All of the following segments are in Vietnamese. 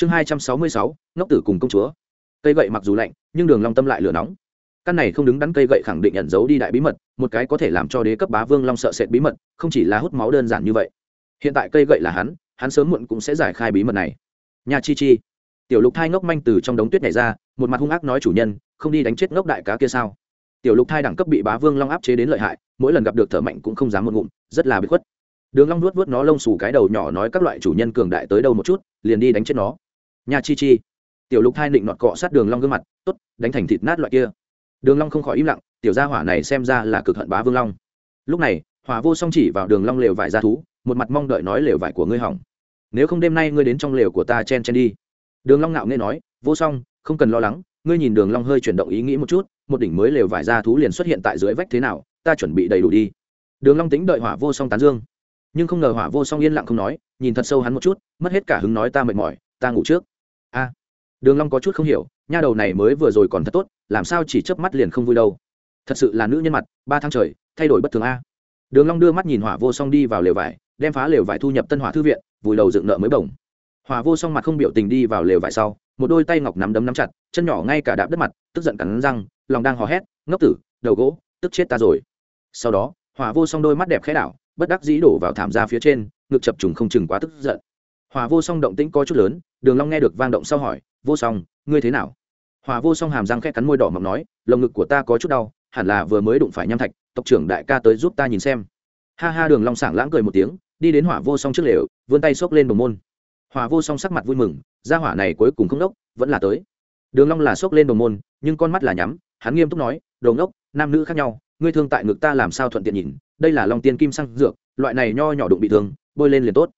chương hai trăm sáu mươi sáu, ngốc tử cùng công chúa. Cây gậy mặc dù lạnh, nhưng đường long tâm lại lửa nóng. Căn này không đứng đắn cây gậy khẳng định nhận dấu đi đại bí mật, một cái có thể làm cho đế cấp bá vương long sợ sệt bí mật, không chỉ là hút máu đơn giản như vậy. Hiện tại cây gậy là hắn hắn sớm muộn cũng sẽ giải khai bí mật này. Nhà chi chi. Tiểu lục thai ngốc manh từ trong đống tuyết nhảy ra, một mặt hung ác nói chủ nhân, không đi đánh chết ngốc đại cá kia sao? Tiểu lục thai đẳng cấp bị bá vương long áp chế đến lợi hại, mỗi lần gặp được thở mạnh cũng không dám một ngụm, rất là bị khuất. Đường long nuốt vuốt nó lông xù cái đầu nhỏ nói các loại chủ nhân cường đại tới đâu một chút, liền đi đánh chết nó nhà chi chi. Tiểu lục thai định nọt cọ sát đường long gương mặt, tốt, đánh thành thịt nát loại kia. Đường long không khỏi im lặng, tiểu gia hỏa này xem ra là cực hận bá vương long. Lúc này, hỏa vô song chỉ vào đường long lều vải ra thú, một mặt mong đợi nói lều vải của ngươi hỏng. Nếu không đêm nay ngươi đến trong lều của ta chen chen đi. Đường long ngạo nghe nói, vô song, không cần lo lắng, ngươi nhìn đường long hơi chuyển động ý nghĩ một chút, một đỉnh mới lều vải ra thú liền xuất hiện tại dưới vách thế nào, ta chuẩn bị đầy đủ đi. Đường long tính đợi hỏa vô song tán dương. Nhưng không ngờ hỏa vô song yên lặng không nói, nhìn thật sâu hắn một chút, mất hết cả hứng nói ta mệt mỏi, ta ngủ trước a đường long có chút không hiểu, nha đầu này mới vừa rồi còn thật tốt, làm sao chỉ chớp mắt liền không vui đâu. Thật sự là nữ nhân mặt, ba tháng trời, thay đổi bất thường a. Đường long đưa mắt nhìn hỏa vô song đi vào lều vải, đem phá lều vải thu nhập tân hỏa thư viện, vùi đầu dựng nợ mới bổng. Hỏa vô song mặt không biểu tình đi vào lều vải sau, một đôi tay ngọc nắm đấm nắm chặt, chân nhỏ ngay cả đạp đất mặt, tức giận cắn răng, lòng đang hò hét, ngốc tử, đầu gỗ, tức chết ta rồi. Sau đó, hỏa vô song đôi mắt đẹp khẽ đảo, bất đắc dĩ đổ vào thảm ra phía trên, ngực chập trùng không chừng quá tức giận hòa vô song động tĩnh có chút lớn, đường long nghe được vang động sau hỏi, vô song, ngươi thế nào? Hòa vô song hàm răng khẽ cắn môi đỏ mọng nói, lồng ngực của ta có chút đau, hẳn là vừa mới đụng phải nham thạch, tộc trưởng đại ca tới giúp ta nhìn xem. Ha ha, đường long sảng lãng cười một tiếng, đi đến hỏa vô song trước lều, vươn tay xốc lên bồng môn. Hỏa vô song sắc mặt vui mừng, gia hỏa này cuối cùng không đốc, vẫn là tới. Đường long là xốc lên bồng môn, nhưng con mắt là nhắm, hắn nghiêm túc nói, đồ ngốc, nam nữ khác nhau, ngươi thương tại ngực ta làm sao thuận tiện nhìn, đây là long tiên kim sang dược, loại này nho nhỏ đụng bị thương, bôi lên liền tốt.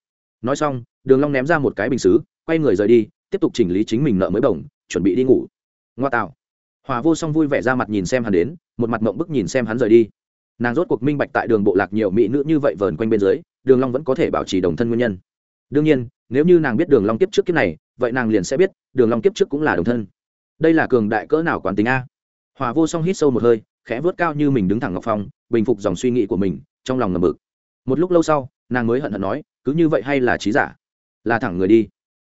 Nói xong đường long ném ra một cái bình sứ quay người rời đi, tiếp tục chỉnh lý chính mình nợ mới bổng, chuẩn bị đi ngủ. Ngoa tạo. Hòa vô song vui vẻ ra mặt nhìn xem hắn đến, một mặt mộng bức nhìn xem hắn rời đi. Nàng rốt cuộc minh bạch tại đường bộ lạc nhiều mỹ nữ như vậy vờn quanh bên dưới, đường long vẫn có thể bảo trì đồng thân nguyên nhân. Đương nhiên, nếu như nàng biết đường long kiếp trước kiếp này, vậy nàng liền sẽ biết, đường long kiếp trước cũng là đồng thân. Đây là cường đại cỡ nào quán tính a? Hòa vô song hít sâu một hơi, khẽ vớt cao như mình đứng thẳng ngọc phong, bình phục dòng suy nghĩ của mình, trong lòng ngầm bực. Một lúc lâu sau, nàng mới hận hận nói, cứ như vậy hay là trí giả? Là thẳng người đi.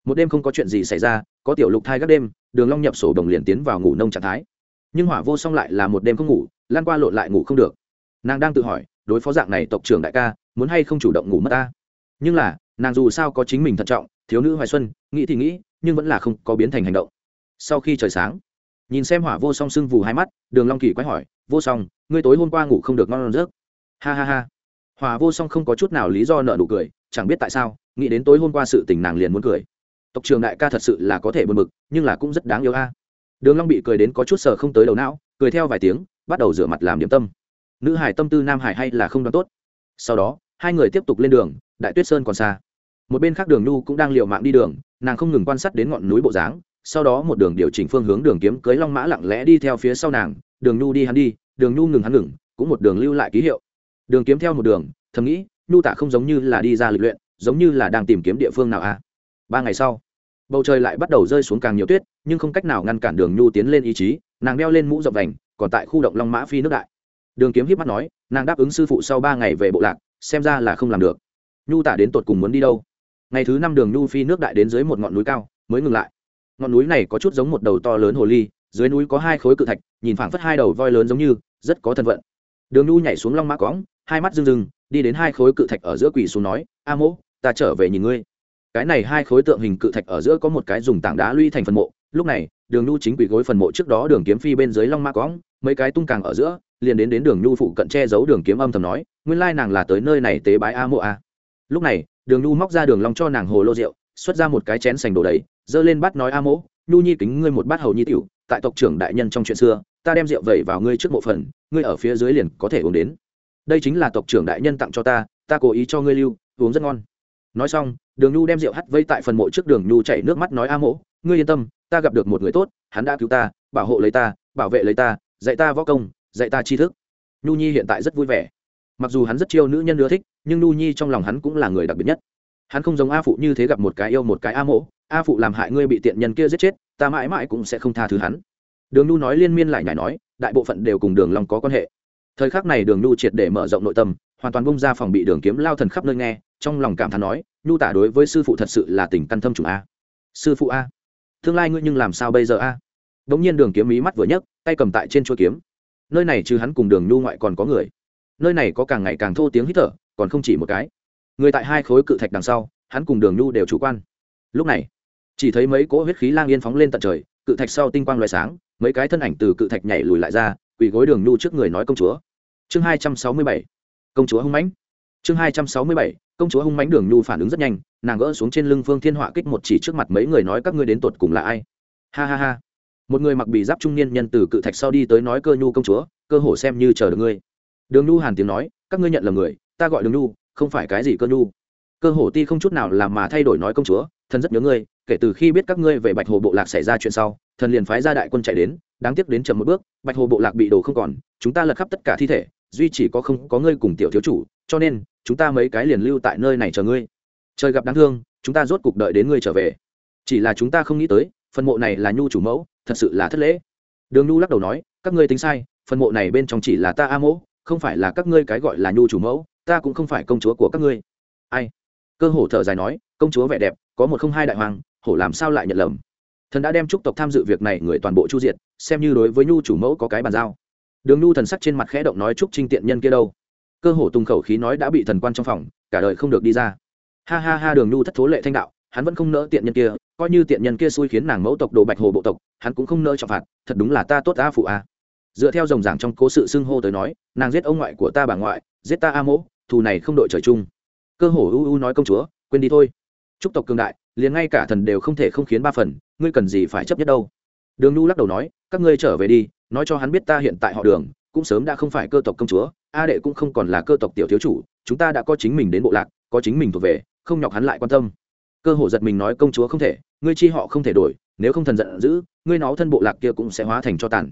Một đêm không có chuyện gì xảy ra, có tiểu lục thai các đêm, đường long nhập sổ đồng liền tiến vào ngủ nông trạng thái. Nhưng hỏa vô song lại là một đêm không ngủ, lan qua lộn lại ngủ không được. Nàng đang tự hỏi, đối phó dạng này tộc trưởng đại ca, muốn hay không chủ động ngủ mất ta? Nhưng là, nàng dù sao có chính mình thận trọng, thiếu nữ hoài xuân, nghĩ thì nghĩ, nhưng vẫn là không có biến thành hành động. Sau khi trời sáng, nhìn xem hỏa vô song sưng vù hai mắt, đường long kỳ quái hỏi, vô song, ngươi tối hôm qua ngủ không được ngon giấc? Ha ha ha. Hỏa vô song không có chút nào lý do nợ nụ cười, chẳng biết tại sao nghĩ đến tối hôm qua sự tình nàng liền muốn cười. Tộc trường đại ca thật sự là có thể buồn bực, nhưng là cũng rất đáng yêu a. Đường long bị cười đến có chút sờ không tới đầu não, cười theo vài tiếng, bắt đầu rửa mặt làm điểm tâm. Nữ hải tâm tư nam hải hay là không đoán tốt. Sau đó, hai người tiếp tục lên đường, đại tuyết sơn còn xa. Một bên khác đường nhu cũng đang liều mạng đi đường, nàng không ngừng quan sát đến ngọn núi bộ dáng, sau đó một đường điều chỉnh phương hướng đường kiếm cưới long mã lặng lẽ đi theo phía sau nàng, đường nhu đi hắn đi, đường nhu ngừng hắn ngừng, cũng một đường lưu lại ký hiệu. Đường kiếm theo một đường, thầm nghĩ, nhu tạ không giống như là đi ra lịch luyện giống như là đang tìm kiếm địa phương nào a à? ba ngày sau, bầu trời lại bắt đầu rơi xuống càng nhiều tuyết, nhưng không cách nào ngăn cản đường nhu tiến lên ý chí, nàng đeo lên mũ rộng đành còn tại khu động long mã phi nước đại. Đường kiếm hiếp mắt nói, nàng đáp ứng sư phụ sau ba ngày về bộ lạc, xem ra là không làm được. Nhu tả đến tột cùng muốn đi đâu? Ngày thứ năm đường nhu phi nước đại đến dưới một ngọn núi cao, mới ngừng lại. Ngọn núi này có chút giống một đầu to lớn hồ ly, dưới núi có hai khối cự thạch, nhìn phảng phất hai đầu voi lớn giống như, rất có thân vận đường nhu nhảy xuống long mã cõng, hai mắt rưng rưng, đi đến hai khối cự thạch ở giữa quỳ xuống nói, a mỗ ta trở về nhìn ngươi. Cái này hai khối tượng hình cự thạch ở giữa có một cái dùng tảng đá lũy thành phần mộ. Lúc này, đường nhu chính quỷ gối phần mộ trước đó đường kiếm phi bên dưới long ma cõng, mấy cái tung càng ở giữa, liền đến đến đường nhu phụ cận che giấu đường kiếm âm thầm nói, nguyên lai nàng là tới nơi này tế bái a mộ a. Lúc này, đường nhu móc ra đường long cho nàng hồ lô rượu, xuất ra một cái chén sành đồ đầy dơ lên bát nói a mỗ nhu nhi kính ngươi một bát hầu nhi tiểu, tại tộc trưởng đại nhân trong chuyện xưa, ta đem rượu vẩy vào ngươi trước mộ phần, ngươi ở phía dưới liền có thể uống đến. Đây chính là tộc trưởng đại nhân tặng cho ta ta cố ý cho ngươi lưu, uống rất ngon nói xong, đường nhu đem rượu hắt vây tại phần mộ trước đường nhu chảy nước mắt nói, a mỗ ngươi yên tâm, ta gặp được một người tốt, hắn đã cứu ta, bảo hộ lấy ta, bảo vệ lấy ta, dạy ta võ công, dạy ta tri thức. Nhu nhi hiện tại rất vui vẻ. Mặc dù hắn rất chiêu nữ nhân ưa thích, nhưng nhu nhi trong lòng hắn cũng là người đặc biệt nhất. Hắn không giống a phụ như thế gặp một cái yêu, một cái a mỗ a phụ làm hại ngươi bị tiện nhân kia giết chết, ta mãi mãi cũng sẽ không tha thứ hắn. Đường nhu nói liên miên lại nhảy nói, đại bộ phận đều cùng đường long có quan hệ. Thời khắc này đường nhu triệt để mở rộng nội tâm, hoàn toàn bung ra phòng bị đường kiếm lao thần khắp nơi nghe trong lòng cảm thán nói, nhu tả đối với sư phụ thật sự là tình căn thâm trùng a. Sư phụ a? Tương lai ngươi nhưng làm sao bây giờ a? Đ ỗ n g nhiên đường kiếm mí mắt vừa nhấc, tay cầm tại trên chuôi kiếm. Nơi này trừ hắn cùng đường nhu ngoại còn có người. Nơi này có càng ngày càng thô tiếng hít thở, còn không chỉ một cái. Người tại hai khối cự thạch đằng sau, hắn cùng đường nhu đều chủ quan. Lúc này, chỉ thấy mấy cỗ huyết khí lang yên phóng lên tận trời, cự thạch sau tinh quang loại sáng, mấy cái thân ảnh từ cự thạch nhảy lùi lại ra, quỳ gối đường nhu trước người nói công chúa. Chương hai trăm sáu mươi bảy, công chúa hưng mãnh chương hai trăm sáu mươi bảy, công chúa hung mãnh đường nhu phản ứng rất nhanh, nàng gỡ xuống trên lưng phương thiên họa kích một chỉ trước mặt mấy người nói các ngươi đến tột cùng là ai? Ha ha ha. Một người mặc bị giáp trung niên nhân từ cự thạch sau đi tới nói cơ nhu công chúa, cơ hồ xem như chờ được ngươi. Đường nhu hàn tiếng nói, các ngươi nhận là người, ta gọi đường nhu, không phải cái gì cơ nhu. Cơ hồ ti không chút nào làm mà thay đổi nói công chúa, thần rất nhớ ngươi, kể từ khi biết các ngươi về bạch hồ bộ lạc xảy ra chuyện sau, thần liền phái ra đại quân chạy đến, đáng tiếc đến chậm một bước, bạch hồ bộ lạc bị đổ không còn, chúng ta lật khắp tất cả thi thể, duy chỉ có không có ngươi cùng tiểu thiếu chủ cho nên, chúng ta mấy cái liền lưu tại nơi này chờ ngươi. Trời gặp đáng thương, chúng ta rốt cục đợi đến ngươi trở về. Chỉ là chúng ta không nghĩ tới, phần mộ này là nhu chủ mẫu, thật sự là thất lễ. Đường nhu lắc đầu nói, các ngươi tính sai, phần mộ này bên trong chỉ là ta a mẫu không phải là các ngươi cái gọi là nhu chủ mẫu, ta cũng không phải công chúa của các ngươi. Ai? Cơ hổ thở dài nói, công chúa vẻ đẹp, có một không hai đại hoàng, hổ làm sao lại nhận lầm? Thần đã đem chúc tộc tham dự việc này người toàn bộ chu diệt, xem như đối với nhu chủ mẫu có cái bàn giao. Đường nhu thần sắc trên mặt khẽ động nói, chúc trinh tiện nhân kia đâu? Cơ hồ tung khẩu khí nói đã bị thần quan trong phòng, cả đời không được đi ra. Ha ha ha, đường nhu thất thố lệ thanh đạo, hắn vẫn không nỡ tiện nhân kia, coi như tiện nhân kia xui khiến nàng mẫu tộc đồ bạch hồ bộ tộc, hắn cũng không nỡ trọng phạt, thật đúng là ta tốt a phụ a dựa theo dòng giảng trong cố sự xưng hô tới nói, nàng giết ông ngoại của ta bà ngoại, giết ta a mỗ, thù này không đội trời chung. Cơ hồ u u nói công chúa, quên đi thôi. Chúc tộc cương đại, liền ngay cả thần đều không thể không khiến ba phần, ngươi cần gì phải chấp nhất đâu. Đường nhu lắc đầu nói, các ngươi trở về đi, nói cho hắn biết ta hiện tại họ đường, cũng sớm đã không phải cơ tộc công chúa a đệ cũng không còn là cơ tộc tiểu thiếu chủ, chúng ta đã có chính mình đến bộ lạc, có chính mình thuộc về, không nhọc hắn lại quan tâm. Cơ hồ giật mình nói công chúa không thể, ngươi chi họ không thể đổi, nếu không thần giận dữ ngươi nó thân bộ lạc kia cũng sẽ hóa thành cho tàn.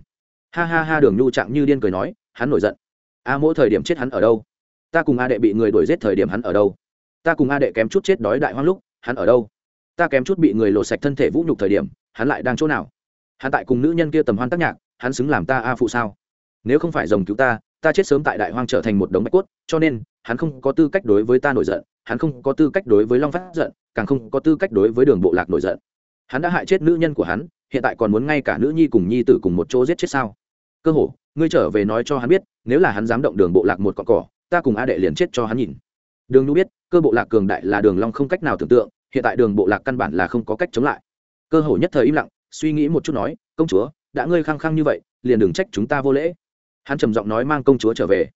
Ha ha ha, đường nhu trạng như điên cười nói, hắn nổi giận. A mỗi thời điểm chết hắn ở đâu? Ta cùng a đệ bị người đuổi giết thời điểm hắn ở đâu? Ta cùng a đệ kém chút chết đói đại hoang lúc, hắn ở đâu? Ta kém chút bị người lột sạch thân thể vũ nhục thời điểm, hắn lại đang chỗ nào? Hắn tại cùng nữ nhân kia tầm hoan tác nhạc, hắn xứng làm ta a phụ sao? Nếu không phải rồng cứu ta ta chết sớm tại đại hoang trở thành một đống bạch cốt, cho nên, hắn không có tư cách đối với ta nổi giận, hắn không có tư cách đối với long phát giận, càng không có tư cách đối với đường bộ lạc nổi giận. Hắn đã hại chết nữ nhân của hắn, hiện tại còn muốn ngay cả nữ nhi cùng nhi tử cùng một chỗ giết chết sao? Cơ hồ, ngươi trở về nói cho hắn biết, nếu là hắn dám động đường bộ lạc một cọn cỏ, ta cùng a đệ liền chết cho hắn nhìn. Đường nhu biết, cơ bộ lạc cường đại là đường long không cách nào tưởng tượng, hiện tại đường bộ lạc căn bản là không có cách chống lại. Cơ hồ nhất thời im lặng, suy nghĩ một chút nói, công chúa, đã ngươi khăng khăng như vậy, liền đừng trách chúng ta vô lễ hắn trầm giọng nói mang công chúa trở về.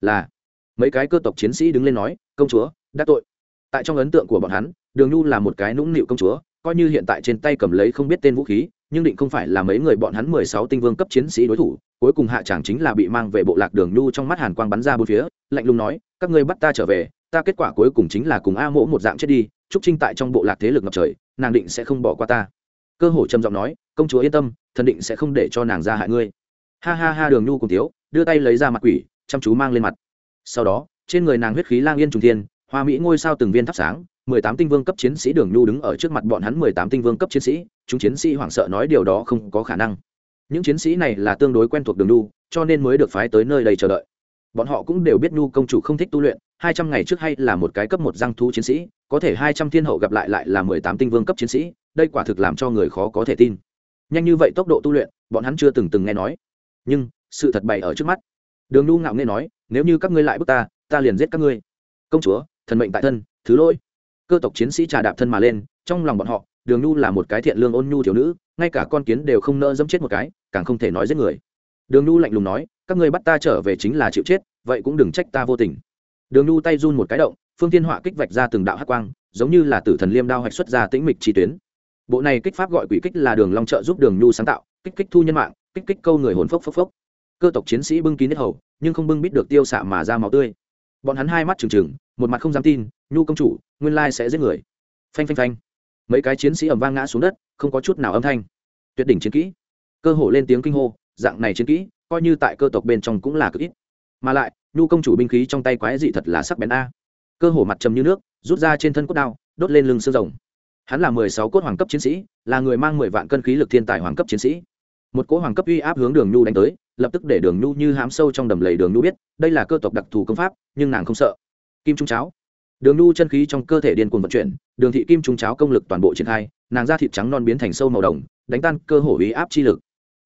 Là. Mấy cái cơ tộc chiến sĩ đứng lên nói, công chúa, đã tội. Tại trong ấn tượng của bọn hắn, đường nhu là một cái nũng nịu công chúa, coi như hiện tại trên tay cầm lấy không biết tên vũ khí, nhưng định không phải là mấy người bọn hắn mười sáu tinh vương cấp chiến sĩ đối thủ, cuối cùng hạ chẳng chính là bị mang về bộ lạc đường nhu trong mắt hàn quang bắn ra bốn phía, lạnh lùng nói, các ngươi bắt ta trở về, ta kết quả cuối cùng chính là cùng a mỗ một dạng chết đi trúc trinh tại trong bộ lạc thế lực ngập trời, nàng định sẽ không bỏ qua ta. Cơ hồ trầm giọng nói, công chúa yên tâm, thần định sẽ không để cho nàng ra hại ngươi ha ha ha đường nhu cùng tiếu, đưa tay lấy ra mặt quỷ, chăm chú mang lên mặt. Sau đó, trên người nàng huyết khí lang yên trùng thiên, hoa mỹ ngôi sao từng viên thắp sáng, mười tám tinh vương cấp chiến sĩ đường nhu đứng ở trước mặt bọn hắn mười tám tinh vương cấp chiến sĩ, chúng chiến sĩ hoảng sợ nói điều đó không có khả năng. Những chiến sĩ này là tương đối quen thuộc đường nhu, cho nên mới được phái tới nơi đây chờ đợi. Bọn họ cũng đều biết nhu công chủ không thích tu luyện, hai trăm ngày trước hay là một cái cấp một răng thú chiến sĩ, có thể hai trăm thiên hậu gặp lại lại là mười tám tinh vương cấp chiến sĩ, đây quả thực làm cho người khó có thể tin. Nhanh như vậy tốc độ tu luyện, bọn hắn chưa từng từng nghe nói nhưng sự thật bày ở trước mắt. Đường nu ngạo nghe nói, nếu như các ngươi lại bước ta ta liền giết các ngươi. Công chúa, thần mệnh tại thân, thứ lỗi. Cơ tộc chiến sĩ trà đạp thân mà lên, trong lòng bọn họ, đường nu là một cái thiện lương ôn nhu thiếu nữ, ngay cả con kiến đều không nỡ dẫm chết một cái, càng không thể nói giết người. Đường nu lạnh lùng nói, các ngươi bắt ta trở về chính là chịu chết, vậy cũng đừng trách ta vô tình. Đường nu tay run một cái động, phương tiên họa kích vạch ra từng đạo hắc quang, giống như là tử thần liêm đao hoạch xuất ra tĩnh mịch chi tuyến. Bộ này kích pháp gọi quỷ kích là đường long trợ giúp đường nhu sáng tạo, kích kích thu nhân mạng kích kích câu người hồn phốc phốc phốc. Cơ tộc chiến sĩ bưng kín hết hầu, nhưng không bưng bít được tiêu xạ mà ra máu tươi. Bọn hắn hai mắt trừng trừng, một mặt không dám tin, nhu công chủ, nguyên lai sẽ giết người. Phanh phanh phanh. Mấy cái chiến sĩ ầm vang ngã xuống đất, không có chút nào âm thanh. Tuyệt đỉnh chiến kỹ. Cơ hồ lên tiếng kinh hô, dạng này chiến kỹ, coi như tại cơ tộc bên trong cũng là cực ít. Mà lại, nhu công chủ binh khí trong tay quái dị thật là sắc bén a. Cơ hồ mặt trầm như nước, rút ra trên thân cốt đao, đốt lên lưng xương rồng. Hắn là mười sáu cốt hoàng cấp chiến sĩ, là người mang mười vạn cân khí lực thiên tài hoàng cấp chiến sĩ một cỗ hoàng cấp uy áp hướng đường nhu đánh tới, lập tức để đường nhu như hám sâu trong đầm lầy đường nhu biết, đây là cơ tộc đặc thù công pháp, nhưng nàng không sợ. Kim trung cháo. Đường nhu chân khí trong cơ thể điên cuồng vận chuyển, đường thị kim trung cháo công lực toàn bộ triển khai, nàng da thịt trắng non biến thành sâu màu đồng, đánh tan cơ hồ uy áp chi lực.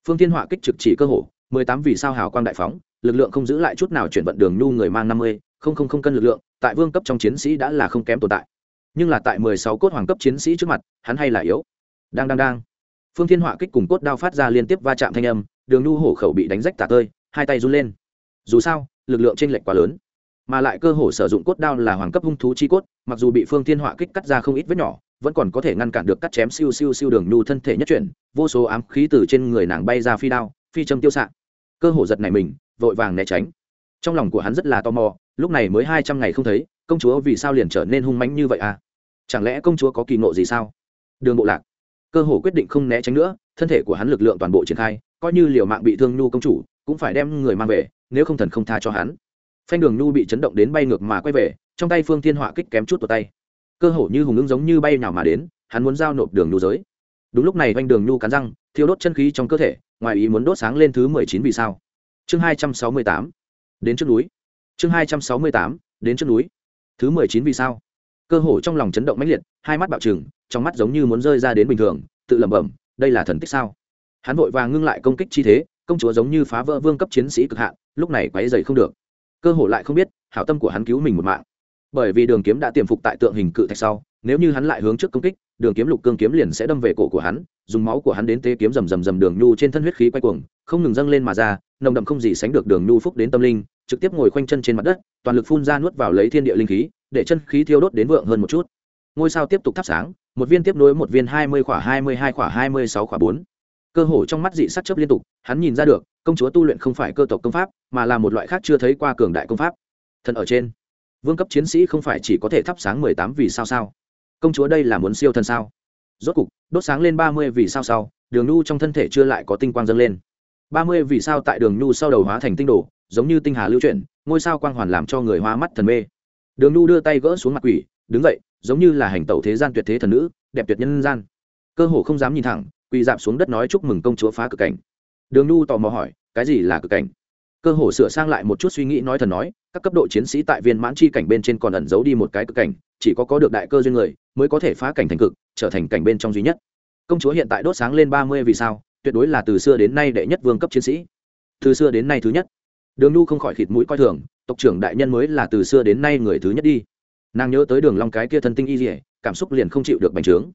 Phương thiên họa kích trực chỉ cơ hồ, mười tám vì sao hào quang đại phóng, lực lượng không giữ lại chút nào chuyển vận đường nhu người mang năm mươi, không không không cân lực lượng, tại vương cấp trong chiến sĩ đã là không kém tồn tại. Nhưng là tại mười sáu cốt hoàng cấp chiến sĩ trước mặt, hắn hay là yếu. Đang đang đang phương thiên họa kích cùng cốt đao phát ra liên tiếp va chạm thanh âm, đường nhu hổ khẩu bị đánh rách tả tơi, hai tay run lên. Dù sao, lực lượng chênh lệch quá lớn, mà lại cơ hồ sử dụng cốt đao là hoàng cấp hung thú chi cốt, mặc dù bị phương thiên họa kích cắt ra không ít vết nhỏ, vẫn còn có thể ngăn cản được cắt chém siêu siêu siêu đường nhu thân thể nhất chuyển, vô số ám khí từ trên người nàng bay ra phi đao, phi châm tiêu xạ. Cơ hồ giật này mình, vội vàng né tránh. Trong lòng của hắn rất là tò mò, lúc này mới hai trăm ngày không thấy, công chúa vì sao liền trở nên hung mãnh như vậy à? Chẳng lẽ công chúa có kỳ ngộ gì sao? Đường bộ lạc cơ hồ quyết định không né tránh nữa, thân thể của hắn lực lượng toàn bộ triển khai, coi như liều mạng bị thương nhu công chủ, cũng phải đem người mang về, nếu không thần không tha cho hắn. Phanh đường nhu bị chấn động đến bay ngược mà quay về, trong tay phương thiên họa kích kém chút vào tay. Cơ hồ như hùng ứng giống như bay nào mà đến, hắn muốn giao nộp đường nhu giới. Đúng lúc này phanh đường nhu cắn răng, thiêu đốt chân khí trong cơ thể, ngoài ý muốn đốt sáng lên thứ mười chín vì sao. Chương hai trăm sáu mươi tám, đến trước núi. Chương hai trăm sáu mươi tám, đến trước núi. Thứ mười chín vì sao cơ hồ trong lòng chấn động mãnh liệt, hai mắt bạo trừng, trong mắt giống như muốn rơi ra đến bình thường, tự lẩm bẩm, đây là thần tích sao? Hắn vội vàng ngưng lại công kích chi thế, công chúa giống như phá vỡ vương cấp chiến sĩ cực hạn, lúc này quáy dày không được. Cơ hồ lại không biết, hảo tâm của hắn cứu mình một mạng. Bởi vì đường kiếm đã tiềm phục tại tượng hình cự thạch sau, nếu như hắn lại hướng trước công kích, đường kiếm lục cương kiếm liền sẽ đâm về cổ của hắn, dùng máu của hắn đến tế kiếm rầm rầm rầm đường nhu trên thân huyết khí quay cuồng, không ngừng dâng lên mà ra, nồng đậm không gì sánh được đường nhu phúc đến tâm linh, trực tiếp ngồi khoanh chân trên mặt đất, toàn lực phun ra nuốt vào lấy thiên địa linh khí để chân khí thiêu đốt đến vượng hơn một chút. Ngôi sao tiếp tục thắp sáng một viên tiếp nối một viên hai mươi khỏa hai mươi hai khỏa hai mươi sáu khỏa bốn. Cơ hồ trong mắt dị sắc chấp liên tục hắn nhìn ra được công chúa tu luyện không phải cơ tộc công pháp mà là một loại khác chưa thấy qua cường đại công pháp. Thần ở trên vương cấp chiến sĩ không phải chỉ có thể thắp sáng mười tám vì sao sao. Công chúa đây là muốn siêu thần sao? Rốt cục đốt sáng lên ba mươi vì sao sao, đường nu trong thân thể chưa lại có tinh quang dâng lên. Ba mươi vì sao tại đường nu sau đầu hóa thành tinh đồ giống như tinh hà lưu chuyển ngôi sao quang hoàn làm cho người hóa mắt thần mê đường nhu đưa tay gỡ xuống mặt quỷ, đứng dậy, giống như là hành tẩu thế gian tuyệt thế thần nữ, đẹp tuyệt nhân gian. Cơ hồ không dám nhìn thẳng, quỳ dạp xuống đất nói chúc mừng công chúa phá cực cảnh. Đường nhu tò mò hỏi, cái gì là cực cảnh? Cơ hồ sửa sang lại một chút suy nghĩ nói thần nói, các cấp độ chiến sĩ tại viên mãn chi cảnh bên trên còn ẩn giấu đi một cái cực cảnh, chỉ có có được đại cơ duyên người, mới có thể phá cảnh thành cực, trở thành cảnh bên trong duy nhất. Công chúa hiện tại đốt sáng lên ba mươi vì sao, tuyệt đối là từ xưa đến nay đệ nhất vương cấp chiến sĩ. Từ xưa đến nay thứ nhất. Đường nhu không khỏi khịt mũi coi thường tộc trưởng đại nhân mới là từ xưa đến nay người thứ nhất đi. Nàng nhớ tới đường long cái kia thân tinh y dỉa cảm xúc liền không chịu được bành trướng.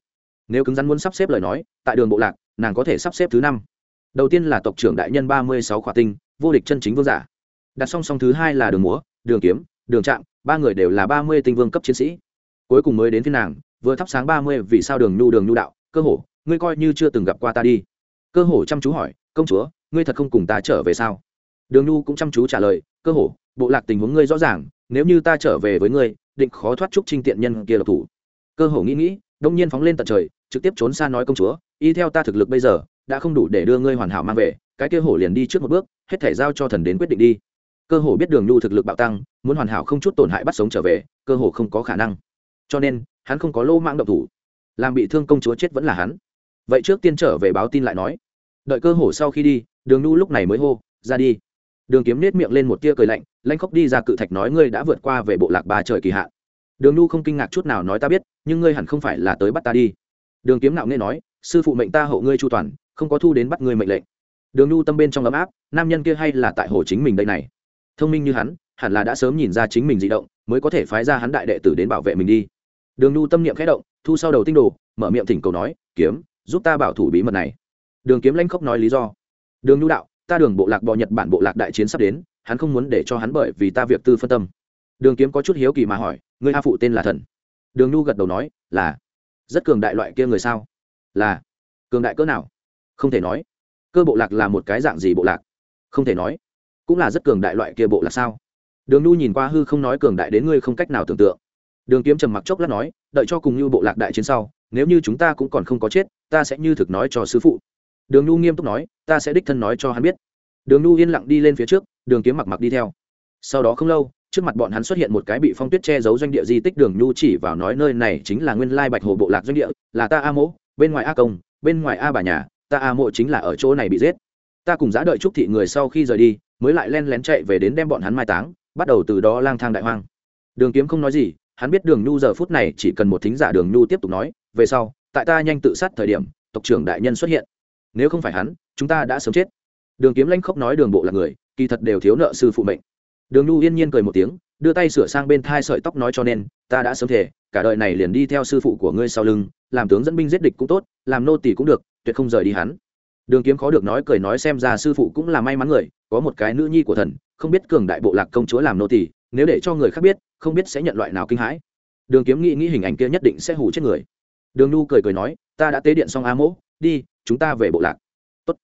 Nếu cứng rắn muốn sắp xếp lời nói, tại đường bộ lạc, nàng có thể sắp xếp thứ năm. Đầu tiên là tộc trưởng đại nhân ba mươi sáu khỏa tinh, vô địch chân chính vương giả. Đặt song song thứ hai là đường múa, đường kiếm, đường trạm, ba người đều là ba mươi tinh vương cấp chiến sĩ. Cuối cùng mới đến phía nàng, vừa thắp sáng ba mươi, vì sao đường nhu đường nhu đạo, cơ hồ, ngươi coi như chưa từng gặp qua ta đi. Cơ hồ chăm chú hỏi, công chúa, ngươi thật không cùng ta trở về sao? Đường nhu cũng chăm chú trả lời, cơ hồ, bộ lạc tình huống ngươi rõ ràng, nếu như ta trở về với ngươi, định khó thoát trúc trinh tiện nhân kia độc thủ. Cơ hồ nghĩ nghĩ, đông nhiên phóng lên tận trời, trực tiếp trốn xa nói công chúa, y theo ta thực lực bây giờ, đã không đủ để đưa ngươi hoàn hảo mang về, cái kia hổ liền đi trước một bước, hết thể giao cho thần đến quyết định đi. Cơ hồ biết đường nhu thực lực bạo tăng, muốn hoàn hảo không chút tổn hại bắt sống trở về, cơ hồ không có khả năng. Cho nên, hắn không có lô mạng độc thủ. Làm bị thương công chúa chết vẫn là hắn. Vậy trước tiên trở về báo tin lại nói. Đợi cơ hồ sau khi đi, đường nhu lúc này mới hô, ra đi đường kiếm nết miệng lên một tia cười lạnh, lanh khóc đi ra cự thạch nói ngươi đã vượt qua về bộ lạc ba trời kỳ hạn. Đường nhu không kinh ngạc chút nào nói ta biết, nhưng ngươi hẳn không phải là tới bắt ta đi. Đường kiếm nạo nghe nói, sư phụ mệnh ta hậu ngươi chu toàn, không có thu đến bắt ngươi mệnh lệnh. Đường nhu tâm bên trong ấm áp, nam nhân kia hay là tại hồ chính mình đây này. Thông minh như hắn, hẳn là đã sớm nhìn ra chính mình di động, mới có thể phái ra hắn đại đệ tử đến bảo vệ mình đi. Đường nhu tâm niệm khẽ động, thu sau đầu tinh đồ, mở miệng thỉnh cầu nói, kiếm, giúp ta bảo thủ bí mật này. Đường kiếm lanh khóc nói lý do. Đường nhu đạo ta đường bộ lạc bò nhật bản bộ lạc đại chiến sắp đến, hắn không muốn để cho hắn bởi vì ta việc tư phân tâm. Đường kiếm có chút hiếu kỳ mà hỏi người a phụ tên là thần? Đường nhu gật đầu nói, là. Rất cường đại loại kia người sao? Là. Cường đại cỡ nào? Không thể nói. Cơ bộ lạc là một cái dạng gì bộ lạc? Không thể nói. Cũng là rất cường đại loại kia bộ lạc sao? Đường nhu nhìn qua hư không nói cường đại đến ngươi không cách nào tưởng tượng. Đường kiếm trầm mặc chốc lát nói, đợi cho cùng như bộ lạc đại chiến sau, nếu như chúng ta cũng còn không có chết, ta sẽ như thực nói cho sư phụ đường nhu nghiêm túc nói, ta sẽ đích thân nói cho hắn biết. Đường nhu yên lặng đi lên phía trước, đường kiếm mặc mặc đi theo. Sau đó không lâu, trước mặt bọn hắn xuất hiện một cái bị phong tuyết che giấu doanh địa di tích, đường nhu chỉ vào nói, nơi này chính là nguyên lai bạch hồ bộ lạc doanh địa, là ta a mỗ, bên ngoài a công, bên ngoài a bà nhà, ta a mộ chính là ở chỗ này bị giết. Ta cùng giá đợi chúc thị người sau khi rời đi, mới lại len lén chạy về đến đem bọn hắn mai táng, bắt đầu từ đó lang thang đại hoang. Đường kiếm không nói gì, hắn biết đường nhu giờ phút này chỉ cần một thính giả đường nhu tiếp tục nói, về sau, tại ta nhanh tự sát thời điểm, tộc trưởng đại nhân xuất hiện nếu không phải hắn, chúng ta đã sớm chết. Đường kiếm lanh khóc nói đường bộ là người, kỳ thật đều thiếu nợ sư phụ mệnh. Đường nhu yên nhiên cười một tiếng, đưa tay sửa sang bên thai sợi tóc nói cho nên, ta đã sớm thể cả đời này liền đi theo sư phụ của ngươi sau lưng, làm tướng dẫn binh giết địch cũng tốt, làm nô tỳ cũng được, tuyệt không rời đi hắn. Đường kiếm khó được nói cười nói xem ra sư phụ cũng là may mắn người, có một cái nữ nhi của thần, không biết cường đại bộ lạc công chúa làm nô tỳ, nếu để cho người khác biết, không biết sẽ nhận loại nào kinh hãi. Đường kiếm nghĩ nghĩ hình ảnh kia nhất định sẽ hủ chết người. Đường nhu cười cười nói, ta đã tế điện xong a mỗ, đi chúng ta về bộ lạc. Tốt.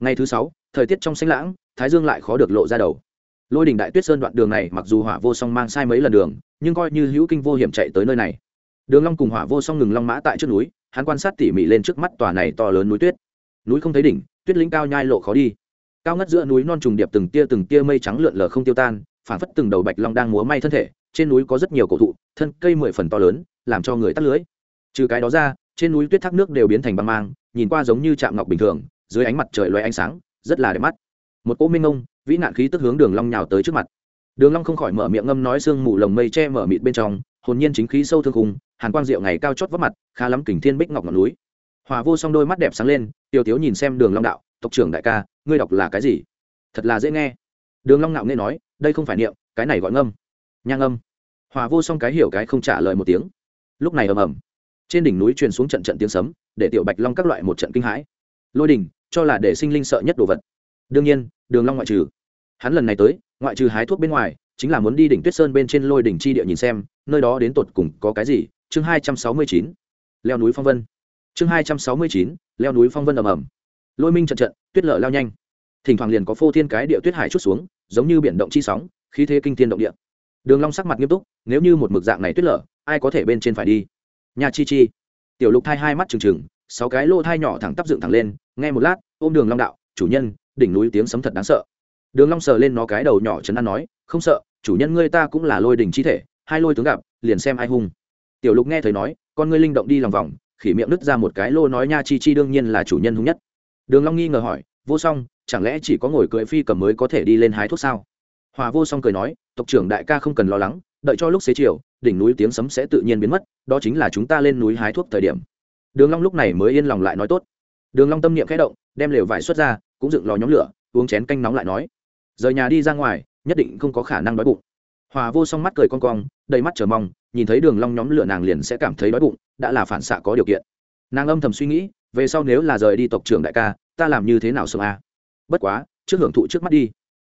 ngày thứ sáu, thời tiết trong xanh lãng, thái dương lại khó được lộ ra đầu. Lôi đình đại tuyết sơn đoạn đường này mặc dù hỏa vô song mang sai mấy lần đường, nhưng coi như hữu kinh vô hiểm chạy tới nơi này. Đường long cùng hỏa vô song ngừng long mã tại trước núi, hắn quan sát tỉ mỉ lên trước mắt tòa này to lớn núi tuyết. Núi không thấy đỉnh, tuyết lĩnh cao nhai lộ khó đi. Cao ngất giữa núi non trùng điệp từng tia từng tia mây trắng lượn lờ không tiêu tan phản phất từng đầu bạch long đang múa may thân thể, trên núi có rất nhiều cổ thụ, thân cây mười phần to lớn, làm cho người tắt lưới. Trừ cái đó ra, trên núi tuyết thác nước đều biến thành băng mang nhìn qua giống như chạm ngọc bình thường, dưới ánh mặt trời loay ánh sáng, rất là đẹp mắt. Một cỗ minh ngông, vĩ nạn khí tức hướng đường long nhào tới trước mặt. Đường long không khỏi mở miệng ngâm nói sương mù lồng mây che mở mịt bên trong, hồn nhiên chính khí sâu thương khung, hàn quang diệu ngày cao chót vấp mặt, khá lắm kình thiên bích ngọc ngọn núi. Hòa vô song đôi mắt đẹp sáng lên, tiểu thiếu nhìn xem đường long đạo, tộc trưởng đại ca, ngươi đọc là cái gì? Thật là dễ nghe. Đường long nạo nghe nói, đây không phải niệm, cái này gọi ngâm. Nhang âm. Hòa vô song cái hiểu cái không trả lời một tiếng. Lúc này ầm ầm, trên đỉnh núi truyền xuống trận trận tiếng sấm để tiểu bạch long các loại một trận kinh hãi. Lôi đỉnh cho là để sinh linh sợ nhất đồ vật. Đương nhiên, đường long ngoại trừ. Hắn lần này tới, ngoại trừ hái thuốc bên ngoài, chính là muốn đi đỉnh tuyết sơn bên trên lôi đỉnh chi địa nhìn xem, nơi đó đến tột cùng có cái gì? Chương hai trăm sáu mươi chín. Leo núi phong vân. Chương hai trăm sáu mươi chín, leo núi phong vân ầm ầm. Lôi minh trận trận, tuyết lở lao nhanh. Thỉnh thoảng liền có phô thiên cái địa tuyết hải chút xuống, giống như biển động chi sóng, khí thế kinh thiên động địa. Đường long sắc mặt nghiêm túc, nếu như một mực dạng này tuyết lở, ai có thể bên trên phải đi? Nhà chi chi tiểu lục thai hai mắt trừng trừng, sáu cái lô thai nhỏ thẳng tắp dựng thẳng lên, nghe một lát, ôm đường long đạo, chủ nhân, đỉnh núi tiếng sấm thật đáng sợ. Đường long sờ lên nó cái đầu nhỏ chấn an nói, không sợ, chủ nhân ngươi ta cũng là lôi đỉnh chi thể, hai lôi tướng gặp, liền xem ai hung. Tiểu lục nghe thấy nói, con ngươi linh động đi lòng vòng, khỉ miệng nứt ra một cái lô nói nha chi chi đương nhiên là chủ nhân hung nhất. Đường long nghi ngờ hỏi, vô song, chẳng lẽ chỉ có ngồi cưỡi phi cầm mới có thể đi lên hái thuốc sao? Hòa vô song cười nói, tộc trưởng đại ca không cần lo lắng, đợi cho lúc xế chiều đỉnh núi tiếng sấm sẽ tự nhiên biến mất, đó chính là chúng ta lên núi hái thuốc thời điểm. Đường long lúc này mới yên lòng lại nói tốt. Đường long tâm niệm khẽ động, đem lều vải xuất ra, cũng dựng lò nhóm lửa, uống chén canh nóng lại nói. Rời nhà đi ra ngoài, nhất định không có khả năng đói bụng. Hòa vô song mắt cười con cong, đầy mắt chờ mong, nhìn thấy đường long nhóm lửa nàng liền sẽ cảm thấy đói bụng, đã là phản xạ có điều kiện. Nàng âm thầm suy nghĩ, về sau nếu là rời đi tộc trưởng đại ca, ta làm như thế nào sống a bất quá, trước hưởng thụ trước mắt đi.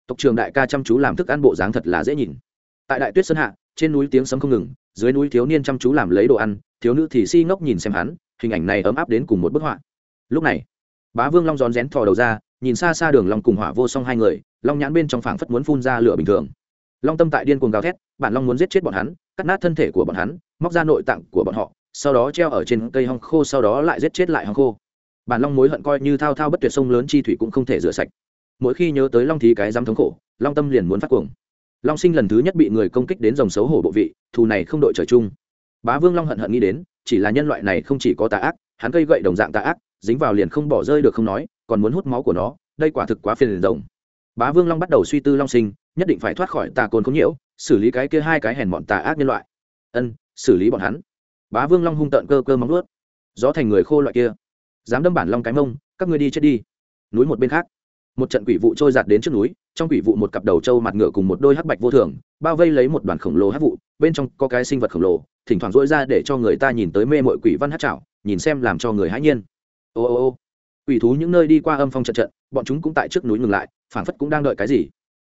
Tộc trưởng đại ca chăm chú làm thức ăn bộ dáng thật là dễ nhìn. Tại đại tuyết sơn hạ trên núi tiếng sấm không ngừng, dưới núi thiếu niên chăm chú làm lấy đồ ăn, thiếu nữ thì si ngốc nhìn xem hắn, hình ảnh này ấm áp đến cùng một bức họa. Lúc này, bá vương long rón rén thò đầu ra, nhìn xa xa đường long cùng hỏa vô song hai người, long nhãn bên trong phảng phất muốn phun ra lửa bình thường. Long tâm tại điên cuồng gào thét, bản long muốn giết chết bọn hắn, cắt nát thân thể của bọn hắn, móc ra nội tạng của bọn họ, sau đó treo ở trên cây hong khô, sau đó lại giết chết lại hong khô. Bản long mối hận coi như thao thao bất tuyệt sông lớn chi thủy cũng không thể rửa sạch. Mỗi khi nhớ tới long thí cái dám thống khổ, long tâm liền muốn phát cuồng long sinh lần thứ nhất bị người công kích đến dòng xấu hổ bộ vị, thù này không đội trời chung. Bá vương long hận hận nghĩ đến, chỉ là nhân loại này không chỉ có tà ác, hắn cây gậy đồng dạng tà ác, dính vào liền không bỏ rơi được không nói, còn muốn hút máu của nó, đây quả thực quá phiền rộng bá vương long bắt đầu suy tư long sinh, nhất định phải thoát khỏi tà cồn không nhiễu, xử lý cái kia hai cái hèn bọn tà ác nhân loại. Ân, xử lý bọn hắn. Bá vương long hung tợn cơ cơ móng ướt gió thành người khô loại kia. Dám đâm bản long cái mông, các ngươi đi chết đi. Núi một bên khác. Một trận quỷ vụ trôi giạt đến trước núi trong quỷ vụ một cặp đầu trâu mặt ngựa cùng một đôi hắc bạch vô thường, bao vây lấy một đoàn khổng lồ hắc vụ, bên trong có cái sinh vật khổng lồ, thỉnh thoảng rỗi ra để cho người ta nhìn tới mê mội quỷ văn hát trảo nhìn xem làm cho người hãi nhiên. Ô ô ô, quỷ thú những nơi đi qua âm phong trận trận, bọn chúng cũng tại trước núi ngừng lại, phảng phất cũng đang đợi cái gì.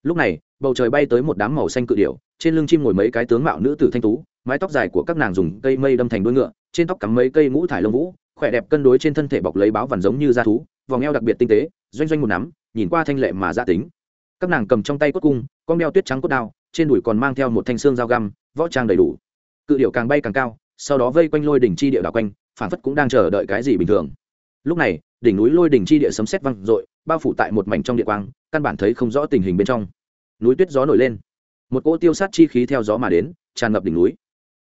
Lúc này, bầu trời bay tới một đám màu xanh cự điểu, trên lưng chim ngồi mấy cái tướng mạo nữ tử thanh tú, mái tóc dài của các nàng dùng cây mây đâm thành đuôi ngựa, trên tóc cắm mấy cây ngũ thải lông vũ, khỏe đẹp cân đối trên thân thể bọc lấy báo vằn giống như da thú, vòng eo đặc biệt tinh tế, doanh doanh một nắm, nhìn qua thanh lệ mà gia tính các nàng cầm trong tay cốt cung, con đeo tuyết trắng cốt đao, trên đùi còn mang theo một thanh xương dao găm, võ trang đầy đủ. Cự điệu càng bay càng cao, sau đó vây quanh lôi đỉnh chi địa đảo quanh phản phất cũng đang chờ đợi cái gì bình thường. Lúc này, đỉnh núi lôi đỉnh chi địa sấm sét văng rội bao phủ tại một mảnh trong địa quang, căn bản thấy không rõ tình hình bên trong. Núi tuyết gió nổi lên. Một cỗ tiêu sát chi khí theo gió mà đến, tràn ngập đỉnh núi.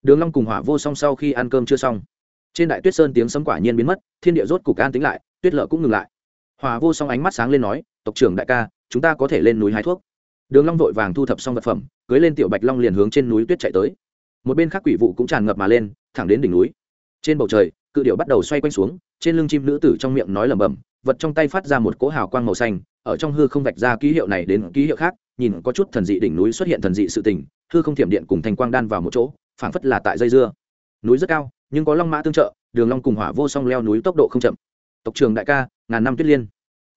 Đường long cùng hỏa vô song sau khi ăn cơm chưa xong, trên đại tuyết sơn tiếng sấm quả nhiên biến mất, thiên địa rốt cục an tĩnh lại, tuyết lợ cũng ngừng lại. Hỏa vô song ánh mắt sáng lên nói, tộc trưởng đại ca chúng ta có thể lên núi hái thuốc. Đường long vội vàng thu thập xong vật phẩm, cưới lên tiểu bạch long liền hướng trên núi tuyết chạy tới. Một bên khác quỷ vụ cũng tràn ngập mà lên, thẳng đến đỉnh núi. Trên bầu trời, cự điệu bắt đầu xoay quanh xuống, trên lưng chim nữ tử trong miệng nói lẩm bẩm, vật trong tay phát ra một cỗ hào quang màu xanh, ở trong hư không vạch ra ký hiệu này đến ký hiệu khác, nhìn có chút thần dị đỉnh núi xuất hiện thần dị sự tình, hư không thiểm điện cùng thành quang đan vào một chỗ, phảng phất là tại dây dưa. Núi rất cao, nhưng có long mã tương trợ, đường long cùng hỏa vô song leo núi tốc độ không chậm. Tộc trường đại ca, ngàn năm tuyết liên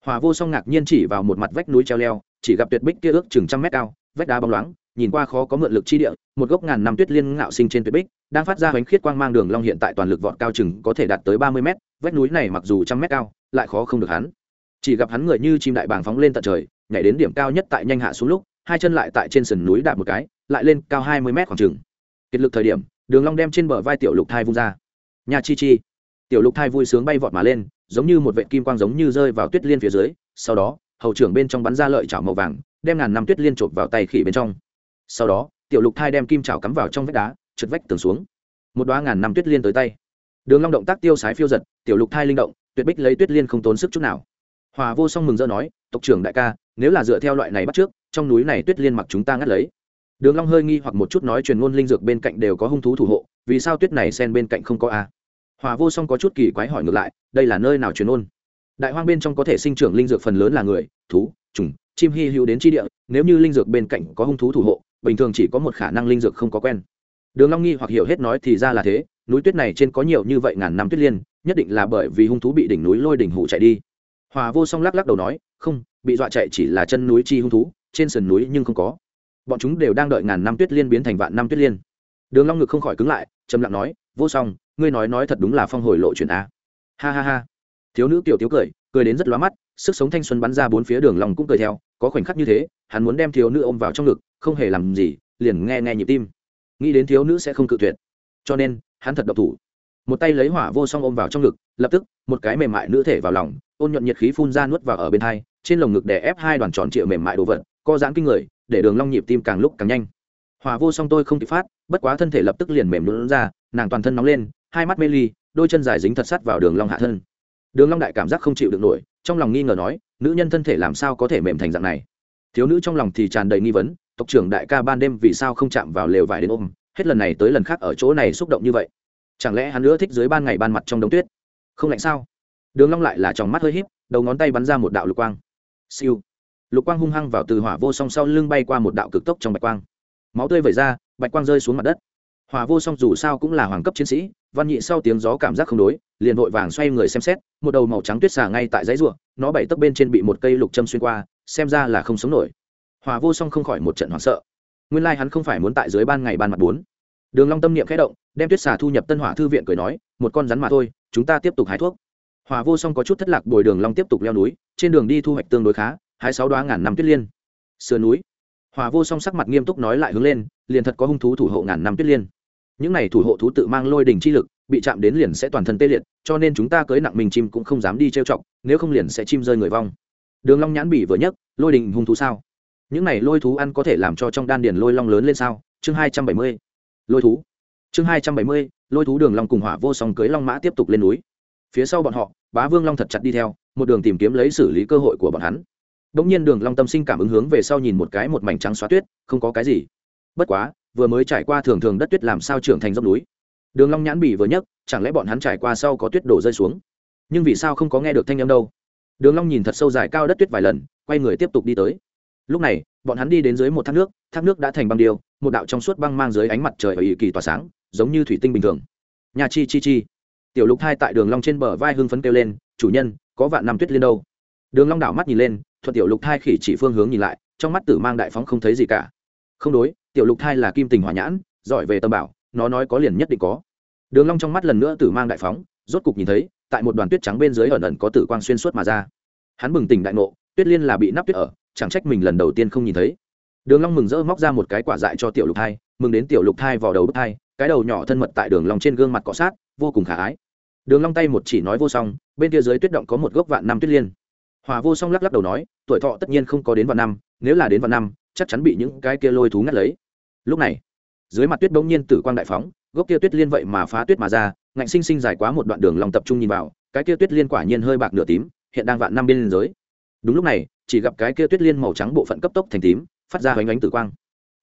hòa vô song ngạc nhiên chỉ vào một mặt vách núi treo leo, chỉ gặp tuyệt bích kia ước chừng trăm mét cao, vách đá bóng loáng, nhìn qua khó có mượn lực chi địa, một gốc ngàn năm tuyết liên ngạo sinh trên tuyệt bích, đang phát ra bánh khiết quang mang đường long hiện tại toàn lực vọt cao chừng có thể đạt tới ba mươi mét, vách núi này mặc dù trăm mét cao, lại khó không được hắn. Chỉ gặp hắn người như chim đại bàng phóng lên tận trời, nhảy đến điểm cao nhất tại nhanh hạ xuống lúc, hai chân lại tại trên sườn núi đạp một cái, lại lên cao hai mươi mét khoảng chừng. Kiệt lực thời điểm, đường long đem trên bờ vai tiểu lục thai vung ra. Nhà chi chi. Tiểu lục thai vui sướng bay vọt mà lên giống như một vệ kim quang giống như rơi vào tuyết liên phía dưới, sau đó, hầu trưởng bên trong bắn ra lợi chảo màu vàng, đem ngàn năm tuyết liên chộp vào tay khỉ bên trong. Sau đó, tiểu lục thai đem kim chảo cắm vào trong vách đá, trượt vách tường xuống. Một đoá ngàn năm tuyết liên tới tay. Đường long động tác tiêu sái phiêu giật, tiểu lục thai linh động, tuyệt bích lấy tuyết liên không tốn sức chút nào. Hòa vô song mừng rỡ nói, tộc trưởng đại ca, nếu là dựa theo loại này bắt trước, trong núi này tuyết liên mặc chúng ta ngắt lấy. Đường long hơi nghi hoặc một chút nói, truyền ngôn linh dược bên cạnh đều có hung thú thủ hộ, vì sao tuyết này xen bên cạnh không có a? Hòa vô song có chút kỳ quái hỏi ngược lại đây là nơi nào truyền ôn? Đại hoang bên trong có thể sinh trưởng linh dược phần lớn là người, thú, trùng, chim hy hữu đến chi địa, nếu như linh dược bên cạnh có hung thú thủ hộ, bình thường chỉ có một khả năng linh dược không có quen. Đường long nghi hoặc hiểu hết nói thì ra là thế, núi tuyết này trên có nhiều như vậy ngàn năm tuyết liên, nhất định là bởi vì hung thú bị đỉnh núi lôi đỉnh hụ chạy đi. Hòa vô song lắc lắc đầu nói, không, bị dọa chạy chỉ là chân núi chi hung thú, trên sườn núi nhưng không có. Bọn chúng đều đang đợi ngàn năm tuyết liên biến thành vạn năm tuyết liên. Đường long ngực không khỏi cứng lại, trầm lặng nói, vô song, ngươi nói nói thật đúng là phong hồi lộ chuyện a ha ha ha. Thiếu nữ tiểu thiếu cười cười đến rất lóa mắt, sức sống thanh xuân bắn ra bốn phía đường long cũng cười theo, có khoảnh khắc như thế, hắn muốn đem thiếu nữ ôm vào trong ngực, không hề làm gì, liền nghe nghe nhịp tim. Nghĩ đến thiếu nữ sẽ không cự tuyệt. Cho nên, hắn thật độc thủ. Một tay lấy hỏa vô song ôm vào trong ngực, lập tức, một cái mềm mại nữ thể vào lòng, ôn nhuận nhiệt khí phun ra nuốt vào ở bên hai, trên lồng ngực để ép hai đoàn tròn trịa mềm mại đồ vật, co giãn kinh người, để đường long nhịp tim càng lúc càng nhanh. Hỏa vô song tôi không kịp phát, bất quá thân thể lập tức liền mềm lún ra, nàng toàn thân nóng lên, hai mắt mê ly đôi chân dài dính thật sát vào đường long hạ thân. Đường long đại cảm giác không chịu được nổi, trong lòng nghi ngờ nói, nữ nhân thân thể làm sao có thể mềm thành dạng này? Thiếu nữ trong lòng thì tràn đầy nghi vấn, tộc trưởng đại ca ban đêm vì sao không chạm vào lều vải đến ôm? Hết lần này tới lần khác ở chỗ này xúc động như vậy. Chẳng lẽ hắn nữa thích dưới ban ngày ban mặt trong đống tuyết? Không lạnh sao? Đường long lại là tròng mắt hơi híp, đầu ngón tay bắn ra một đạo lục quang. Siêu. Lục quang hung hăng vào từ hỏa vô song sau lưng bay qua một đạo cực tốc trong bạch quang. Máu tươi vẩy ra, bạch quang rơi xuống mặt đất hòa vô song dù sao cũng là hoàng cấp chiến sĩ, văn nhị sau tiếng gió cảm giác không đối, liền vội vàng xoay người xem xét, một đầu màu trắng tuyết xà ngay tại dãy ruộng nó bảy tấc bên trên bị một cây lục châm xuyên qua, xem ra là không sống nổi. Hòa vô song không khỏi một trận hoảng sợ. Nguyên lai hắn không phải muốn tại dưới ban ngày ban mặt bốn. Đường long tâm niệm khẽ động, đem tuyết xà thu nhập tân hỏa thư viện cười nói, một con rắn mà thôi, chúng ta tiếp tục hái thuốc. Hòa vô song có chút thất lạc bồi đường long tiếp tục leo núi, trên đường đi thu hoạch tương đối khá, hái sáu đoá ngàn năm tuyết liên. Sườn núi. Hòa vô song sắc mặt nghiêm túc nói lại hướng lên, liền thật có hung thú thủ hộ ngàn năm tuyết liên những này thủ hộ thú tự mang lôi đình chi lực, bị chạm đến liền sẽ toàn thân tê liệt, cho nên chúng ta cưới nặng mình chim cũng không dám đi trêu chọc, nếu không liền sẽ chim rơi người vong. Đường long nhãn bỉ vừa nhất lôi đình hung thú sao? Những này lôi thú ăn có thể làm cho trong đan điền lôi long lớn lên sao? Chương hai trăm bảy mươi, lôi thú. Chương hai trăm bảy mươi, lôi thú đường long cùng hỏa vô song cưới long mã tiếp tục lên núi. Phía sau bọn họ, bá vương long thật chặt đi theo, một đường tìm kiếm lấy xử lý cơ hội của bọn hắn. Đống nhiên đường long tâm sinh cảm ứng hướng về sau nhìn một cái một mảnh trắng xóa tuyết, không có cái gì bất quá, vừa mới trải qua thường thường đất tuyết làm sao trưởng thành dốc núi. Đường long nhãn bỉ vừa nhấc, chẳng lẽ bọn hắn trải qua sau có tuyết đổ rơi xuống? Nhưng vì sao không có nghe được thanh âm đâu? Đường long nhìn thật sâu dài cao đất tuyết vài lần, quay người tiếp tục đi tới. Lúc này, bọn hắn đi đến dưới một thác nước thác nước đã thành băng điêu, một đạo trong suốt băng mang dưới ánh mặt trời ở ỵ kỳ tỏa sáng, giống như thủy tinh bình thường. Nhà chi chi chi. Tiểu lục hai tại đường long trên bờ vai hưng phấn kêu lên, chủ nhân, có vạn năm tuyết liên đâu? Đường long đảo mắt nhìn lên, thuận tiểu lục hai khỉ chỉ phương hướng nhìn lại, trong mắt tử mang đại phóng không thấy gì cả. Không đối tiểu lục thai là kim tình hỏa nhãn, giỏi về tâm bảo, nó nói có liền nhất định có. Đường long trong mắt lần nữa tử mang đại phóng, rốt cục nhìn thấy, tại một đoàn tuyết trắng bên dưới ẩn ẩn có tử quang xuyên suốt mà ra. Hắn bừng tỉnh đại ngộ, tuyết liên là bị nắp tuyết ở, chẳng trách mình lần đầu tiên không nhìn thấy. Đường long mừng rỡ móc ra một cái quả dại cho tiểu lục thai, mừng đến tiểu lục thai vào đầu bức thai, cái đầu nhỏ thân mật tại đường long trên gương mặt cọ sát, vô cùng khả ái. Đường long tay một chỉ nói vô song, bên kia dưới tuyết động có một gốc vạn năm tuyết liên. Hòa vô song lắc lắc đầu nói, tuổi thọ tất nhiên không có đến vạn năm, nếu là đến vạn năm chắc chắn bị những cái kia lôi thú ngắt lấy. Lúc này, dưới mặt tuyết bỗng nhiên tử quang đại phóng, gốc kia tuyết liên vậy mà phá tuyết mà ra, ngạnh sinh sinh dài quá một đoạn đường lòng tập trung nhìn vào, cái kia tuyết liên quả nhiên hơi bạc nửa tím, hiện đang vạn năm bên liên giới. Đúng lúc này, chỉ gặp cái kia tuyết liên màu trắng bộ phận cấp tốc thành tím, phát ra hoành ánh tử quang.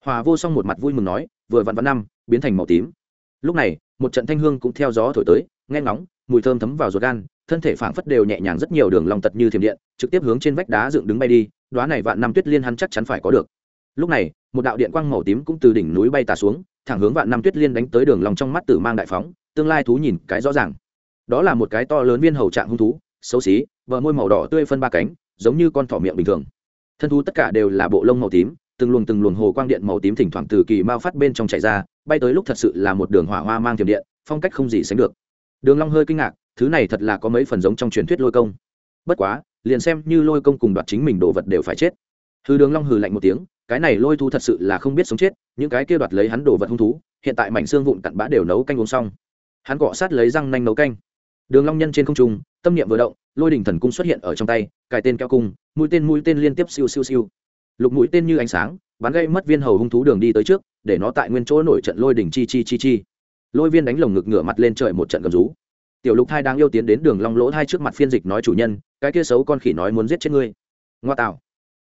Hòa vô song một mặt vui mừng nói, vừa vạn vạn năm, biến thành màu tím. Lúc này, một trận thanh hương cũng theo gió thổi tới, nghe ngóng, mùi thơm thấm vào ruột gan, thân thể phảng phất đều nhẹ nhàng rất nhiều đường lòng tật như thiểm điện, trực tiếp hướng trên vách đá dựng đứng bay đi đoá này vạn năm tuyết liên hắn chắc chắn phải có được lúc này, một đạo điện quang màu tím cũng từ đỉnh núi bay tà xuống, thẳng hướng vạn năm tuyết liên đánh tới đường lòng trong mắt tử mang đại phóng, tương lai thú nhìn cái rõ ràng. Đó là một cái to lớn viên hầu trạng hung thú, xấu xí vợ môi màu đỏ tươi phân ba cánh, giống như con thỏ miệng bình thường. Thân thú tất cả đều là bộ lông màu tím, từng luồng từng luồng hồ quang điện màu tím thỉnh thoảng từ kỳ mao phát bên trong chạy ra, bay tới lúc thật sự là một đường hỏa hoa mang thiểm điện, phong cách không gì sánh được. Đường long hơi kinh ngạc, thứ này thật là có mấy phần giống trong truyền thuyết lôi công. Bất quá, liền xem như lôi công cùng đoạt chính mình đồ vật đều phải chết. Hư đường long hừ lạnh một tiếng cái này lôi thú thật sự là không biết sống chết những cái kia đoạt lấy hắn đồ vật hung thú hiện tại mảnh xương vụn cặn bã đều nấu canh uống xong. Hắn cọ sát lấy răng nanh nấu canh. Đường long nhân trên không trung tâm niệm vừa động lôi đỉnh thần cung xuất hiện ở trong tay cài tên keo cung mũi tên mũi tên liên tiếp siêu siêu siêu. Lục mũi tên như ánh sáng bắn gây mất viên hầu hung thú đường đi tới trước để nó tại nguyên chỗ nổi trận lôi đỉnh chi chi chi chi. Lôi viên đánh lồng ngực ngửa mặt lên trời một trận gầm rú. Tiểu lục thai đang yêu tiến đến đường long lỗ thai trước mặt phiên dịch nói chủ nhân cái kia xấu con khỉ nói muốn giết chết ngươi. Ngoa tào,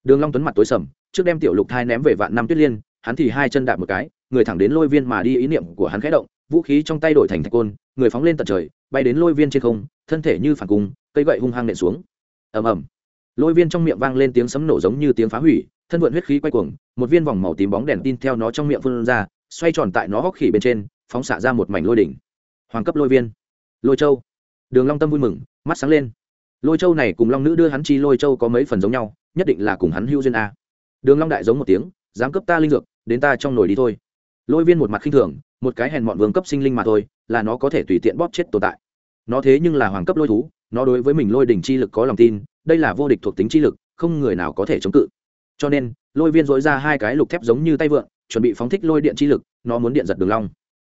đường long tuấn mặt tối sầm trước đem tiểu lục thai ném về vạn năm tuyết liên, hắn thì hai chân đạp một cái, người thẳng đến lôi viên mà đi ý niệm của hắn khẽ động, vũ khí trong tay đổi thành thạch côn, người phóng lên tận trời, bay đến lôi viên trên không, thân thể như phản cung, cây gậy hung hăng nện xuống. Ầm ầm. Lôi viên trong miệng vang lên tiếng sấm nổ giống như tiếng phá hủy, thân vượn huyết khí quay cuồng, một viên vòng màu tím bóng đèn tin theo nó trong miệng phun ra, xoay tròn tại nó hóc khỉ bên trên, phóng xạ ra một mảnh lôi đỉnh. Hoàng cấp lôi viên. Lôi châu. Đường long tâm vui mừng, mắt sáng lên. Lôi châu này cùng long nữ đưa hắn chi lôi châu có mấy phần giống nhau, nhất định là cùng hắn hưu duyên a đường long đại giống một tiếng, dám cấp ta linh dược, đến ta trong nồi đi thôi. Lôi viên một mặt khinh thường, một cái hèn mọn vương cấp sinh linh mà thôi, là nó có thể tùy tiện bóp chết tồn tại. Nó thế nhưng là hoàng cấp lôi thú, nó đối với mình lôi đỉnh chi lực có lòng tin, đây là vô địch thuộc tính chi lực, không người nào có thể chống cự. Cho nên, lôi viên dối ra hai cái lục thép giống như tay vượn, chuẩn bị phóng thích lôi điện chi lực, nó muốn điện giật đường long.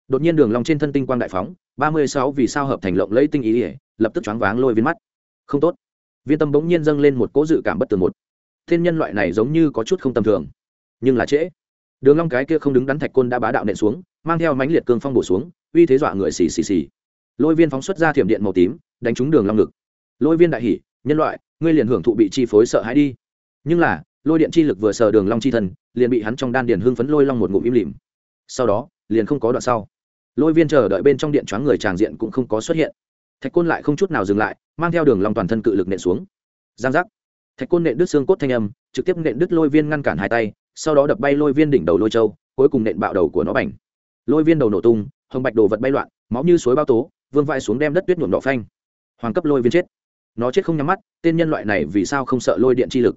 Đột nhiên đường long trên thân tinh quang đại phóng, ba mươi sáu vì sao hợp thành lộng lấy tinh ý ỉa lập tức choáng váng lôi viên mắt. Không tốt. Viên tâm bỗng nhiên dâng lên một cố dự cảm bất tường một thiên nhân loại này giống như có chút không tầm thường. Nhưng là trễ. Đường long cái kia không đứng đắn thạch côn đã bá đạo nện xuống, mang theo mãnh liệt cương phong bổ xuống, uy thế dọa người xì xì xì. Lôi viên phóng xuất ra thiểm điện màu tím, đánh trúng đường long ngực. Lôi viên đại hỉ, nhân loại, ngươi liền hưởng thụ bị chi phối sợ hãi đi. Nhưng là, lôi điện chi lực vừa sờ đường long chi thần, liền bị hắn trong đan điền hưng phấn lôi long một ngụm im lìm. Sau đó, liền không có đoạn sau. Lôi viên chờ đợi bên trong điện choáng người tràng diện cũng không có xuất hiện. Thạch côn lại không chút nào dừng lại, mang theo đường long toàn thân cự lực nện xuống. Giang giác thạch côn nện đứt xương cốt thanh âm, trực tiếp nện đứt lôi viên ngăn cản hai tay, sau đó đập bay lôi viên đỉnh đầu lôi châu, cuối cùng nện bạo đầu của nó bành. Lôi viên đầu nổ tung, hồng bạch đồ vật bay loạn, máu như suối bao tố, vương vai xuống đem đất tuyết nhuộm đỏ phanh. Hoàng cấp lôi viên chết. Nó chết không nhắm mắt, tên nhân loại này vì sao không sợ lôi điện chi lực?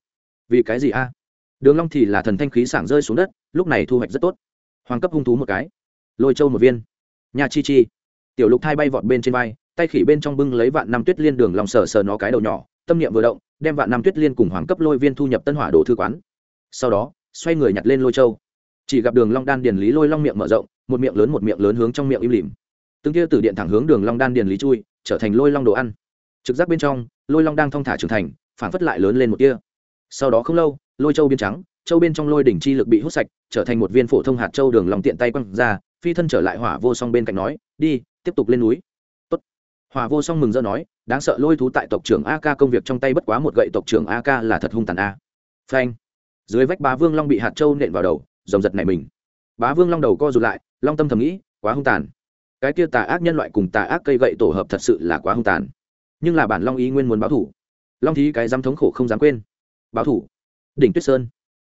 Vì cái gì a? Đường long thì là thần thanh khí sảng rơi xuống đất, lúc này thu hoạch rất tốt. Hoàng cấp hung thú một cái. Lôi châu một viên. Nhà chi chi. Tiểu lục thai bay vọt bên trên vai, tay khỉ bên trong bưng lấy vạn năm tuyết liên đường lòng sờ sờ nó cái đầu nhỏ, tâm niệm vừa động đem vạn năm tuyết liên cùng hoàng cấp lôi viên thu nhập tân hỏa đồ thư quán. Sau đó, xoay người nhặt lên lôi châu. Chỉ gặp đường long đan điền lý lôi long miệng mở rộng, một miệng lớn một miệng lớn hướng trong miệng im lìm. Từng kia từ điện thẳng hướng đường long đan điền lý chui, trở thành lôi long đồ ăn. Trực giác bên trong, lôi long đang thong thả trưởng thành phản phất lại lớn lên một tia. Sau đó không lâu, lôi châu biến trắng, châu bên trong lôi đỉnh chi lực bị hút sạch, trở thành một viên phổ thông hạt châu đường long tiện tay quăng ra, phi thân trở lại hỏa vô song bên cạnh nói, đi, tiếp tục lên núi hòa vô song mừng rỡ nói, đáng sợ lôi thú tại tộc trưởng a Ca công việc trong tay bất quá một gậy tộc trưởng a Ca là thật hung tàn a. Phanh. Dưới vách bá vương long bị hạt châu nện vào đầu dòng giật này mình. Bá vương long đầu co rụt lại, long tâm thầm nghĩ, quá hung tàn. Cái kia tà ác nhân loại cùng tà ác cây gậy tổ hợp thật sự là quá hung tàn. Nhưng là bản long ý nguyên muốn báo thủ. Long thí cái dám thống khổ không dám quên. Báo thủ. Đỉnh tuyết sơn.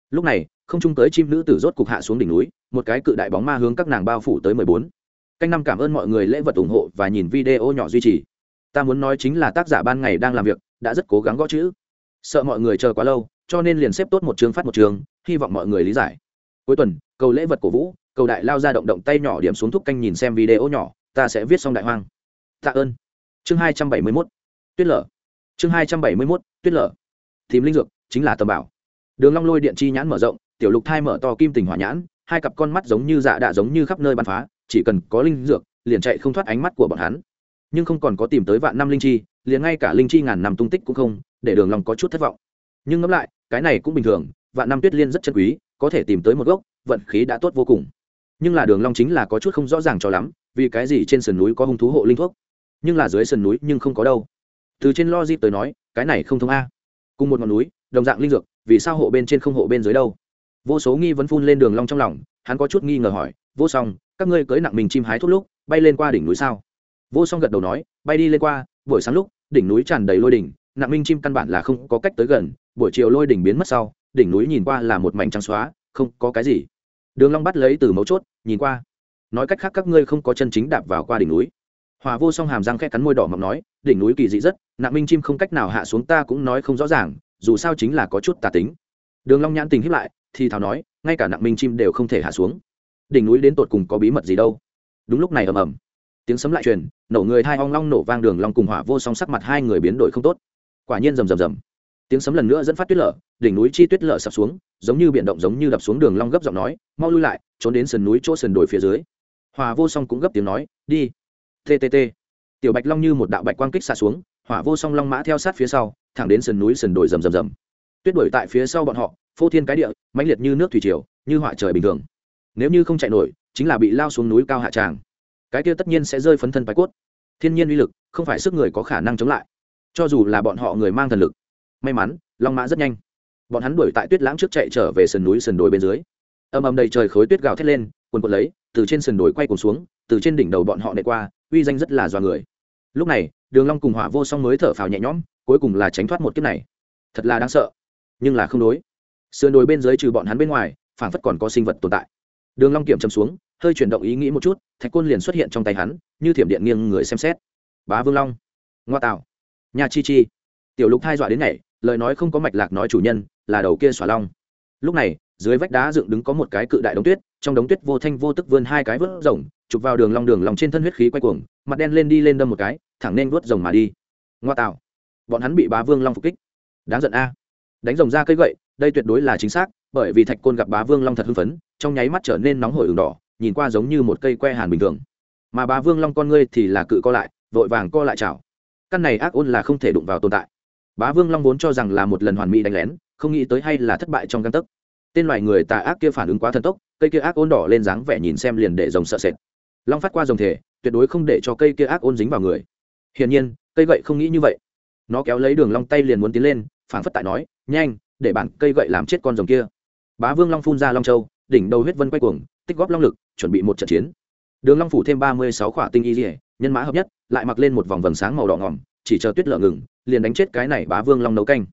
Lúc này, không trung tới chim nữ tử rốt cục hạ xuống đỉnh núi, một cái cự đại bóng ma hướng các nàng bao phủ tới mười bốn canh năm cảm ơn mọi người lễ vật ủng hộ và nhìn video nhỏ duy trì. Ta muốn nói chính là tác giả ban ngày đang làm việc, đã rất cố gắng gõ chữ. Sợ mọi người chờ quá lâu, cho nên liền xếp tốt một chương phát một chương hy vọng mọi người lý giải. Cuối tuần, cầu lễ vật cổ vũ, cầu đại lao ra động động tay nhỏ điểm xuống thúc canh nhìn xem video nhỏ, ta sẽ viết xong đại hoang. Tạ ơn. Chương hai trăm bảy mươi mốt. Tuyết lở. Chương hai trăm bảy mươi mốt, tuyết lở. Tìm linh dược, chính là tầm bảo. Đường long lôi điện chi nhãn mở rộng, tiểu lục thai mở to kim tình hỏa nhãn, hai cặp con mắt giống như dạ đạ giống như khắp nơi bắn phá chỉ cần có linh dược, liền chạy không thoát ánh mắt của bọn hắn. Nhưng không còn có tìm tới vạn năm linh chi, liền ngay cả linh chi ngàn năm tung tích cũng không, để đường long có chút thất vọng. Nhưng ngẫm lại, cái này cũng bình thường, vạn năm tuyết liên rất chân quý, có thể tìm tới một gốc, vận khí đã tốt vô cùng. Nhưng là đường long chính là có chút không rõ ràng cho lắm, vì cái gì trên sườn núi có hung thú hộ linh thuốc? Nhưng là dưới sườn núi nhưng không có đâu. Từ trên lo diệp tới nói, cái này không thông a. Cùng một ngọn núi, đồng dạng linh dược, vì sao hộ bên trên không hộ bên dưới đâu? Vô số nghi vấn phun lên đường long trong lòng, hắn có chút nghi ngờ hỏi vô song, các ngươi cưới nặng mình chim hái thuốc lúc, bay lên qua đỉnh núi sao? Vô song gật đầu nói, bay đi lên qua, buổi sáng lúc, đỉnh núi tràn đầy lôi đỉnh, nặng minh chim căn bản là không có cách tới gần, buổi chiều lôi đỉnh biến mất sau, đỉnh núi nhìn qua là một mảnh trắng xóa, không có cái gì. Đường long bắt lấy từ mấu chốt, nhìn qua. Nói cách khác, các ngươi không có chân chính đạp vào qua đỉnh núi. Hòa vô song hàm răng khẽ cắn môi đỏ mọc nói, đỉnh núi kỳ dị rất, nặng minh chim không cách nào hạ xuống ta cũng nói không rõ ràng, dù sao chính là có chút tà tính. Đường long nhãn tình hiếp lại, thì thào nói, ngay cả nặng minh chim đều không thể hạ xuống đỉnh núi đến tột cùng có bí mật gì đâu. Đúng lúc này ầm ầm, tiếng sấm lại truyền, nổ người hai ong long nổ vang đường long cùng hỏa vô song sắc mặt hai người biến đổi không tốt. Quả nhiên rầm rầm rầm. Tiếng sấm lần nữa dẫn phát tuyết lở, đỉnh núi chi tuyết lở sập xuống, giống như biển động giống như đập xuống đường long gấp giọng nói, mau lui lại, trốn đến sườn núi chỗ sườn đồi phía dưới. Hỏa vô song cũng gấp tiếng nói, đi. Ttt tiểu bạch long như một đạo bạch quang kích xạ xuống, hỏa vô song long mã theo sát phía sau, thẳng đến sườn núi sườn đồi rầm rầm rầm. Tuyết đuổi tại phía sau bọn họ, phô thiên cái địa, mãnh liệt như nước thủy triều, như họa trời bình thường nếu như không chạy nổi, chính là bị lao xuống núi cao hạ tràng. Cái kia tất nhiên sẽ rơi phấn thân bài cốt. Thiên nhiên uy lực, không phải sức người có khả năng chống lại. Cho dù là bọn họ người mang thần lực. May mắn, long mã rất nhanh. Bọn hắn đuổi tại tuyết lãng trước chạy trở về sườn núi sườn đồi bên dưới. Âm âm đầy trời khối tuyết gào thét lên quần quần lấy, từ trên sườn đồi quay cuồng xuống, từ trên đỉnh đầu bọn họ nệ qua, uy danh rất là doa người. Lúc này, đường long cùng hỏa vô song mới thở phào nhẹ nhõm, cuối cùng là tránh thoát một kiếp này. Thật là đáng sợ, nhưng là không đối. Sườn đồi bên dưới trừ bọn hắn bên ngoài, phảng phất còn có sinh vật tồn tại đường long kiểm chầm xuống, hơi chuyển động ý nghĩ một chút, thạch côn liền xuất hiện trong tay hắn, như thiểm điện nghiêng người xem xét. Bá vương long. Ngoa tạo. Nhà chi chi. Tiểu lục thai dọa đến nhảy, lời nói không có mạch lạc nói chủ nhân, là đầu kia xỏa long. Lúc này, dưới vách đá dựng đứng có một cái cự đại đống tuyết, trong đống tuyết vô thanh vô tức vươn hai cái vớt rồng, chụp vào đường long đường lòng trên thân huyết khí quay cuồng, mặt đen lên đi lên đâm một cái, thẳng nên vớt rồng mà đi. Ngoa tạo. Bọn hắn bị bá vương long phục kích. Đáng giận a. Đánh rồng ra cây gậy, đây tuyệt đối là chính xác, bởi vì thạch côn gặp bá vương long thật hưng phấn trong nháy mắt trở nên nóng hổi ửng đỏ, nhìn qua giống như một cây que hàn bình thường. Mà bá vương long con ngươi thì là cự co lại, vội vàng co lại chảo. Căn này ác ôn là không thể đụng vào tồn tại. Bá vương long vốn cho rằng là một lần hoàn mỹ đánh lén, không nghĩ tới hay là thất bại trong găng tấc. Tên loài người tà ác kia phản ứng quá thần tốc, cây kia ác ôn đỏ lên dáng vẻ nhìn xem liền để rồng sợ sệt. Long phát qua rồng thể, tuyệt đối không để cho cây kia ác ôn dính vào người. Hiển nhiên, cây gậy không nghĩ như vậy. Nó kéo lấy đường long tay liền muốn tiến lên phản phất tại nói, nhanh, để bản cây gậy làm chết con rồng kia. Bá vương long phun ra long châu đỉnh đầu huyết vân quay cuồng, tích góp long lực, chuẩn bị một trận chiến. Đường long phủ thêm ba mươi sáu khỏa tinh y dỉa nhân mã hợp nhất, lại mặc lên một vòng vầng sáng màu đỏ ngỏm, chỉ chờ tuyết lở ngừng, liền đánh chết cái này bá vương long nấu canh.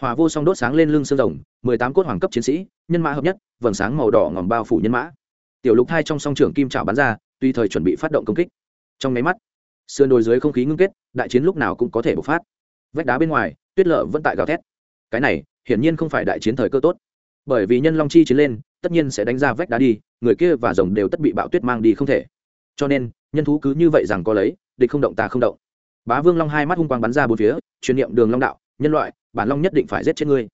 Hòa vô song đốt sáng lên lưng xương rồng, mười tám cốt hoàng cấp chiến sĩ, nhân mã hợp nhất, vầng sáng màu đỏ ngỏm bao phủ nhân mã. Tiểu lục hai trong song trưởng kim trào bắn ra tùy thời chuẩn bị phát động công kích. Trong máy mắt, sườn đồi dưới không khí ngưng kết, đại chiến lúc nào cũng có thể bộc phát. Vách đá bên ngoài, tuyết lở vẫn tại gào thét. Cái này, hiển nhiên không phải đại chiến thời cơ tốt bởi vì nhân long chi chiến lên, tất nhiên sẽ đánh ra vách đá đi, người kia và rồng đều tất bị bạo tuyết mang đi không thể. Cho nên, nhân thú cứ như vậy rằng có lấy, địch không động ta không động. Bá vương long hai mắt hung quang bắn ra bốn phía, truyền niệm đường long đạo, nhân loại, bản long nhất định phải giết chết ngươi.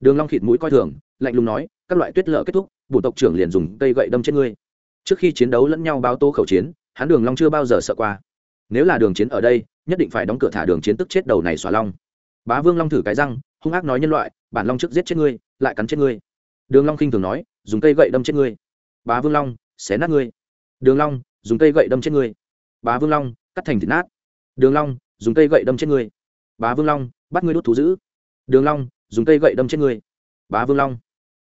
Đường long khịt mũi coi thường, lạnh lùng nói, các loại tuyết lở kết thúc, bổ tộc trưởng liền dùng cây gậy đâm chết ngươi. Trước khi chiến đấu lẫn nhau báo tố khẩu chiến, hắn đường long chưa bao giờ sợ qua. Nếu là đường chiến ở đây, nhất định phải đóng cửa thả đường chiến tức chết đầu này xóa long. Bá vương long thử cái răng, hung ác nói nhân loại, bản long trước giết chết ngươi, lại cắn chết ngươi đường long khinh thường nói, dùng cây gậy đâm chết ngươi. Bá vương long, xé nát ngươi. Đường long, dùng cây gậy đâm chết ngươi. Bá vương long, cắt thành thịt nát. Đường long, dùng cây gậy đâm chết ngươi. Bá vương long, bắt ngươi đốt thú dữ. Đường long, dùng cây gậy đâm chết ngươi. Bá vương long.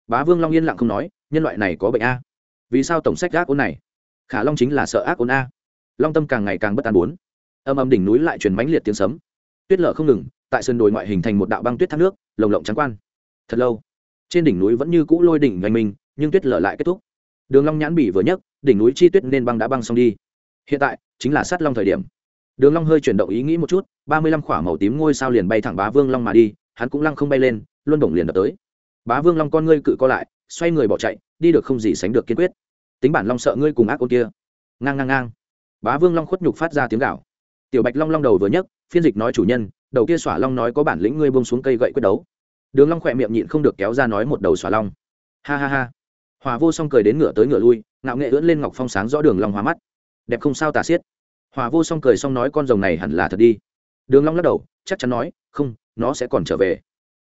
Bá vương long yên lặng không nói, nhân loại này có bệnh a. Vì sao tổng sách ác ôn này? Khả long chính là sợ ác ôn a. Long tâm càng ngày càng bất an bốn. Âm âm đỉnh núi lại truyền mãnh liệt tiếng sấm. Tuyết lở không ngừng, tại sườn đồi ngoại hình thành một đạo băng tuyết thác nước, lồng lộng trắng quan. Thật lâu trên đỉnh núi vẫn như cũ lôi đỉnh ngành mình nhưng tuyết lở lại kết thúc. Đường long nhãn bỉ vừa nhấc, đỉnh núi chi tuyết nên băng đã băng xong đi. Hiện tại, chính là sát long thời điểm. Đường long hơi chuyển động ý nghĩ một chút, ba mươi lăm khỏa màu tím ngôi sao liền bay thẳng bá vương long mà đi, hắn cũng lăng không bay lên, luân bổng liền đập tới. Bá vương long con ngươi cự co lại, xoay người bỏ chạy, đi được không gì sánh được kiên quyết. Tính bản long sợ ngươi cùng ác ôn kia. Ngang ngang ngang. Bá vương long khuất nhục phát ra tiếng gạo tiểu bạch long long đầu vừa nhấc, phiên dịch nói chủ nhân, đầu kia xỏa long nói có bản lĩnh ngươi buông xuống cây gậy quyết đấu đường long khỏe miệng nhịn không được kéo ra nói một đầu xóa long. Ha ha ha. Hòa vô song cười đến ngửa tới ngửa lui, ngạo nghệ ưỡn lên ngọc phong sáng rõ đường long hóa mắt. Đẹp không sao tả xiết. Hòa vô song cười xong nói con rồng này hẳn là thật đi. Đường long lắc đầu, chắc chắn nói, không, nó sẽ còn trở về.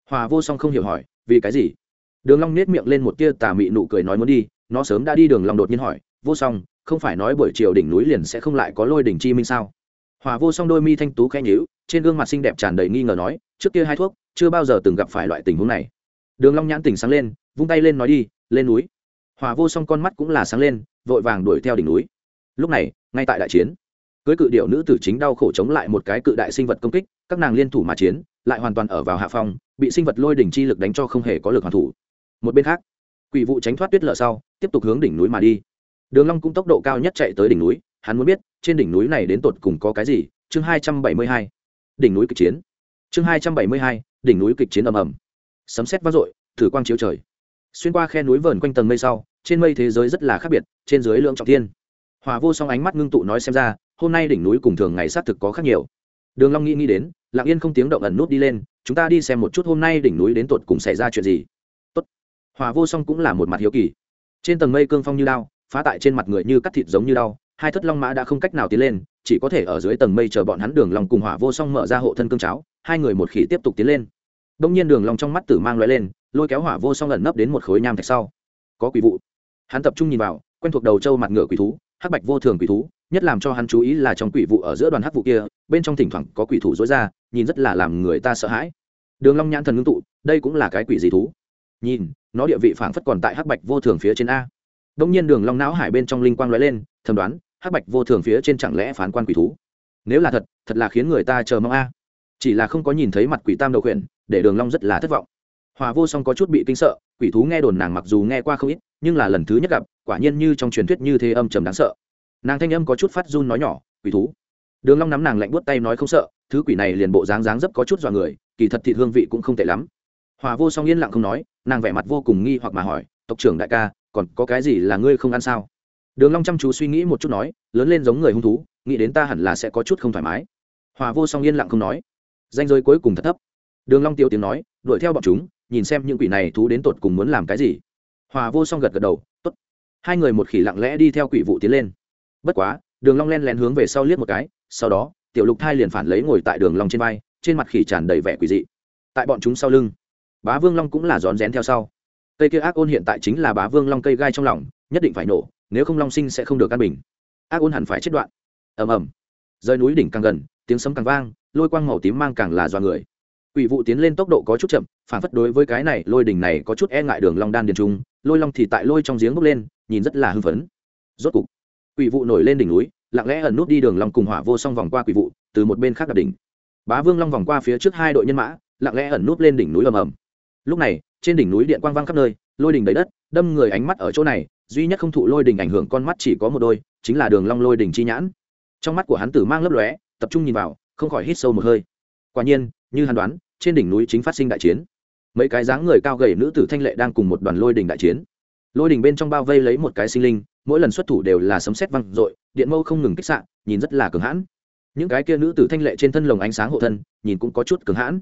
Hòa vô song không hiểu hỏi, vì cái gì? Đường long nét miệng lên một tia tà mị nụ cười nói muốn đi, nó sớm đã đi đường long đột nhiên hỏi, vô song, không phải nói buổi chiều đỉnh núi liền sẽ không lại có lôi đỉnh chi minh sao? Hòa vô song đôi mi thanh tú khẽ nhíu, trên gương mặt xinh đẹp tràn đầy nghi ngờ nói, trước kia hai thuốc, chưa bao giờ từng gặp phải loại tình huống này. Đường long nhãn tỉnh sáng lên, vung tay lên nói đi, lên núi. Hòa vô song con mắt cũng là sáng lên, vội vàng đuổi theo đỉnh núi. Lúc này, ngay tại đại chiến, cưới cự điệu nữ tử chính đau khổ chống lại một cái cự đại sinh vật công kích, các nàng liên thủ mà chiến, lại hoàn toàn ở vào hạ phong, bị sinh vật lôi đỉnh chi lực đánh cho không hề có lực hoàn thủ. Một bên khác, quỷ vụ tránh thoát tuyết lở sau, tiếp tục hướng đỉnh núi mà đi đường long cũng tốc độ cao nhất chạy tới đỉnh núi, hắn muốn biết, trên đỉnh núi này đến tột cùng có cái gì? Chương hai trăm bảy mươi hai. Đỉnh núi kịch chiến. Chương hai trăm bảy mươi hai, đỉnh núi kịch chiến ầm ầm. Sấm sét vang dội, thử quang chiếu trời. Xuyên qua khe núi vờn quanh tầng mây sau, trên mây thế giới rất là khác biệt, trên dưới lượng trọng thiên. Hòa vô song ánh mắt ngưng tụ nói xem ra, hôm nay đỉnh núi cùng thường ngày xác thực có khác nhiều. Đường long nghĩ nghĩ đến, lặng yên không tiếng động ẩn nút đi lên, chúng ta đi xem một chút hôm nay đỉnh núi đến tột cùng xảy ra chuyện gì. Tốt. Hòa vô song cũng là một mặt hiếu kỳ. Trên tầng mây cương phong như đao phá tại trên mặt người như cắt thịt giống như đau, hai thất long mã đã không cách nào tiến lên, chỉ có thể ở dưới tầng mây chờ bọn hắn đường long cùng hỏa vô song mở ra hộ thân cương cháo, hai người một khỉ tiếp tục tiến lên. Đông nhiên đường long trong mắt tử mang loại lên, lôi kéo hỏa vô song ẩn nấp đến một khối nham thạch sau. Có quỷ vụ. Hắn tập trung nhìn vào, quen thuộc đầu trâu mặt ngựa quỷ thú, hắc bạch vô thường quỷ thú, nhất làm cho hắn chú ý là trong quỷ vụ ở giữa đoàn hắc vụ kia, bên trong thỉnh thoảng có quỷ thủ dối ra, nhìn rất là làm người ta sợ hãi. Đường long nhãn thần ngưng tụ, đây cũng là cái quỷ gì thú? Nhìn, nó địa vị phảng phất còn tại hắc bạch vô thường phía trên a đông nhiên đường long não hải bên trong linh quang lóe lên, thầm đoán, hắc bạch vô thường phía trên chẳng lẽ phán quan quỷ thú? Nếu là thật thật là khiến người ta chờ mong a. Chỉ là không có nhìn thấy mặt quỷ tam đầu khuyển, để đường long rất là thất vọng. Hòa vô song có chút bị kinh sợ, quỷ thú nghe đồn nàng mặc dù nghe qua không ít, nhưng là lần thứ nhất gặp, quả nhiên như trong truyền thuyết như thế âm trầm đáng sợ. Nàng thanh âm có chút phát run nói nhỏ, quỷ thú. Đường long nắm nàng lạnh buốt tay nói không sợ, thứ quỷ này liền bộ dáng dáng dấp có chút dọa người, kỳ thật thịt hương vị cũng không tệ lắm. Hòa vô song yên lặng không nói, nàng vẻ mặt vô cùng nghi hoặc mà hỏi, tộc trưởng đại ca còn có cái gì là ngươi không ăn sao? Đường long chăm chú suy nghĩ một chút nói, lớn lên giống người hung thú, nghĩ đến ta hẳn là sẽ có chút không thoải mái. Hòa vô song yên lặng không nói. Danh giới cuối cùng thật thấp. Đường long tiêu tiếng nói, đuổi theo bọn chúng, nhìn xem những quỷ này thú đến tột cùng muốn làm cái gì. Hòa vô song gật gật đầu, tốt. Hai người một khỉ lặng lẽ đi theo quỷ vụ tiến lên. Bất quá, đường long len lén hướng về sau liếc một cái, sau đó, tiểu lục thai liền phản lấy ngồi tại đường long trên vai, trên mặt khỉ tràn đầy vẻ quỷ dị. Tại bọn chúng sau lưng, bá vương long cũng là rón rén theo sau cây kia ác ôn hiện tại chính là bá vương long cây gai trong lòng, nhất định phải nổ, nếu không long sinh sẽ không được căn bình. Ác ôn hẳn phải chết đoạn. Ầm ầm. Rơi núi đỉnh càng gần, tiếng sấm càng vang, lôi quang màu tím mang càng là do người. Quỷ vụ tiến lên tốc độ có chút chậm, phản phất đối với cái này, lôi đỉnh này có chút e ngại đường long đan điền trung, lôi long thì tại lôi trong giếng bốc lên, nhìn rất là hưng phấn. Rốt cục, quỷ vụ nổi lên đỉnh núi, lặng lẽ ẩn nút đi đường long cùng hỏa vô song vòng qua quỷ vụ, từ một bên khác đạp đỉnh. Bá vương long vòng qua phía trước hai đội nhân mã, lặng lẽ ẩn nút lên đỉnh núi ầm ầm. Lúc này trên đỉnh núi điện quang vang khắp nơi, lôi đỉnh đầy đất, đâm người ánh mắt ở chỗ này, duy nhất không thụ lôi đỉnh ảnh hưởng con mắt chỉ có một đôi, chính là đường long lôi đỉnh chi nhãn. Trong mắt của hắn tử mang lấp lóe, tập trung nhìn vào, không khỏi hít sâu một hơi. Quả nhiên, như hắn đoán, trên đỉnh núi chính phát sinh đại chiến. Mấy cái dáng người cao gầy nữ tử thanh lệ đang cùng một đoàn lôi đỉnh đại chiến. Lôi đỉnh bên trong bao vây lấy một cái sinh linh, mỗi lần xuất thủ đều là sấm sét văng rội điện mâu không ngừng kích sạn nhìn rất là cường hãn. Những cái kia nữ tử thanh lệ trên thân lồng ánh sáng hộ thân, nhìn cũng có chút cường hãn.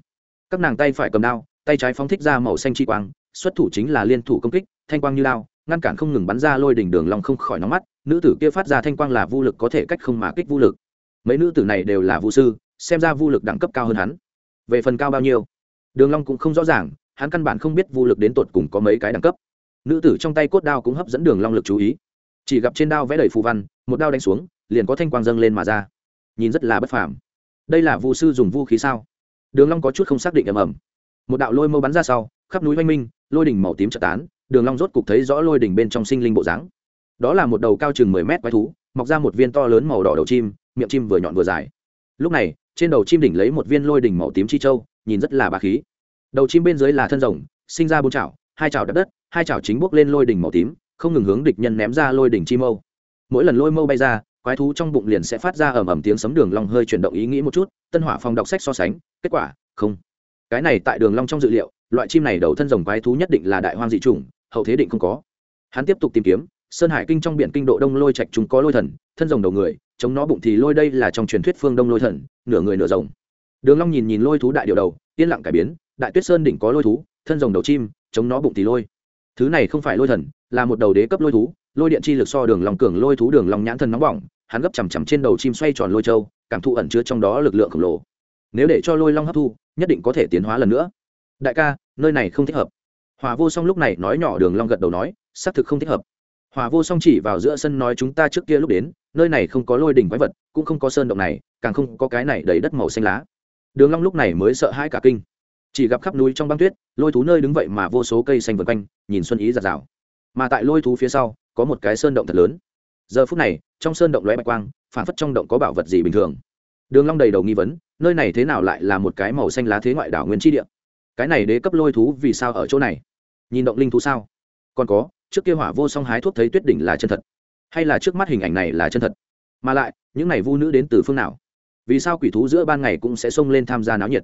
Các nàng tay phải cầm đao tay trái phóng thích ra màu xanh chi quang xuất thủ chính là liên thủ công kích thanh quang như lao, ngăn cản không ngừng bắn ra lôi đỉnh đường lòng không khỏi nóng mắt nữ tử kia phát ra thanh quang là vô lực có thể cách không mà kích vô lực. Mấy nữ tử này đều là vũ sư xem ra vô lực đẳng cấp cao hơn hắn. Về phần cao bao nhiêu? Đường long cũng không rõ ràng hắn căn bản không biết vô lực đến tột cùng có mấy cái đẳng cấp. Nữ tử trong tay cốt đao cũng hấp dẫn đường long lực chú ý. Chỉ gặp trên đao vẽ đầy phù văn một đao đánh xuống liền có thanh quang dâng lên mà ra. Nhìn rất là bất phàm. Đây là vu sư dùng vũ khí sao? Đường long có chút không xác định ầm ầm một đạo lôi mâu bắn ra sau, khắp núi oanh minh, lôi đỉnh màu tím trợ tán, đường long rốt cục thấy rõ lôi đỉnh bên trong sinh linh bộ dáng. Đó là một đầu cao chừng mười mét quái thú, mọc ra một viên to lớn màu đỏ đầu chim, miệng chim vừa nhọn vừa dài. Lúc này, trên đầu chim đỉnh lấy một viên lôi đỉnh màu tím chi châu, nhìn rất là bá khí. Đầu chim bên dưới là thân rồng, sinh ra bốn chảo, hai chảo đập đất, hai chảo chính bước lên lôi đỉnh màu tím, không ngừng hướng địch nhân ném ra lôi đỉnh chi mâu. Mỗi lần lôi mâu bay ra, quái thú trong bụng liền sẽ phát ra ầm ầm tiếng sấm đường long hơi chuyển động ý nghĩ một chút, tân hỏa phòng đọc sách so sánh, kết quả, không cái này tại đường long trong dự liệu, loại chim này đầu thân rồng quái thú nhất định là đại hoang dị chủng, hậu thế định không có. Hắn tiếp tục tìm kiếm, sơn hải kinh trong biển kinh độ đông lôi trạch chúng có lôi thần, thân rồng đầu người, chống nó bụng thì lôi đây là trong truyền thuyết phương đông lôi thần, nửa người nửa rồng. Đường long nhìn nhìn lôi thú đại điều đầu, yên lặng cải biến, đại tuyết sơn đỉnh có lôi thú, thân rồng đầu chim, chống nó bụng thì lôi. Thứ này không phải lôi thần, là một đầu đế cấp lôi thú, lôi điện chi lực so đường long cường, lôi thú đường long nhãn thần nóng bỏng, hắn gấp chầm chầm trên đầu chim xoay tròn lôi châu, cảm thụ ẩn chứa trong đó lực lượng khổng lồ. Nếu để cho lôi long hấp thu nhất định có thể tiến hóa lần nữa. Đại ca, nơi này không thích hợp. Hòa vô song lúc này nói nhỏ đường long gật đầu nói, xác thực không thích hợp. Hòa vô song chỉ vào giữa sân nói chúng ta trước kia lúc đến, nơi này không có lôi đỉnh quái vật, cũng không có sơn động này, càng không có cái này đầy đất màu xanh lá. Đường long lúc này mới sợ hãi cả kinh. Chỉ gặp khắp núi trong băng tuyết, lôi thú nơi đứng vậy mà vô số cây xanh vần quanh, nhìn xuân ý giạt rào mà tại lôi thú phía sau, có một cái sơn động thật lớn. Giờ phút này, trong sơn động lóe bạch quang phản phất trong động có bảo vật gì bình thường. Đường long đầy đầu nghi vấn nơi này thế nào lại là một cái màu xanh lá thế ngoại đảo nguyên chi địa? Cái này đế cấp lôi thú vì sao ở chỗ này? Nhìn động linh thú sao? Còn có, trước kia hỏa vô song hái thuốc thấy tuyết đỉnh là chân thật, hay là trước mắt hình ảnh này là chân thật? Mà lại, những này vu nữ đến từ phương nào? Vì sao quỷ thú giữa ban ngày cũng sẽ xông lên tham gia náo nhiệt?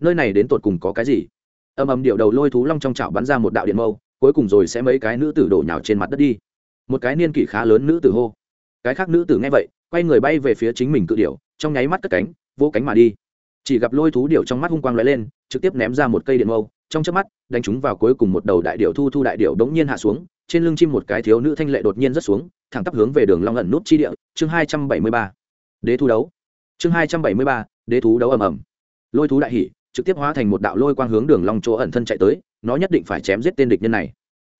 Nơi này đến tột cùng có cái gì? Ầm ầm điệu đầu lôi thú long trong chảo bắn ra một đạo điện mâu, cuối cùng rồi sẽ mấy cái nữ tử đổ nhào trên mặt đất đi. Một cái niên kỷ khá lớn nữ tử hô. Cái khác nữ tử nghe vậy, quay người bay về phía chính mình cự điệu trong nháy mắt cất cánh vỗ cánh mà đi. Chỉ gặp lôi thú điệu trong mắt hung quang lóe lên, trực tiếp ném ra một cây điện mâu, trong chớp mắt, đánh chúng vào cuối cùng một đầu đại điệu thu thu đại điệu đống nhiên hạ xuống, trên lưng chim một cái thiếu nữ thanh lệ đột nhiên rất xuống, thẳng tắp hướng về đường long ẩn nút chi địa, chương hai trăm bảy mươi ba. Đế thú đấu. Chương hai trăm bảy mươi ba, đế thú đấu ầm ầm. Lôi thú đại hỉ, trực tiếp hóa thành một đạo lôi quang hướng đường long chỗ ẩn thân chạy tới, nó nhất định phải chém giết tên địch nhân này.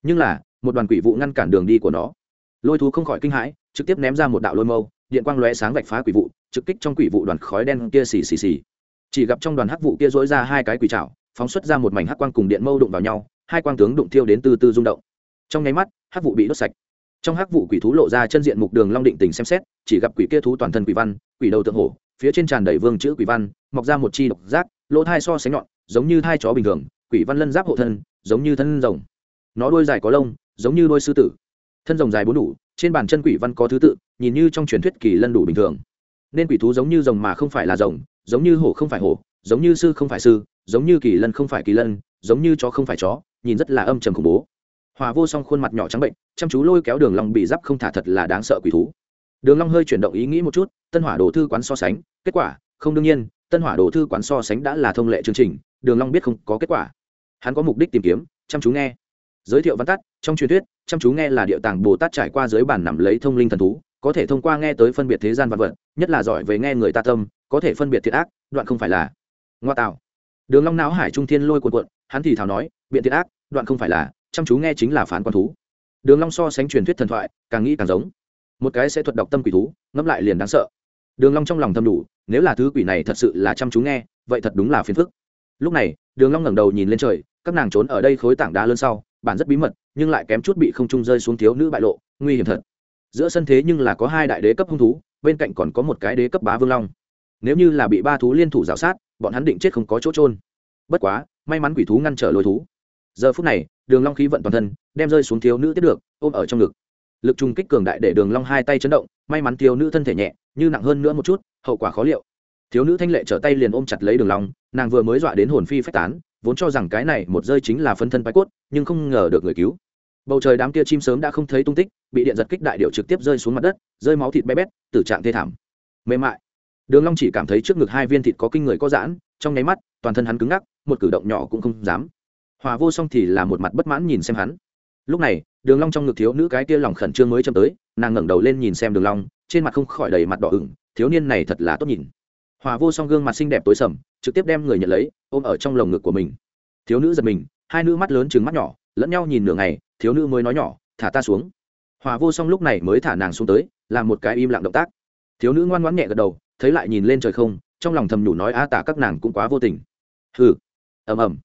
Nhưng là, một đoàn quỷ vụ ngăn cản đường đi của nó. Lôi thú không khỏi kinh hãi, trực tiếp ném ra một đạo lôi mâu, điện quang lóe sáng vạch phá quỷ vụ trực kích trong quỷ vụ đoàn khói đen kia xì xì xì. Chỉ gặp trong đoàn hắc vụ kia dỗi ra hai cái quỷ trảo phóng xuất ra một mảnh hắc quang cùng điện mâu đụng vào nhau, hai quang tướng đụng thiêu đến từ từ rung động. Trong nháy mắt, hắc vụ bị đốt sạch. Trong hắc vụ quỷ thú lộ ra chân diện mục đường long định tình xem xét, chỉ gặp quỷ kia thú toàn thân quỷ văn, quỷ đầu tượng hổ, phía trên tràn đầy vương chữ quỷ văn, mọc ra một chi độc giác, lỗ thai so sánh nhọn, giống như thai chó bình thường, quỷ văn lân giáp hộ thân, giống như thân rồng. Nó đuôi dài có lông, giống như đuôi sư tử. Thân rồng dài bốn đủ, trên bàn chân quỷ văn có thứ tự, nhìn như trong truyền thuyết kỳ lân đủ bình thường nên quỷ thú giống như rồng mà không phải là rồng, giống như hổ không phải hổ, giống như sư không phải sư, giống như kỳ lân không phải kỳ lân, giống như chó không phải chó, nhìn rất là âm trầm khủng bố. Hòa vô song khuôn mặt nhỏ trắng bệnh, chăm chú lôi kéo đường long bị giáp không thả thật là đáng sợ quỷ thú. Đường long hơi chuyển động ý nghĩ một chút, tân hỏa đồ thư quán so sánh, kết quả, không đương nhiên, tân hỏa đồ thư quán so sánh đã là thông lệ chương trình, đường long biết không có kết quả. Hắn có mục đích tìm kiếm, chăm chú nghe. Giới thiệu văn tắt, trong truyền thuyết, chăm chú nghe là địa tàng bồ tát trải qua dưới bản nằm lấy thông linh thần thú có thể thông qua nghe tới phân biệt thế gian vật vật, nhất là giỏi về nghe người ta tâm, có thể phân biệt thiệt ác, đoạn không phải là. Ngoa tạo. Đường long não hải trung thiên lôi cuộn cuộn, hắn thì thào nói, biện thiệt ác, đoạn không phải là, chăm chú nghe chính là phán quan thú. Đường long so sánh truyền thuyết thần thoại, càng nghĩ càng giống. Một cái sẽ thuật đọc tâm quỷ thú ngấp lại liền đáng sợ. Đường long trong lòng thầm đủ, nếu là thứ quỷ này thật sự là chăm chú nghe, vậy thật đúng là phiền phức. Lúc này, đường long ngẩng đầu nhìn lên trời, các nàng trốn ở đây khối tảng đá lớn sau, bản rất bí mật, nhưng lại kém chút bị không trung rơi xuống thiếu nữ bại lộ, nguy hiểm thật giữa sân thế nhưng là có hai đại đế cấp hung thú, bên cạnh còn có một cái đế cấp bá vương long. Nếu như là bị ba thú liên thủ rào sát, bọn hắn định chết không có chỗ trôn bất quá, may mắn quỷ thú ngăn trở lôi thú. Giờ phút này, đường long khí vận toàn thân, đem rơi xuống thiếu nữ tiếp được, ôm ở trong ngực. Lực trùng kích cường đại để đường long hai tay chấn động, may mắn thiếu nữ thân thể nhẹ, như nặng hơn nữa một chút, hậu quả khó liệu. Thiếu nữ thanh lệ trở tay liền ôm chặt lấy đường long, nàng vừa mới dọa đến hồn phi phách tán, vốn cho rằng cái này một rơi chính là phân thân bái cốt, nhưng không ngờ được người cứu bầu trời đám kia chim sớm đã không thấy tung tích, bị điện giật kích đại điệu trực tiếp rơi xuống mặt đất, rơi máu thịt bé bét, tử trạng thê thảm. Mềm mại. Đường long chỉ cảm thấy trước ngực hai viên thịt có kinh người có giãn, trong nháy mắt, toàn thân hắn cứng ngắc, một cử động nhỏ cũng không dám. Hòa vô song thì là một mặt bất mãn nhìn xem hắn. Lúc này, đường long trong ngực thiếu nữ cái kia lòng khẩn trương mới chậm tới, nàng ngẩng đầu lên nhìn xem đường long, trên mặt không khỏi đầy mặt đỏ ửng, thiếu niên này thật là tốt nhìn. Hòa vô song gương mặt xinh đẹp tối sầm, trực tiếp đem người nhận lấy, ôm ở trong lồng ngực của mình. Thiếu nữ giật mình, hai nữ mắt lớn trừng mắt nhỏ lẫn nhau nhìn nửa ngày, thiếu nữ mới nói nhỏ, thả ta xuống. Hòa vô song lúc này mới thả nàng xuống tới, làm một cái im lặng động tác. Thiếu nữ ngoan ngoãn nhẹ gật đầu, thấy lại nhìn lên trời không, trong lòng thầm nhủ nói, a tả các nàng cũng quá vô tình. Hừ. Ầm ầm.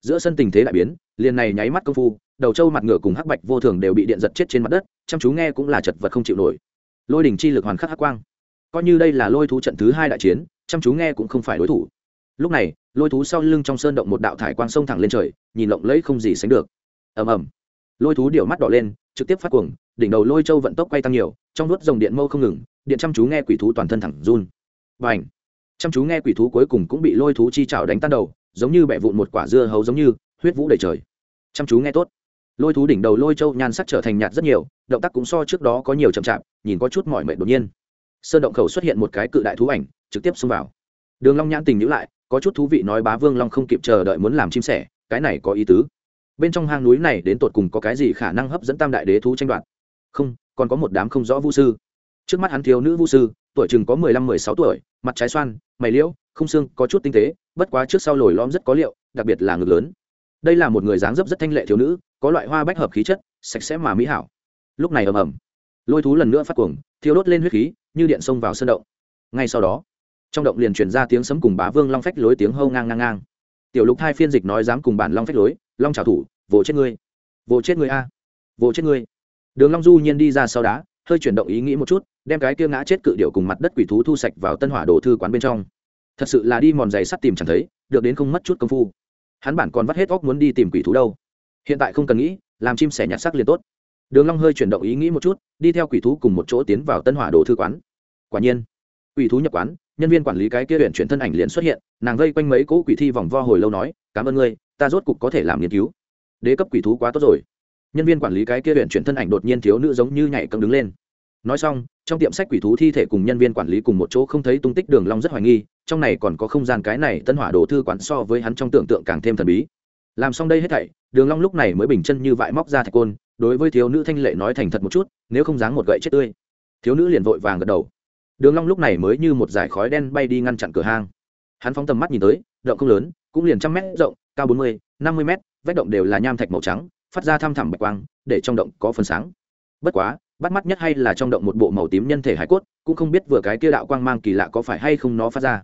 Giữa sân tình thế đại biến, liền này nháy mắt công phu, đầu trâu mặt ngựa cùng hắc bạch vô thường đều bị điện giật chết trên mặt đất, chăm chú nghe cũng là chật vật không chịu nổi. Lôi đỉnh chi lực hoàn khắc hắc quang. Coi như đây là lôi thú trận thứ hai đại chiến, chăm chú nghe cũng không phải đối thủ. Lúc này, lôi thú sau lưng trong sơn động một đạo thải quang sông thẳng lên trời, nhìn lộng lẫy không gì sánh được ầm ầm. Lôi thú điệu mắt đỏ lên, trực tiếp phát cuồng, đỉnh đầu lôi châu vận tốc quay tăng nhiều, trong nuốt dòng điện mâu không ngừng, điện chăm chú nghe quỷ thú toàn thân thẳng run. Và ảnh chăm chú nghe quỷ thú cuối cùng cũng bị lôi thú chi chảo đánh tan đầu, giống như bẻ vụn một quả dưa hấu giống như, huyết vũ đầy trời. Chăm chú nghe tốt. Lôi thú đỉnh đầu lôi châu nhan sắc trở thành nhạt rất nhiều, động tác cũng so trước đó có nhiều chậm chạp, nhìn có chút mỏi mệt đột nhiên. Sơn động khẩu xuất hiện một cái cự đại thú ảnh, trực tiếp xông vào. Đường long nhãn tình nhữ lại, có chút thú vị nói bá vương long không kịp chờ đợi muốn làm chim sẻ, cái này có ý tứ bên trong hang núi này đến tột cùng có cái gì khả năng hấp dẫn tam đại đế thú tranh đoạt? Không, còn có một đám không rõ vũ sư. Trước mắt hắn thiếu nữ vũ sư, tuổi chừng có mười lăm, mười sáu tuổi, mặt trái xoan, mày liễu, không xương, có chút tinh tế, bất quá trước sau lồi lõm rất có liệu, đặc biệt là ngực lớn. Đây là một người dáng dấp rất thanh lệ thiếu nữ, có loại hoa bách hợp khí chất, sạch sẽ mà mỹ hảo. Lúc này ầm ầm, lôi thú lần nữa phát cuồng, thiêu đốt lên huyết khí, như điện xông vào sân động. Ngay sau đó, trong động liền truyền ra tiếng sấm cùng bá vương long phách lối tiếng hâu ngang ngang ngang. Tiểu lục hai phiên dịch nói dám cùng bản long phách lối long trào thủ vỗ chết ngươi. Vỗ chết ngươi a. Vỗ chết ngươi. Đường long du nhiên đi ra sau đá, hơi chuyển động ý nghĩ một chút, đem cái kia ngã chết cự điệu cùng mặt đất quỷ thú thu sạch vào tân hỏa đồ thư quán bên trong. Thật sự là đi mòn giày sắt tìm chẳng thấy, được đến không mất chút công phu. Hắn bản còn vắt hết óc muốn đi tìm quỷ thú đâu. Hiện tại không cần nghĩ, làm chim sẻ nhặt sắc liền tốt. Đường long hơi chuyển động ý nghĩ một chút, đi theo quỷ thú cùng một chỗ tiến vào tân hỏa đồ thư quán. Quả nhiên, quỷ thú nhập quán, nhân viên quản lý cái kia huyện chuyển thân ảnh liền xuất hiện, nàng vây quanh mấy cỗ quỷ thi vòng vo hồi lâu nói, cảm ơn ngươi ta rốt cục có thể làm nghiên cứu. Đế cấp quỷ thú quá tốt rồi. Nhân viên quản lý cái kia huyện chuyển thân ảnh đột nhiên thiếu nữ giống như nhảy cẫng đứng lên. Nói xong, trong tiệm sách quỷ thú thi thể cùng nhân viên quản lý cùng một chỗ không thấy tung tích đường long rất hoài nghi, trong này còn có không gian cái này tân hỏa đồ thư quán so với hắn trong tưởng tượng càng thêm thần bí. Làm xong đây hết thảy, đường long lúc này mới bình chân như vại móc ra thạch côn, đối với thiếu nữ thanh lệ nói thành thật một chút, nếu không dáng một gậy chết tươi. Thiếu nữ liền vội vàng gật đầu. Đường long lúc này mới như một dải khói đen bay đi ngăn chặn cửa hang. Hắn phóng tầm mắt nhìn tới động không lớn, cũng liền trăm mét rộng cao bốn mươi, năm mươi mét, vách động đều là nham thạch màu trắng, phát ra thăm thẳm bạch quang, để trong động có phần sáng. Bất quá, bắt mắt nhất hay là trong động một bộ màu tím nhân thể hải cốt, cũng không biết vừa cái kia đạo quang mang kỳ lạ có phải hay không nó phát ra.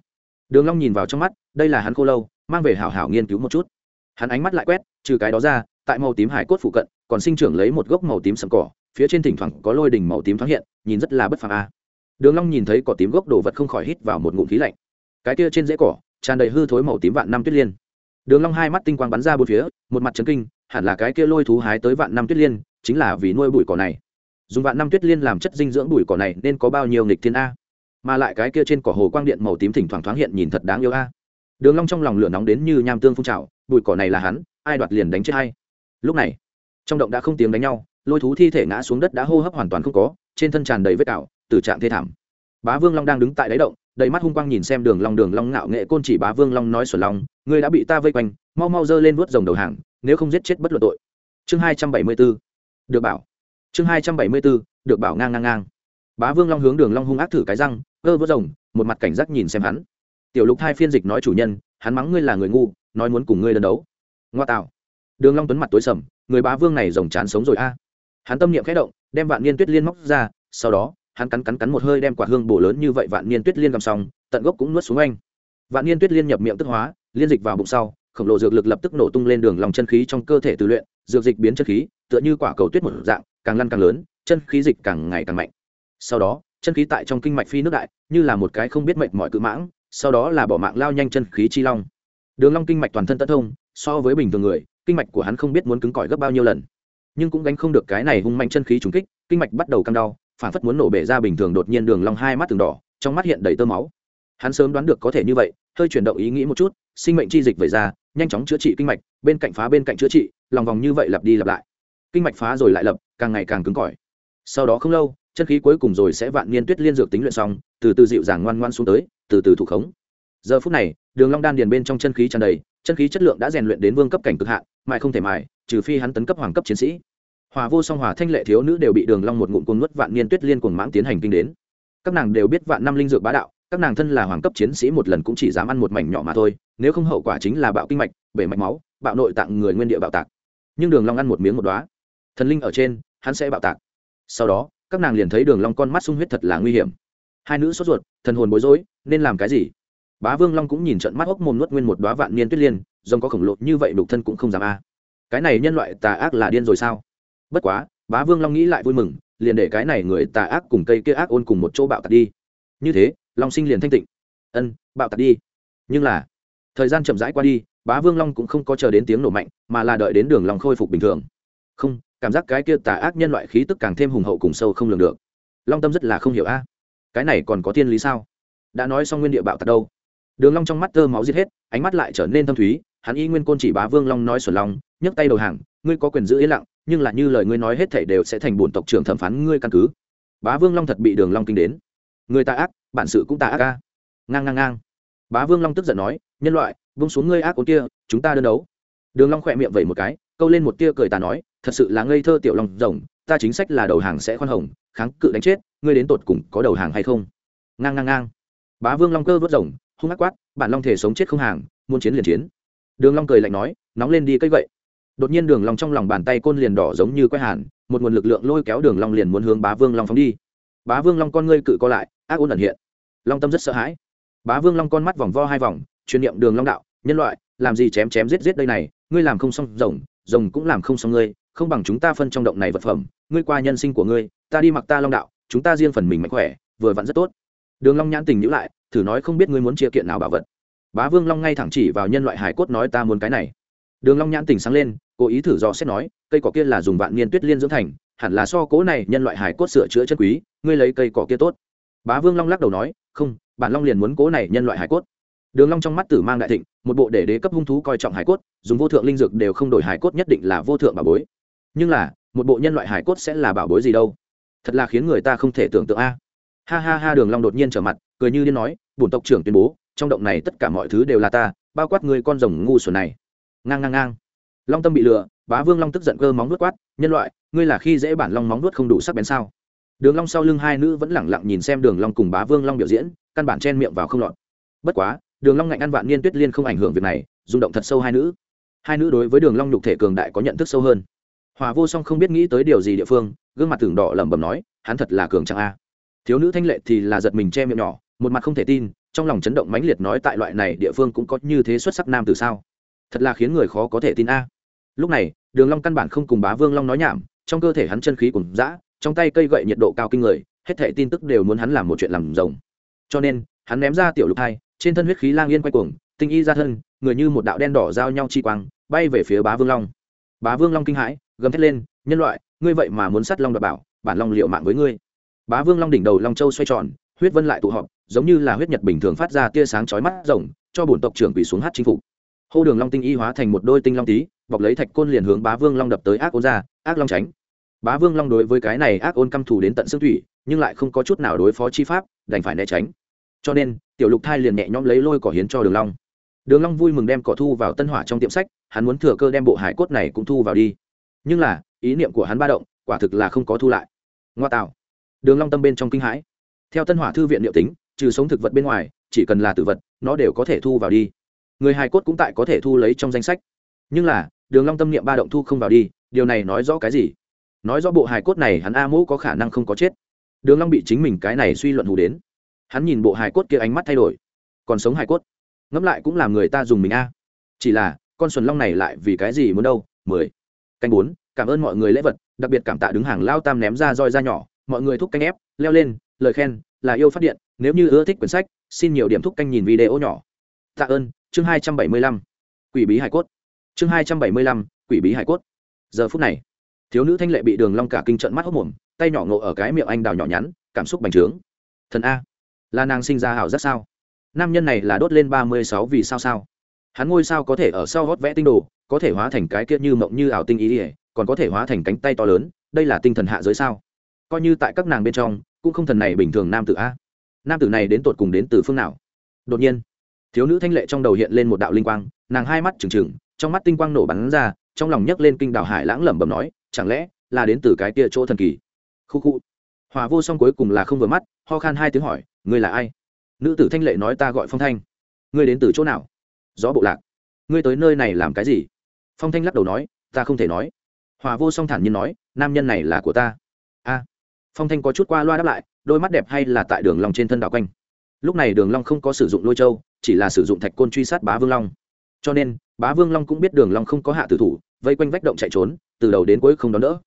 Đường long nhìn vào trong mắt, đây là hắn khô lâu, mang về hảo hảo nghiên cứu một chút. Hắn ánh mắt lại quét, trừ cái đó ra, tại màu tím hải cốt phụ cận, còn sinh trưởng lấy một gốc màu tím sầm cỏ, phía trên thỉnh thoảng có lôi đỉnh màu tím thoáng hiện, nhìn rất là bất phàm a. Đường long nhìn thấy cỏ tím gốc đồ vật không khỏi hít vào một ngụm khí lạnh. Cái kia trên rễ cỏ, tràn đầy hư thối màu tím vạn năm tuyết liên đường long hai mắt tinh quang bắn ra bốn phía, một mặt chấn kinh, hẳn là cái kia lôi thú hái tới vạn năm tuyết liên, chính là vì nuôi bụi cỏ này. Dùng vạn năm tuyết liên làm chất dinh dưỡng bụi cỏ này nên có bao nhiêu nghịch thiên a? Mà lại cái kia trên cỏ hồ quang điện màu tím thỉnh thoảng thoáng hiện nhìn thật đáng yêu a. Đường long trong lòng lửa nóng đến như nham tương phun trào, bụi cỏ này là hắn, ai đoạt liền đánh chết hay lúc này, trong động đã không tiếng đánh nhau, lôi thú thi thể ngã xuống đất đã hô hấp hoàn toàn không có, trên thân tràn đầy vết cào từ trạng thê thảm. Bá vương long đang đứng tại đáy động đầy mắt hung quang nhìn xem đường long đường long ngạo nghệ côn chỉ bá vương long nói xuẩn long, ngươi đã bị ta vây quanh, mau mau dơ lên vuốt rồng đầu hàng, nếu không giết chết bất luận tội. Chương hai trăm bảy mươi 274 được bảo. Chương hai trăm bảy mươi 274 được bảo ngang ngang ngang. Bá vương long hướng đường long hung ác thử cái răng gơ vuốt rồng, một mặt cảnh giác nhìn xem hắn. Tiểu lục hai phiên dịch nói chủ nhân, hắn mắng ngươi là người ngu, nói muốn cùng ngươi đơn đấu. Ngoa tạo. Đường long tuấn mặt tối sầm, người bá vương này rồng chán sống rồi a. Hắn tâm niệm khẽ động, đem vạn niên tuyết liên móc ra, sau đó hắn cắn cắn cắn một hơi đem quả hương bổ lớn như vậy vạn niên tuyết liên gầm xong, tận gốc cũng nuốt xuống anh vạn niên tuyết liên nhập miệng tức hóa, liên dịch vào bụng sau, khổng lồ dược lực lập tức nổ tung lên đường lòng chân khí trong cơ thể từ luyện, dược dịch biến chân khí, tựa như quả cầu tuyết một dạng, càng lăn càng lớn, chân khí dịch càng ngày càng mạnh. Sau đó, chân khí tại trong kinh mạch phi nước đại, như là một cái không biết mệnh mọi cự mãng, sau đó là bỏ mạng lao nhanh chân khí chi long. Đường long kinh mạch toàn thân tất thông, so với bình thường người, kinh mạch của hắn không biết muốn cứng cỏi gấp bao nhiêu lần. Nhưng cũng gánh không được cái này hung mạnh chân khí trùng kích, kinh mạch bắt đầu căng đau phản phất muốn nổ bể ra bình thường đột nhiên đường long hai mắt từng đỏ, trong mắt hiện đầy tơ máu. Hắn sớm đoán được có thể như vậy, hơi chuyển động ý nghĩ một chút, sinh mệnh chi dịch về ra, nhanh chóng chữa trị kinh mạch, bên cạnh phá bên cạnh chữa trị, lòng vòng như vậy lặp đi lặp lại. Kinh mạch phá rồi lại lập, càng ngày càng cứng cỏi. Sau đó không lâu, chân khí cuối cùng rồi sẽ vạn niên tuyết liên dược tính luyện xong, từ từ dịu dàng ngoan ngoan xuống tới, từ từ thủ khống. Giờ phút này, đường long đan điền bên trong chân khí tràn đầy, chân khí chất lượng đã rèn luyện đến vương cấp cảnh cực hạn, mãi không thể mài, trừ phi hắn tấn cấp hoàng cấp chiến sĩ hòa vô song hòa thanh lệ thiếu nữ đều bị đường long một ngụm cuồng nuốt vạn niên tuyết liên cuồng mãng tiến hành kinh đến. Các nàng đều biết vạn năm linh dược bá đạo, các nàng thân là hoàng cấp chiến sĩ một lần cũng chỉ dám ăn một mảnh nhỏ mà thôi, nếu không hậu quả chính là bạo kinh mạch, bể mạch máu, bạo nội tạng người nguyên địa bạo tạc. Nhưng đường long ăn một miếng một đóa, thần linh ở trên, hắn sẽ bạo tạc. Sau đó, các nàng liền thấy đường long con mắt sung huyết thật là nguy hiểm. Hai nữ sốt ruột, thần hồn bối rối, nên làm cái gì? Bá vương long cũng nhìn trận mắt ốc mồm nuốt nguyên một đóa vạn niên tuyết liên dông có khổng lồ như vậy đục thân cũng không dám a. Cái này nhân loại tà ác là điên rồi sao? Bất quá, bá vương long nghĩ lại vui mừng, liền để cái này người tà ác cùng cây kia ác ôn cùng một chỗ bạo tạc đi. Như thế, long sinh liền thanh tịnh. Ân, bạo tạc đi. Nhưng là, thời gian chậm rãi qua đi, bá vương long cũng không có chờ đến tiếng nổ mạnh, mà là đợi đến đường long khôi phục bình thường. Không, cảm giác cái kia tà ác nhân loại khí tức càng thêm hùng hậu cùng sâu không lường được. Long tâm rất là không hiểu a. Cái này còn có thiên lý sao? Đã nói xong nguyên địa bạo tạc đâu? Đường long trong mắt tơ máu giết hết, ánh mắt lại trở nên thâm thúy, hắn y nguyên côn chỉ bá vương long nói xuẩn long, nhấc tay đầu hàng, ngươi có quyền giữ yên lặng nhưng là như lời ngươi nói hết thảy đều sẽ thành bổn tộc trưởng thẩm phán ngươi căn cứ. Bá vương long thật bị đường long kinh đến. Người ta ác, bản sự cũng ta ác ca ngang ngang ngang. Bá vương long tức giận nói, nhân loại, buông xuống ngươi ác ôn kia, chúng ta đơn đấu. Đường long khoẹt miệng vẩy một cái, câu lên một tia cười ta nói, thật sự là ngây thơ tiểu long rồng, ta chính sách là đầu hàng sẽ khoan hồng, kháng cự đánh chết, ngươi đến tột cùng có đầu hàng hay không? Ngang ngang ngang. Bá vương long cơ vớt rồng, hung ác quát, bản long thể sống chết không hàng, muốn chiến liền chiến. Đường long cười lạnh nói, nóng lên đi cây vậy đột nhiên đường long trong lòng bàn tay côn liền đỏ giống như quay hàn, một nguồn lực lượng lôi kéo đường long liền muốn hướng bá vương long phóng đi. Bá vương long con ngươi cự co lại, ác ôn ẩn hiện. Long tâm rất sợ hãi. Bá vương long con mắt vòng vo hai vòng truyền niệm đường long đạo, nhân loại, làm gì chém chém giết giết đây này? Ngươi làm không xong rồng rồng cũng làm không xong ngươi, không bằng chúng ta phân trong động này vật phẩm, ngươi qua nhân sinh của ngươi, ta đi mặc ta long đạo, chúng ta riêng phần mình mạnh khỏe, vừa vặn rất tốt. Đường long nhãn tình nhữ lại, thử nói không biết ngươi muốn chia kiện nào bảo vật. Bá vương long ngay thẳng chỉ vào nhân loại hải cốt nói ta muốn cái này đường long nhãn tỉnh sáng lên, cố ý thử dò xét nói, cây cỏ kia là dùng vạn niên tuyết liên dưỡng thành, hẳn là so cố này nhân loại hải cốt sửa chữa chân quý, ngươi lấy cây cỏ kia tốt. Bá vương long lắc đầu nói, không, bản long liền muốn cố này nhân loại hải cốt. Đường long trong mắt tử mang đại thịnh, một bộ để đế cấp hung thú coi trọng hải cốt, dùng vô thượng linh dược đều không đổi hải cốt nhất định là vô thượng bảo bối. Nhưng là, một bộ nhân loại hải cốt sẽ là bảo bối gì đâu? Thật là khiến người ta không thể tưởng tượng a. Ha ha ha, đường long đột nhiên trở mặt, cười như điên nói, bổn tộc trưởng tuyên bố, trong động này tất cả mọi thứ đều là ta, bao quát người con rồng ngu xuẩn này ngang ngang ngang. Long tâm bị lừa, bá vương long tức giận cơ móng nuốt quát, nhân loại, ngươi là khi dễ bản long móng nuốt không đủ sắc bén sao? Đường long sau lưng hai nữ vẫn lẳng lặng nhìn xem đường long cùng bá vương long biểu diễn, căn bản chen miệng vào không lọt. Bất quá, đường long ngạnh ăn vạn niên tuyết liên không ảnh hưởng việc này, rung động thật sâu hai nữ. Hai nữ đối với đường long nhục thể cường đại có nhận thức sâu hơn. Hòa vô song không biết nghĩ tới điều gì địa phương, gương mặt tưởng đỏ lẩm bẩm nói, hắn thật là cường chẳng a. Thiếu nữ thanh lệ thì là giật mình che miệng nhỏ, một mặt không thể tin, trong lòng chấn động mãnh liệt nói tại loại này địa phương cũng có như thế xuất sắc nam từ sao? Thật là khiến người khó có thể tin a. Lúc này, đường long căn bản không cùng bá vương long nói nhảm, trong cơ thể hắn chân khí cùng dã, trong tay cây gậy nhiệt độ cao kinh người, hết thảy tin tức đều muốn hắn làm một chuyện làm rồng. Cho nên, hắn ném ra tiểu lục hai, trên thân huyết khí lang yên quay cuồng, tinh y ra thân, người như một đạo đen đỏ giao nhau chi quang, bay về phía bá vương long. Bá vương long kinh hãi, gầm thét lên, nhân loại, ngươi vậy mà muốn sát long đoạt bảo, bản long liệu mạng với ngươi. Bá vương long đỉnh đầu long châu xoay tròn, huyết vân lại tụ họp, giống như là huyết nhật bình thường phát ra tia sáng chói mắt rồng, cho bổn tộc trưởng quỳ xuống hát chính phủ hô đường long tinh y hóa thành một đôi tinh long tí, bọc lấy thạch côn liền hướng bá vương long đập tới ác ôn ra, ác long tránh. Bá vương long đối với cái này ác ôn căm thù đến tận xương thủy, nhưng lại không có chút nào đối phó chi pháp, đành phải né tránh. Cho nên, tiểu lục thai liền nhẹ nhõm lấy lôi cỏ hiến cho đường long. Đường long vui mừng đem cỏ thu vào tân hỏa trong tiệm sách, hắn muốn thừa cơ đem bộ hải cốt này cũng thu vào đi. Nhưng là, ý niệm của hắn ba động, quả thực là không có thu lại. Ngoa tạo. Đường long tâm bên trong kinh hãi. Theo tân hỏa thư viện liệu tính, trừ sống thực vật bên ngoài, chỉ cần là tử vật, nó đều có thể thu vào đi người hài cốt cũng tại có thể thu lấy trong danh sách. Nhưng là, đường long tâm niệm ba động thu không vào đi, điều này nói rõ cái gì? Nói rõ bộ hài cốt này hắn a Mũ có khả năng không có chết. Đường long bị chính mình cái này suy luận hù đến. Hắn nhìn bộ hài cốt kia ánh mắt thay đổi. Còn sống hài cốt? Ngẫm lại cũng làm người ta dùng mình a. Chỉ là, con xuân long này lại vì cái gì muốn đâu? Mười. Canh bốn, cảm ơn mọi người lễ vật, đặc biệt cảm tạ đứng hàng lao tam ném ra roi ra nhỏ. Mọi người thúc canh ép, leo lên, lời khen là yêu phát điện, nếu như ưa thích quyển sách, xin nhiều điểm thúc canh nhìn video nhỏ. Tạ ơn chương hai trăm bảy mươi lăm, quỷ bí hải cốt. chương hai trăm bảy mươi lăm, quỷ bí hải cốt. giờ phút này, thiếu nữ thanh lệ bị đường long cả kinh trận mắt hốc mồm, tay nhỏ ngộ ở cái miệng anh đào nhỏ nhắn, cảm xúc bành trướng. thần a, là nàng sinh ra hảo rất sao? nam nhân này là đốt lên ba mươi sáu vì sao sao? hắn ngôi sao có thể ở sau hót vẽ tinh đồ, có thể hóa thành cái kia như mộng như ảo tinh ý ỉa, còn có thể hóa thành cánh tay to lớn, đây là tinh thần hạ giới sao? coi như tại các nàng bên trong, cũng không thần này bình thường nam tử a. nam tử này đến tột cùng đến từ phương nào? đột nhiên thiếu nữ thanh lệ trong đầu hiện lên một đạo linh quang, nàng hai mắt trừng trừng, trong mắt tinh quang nổ bắn ra, trong lòng nhấc lên kinh đảo hải lãng lẩm bẩm nói, chẳng lẽ là đến từ cái kia chỗ thần kỳ? Khu khu. Hòa vô song cuối cùng là không vừa mắt, ho khan hai tiếng hỏi, ngươi là ai? Nữ tử thanh lệ nói ta gọi phong thanh. Ngươi đến từ chỗ nào? Gió bộ lạc. Ngươi tới nơi này làm cái gì? Phong thanh lắc đầu nói, ta không thể nói. Hòa vô song thản nhiên nói, nam nhân này là của ta. A. Phong thanh có chút qua loa đáp lại, đôi mắt đẹp hay là tại đường long trên thân đảo quanh. Lúc này đường long không có sử dụng lôi châu chỉ là sử dụng thạch côn truy sát bá vương long. Cho nên, bá vương long cũng biết đường long không có hạ tử thủ, vây quanh vách động chạy trốn, từ đầu đến cuối không đón đỡ.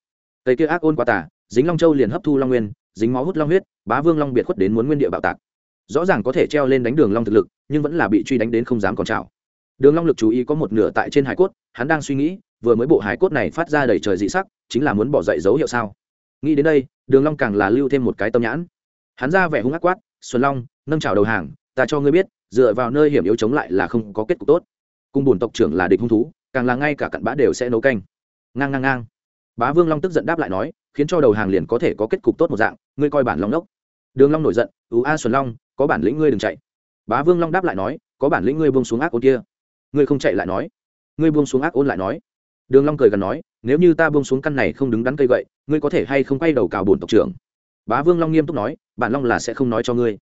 Tây kia ác ôn qua tà, dính long châu liền hấp thu long nguyên, dính máu hút long huyết, bá vương long biệt khuất đến muốn nguyên địa bạo tạc. Rõ ràng có thể treo lên đánh đường long thực lực, nhưng vẫn là bị truy đánh đến không dám còn chảo đường long lực chú ý có một nửa tại trên hải cốt, hắn đang suy nghĩ, vừa mới bộ hải cốt này phát ra đầy trời dị sắc, chính là muốn bỏ dậy dấu hiệu sao? Nghĩ đến đây, đường long càng là lưu thêm một cái tâm nhãn. Hắn ra vẻ hung ác quát, xuân long, nâng chào đầu hàng, ta cho ngươi biết dựa vào nơi hiểm yếu chống lại là không có kết cục tốt. Cung bùn tộc trưởng là địch hung thú, càng là ngay cả cặn bã đều sẽ nấu canh. Ngang ngang ngang. Bá vương long tức giận đáp lại nói, khiến cho đầu hàng liền có thể có kết cục tốt một dạng, ngươi coi bản long đốc. Đường long nổi giận, ú a, xuân long, có bản lĩnh ngươi đừng chạy. Bá vương long đáp lại nói, có bản lĩnh ngươi buông xuống ác ôn kia. Ngươi không chạy lại nói. Ngươi buông xuống ác ôn lại nói. Đường long cười gần nói, nếu như ta buông xuống căn này không đứng đắn cây gậy, ngươi có thể hay không quay đầu cào bổn tộc trưởng? Bá vương long nghiêm túc nói, bản long là sẽ không nói cho ngươi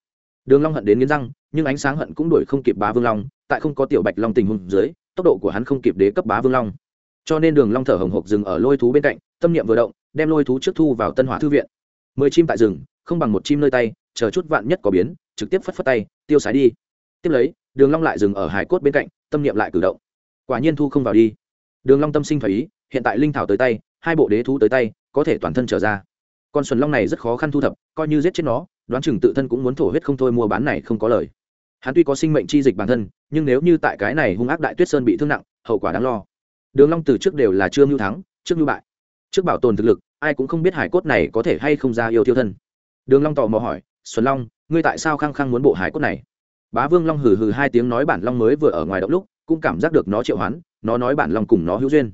đường long hận đến nghiến răng, nhưng ánh sáng hận cũng đuổi không kịp bá vương long, tại không có tiểu bạch long tình huống dưới, tốc độ của hắn không kịp đế cấp bá vương long. Cho nên đường long thở hồng hộc dừng ở lôi thú bên cạnh, tâm niệm vừa động, đem lôi thú trước thu vào tân hỏa thư viện. Mười chim tại rừng, không bằng một chim nơi tay, chờ chút vạn nhất có biến, trực tiếp phất phất tay, tiêu sái đi. Tiếp lấy, đường long lại dừng ở hải cốt bên cạnh, tâm niệm lại cử động. Quả nhiên thu không vào đi. Đường long tâm sinh phải ý, hiện tại linh thảo tới tay, hai bộ đế thú tới tay, có thể toàn thân trở ra. Con xuân long này rất khó khăn thu thập, coi như giết chết nó đoán chừng tự thân cũng muốn thổ huyết không thôi mua bán này không có lời. Hắn tuy có sinh mệnh chi dịch bản thân, nhưng nếu như tại cái này hung ác đại tuyết sơn bị thương nặng, hậu quả đáng lo. Đường long từ trước đều là chưa mưu thắng, trước mưu bại. Trước bảo tồn thực lực, ai cũng không biết hải cốt này có thể hay không ra yêu tiêu thân. Đường long tò mò hỏi, xuân long, ngươi tại sao khăng khăng muốn bộ hải cốt này? Bá vương long hừ hừ hai tiếng nói bản long mới vừa ở ngoài động lúc, cũng cảm giác được nó triệu hoán, nó nói bản long cùng nó hữu duyên.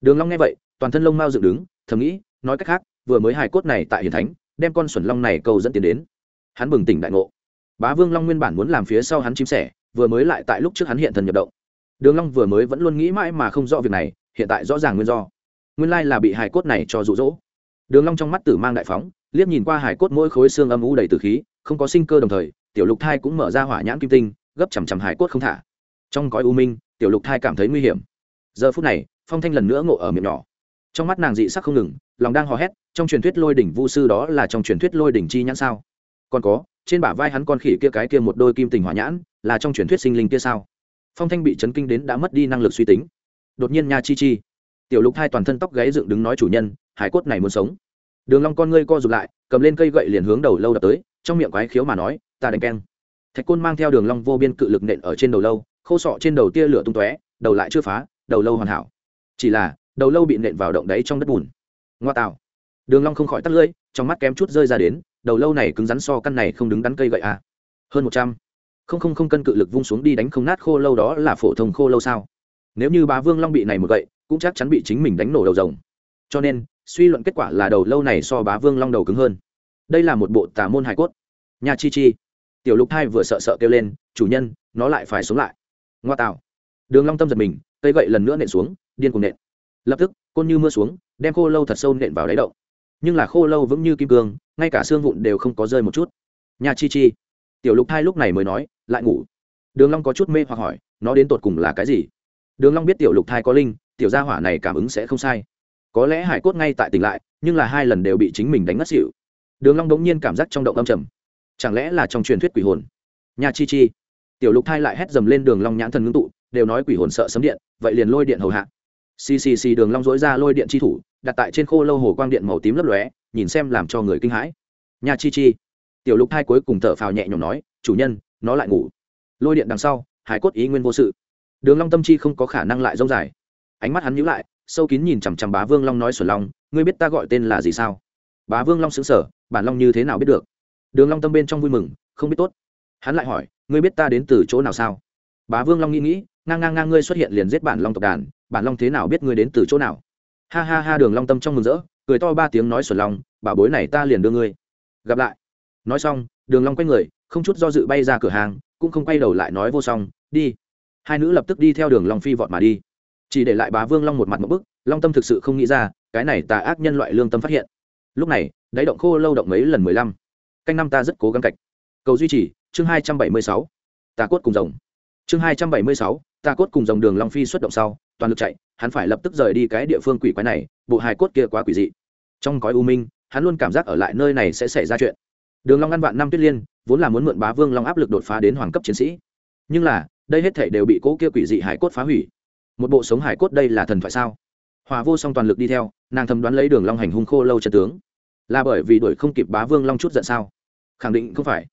Đường long nghe vậy, toàn thân lông mao dựng đứng, thầm nghĩ, nói cách khác, vừa mới hải cốt này tại hiển thánh đem con xuẩn long này cầu dẫn tiền đến. Hắn bừng tỉnh đại ngộ. Bá vương long nguyên bản muốn làm phía sau hắn chim sẻ, vừa mới lại tại lúc trước hắn hiện thần nhập động. Đường long vừa mới vẫn luôn nghĩ mãi mà không rõ việc này, hiện tại rõ ràng nguyên do. Nguyên lai là bị hải cốt này cho dụ dỗ. Đường long trong mắt tử mang đại phóng, liếc nhìn qua hải cốt mỗi khối xương âm u đầy tử khí, không có sinh cơ đồng thời, tiểu lục thai cũng mở ra hỏa nhãn kim tinh, gấp chằm chằm hải cốt không thả. Trong cõi u minh, tiểu lục thai cảm thấy nguy hiểm. Giờ phút này, phong thanh lần nữa ngộ ở miệng nhỏ trong mắt nàng dị sắc không ngừng, lòng đang hò hét, trong truyền thuyết lôi đỉnh vu sư đó là trong truyền thuyết lôi đỉnh chi nhãn sao? Còn có, trên bả vai hắn con khỉ kia cái kia một đôi kim tình hỏa nhãn, là trong truyền thuyết sinh linh kia sao? Phong thanh bị chấn kinh đến đã mất đi năng lực suy tính. Đột nhiên nha chi chi. Tiểu lục hai toàn thân tóc gáy dựng đứng nói chủ nhân, hải cốt này muốn sống. Đường long con ngươi co rụt lại, cầm lên cây gậy liền hướng đầu lâu đập tới, trong miệng quái khiếu mà nói, ta đánh keng. Thạch côn mang theo đường long vô biên cự lực nện ở trên đầu lâu, khô sọ trên đầu tia lửa tung tóe, đầu lại chưa phá, đầu lâu hoàn hảo. Chỉ là đầu lâu bị nện vào động đáy trong đất bùn. Ngoa tạo. Đường long không khỏi tắt lưỡi, trong mắt kém chút rơi ra đến, đầu lâu này cứng rắn so căn này không đứng đắn cây gậy à. Hơn một trăm. Không không không cân cự lực vung xuống đi đánh không nát khô lâu đó là phổ thông khô lâu sao? Nếu như bá vương long bị này một gậy, cũng chắc chắn bị chính mình đánh nổ đầu rồng. Cho nên, suy luận kết quả là đầu lâu này so bá vương long đầu cứng hơn. Đây là một bộ tà môn hải cốt. Nhà chi chi. Tiểu lục thai vừa sợ sợ kêu lên, chủ nhân, nó lại phải sống lại. Ngoa tạo. Đường long tâm giật mình, cây gậy lần nữa nện xuống, điên cuồng nện lập tức, côn như mưa xuống, đem khô lâu thật sâu nện vào đáy động. Nhưng là khô lâu vững như kim cương, ngay cả xương vụn đều không có rơi một chút. Nhà chi chi. Tiểu lục thai lúc này mới nói, lại ngủ. Đường long có chút mê hoặc hỏi, nó đến tột cùng là cái gì? Đường long biết tiểu lục thai có linh, tiểu gia hỏa này cảm ứng sẽ không sai. Có lẽ hải cốt ngay tại tỉnh lại, nhưng là hai lần đều bị chính mình đánh ngất xỉu. Đường long đống nhiên cảm giác trong động âm trầm. Chẳng lẽ là trong truyền thuyết quỷ hồn? Nhà chi chi. Tiểu lục thai lại hét dầm lên đường long nhãn thần ngưng tụ, đều nói quỷ hồn sợ sấm điện, vậy liền lôi điện hầu hạ ccc đường long dối ra lôi điện chi thủ, đặt tại trên khô lâu hồ quang điện màu tím lấp lóe, nhìn xem làm cho người kinh hãi. Nhà chi chi. Tiểu lục hai cuối cùng thở phào nhẹ nhõm nói, chủ nhân, nó lại ngủ. Lôi điện đằng sau hải cốt ý nguyên vô sự. Đường long tâm chi không có khả năng lại rông dài. Ánh mắt hắn nhíu lại, sâu kín nhìn chằm chằm bá vương long nói xuẩn long, ngươi biết ta gọi tên là gì sao? Bá vương long sững sờ, bản long như thế nào biết được? Đường long tâm bên trong vui mừng, không biết tốt. Hắn lại hỏi, ngươi biết ta đến từ chỗ nào sao? Bá vương long nghĩ nghĩ, ngang ngang ngang ngươi xuất hiện liền giết bản long tộc đàn, bản long thế nào biết ngươi đến từ chỗ nào? Ha ha ha, đường long tâm trong mừng rỡ, cười to ba tiếng nói xuẩn long, bảo bối này ta liền đưa ngươi. Gặp lại. Nói xong, đường long quay người, không chút do dự bay ra cửa hàng, cũng không quay đầu lại nói vô song, đi. Hai nữ lập tức đi theo đường long phi vọt mà đi. Chỉ để lại bá vương long một mặt một bức, long tâm thực sự không nghĩ ra, cái này tà ác nhân loại lương tâm phát hiện. Lúc này, đáy động khô lâu động mấy lần mười lăm. Canh năm ta rất cố gắng cạch. Cầu duy trì, chương hai trăm bảy mươi sáu. Tà cốt cùng rồng chương hai trăm bảy mươi sáu, tà cốt cùng dòng đường long phi xuất động sau, toàn lực chạy, hắn phải lập tức rời đi cái địa phương quỷ quái này, bộ hài cốt kia quá quỷ dị. Trong cõi u minh, hắn luôn cảm giác ở lại nơi này sẽ xảy ra chuyện. Đường long ngăn vạn năm tuyết liên, vốn là muốn mượn bá vương long áp lực đột phá đến hoàng cấp chiến sĩ. Nhưng là, đây hết thể đều bị cỗ kia quỷ dị hải cốt phá hủy. Một bộ sống hải cốt đây là thần thoại sao? Hòa vô song toàn lực đi theo, nàng thầm đoán lấy đường long hành hung khô lâu chân tướng. Là bởi vì đuổi không kịp bá vương long chút giận sao? Khẳng định không phải.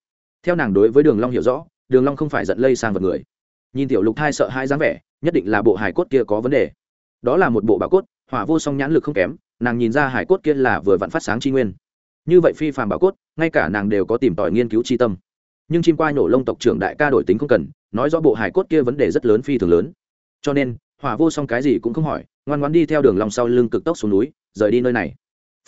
Theo nàng đối với đường long hiểu rõ, đường long không phải giận lây sang vật người nhìn tiểu lục thai sợ hai dáng vẻ, nhất định là bộ hải cốt kia có vấn đề. Đó là một bộ bảo cốt, hỏa vô song nhãn lực không kém, nàng nhìn ra hải cốt kia là vừa vặn phát sáng tri nguyên. Như vậy phi phàm bảo cốt, ngay cả nàng đều có tìm tòi nghiên cứu chi tâm. Nhưng chim quai nổ lông tộc trưởng đại ca đổi tính không cần, nói rõ bộ hải cốt kia vấn đề rất lớn phi thường lớn. Cho nên, hỏa vô song cái gì cũng không hỏi, ngoan ngoan đi theo đường lòng sau lưng cực tốc xuống núi, rời đi nơi này.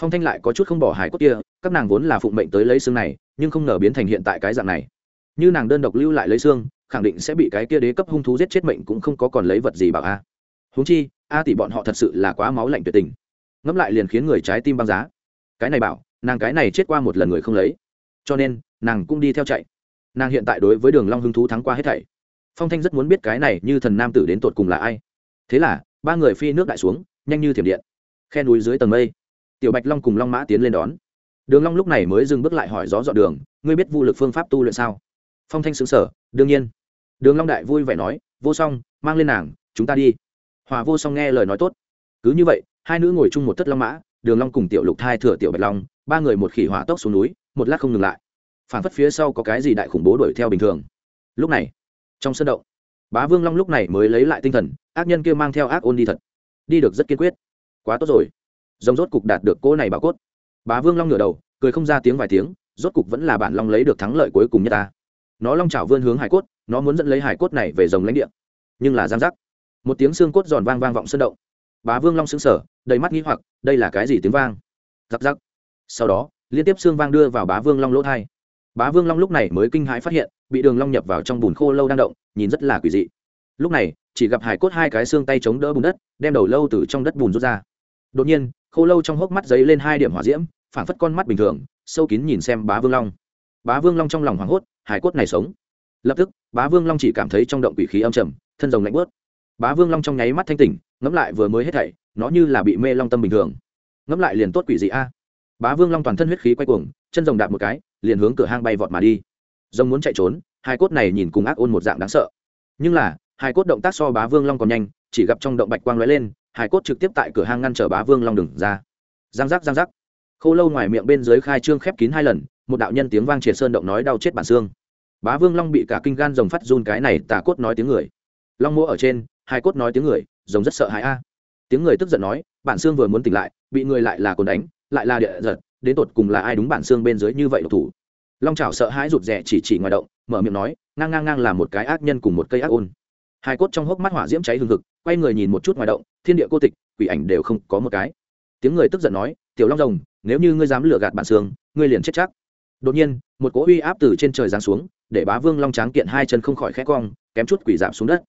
Phong thanh lại có chút không bỏ hải cốt kia, các nàng vốn là phụng mệnh tới lấy xương này, nhưng không ngờ biến thành hiện tại cái dạng này. Như nàng đơn độc lưu lại lấy xương khẳng định sẽ bị cái kia đế cấp hung thú giết chết mệnh cũng không có còn lấy vật gì bảo a. Huống chi, a tỷ bọn họ thật sự là quá máu lạnh tuyệt tình. Ngẫm lại liền khiến người trái tim băng giá. Cái này bảo, nàng cái này chết qua một lần người không lấy. Cho nên, nàng cũng đi theo chạy. Nàng hiện tại đối với đường long hưng thú thắng qua hết thảy. Phong thanh rất muốn biết cái này như thần nam tử đến tột cùng là ai. Thế là, ba người phi nước đại xuống, nhanh như thiểm điện. Khe núi dưới tầng mây, tiểu bạch long cùng long mã tiến lên đón. Đường long lúc này mới dừng bước lại hỏi gió dọn đường, ngươi biết vu lực phương pháp tu luyện sao? Phong thanh sững sờ, đương nhiên đường long đại vui vẻ nói, vô song, mang lên nàng, chúng ta đi. Hòa vô song nghe lời nói tốt. Cứ như vậy, hai nữ ngồi chung một thất long mã, đường long cùng tiểu lục thai thừa tiểu bạch long, ba người một khỉ hỏa tốc xuống núi, một lát không ngừng lại. Phản phất phía sau có cái gì đại khủng bố đuổi theo bình thường. Lúc này, trong sân động, bá vương long lúc này mới lấy lại tinh thần, ác nhân kia mang theo ác ôn đi thật. Đi được rất kiên quyết. Quá tốt rồi. Rồng rốt cục đạt được cô này bảo cốt. Bá vương long ngửa đầu, cười không ra tiếng vài tiếng, rốt cục vẫn là bản long lấy được thắng lợi cuối cùng nhất ta. Nó long chảo vươn hướng hải cốt nó muốn dẫn lấy hải cốt này về rồng lãnh địa. Nhưng là giang giác. Một tiếng xương cốt giòn vang vang vọng sân động. Bá vương long xứng sở đầy mắt nghĩ hoặc, đây là cái gì tiếng vang? Giặc giặc sau đó, liên tiếp xương vang đưa vào bá vương long lỗ thai. Bá vương long lúc này mới kinh hãi phát hiện, bị đường long nhập vào trong bùn khô lâu đang động, nhìn rất là quỷ dị. Lúc này, chỉ gặp hải cốt hai cái xương tay chống đỡ bùn đất, đem đầu lâu từ trong đất bùn rút ra. Đột nhiên, khô lâu trong hốc mắt giấy lên hai điểm hỏa diễm, phảng phất con mắt bình thường, sâu kín nhìn xem bá vương long. Bá vương long trong lòng hoảng hốt, hải cốt này sống lập tức, bá vương long chỉ cảm thấy trong động quỷ khí âm trầm, thân rồng lạnh bớt bá vương long trong nháy mắt thanh tỉnh, ngẫm lại vừa mới hết thảy, nó như là bị mê long tâm bình thường. Ngẫm lại liền tốt quỷ dị a. Bá vương long toàn thân huyết khí quay cuồng, chân rồng đạp một cái, liền hướng cửa hang bay vọt mà đi. Rồng muốn chạy trốn, hai cốt này nhìn cùng ác ôn một dạng đáng sợ. Nhưng là, hai cốt động tác so bá vương long còn nhanh, chỉ gặp trong động bạch quang lóe lên, hai cốt trực tiếp tại cửa hang ngăn trở bá vương long đừng ra. Giang giác giang giác. Khâu lâu ngoài miệng bên dưới khai trương khép kín hai lần, một đạo nhân tiếng vang triệt sơn động nói đau chết bản xương bá vương long bị cả kinh gan rồng phát run cái này tà cốt nói tiếng người. Long mua ở trên, hai cốt nói tiếng người, rồng rất sợ hãi a. Tiếng người tức giận nói, bản xương vừa muốn tỉnh lại, bị người lại là cồn đánh, lại là địa giật, đến tột cùng là ai đúng bản xương bên dưới như vậy độc thủ? Long Chảo sợ hãi rụt rè chỉ chỉ ngoài động, mở miệng nói, ngang ngang ngang là một cái ác nhân cùng một cây ác ôn. Hai cốt trong hốc mắt hỏa diễm cháy hừng hực, quay người nhìn một chút ngoài động, thiên địa cô tịch, quỷ ảnh đều không có một cái. Tiếng người tức giận nói, tiểu long rồng, nếu như ngươi dám lừa gạt bản xương, ngươi liền chết chắc. Đột nhiên, một cỗ uy áp từ trên trời giáng xuống để bá vương long tráng kiện hai chân không khỏi khẽ cong, kém chút quỷ giảm xuống đất.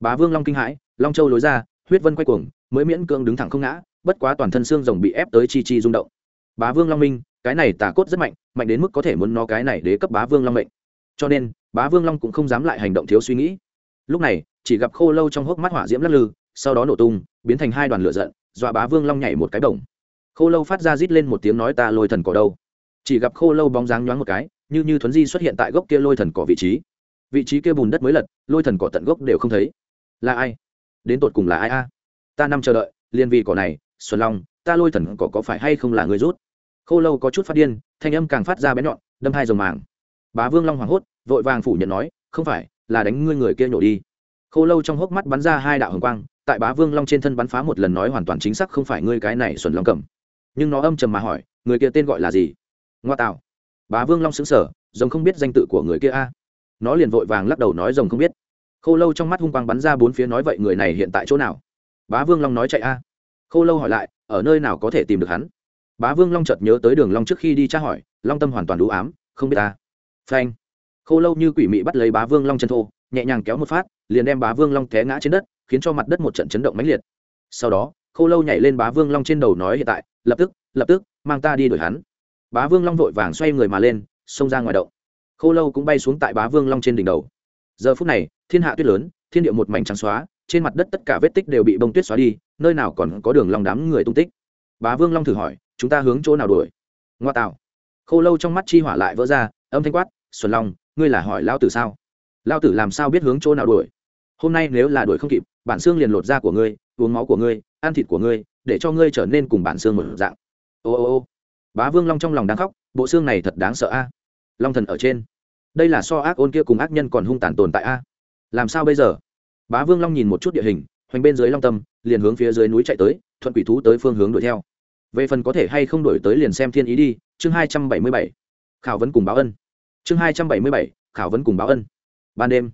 Bá vương long kinh hãi, long châu lối ra, huyết vân quay cuồng, mới miễn cưỡng đứng thẳng không ngã, bất quá toàn thân xương rồng bị ép tới chi chi rung động. Bá vương long minh, cái này tà cốt rất mạnh mạnh đến mức có thể muốn nó cái này để cấp bá vương long mệnh. Cho nên, bá vương long cũng không dám lại hành động thiếu suy nghĩ. Lúc này, chỉ gặp khô lâu trong hốc mắt hỏa diễm lắc lư, sau đó nổ tung, biến thành hai đoàn lửa giận, dọa bá vương long nhảy một cái đồng khô lâu phát ra rít lên một tiếng nói ta lôi thần cỏ đâu. Chỉ gặp khô lâu bóng dáng nhoáng một cái như như thuấn di xuất hiện tại gốc kia lôi thần cỏ vị trí. Vị trí kia bùn đất mới lật, lôi thần cỏ tận gốc đều không thấy. Là ai? Đến tột cùng là ai a? Ta năm chờ đợi, liền vì cỏ này, xuân long, ta lôi thần cỏ có phải hay không là người rút? Khô lâu có chút phát điên, thanh âm càng phát ra bén nhọn, đâm hai dòng màng. Bá vương long hoảng hốt, vội vàng phủ nhận nói, không phải, là đánh ngươi người kia nhổ đi. Khô lâu trong hốc mắt bắn ra hai đạo hồng quang, tại bá vương long trên thân bắn phá một lần nói hoàn toàn chính xác không phải ngươi cái này xuân long cầm. Nhưng nó âm trầm mà hỏi, người kia tên gọi là gì? Ngoa tạo bá vương long xứng sở rồng không biết danh tự của người kia a. Nó liền vội vàng lắc đầu nói rồng không biết. Khô lâu trong mắt hung quang bắn ra bốn phía nói vậy người này hiện tại chỗ nào? Bá vương long nói chạy a. Khô lâu hỏi lại, ở nơi nào có thể tìm được hắn? Bá vương long chợt nhớ tới đường long trước khi đi tra hỏi, long tâm hoàn toàn đủ ám, không biết ta phanh. Khô lâu như quỷ mị bắt lấy bá vương long chân thô, nhẹ nhàng kéo một phát, liền đem bá vương long té ngã trên đất, khiến cho mặt đất một trận chấn động mãnh liệt. Sau đó, khô lâu nhảy lên bá vương long trên đầu nói hiện tại, lập tức lập tức, mang ta đi đuổi hắn bá vương long vội vàng xoay người mà lên, xông ra ngoài động. Khô lâu cũng bay xuống tại bá vương long trên đỉnh đầu. Giờ phút này, thiên hạ tuyết lớn, thiên địa một mảnh trắng xóa, trên mặt đất tất cả vết tích đều bị bông tuyết xóa đi, nơi nào còn có đường long đám người tung tích. Bá vương long thử hỏi, chúng ta hướng chỗ nào đuổi? Ngoa tạo. Khô lâu trong mắt chi hỏa lại vỡ ra, âm thanh quát, xuân long, ngươi là hỏi lao tử sao? Lao tử làm sao biết hướng chỗ nào đuổi? Hôm nay nếu là đuổi không kịp, bản xương liền lột da của ngươi, uống máu của ngươi, ăn thịt của ngươi, để cho ngươi trở nên cùng bản xương một dạng. Ô ô ô bá vương long trong lòng đang khóc, bộ xương này thật đáng sợ a. Long thần ở trên. Đây là so ác ôn kia cùng ác nhân còn hung tàn tồn tại a. Làm sao bây giờ? Bá vương long nhìn một chút địa hình, hoành bên dưới long tâm, liền hướng phía dưới núi chạy tới, thuận quỷ thú tới phương hướng đuổi theo. Về phần có thể hay không đổi tới liền xem thiên ý đi, chương hai trăm bảy mươi bảy. Khảo vấn cùng báo ân. Chương hai trăm bảy mươi bảy, khảo vấn cùng báo ân. Ban đêm,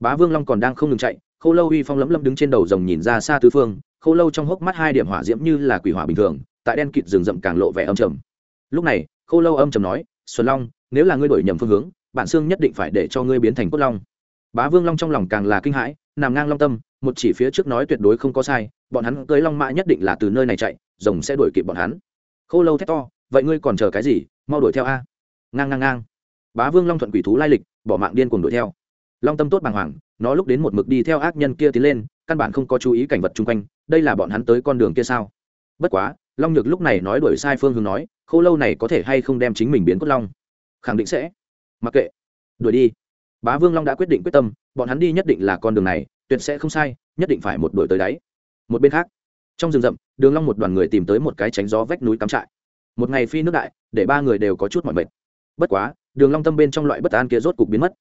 bá vương long còn đang không ngừng chạy k h ô lâu uy phong lấm lấm đứng trên đầu rồng nhìn ra xa tứ phương k h ô lâu trong hốc mắt hai điểm hỏa diễm như là quỷ hỏa bình thường, tại đen kịt rừng rậm càng lộ vẻ âm trầm lúc này, khô lâu âm trầm nói, xuân long, nếu là ngươi đổi nhầm phương hướng, bản xương nhất định phải để cho ngươi biến thành cốt long. Bá vương long trong lòng càng là kinh hãi, nằm ngang long tâm, một chỉ phía trước nói tuyệt đối không có sai, bọn hắn cưới long mã nhất định là từ nơi này chạy, rồng sẽ đuổi kịp bọn hắn. Khô lâu thét to, vậy ngươi còn chờ cái gì? Mau đuổi theo a. Ngang ngang ngang. Bá vương long thuận quỷ thú lai lịch, bỏ mạng điên cuồng đuổi theo. Long tâm tốt bàng hoàng, nó lúc đến một mực đi theo ác nhân kia tiến lên, căn bản không có chú ý cảnh vật chung quanh, đây là bọn hắn tới con đường kia sao? Bất quá, long nhược lúc này nói đuổi sai phương hướng nói khô lâu này có thể hay không đem chính mình biến cốt long? Khẳng định sẽ. Mặc kệ. Đuổi đi. Bá vương long đã quyết định quyết tâm, bọn hắn đi nhất định là con đường này, tuyệt sẽ không sai, nhất định phải một đuổi tới đáy. Một bên khác, trong rừng rậm, đường long một đoàn người tìm tới một cái tránh gió vách núi cắm trại. Một ngày phi nước đại, để ba người đều có chút mỏi mệt. Bất quá, đường long tâm bên trong loại bất an kia rốt cục biến mất.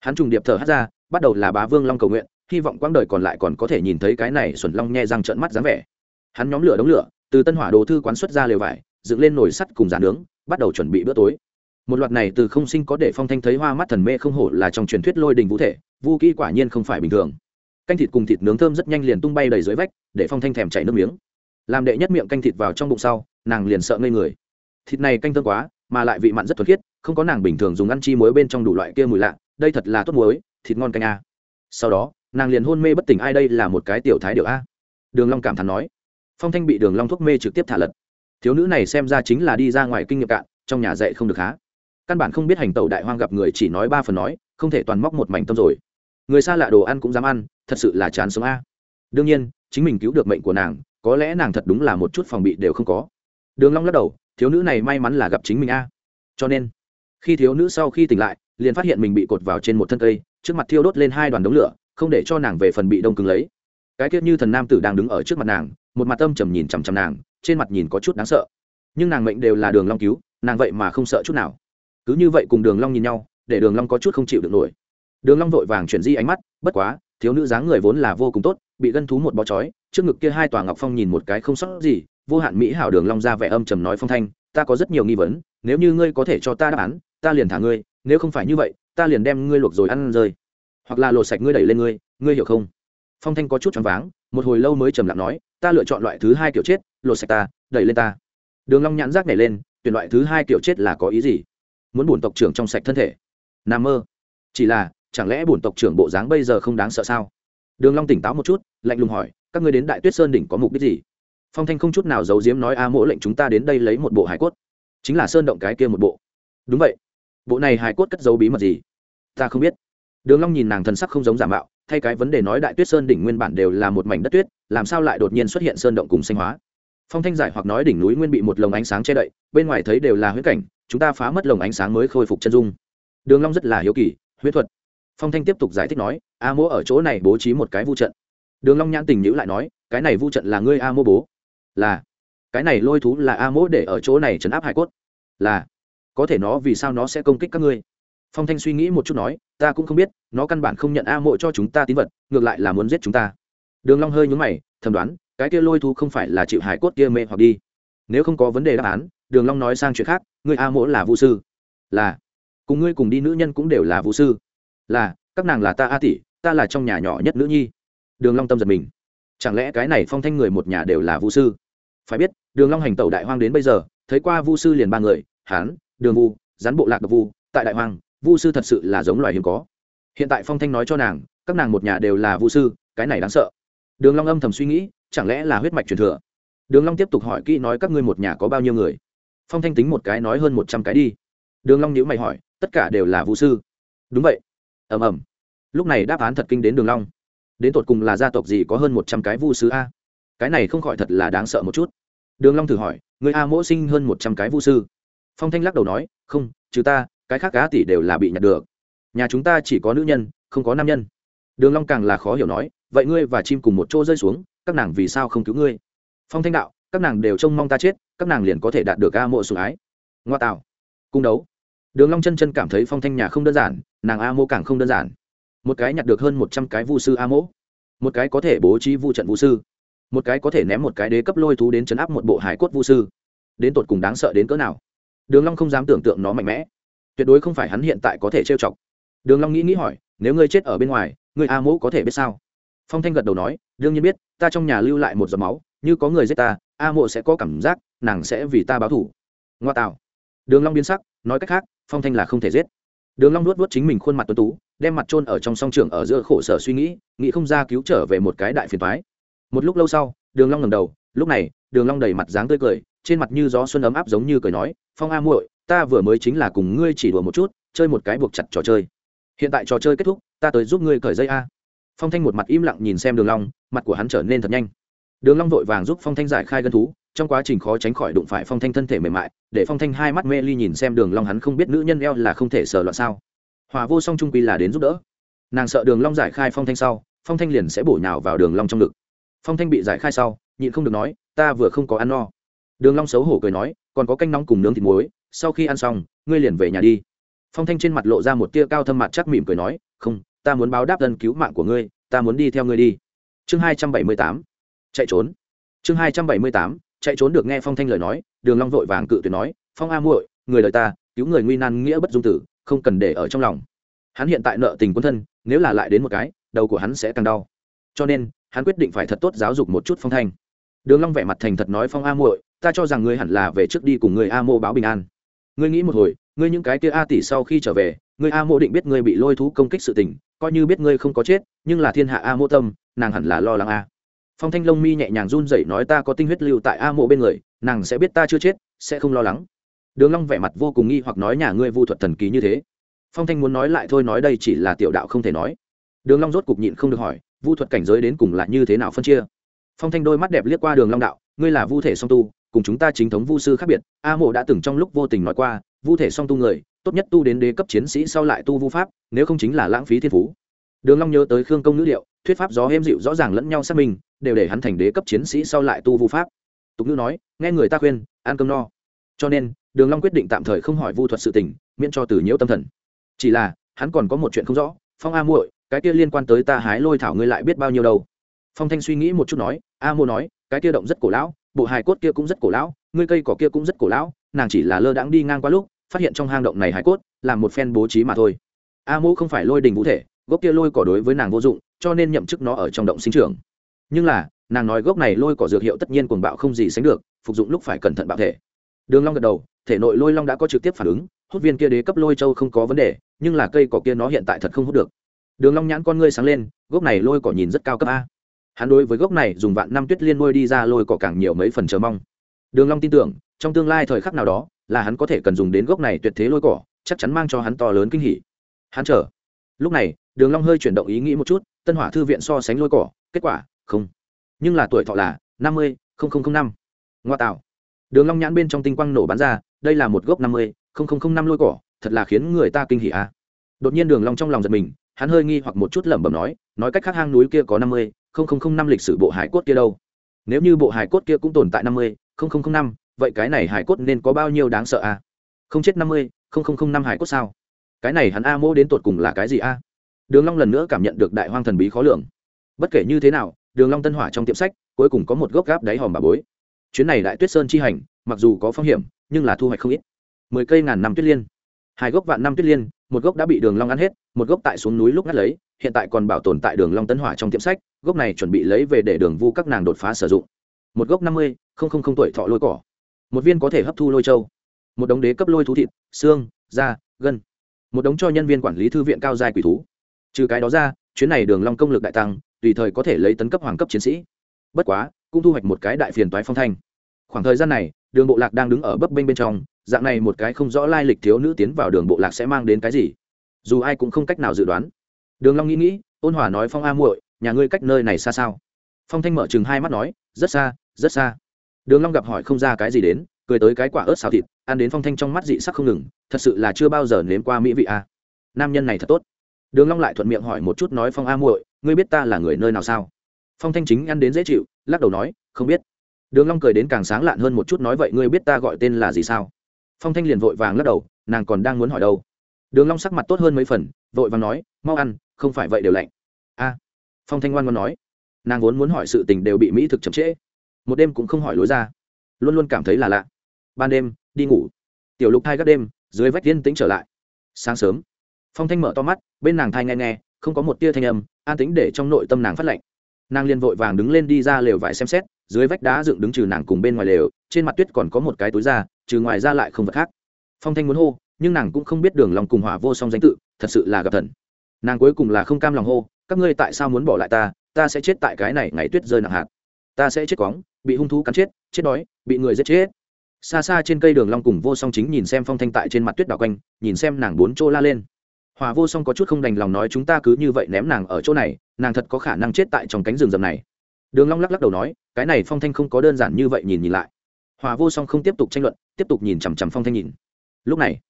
Hắn trùng điệp thở hắt ra, bắt đầu là bá vương long cầu nguyện, hy vọng quãng đời còn lại còn có thể nhìn thấy cái này xuẩn long nhe răng trợn mắt dáng vẻ. Hắn nhóm lửa đống lửa, từ tân hỏa đồ thư quán xuất ra lều vải dựng lên nồi sắt cùng giả nướng, bắt đầu chuẩn bị bữa tối. Một loạt này từ không sinh có để phong thanh thấy hoa mắt thần mê không hổ là trong truyền thuyết lôi đình vũ thể, vu kỹ quả nhiên không phải bình thường. Canh thịt cùng thịt nướng thơm rất nhanh liền tung bay đầy dưới vách, để phong thanh thèm chảy nước miếng. Làm đệ nhất miệng canh thịt vào trong bụng sau, nàng liền sợ ngây người. Thịt này canh thơm quá, mà lại vị mặn rất thuần khiết, không có nàng bình thường dùng ăn chi muối bên trong đủ loại kia mùi lạ, đây thật là tốt muối, thịt ngon canh a. Sau đó, nàng liền hôn mê bất tỉnh ai đây là một cái tiểu thái điệu a. Đường long cảm thán nói. Phong thanh bị đường long thuốc mê trực tiếp thả lật thiếu nữ này xem ra chính là đi ra ngoài kinh nghiệm cạn, trong nhà dạy không được há căn bản không biết hành tẩu đại hoang gặp người chỉ nói ba phần nói, không thể toàn móc một mảnh tâm rồi. Người xa lạ đồ ăn cũng dám ăn, thật sự là chán sống a. Đương nhiên, chính mình cứu được mệnh của nàng, có lẽ nàng thật đúng là một chút phòng bị đều không có. Đường long lắc đầu, thiếu nữ này may mắn là gặp chính mình a. Cho nên, khi thiếu nữ sau khi tỉnh lại, liền phát hiện mình bị cột vào trên một thân cây, trước mặt thiêu đốt lên hai đoàn đống lửa, không để cho nàng về phần bị đông cứng lấy. Cái tiết như thần nam tử đang đứng ở trước mặt nàng, một mặt âm trầm nhìn chằm chằm nàng trên mặt nhìn có chút đáng sợ. Nhưng nàng mệnh đều là đường long cứu, nàng vậy mà không sợ chút nào. Cứ như vậy cùng đường long nhìn nhau, để đường long có chút không chịu được nổi. Đường long vội vàng chuyển di ánh mắt, bất quá, thiếu nữ dáng người vốn là vô cùng tốt, bị gân thú một bó chói trước ngực kia hai tòa ngọc phong nhìn một cái không sót gì, vô hạn mỹ hảo đường long ra vẻ âm trầm nói phong thanh, ta có rất nhiều nghi vấn, nếu như ngươi có thể cho ta đáp án, ta liền thả ngươi, nếu không phải như vậy, ta liền đem ngươi luộc rồi ăn rơi. Hoặc là lột sạch ngươi đẩy lên ngươi ngươi hiểu không? Phong thanh có chút choáng váng, một hồi lâu mới trầm lặng nói ta lựa chọn loại thứ hai kiểu chết, lột sạch ta, đẩy lên ta. Đường long nhãn rác nhảy lên, tuyển loại thứ hai kiểu chết là có ý gì? Muốn bổn tộc trưởng trong sạch thân thể. Nam mơ. Chỉ là, chẳng lẽ bổn tộc trưởng bộ dáng bây giờ không đáng sợ sao? Đường long tỉnh táo một chút, lạnh lùng hỏi, các ngươi đến đại tuyết sơn đỉnh có mục đích gì? Phong thanh không chút nào giấu giếm nói a mỗ lệnh chúng ta đến đây lấy một bộ hải cốt. Chính là sơn động cái kia một bộ. Đúng vậy. Bộ này hải cốt cất giấu bí mật gì? Ta không biết. Đường long nhìn nàng thần sắc không giống giả mạo, thay cái vấn đề nói đại tuyết sơn đỉnh nguyên bản đều là một mảnh đất tuyết làm sao lại đột nhiên xuất hiện sơn động cùng sinh hóa? Phong thanh giải hoặc nói đỉnh núi nguyên bị một lồng ánh sáng che đậy, bên ngoài thấy đều là huyết cảnh, chúng ta phá mất lồng ánh sáng mới khôi phục chân dung. Đường long rất là hiếu kỳ huyết thuật. Phong thanh tiếp tục giải thích nói, a mỗ ở chỗ này bố trí một cái vu trận. Đường long nhãn tình nhữ lại nói, cái này vu trận là ngươi a mỗ bố? Là. Cái này lôi thú là a mỗ để ở chỗ này chấn áp hải cốt? Là. Có thể nó vì sao nó sẽ công kích các ngươi? Phong thanh suy nghĩ một chút nói, ta cũng không biết, nó căn bản không nhận a mỗ cho chúng ta tín vật, ngược lại là muốn giết chúng ta đường long hơi nhướng mày, thầm đoán, cái kia lôi thú không phải là chịu hải cốt kia mê hoặc đi. Nếu không có vấn đề đáp án, đường long nói sang chuyện khác, ngươi a mỗ là vũ sư. Là. Cùng ngươi cùng đi nữ nhân cũng đều là vũ sư. Là, các nàng là ta a tỷ, ta là trong nhà nhỏ nhất nữ nhi. Đường long tâm giật mình. Chẳng lẽ cái này phong thanh người một nhà đều là vũ sư? Phải biết, đường long hành tẩu đại hoang đến bây giờ, thấy qua vu sư liền ba người, hán, đường vu, gián bộ lạc độc vu, tại đại hoang, vu sư thật sự là giống loài hiếm có. Hiện tại phong thanh nói cho nàng, các nàng một nhà đều là vu sư, cái này đáng sợ đường long âm thầm suy nghĩ, chẳng lẽ là huyết mạch truyền thừa? Đường long tiếp tục hỏi kỹ nói các ngươi một nhà có bao nhiêu người? Phong thanh tính một cái nói hơn một trăm cái đi. Đường long nhíu mày hỏi, tất cả đều là vu sư. Đúng vậy. Ầm ầm. Lúc này đáp án thật kinh đến đường long. Đến tột cùng là gia tộc gì có hơn một trăm cái vu sư a? Cái này không khỏi thật là đáng sợ một chút. Đường long thử hỏi, người a mỗ sinh hơn một trăm cái vu sư? Phong thanh lắc đầu nói, không, trừ ta, cái khác cá tỷ đều là bị nhặt được. Nhà chúng ta chỉ có nữ nhân, không có nam nhân. Đường long càng là khó hiểu nói vậy ngươi và chim cùng một chỗ rơi xuống, các nàng vì sao không cứu ngươi? Phong thanh đạo, các nàng đều trông mong ta chết, các nàng liền có thể đạt được a mộ sủng ái. Ngoa tạo. Cung đấu. Đường long chân chân cảm thấy phong thanh nhà không đơn giản, nàng a mộ càng không đơn giản. Một cái nhặt được hơn một trăm cái vu sư a mộ. Một cái có thể bố trí vu trận vu sư. Một cái có thể ném một cái đế cấp lôi thú đến chấn áp một bộ hải cốt vu sư. Đến tột cùng đáng sợ đến cỡ nào? Đường long không dám tưởng tượng nó mạnh mẽ. Tuyệt đối không phải hắn hiện tại có thể trêu chọc. Đường long nghĩ nghĩ hỏi, nếu ngươi chết ở bên ngoài, ngươi a mộ có thể biết sao? Phong thanh gật đầu nói, đương nhiên biết, ta trong nhà lưu lại một giọt máu, như có người giết ta, a mộ sẽ có cảm giác, nàng sẽ vì ta báo thù. Ngoa tạo. Đường long biến sắc, nói cách khác, phong thanh là không thể giết. Đường long nuốt nuốt chính mình khuôn mặt tuấn tú, đem mặt trôn ở trong song trường ở giữa khổ sở suy nghĩ nghĩ không ra cứu trở về một cái đại phiền toái. Một lúc lâu sau, đường long ngẩng đầu, lúc này, đường long đầy mặt dáng tươi cười, trên mặt như gió xuân ấm áp giống như cười nói, phong a muội, ta vừa mới chính là cùng ngươi chỉ đùa một chút, chơi một cái buộc chặt trò chơi. Hiện tại trò chơi kết thúc, ta tới giúp ngươi cởi dây a phong thanh một mặt im lặng nhìn xem đường long, mặt của hắn trở nên thật nhanh. Đường long vội vàng giúp phong thanh giải khai gân thú, trong quá trình khó tránh khỏi đụng phải phong thanh thân thể mềm mại, để phong thanh hai mắt mê ly nhìn xem đường long hắn không biết nữ nhân eo là không thể sờ loạn sao. Hòa vô song trung quy là đến giúp đỡ. Nàng sợ đường long giải khai phong thanh sau, phong thanh liền sẽ bổ nhào vào đường long trong ngực. Phong thanh bị giải khai sau, nhịn không được nói, ta vừa không có ăn no. Đường long xấu hổ cười nói, còn có canh nóng cùng nướng thịt muối, sau khi ăn xong, ngươi liền về nhà đi. Phong thanh trên mặt lộ ra một tia cao thâm mặt chắc mỉm cười nói, không ta muốn báo đáp ân cứu mạng của ngươi, ta muốn đi theo ngươi đi. Chương hai trăm bảy mươi tám, chạy trốn. Chương hai trăm bảy mươi tám, chạy trốn được nghe phong thanh lời nói, đường long vội vàng cự tuyệt nói, phong a muội, người đời ta, cứu người nguy nan nghĩa bất dung tử, không cần để ở trong lòng. Hắn hiện tại nợ tình quân thân, nếu là lại đến một cái, đầu của hắn sẽ càng đau. Cho nên, hắn quyết định phải thật tốt giáo dục một chút phong thanh. Đường long vẻ mặt thành thật nói, phong a muội, ta cho rằng ngươi hẳn là về trước đi cùng người a mô báo bình an. Ngươi nghĩ một hồi, ngươi những cái kia a tỷ sau khi trở về, ngươi a mô định biết ngươi bị lôi thú công kích sự tình coi như biết ngươi không có chết, nhưng là thiên hạ a mô tâm, nàng hẳn là lo lắng a. Phong thanh long mi nhẹ nhàng run rẩy nói ta có tinh huyết lưu tại a mộ bên người, nàng sẽ biết ta chưa chết, sẽ không lo lắng. Đường long vẻ mặt vô cùng nghi hoặc nói nhà ngươi vu thuật thần kỳ như thế. Phong thanh muốn nói lại thôi nói đây chỉ là tiểu đạo không thể nói. Đường long rốt cục nhịn không được hỏi, vu thuật cảnh giới đến cùng là như thế nào phân chia? Phong thanh đôi mắt đẹp liếc qua đường long đạo, ngươi là vu thể song tu, cùng chúng ta chính thống vu sư khác biệt, a mộ đã từng trong lúc vô tình nói qua, vu thể song tu người tốt nhất tu đến đế cấp chiến sĩ sau lại tu vu pháp, nếu không chính là lãng phí thiên phú. Đường long nhớ tới khương công nữ điệu, thuyết pháp gió êm dịu rõ ràng lẫn nhau xác minh, đều để hắn thành đế cấp chiến sĩ sau lại tu vu pháp. Tục nữ nói, nghe người ta khuyên, ăn cơm no. Cho nên, đường long quyết định tạm thời không hỏi vu thuật sự tình, miễn cho từ nhiễu tâm thần. Chỉ là, hắn còn có một chuyện không rõ, phong a muội, cái kia liên quan tới ta hái lôi thảo ngươi lại biết bao nhiêu đâu? Phong thanh suy nghĩ một chút nói, a mô nói, cái kia động rất cổ lão, bộ hài cốt kia cũng rất cổ lão, ngươi cây cỏ kia cũng rất cổ lão, nàng chỉ là lơ đãng đi ngang qua lúc phát hiện trong hang động này hải cốt làm một phen bố trí mà thôi. A mô không phải lôi đình vũ thể, gốc kia lôi cỏ đối với nàng vô dụng, cho nên nhậm chức nó ở trong động sinh trưởng. Nhưng là, nàng nói gốc này lôi cỏ dược hiệu tất nhiên cuồng bạo không gì sánh được, phục dụng lúc phải cẩn thận bạo thể. Đường long gật đầu, thể nội lôi long đã có trực tiếp phản ứng, hút viên kia đế cấp lôi châu không có vấn đề, nhưng là cây cỏ kia nó hiện tại thật không hút được. Đường long nhãn con ngươi sáng lên, gốc này lôi cỏ nhìn rất cao cấp a. Hắn đối với gốc này dùng vạn năm tuyết liên nuôi đi ra lôi cỏ càng nhiều mấy phần chờ mong. Đường long tin tưởng, trong tương lai thời khắc nào đó là hắn có thể cần dùng đến gốc này tuyệt thế lôi cỏ, chắc chắn mang cho hắn to lớn kinh hỉ. Hắn chờ. Lúc này, đường long hơi chuyển động ý nghĩ một chút, tân hỏa thư viện so sánh lôi cỏ, kết quả, không. Nhưng là tuổi thọ là năm mươi năm. Ngoa tạo. Đường long nhãn bên trong tinh quang nổ bắn ra, đây là một gốc năm mươi năm lôi cỏ, thật là khiến người ta kinh hỉ a đột nhiên đường long trong lòng giật mình, hắn hơi nghi hoặc một chút lẩm bẩm nói nói cách khác hang núi kia có năm mươi năm lịch sử bộ hải cốt kia đâu. Nếu như bộ hải cốt kia cũng tồn tại năm mươi năm vậy cái này hải cốt nên có bao nhiêu đáng sợ a không chết năm mươi, không không không năm hải cốt sao? Cái này hắn a mô đến tột cùng là cái gì a? Đường long lần nữa cảm nhận được đại hoang thần bí khó lường. Bất kể như thế nào, đường long tân hỏa trong tiệm sách, cuối cùng có một gốc gáp đáy hòm bà bối. Chuyến này đại tuyết sơn chi hành, mặc dù có phong hiểm, nhưng là thu hoạch không ít. Mười cây ngàn năm tuyết liên. Hai gốc vạn năm tuyết liên, một gốc đã bị đường long ăn hết, một gốc tại xuống núi lúc ngắt lấy, hiện tại còn bảo tồn tại đường long tân hỏa trong tiệm sách, gốc này chuẩn bị lấy về để đường vu các nàng đột phá sử dụng. Một gốc năm mươi, không không không tuổi thọ lôi cỏ một viên có thể hấp thu lôi châu, một đống đế cấp lôi thú thịt, xương, da, gân, một đống cho nhân viên quản lý thư viện cao giai quỷ thú. Trừ cái đó ra, chuyến này đường long công lực đại tăng, tùy thời có thể lấy tấn cấp hoàng cấp chiến sĩ. Bất quá, cũng thu hoạch một cái đại phiền toái phong thanh. Khoảng thời gian này, đường bộ lạc đang đứng ở bấp bênh bên trong, dạng này một cái không rõ lai lịch thiếu nữ tiến vào đường bộ lạc sẽ mang đến cái gì? Dù ai cũng không cách nào dự đoán. Đường long nghĩ nghĩ, ôn hòa nói phong a muội, nhà ngươi cách nơi này xa sao? Phong thanh mở chừng hai mắt nói, rất xa rất xa đường long gặp hỏi không ra cái gì đến, cười tới cái quả ớt xào thịt, ăn đến phong thanh trong mắt dị sắc không ngừng, thật sự là chưa bao giờ nếm qua mỹ vị a nam nhân này thật tốt. Đường long lại thuận miệng hỏi một chút nói phong a muội, ngươi biết ta là người nơi nào sao? Phong thanh chính ăn đến dễ chịu, lắc đầu nói, không biết. Đường long cười đến càng sáng lạn hơn một chút nói vậy ngươi biết ta gọi tên là gì sao? Phong thanh liền vội vàng lắc đầu, nàng còn đang muốn hỏi đâu. Đường long sắc mặt tốt hơn mấy phần, vội vàng nói, mau ăn, không phải vậy đều lạnh. A. Phong thanh ngoan ngoãn nói, nàng vốn muốn hỏi sự tình đều bị mỹ thực chậm trễ một đêm cũng không hỏi lối ra. Luôn luôn cảm thấy là lạ. Ban đêm, đi ngủ. Tiểu lục thai các đêm, dưới vách tiên tĩnh trở lại. Sáng sớm, phong thanh mở to mắt, bên nàng thai nghe nghe, không có một tia thanh âm, an tĩnh để trong nội tâm nàng phát lạnh nàng liền vội vàng đứng lên đi ra lều vải xem xét, dưới vách đá dựng đứng trừ nàng cùng bên ngoài lều, trên mặt tuyết còn có một cái túi da, trừ ngoài ra lại không vật khác. Phong thanh muốn hô, nhưng nàng cũng không biết đường lòng cùng hỏa vô song danh tự, thật sự là gặp thần. Nàng cuối cùng là không cam lòng hô, các ngươi tại sao muốn bỏ lại ta? Ta sẽ chết tại cái này, ngày tuyết rơi nặng hạt ta sẽ chết quóng, bị hung thú cắn chết chết đói, bị người giết chết. Xa xa trên cây đường long cùng vô song chính nhìn xem phong thanh tại trên mặt tuyết đảo quanh, nhìn xem nàng bốn chỗ la lên. Hòa vô song có chút không đành lòng nói chúng ta cứ như vậy ném nàng ở chỗ này, nàng thật có khả năng chết tại trong cánh rừng rậm này. Đường long lắc lắc đầu nói, cái này phong thanh không có đơn giản như vậy nhìn nhìn lại. Hòa vô song không tiếp tục tranh luận, tiếp tục nhìn chằm chằm phong thanh nhìn. Lúc này,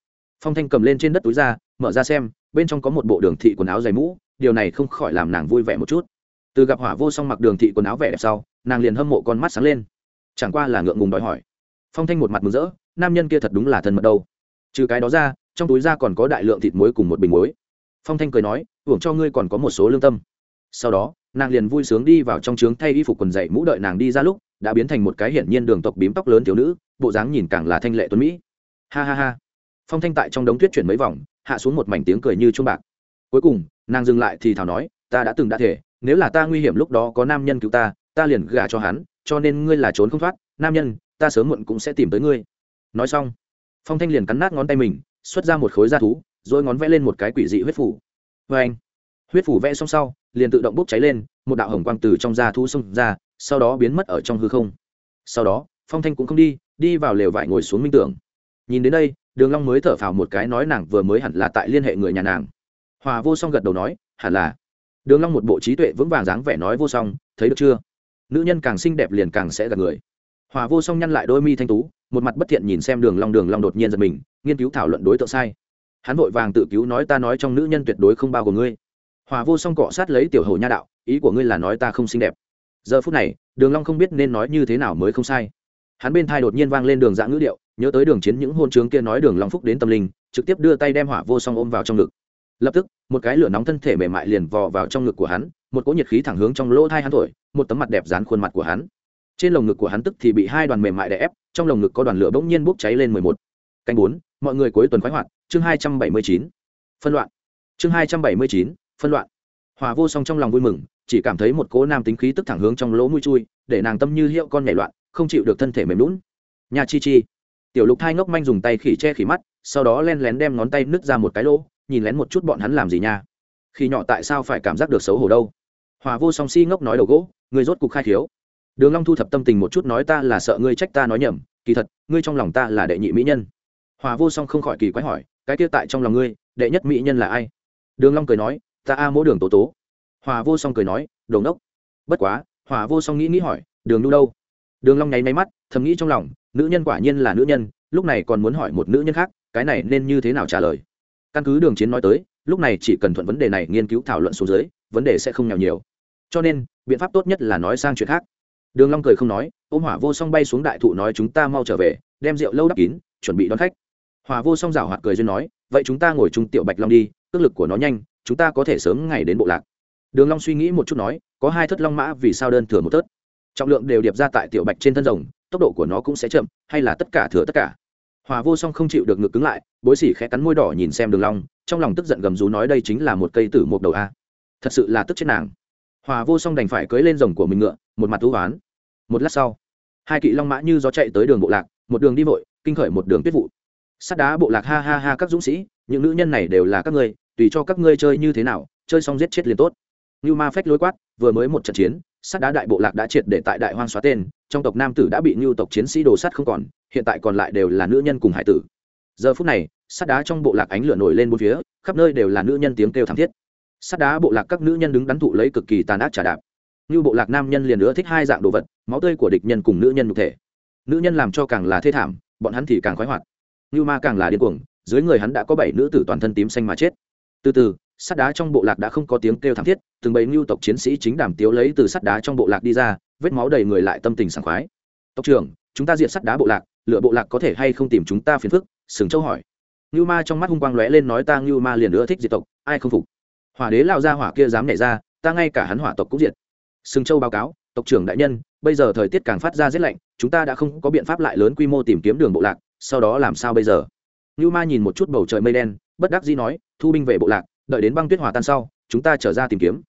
phong thanh cầm lên trên đất túi ra, mở ra xem, bên trong có một bộ đường thị quần áo dày mũ, điều này không khỏi làm nàng vui vẻ một chút từ gặp hỏa vô song mặc đường thị quần áo vẻ đẹp sau, nàng liền hâm mộ con mắt sáng lên. Chẳng qua là ngượng ngùng đòi hỏi. Phong thanh một mặt mừng rỡ, nam nhân kia thật đúng là thân mật đâu. Trừ cái đó ra, trong túi ra còn có đại lượng thịt muối cùng một bình muối. Phong thanh cười nói, hưởng cho ngươi còn có một số lương tâm. Sau đó, nàng liền vui sướng đi vào trong trướng thay y phục quần dậy mũ đợi nàng đi ra lúc, đã biến thành một cái hiển nhiên đường tộc bím tóc lớn thiếu nữ, bộ dáng nhìn càng là thanh lệ tuấn mỹ. Ha ha ha. Phong thanh tại trong đống tuyết chuyển mấy vòng, hạ xuống một mảnh tiếng cười như chuông bạc. Cuối cùng, nàng dừng lại thì thảo nói, ta đã từng đã thể nếu là ta nguy hiểm lúc đó có nam nhân cứu ta ta liền gả cho hắn, cho nên ngươi là trốn không thoát, nam nhân, ta sớm muộn cũng sẽ tìm tới ngươi. Nói xong, phong thanh liền cắn nát ngón tay mình, xuất ra một khối da thú, rồi ngón vẽ lên một cái quỷ dị huyết phủ. Vê anh, huyết phủ vẽ xong sau, liền tự động bốc cháy lên, một đạo hồng quang từ trong da thú xông ra, sau đó biến mất ở trong hư không. Sau đó, phong thanh cũng không đi đi vào lều vải ngồi xuống minh tưởng. Nhìn đến đây, đường long mới thở phào một cái nói nàng vừa mới hẳn là tại liên hệ người nhà nàng. Hòa vô song gật đầu nói, hẳn là đường long một bộ trí tuệ vững vàng dáng vẻ nói vô song, thấy được chưa? Nữ nhân càng xinh đẹp liền càng sẽ gạt người. Hòa vô song nhăn lại đôi mi thanh tú, một mặt bất thiện nhìn xem đường long đường long đột nhiên giật mình, nghiên cứu thảo luận đối tượng sai. Hắn vội vàng tự cứu nói ta nói trong nữ nhân tuyệt đối không bao gồm ngươi. Hòa vô song cọ sát lấy tiểu hầu nha đạo, ý của ngươi là nói ta không xinh đẹp. Giờ phút này, đường long không biết nên nói như thế nào mới không sai. Hắn bên thai đột nhiên vang lên đường dạng ngữ điệu, nhớ tới đường chiến những hôn trướng kia nói đường long phúc đến tâm linh, trực tiếp đưa tay đem hỏa vô song ôm vào trong ngực lập tức, một cái lửa nóng thân thể mềm mại liền vò vào trong ngực của hắn, một cỗ nhiệt khí thẳng hướng trong lỗ thai hắn thổi, một tấm mặt đẹp dán khuôn mặt của hắn. Trên lồng ngực của hắn tức thì bị hai đoàn mềm mại đè ép, trong lồng ngực có đoàn lửa bỗng nhiên bốc cháy lên mười một. Canh bốn, mọi người cuối tuần khoái hoạt, chương hai trăm bảy mươi chín. Phân loạn. Chương hai trăm bảy mươi chín, phân loạn. Hòa vô song trong lòng vui mừng, chỉ cảm thấy một cỗ nam tính khí tức thẳng hướng trong lỗ mũi chui, để nàng tâm như hiệu con nhảy loạn, không chịu được thân thể mềm lún nhà chi chi. Tiểu lục thai ngốc manh dùng tay khỉ che khỉ mắt, sau đó len lén đem ngón tay nứt ra một cái lỗ nhìn lén một chút bọn hắn làm gì nha. Khi nhỏ tại sao phải cảm giác được xấu hổ đâu? Hòa vô song si ngốc nói đầu gỗ, ngươi rốt cục khai thiếu đường long thu thập tâm tình một chút nói ta là sợ ngươi trách ta nói nhầm, kỳ thật, ngươi trong lòng ta là đệ nhị mỹ nhân. Hòa vô song không khỏi kỳ quái hỏi, cái kia tại trong lòng ngươi, đệ nhất mỹ nhân là ai? Đường long cười nói, ta a mỗ đường tố tố. Hòa vô song cười nói, đồ ngốc. Bất quá, hòa vô song nghĩ nghĩ hỏi, đường nu đâu? Đường long nháy máy mắt, thầm nghĩ trong lòng, nữ nhân quả nhiên là nữ nhân, lúc này còn muốn hỏi một nữ nhân khác, cái này nên như thế nào trả lời? Căn cứ đường chiến nói tới lúc này chỉ cần thuận vấn đề này nghiên cứu thảo luận xuống dưới vấn đề sẽ không nghèo nhiều. Cho nên biện pháp tốt nhất là nói sang chuyện khác. Đường long cười không nói ôm hỏa vô song bay xuống đại thụ nói chúng ta mau trở về đem rượu lâu đắp kín chuẩn bị đón khách. Hỏa vô song rảo hoạt cười duyên nói vậy chúng ta ngồi chung tiểu bạch long đi cước lực của nó nhanh chúng ta có thể sớm ngày đến bộ lạc. Đường long suy nghĩ một chút nói có hai thất long mã vì sao đơn thừa một thất, trọng lượng đều điệp ra tại tiểu bạch trên thân rồng tốc độ của nó cũng sẽ chậm hay là tất cả thừa tất cả? Hòa vô song không chịu được ngực cứng lại, bối xỉ khẽ cắn môi đỏ nhìn xem đường long, trong lòng tức giận gầm rú nói đây chính là một cây tử một đầu a. Thật sự là tức chết nàng. Hòa vô song đành phải cưỡi lên rồng của mình ngựa, một mặt thú hoán một lát sau, hai kỵ long mã như gió chạy tới đường bộ lạc, một đường đi vội, kinh khởi một đường tuyết vụ. Sắt đá bộ lạc ha ha ha các dũng sĩ, những nữ nhân này đều là các ngươi, tùy cho các ngươi chơi như thế nào, chơi xong giết chết liền tốt. Như ma phách lối quát, vừa mới một trận chiến sắt đá đại bộ lạc đã triệt để tại đại hoang xóa tên, trong tộc nam tử đã bị ngưu tộc chiến sĩ đồ sắt không còn, hiện tại còn lại đều là nữ nhân cùng hải tử. Giờ phút này sắt đá trong bộ lạc ánh lửa nổi lên bốn phía, khắp nơi đều là nữ nhân tiếng kêu thảm thiết. Sắt đá bộ lạc các nữ nhân đứng đắn thụ lấy cực kỳ tàn ác trả đạp. Như bộ lạc nam nhân liền nữa thích hai dạng đồ vật, máu tươi của địch nhân cùng nữ nhân nhục thể. Nữ nhân làm cho càng là thê thảm, bọn hắn thì càng khoái hoạt. Như ma càng là điên cuồng, dưới người hắn đã có bảy nữ tử toàn thân tím xanh mà chết. Từ từ sắt đá trong bộ lạc đã không có tiếng kêu thảm thiết, từng bầy ngưu tộc chiến sĩ chính đảm tiếu lấy từ sắt đá trong bộ lạc đi ra, vết máu đầy người lại tâm tình sảng khoái. Tộc trưởng, chúng ta diện sắt đá bộ lạc, lựa bộ lạc có thể hay không tìm chúng ta phiền phức? Sừng châu hỏi. Ngưu ma trong mắt hung quang lóe lên nói ta ngưu ma liền nữa thích diệt tộc, ai không phục? Hỏa đế lao ra hỏa kia dám nhảy ra, ta ngay cả hắn hỏa tộc cũng diệt. Sừng châu báo cáo, tộc trưởng đại nhân, bây giờ thời tiết càng phát ra rét lạnh, chúng ta đã không có biện pháp lại lớn quy mô tìm kiếm đường bộ lạc, sau đó làm sao bây giờ? Ngưu ma nhìn một chút bầu trời mây đen, bất đắc dĩ nói, thu binh về bộ lạc đợi đến băng tuyết hòa tan sau, chúng ta trở ra tìm kiếm.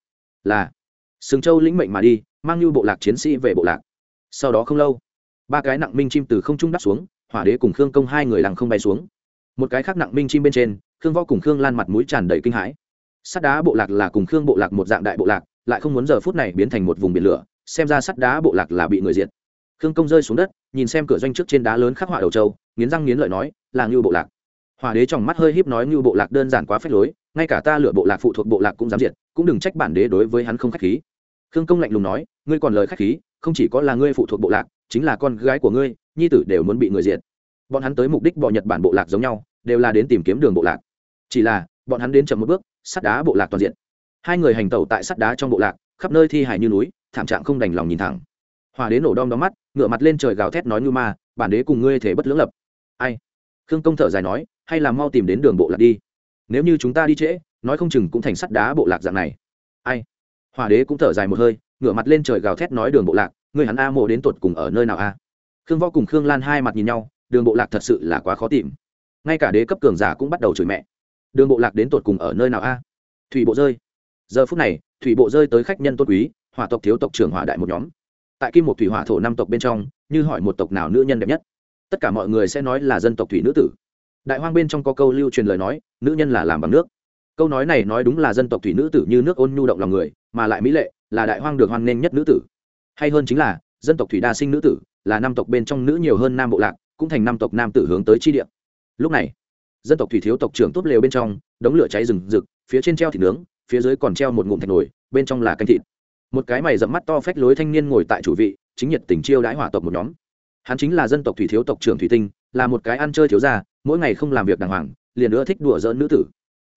Là, sừng châu lĩnh mệnh mà đi, mang như bộ lạc chiến sĩ về bộ lạc. Sau đó không lâu, ba cái nặng minh chim từ không trung đắp xuống, hỏa đế cùng khương công hai người làng không bay xuống. Một cái khác nặng minh chim bên trên, khương võ cùng khương lan mặt mũi tràn đầy kinh hãi. Sắt đá bộ lạc là cùng khương bộ lạc một dạng đại bộ lạc, lại không muốn giờ phút này biến thành một vùng biển lửa, xem ra sắt đá bộ lạc là bị người diệt. Khương công rơi xuống đất, nhìn xem cửa doanh trước trên đá lớn khắc họa đầu châu, nghiến răng nghiến lợi nói, là ngưu bộ lạc hòa đế trong mắt hơi híp nói như bộ lạc đơn giản quá phép lối, ngay cả ta lựa bộ lạc phụ thuộc bộ lạc cũng dám diệt, cũng đừng trách bản đế đối với hắn không khách khí. Khương công lạnh lùng nói, ngươi còn lời khách khí, không chỉ có là ngươi phụ thuộc bộ lạc, chính là con gái của ngươi, nhi tử đều muốn bị người diệt. Bọn hắn tới mục đích bỏ nhật bản bộ lạc giống nhau, đều là đến tìm kiếm đường bộ lạc. Chỉ là, bọn hắn đến chậm một bước, sắt đá bộ lạc toàn diện. Hai người hành tẩu tại sắt đá trong bộ lạc, khắp nơi thi hài như núi, thảm trạng không đành lòng nhìn thẳng. Hòa đế nổ đom đóm mắt ngựa mặt lên trời gào thét nói như ma, bản đế cùng ngươi thể bất lưỡng lập. Ai? Khương công thở dài nói, hay là mau tìm đến đường bộ lạc đi. Nếu như chúng ta đi trễ, nói không chừng cũng thành sắt đá bộ lạc dạng này. Ai? Hòa đế cũng thở dài một hơi, ngửa mặt lên trời gào thét nói, đường bộ lạc, người hắn a mộ đến tột cùng ở nơi nào a? Khương võ cùng khương lan hai mặt nhìn nhau, đường bộ lạc thật sự là quá khó tìm. Ngay cả đế cấp cường giả cũng bắt đầu chửi mẹ. Đường bộ lạc đến tột cùng ở nơi nào a? Thủy bộ rơi. Giờ phút này, thủy bộ rơi tới khách nhân tôn quý, hỏa tộc thiếu tộc trưởng hỏa đại một nhóm. Tại kim một thủy hỏa thổ năm tộc bên trong, như hỏi một tộc nào nữ nhân đẹp nhất? Tất cả mọi người sẽ nói là dân tộc thủy nữ tử. Đại hoang bên trong có câu lưu truyền lời nói, nữ nhân là làm bằng nước. Câu nói này nói đúng là dân tộc thủy nữ tử như nước ôn nhu động lòng người, mà lại mỹ lệ, là đại hoang được hoan nghênh nhất nữ tử. Hay hơn chính là, dân tộc thủy đa sinh nữ tử, là năm tộc bên trong nữ nhiều hơn nam bộ lạc, cũng thành năm tộc nam tử hướng tới chi địa. Lúc này, dân tộc thủy thiếu tộc trưởng tốt lều bên trong, đống lửa cháy rừng rực, phía trên treo thịt nướng, phía dưới còn treo một ngụm thạch nồi, bên trong là canh thịt. Một cái mày dẫm mắt to phách lối thanh niên ngồi tại chủ vị, chính nhiệt tình chiêu đãi hỏa tộc một nhóm hắn chính là dân tộc thủy thiếu tộc trưởng thủy tinh, là một cái ăn chơi thiếu gia, mỗi ngày không làm việc đàng hoàng, liền nữa thích đùa giỡn nữ tử.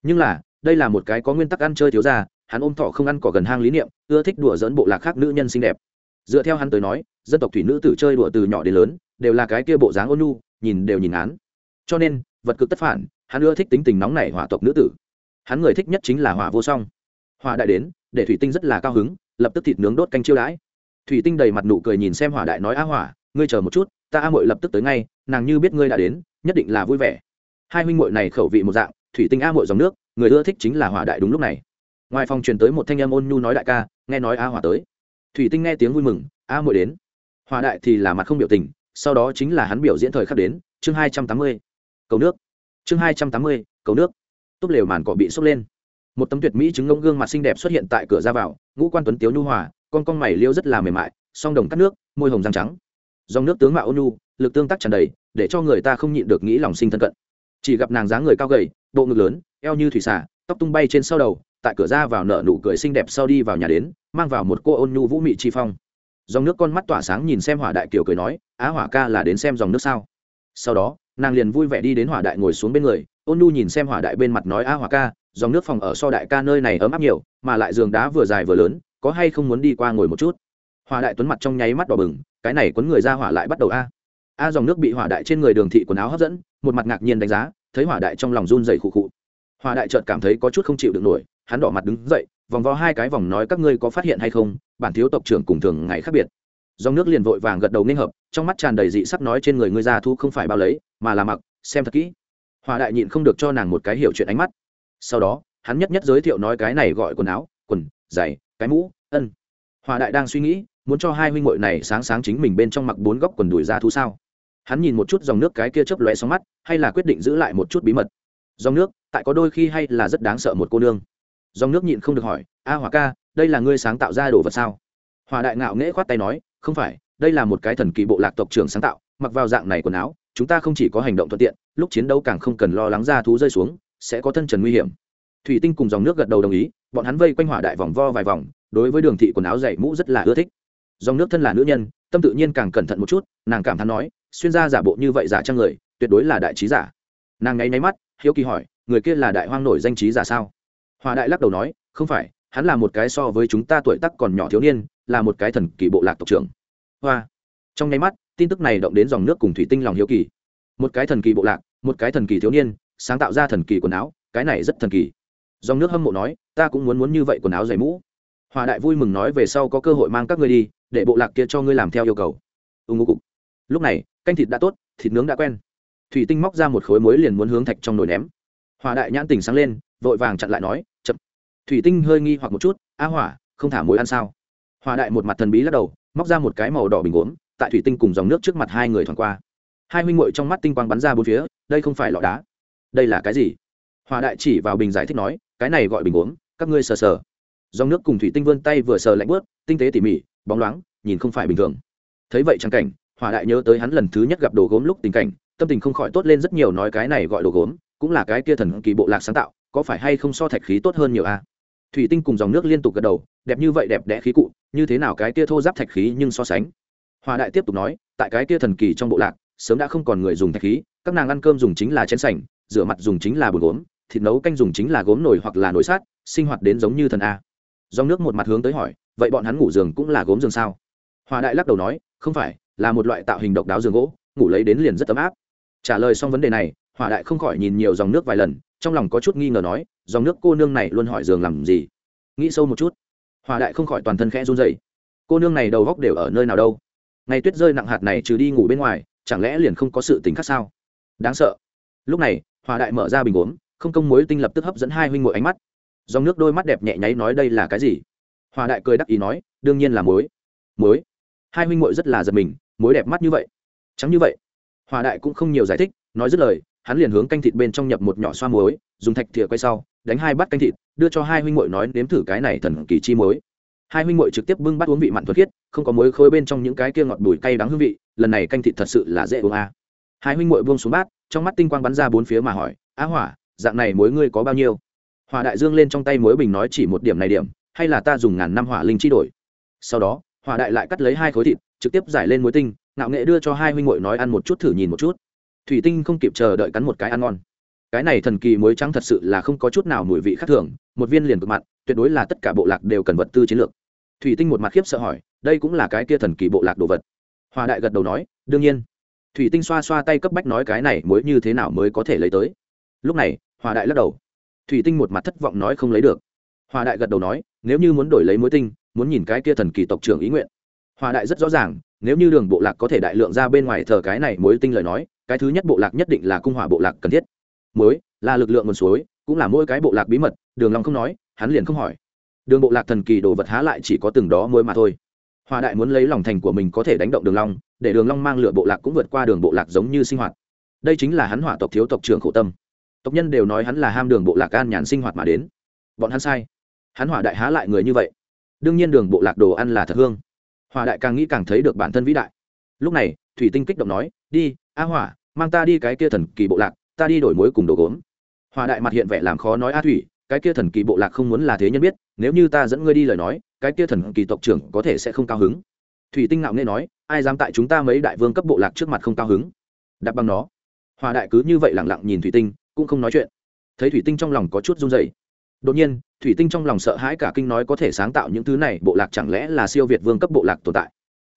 Nhưng là, đây là một cái có nguyên tắc ăn chơi thiếu gia, hắn ôm thọ không ăn cỏ gần hang lý niệm, ưa thích đùa giỡn bộ lạc khác nữ nhân xinh đẹp. Dựa theo hắn tới nói, dân tộc thủy nữ tử chơi đùa từ nhỏ đến lớn, đều là cái kia bộ dáng ôn nhu, nhìn đều nhìn án cho nên, vật cực tất phản, hắn ưa thích tính tình nóng nảy hỏa tộc nữ tử. Hắn người thích nhất chính là hỏa vô song. Hỏa đại đến, để thủy tinh rất là cao hứng, lập tức thịt nướng đốt canh chiêu đãi. Thủy tinh đầy mặt nụ cười nhìn xem hỏa đại nói a hỏa ngươi chờ một chút, ta a mội lập tức tới ngay, nàng như biết ngươi đã đến, nhất định là vui vẻ. Hai huynh mội này khẩu vị một dạng, thủy tinh a mội dòng nước, người ưa thích chính là hỏa đại đúng lúc này. Ngoài phòng truyền tới một thanh âm ôn nhu nói đại ca, nghe nói a hỏa tới. Thủy tinh nghe tiếng vui mừng, a mội đến. Hỏa đại thì là mặt không biểu tình, sau đó chính là hắn biểu diễn thời khắc đến, chương hai trăm tám mươi, cầu nước. Chương hai trăm tám mươi, cầu nước. Túp lều màn cỏ bị sốc lên. Một tấm tuyệt mỹ trứng ngông gương mặt xinh đẹp xuất hiện tại cửa ra vào, ngũ quan tuấn tiếu nhu hòa, con con mày liêu rất là mềm mại, song đồng cắt nước, môi hồng răng trắng dòng nước tướng mạo ôn nhu, lực tương tác tràn đầy, để cho người ta không nhịn được nghĩ lòng sinh thân cận. Chỉ gặp nàng dáng người cao gầy, bộ ngực lớn, eo như thủy xả tóc tung bay trên sau đầu, tại cửa ra vào nở nụ cười xinh đẹp sau đi vào nhà đến, mang vào một cô ôn nhu vũ mị chi phong. Dòng nước con mắt tỏa sáng nhìn xem hỏa đại kiều cười nói, á hỏa ca là đến xem dòng nước sao? Sau đó, nàng liền vui vẻ đi đến hỏa đại ngồi xuống bên người, ôn nhu nhìn xem hỏa đại bên mặt nói, á hỏa ca, dòng nước phòng ở so đại ca nơi này ấm áp nhiều, mà lại giường đá vừa dài vừa lớn, có hay không muốn đi qua ngồi một chút? Hỏa đại tuấn mặt trong nháy mắt đỏ bừng, cái này quấn người ra hỏa lại bắt đầu a. A dòng nước bị hỏa đại trên người đường thị quần áo hấp dẫn, một mặt ngạc nhiên đánh giá, thấy hỏa đại trong lòng run dày khụ khụ. Hỏa đại chợt cảm thấy có chút không chịu được nổi, hắn đỏ mặt đứng dậy, vòng vo hai cái vòng nói các ngươi có phát hiện hay không, bản thiếu tộc trưởng cùng thường ngày khác biệt. Dòng nước liền vội vàng gật đầu nên hợp, trong mắt tràn đầy dị sắc nói trên người ngươi ra thu không phải bao lấy, mà là mặc, xem thật kỹ. Hòa đại nhịn không được cho nàng một cái hiểu chuyện ánh mắt. Sau đó, hắn nhất nhất giới thiệu nói cái này gọi quần áo, quần, giày, cái mũ, ân. Hòa đại đang suy nghĩ muốn cho hai huynh muội này sáng sáng chính mình bên trong mặc bốn góc quần đùi ra thú sao? Hắn nhìn một chút dòng nước cái kia chớp lóe sóng mắt, hay là quyết định giữ lại một chút bí mật. Dòng nước, tại có đôi khi hay là rất đáng sợ một cô nương. Dòng nước nhịn không được hỏi, a hỏa ca, đây là ngươi sáng tạo ra đồ vật sao? Hòa đại ngạo nghễ khoát tay nói, không phải, đây là một cái thần kỳ bộ lạc tộc trưởng sáng tạo, mặc vào dạng này quần áo, chúng ta không chỉ có hành động thuận tiện, lúc chiến đấu càng không cần lo lắng ra thú rơi xuống, sẽ có thân trần nguy hiểm. Thủy tinh cùng dòng nước gật đầu đồng ý, bọn hắn vây quanh hỏa đại vòng vo vài vòng, đối với đường thị quần áo dày mũ rất là ưa thích dòng nước thân là nữ nhân, tâm tự nhiên càng cẩn thận một chút, nàng cảm thán nói, xuyên ra giả bộ như vậy giả trang người, tuyệt đối là đại trí giả. Nàng ngáy nháy mắt, hiếu kỳ hỏi, người kia là đại hoang nổi danh trí giả sao? Hòa đại lắc đầu nói, không phải, hắn là một cái so với chúng ta tuổi tắc còn nhỏ thiếu niên, là một cái thần kỳ bộ lạc tộc trưởng. Hoa. Trong nháy mắt, tin tức này động đến dòng nước cùng thủy tinh lòng hiếu kỳ. Một cái thần kỳ bộ lạc, một cái thần kỳ thiếu niên, sáng tạo ra thần kỳ quần áo, cái này rất thần kỳ. Dòng nước hâm mộ nói, ta cũng muốn muốn như vậy quần áo dày mũ. Hòa đại vui mừng nói, về sau có cơ hội mang các ngươi đi để bộ lạc kia cho ngươi làm theo yêu cầu. Ưng ngô cục. Lúc này, canh thịt đã tốt, thịt nướng đã quen. Thủy tinh móc ra một khối muối liền muốn hướng thạch trong nồi ném. Hòa đại nhãn tình sáng lên, vội vàng chặn lại nói, chậm. Thủy tinh hơi nghi hoặc một chút, a hỏa, không thả muối ăn sao? Hòa đại một mặt thần bí lắc đầu, móc ra một cái màu đỏ bình uống, tại thủy tinh cùng dòng nước trước mặt hai người thoảng qua. Hai huynh muội trong mắt tinh quang bắn ra bốn phía, đây không phải lọ đá. Đây là cái gì? Hòa đại chỉ vào bình giải thích nói, cái này gọi bình uống, các ngươi sờ sờ. Dòng nước cùng thủy tinh vươn tay vừa sờ lạnh bớt, tinh tế tỉ mỉ bóng loáng, nhìn không phải bình thường. Thấy vậy trang cảnh, hỏa đại nhớ tới hắn lần thứ nhất gặp đồ gốm lúc tình cảnh, tâm tình không khỏi tốt lên rất nhiều nói cái này gọi đồ gốm, cũng là cái kia thần kỳ bộ lạc sáng tạo, có phải hay không so thạch khí tốt hơn nhiều a thủy tinh cùng dòng nước liên tục gật đầu, đẹp như vậy đẹp đẽ khí cụ, như thế nào cái kia thô giáp thạch khí nhưng so sánh? Hòa đại tiếp tục nói, tại cái kia thần kỳ trong bộ lạc, sớm đã không còn người dùng thạch khí, các nàng ăn cơm dùng chính là chén sành, rửa mặt dùng chính là bột gốm, thịt nấu canh dùng chính là gốm nồi hoặc là nồi sát sinh hoạt đến giống như thần a dòng nước một mặt hướng tới hỏi, vậy bọn hắn ngủ giường cũng là gốm giường sao? Hòa đại lắc đầu nói, không phải, là một loại tạo hình độc đáo giường gỗ, ngủ lấy đến liền rất ấm áp. Trả lời xong vấn đề này, hòa đại không khỏi nhìn nhiều dòng nước vài lần, trong lòng có chút nghi ngờ nói, dòng nước cô nương này luôn hỏi giường làm gì? Nghĩ sâu một chút, hòa đại không khỏi toàn thân khẽ run dậy cô nương này đầu góc đều ở nơi nào đâu? Ngày tuyết rơi nặng hạt này trừ đi ngủ bên ngoài, chẳng lẽ liền không có sự tính khác sao? Đáng sợ. Lúc này, hòa đại mở ra bình uống không công mối tinh lập tức hấp dẫn hai huynh ngồi ánh mắt dòng nước đôi mắt đẹp nhẹ nháy nói đây là cái gì? Hòa đại cười đắc ý nói, đương nhiên là muối. Muối? Hai huynh muội rất là giật mình, muối đẹp mắt như vậy. Trắng như vậy. Hòa đại cũng không nhiều giải thích, nói dứt lời, hắn liền hướng canh thịt bên trong nhập một nhỏ xoa muối, dùng thạch thìa quay sau, đánh hai bát canh thịt, đưa cho hai huynh muội nói nếm thử cái này thần kỳ chi muối. Hai huynh muội trực tiếp bưng bát uống vị mặn thuật khiết, không có muối khối bên trong những cái kia ngọt bùi cay đắng hương vị, lần này canh thịt thật sự là dễ uống a. À. hai huynh muội buông xuống bát, trong mắt tinh quang bắn ra bốn phía mà hỏi, á hỏa, dạng này muối ngươi có bao nhiêu? Hỏa đại dương lên trong tay muối bình nói chỉ một điểm này điểm, hay là ta dùng ngàn năm hỏa linh chi đổi. Sau đó, hỏa đại lại cắt lấy hai khối thịt, trực tiếp giải lên muối tinh, ngạo nghệ đưa cho hai huynh muội nói ăn một chút thử nhìn một chút. Thủy tinh không kịp chờ đợi cắn một cái ăn ngon. Cái này thần kỳ muối trắng thật sự là không có chút nào mùi vị khác thường, một viên liền cực mặn, tuyệt đối là tất cả bộ lạc đều cần vật tư chiến lược. Thủy tinh một mặt khiếp sợ hỏi, đây cũng là cái kia thần kỳ bộ lạc đồ vật. Hòa đại gật đầu nói, đương nhiên. Thủy tinh xoa xoa tay cấp bách nói cái này muối như thế nào mới có thể lấy tới. Lúc này hòa đại lắc đầu thủy tinh một mặt thất vọng nói không lấy được. Hòa đại gật đầu nói, nếu như muốn đổi lấy muối tinh, muốn nhìn cái kia thần kỳ tộc trưởng ý nguyện. Hòa đại rất rõ ràng, nếu như đường bộ lạc có thể đại lượng ra bên ngoài thờ cái này muối tinh lời nói, cái thứ nhất bộ lạc nhất định là cung hỏa bộ lạc cần thiết. Muối là lực lượng nguồn suối, cũng là mỗi cái bộ lạc bí mật, đường long không nói, hắn liền không hỏi. Đường bộ lạc thần kỳ đồ vật há lại chỉ có từng đó muối mà thôi. Hòa đại muốn lấy lòng thành của mình có thể đánh động đường long, để đường long mang lửa bộ lạc cũng vượt qua đường bộ lạc giống như sinh hoạt. Đây chính là hắn hỏa tộc thiếu tộc trưởng khổ tâm tộc nhân đều nói hắn là ham đường bộ lạc an nhàn sinh hoạt mà đến. Bọn hắn sai. Hắn hỏa đại há lại người như vậy. Đương nhiên đường bộ lạc đồ ăn là thật hương. Hỏa đại càng nghĩ càng thấy được bản thân vĩ đại. Lúc này, thủy tinh kích động nói, đi, a hỏa, mang ta đi cái kia thần kỳ bộ lạc, ta đi đổi mối cùng đồ gốm. Hỏa đại mặt hiện vẻ làm khó nói a thủy, cái kia thần kỳ bộ lạc không muốn là thế nhân biết, nếu như ta dẫn ngươi đi lời nói, cái kia thần kỳ tộc trưởng có thể sẽ không cao hứng. Thủy tinh ngạo nghe nói, ai dám tại chúng ta mấy đại vương cấp bộ lạc trước mặt không cao hứng? Đặt bằng nó. Hòa đại cứ như vậy lẳng lặng nhìn thủy tinh cũng không nói chuyện. Thấy thủy tinh trong lòng có chút run dày đột nhiên, thủy tinh trong lòng sợ hãi cả kinh nói có thể sáng tạo những thứ này, bộ lạc chẳng lẽ là siêu việt vương cấp bộ lạc tồn tại?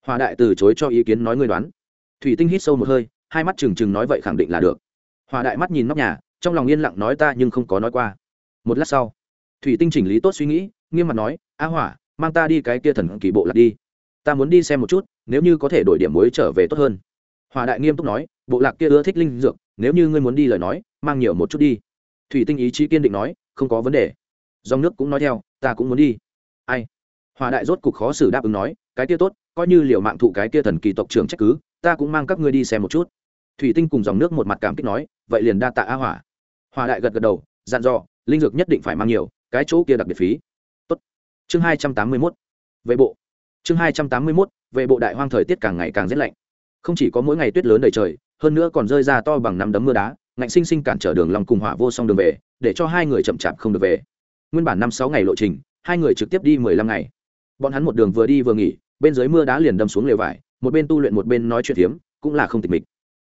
Hòa đại từ chối cho ý kiến nói ngươi đoán. Thủy tinh hít sâu một hơi, hai mắt trừng trừng nói vậy khẳng định là được. Hòa đại mắt nhìn nóc nhà, trong lòng yên lặng nói ta nhưng không có nói qua. Một lát sau, thủy tinh chỉnh lý tốt suy nghĩ, nghiêm mặt nói, a hỏa, mang ta đi cái kia thần kỳ bộ lạc đi. Ta muốn đi xem một chút, nếu như có thể đổi điểm muối trở về tốt hơn. Hòa đại nghiêm túc nói, bộ lạc kia ưa thích linh dược, nếu như ngươi muốn đi lời nói mang nhiều một chút đi. Thủy tinh ý chí kiên định nói, không có vấn đề. Dòng nước cũng nói theo, ta cũng muốn đi. Ai? Hòa đại rốt cục khó xử đáp ứng nói, cái kia tốt, coi như liệu mạng thụ cái kia thần kỳ tộc trưởng trách cứ, ta cũng mang các ngươi đi xem một chút. Thủy tinh cùng dòng nước một mặt cảm kích nói, vậy liền đa tạ a hỏa. Hòa đại gật gật đầu, dặn dò, linh dược nhất định phải mang nhiều, cái chỗ kia đặc biệt phí. Tốt. chương hai trăm tám mươi mốt. Vệ bộ. Chương hai trăm tám mươi mốt, vệ bộ đại hoang thời tiết càng ngày càng rét lạnh. Không chỉ có mỗi ngày tuyết lớn đầy trời, hơn nữa còn rơi ra to bằng năm đấm mưa đá ngạnh sinh sinh cản trở đường lòng cùng hỏa vô song đường về, để cho hai người chậm chạp không được về. Nguyên bản năm sáu ngày lộ trình, hai người trực tiếp đi mười lăm ngày. Bọn hắn một đường vừa đi vừa nghỉ, bên dưới mưa đá liền đâm xuống lều vải, một bên tu luyện một bên nói chuyện hiếm, cũng là không tịch mịch.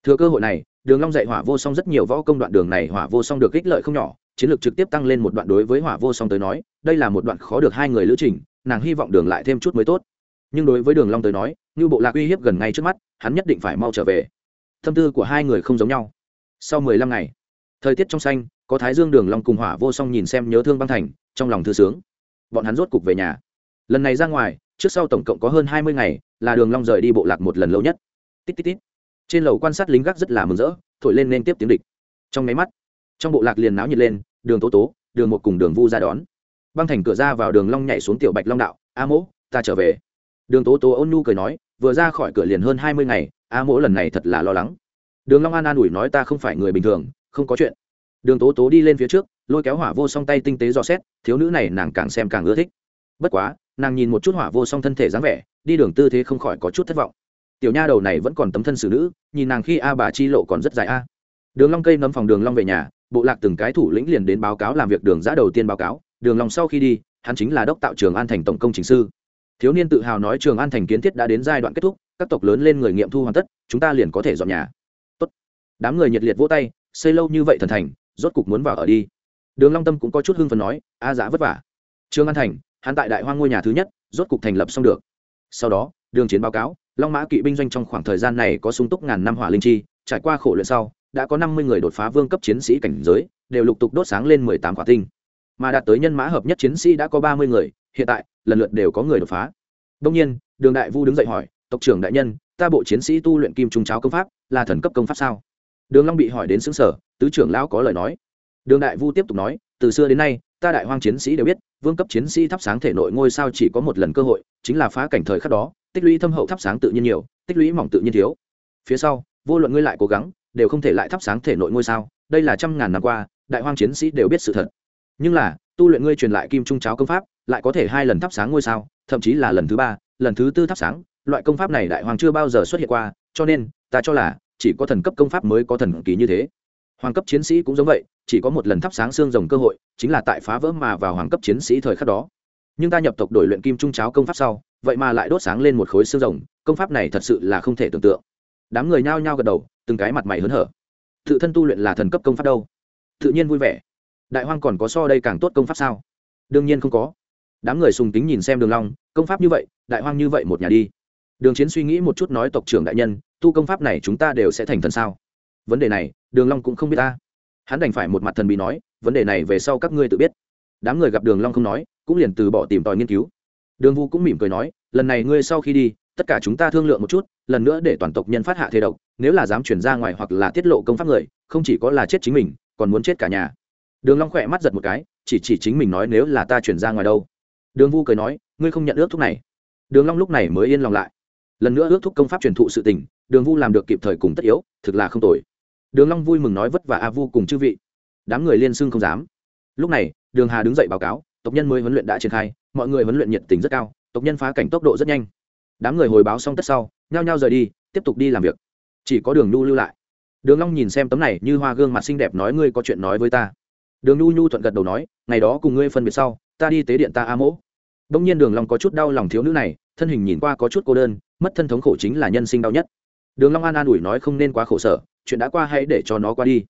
Thừa cơ hội này, đường long dạy hỏa vô song rất nhiều võ công đoạn đường này hỏa vô song được ích lợi không nhỏ, chiến lược trực tiếp tăng lên một đoạn đối với hỏa vô song tới nói, đây là một đoạn khó được hai người lữ trình, nàng hy vọng đường lại thêm chút mới tốt. Nhưng đối với đường long tới nói như bộ lạc uy hiếp gần ngay trước mắt, hắn nhất định phải mau trở về. Tâm tư của hai người không giống nhau sau mười lăm ngày, thời tiết trong xanh, có thái dương đường long cùng hỏa vô song nhìn xem nhớ thương băng thành, trong lòng thư sướng. Bọn hắn rốt cục về nhà. Lần này ra ngoài, trước sau tổng cộng có hơn hai mươi ngày là đường long rời đi bộ lạc một lần lâu nhất. Tít tít tít. Trên lầu quan sát lính gác rất là mừng rỡ, thổi lên nên tiếp tiếng địch. Trong máy mắt, trong bộ lạc liền náo nhiệt lên, đường tố tố, đường một cùng đường vu ra đón. Băng thành cửa ra vào đường long nhảy xuống tiểu bạch long đạo, a mỗ, ta trở về. Đường tố tố ôn nhu cười nói, vừa ra khỏi cửa liền hơn hai mươi ngày, a mỗ lần này thật là lo lắng đường long an an ủi nói ta không phải người bình thường, không có chuyện. Đường tố tố đi lên phía trước, lôi kéo hỏa vô song tay tinh tế dò xét, thiếu nữ này nàng càng xem càng ưa thích. Bất quá, nàng nhìn một chút hỏa vô song thân thể dáng vẻ, đi đường tư thế không khỏi có chút thất vọng. Tiểu nha đầu này vẫn còn tấm thân xử nữ, nhìn nàng khi a bà chi lộ còn rất dài a. Đường long cây nấm phòng đường long về nhà, bộ lạc từng cái thủ lĩnh liền đến báo cáo làm việc đường giã đầu tiên báo cáo, đường long sau khi đi, hắn chính là đốc tạo trường an thành tổng công chính sư. Thiếu niên tự hào nói trường an thành kiến thiết đã đến giai đoạn kết thúc, các tộc lớn lên người nghiệm thu hoàn tất, chúng ta liền có thể dọn nhà đám người nhiệt liệt vỗ tay, xây lâu như vậy thần thành, rốt cục muốn vào ở đi. Đường long tâm cũng có chút hưng phấn nói, a Dã vất vả. Trương an thành, hắn tại đại hoang ngôi nhà thứ nhất, rốt cục thành lập xong được. Sau đó, đường chiến báo cáo, long mã kỵ binh doanh trong khoảng thời gian này có sung túc ngàn năm hỏa linh chi, trải qua khổ luyện sau, đã có năm mươi người đột phá vương cấp chiến sĩ cảnh giới, đều lục tục đốt sáng lên mười tám quả tinh. Mà đạt tới nhân mã hợp nhất chiến sĩ đã có ba mươi người, hiện tại, lần lượt đều có người đột phá. Đông nhiên, đường đại vu đứng dậy hỏi, tộc trưởng đại nhân, ta bộ chiến sĩ tu luyện kim trung cháo công pháp, là thần cấp công pháp sao? Đường long bị hỏi đến xứng sở tứ trưởng lão có lời nói. Đường đại vu tiếp tục nói, từ xưa đến nay, ta đại hoang chiến sĩ đều biết, vương cấp chiến sĩ thắp sáng thể nội ngôi sao chỉ có một lần cơ hội, chính là phá cảnh thời khắc đó, tích lũy thâm hậu thắp sáng tự nhiên nhiều, tích lũy mỏng tự nhiên thiếu. Phía sau, vô luận ngươi lại cố gắng, đều không thể lại thắp sáng thể nội ngôi sao, đây là trăm ngàn năm qua, đại hoang chiến sĩ đều biết sự thật. Nhưng là, tu luyện ngươi truyền lại kim trung cháo công pháp, lại có thể hai lần thắp sáng ngôi sao, thậm chí là lần thứ ba, lần thứ tư thắp sáng, loại công pháp này đại hoàng chưa bao giờ xuất hiện qua, cho nên, ta cho là chỉ có thần cấp công pháp mới có thần kỳ như thế. Hoàng cấp chiến sĩ cũng giống vậy, chỉ có một lần thắp sáng xương rồng cơ hội, chính là tại phá vỡ mà vào hoàng cấp chiến sĩ thời khắc đó. Nhưng ta nhập tộc đổi luyện kim trung cháo công pháp sau, vậy mà lại đốt sáng lên một khối xương rồng, công pháp này thật sự là không thể tưởng tượng. Đám người nhao nhao gật đầu, từng cái mặt mày hớn hở. Tự thân tu luyện là thần cấp công pháp đâu? Tự nhiên vui vẻ. Đại hoang còn có so đây càng tốt công pháp sao? Đương nhiên không có. Đám người sùng tính nhìn xem đường long, công pháp như vậy, đại hoang như vậy một nhà đi. Đường chiến suy nghĩ một chút nói tộc trưởng đại nhân tu công pháp này chúng ta đều sẽ thành thần sao? Vấn đề này, đường long cũng không biết ta. Hắn đành phải một mặt thần bí nói, vấn đề này về sau các ngươi tự biết. Đám người gặp đường long không nói, cũng liền từ bỏ tìm tòi nghiên cứu. Đường vu cũng mỉm cười nói, lần này ngươi sau khi đi, tất cả chúng ta thương lượng một chút, lần nữa để toàn tộc nhân phát hạ thế độc, nếu là dám truyền ra ngoài hoặc là tiết lộ công pháp người, không chỉ có là chết chính mình, còn muốn chết cả nhà. Đường long khỏe mắt giật một cái, chỉ chỉ chính mình nói nếu là ta truyền ra ngoài đâu. Đường vu cười nói, ngươi không nhận ước thúc này. Đường long lúc này mới yên lòng lại lần nữa ước thúc công pháp truyền thụ sự tình, đường vu làm được kịp thời cùng tất yếu, thực là không tồi. Đường long vui mừng nói vất vả a vu cùng chư vị. Đám người liên xưng không dám. Lúc này, đường hà đứng dậy báo cáo, tộc nhân mới huấn luyện đã triển khai, mọi người huấn luyện nhiệt tình rất cao, tộc nhân phá cảnh tốc độ rất nhanh. Đám người hồi báo xong tất sau, nhao nhao rời đi, tiếp tục đi làm việc. Chỉ có đường nhu lưu lại. Đường long nhìn xem tấm này như hoa gương mặt xinh đẹp nói ngươi có chuyện nói với ta. Đường nhu nhu thuận gật đầu nói, ngày đó cùng ngươi phân biệt sau, ta đi tế điện ta a mỗ. Đông nhiên đường long có chút đau lòng thiếu nữ này, thân hình nhìn qua có chút cô đơn mất thân thống khổ chính là nhân sinh đau nhất. Đường long an an ủi nói không nên quá khổ sở, chuyện đã qua hãy để cho nó qua đi.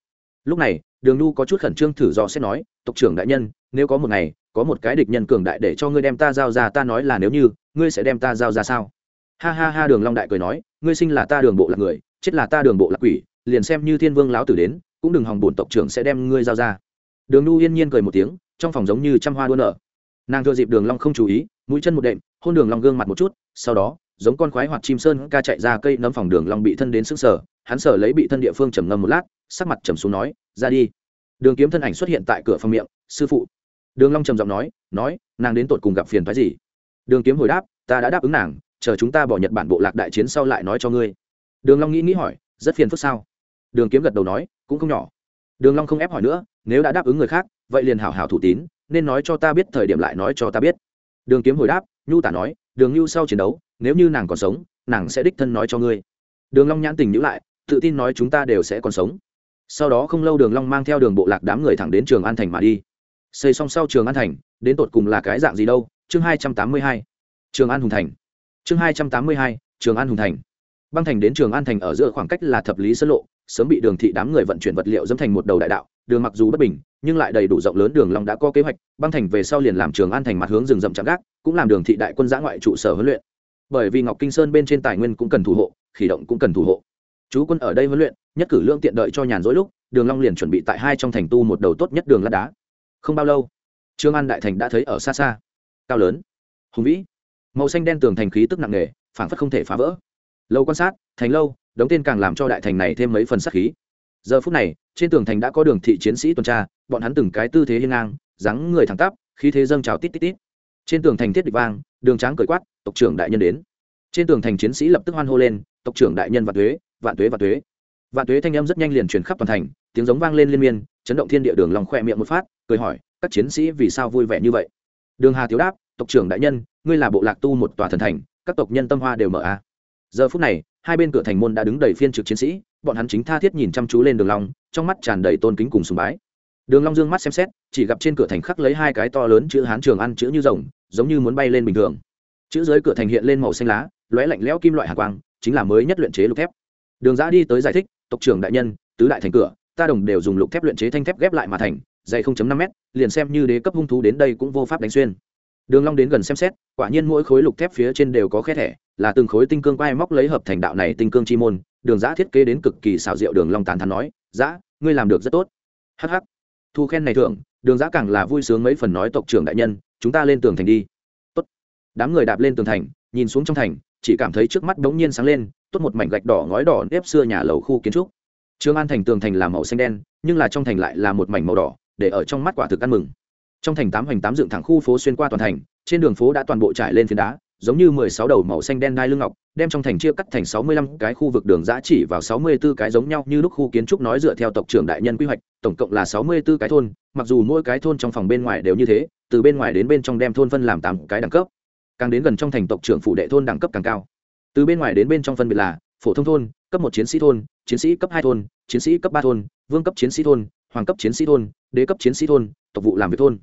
Lúc này, đường Nu có chút khẩn trương thử dò xét nói, tộc trưởng đại nhân, nếu có một ngày, có một cái địch nhân cường đại để cho ngươi đem ta giao ra, ta nói là nếu như, ngươi sẽ đem ta giao ra sao? Ha ha ha, đường long đại cười nói, ngươi sinh là ta đường bộ là người, chết là ta đường bộ là quỷ, liền xem như thiên vương lão tử đến, cũng đừng hòng bổn tộc trưởng sẽ đem ngươi giao ra. Đường Nu yên nhiên cười một tiếng, trong phòng giống như trăm hoa đua nở. Nàng thừa dịp đường long không chú ý, mũi chân một đệm, hôn đường long gương mặt một chút, sau đó giống con khoái hoặc chim sơn ca chạy ra cây nấm phòng đường long bị thân đến sức sở, hắn sở lấy bị thân địa phương trầm ngâm một lát, sắc mặt trầm xuống nói, ra đi. Đường kiếm thân ảnh xuất hiện tại cửa phòng miệng, sư phụ. Đường long trầm giọng nói nói, nàng đến tột cùng gặp phiền phái gì? Đường kiếm hồi đáp, ta đã đáp ứng nàng, chờ chúng ta bỏ nhật bản bộ lạc đại chiến sau lại nói cho ngươi. Đường long nghĩ nghĩ hỏi, rất phiền phức sao? Đường kiếm gật đầu nói, cũng không nhỏ. Đường long không ép hỏi nữa, nếu đã đáp ứng người khác, vậy liền hảo hảo thủ tín, nên nói cho ta biết thời điểm lại nói cho ta biết. Đường kiếm hồi đáp, nhu tả nói, đường nhu sau chiến đấu nếu như nàng còn sống, nàng sẽ đích thân nói cho ngươi. Đường long nhãn tình nhữ lại, tự tin nói chúng ta đều sẽ còn sống. Sau đó không lâu đường long mang theo đường bộ lạc đám người thẳng đến trường an thành mà đi. Xây xong sau trường an thành, đến tột cùng là cái dạng gì đâu? Chương hai trăm tám mươi hai. Trường an hùng thành. Chương hai trăm tám mươi hai, trường an hùng thành. Băng thành đến trường an thành ở giữa khoảng cách là thập lý sân lộ, sớm bị đường thị đám người vận chuyển vật liệu dẫm thành một đầu đại đạo, đường mặc dù bất bình, nhưng lại đầy đủ rộng lớn đường long đã có kế hoạch, băng thành về sau liền làm trường an thành mặt hướng rừng rậm chạm gác, cũng làm đường thị đại quân giã ngoại trụ sở huấn luyện bởi vì ngọc kinh sơn bên trên tài nguyên cũng cần thủ hộ, khỉ động cũng cần thủ hộ. Chú quân ở đây huấn luyện, nhất cử lương tiện đợi cho nhàn rỗi lúc, đường long liền chuẩn bị tại hai trong thành tu một đầu tốt nhất đường lát đá. Không bao lâu, trương an đại thành đã thấy ở xa xa, cao lớn, hùng vĩ, màu xanh đen tường thành khí tức nặng nề, phảng phất không thể phá vỡ. Lâu quan sát, thành lâu, đống tên càng làm cho đại thành này thêm mấy phần sát khí. Giờ phút này, trên tường thành đã có đường thị chiến sĩ tuần tra, bọn hắn từng cái tư thế hiên ngang, dáng người thẳng tắp, khí thế dâng trào tít tít tít trên tường thành thiết địch vang, đường tráng cởi quát, tộc trưởng đại nhân đến. Trên tường thành chiến sĩ lập tức hoan hô lên, tộc trưởng đại nhân vạn thuế vạn thuế vạn thuế vạn thuế thanh âm rất nhanh liền truyền khắp toàn thành, tiếng giống vang lên liên miên, chấn động thiên địa đường lòng khoe miệng một phát, cười hỏi, các chiến sĩ vì sao vui vẻ như vậy? Đường hà thiếu đáp, tộc trưởng đại nhân, ngươi là bộ lạc tu một tòa thần thành, các tộc nhân tâm hoa đều mở a. Giờ phút này, hai bên cửa thành môn đã đứng đầy phiên trực chiến sĩ, bọn hắn chính tha thiết nhìn chăm chú lên đường long trong mắt tràn đầy tôn kính cùng sùng bái. Đường long dương mắt xem xét, chỉ gặp trên cửa thành khắc lấy hai cái to lớn chữ hán trường ăn chữ như rồng giống như muốn bay lên bình thường. Chữ dưới cửa thành hiện lên màu xanh lá, lóe lạnh lẽo kim loại hạ quang, chính là mới nhất luyện chế lục thép. Đường giã đi tới giải thích, tộc trưởng đại nhân, tứ đại thành cửa, ta đồng đều dùng lục thép luyện chế thanh thép ghép lại mà thành, dày 0.5 m liền xem như đế cấp hung thú đến đây cũng vô pháp đánh xuyên. Đường long đến gần xem xét, quả nhiên mỗi khối lục thép phía trên đều có khe thẻ, là từng khối tinh cương quai móc lấy hợp thành đạo này tinh cương chi môn, đường giã thiết kế đến cực kỳ xảo diệu, đường long tán thán nói, giã, ngươi làm được rất tốt. Hắc hắc. Thu khen này thượng đường giã càng là vui sướng mấy phần nói, tộc trưởng đại nhân chúng ta lên tường thành đi. Tốt. Đám người đạp lên tường thành, nhìn xuống trong thành, chỉ cảm thấy trước mắt đống nhiên sáng lên, tốt một mảnh gạch đỏ ngói đỏ nếp xưa nhà lầu khu kiến trúc. Trương an thành tường thành là màu xanh đen, nhưng là trong thành lại là một mảnh màu đỏ, để ở trong mắt quả thực ăn mừng. Trong thành tám hoành tám dựng thẳng khu phố xuyên qua toàn thành, trên đường phố đã toàn bộ trải lên phiến đá, giống như mười sáu đầu màu xanh đen đai lưng ngọc, đem trong thành chia cắt thành sáu mươi lăm cái khu vực đường giã chỉ vào sáu mươi 64 cái giống nhau như lúc khu kiến trúc nói dựa theo tộc trưởng đại nhân quy hoạch, tổng cộng là sáu mươi 64 cái thôn, mặc dù mỗi cái thôn trong phòng bên ngoài đều như thế từ bên ngoài đến bên trong đem thôn phân làm tám cái đẳng cấp. Càng đến gần trong thành tộc trưởng phụ đệ thôn đẳng cấp càng cao. Từ bên ngoài đến bên trong phân biệt là phổ thông thôn, cấp một chiến sĩ thôn, chiến sĩ cấp hai thôn, chiến sĩ cấp ba thôn, vương cấp chiến sĩ thôn, hoàng cấp chiến sĩ thôn, đế cấp chiến sĩ thôn, tộc vụ làm việc thôn.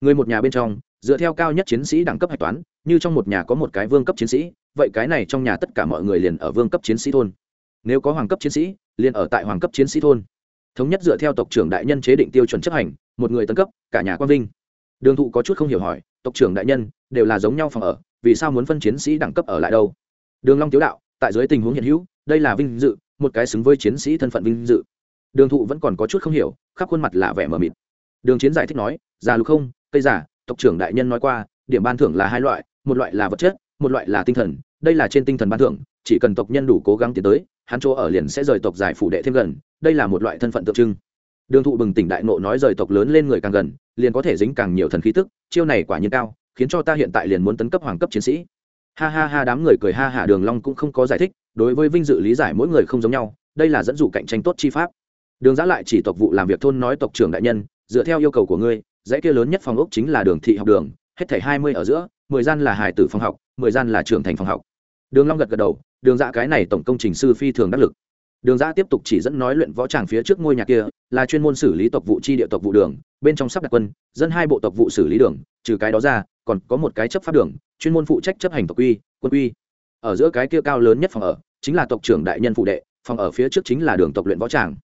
Người một nhà bên trong, dựa theo cao nhất chiến sĩ đẳng cấp hạch toán, như trong một nhà có một cái vương cấp chiến sĩ, vậy cái này trong nhà tất cả mọi người liền ở vương cấp chiến sĩ thôn. Nếu có hoàng cấp chiến sĩ, liền ở tại hoàng cấp chiến sĩ thôn. Thống nhất dựa theo tộc trưởng đại nhân chế định tiêu chuẩn chấp hành, một người tấn cấp, cả nhà quang vinh đường thụ có chút không hiểu hỏi, tộc trưởng đại nhân, đều là giống nhau phòng ở, vì sao muốn phân chiến sĩ đẳng cấp ở lại đâu? Đường long tiếu đạo, tại dưới tình huống hiện hữu, đây là vinh dự, một cái xứng với chiến sĩ thân phận vinh dự. Đường thụ vẫn còn có chút không hiểu, khắp khuôn mặt là vẻ mờ mịt. Đường chiến giải thích nói, già lục không, cây giả tộc trưởng đại nhân nói qua, điểm ban thưởng là hai loại, một loại là vật chất, một loại là tinh thần, đây là trên tinh thần ban thưởng, chỉ cần tộc nhân đủ cố gắng tiến tới, hắn chỗ ở liền sẽ rời tộc giải phủ đệ thêm gần, đây là một loại thân phận tượng trưng đường thụ bừng tỉnh đại nộ nói rời tộc lớn lên người càng gần, liền có thể dính càng nhiều thần khí tức, chiêu này quả nhiên cao, khiến cho ta hiện tại liền muốn tấn cấp hoàng cấp chiến sĩ. Ha ha ha, đám người cười ha hả, đường long cũng không có giải thích, đối với vinh dự lý giải mỗi người không giống nhau, đây là dẫn dụ cạnh tranh tốt chi pháp. Đường giã lại chỉ tộc vụ làm việc thôn nói tộc trưởng đại nhân, dựa theo yêu cầu của ngươi, dãy kia lớn nhất phòng ốc chính là đường thị học đường, hết thảy hai mươi ở giữa, mười gian là hải tử phòng học, mười gian là trưởng thành phòng học. Đường long gật gật đầu, đường giã cái này tổng công trình sư phi thường đắc lực đường giã tiếp tục chỉ dẫn nói luyện võ tràng phía trước ngôi nhà kia, là chuyên môn xử lý tộc vụ chi địa tộc vụ đường, bên trong sắp đặt quân, dân hai bộ tộc vụ xử lý đường, trừ cái đó ra, còn có một cái chấp pháp đường, chuyên môn phụ trách chấp hành tộc quy, quân quy. Ở giữa cái kia cao lớn nhất phòng ở, chính là tộc trưởng đại nhân phụ đệ, phòng ở phía trước chính là đường tộc luyện võ tràng.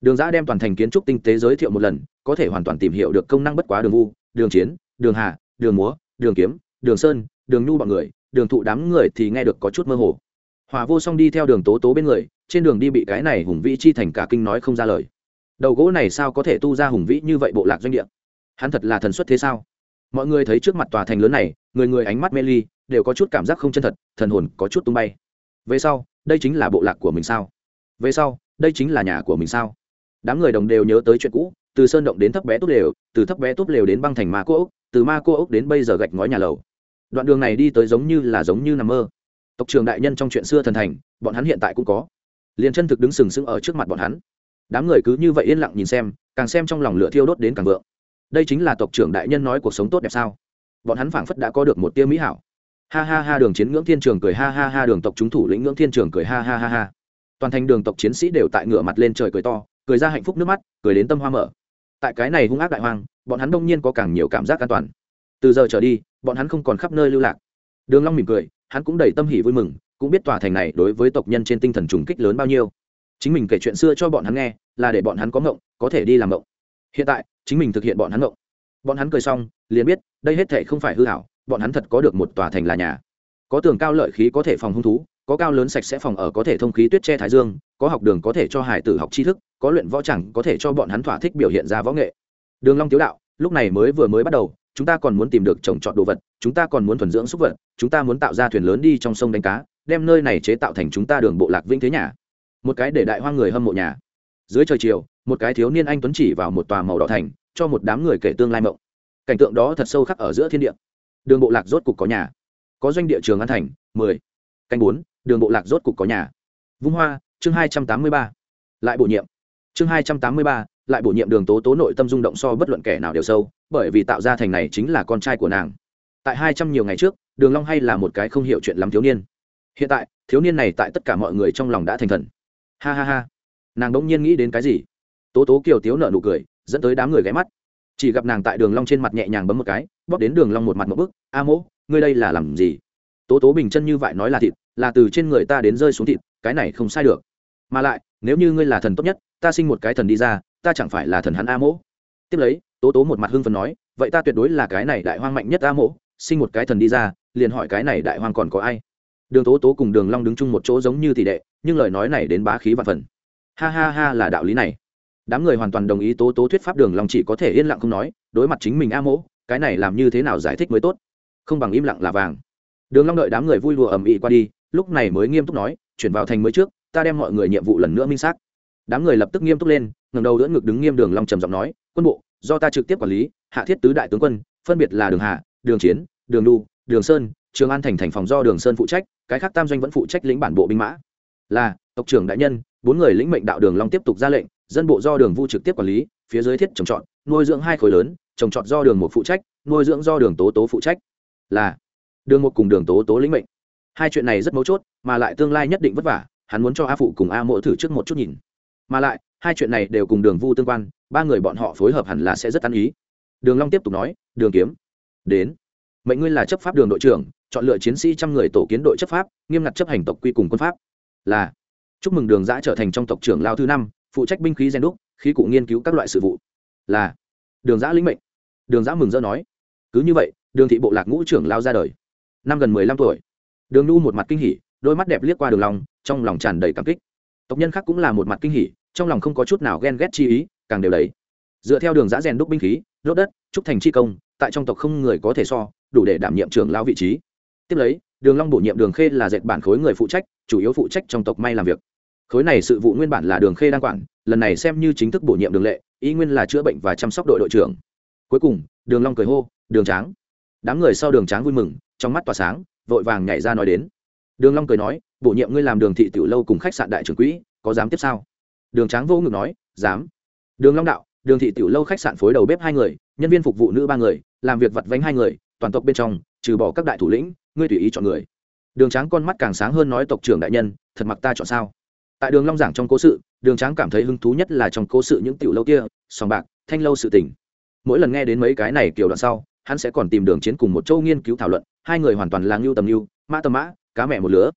Đường giã đem toàn thành kiến trúc tinh tế giới thiệu một lần, có thể hoàn toàn tìm hiểu được công năng bất quá đường vu, đường chiến, đường hà, đường múa, đường kiếm, đường sơn, đường nhu bọn người, đường thụ đám người thì nghe được có chút mơ hồ hòa vô song đi theo đường tố tố bên người, trên đường đi bị cái này hùng vĩ chi thành cả kinh nói không ra lời. Đầu gỗ này sao có thể tu ra hùng vĩ như vậy bộ lạc doanh địa? Hắn thật là thần xuất thế sao? Mọi người thấy trước mặt tòa thành lớn này, người người ánh mắt mê ly, đều có chút cảm giác không chân thật, thần hồn có chút tung bay. Về sau, đây chính là bộ lạc của mình sao? Về sau, đây chính là nhà của mình sao? Đám người đồng đều nhớ tới chuyện cũ, từ sơn động đến thấp bé tốt lều, từ thấp bé tốt lều đến băng thành ma cô ốc từ ma cô ốc đến bây giờ gạch ngói nhà lầu. Đoạn đường này đi tới giống như là giống như nằm mơ tộc trường đại nhân trong chuyện xưa thần thành, bọn hắn hiện tại cũng có. Liền chân thực đứng sừng sững ở trước mặt bọn hắn. Đám người cứ như vậy yên lặng nhìn xem, càng xem trong lòng lửa thiêu đốt đến càng vượng. Đây chính là tộc trưởng đại nhân nói cuộc sống tốt đẹp sao? Bọn hắn phảng phất đã có được một tia mỹ hảo. Ha ha ha, đường chiến ngưỡng thiên trường cười ha ha ha, đường tộc chúng thủ lĩnh ngưỡng thiên trường cười ha ha ha ha. Toàn thành đường tộc chiến sĩ đều tại ngửa mặt lên trời cười to, cười ra hạnh phúc nước mắt, cười đến tâm hoa mở. Tại cái này hung ác đại hoang, bọn hắn đông nhiên có càng nhiều cảm giác an toàn. Từ giờ trở đi, bọn hắn không còn khắp nơi lưu lạc. Đường long mỉm cười hắn cũng đầy tâm hỉ vui mừng, cũng biết tòa thành này đối với tộc nhân trên tinh thần trùng kích lớn bao nhiêu. Chính mình kể chuyện xưa cho bọn hắn nghe, là để bọn hắn có ngộng, có thể đi làm ngộng. Hiện tại, chính mình thực hiện bọn hắn ngộng. Bọn hắn cười xong, liền biết, đây hết thể không phải hư hảo bọn hắn thật có được một tòa thành là nhà. Có tường cao lợi khí có thể phòng hung thú, có cao lớn sạch sẽ phòng ở có thể thông khí tuyết che thái dương, có học đường có thể cho hải tử học tri thức, có luyện võ chẳng có thể cho bọn hắn thỏa thích biểu hiện ra võ nghệ. Đường long tiếu đạo, lúc này mới vừa mới bắt đầu chúng ta còn muốn tìm được trồng trọt đồ vật, chúng ta còn muốn thuần dưỡng súc vật, chúng ta muốn tạo ra thuyền lớn đi trong sông đánh cá, đem nơi này chế tạo thành chúng ta đường bộ lạc vĩnh thế nhà. Một cái để đại hoa người hâm mộ nhà. Dưới trời chiều, một cái thiếu niên anh tuấn chỉ vào một tòa màu đỏ thành, cho một đám người kể tương lai mộng. Cảnh tượng đó thật sâu khắc ở giữa thiên địa. Đường bộ lạc rốt cục có nhà. Có doanh địa trường an thành, mười. Canh bốn, đường bộ lạc rốt cục có nhà. Vung hoa, chương hai trăm tám mươi ba. Lại bổ nhiệm. Chương hai trăm tám mươi ba, lại bổ nhiệm đường tố tố nội tâm rung động so bất luận kẻ nào đều sâu bởi vì tạo ra thành này chính là con trai của nàng. Tại hai trăm nhiều ngày trước, đường long hay là một cái không hiểu chuyện lắm thiếu niên. Hiện tại, thiếu niên này tại tất cả mọi người trong lòng đã thành thần. Ha ha ha. Nàng đống nhiên nghĩ đến cái gì? Tố tố kiều tiếu nở nụ cười, dẫn tới đám người ghé mắt. Chỉ gặp nàng tại đường long trên mặt nhẹ nhàng bấm một cái, bóp đến đường long một mặt một bước. a mỗ, ngươi đây là làm gì? Tố tố bình chân như vậy nói là thịt, là từ trên người ta đến rơi xuống thịt, cái này không sai được. Mà lại, nếu như ngươi là thần tốt nhất, ta sinh một cái thần đi ra, ta chẳng phải là thần hắn a mỗ tiếp lấy, tố tố một mặt hưng phần nói, vậy ta tuyệt đối là cái này đại hoang mạnh nhất a mỗ sinh một cái thần đi ra, liền hỏi cái này đại hoang còn có ai? Đường tố tố cùng đường long đứng chung một chỗ giống như tỷ đệ, nhưng lời nói này đến bá khí vạn phần. Ha ha ha là đạo lý này. Đám người hoàn toàn đồng ý tố tố thuyết pháp đường long chỉ có thể yên lặng không nói, đối mặt chính mình a mỗ cái này làm như thế nào giải thích mới tốt? Không bằng im lặng là vàng. Đường long đợi đám người vui đùa ầm ĩ qua đi, lúc này mới nghiêm túc nói, chuyển vào thành mới trước, ta đem mọi người nhiệm vụ lần nữa minh xác. Đám người lập tức nghiêm túc lên, ngẩng đầu đỡ ngực đứng nghiêm đường long trầm giọng nói quân bộ, do ta trực tiếp quản lý, hạ thiết tứ đại tướng quân, phân biệt là đường hạ đường chiến, đường đu đường sơn, trường an thành thành phòng do đường sơn phụ trách, cái khác tam doanh vẫn phụ trách lĩnh bản bộ binh mã. Là, tộc trưởng đại nhân, bốn người lĩnh mệnh đạo đường long tiếp tục ra lệnh, dân bộ do đường vu trực tiếp quản lý, phía dưới thiết trồng trọt, nuôi dưỡng hai khối lớn, trồng trọt do đường một phụ trách, nuôi dưỡng do đường tố tố phụ trách. Là, đường một cùng đường tố tố lĩnh mệnh. Hai chuyện này rất mấu chốt, mà lại tương lai nhất định vất vả, hắn muốn cho a phụ cùng a mộ thử trước một chút nhìn. Mà lại, hai chuyện này đều cùng đường vu tương quan ba người bọn họ phối hợp hẳn là sẽ rất ăn ý. Đường long tiếp tục nói, đường kiếm, đến. Mệnh ngươi là chấp pháp đường đội trưởng, chọn lựa chiến sĩ trăm người tổ kiến đội chấp pháp, nghiêm ngặt chấp hành tộc quy cùng quân pháp. Là. Chúc mừng đường giã trở thành trong tộc trưởng lao thứ năm, phụ trách binh khí gen đúc, khí cụ nghiên cứu các loại sự vụ. Là. Đường giã lĩnh mệnh. Đường giã mừng rỡ nói, cứ như vậy, đường thị bộ lạc ngũ trưởng lao ra đời. Năm gần mười lăm tuổi. Đường nu một mặt kinh hỉ, đôi mắt đẹp liếc qua đường lòng trong lòng tràn đầy cảm kích. Tộc nhân khác cũng là một mặt kinh hỉ, trong lòng không có chút nào ghen ghét chi ý càng đều đấy dựa theo đường giã rèn đúc binh khí, đốt đất, trúc thành chi công, tại trong tộc không người có thể so, đủ để đảm nhiệm trưởng lao vị trí. Tiếp lấy, đường long bổ nhiệm đường khê là dệt bản khối người phụ trách, chủ yếu phụ trách trong tộc may làm việc. Khối này sự vụ nguyên bản là đường khê đang quản, lần này xem như chính thức bổ nhiệm đường lệ, ý nguyên là chữa bệnh và chăm sóc đội đội trưởng. Cuối cùng, đường long cười hô, đường tráng. Đám người sau đường tráng vui mừng, trong mắt tỏa sáng, vội vàng nhảy ra nói đến. Đường long cười nói, bổ nhiệm ngươi làm đường thị tiểu lâu cùng khách sạn đại trưởng quỹ, có dám tiếp sao? Đường tráng vô ngực nói, dám đường long đạo, đường thị tiểu lâu khách sạn phối đầu bếp hai người, nhân viên phục vụ nữ ba người, làm việc vặt vánh hai người, toàn tộc bên trong, trừ bỏ các đại thủ lĩnh, ngươi tùy ý chọn người. Đường tráng con mắt càng sáng hơn nói tộc trưởng đại nhân, thật mặc ta chọn sao? Tại đường long giảng trong cố sự, đường tráng cảm thấy hứng thú nhất là trong cố sự những tiểu lâu kia, sòng bạc, thanh lâu sự tình. Mỗi lần nghe đến mấy cái này kiểu đoạn sau, hắn sẽ còn tìm đường chiến cùng một châu nghiên cứu thảo luận, hai người hoàn toàn là ngưu tầm ngưu, mã tầm mã, cá mẹ một lứa.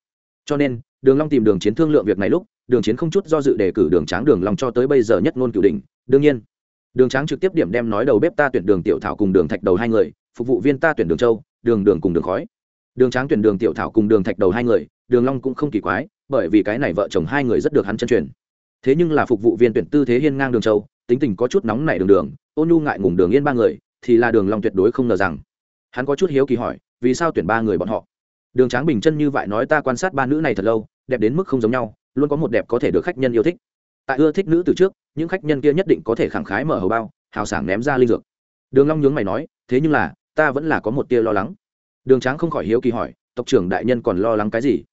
Cho nên, đường long tìm đường chiến thương lượng việc này lúc, đường chiến không chút do dự đề cử đường tráng đường long cho tới bây giờ nhất ngôn cửu đỉnh đương nhiên, đường tráng trực tiếp điểm đem nói đầu bếp ta tuyển đường tiểu thảo cùng đường thạch đầu hai người, phục vụ viên ta tuyển đường châu, đường đường cùng đường khói. Đường tráng tuyển đường tiểu thảo cùng đường thạch đầu hai người, đường long cũng không kỳ quái, bởi vì cái này vợ chồng hai người rất được hắn chân truyền. Thế nhưng là phục vụ viên tuyển tư thế hiên ngang đường châu, tính tình có chút nóng nảy đường đường, ôn nhu ngại ngùng đường yên ba người, thì là đường long tuyệt đối không ngờ rằng, hắn có chút hiếu kỳ hỏi, vì sao tuyển ba người bọn họ? Đường tráng bình chân như vậy nói ta quan sát ba nữ này thật lâu, đẹp đến mức không giống nhau, luôn có một đẹp có thể được khách nhân yêu thích tại ưa thích nữ từ trước, những khách nhân kia nhất định có thể khẳng khái mở hầu bao, hào sảng ném ra linh dược. Đường long nhướng mày nói, thế nhưng là, ta vẫn là có một tia lo lắng. Đường tráng không khỏi hiếu kỳ hỏi, tộc trưởng đại nhân còn lo lắng cái gì?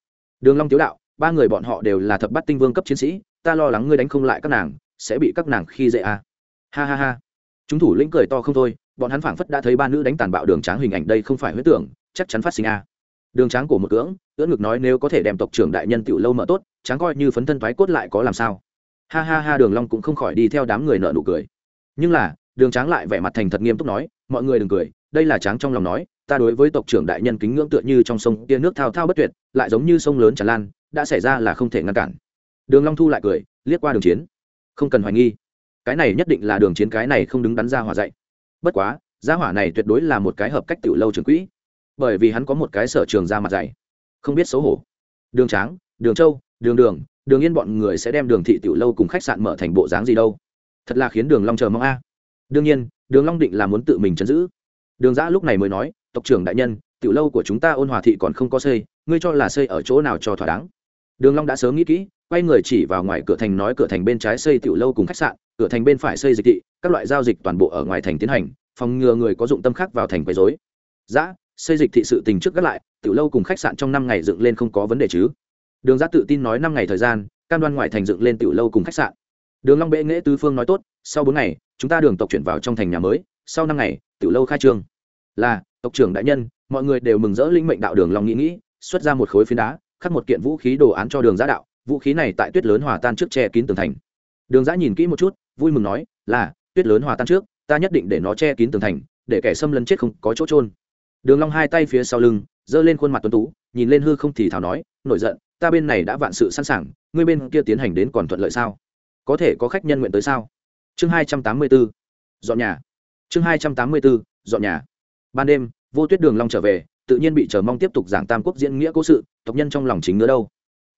Đường long tiếu đạo, ba người bọn họ đều là thập bát tinh vương cấp chiến sĩ, ta lo lắng ngươi đánh không lại các nàng, sẽ bị các nàng khi dễ à. ha ha ha. Chúng thủ lĩnh cười to không thôi, bọn hắn phảng phất đã thấy ba nữ đánh tàn bạo đường tráng hình ảnh đây không phải huyết tưởng, chắc chắn phát sinh a à. đường tráng cổ một cưỡng, ưỡn ngực nói, nếu có thể đem tộc trưởng đại nhân tiểu lâu mở tốt, tráng coi như phấn thân thoái cốt lại có làm sao? Ha ha ha, đường long cũng không khỏi đi theo đám người nợ nụ cười. Nhưng là, đường tráng lại vẻ mặt thành thật nghiêm túc nói, mọi người đừng cười, đây là tráng trong lòng nói, ta đối với tộc trưởng đại nhân kính ngưỡng tựa như trong sông tia nước thao thao bất tuyệt, lại giống như sông lớn tràn lan, đã xảy ra là không thể ngăn cản. Đường long thu lại cười, liếc qua đường chiến. Không cần hoài nghi, cái này nhất định là đường chiến cái này không đứng đắn ra hỏa dạy. Bất quá, gia hỏa này tuyệt đối là một cái hợp cách tiểu lâu trường quỹ, bởi vì hắn có một cái sở trường ra mặt dạy. Không biết xấu hổ. Đường tráng, đường châu, đường đường đường yên bọn người sẽ đem đường thị tiểu lâu cùng khách sạn mở thành bộ dáng gì đâu? Thật là khiến đường long chờ mong a. Đương nhiên, đường long định là muốn tự mình chấn giữ. Đường giã lúc này mới nói, tộc trưởng đại nhân, tiểu lâu của chúng ta ôn hòa thị còn không có xây, ngươi cho là xây ở chỗ nào cho thỏa đáng? Đường long đã sớm nghĩ kỹ, quay người chỉ vào ngoài cửa thành nói cửa thành bên trái xây tiểu lâu cùng khách sạn, cửa thành bên phải xây dịch thị, các loại giao dịch toàn bộ ở ngoài thành tiến hành, phòng ngừa người có dụng tâm khác vào thành quấy rối. Giã, xây dịch thị sự tình trước gác lại, tiểu lâu cùng khách sạn trong năm ngày dựng lên không có vấn đề chứ? Đường giã tự tin nói năm ngày thời gian, cam đoan ngoài thành dựng lên tiểu lâu cùng khách sạn. Đường long bệ nghệ tứ phương nói tốt, sau bốn ngày, chúng ta đường tộc chuyển vào trong thành nhà mới, sau năm ngày, tiểu lâu khai trương. Là, tộc trưởng đại nhân, mọi người đều mừng rỡ linh mệnh đạo đường long nghĩ nghĩ xuất ra một khối phiến đá, khắc một kiện vũ khí đồ án cho đường giã đạo, vũ khí này tại tuyết lớn hòa tan trước che kín tường thành. Đường giã nhìn kỹ một chút, vui mừng nói, là, tuyết lớn hòa tan trước, ta nhất định để nó che kín tường thành, để kẻ xâm lấn chết không có chỗ trôn đường long hai tay phía sau lưng, giơ lên khuôn mặt tuấn tú, nhìn lên hư không thì thào nói, nổi giận ta bên này đã vạn sự sẵn sàng, ngươi bên kia tiến hành đến còn thuận lợi sao có thể có khách nhân nguyện tới sao chương hai trăm tám mươi 284. dọn nhà chương hai trăm tám mươi 284. dọn nhà ban đêm, vô tuyết đường long trở về, tự nhiên bị chờ mong tiếp tục giảng tam quốc diễn nghĩa cố sự, tộc nhân trong lòng chính nữa đâu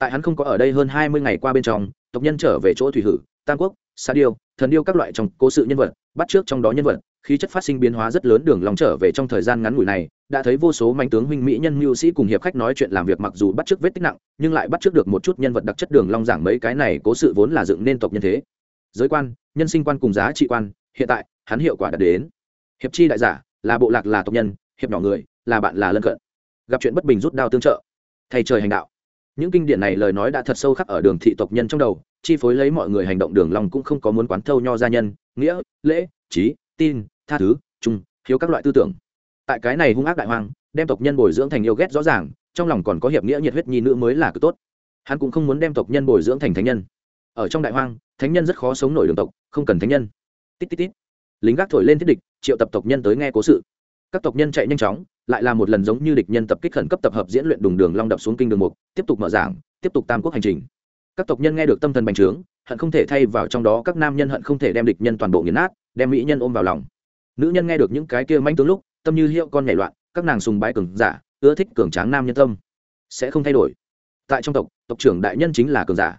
tại hắn không có ở đây hơn hai mươi ngày qua bên trong, tộc nhân trở về chỗ thủy hử, tam quốc, sa điêu, thần điêu các loại trong cố sự nhân vật, bắt trước trong đó nhân vật khí chất phát sinh biến hóa rất lớn đường lòng trở về trong thời gian ngắn ngủi này, đã thấy vô số manh tướng huynh mỹ nhân mưu sĩ cùng hiệp khách nói chuyện làm việc mặc dù bắt trước vết tích nặng, nhưng lại bắt trước được một chút nhân vật đặc chất đường long giảng mấy cái này cố sự vốn là dựng nên tộc nhân thế. Giới quan, nhân sinh quan cùng giá trị quan, hiện tại, hắn hiệu quả đã đến. Hiệp chi đại giả, là bộ lạc là tộc nhân, hiệp nhỏ người, là bạn là lân cận. Gặp chuyện bất bình rút đao tương trợ. Thầy trời hành đạo. Những kinh điển này lời nói đã thật sâu khắc ở đường thị tộc nhân trong đầu, chi phối lấy mọi người hành động đường long cũng không có muốn quán thâu nho gia nhân, nghĩa, lễ, trí tin, tha thứ trung hiếu các loại tư tưởng. Tại cái này hung ác đại hoang, đem tộc nhân bồi dưỡng thành yêu ghét rõ ràng, trong lòng còn có hiệp nghĩa nhiệt huyết nhi nữ mới là cực tốt. Hắn cũng không muốn đem tộc nhân bồi dưỡng thành thánh nhân. Ở trong đại hoang, thánh nhân rất khó sống nổi đường tộc, không cần thánh nhân. Tít tít tít. Lính gác thổi lên thiết địch, triệu tập tộc nhân tới nghe cố sự. Các tộc nhân chạy nhanh chóng, lại là một lần giống như địch nhân tập kích khẩn cấp tập hợp diễn luyện đùng đường long đập xuống kinh đường mục, tiếp tục mở giảng, tiếp tục tam quốc hành trình. Các tộc nhân nghe được tâm thần bành trướng, hận không thể thay vào trong đó các nam nhân hận không thể đem địch nhân toàn bộ nghiền nát đem mỹ nhân ôm vào lòng. Nữ nhân nghe được những cái kia manh tướng lúc, tâm như hiệu con nhảy loạn, các nàng sùng bái cường giả, ưa thích cường tráng nam nhân tâm. Sẽ không thay đổi. Tại trong tộc tộc trưởng đại nhân chính là cường giả.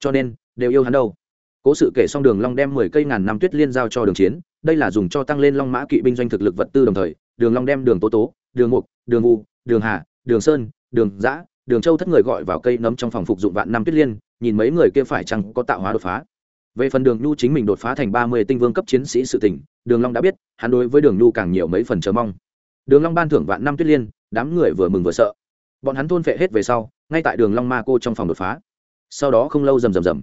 Cho nên, đều yêu hắn đâu. Cố sự kể xong đường long đem mười cây ngàn năm tuyết liên giao cho đường chiến, đây là dùng cho tăng lên long mã kỵ binh doanh thực lực vật tư đồng thời, đường long đem đường tố tố, đường mục, đường vu, đường hà, đường sơn, đường giã, đường châu thất người gọi vào cây nấm trong phòng phục dụng vạn năm tuyết liên, nhìn mấy người kia phải chăng có tạo hóa đột phá về phần đường nhu chính mình đột phá thành ba mươi tinh vương cấp chiến sĩ sự tỉnh đường long đã biết, hắn đối với đường nhu càng nhiều mấy phần chờ mong. Đường long ban thưởng vạn năm tuyết liên, đám người vừa mừng vừa sợ. Bọn hắn thôn phệ hết về sau, ngay tại đường long ma cô trong phòng đột phá. Sau đó không lâu rầm rầm rầm.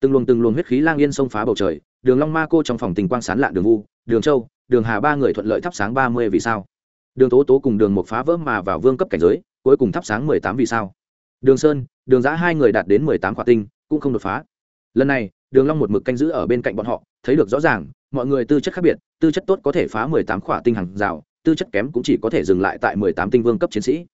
Từng luồng từng luồng huyết khí lang yên xông phá bầu trời, đường long ma cô trong phòng tình quang sán lạ đường vu, đường châu, đường hà ba người thuận lợi thắp sáng ba mươi vì sao. Đường tố tố cùng đường một phá vỡ mà vào vương cấp cảnh giới, cuối cùng thắp sáng mười tám vì sao. Đường sơn, đường giã hai người đạt đến mười tám khỏa tinh, cũng không đột phá. Lần này đường long một mực canh giữ ở bên cạnh bọn họ, thấy được rõ ràng, mọi người tư chất khác biệt, tư chất tốt có thể phá mười tám khỏa tinh hàng rào, tư chất kém cũng chỉ có thể dừng lại tại mười tám tinh vương cấp chiến sĩ.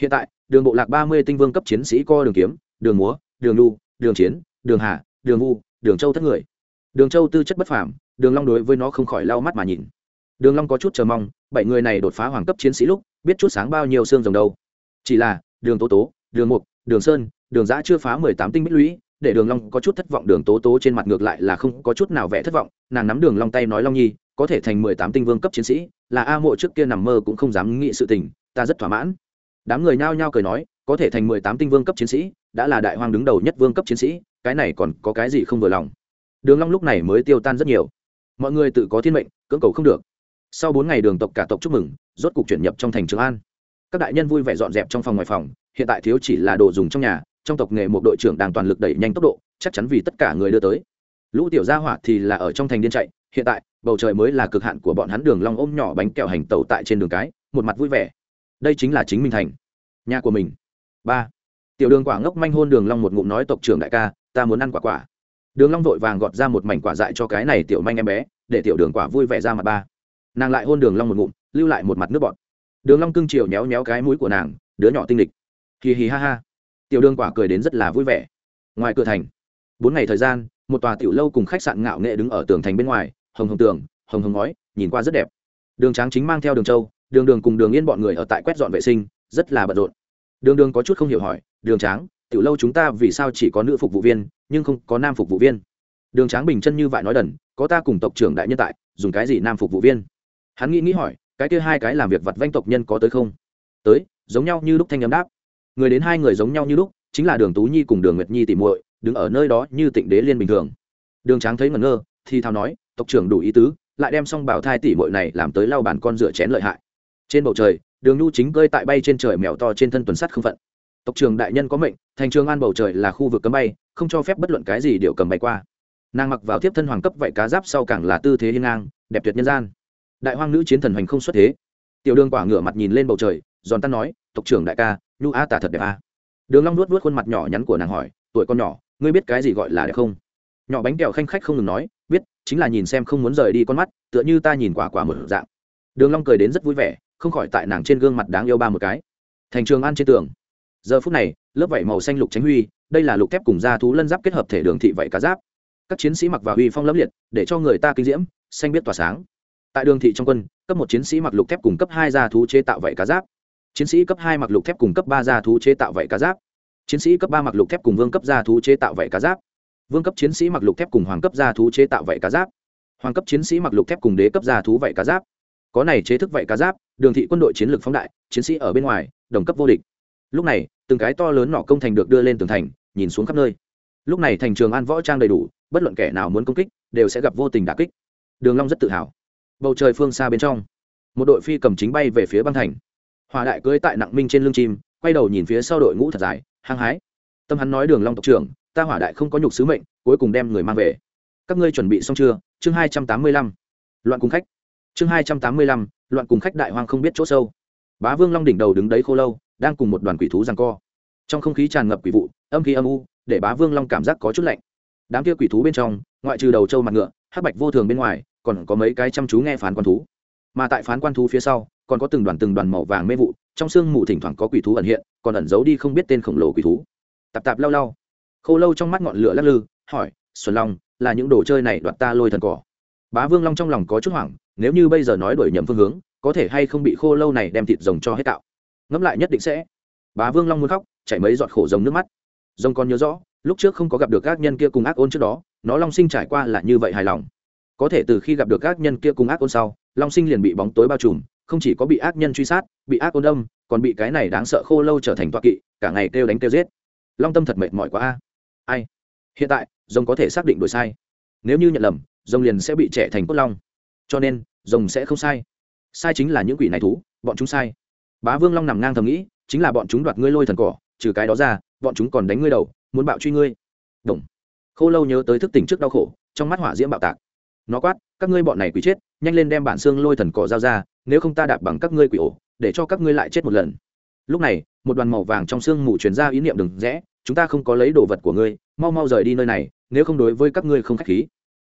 Hiện tại, đường bộ lạc ba mươi tinh vương cấp chiến sĩ co đường kiếm, đường múa, đường lu đường chiến, đường hà, đường vu, đường châu thất người. Đường châu tư chất bất phàm, đường long đối với nó không khỏi lau mắt mà nhìn. Đường long có chút chờ mong, bảy người này đột phá hoàng cấp chiến sĩ lúc, biết chút sáng bao nhiêu xương rồng đâu. Chỉ là, đường tố tố, đường mục, đường sơn, đường giã chưa phá mười tám tinh bích lũy để đường long có chút thất vọng, đường tố tố trên mặt ngược lại là không có chút nào vẻ thất vọng. Nàng nắm đường long tay nói, long nhi, có thể thành mười tám tinh vương cấp chiến sĩ, là a mộ trước kia nằm mơ cũng không dám nghĩ sự tình, ta rất thỏa mãn. Đám người nhao nhao cười nói, có thể thành mười tám tinh vương cấp chiến sĩ, đã là đại hoang đứng đầu nhất vương cấp chiến sĩ, cái này còn có cái gì không vừa lòng? Đường long lúc này mới tiêu tan rất nhiều. Mọi người tự có thiên mệnh, cưỡng cầu không được. Sau bốn ngày đường tộc cả tộc chúc mừng, rốt cục chuyển nhập trong thành trường an. Các đại nhân vui vẻ dọn dẹp trong phòng ngoài phòng, hiện tại thiếu chỉ là đồ dùng trong nhà trong tộc nghề một đội trưởng đang toàn lực đẩy nhanh tốc độ, chắc chắn vì tất cả người đưa tới. Lũ tiểu gia hỏa thì là ở trong thành điên chạy, hiện tại, bầu trời mới là cực hạn của bọn hắn đường long ôm nhỏ bánh kẹo hành tẩu tại trên đường cái, một mặt vui vẻ. Đây chính là chính mình thành, nhà của mình. Ba. Tiểu đường quả ngốc manh hôn đường long một ngụm nói tộc trưởng đại ca, ta muốn ăn quả quả. Đường long vội vàng gọt ra một mảnh quả dại cho cái này tiểu manh em bé, để tiểu đường quả vui vẻ ra mặt ba. Nàng lại hôn đường long một ngụm, lưu lại một mặt nước bọt. Đường long cưng chiều nhéo nhéo cái mũi của nàng, đứa nhỏ tinh nghịch hì hì ha ha tiểu đường quả cười đến rất là vui vẻ. Ngoài cửa thành, bốn ngày thời gian, một tòa tiểu lâu cùng khách sạn ngạo nghệ đứng ở tường thành bên ngoài, hồng hồng tường, hồng hồng ngói, nhìn qua rất đẹp. Đường tráng chính mang theo đường châu, đường đường cùng đường yên bọn người ở tại quét dọn vệ sinh, rất là bận rộn. Đường đường có chút không hiểu hỏi, đường tráng, tiểu lâu chúng ta vì sao chỉ có nữ phục vụ viên, nhưng không có nam phục vụ viên? Đường tráng bình chân như vậy nói đần, có ta cùng tộc trưởng đại nhân tại, dùng cái gì nam phục vụ viên? Hắn nghĩ nghĩ hỏi, cái kia hai cái làm việc vặt vanh tộc nhân có tới không? Tới, giống nhau như lúc thanh âm đáp người đến hai người giống nhau như lúc, chính là đường tú nhi cùng đường nguyệt nhi tỉ muội, đứng ở nơi đó như tịnh đế liên bình thường. Đường tráng thấy ngẩn ngơ, thì thào nói, tộc trưởng đủ ý tứ, lại đem xong bảo thai tỉ muội này làm tới lau bàn con rửa chén lợi hại. Trên bầu trời, đường nhu chính cơi tại bay trên trời mèo to trên thân tuần sắt không phận. Tộc trường đại nhân có mệnh, thành trường an bầu trời là khu vực cấm bay, không cho phép bất luận cái gì điều cầm bay qua. Nàng mặc vào tiếp thân hoàng cấp vậy cá giáp sau càng là tư thế hiên ngang, đẹp tuyệt nhân gian. Đại hoang nữ chiến thần hoành không xuất thế. Tiểu đường quả ngửa mặt nhìn lên bầu trời, giòn tan nói, tộc trưởng đại ca nhu a tả thật đẹp a. Đường long nuốt nuốt khuôn mặt nhỏ nhắn của nàng hỏi, tuổi con nhỏ, ngươi biết cái gì gọi là đẹp không? Nhỏ bánh kẹo khanh khách không ngừng nói, biết, chính là nhìn xem không muốn rời đi con mắt, tựa như ta nhìn quả quả một dạng. Đường long cười đến rất vui vẻ, không khỏi tại nàng trên gương mặt đáng yêu ba một cái. Thành trường an trên tường. Giờ phút này, lớp vảy màu xanh lục tránh huy, đây là lục thép cùng da thú lân giáp kết hợp thể đường thị vảy cá giáp. Các chiến sĩ mặc vào huy phong lẫm liệt, để cho người ta kinh diễm, xanh biết tỏa sáng. Tại đường thị trong quân, cấp một chiến sĩ mặc lục thép cùng cấp hai gia thú chế tạo vảy cá giáp chiến sĩ cấp hai mặc lục thép cùng cấp ba gia thú chế tạo vảy cá giáp. Chiến sĩ cấp ba mặc lục thép cùng vương cấp gia thú chế tạo vảy cá giáp. Vương cấp chiến sĩ mặc lục thép cùng hoàng cấp gia thú chế tạo vảy cá giáp. Hoàng cấp chiến sĩ mặc lục thép cùng đế cấp gia thú vảy cá giáp. Có này chế thức vảy cá giáp, đường thị quân đội chiến lược phóng đại, chiến sĩ ở bên ngoài, đồng cấp vô địch. Lúc này, từng cái to lớn nọ công thành được đưa lên tường thành, nhìn xuống khắp nơi. Lúc này thành trường an võ trang đầy đủ, bất luận kẻ nào muốn công kích, đều sẽ gặp vô tình đà kích. Đường long rất tự hào. Bầu trời phương xa bên trong, một đội phi cầm chính bay về phía băng thành hòa đại cưỡi tại nặng minh trên lưng chim, quay đầu nhìn phía sau đội ngũ thật dài, hăng hái. Tâm hắn nói đường long tộc trưởng, ta hỏa đại không có nhục sứ mệnh, cuối cùng đem người mang về. Các ngươi chuẩn bị xong chưa? Chương hai trăm tám mươi lăm. Loạn cùng khách. Chương hai trăm tám mươi lăm, loạn cùng khách đại hoang không biết chỗ sâu. Bá vương long đỉnh đầu đứng đấy khô lâu, đang cùng một đoàn quỷ thú giằng co. Trong không khí tràn ngập quỷ vụ, âm khí âm u, để bá vương long cảm giác có chút lạnh. Đám kia quỷ thú bên trong, ngoại trừ đầu trâu mặt ngựa, hắc bạch vô thường bên ngoài, còn có mấy cái chăm chú nghe phán quan thú. Mà tại phán quan thú phía sau còn có từng đoàn từng đoàn màu vàng mê vụ, trong sương mù thỉnh thoảng có quỷ thú ẩn hiện, còn ẩn giấu đi không biết tên khổng lồ quỷ thú. Tạp tạp lau lau. Khô lâu trong mắt ngọn lửa lắc lư, hỏi, xuân long, là những đồ chơi này đoạt ta lôi thần cỏ? Bá vương long trong lòng có chút hoảng, nếu như bây giờ nói đổi nhầm phương hướng, có thể hay không bị khô lâu này đem thịt rồng cho hết tạo? Ngẫm lại nhất định sẽ. Bá vương long muốn khóc, chảy mấy giọt khổ rồng nước mắt. Rồng còn nhớ rõ, lúc trước không có gặp được các nhân kia cùng ác ôn trước đó, nó long sinh trải qua là như vậy hài lòng. Có thể từ khi gặp được các nhân kia cùng ác ôn sau, long sinh liền bị bóng tối bao trùm không chỉ có bị ác nhân truy sát, bị ác ôn đâm còn bị cái này đáng sợ khô lâu trở thành toa kỵ, cả ngày kêu đánh kêu giết. Long tâm thật mệt mỏi quá a. Ai? Hiện tại, rồng có thể xác định đổi sai. Nếu như nhận lầm, rồng liền sẽ bị trẻ thành cốt long. Cho nên, rồng sẽ không sai. Sai chính là những quỷ này thú, bọn chúng sai. Bá vương long nằm ngang thầm nghĩ, chính là bọn chúng đoạt ngươi lôi thần cỏ, trừ cái đó ra, bọn chúng còn đánh ngươi đầu, muốn bạo truy ngươi. Đồng khô lâu nhớ tới thức tỉnh trước đau khổ, trong mắt hỏa diễm bạo tạc. Nó quát, các ngươi bọn này quỷ chết, nhanh lên đem bản xương lôi thần cỏ giao ra nếu không ta đạp bằng các ngươi quỷ ổ, để cho các ngươi lại chết một lần. Lúc này, một đoàn màu vàng trong xương mù truyền ra ý niệm đừng rẽ, chúng ta không có lấy đồ vật của ngươi, mau mau rời đi nơi này, nếu không đối với các ngươi không k h á c h khí.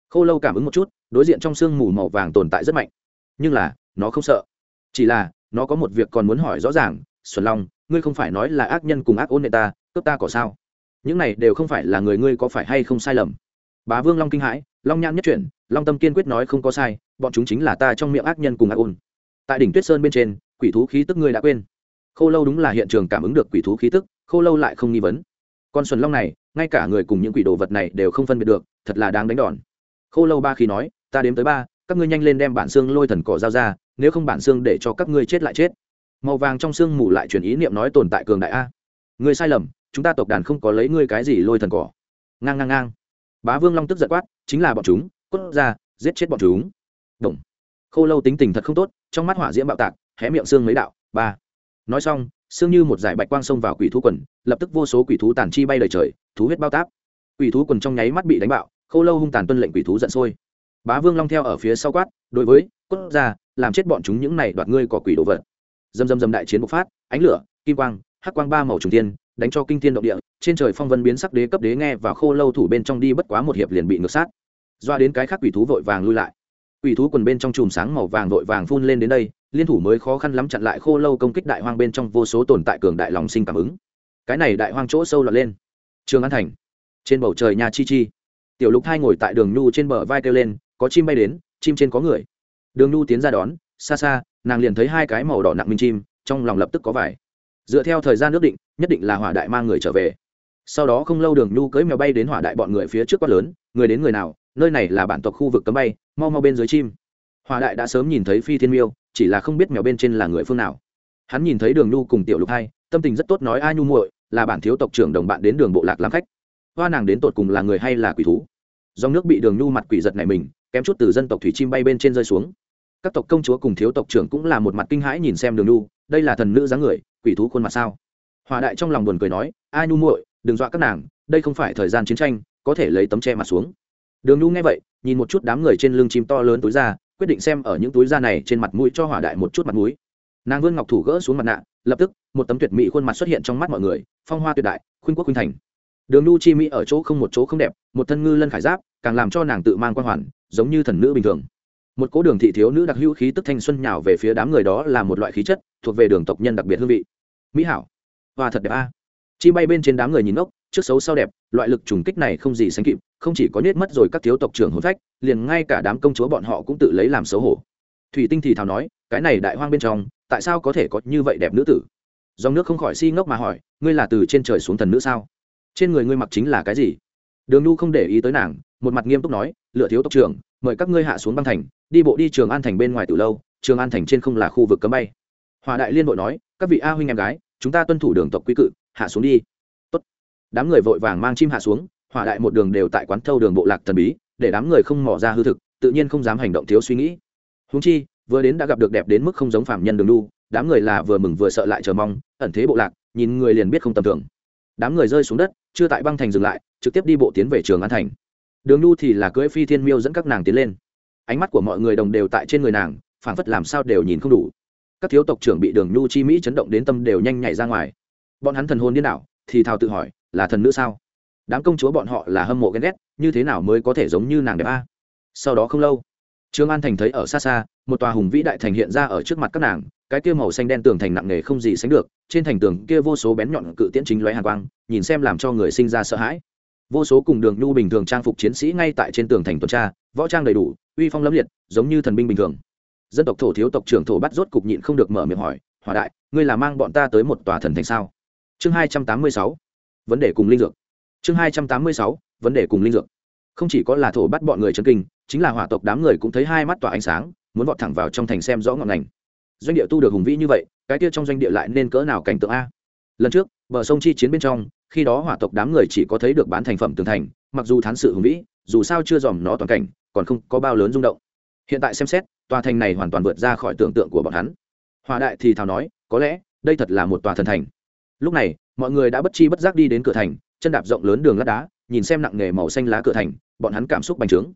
Khô lâu cảm ứng một chút, đối diện trong sương mù màu vàng tồn tại rất mạnh. Nhưng là, nó không sợ. Chỉ là, nó có một việc còn muốn hỏi rõ ràng, xuân long, ngươi không phải nói là ác nhân cùng ác ôn nệ ta, cướp ta có sao? Những này đều không phải là người ngươi có phải hay không sai lầm. Bá vương long kinh hãi, long nhãn nhất chuyển, long tâm kiên quyết nói không có sai, bọn chúng chính là ta trong miệng ác nhân cùng ác ôn tại đỉnh tuyết sơn bên trên, quỷ thú khí tức ngươi đã quên. Khô lâu đúng là hiện trường cảm ứng được quỷ thú khí tức, khô lâu lại không nghi vấn. Con xuân long này, ngay cả người cùng những quỷ đồ vật này đều không phân biệt được, thật là đáng đánh đòn. Khô lâu ba khi nói, ta đếm tới ba, các ngươi nhanh lên đem bản xương lôi thần cỏ dao ra, nếu không bản xương để cho các ngươi chết lại chết. Màu vàng trong xương mù lại truyền ý niệm nói tồn tại cường đại a. Ngươi sai lầm, chúng ta tộc đàn không có lấy ngươi cái gì lôi thần cỏ. Ngang ngang ngang. Bá vương long tức giận quát, chính là bọn chúng cốt ra, giết chết bọn chúng. Động khô lâu tính tình thật không tốt, trong mắt hỏa diễm bạo tạc, hé miệng xương mấy đạo, ba. Nói xong, xương như một giải bạch quang xông vào quỷ thú quần, lập tức vô số quỷ thú tàn chi bay lời trời, thú huyết bao táp. Quỷ thú quần trong nháy mắt bị đánh bạo, khô lâu hung tàn tuân lệnh quỷ thú giận sôi. Bá vương long theo ở phía sau quát, đối với cốt ra, làm chết bọn chúng những này đoạt ngươi có quỷ đồ vật. Dầm dầm dầm đại chiến bộc phát, ánh lửa, kim quang, hắc quang ba màu trùng tiên đánh cho kinh thiên động địa, trên trời phong vân biến sắc đế cấp đế nghe và khô lâu thủ bên trong đi bất quá một hiệp liền bị ngược sát. Doa đến cái khác quỷ thú vội vàng lui lại quỷ thú quần bên trong chùm sáng màu vàng vội vàng phun lên đến đây, liên thủ mới khó khăn lắm chặn lại khô lâu công kích đại hoang bên trong vô số tồn tại cường đại lòng sinh cảm ứng. Cái này đại hoang chỗ sâu lọt lên. Trường an thành. Trên bầu trời nhà chi chi. Tiểu lục hai ngồi tại đường nhu trên bờ vai kêu lên, có chim bay đến, chim trên có người. Đường nhu tiến ra đón, xa xa, nàng liền thấy hai cái màu đỏ nặng minh chim, trong lòng lập tức có vải dựa theo thời gian ước định, nhất định là hỏa đại mang người trở về. Sau đó không lâu đường nhu cưỡi mèo bay đến hỏa đại bọn người phía trước quát lớn, người đến người nào nơi này là bản tộc khu vực cấm bay, mau mau bên dưới chim. Hòa đại đã sớm nhìn thấy phi thiên miêu, chỉ là không biết mèo bên trên là người phương nào. Hắn nhìn thấy đường nhu cùng tiểu lục hai, tâm tình rất tốt nói ai nhu muội, là bản thiếu tộc trưởng đồng bạn đến đường bộ lạc làm khách. Hoa nàng đến tột cùng là người hay là quỷ thú? Dòng nước bị đường nhu mặt quỷ giật này mình, kém chút từ dân tộc thủy chim bay bên trên rơi xuống. Các tộc công chúa cùng thiếu tộc trưởng cũng là một mặt kinh hãi nhìn xem đường nhu, đây là thần nữ dáng người, quỷ thú khuôn mặt sao? Hòa đại trong lòng buồn cười nói ai nhu muội, đừng dọa các nàng, đây không phải thời gian chiến tranh, có thể lấy tấm che mặt xuống đường nhu nghe vậy, nhìn một chút đám người trên lưng chim to lớn túi ra, quyết định xem ở những túi da này trên mặt mũi cho hỏa đại một chút mặt mũi. Nàng vươn ngọc thủ gỡ xuống mặt nạ, lập tức, một tấm tuyệt mỹ khuôn mặt xuất hiện trong mắt mọi người, phong hoa tuyệt đại, khuynh quốc khuynh thành. Đường nhu chi mỹ ở chỗ không một chỗ không đẹp, một thân ngư lân khải giáp, càng làm cho nàng tự mang quan hoàn, giống như thần nữ bình thường. Một cố đường thị thiếu nữ đặc hữu khí tức thanh xuân nhào về phía đám người đó là một loại khí chất, thuộc về đường tộc nhân đặc biệt hương vị. Mỹ hảo. Và thật đẹp a chi bay bên trên đám người nhìn ngốc, trước xấu sau đẹp, loại lực trùng kích này không gì sánh kịp, không chỉ có nhét mất rồi các thiếu tộc trưởng hôn phách, liền ngay cả đám công chúa bọn họ cũng tự lấy làm xấu hổ. Thủy tinh thì thào nói, cái này đại hoang bên trong, tại sao có thể có như vậy đẹp nữ tử? Dòng nước không khỏi si ngốc mà hỏi, ngươi là từ trên trời xuống thần nữ sao? Trên người ngươi mặc chính là cái gì? Đường nhu không để ý tới nàng, một mặt nghiêm túc nói, lựa thiếu tộc trưởng, mời các ngươi hạ xuống băng thành, đi bộ đi trường an thành bên ngoài từ lâu, trường an thành trên không là khu vực cấm bay. Hòa đại liên bộ nói, các vị a huynh em gái, chúng ta tuân thủ đường tộc quý cự hạ xuống đi. Tốt. đám người vội vàng mang chim hạ xuống, hỏa đại một đường đều tại quán thâu đường bộ lạc thần bí, để đám người không mỏ ra hư thực, tự nhiên không dám hành động thiếu suy nghĩ. Húng chi, vừa đến đã gặp được đẹp đến mức không giống phạm nhân đường đu đám người là vừa mừng vừa sợ lại chờ mong, ẩn thế bộ lạc, nhìn người liền biết không tầm thường. Đám người rơi xuống đất, chưa tại băng thành dừng lại, trực tiếp đi bộ tiến về trường an thành. Đường nhu thì là cưỡi phi thiên miêu dẫn các nàng tiến lên. Ánh mắt của mọi người đồng đều tại trên người nàng, phảng phất làm sao đều nhìn không đủ. Các thiếu tộc trưởng bị đường nhu chi mỹ chấn động đến tâm đều nhanh nhảy ra ngoài bọn hắn thần hồn điên đảo, thì thào tự hỏi, là thần nữ sao? Đám công chúa bọn họ là hâm mộ ghen ghét, như thế nào mới có thể giống như nàng đẹp a? Sau đó không lâu, trương an thành thấy ở xa xa, một tòa hùng vĩ đại thành hiện ra ở trước mặt các nàng, cái kia màu xanh đen tường thành nặng nề không gì sánh được, trên thành tường kia vô số bén nhọn cự tiễn chính lóe hàn quang, nhìn xem làm cho người sinh ra sợ hãi. Vô số cùng đường nhu bình thường trang phục chiến sĩ ngay tại trên tường thành tuần tra, võ trang đầy đủ, uy phong lẫm liệt, giống như thần binh bình thường. Dân tộc thổ thiếu tộc trưởng thổ bắt rốt cục nhịn không được mở miệng hỏi hòa đại, ngươi là mang bọn ta tới một tòa thần thành sao? Chương hai trăm tám mươi sáu, vấn đề cùng linh dược. Chương hai trăm tám mươi sáu, vấn đề cùng linh dược. Không chỉ có là thổ bắt bọn người chân kinh, chính là hỏa tộc đám người cũng thấy hai mắt tỏa ánh sáng, muốn vọt thẳng vào trong thành xem rõ ngọn ngành. Doanh địa tu được hùng vĩ như vậy, cái kia trong doanh địa lại nên cỡ nào cảnh tượng a? Lần trước, bờ sông chi chiến bên trong, khi đó hỏa tộc đám người chỉ có thấy được bán thành phẩm tường thành, mặc dù thán sự hùng vĩ, dù sao chưa dòm nó toàn cảnh, còn không có bao lớn rung động. Hiện tại xem xét, tòa thành này hoàn toàn vượt ra khỏi tưởng tượng của bọn hắn. Hòa đại thì thào nói, có lẽ, đây thật là một tòa thần thành lúc này, mọi người đã bất chi bất giác đi đến cửa thành, chân đạp rộng lớn đường lát đá, nhìn xem nặng nghề màu xanh lá cửa thành, bọn hắn cảm xúc bành trướng.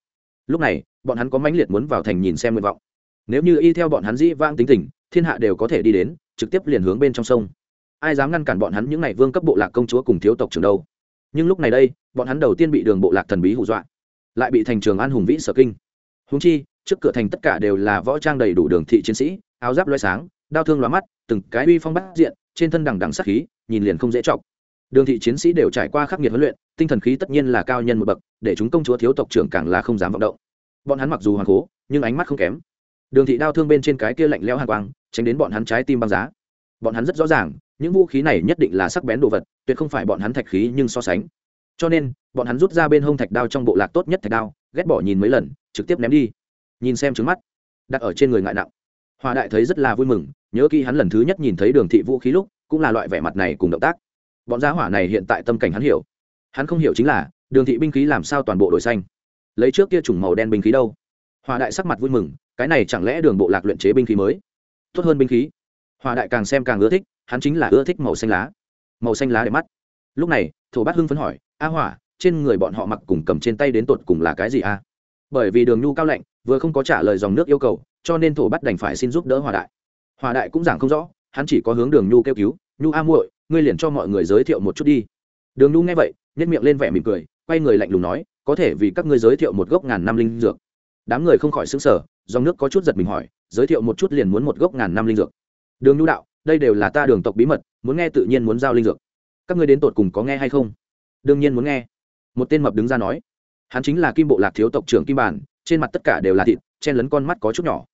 Lúc này, bọn hắn có mãnh liệt muốn vào thành nhìn xem nguyện vọng. Nếu như y theo bọn hắn dĩ vang tính tình, thiên hạ đều có thể đi đến, trực tiếp liền hướng bên trong sông. Ai dám ngăn cản bọn hắn những n à y vương cấp bộ lạc công chúa cùng thiếu tộc trường đâu? Nhưng lúc này đây, bọn hắn đầu tiên bị đường bộ lạc thần bí hù dọa, lại bị thành trường an hùng vĩ sở kinh. Húng chi, trước cửa thành tất cả đều là võ trang đầy đủ đường thị chiến sĩ, áo giáp loay sáng, đao thương loa mắt, từng cái uy phong bắt diện trên thân đằng đằng sát khí, nhìn liền không dễ chọc. Đường thị chiến sĩ đều trải qua khắc nghiệt huấn luyện, tinh thần khí tất nhiên là cao nhân một bậc, để chúng công chúa thiếu tộc trưởng càng là không dám vọng động. Bọn hắn mặc dù hoàng cố, nhưng ánh mắt không kém. Đường thị đao thương bên trên cái kia lạnh lẽo hàng quang, tránh đến bọn hắn trái tim băng giá. Bọn hắn rất rõ ràng, những vũ khí này nhất định là sắc bén đồ vật, tuyệt không phải bọn hắn thạch khí nhưng so sánh. Cho nên, bọn hắn rút ra bên hông thạch đao trong bộ lạc tốt nhất thạch đao, ghét bỏ nhìn mấy lần, trực tiếp ném đi. Nhìn xem trứng mắt, đặt ở trên người ngại nặng. Hòa đại thấy rất là vui mừng nhớ kỹ hắn lần thứ nhất nhìn thấy đường thị vũ khí lúc, cũng là loại vẻ mặt này cùng động tác. Bọn giá hỏa này hiện tại tâm cảnh hắn hiểu. Hắn không hiểu chính là, đường thị binh khí làm sao toàn bộ đổi xanh? Lấy trước kia chủng màu đen binh khí đâu? Hòa đại sắc mặt vui mừng, cái này chẳng lẽ đường bộ lạc luyện chế binh khí mới? Tốt hơn binh khí. Hòa đại càng xem càng ưa thích, hắn chính là ưa thích màu xanh lá. Màu xanh lá để mắt. Lúc này, thổ bát hưng phấn hỏi, a hỏa, trên người bọn họ mặc cùng cầm trên tay đến tột cùng là cái gì a? Bởi vì đường nhu cao lạnh, vừa không có trả lời dòng nước yêu cầu, cho nên thổ bắt đành phải xin giúp đỡ hòa đại hòa đại cũng giảng không rõ, hắn chỉ có hướng đường nhu kêu cứu, nhu a muội, ngươi liền cho mọi người giới thiệu một chút đi. Đường nhu nghe vậy nhét miệng lên vẻ mỉm cười, quay người lạnh lùng nói, có thể vì các ngươi giới thiệu một gốc ngàn năm linh dược. Đám người không khỏi xứng sở dòng nước có chút giật mình hỏi, giới thiệu một chút liền muốn một gốc ngàn năm linh dược? Đường nhu đạo, đây đều là ta đường tộc bí mật, muốn nghe tự nhiên muốn giao linh dược. Các ngươi đến tột cùng có nghe hay không? Đương nhiên muốn nghe. Một tên mập đứng ra nói. Hắn chính là kim bộ lạc thiếu tộc trưởng kim bản, trên mặt tất cả đều là thịt, chen lấn con mắt có chút nhỏ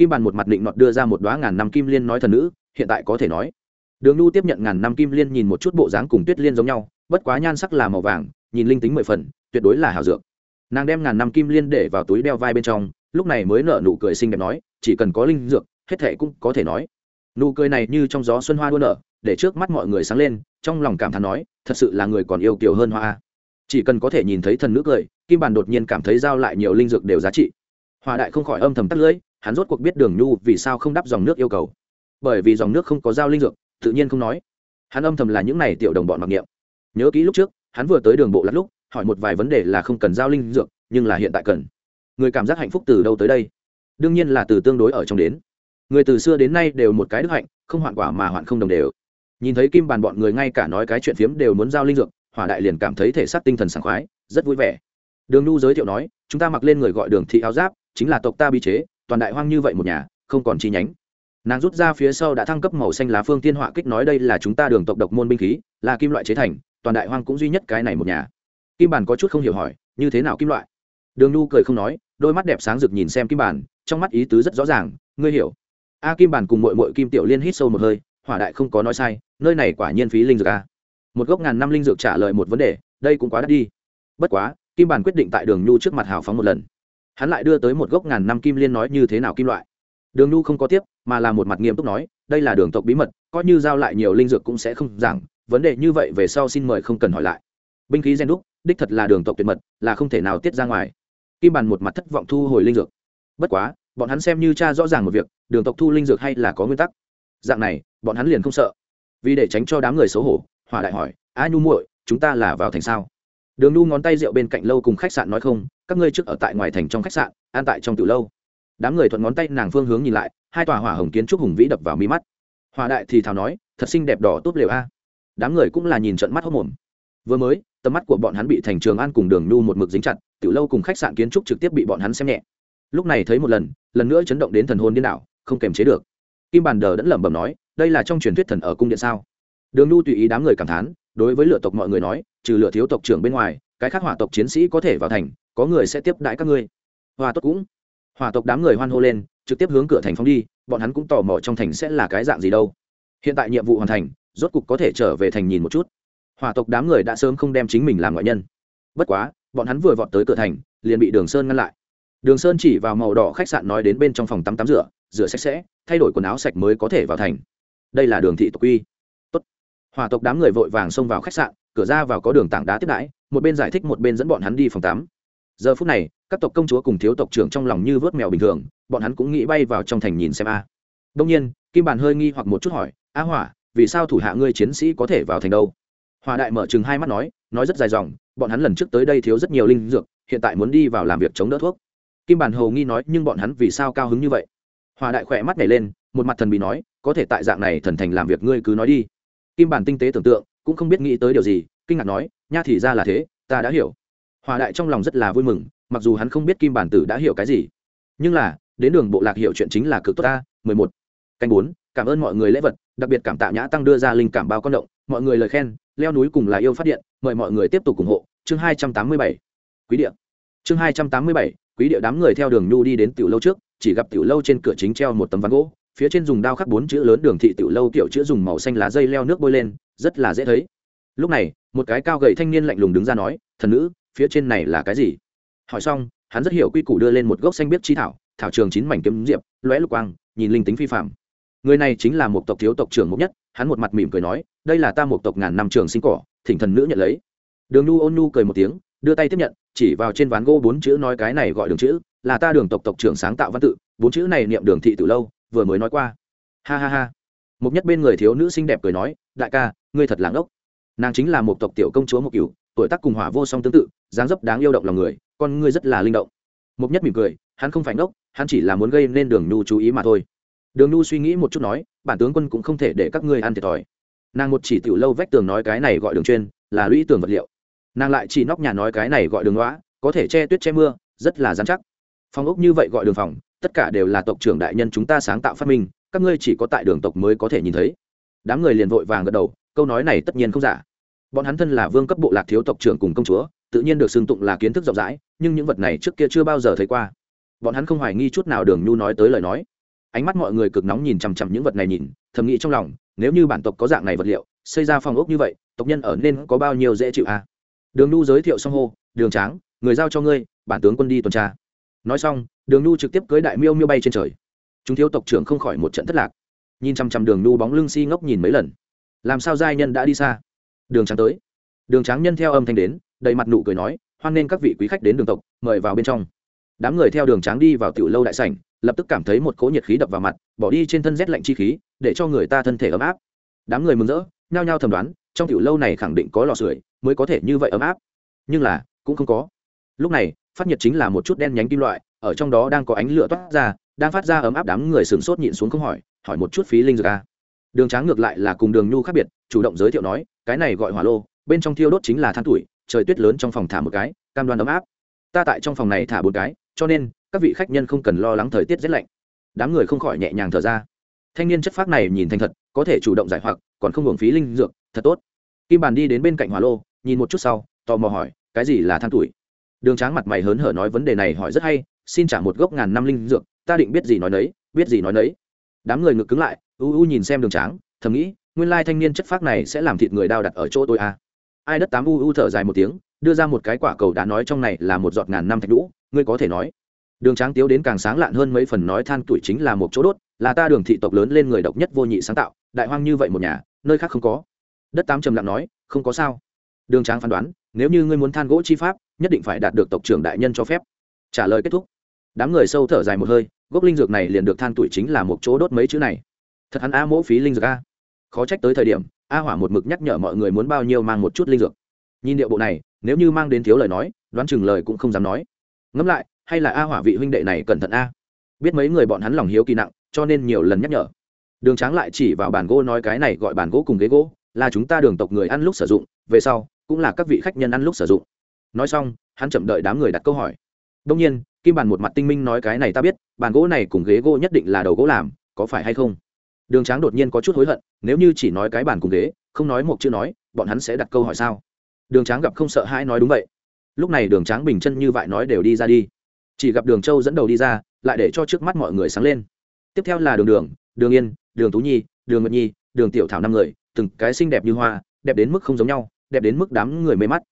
kim bàn một mặt định nọt đưa ra một đoá ngàn năm kim liên nói thần nữ, hiện tại có thể nói. Đường nhu tiếp nhận ngàn năm kim liên nhìn một chút bộ dáng cùng tuyết liên giống nhau, bất quá nhan sắc là màu vàng, nhìn linh tính mười phần, tuyệt đối là hảo dược. Nàng đem ngàn năm kim liên để vào túi đeo vai bên trong, lúc này mới nở nụ cười xinh đẹp nói, chỉ cần có linh dược, hết thệ cũng có thể nói. Nụ cười này như trong gió xuân hoa đua nở, để trước mắt mọi người sáng lên, trong lòng cảm thán nói, thật sự là người còn yêu kiều hơn hoa. Chỉ cần có thể nhìn thấy thần nữ cười, kim bàn đột nhiên cảm thấy giao lại nhiều linh dược đều giá trị. Hòa đại không khỏi âm thầm tắt lưỡi hắn rốt cuộc biết đường nhu vì sao không đắp dòng nước yêu cầu. Bởi vì dòng nước không có giao linh dược, tự nhiên không nói. Hắn âm thầm là những này tiểu đồng bọn mặc niệm. Nhớ kỹ lúc trước, hắn vừa tới đường bộ lát lúc, hỏi một vài vấn đề là không cần giao linh dược, nhưng là hiện tại cần. Người cảm giác hạnh phúc từ đâu tới đây? Đương nhiên là từ tương đối ở trong đến. Người từ xưa đến nay đều một cái đức hạnh, không hoạn quả mà hoạn không đồng đều. Nhìn thấy kim bàn bọn người ngay cả nói cái chuyện phiếm đều muốn giao linh dược, hỏa đại liền cảm thấy thể xác tinh thần sảng khoái, rất vui vẻ. Đường nhu giới thiệu nói, chúng ta mặc lên người gọi đường thị áo giáp, chính là tộc ta bi chế toàn đại hoang như vậy một nhà, không còn chi nhánh. Nàng rút ra phía sau đã thăng cấp màu xanh lá phương tiên họa kích nói đây là chúng ta đường tộc độc môn binh khí, là kim loại chế thành, toàn đại hoang cũng duy nhất cái này một nhà. Kim bản có chút không hiểu hỏi, như thế nào kim loại? Đường Nu cười không nói, đôi mắt đẹp sáng rực nhìn xem kim bản, trong mắt ý tứ rất rõ ràng, ngươi hiểu. A kim bản cùng mội mội kim tiểu liên hít sâu một hơi, hỏa đại không có nói sai, nơi này quả nhiên phí linh dược a. Một gốc ngàn năm linh dược trả lời một vấn đề, đây cũng quá đắt đi. Bất quá, kim bản quyết định tại đường nhu trước mặt hào phóng một lần hắn lại đưa tới một gốc ngàn năm kim liên nói như thế nào kim loại. Đường nhu không có tiếp, mà là một mặt nghiêm túc nói, đây là đường tộc bí mật, coi như giao lại nhiều linh dược cũng sẽ không giảng, vấn đề như vậy về sau xin mời không cần hỏi lại. Binh khí gen đúc, đích thật là đường tộc tuyệt mật, là không thể nào tiết ra ngoài. Kim bàn một mặt thất vọng thu hồi linh dược. Bất quá, bọn hắn xem như cha rõ ràng một việc, đường tộc thu linh dược hay là có nguyên tắc. Dạng này, bọn hắn liền không sợ. Vì để tránh cho đám người xấu hổ, hỏa đại hỏi, a nhu muội, chúng ta là vào thành sao? Đường nhu ngón tay rượu bên cạnh lâu cùng khách sạn nói không, các ngươi trước ở tại ngoài thành trong khách sạn, an tại trong từ lâu. Đám người thuận ngón tay nàng phương hướng nhìn lại, hai tòa hỏa hồng kiến trúc hùng vĩ đập vào mi mắt. Hòa đại thì thào nói, thật xinh đẹp đỏ tốt lều a. Đám người cũng là nhìn trận mắt hốc mồm vừa mới, tầm mắt của bọn hắn bị thành trường an cùng đường nhu một mực dính chặt, tiểu lâu cùng khách sạn kiến trúc trực tiếp bị bọn hắn xem nhẹ. Lúc này thấy một lần lần nữa chấn động đến thần hồn điên đảo, không kềm chế được. Kim bàn đờ đẫn lẩm bẩm nói, đây là trong truyền thuyết thần ở cung điện sao? Đường nhu tùy ý đám người cảm thán, đối với lựa tộc mọi người nói trừ lựa thiếu tộc trưởng bên ngoài, cái khác hỏa tộc chiến sĩ có thể vào thành, có người sẽ tiếp đãi các ngươi. Hòa tốt cũng hỏa tộc đám người hoan hô lên, trực tiếp hướng cửa thành phóng đi, bọn hắn cũng tò mò trong thành sẽ là cái dạng gì đâu. Hiện tại nhiệm vụ hoàn thành, rốt cục có thể trở về thành nhìn một chút. Hỏa tộc đám người đã sớm không đem chính mình làm ngoại nhân. Bất quá, bọn hắn vừa vọt tới cửa thành, liền bị đường sơn ngăn lại. Đường sơn chỉ vào màu đỏ khách sạn nói đến bên trong phòng tắm tắm rửa rửa sạch sẽ, thay đổi quần áo sạch mới có thể vào thành. Đây là đường thị tộc quy Tốt. hỏa tộc đám người vội vàng xông vào khách sạn cửa ra vào có đường tảng đá tiếp đãi, một bên giải thích một bên dẫn bọn hắn đi phòng tắm. Giờ phút này, các tộc công chúa cùng thiếu tộc trưởng trong lòng như vớt mèo bình thường, bọn hắn cũng nghĩ bay vào trong thành nhìn xem a. Đông nhiên, kim bàn hơi nghi hoặc một chút hỏi, a hỏa, vì sao thủ hạ ngươi chiến sĩ có thể vào thành đâu? Hòa đại mở chừng hai mắt nói nói rất dài dòng, bọn hắn lần trước tới đây thiếu rất nhiều linh dược, hiện tại muốn đi vào làm việc chống đỡ thuốc. Kim bản hầu nghi nói, nhưng bọn hắn vì sao cao hứng như vậy? Hòa đại khỏe mắt nhảy lên, một mặt thần bị nói, có thể tại dạng này thần thành làm việc ngươi cứ nói đi. Kim bản tinh tế tưởng tượng cũng không biết nghĩ tới điều gì, kinh ngạc nói, nha thì ra là thế, ta đã hiểu. Hòa đại trong lòng rất là vui mừng, mặc dù hắn không biết kim bản tử đã hiểu cái gì. Nhưng là, đến đường bộ lạc hiểu chuyện chính là cực tốt ta, mười một. Canh bốn, cảm ơn mọi người lễ vật, đặc biệt cảm tạ nhã tăng đưa ra linh cảm bao con động, mọi người lời khen, leo núi cùng là yêu phát điện, mời mọi người tiếp tục ủng hộ. Chương hai trăm tám mươi bảy. Quý địa. Chương hai trăm tám mươi bảy, quý địa đám người theo đường nhu đi đến tiểu lâu trước, chỉ gặp tiểu lâu trên cửa chính treo một tấm ván gỗ, phía trên dùng dao khắc bốn chữ lớn đường thị tiểu lâu kiểu chữ dùng màu xanh lá dây leo nước bôi lên rất là dễ thấy. Lúc này, một cái cao gầy thanh niên lạnh lùng đứng ra nói, thần nữ, phía trên này là cái gì? Hỏi xong, hắn rất hiểu quy củ đưa lên một gốc xanh biết chi thảo thảo trường chín mảnh kiếm diệp, lóe lục quang, nhìn linh tính phi phạm người này chính là một tộc thiếu tộc trưởng mục nhất, hắn một mặt mỉm cười nói, đây là ta một tộc ngàn năm trường sinh cỏ, thỉnh thần nữ nhận lấy. Đường nhu ôn nhu cười một tiếng, đưa tay tiếp nhận, chỉ vào trên ván gỗ bốn chữ nói cái này gọi đường chữ, là ta đường tộc tộc trưởng sáng tạo văn tự, bốn chữ này niệm đường thị từ lâu, vừa mới nói qua. Ha ha ha một nhất bên người thiếu nữ xinh đẹp cười nói, đại ca, ngươi thật lãng ốc nàng chính là một tộc tiểu công chúa một cửu, tuổi tác cùng hỏa vô song tương tự, dáng dấp đáng yêu động lòng người, con ngươi rất là linh động. Một nhất mỉm cười, hắn không phải ngốc, hắn chỉ là muốn gây nên đường nhu chú ý mà thôi. Đường nhu suy nghĩ một chút nói, bản tướng quân cũng không thể để các ngươi ăn thiệt thòi. Nàng một chỉ tiểu lâu vách tường nói cái này gọi đường chuyên, là lũy tường vật liệu. Nàng lại chỉ nóc nhà nói cái này gọi đường lõa có thể che tuyết che mưa, rất là dán chắc. Phòng ốc như vậy gọi đường phòng, tất cả đều là tộc trưởng đại nhân chúng ta sáng tạo phát minh các ngươi chỉ có tại đường tộc mới có thể nhìn thấy. Đám người liền vội vàng gật đầu, câu nói này tất nhiên không giả. Bọn hắn thân là vương cấp bộ lạc thiếu tộc trưởng cùng công chúa, tự nhiên được xưng tụng là kiến thức rộng rãi, nhưng những vật này trước kia chưa bao giờ thấy qua. Bọn hắn không hoài nghi chút nào đường nhu nói tới lời nói. Ánh mắt mọi người cực nóng nhìn chằm chằm những vật này nhìn, thầm nghĩ trong lòng, nếu như bản tộc có dạng này vật liệu, xây ra phòng ốc như vậy, tộc nhân ở nên có bao nhiêu dễ chịu à? đường nhu giới thiệu xong hô, đường tráng, người giao cho ngươi, bản tướng quân đi tuần tra. Nói xong, đường nhu trực tiếp cưới đại miêu miêu bay trên trời chúng thiếu tộc trưởng không khỏi một trận thất lạc. Nhìn chằm chằm đường nu bóng lưng si ngốc nhìn mấy lần. Làm sao giai nhân đã đi xa? Đường tráng tới. Đường tráng nhân theo âm thanh đến, đầy mặt nụ cười nói, hoan nghênh các vị quý khách đến đường tộc, mời vào bên trong. Đám người theo đường tráng đi vào tiểu lâu đại sảnh, lập tức cảm thấy một cỗ nhiệt khí đập vào mặt, bỏ đi trên thân rét lạnh chi khí, để cho người ta thân thể ấm áp. Đám người mừng rỡ, nhao nhao thầm đoán, trong tiểu lâu này khẳng định có lò sưởi mới có thể như vậy ấm áp. Nhưng là, cũng không có. Lúc này, phát nhiệt chính là một chút đen nhánh kim loại, ở trong đó đang có ánh lửa toát ra đang phát ra ấm áp đám người sửng sốt nhịn xuống không hỏi hỏi một chút phí linh dược a đường tráng ngược lại là cùng đường nhu khác biệt, chủ động giới thiệu nói, cái này gọi hỏa lô, bên trong thiêu đốt chính là than tuổi, trời tuyết lớn trong phòng thả một cái, cam đoan ấm áp. Ta tại trong phòng này thả bốn cái, cho nên, các vị khách nhân không cần lo lắng thời tiết rét lạnh. Đám người không khỏi nhẹ nhàng thở ra. Thanh niên chất phác này nhìn thành thật, có thể chủ động giải hoặc, còn không hưởng phí linh dược, thật tốt. Kim bàn đi đến bên cạnh hỏa lô, nhìn một chút sau, tò mò hỏi, cái gì là than tuổi? Đường tráng mặt mày hớn hở nói vấn đề này hỏi rất hay, xin trả một gốc ngàn năm linh dược ta định biết gì nói đấy biết gì nói nấy. Đám người ngực cứng lại, u u nhìn xem đường tráng, thầm nghĩ, nguyên lai thanh niên chất phác này sẽ làm thịt người đao đặt ở chỗ tôi à. ai đất tám u u thở dài một tiếng, đưa ra một cái quả cầu đã nói trong này là một giọt ngàn năm thạch lũ ngươi có thể nói. Đường tráng tiếu đến càng sáng lạn hơn mấy phần nói than tuổi chính là một chỗ đốt, là ta đường thị tộc lớn lên người độc nhất vô nhị sáng tạo, đại hoang như vậy một nhà, nơi khác không có. Đất tám trầm lặng nói, không có sao. Đường tráng phán đoán, nếu như ngươi muốn than gỗ chi pháp, nhất định phải đạt được tộc trưởng đại nhân cho phép. Trả lời kết thúc đám người sâu thở dài một hơi, gốc linh dược này liền được than tuổi chính là một chỗ đốt mấy chữ này. Thật hắn a mỗ phí linh dược a. Khó trách tới thời điểm a hỏa một mực nhắc nhở mọi người muốn bao nhiêu mang một chút linh dược. Nhìn điệu bộ này, nếu như mang đến thiếu lời nói, đoán chừng lời cũng không dám nói. Ngẫm lại, hay là a hỏa vị huynh đệ này cẩn thận a. Biết mấy người bọn hắn lòng hiếu kỳ nặng, cho nên nhiều lần nhắc nhở. Đường tráng lại chỉ vào bàn gỗ nói cái này gọi bàn gỗ cùng ghế gỗ, là chúng ta đường tộc người ăn lúc sử dụng, về sau, cũng là các vị khách nhân ăn lúc sử dụng. Nói xong, hắn chậm đợi đám người đặt câu hỏi đông nhiên, kim bàn một mặt tinh minh nói cái này ta biết, bàn gỗ này cùng ghế gỗ nhất định là đầu gỗ làm, có phải hay không? Đường tráng đột nhiên có chút hối hận, nếu như chỉ nói cái bàn cùng ghế, không nói một chữ nói, bọn hắn sẽ đặt câu hỏi sao? Đường tráng gặp không sợ hãi nói đúng vậy. Lúc này đường tráng bình chân như vậy nói đều đi ra đi. Chỉ gặp đường châu dẫn đầu đi ra, lại để cho trước mắt mọi người sáng lên. Tiếp theo là đường đường đường yên, đường tú nhi, đường nguyệt nhi, đường tiểu thảo năm người, từng cái xinh đẹp như hoa, đẹp đến mức không giống nhau, đẹp đến mức đám người mê mắt.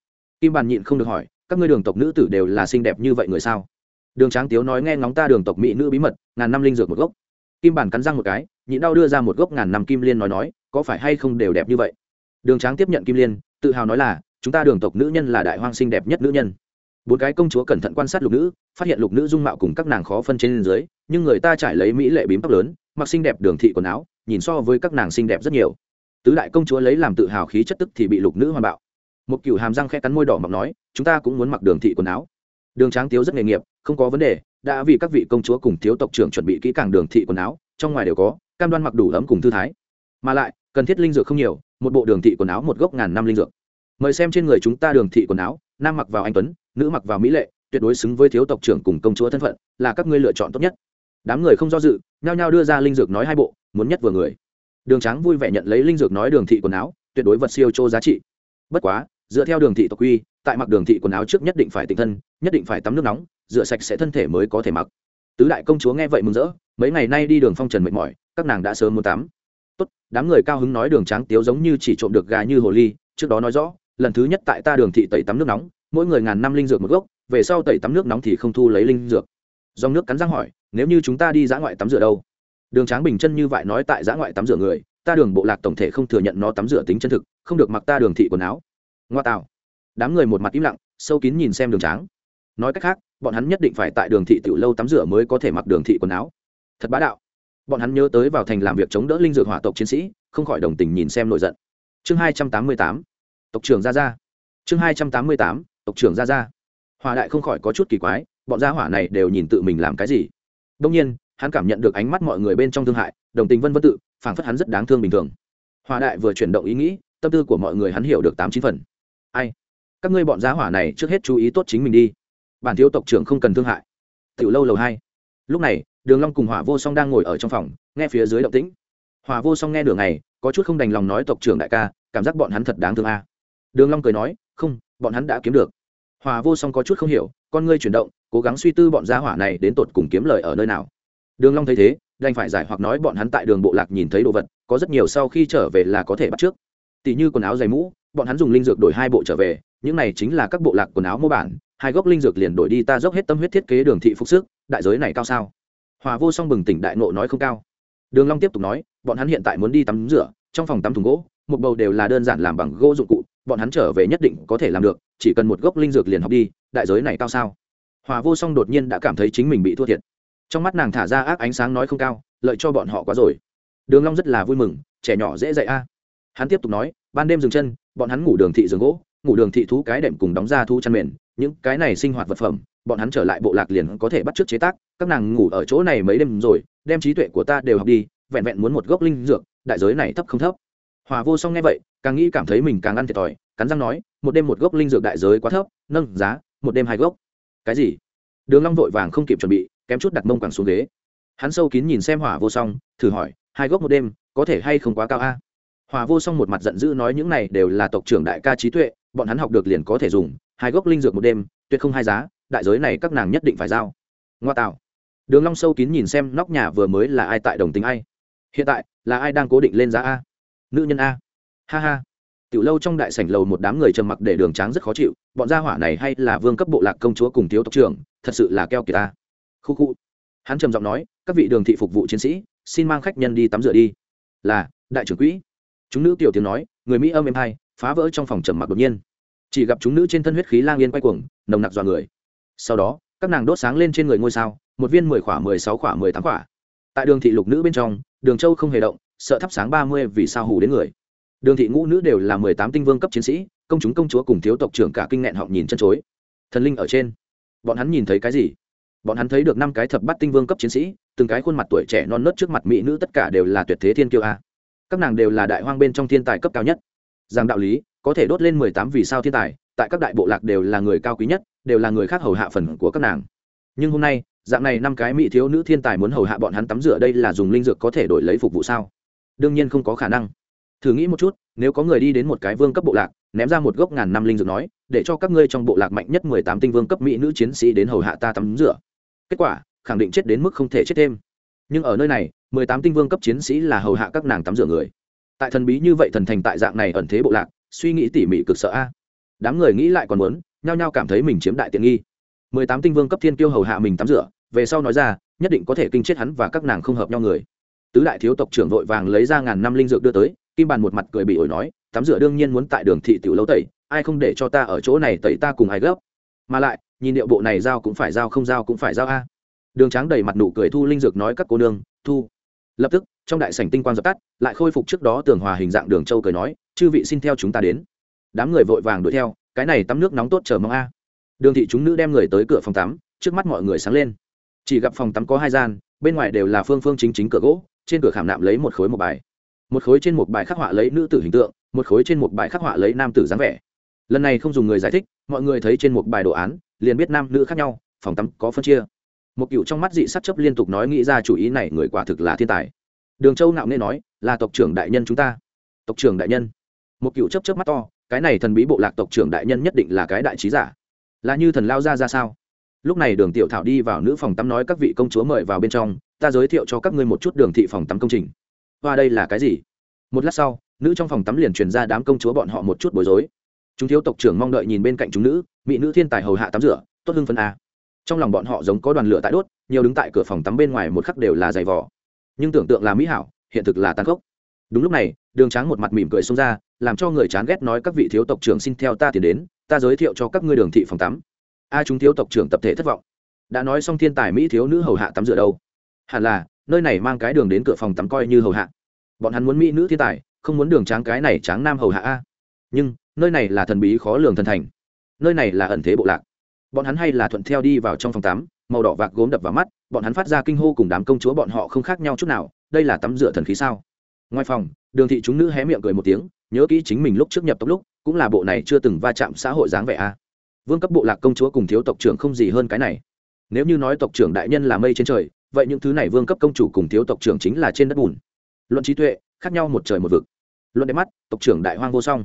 Kim bàn nhịn không được hỏi các ngươi đường tộc nữ tử đều là xinh đẹp như vậy người sao? Đường tráng tiếu nói nghe ngóng ta đường tộc mỹ nữ bí mật, ngàn năm linh dược một gốc. Kim bản cắn răng một cái nhịn đau đưa ra một gốc ngàn năm kim liên nói nói, có phải hay không đều đẹp như vậy? Đường tráng tiếp nhận kim liên, tự hào nói là, chúng ta đường tộc nữ nhân là đại hoang xinh đẹp nhất nữ nhân. Bốn cái công chúa cẩn thận quan sát lục nữ, phát hiện lục nữ dung mạo cùng các nàng khó phân trên dưới, nhưng người ta trải lấy mỹ lệ bím tóc lớn, mặc xinh đẹp đường thị quần áo, nhìn so với các nàng xinh đẹp rất nhiều. Tứ đại công chúa lấy làm tự hào khí chất tức thì bị lục nữ hoàn bạo một cựu hàm răng khẽ cắn môi đỏ mọc nói, chúng ta cũng muốn mặc đường thị quần áo. Đường tráng tiếu rất nghề nghiệp, không có vấn đề. Đã vì các vị công chúa cùng thiếu tộc trưởng chuẩn bị kỹ càng đường thị quần áo, trong ngoài đều có, cam đoan mặc đủ ấm cùng thư thái. Mà lại, cần thiết linh dược không nhiều, một bộ đường thị quần áo một gốc ngàn năm linh dược. Mời xem trên người chúng ta đường thị quần áo, nam mặc vào anh tuấn, nữ mặc vào mỹ lệ, tuyệt đối xứng với thiếu tộc trưởng cùng công chúa thân phận, là các ngươi lựa chọn tốt nhất. Đám người không do dự, nhao nhao đưa ra linh dược nói hai bộ, muốn nhất vừa người. Đường tráng vui vẻ nhận lấy linh dược nói đường thị quần áo, tuyệt đối vật siêu chô giá trị. Bất quá dựa theo đường thị tộc quy, tại mặc đường thị quần áo trước nhất định phải tịnh thân, nhất định phải tắm nước nóng, rửa sạch sẽ thân thể mới có thể mặc. Tứ đại công chúa nghe vậy mừng rỡ, mấy ngày nay đi đường phong trần mệt mỏi, các nàng đã sớm muốn tắm. Tốt, đám người cao hứng nói đường tráng tiếu giống như chỉ trộm được gà như hồ ly, trước đó nói rõ, lần thứ nhất tại ta đường thị tẩy tắm nước nóng, mỗi người ngàn năm linh dược một gốc, về sau tẩy tắm nước nóng thì không thu lấy linh dược. Dòng nước cắn răng hỏi, nếu như chúng ta đi dã ngoại tắm rửa đâu? Đường tráng bình chân như vậy nói tại dã ngoại tắm rửa người, ta đường bộ lạc tổng thể không thừa nhận nó tắm rửa tính chân thực, không được mặc ta đường thị quần áo ngoa tạo. Đám người một mặt im lặng, sâu kín nhìn xem đường tráng. Nói cách khác, bọn hắn nhất định phải tại đường thị tiểu lâu tắm rửa mới có thể mặc đường thị quần áo. Thật bá đạo. Bọn hắn nhớ tới vào thành làm việc chống đỡ linh dược hỏa tộc chiến sĩ, không khỏi đồng tình nhìn xem nổi giận. Chương hai trăm tám mươi tám. Tộc trưởng gia gia. Chương hai trăm tám mươi tám. Tộc trưởng gia gia. Hòa đại không khỏi có chút kỳ quái, bọn gia hỏa này đều nhìn tự mình làm cái gì? Đông nhiên, hắn cảm nhận được ánh mắt mọi người bên trong thương hại, đồng tình vân vân tự, phảng phất hắn rất đáng thương bình thường. Hòa đại vừa chuyển động ý nghĩ, tâm tư của mọi người hắn hiểu được tám chín phần ai? Các ngươi bọn giá hỏa này trước hết chú ý tốt chính mình đi. Bản thiếu tộc trưởng không cần thương hại. Tiểu lâu lầu hai. Lúc này, đường long cùng hỏa vô song đang ngồi ở trong phòng, nghe phía dưới động tĩnh. Hỏa vô song nghe đường này, có chút không đành lòng nói tộc trưởng đại ca, cảm giác bọn hắn thật đáng thương a. Đường long cười nói, không, bọn hắn đã kiếm được. Hỏa vô song có chút không hiểu, con ngươi chuyển động, cố gắng suy tư bọn giá hỏa này đến tột cùng kiếm lời ở nơi nào. Đường long thấy thế, đành phải giải hoặc nói bọn hắn tại đường bộ lạc nhìn thấy đồ vật, có rất nhiều sau khi trở về là có thể bắt trước tỷ như quần áo dày mũ, bọn hắn dùng linh dược đổi hai bộ trở về, những này chính là các bộ lạc quần áo mô bản, hai gốc linh dược liền đổi đi ta dốc hết tâm huyết thiết kế đường thị phục sức, đại giới này cao sao? Hòa vô song bừng tỉnh đại nộ nói không cao. Đường long tiếp tục nói, bọn hắn hiện tại muốn đi tắm rửa, trong phòng tắm thùng gỗ, một bầu đều là đơn giản làm bằng gỗ dụng cụ, bọn hắn trở về nhất định có thể làm được, chỉ cần một gốc linh dược liền học đi, đại giới này cao sao? Hòa vô song đột nhiên đã cảm thấy chính mình bị thua thiệt. Trong mắt nàng thả ra ác ánh sáng nói không cao, lợi cho bọn họ quá rồi. Đường long rất là vui mừng, trẻ nhỏ dễ dạy a hắn tiếp tục nói, ban đêm dừng chân, bọn hắn ngủ đường thị giường gỗ, ngủ đường thị thú cái đệm cùng đóng ra thu chăn mền, những cái này sinh hoạt vật phẩm, bọn hắn trở lại bộ lạc liền có thể bắt chước chế tác, các nàng ngủ ở chỗ này mấy đêm rồi, đem trí tuệ của ta đều học đi, vẹn vẹn muốn một gốc linh dược, đại giới này thấp không thấp. Hòa vô song nghe vậy, càng nghĩ cảm thấy mình càng ăn thiệt thòi, cắn răng nói, một đêm một gốc linh dược đại giới quá thấp, nâng giá, một đêm hai gốc. Cái gì? Đường long vội vàng không kịp chuẩn bị, kém chút đặt mông càng xuống ghế. Hắn sâu kín nhìn xem hỏa vô song, thử hỏi, hai gốc một đêm, có thể hay không quá cao a? Hòa vô song một mặt giận dữ nói những này đều là tộc trưởng đại ca trí tuệ, bọn hắn học được liền có thể dùng, hai gốc linh dược một đêm, tuyệt không hai giá, đại giới này các nàng nhất định phải giao. Ngoa tạo. Đường long sâu kín nhìn xem nóc nhà vừa mới là ai tại đồng tính ai. Hiện tại, là ai đang cố định lên giá a? Nữ nhân a. Ha ha. Tiểu lâu trong đại sảnh lầu một đám người trầm mặc để đường tráng rất khó chịu, bọn gia hỏa này hay là vương cấp bộ lạc công chúa cùng thiếu tộc trưởng, thật sự là keo kiệt ta khu khu. Hắn trầm giọng nói, các vị đường thị phục vụ chiến sĩ, xin mang khách nhân đi tắm rửa đi. Là, đại trưởng quỹ chúng nữ tiểu tiếng nói, người mỹ âm êm hai phá vỡ trong phòng trầm mặc đột nhiên. Chỉ gặp chúng nữ trên thân huyết khí lang yên quay cuồng, nồng nặc dọa người. Sau đó, các nàng đốt sáng lên trên người ngôi sao, một viên mười khỏa, mười sáu khỏa, mười tám khỏa. Tại đường thị lục nữ bên trong, đường châu không hề động, sợ thắp sáng ba mươi vì sao hủ đến người. Đường thị ngũ nữ đều là mười tám tinh vương cấp chiến sĩ, công chúng công chúa cùng thiếu tộc trưởng cả kinh nghẹn họng nhìn chân chối. Thần linh ở trên. Bọn hắn nhìn thấy cái gì? Bọn hắn thấy được năm cái thập bắt tinh vương cấp chiến sĩ, từng cái khuôn mặt tuổi trẻ non nớt trước mặt mỹ nữ tất cả đều là tuyệt thế thiên kiêu a các nàng đều là đại hoang bên trong thiên tài cấp cao nhất. Rằng đạo lý, có thể đốt lên mười tám vì sao thiên tài, tại các đại bộ lạc đều là người cao quý nhất, đều là người khác hầu hạ phần của các nàng. Nhưng hôm nay, dạng này năm cái mỹ thiếu nữ thiên tài muốn hầu hạ bọn hắn tắm rửa đây là dùng linh dược có thể đổi lấy phục vụ sao? Đương nhiên không có khả năng. Thử nghĩ một chút, nếu có người đi đến một cái vương cấp bộ lạc, ném ra một gốc ngàn năm linh dược nói, để cho các ngươi trong bộ lạc mạnh nhất mười tám tinh vương cấp mỹ nữ chiến sĩ đến hầu hạ ta tắm rửa. Kết quả, khẳng định chết đến mức không thể chết thêm nhưng ở nơi này, mười tám tinh vương cấp chiến sĩ là hầu hạ các nàng tắm rửa người. Tại thần bí như vậy thần thành tại dạng này ẩn thế bộ lạc, suy nghĩ tỉ mỉ cực sợ a. Đám người nghĩ lại còn muốn, nhao nhao cảm thấy mình chiếm đại tiện nghi. mười tám tinh vương cấp thiên kiêu hầu hạ mình tắm rửa, về sau nói ra, nhất định có thể kinh chết hắn và các nàng không hợp nhau người. Tứ đại thiếu tộc trưởng vội vàng lấy ra ngàn năm linh dược đưa tới, kim bàn một mặt cười bị ổi nói, tắm rửa đương nhiên muốn tại đường thị tiểu lâu tẩy, ai không để cho ta ở chỗ này tẩy ta cùng ai gấp. Mà lại, nhìn điệu bộ này giao cũng phải giao không giao cũng phải giao a đường tráng đầy mặt nụ cười thu linh dược nói các cô nương, thu. Lập tức, trong đại sảnh tinh quang dập tắt, lại khôi phục trước đó tường hòa hình dạng đường châu cười nói, chư vị xin theo chúng ta đến. Đám người vội vàng đuổi theo, cái này tắm nước nóng tốt chờ mong a. Đường thị chúng nữ đem người tới cửa phòng tắm, trước mắt mọi người sáng lên. Chỉ gặp phòng tắm có hai gian, bên ngoài đều là phương phương chính chính cửa gỗ, trên cửa khảm nạm lấy một khối một bài. Một khối trên một bài khắc họa lấy nữ tử hình tượng, một khối trên một bài khắc họa lấy nam tử dáng vẻ. Lần này không dùng người giải thích, mọi người thấy trên một bài đồ án, liền biết nam nữ khác nhau, phòng tắm có phân chia một cựu trong mắt dị sắc chấp liên tục nói nghĩ ra chủ ý này, người quả thực là thiên tài. Đường châu nạo nên nói, là tộc trưởng đại nhân chúng ta. Tộc trưởng đại nhân? Một cựu chấp chấp mắt to, cái này thần bí bộ lạc tộc trưởng đại nhân nhất định là cái đại trí giả. Là như thần lao ra ra sao? Lúc này đường tiểu thảo đi vào nữ phòng tắm nói, các vị công chúa mời vào bên trong, ta giới thiệu cho các ngươi một chút đường thị phòng tắm công trình. Và đây là cái gì? Một lát sau, nữ trong phòng tắm liền truyền ra đám công chúa bọn họ một chút bối rối. Chúng thiếu tộc trưởng mong đợi nhìn bên cạnh chúng nữ, mỹ nữ thiên tài hầu hạ tắm rửa, tốt hưng phân a à trong lòng bọn họ giống có đoàn lửa tại đốt, nhiều đứng tại cửa phòng tắm bên ngoài một khắc đều là giày vỏ nhưng tưởng tượng là mỹ hảo, hiện thực là tàn khốc. Đúng lúc này, đường tráng một mặt mỉm cười xông ra, làm cho người chán ghét nói các vị thiếu tộc trưởng xin theo ta tiền đến, ta giới thiệu cho các ngươi đường thị phòng tắm. A chúng thiếu tộc trưởng tập thể thất vọng. Đã nói xong thiên tài mỹ thiếu nữ hầu hạ tắm rửa đâu? Hẳn là, nơi này mang cái đường đến cửa phòng tắm coi như hầu hạ. Bọn hắn muốn mỹ nữ thiên tài, không muốn đường tráng cái này tráng nam hầu hạ a. Nhưng, nơi này là thần bí khó lường thần thành. Nơi này là ẩn thế bộ lạc bọn hắn hay là thuận theo đi vào trong phòng tắm, màu đỏ vạc gốm đập vào mắt, bọn hắn phát ra kinh hô cùng đám công chúa bọn họ không khác nhau chút nào, đây là tắm rửa thần khí sao? Ngoài phòng, đường thị chúng nữ hé miệng cười một tiếng, nhớ kỹ chính mình lúc trước nhập tốc lúc, cũng là bộ này chưa từng va chạm xã hội dáng vẻ a. Vương cấp bộ lạc công chúa cùng thiếu tộc trưởng không gì hơn cái này. Nếu như nói tộc trưởng đại nhân là mây trên trời, vậy những thứ này vương cấp công chủ cùng thiếu tộc trưởng chính là trên đất bùn. Luận trí tuệ, khác nhau một trời một vực. Luận đẹp mắt, tộc trưởng đại hoang vô song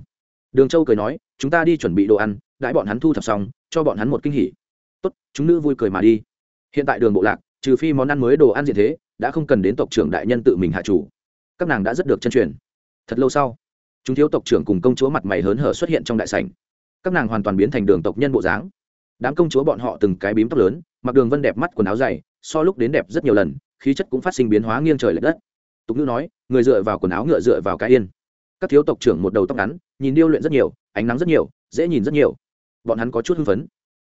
đường châu cười nói, chúng ta đi chuẩn bị đồ ăn, đãi bọn hắn thu thập xong, cho bọn hắn một kinh hỉ. Tốt, chúng nữ vui cười mà đi. Hiện tại đường bộ lạc, trừ phi món ăn mới đồ ăn diện thế, đã không cần đến tộc trưởng đại nhân tự mình hạ chủ. Các nàng đã rất được chân truyền. Thật lâu sau, chúng thiếu tộc trưởng cùng công chúa mặt mày hớn hở xuất hiện trong đại sảnh. Các nàng hoàn toàn biến thành đường tộc nhân bộ dáng. Đám công chúa bọn họ từng cái bím tóc lớn, mặc đường vân đẹp mắt quần áo dày, so lúc đến đẹp rất nhiều lần, khí chất cũng phát sinh biến hóa nghiêng trời l ệ đất. Tục ngữ nói, người dựa vào quần áo ngựa dựa vào cái yên các thiếu tộc trưởng một đầu tóc ngắn, nhìn điêu luyện rất nhiều, ánh nắng rất nhiều, dễ nhìn rất nhiều. Bọn hắn có chút hưng phấn.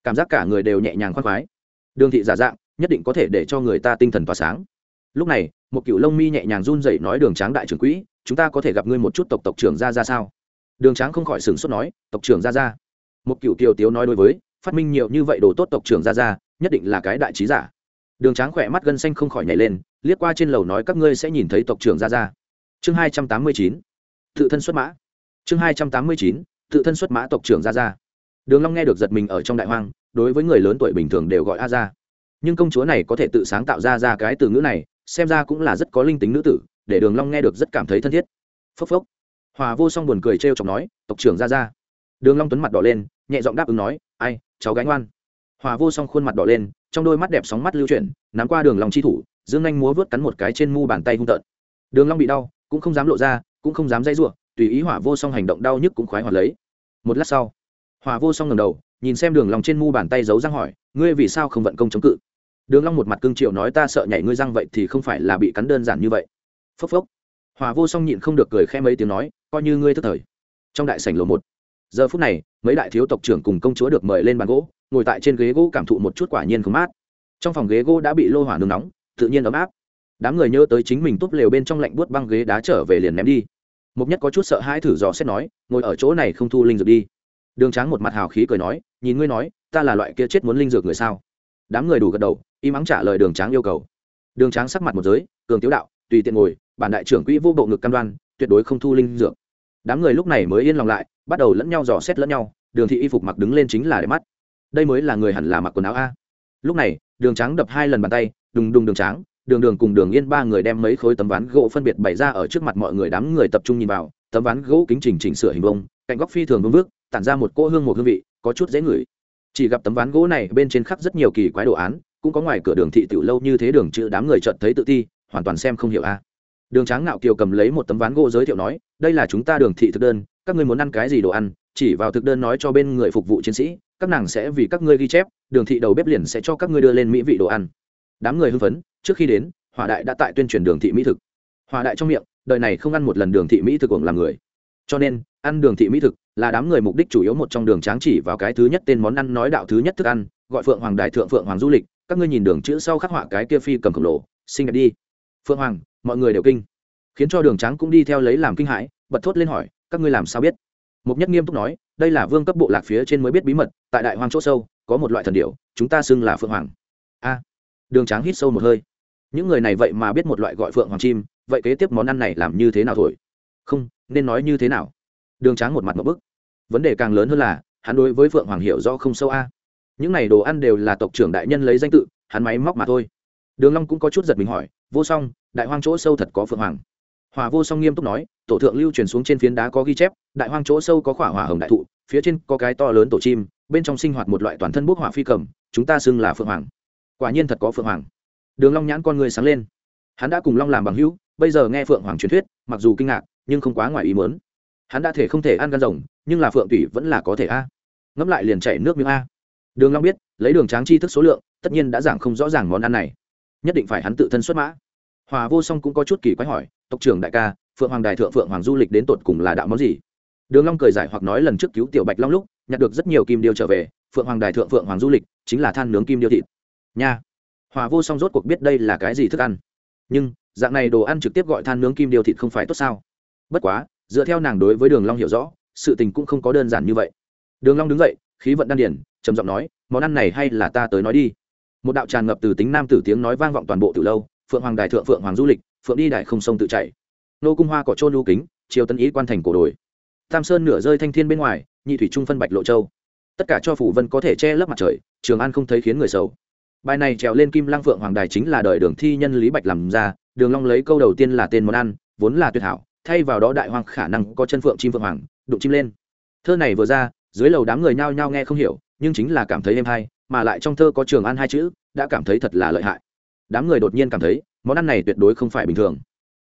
Cảm giác cả người đều nhẹ nhàng khoan khoái. Đường thị giả dạng, nhất định có thể để cho người ta tinh thần tỏa sáng. Lúc này, một cựu lông mi nhẹ nhàng run dậy nói đường tráng đại trưởng quỹ, chúng ta có thể gặp ngươi một chút tộc tộc trưởng ra ra sao? Đường tráng không khỏi sửng sốt nói, tộc trưởng ra ra. Một cựu kiều tiếu nói đối với, phát minh nhiều như vậy đồ tốt tộc trưởng ra ra, nhất định là cái đại trí giả. Đường tráng khỏe mắt gân xanh không khỏi nhảy lên, liếc qua trên lầu nói các ngươi sẽ nhìn thấy tộc trưởng ra ra. Chương hai trăm tám mươi chín tự thân xuất mã. Chương hai trăm tám mươi chín, tự thân xuất mã tộc trưởng ra ra đường long nghe được giật mình ở trong đại hoang, đối với người lớn tuổi bình thường đều gọi a ra nhưng công chúa này có thể tự sáng tạo ra ra cái từ ngữ này, xem ra cũng là rất có linh tính nữ tử, để đường long nghe được rất cảm thấy thân thiết. Phốc phốc. Hòa vô song buồn cười trêu chọc nói, tộc trưởng ra ra đường long tuấn mặt đỏ lên, nhẹ giọng đáp ứng nói, ai, cháu gái ngoan. Hòa vô song khuôn mặt đỏ lên, trong đôi mắt đẹp sóng mắt lưu chuyển, nắm qua đường lòng chi thủ, dương anh múa vớt cắn một cái trên mu bàn tay hung tợn. Đường long bị đau, cũng không dám lộ ra cũng không dám dây rủa, tùy ý hỏa vô song hành động đau nhức cũng khoái hoạt lấy. Một lát sau, hỏa vô song ngẩng đầu, nhìn xem đường long trên mu bàn tay giấu răng hỏi, ngươi vì sao không vận công chống cự? Đường long một mặt cương triều nói, ta sợ nhảy ngươi răng vậy thì không phải là bị cắn đơn giản như vậy. Phốc phốc. Hỏa vô song nhịn không được cười khẽ mấy tiếng nói, coi như ngươi thất thời. Trong đại sảnh lầu một, giờ phút này, mấy đại thiếu tộc trưởng cùng công chúa được mời lên bàn gỗ, ngồi tại trên ghế gỗ cảm thụ một chút quả nhiên không mát. Trong phòng ghế gỗ đã bị lô hỏa nung nóng, tự nhiên ấm áp đám người nhớ tới chính mình túp lều bên trong lạnh buốt băng ghế đá trở về liền ném đi. Mục nhất có chút sợ hãi thử dò xét nói, ngồi ở chỗ này không thu linh dược đi. Đường tráng một mặt hào khí cười nói, nhìn ngươi nói, ta là loại kia chết muốn linh dược người sao? Đám người đủ gật đầu, im ắng trả lời đường tráng yêu cầu. Đường tráng sắc mặt một giới, cường tiếu đạo, tùy tiện ngồi, bản đại trưởng quỹ vô bộ ngực cam đoan, tuyệt đối không thu linh dược. Đám người lúc này mới yên lòng lại, bắt đầu lẫn nhau dò xét lẫn nhau, đường thị y phục mặc đứng lên chính là để mắt. Đây mới là người hẳn là mặc quần áo a. Lúc này, đường Tráng đập hai lần bàn tay, đùng đùng đường Tráng đường đường cùng đường yên ba người đem mấy khối tấm ván gỗ phân biệt bày ra ở trước mặt mọi người đám người tập trung nhìn vào, tấm ván gỗ kính chỉnh chỉnh sửa hình vông cạnh góc phi thường vương vước tản ra một cỗ hương một hương vị, có chút dễ ngửi. Chỉ gặp tấm ván gỗ này bên trên khắc rất nhiều kỳ quái đồ án, cũng có ngoài cửa đường thị tiểu lâu như thế đường chữ đám người chợt thấy tự ti, hoàn toàn xem không hiểu a. Đường tráng ngạo kiều cầm lấy một tấm ván gỗ giới thiệu nói, đây là chúng ta đường thị thực đơn, các ngươi muốn ăn cái gì đồ ăn, chỉ vào thực đơn nói cho bên người phục vụ chiến sĩ, các nàng sẽ vì các ngươi ghi chép, đường thị đầu bếp liền sẽ cho các ngươi đưa lên mỹ vị đồ ăn đám người hưng phấn, trước khi đến, hỏa đại đã tại tuyên truyền đường thị mỹ thực. Hỏa đại trong miệng, đời này không ăn một lần đường thị mỹ thực ủng làm người. Cho nên, ăn đường thị mỹ thực là đám người mục đích chủ yếu một trong đường tráng chỉ vào cái thứ nhất tên món ăn nói đạo thứ nhất thức ăn, gọi phượng hoàng đại thượng phượng hoàng du lịch. Các ngươi nhìn đường chữ sau khắc họa cái kia phi cầm khổng lồ, xinh đẹp đi. Phượng hoàng, mọi người đều kinh. Khiến cho đường tráng cũng đi theo lấy làm kinh hãi, bật thốt lên hỏi, các ngươi làm sao biết? Mục nhất nghiêm túc nói, đây là vương cấp bộ lạc phía trên mới biết bí mật, tại đại hoang chỗ sâu, có một loại thần điệu chúng ta xưng là phượng hoàng. A đường tráng hít sâu một hơi. Những người này vậy mà biết một loại gọi phượng hoàng chim, vậy kế tiếp món ăn này làm như thế nào thổi? không, nên nói như thế nào? Đường tráng một mặt một bức. Vấn đề càng lớn hơn là, hắn đối với phượng hoàng hiểu do không sâu a. Những này đồ ăn đều là tộc trưởng đại nhân lấy danh tự, hắn máy móc mà thôi. Đường long cũng có chút giật mình hỏi, vô song, đại hoang chỗ sâu thật có phượng hoàng? Hòa vô song nghiêm túc nói, tổ thượng lưu truyền xuống trên phiến đá có ghi chép, đại hoang chỗ sâu có khỏa hỏa hồng đại thụ, phía trên có cái to lớn tổ chim, bên trong sinh hoạt một loại toàn thân bốc hỏa phi cầm, chúng ta xưng là phượng hoàng quả nhiên thật có phượng hoàng. Đường long nhãn con người sáng lên. Hắn đã cùng long làm bằng hữu, bây giờ nghe phượng hoàng truyền thuyết, mặc dù kinh ngạc, nhưng không quá ngoài ý muốn. Hắn đã thể không thể ăn gan rồng, nhưng là phượng tủy vẫn là có thể a. Ngẫm lại liền chảy nước miếng a. Đường long biết, lấy đường tráng chi thức số lượng, tất nhiên đã giảng không rõ ràng món ăn này. Nhất định phải hắn tự thân xuất mã. Hòa vô song cũng có chút kỳ quái hỏi, tộc trưởng đại ca, phượng hoàng đài thượng phượng hoàng du lịch đến tột cùng là đạo món gì? Đường long cười giải hoặc nói lần trước cứu tiểu bạch long lúc, nhặt được rất nhiều kim điêu trở về, phượng hoàng đài thượng phượng hoàng du lịch chính là than nướng kim điêu thịt nha. Hòa vô song rốt cuộc biết đây là cái gì thức ăn. Nhưng, dạng này đồ ăn trực tiếp gọi than nướng kim điều thịt không phải tốt sao? Bất quá, dựa theo nàng đối với đường long hiểu rõ, sự tình cũng không có đơn giản như vậy. Đường long đứng dậy, khí vận đan điển trầm giọng nói, món ăn này hay là ta tới nói đi. Một đạo tràn ngập từ tính nam tử tiếng nói vang vọng toàn bộ từ lâu, phượng hoàng đài thượng phượng hoàng du lịch, phượng đi đại không sông tự chảy nô cung hoa cỏ trôn lưu kính chiều tân ý quan thành cổ đồi. Tam sơn nửa rơi thanh thiên bên ngoài, nhị thủy trung phân bạch lộ châu. Tất cả cho phủ vân có thể che lấp mặt trời, trường an không thấy khiến người sầu bài này trèo lên kim lang phượng hoàng đài chính là đời đường thi nhân lý bạch làm ra, đường long lấy câu đầu tiên là tên món ăn, vốn là tuyệt hảo, thay vào đó đại hoàng khả năng có chân phượng chim phượng hoàng, đụng chim lên. Thơ này vừa ra, dưới lầu đám người nhao nhao nghe không hiểu, nhưng chính là cảm thấy êm hay, mà lại trong thơ có trường an hai chữ, đã cảm thấy thật là lợi hại. Đám người đột nhiên cảm thấy, món ăn này tuyệt đối không phải bình thường.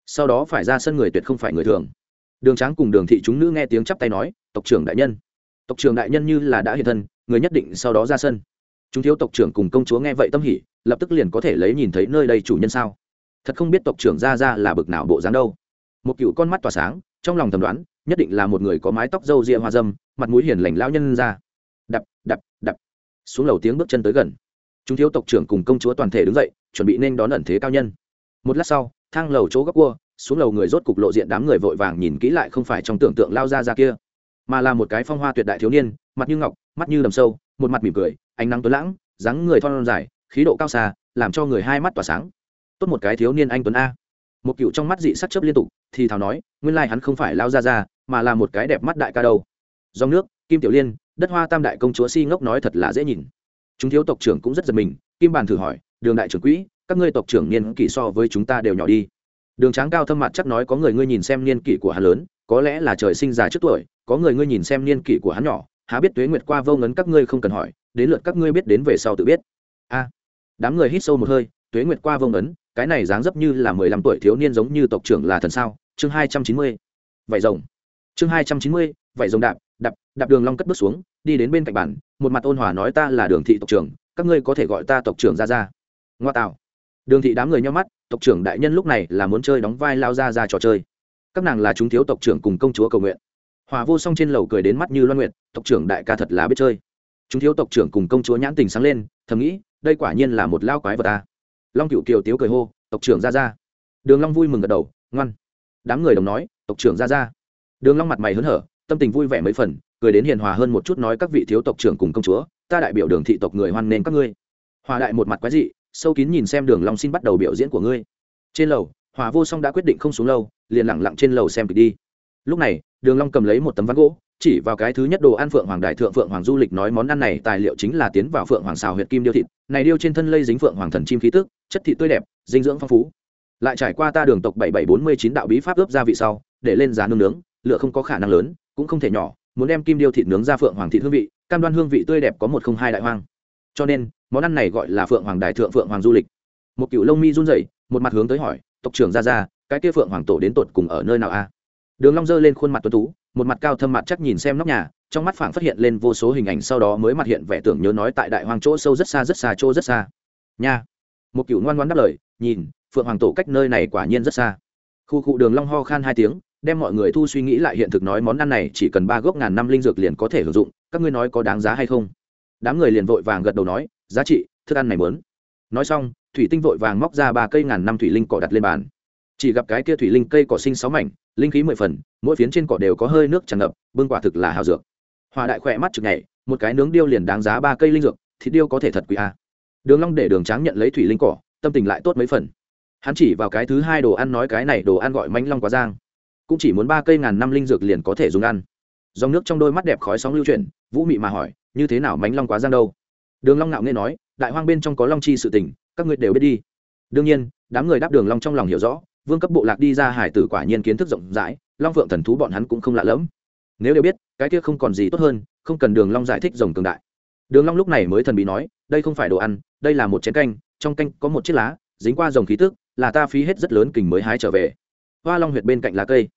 Sau đó phải ra sân người tuyệt không phải người thường. Đường tráng cùng đường thị chúng nữ nghe tiếng chắp tay nói, tộc trưởng đại nhân. Tộc trưởng đại nhân như là đã hiện thân, người nhất định sau đó ra sân chúng thiếu tộc trưởng cùng công chúa nghe vậy tâm hỉ, lập tức liền có thể lấy nhìn thấy nơi đây chủ nhân sao? Thật không biết tộc trưởng ra ra là bực nào bộ dáng đâu. Một cựu con mắt tỏa sáng, trong lòng thầm đoán, nhất định là một người có mái tóc râu ria hoa dâm, mặt mũi hiền lành lao nhân ra. Đập đập đập. Xuống lầu tiếng bước chân tới gần. Chúng thiếu tộc trưởng cùng công chúa toàn thể đứng dậy, chuẩn bị nên đón ẩn thế cao nhân. Một lát sau, thang lầu chỗ góc cua, xuống lầu người rốt cục lộ diện đám người vội vàng nhìn kỹ lại không phải trong tưởng tượng lao ra ra kia, mà là một cái phong hoa tuyệt đại thiếu niên, mặt như ngọc, mắt như đầm sâu, một mặt mỉm cười ánh nắng tuấn lãng, dáng người thon dài, khí độ cao xa, làm cho người hai mắt tỏa sáng. Tốt một cái thiếu niên anh tuấn a. Một cựu trong mắt dị sắc chớp liên tục, thì thào nói, nguyên lai hắn không phải lao ra ra mà là một cái đẹp mắt đại ca đâu. Dòng nước, kim tiểu liên, đất hoa tam đại công chúa si ngốc nói thật là dễ nhìn. Chúng thiếu tộc trưởng cũng rất giật mình, kim bàn thử hỏi, đường đại trưởng quỹ, các ngươi tộc trưởng niên kỷ so với chúng ta đều nhỏ đi. Đường tráng cao thâm mặt chắc nói, có người ngươi nhìn xem niên kỷ của hắn lớn, có lẽ là trời sinh già trước tuổi, có người ngươi nhìn xem niên kỷ của hắn nhỏ, há biết tuế nguyệt qua vô ngấn các ngươi không cần hỏi đến lượt các ngươi biết đến về sau tự biết. A. Đám người hít sâu một hơi, tuế nguyệt qua vông ấn, cái này dáng dấp như là mười lăm tuổi thiếu niên giống như tộc trưởng là thần sao? Chương hai trăm chín mươi. Vải rồng. Chương hai trăm chín mươi, vải rồng đạp đạp đạp đường long cất bước xuống, đi đến bên cạnh bản một mặt ôn hòa nói ta là đường thị tộc trưởng, các ngươi có thể gọi ta tộc trưởng ra ra ngoa tạo. Đường thị đám người nhau mắt, tộc trưởng đại nhân lúc này là muốn chơi đóng vai lao ra ra trò chơi. Các nàng là chúng thiếu tộc trưởng cùng công chúa cầu nguyện. Hòa vô song trên lầu cười đến mắt như loan nguyện tộc trưởng đại ca thật là biết chơi chúng thiếu tộc trưởng cùng công chúa nhãn tình sáng lên, thầm nghĩ, đây quả nhiên là một lao quái vật ta long cựu kiều tiếu cười hô, tộc trưởng ra ra. Đường long vui mừng gật đầu, ngoan. Đám người đồng nói, tộc trưởng ra ra. Đường long mặt mày hớn hở, tâm tình vui vẻ mấy phần, cười đến hiền hòa hơn một chút nói các vị thiếu tộc trưởng cùng công chúa, ta đại biểu đường thị tộc người hoan nghênh các ngươi. Hòa đại một mặt quái dị, sâu kín nhìn xem đường long xin bắt đầu biểu diễn của ngươi. Trên lầu, hòa vô song đã quyết định không xuống lâu liền lặng lặng trên lầu xem kịch đi. Lúc này, đường long cầm lấy một tấm ván gỗ chỉ vào cái thứ nhất đồ ăn phượng hoàng đại thượng phượng hoàng du lịch nói món ăn này tài liệu chính là tiến vào phượng hoàng xào huyệt kim điêu thịt, này điêu trên thân lây dính phượng hoàng thần chim khí tức, chất thịt tươi đẹp, dinh dưỡng phong phú. Lại trải qua ta đường tộc bảy bảy bốn mươi chín đạo bí pháp ướp gia vị sau, để lên giá nướng nướng lựa không có khả năng lớn, cũng không thể nhỏ, muốn đem kim điêu thịt nướng ra phượng hoàng thịt hương vị, cam đoan hương vị tươi đẹp có một không hai đại hoang. Cho nên, món ăn này gọi là phượng hoàng đại thượng phượng hoàng du lịch. Một cựu lông mi run rẩy, một mặt hướng tới hỏi, tộc trưởng ra ra, cái kia phượng hoàng tổ đến tột cùng ở nơi nào a? Đường long giơ lên khuôn mặt tuấn tú một mặt cao thâm mặt chắc nhìn xem nóc nhà, trong mắt phảng phát hiện lên vô số hình ảnh sau đó mới mặt hiện vẻ tưởng nhớ nói tại đại hoang chỗ sâu rất xa rất xa, chỗ rất xa. Nha. Một cựu ngoan ngoãn đáp lời, nhìn, phượng hoàng tổ cách nơi này quả nhiên rất xa. Khu cụ đường long ho khan hai tiếng, đem mọi người thu suy nghĩ lại hiện thực nói món ăn này chỉ cần ba gốc ngàn năm linh dược liền có thể sử dụng, các ngươi nói có đáng giá hay không? Đám người liền vội vàng gật đầu nói, giá trị, thức ăn này muốn. Nói xong, thủy tinh vội vàng móc ra ba cây ngàn năm thủy linh cỏ đặt lên bàn. Chỉ gặp cái kia thủy linh cây cỏ sinh sáu mảnh linh khí mười phần, mỗi phiến trên cỏ đều có hơi nước tràn ngập, bưng quả thực là hào dược. Hòa đại khỏe mắt chực nhảy, một cái nướng điêu liền đáng giá ba cây linh dược, thịt điêu có thể thật quý a. À. đường long để đường tráng nhận lấy thủy linh cỏ, tâm tình lại tốt mấy phần. Hắn chỉ vào cái thứ hai đồ ăn nói cái này đồ ăn gọi mánh long quá giang. Cũng chỉ muốn ba cây ngàn năm linh dược liền có thể dùng ăn. Dòng nước trong đôi mắt đẹp khói sóng lưu chuyển, vũ mị mà hỏi, như thế nào mánh long quá giang đâu? Đường long ngạo nghe nói, đại hoang bên trong có long chi sự tình, các ngươi đều biết đi. Đương nhiên, đám người đáp đường long trong lòng hiểu rõ vương cấp bộ lạc đi ra hải tử quả nhiên kiến thức rộng rãi, long phượng thần thú bọn hắn cũng không lạ lẫm. Nếu đều biết, cái kia không còn gì tốt hơn, không cần đường long giải thích rồng cường đại. Đường long lúc này mới thần bí nói, đây không phải đồ ăn, đây là một chén canh, trong canh có một chiếc lá, dính qua rồng khí tức, là ta phí hết rất lớn kình mới hái trở về. Hoa long huyệt bên cạnh lá cây.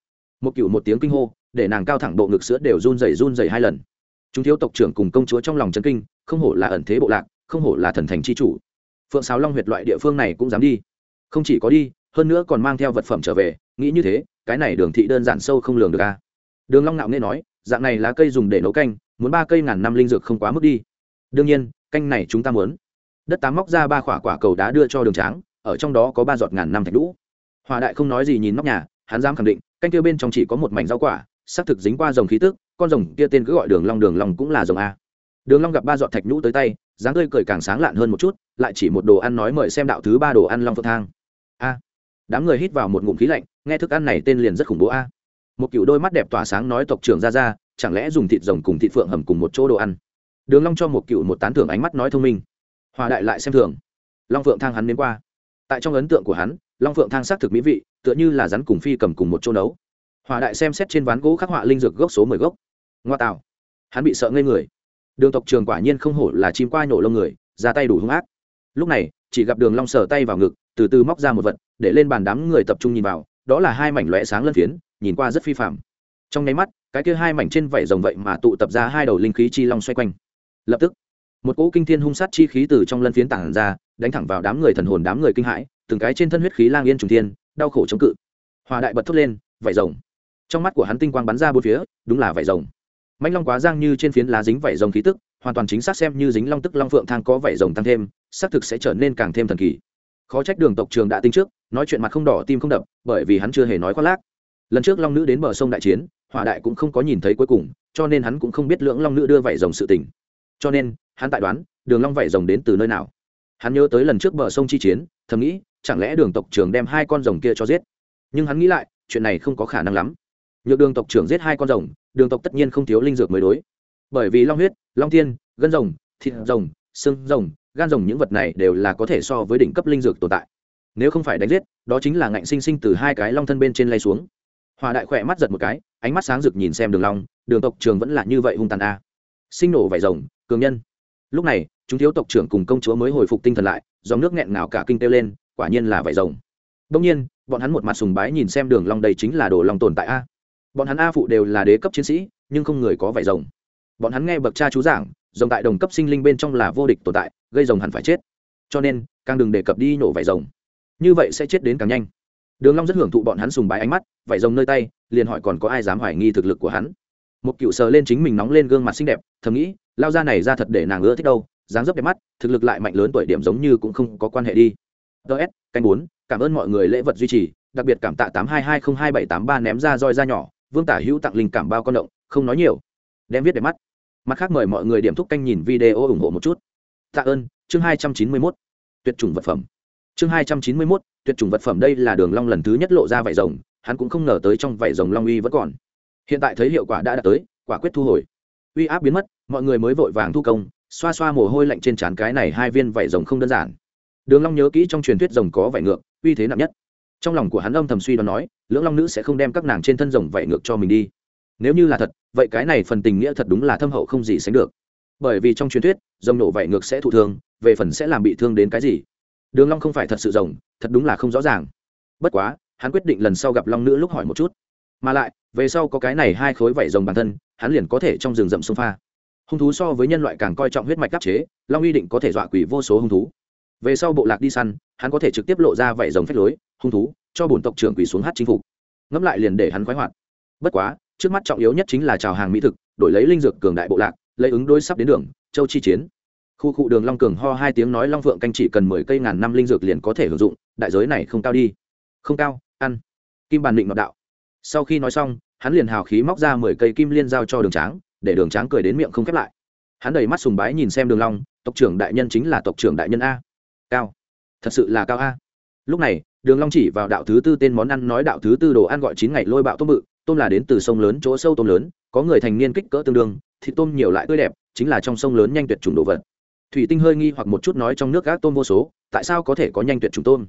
Một cựu một tiếng kinh hô, để nàng cao thẳng bộ ngực sữa đều run rẩy run rẩy hai lần. Chúng thiếu tộc trưởng cùng công chúa trong lòng chấn kinh, không hổ là ẩn thế bộ lạc, không hổ là thần thành chi chủ. Phượng sáo long huyệt loại địa phương này cũng dám đi. Không chỉ có đi hơn nữa còn mang theo vật phẩm trở về, nghĩ như thế, cái này đường thị đơn giản sâu không lường được a đường long nạo nghe nói, dạng này lá cây dùng để nấu canh, muốn ba cây ngàn năm linh dược không quá mức đi. Đương nhiên, canh này chúng ta muốn. Đất tám móc ra ba quả quả cầu đá đưa cho đường tráng, ở trong đó có ba giọt ngàn năm thạch lũ hòa đại không nói gì nhìn nóc nhà, hắn dám khẳng định, canh kia bên trong chỉ có một mảnh rau quả, xác thực dính qua dòng khí tức, con rồng kia tên cứ gọi đường long đường long cũng là rồng a. Đường long gặp ba giọt thạch nhũ tới tay, dáng tươi cười càng sáng lạn hơn một chút, lại chỉ một đồ ăn nói mời xem đạo thứ ba đồ ăn long phượng thang. A đám người hít vào một ngụm khí lạnh, nghe thức ăn này tên liền rất khủng bố a. Một cựu đôi mắt đẹp tỏa sáng nói tộc trưởng ra ra, chẳng lẽ dùng thịt rồng cùng thịt phượng hầm cùng một chỗ đồ ăn? Đường long cho một cựu một tán thưởng ánh mắt nói thông minh. Hòa đại lại xem thường. Long phượng thang hắn đến qua. Tại trong ấn tượng của hắn, long phượng thang xác thực mỹ vị, tựa như là rắn cùng phi cầm cùng một chỗ nấu. Hòa đại xem xét trên ván gỗ khắc họa linh dược gốc số mười gốc. Ngoa tạo. Hắn bị sợ ngây người. Đường tộc trường quả nhiên không hổ là chim qua nhổ lông người, ra tay đủ hung ác. Lúc này chỉ gặp đường long sờ tay vào ngực, từ từ móc ra một vật, để lên bàn đám người tập trung nhìn vào, đó là hai mảnh lóe sáng lân phiến, nhìn qua rất phi phàm. trong nháy mắt, cái kia hai mảnh trên vảy rồng vậy mà tụ tập ra hai đầu linh khí chi long xoay quanh. Lập tức, một cỗ kinh thiên hung sát chi khí từ trong lân phiến tản ra, đánh thẳng vào đám người thần hồn đám người kinh hãi, từng cái trên thân huyết khí lang yên trùng thiên, đau khổ chống cự. Hòa đại bật thốt lên, vảy rồng. Trong mắt của hắn tinh quang bắn ra bốn phía, đúng là vảy rồng. Mãnh long quá giang như trên phiến lá dính vảy rồng khí tức hoàn toàn chính xác xem như dính long tức long phượng thang có vảy rồng tăng thêm, xác thực sẽ trở nên càng thêm thần kỳ. Khó trách đường tộc trường đã tính trước, nói chuyện mặt không đỏ tim không đập, bởi vì hắn chưa hề nói khoác lác. Lần trước long nữ đến bờ sông đại chiến, hỏa đại cũng không có nhìn thấy cuối cùng, cho nên hắn cũng không biết lưỡng long nữ đưa vảy rồng sự tình. Cho nên, hắn tại đoán, đường long vảy rồng đến từ nơi nào. Hắn nhớ tới lần trước bờ sông chi chiến, thầm nghĩ, chẳng lẽ đường tộc trưởng đem hai con rồng kia cho giết? Nhưng hắn nghĩ lại, chuyện này không có khả năng lắm. Nhược đường tộc trưởng giết hai con rồng, đường tộc tất nhiên không thiếu linh dược mới đối bởi vì long huyết, long thiên gân rồng, thịt rồng, xương rồng, gan rồng những vật này đều là có thể so với đỉnh cấp linh dược tồn tại. Nếu không phải đánh giết, đó chính là ngạnh sinh sinh từ hai cái long thân bên trên lay xuống. Hòa đại khỏe mắt giật một cái, ánh mắt sáng rực nhìn xem đường long, đường tộc trường vẫn là như vậy hung tàn a. Sinh nổ vảy rồng, cường nhân. Lúc này, chúng thiếu tộc trưởng cùng công chúa mới hồi phục tinh thần lại, dòng nước nghẹn ngào cả kinh tiêu lên, quả nhiên là vảy rồng. Đông nhiên, bọn hắn một mặt sùng bái nhìn xem đường long đây chính là đồ long tồn tại a. Bọn hắn a phụ đều là đế cấp chiến sĩ, nhưng không người có vảy rồng bọn hắn nghe bậc cha chú giảng, rồng tại đồng cấp sinh linh bên trong là vô địch tồn tại, gây rồng hẳn phải chết. Cho nên, càng đừng đề cập đi nổ vải rồng. Như vậy sẽ chết đến càng nhanh. Đường long rất hưởng thụ bọn hắn sùng bái ánh mắt, vải rồng nơi tay, liền hỏi còn có ai dám hoài nghi thực lực của hắn. Một cựu sờ lên chính mình nóng lên gương mặt xinh đẹp, thầm nghĩ, lao ra này ra thật để nàng ưa thích đâu, dáng dấp đẹp mắt, thực lực lại mạnh lớn tuổi điểm giống như cũng không có quan hệ đi. Ts canh bốn, cảm ơn mọi người lễ vật duy trì, đặc biệt cảm tạ tám hai hai không hai bảy tám ba ném ra roi ra nhỏ, vương tả hữu tặng linh cảm bao con động, không nói nhiều. Đem viết đẹp mắt mặt khác mời mọi người điểm thúc canh nhìn video ủng hộ một chút. Tạ ơn, chương hai trăm chín mươi mốt, tuyệt chủng vật phẩm. Chương hai trăm chín mươi mốt, tuyệt chủng vật phẩm đây là đường long lần thứ nhất lộ ra vảy rồng, hắn cũng không ngờ tới trong vảy rồng long uy vẫn còn. Hiện tại thấy hiệu quả đã đạt tới, quả quyết thu hồi. Uy áp biến mất, mọi người mới vội vàng thu công, xoa xoa mồ hôi lạnh trên trán cái này hai viên vảy rồng không đơn giản. Đường long nhớ kỹ trong truyền thuyết rồng có vảy ngược, uy thế nặng nhất. Trong lòng của hắn âm thầm suy đoán nói, lưỡng long nữ sẽ không đem các nàng trên thân rồng vảy ngược cho mình đi nếu như là thật, vậy cái này phần tình nghĩa thật đúng là thâm hậu không gì sánh được. Bởi vì trong truyền thuyết, rồng nổ vảy ngược sẽ thụ thương, về phần sẽ làm bị thương đến cái gì? Đường long không phải thật sự rồng, thật đúng là không rõ ràng. Bất quá, hắn quyết định lần sau gặp long nữ lúc hỏi một chút. Mà lại, về sau có cái này hai khối vảy rồng bản thân, hắn liền có thể trong rừng rậm sông pha. Hung thú so với nhân loại càng coi trọng huyết mạch đắc chế, long uy định có thể dọa quỷ vô số hung thú. Về sau bộ lạc đi săn, hắn có thể trực tiếp lộ ra vảy rồng phép lối, hung thú, cho bổn tộc trưởng quỷ xuống hát chính phục. Ngẫm lại liền để hắn khoái hoạt. Bất quá trước mắt trọng yếu nhất chính là chào hàng mỹ thực, đổi lấy linh dược cường đại bộ lạc, lấy ứng đối sắp đến đường, châu chi chiến. Khu cụ đường long cường ho hai tiếng nói long phượng canh chỉ cần mười cây ngàn năm linh dược liền có thể hưởng dụng, đại giới này không cao đi. Không cao, ăn. Kim bàn định ngọc đạo. Sau khi nói xong, hắn liền hào khí móc ra mười cây kim liên giao cho đường tráng, để đường tráng cười đến miệng không khép lại. Hắn đầy mắt sùng bái nhìn xem đường long, tộc trưởng đại nhân chính là tộc trưởng đại nhân a. Cao. Thật sự là cao a. Lúc này, đường long chỉ vào đạo thứ tư tên món ăn nói đạo thứ tư đồ ăn gọi chín ngày lôi bạo tôm bự tôm là đến từ sông lớn chỗ sâu tôm lớn, có người thành niên kích cỡ tương đương, thịt tôm nhiều lại tươi đẹp, chính là trong sông lớn nhanh tuyệt chủng đồ vật. Thủy tinh hơi nghi hoặc một chút nói trong nước gác tôm vô số, tại sao có thể có nhanh tuyệt chủng tôm?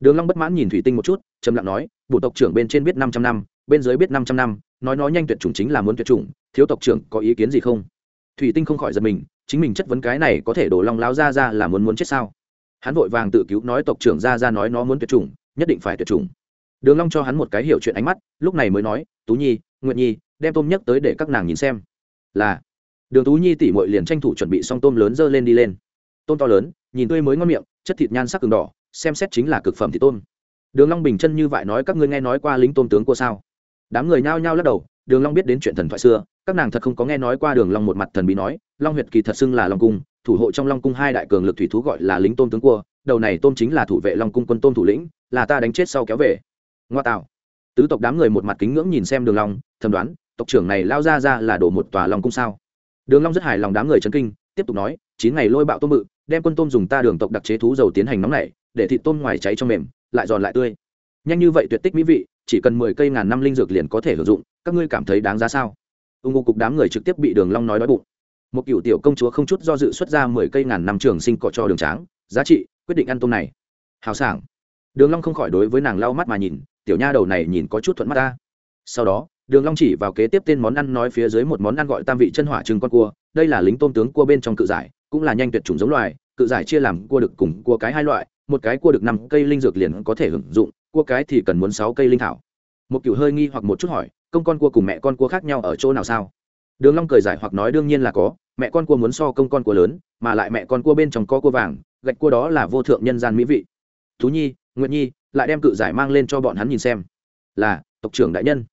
Đường long bất mãn nhìn thủy tinh một chút, trầm lặng nói bộ tộc trưởng bên trên biết năm trăm năm, bên dưới biết năm trăm năm, nói nói nhanh tuyệt chủng chính là muốn tuyệt chủng, thiếu tộc trưởng có ý kiến gì không? Thủy tinh không khỏi giật mình, chính mình chất vấn cái này có thể đổ long láo ra ra là muốn muốn chết sao? Hắn vội vàng tự cứu, nói tộc trưởng ra ra nói nó muốn tuyệt chủng, nhất định phải tuyệt chủng đường long cho hắn một cái hiểu chuyện ánh mắt, lúc này mới nói, tú nhi nguyện nhi, đem tôm nhất tới để các nàng nhìn xem. Là, đường tú nhi tỉ mội liền tranh thủ chuẩn bị xong tôm lớn dơ lên đi lên. Tôm to lớn, nhìn tươi mới ngon miệng, chất thịt nhan sắc cường đỏ, xem xét chính là cực phẩm thịt tôm. Đường long bình chân như vậy nói các ngươi nghe nói qua lính tôm tướng của sao? Đám người nhao nhao lắc đầu, đường long biết đến chuyện thần thoại xưa, các nàng thật không có nghe nói qua đường long một mặt thần bí nói, long huyệt kỳ thật xưng là long cung, thủ hộ trong long cung hai đại cường lực thủy thú gọi là lính tôm tướng cua đầu này tôm chính là thủ vệ long cung quân tôm thủ lĩnh, là ta đánh chết sau kéo về ngoa tạo. Tứ tộc đám người một mặt kính ngưỡng nhìn xem đường long, thầm đoán, tộc trưởng này lao ra ra là đổ một tòa long cung sao? Đường long rất hài lòng đám người chấn kinh, tiếp tục nói, chín ngày lôi bạo tôm bự, đem quân tôm dùng ta đường tộc đặc chế thú dầu tiến hành nóng nảy, để thịt tôm ngoài cháy trong mềm, lại giòn lại tươi. Nhanh như vậy tuyệt tích mỹ vị, chỉ cần mười cây ngàn năm linh dược liền có thể sử dụng, các ngươi cảm thấy đáng giá sao? Ung ngô cục đám người trực tiếp bị đường long nói đói bụng. Một cựu tiểu công chúa không chút do dự xuất ra mười cây ngàn năm trường sinh cọ cho đường tráng, giá trị, quyết định ăn tôm này. Hào sảng. Đường long không khỏi đối với nàng lau mắt mà nhìn tiểu nha đầu này nhìn có chút thuận mắt ta. Sau đó, đường long chỉ vào kế tiếp tên món ăn nói phía dưới một món ăn gọi tam vị chân hỏa trứng con cua. Đây là lính tôm tướng cua bên trong cự giải, cũng là nhanh tuyệt chủng giống loài. Cự giải chia làm cua được cùng cua cái hai loại, một cái cua được năm cây linh dược liền có thể hưởng dụng, cua cái thì cần muốn sáu cây linh thảo. Một cựu hơi nghi hoặc một chút hỏi, công con cua cùng mẹ con cua khác nhau ở chỗ nào sao? Đường long cười giải hoặc nói, đương nhiên là có, mẹ con cua muốn so công con cua lớn, mà lại mẹ con cua bên trong có cua vàng, gạch cua đó là vô thượng nhân gian mỹ vị. Thú nhi, Nguyệt nhi lại đem cự giải mang lên cho bọn hắn nhìn xem. Là, tộc trưởng đại nhân.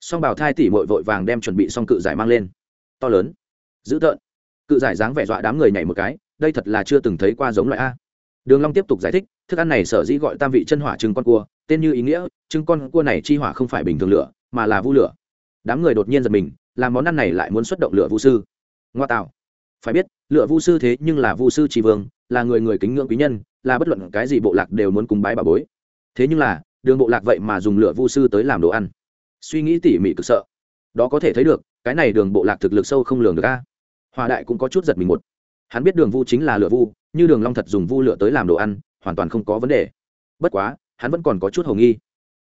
Song bảo thai tỉ mội vội vàng đem chuẩn bị xong cự giải mang lên. To lớn. Dữ tợn. Cự giải dáng vẻ dọa đám người nhảy một cái, đây thật là chưa từng thấy qua giống loại a. Đường long tiếp tục giải thích, thức ăn này sở dĩ gọi tam vị chân hỏa trứng con cua, tên như ý nghĩa, trứng con cua này chi hỏa không phải bình thường lửa, mà là vu lửa. Đám người đột nhiên giật mình, làm món ăn này lại muốn xuất động lửa vu sư. Ngoa tạo. Phải biết, lửa vu sư thế nhưng là vu sư tri vương, là người người kính ngưỡng quý nhân, là bất luận cái gì bộ lạc đều muốn cúng bái bà bối thế nhưng là, đường bộ lạc vậy mà dùng lửa vu sư tới làm đồ ăn. Suy nghĩ tỉ mỉ cực sợ. Đó có thể thấy được, cái này đường bộ lạc thực lực sâu không lường được a. Hòa đại cũng có chút giật mình một. Hắn biết đường vu chính là lửa vu, như đường long thật dùng vu lửa tới làm đồ ăn, hoàn toàn không có vấn đề. Bất quá, hắn vẫn còn có chút hồng nghi.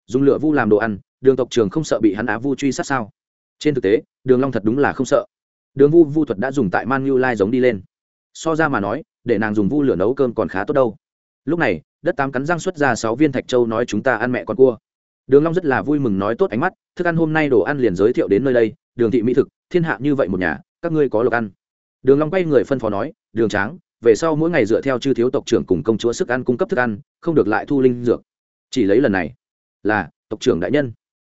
Dùng lửa vu làm đồ ăn, đường tộc trường không sợ bị hắn á vu truy sát sao? Trên thực tế, đường long thật đúng là không sợ. Đường vu vu thuật đã dùng tại man như lai giống đi lên. So ra mà nói, để nàng dùng vu lửa nấu cơm còn khá tốt đâu lúc này, đất tám cắn răng xuất ra sáu viên thạch châu nói chúng ta ăn mẹ con cua. Đường long rất là vui mừng nói tốt ánh mắt, thức ăn hôm nay đồ ăn liền giới thiệu đến nơi đây, đường thị mỹ thực, thiên hạ như vậy một nhà, các ngươi có lộc ăn. Đường long quay người phân phó nói, đường tráng, về sau mỗi ngày dựa theo chư thiếu tộc trưởng cùng công chúa sức ăn cung cấp thức ăn, không được lại thu linh dược. Chỉ lấy lần này là tộc trưởng đại nhân.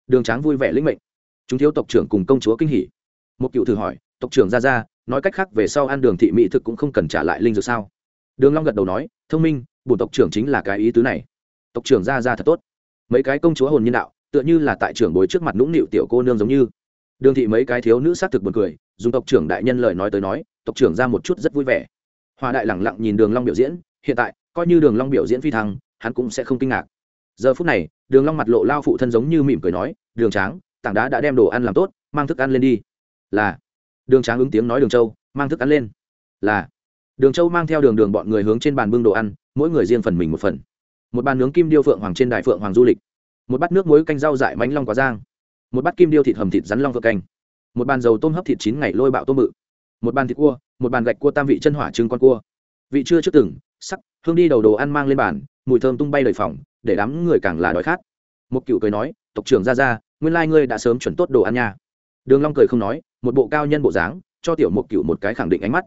Đường tráng vui vẻ lĩnh mệnh. Chúng thiếu tộc trưởng cùng công chúa kinh hỉ. Một cựu thử hỏi, tộc trưởng ra ra, nói cách khác về sau ăn đường thị mỹ thực cũng không cần trả lại linh dược sao? Đường long gật đầu nói, thông minh bổn tộc trưởng chính là cái ý tứ này. Tộc trưởng ra ra thật tốt. Mấy cái công chúa hồn nhân đạo, tựa như là tại trưởng bối trước mặt nũng nịu tiểu cô nương giống như. Đường thị mấy cái thiếu nữ sát thực buồn cười, dùng tộc trưởng đại nhân lời nói tới nói, tộc trưởng ra một chút rất vui vẻ. Hòa đại lẳng lặng nhìn đường long biểu diễn, hiện tại, coi như đường long biểu diễn phi thăng, hắn cũng sẽ không kinh ngạc. Giờ phút này, đường long mặt lộ lao phụ thân giống như mỉm cười nói, đường tráng, tảng đá đã đem đồ ăn làm tốt, mang thức ăn lên đi. Là. Đường tráng ứng tiếng nói đường châu, mang thức ăn lên. Là. Đường châu mang theo đường đường bọn người hướng trên bàn bưng đồ ăn mỗi người riêng phần mình một phần. Một bàn nướng kim điêu phượng hoàng trên đài phượng hoàng du lịch. Một bát nước muối canh rau dại bánh long quá giang. Một bát kim điêu thịt hầm thịt rắn long phượng canh. Một bàn dầu tôm hấp thịt chín ngày lôi bạo tôm mự một bàn thịt cua, một bàn gạch cua tam vị chân hỏa trứng con cua. Vị chưa trước từng, sắc, hương đi đầu đồ ăn mang lên bàn, mùi thơm tung bay lời phòng để đám người càng là đói khát. Một cựu cười nói, tộc trưởng ra ra nguyên lai ngươi đã sớm chuẩn tốt đồ ăn nha. Đường long cười không nói, một bộ cao nhân bộ dáng, cho tiểu một cựu một cái khẳng định ánh mắt.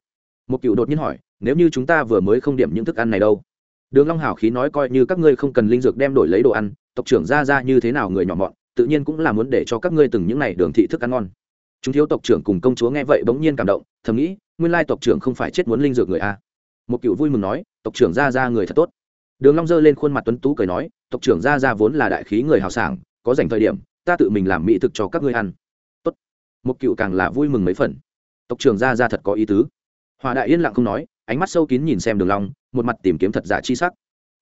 Một cựu đột nhiên hỏi, nếu như chúng ta vừa mới không điểm những thức ăn này đâu? Đường long hảo khí nói coi như các ngươi không cần linh dược đem đổi lấy đồ ăn, tộc trưởng ra ra như thế nào người nhỏ mọn, tự nhiên cũng là muốn để cho các ngươi từng những này đường thị thức ăn ngon. Chúng thiếu tộc trưởng cùng công chúa nghe vậy bỗng nhiên cảm động, thầm nghĩ, nguyên lai tộc trưởng không phải chết muốn linh dược người a. Một cựu vui mừng nói, tộc trưởng ra ra người thật tốt. Đường long giơ lên khuôn mặt tuấn tú cười nói, tộc trưởng ra ra vốn là đại khí người hào sảng, có dành thời điểm, ta tự mình làm mỹ thực cho các ngươi ăn. Tốt. Một cựu càng là vui mừng mấy phần. Tộc trưởng ra ra thật có ý tứ. Hòa đại yên lặng không nói, ánh mắt sâu kín nhìn xem đường long một mặt tìm kiếm thật giả chi sắc.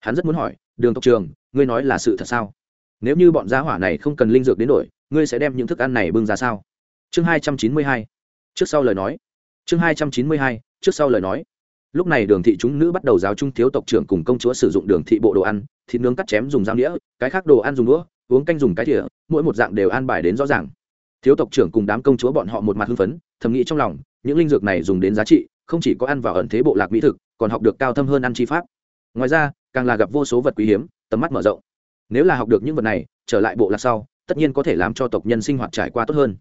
Hắn rất muốn hỏi, đường tộc trưởng ngươi nói là sự thật sao? Nếu như bọn gia hỏa này không cần linh dược đến đổi, ngươi sẽ đem những thức ăn này bưng ra sao? Chương hai trăm chín mươi hai. Trước sau lời nói. Chương hai trăm chín mươi hai, trước sau lời nói. Lúc này đường thị chúng nữ bắt đầu giáo trung thiếu tộc trưởng cùng công chúa sử dụng đường thị bộ đồ ăn, thịt nướng cắt chém dùng dao đĩa cái khác đồ ăn dùng đũa, uống canh dùng cái thìa, mỗi một dạng đều an bài đến rõ ràng. Thiếu tộc trưởng cùng đám công chúa bọn họ một mặt hưng phấn, thầm nghĩ trong lòng, những linh dược này dùng đến giá trị, không chỉ có ăn vào ẩn thế bộ lạc mỹ thực còn học được cao thâm hơn ăn chi pháp. Ngoài ra, càng là gặp vô số vật quý hiếm, tầm mắt mở rộng. Nếu là học được những vật này, trở lại bộ lạc sau, tất nhiên có thể làm cho tộc nhân sinh hoạt trải qua tốt hơn.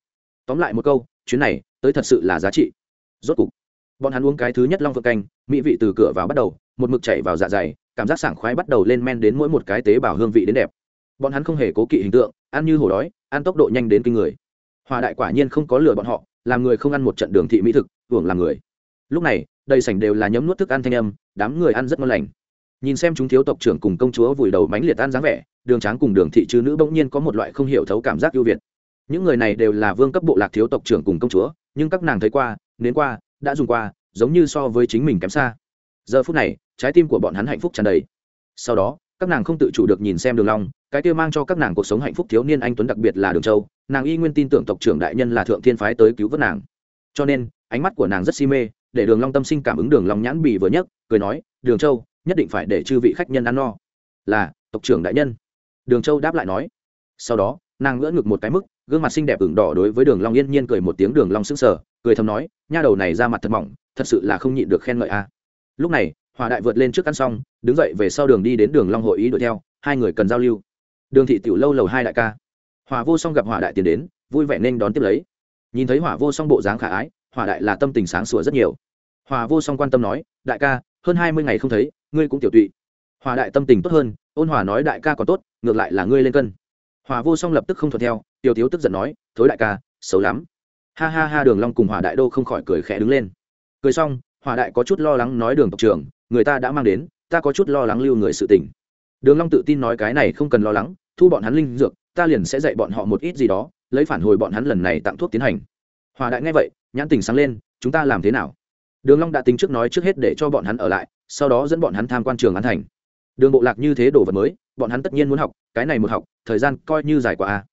Tóm lại một câu, chuyến này, tới thật sự là giá trị. Rốt cục, bọn hắn uống cái thứ nhất long phượng canh, mỹ vị từ cửa vào bắt đầu, một mực chảy vào dạ dày, cảm giác sảng khoái bắt đầu lên men đến mỗi một cái tế bào hương vị đến đẹp. Bọn hắn không hề cố kỵ hình tượng, ăn như hổ đói, ăn tốc độ nhanh đến kinh người. Hòa đại quả nhiên không có lừa bọn họ, làm người không ăn một trận đường thị mỹ thực, hưởng làm người. Lúc này đầy sảnh đều là nhấm nuốt thức ăn thanh âm, đám người ăn rất ngon lành. Nhìn xem chúng thiếu tộc trưởng cùng công chúa vùi đầu mánh liệt ăn dáng vẻ, đường tráng cùng đường thị chư nữ bỗng nhiên có một loại không hiểu thấu cảm giác ưu việt. Những người này đều là vương cấp bộ lạc thiếu tộc trưởng cùng công chúa, nhưng các nàng thấy qua, nến qua, đã dùng qua, giống như so với chính mình kém xa. Giờ phút này, trái tim của bọn hắn hạnh phúc tràn đầy. Sau đó, các nàng không tự chủ được nhìn xem đường long, cái kia mang cho các nàng cuộc sống hạnh phúc thiếu niên anh tuấn đặc biệt là đường châu, nàng y nguyên tin tưởng tộc trưởng đại nhân là thượng thiên phái tới cứu vớt nàng. Cho nên, ánh mắt của nàng rất si mê để đường long tâm sinh cảm ứng đường long nhãn bì vừa nhất cười nói, đường châu, nhất định phải để chư vị khách nhân ăn no. Là, tộc trưởng đại nhân. Đường châu đáp lại nói. Sau đó, nàng ngỡ ngực một cái mức, gương mặt xinh đẹp ửng đỏ đối với đường long yên nhiên cười một tiếng đường long sững sờ, cười thầm nói, nha đầu này ra mặt thật mỏng, thật sự là không nhịn được khen ngợi a. Lúc này, hòa đại vượt lên trước ăn xong đứng dậy về sau đường đi đến đường long hội ý đuổi theo, hai người cần giao lưu. Đường thị tiểu lâu lầu hai đại ca. Hòa vô song gặp hòa đại tiến đến, vui vẻ nên đón tiếp lấy. Nhìn thấy hỏa vô song bộ dáng khả ái hỏa đại là tâm tình sáng sủa rất nhiều. Hòa vô song quan tâm nói, đại ca, hơn hai mươi ngày không thấy, ngươi cũng tiểu tụy. Hòa đại tâm tình tốt hơn, ôn hòa nói, đại ca còn tốt, ngược lại là ngươi lên cân. Hòa vô song lập tức không thuận theo, tiểu thiếu tức giận nói, thối đại ca, xấu lắm. Ha ha ha, đường long cùng hòa đại đô không khỏi cười khẽ đứng lên. Cười xong, hòa đại có chút lo lắng nói, đường tộc trưởng, người ta đã mang đến, ta có chút lo lắng lưu người sự tình. Đường long tự tin nói, cái này không cần lo lắng, thu bọn hắn linh dược, ta liền sẽ dạy bọn họ một ít gì đó, lấy phản hồi bọn hắn lần này tặng thuốc tiến hành. Hòa đại nghe vậy nhãn tình sáng lên, chúng ta làm thế nào? Đường long đã tính trước nói trước hết để cho bọn hắn ở lại, sau đó dẫn bọn hắn tham quan trường an thành. Đường bộ lạc như thế đồ vật mới, bọn hắn tất nhiên muốn học, cái này một học, thời gian coi như dài quá a.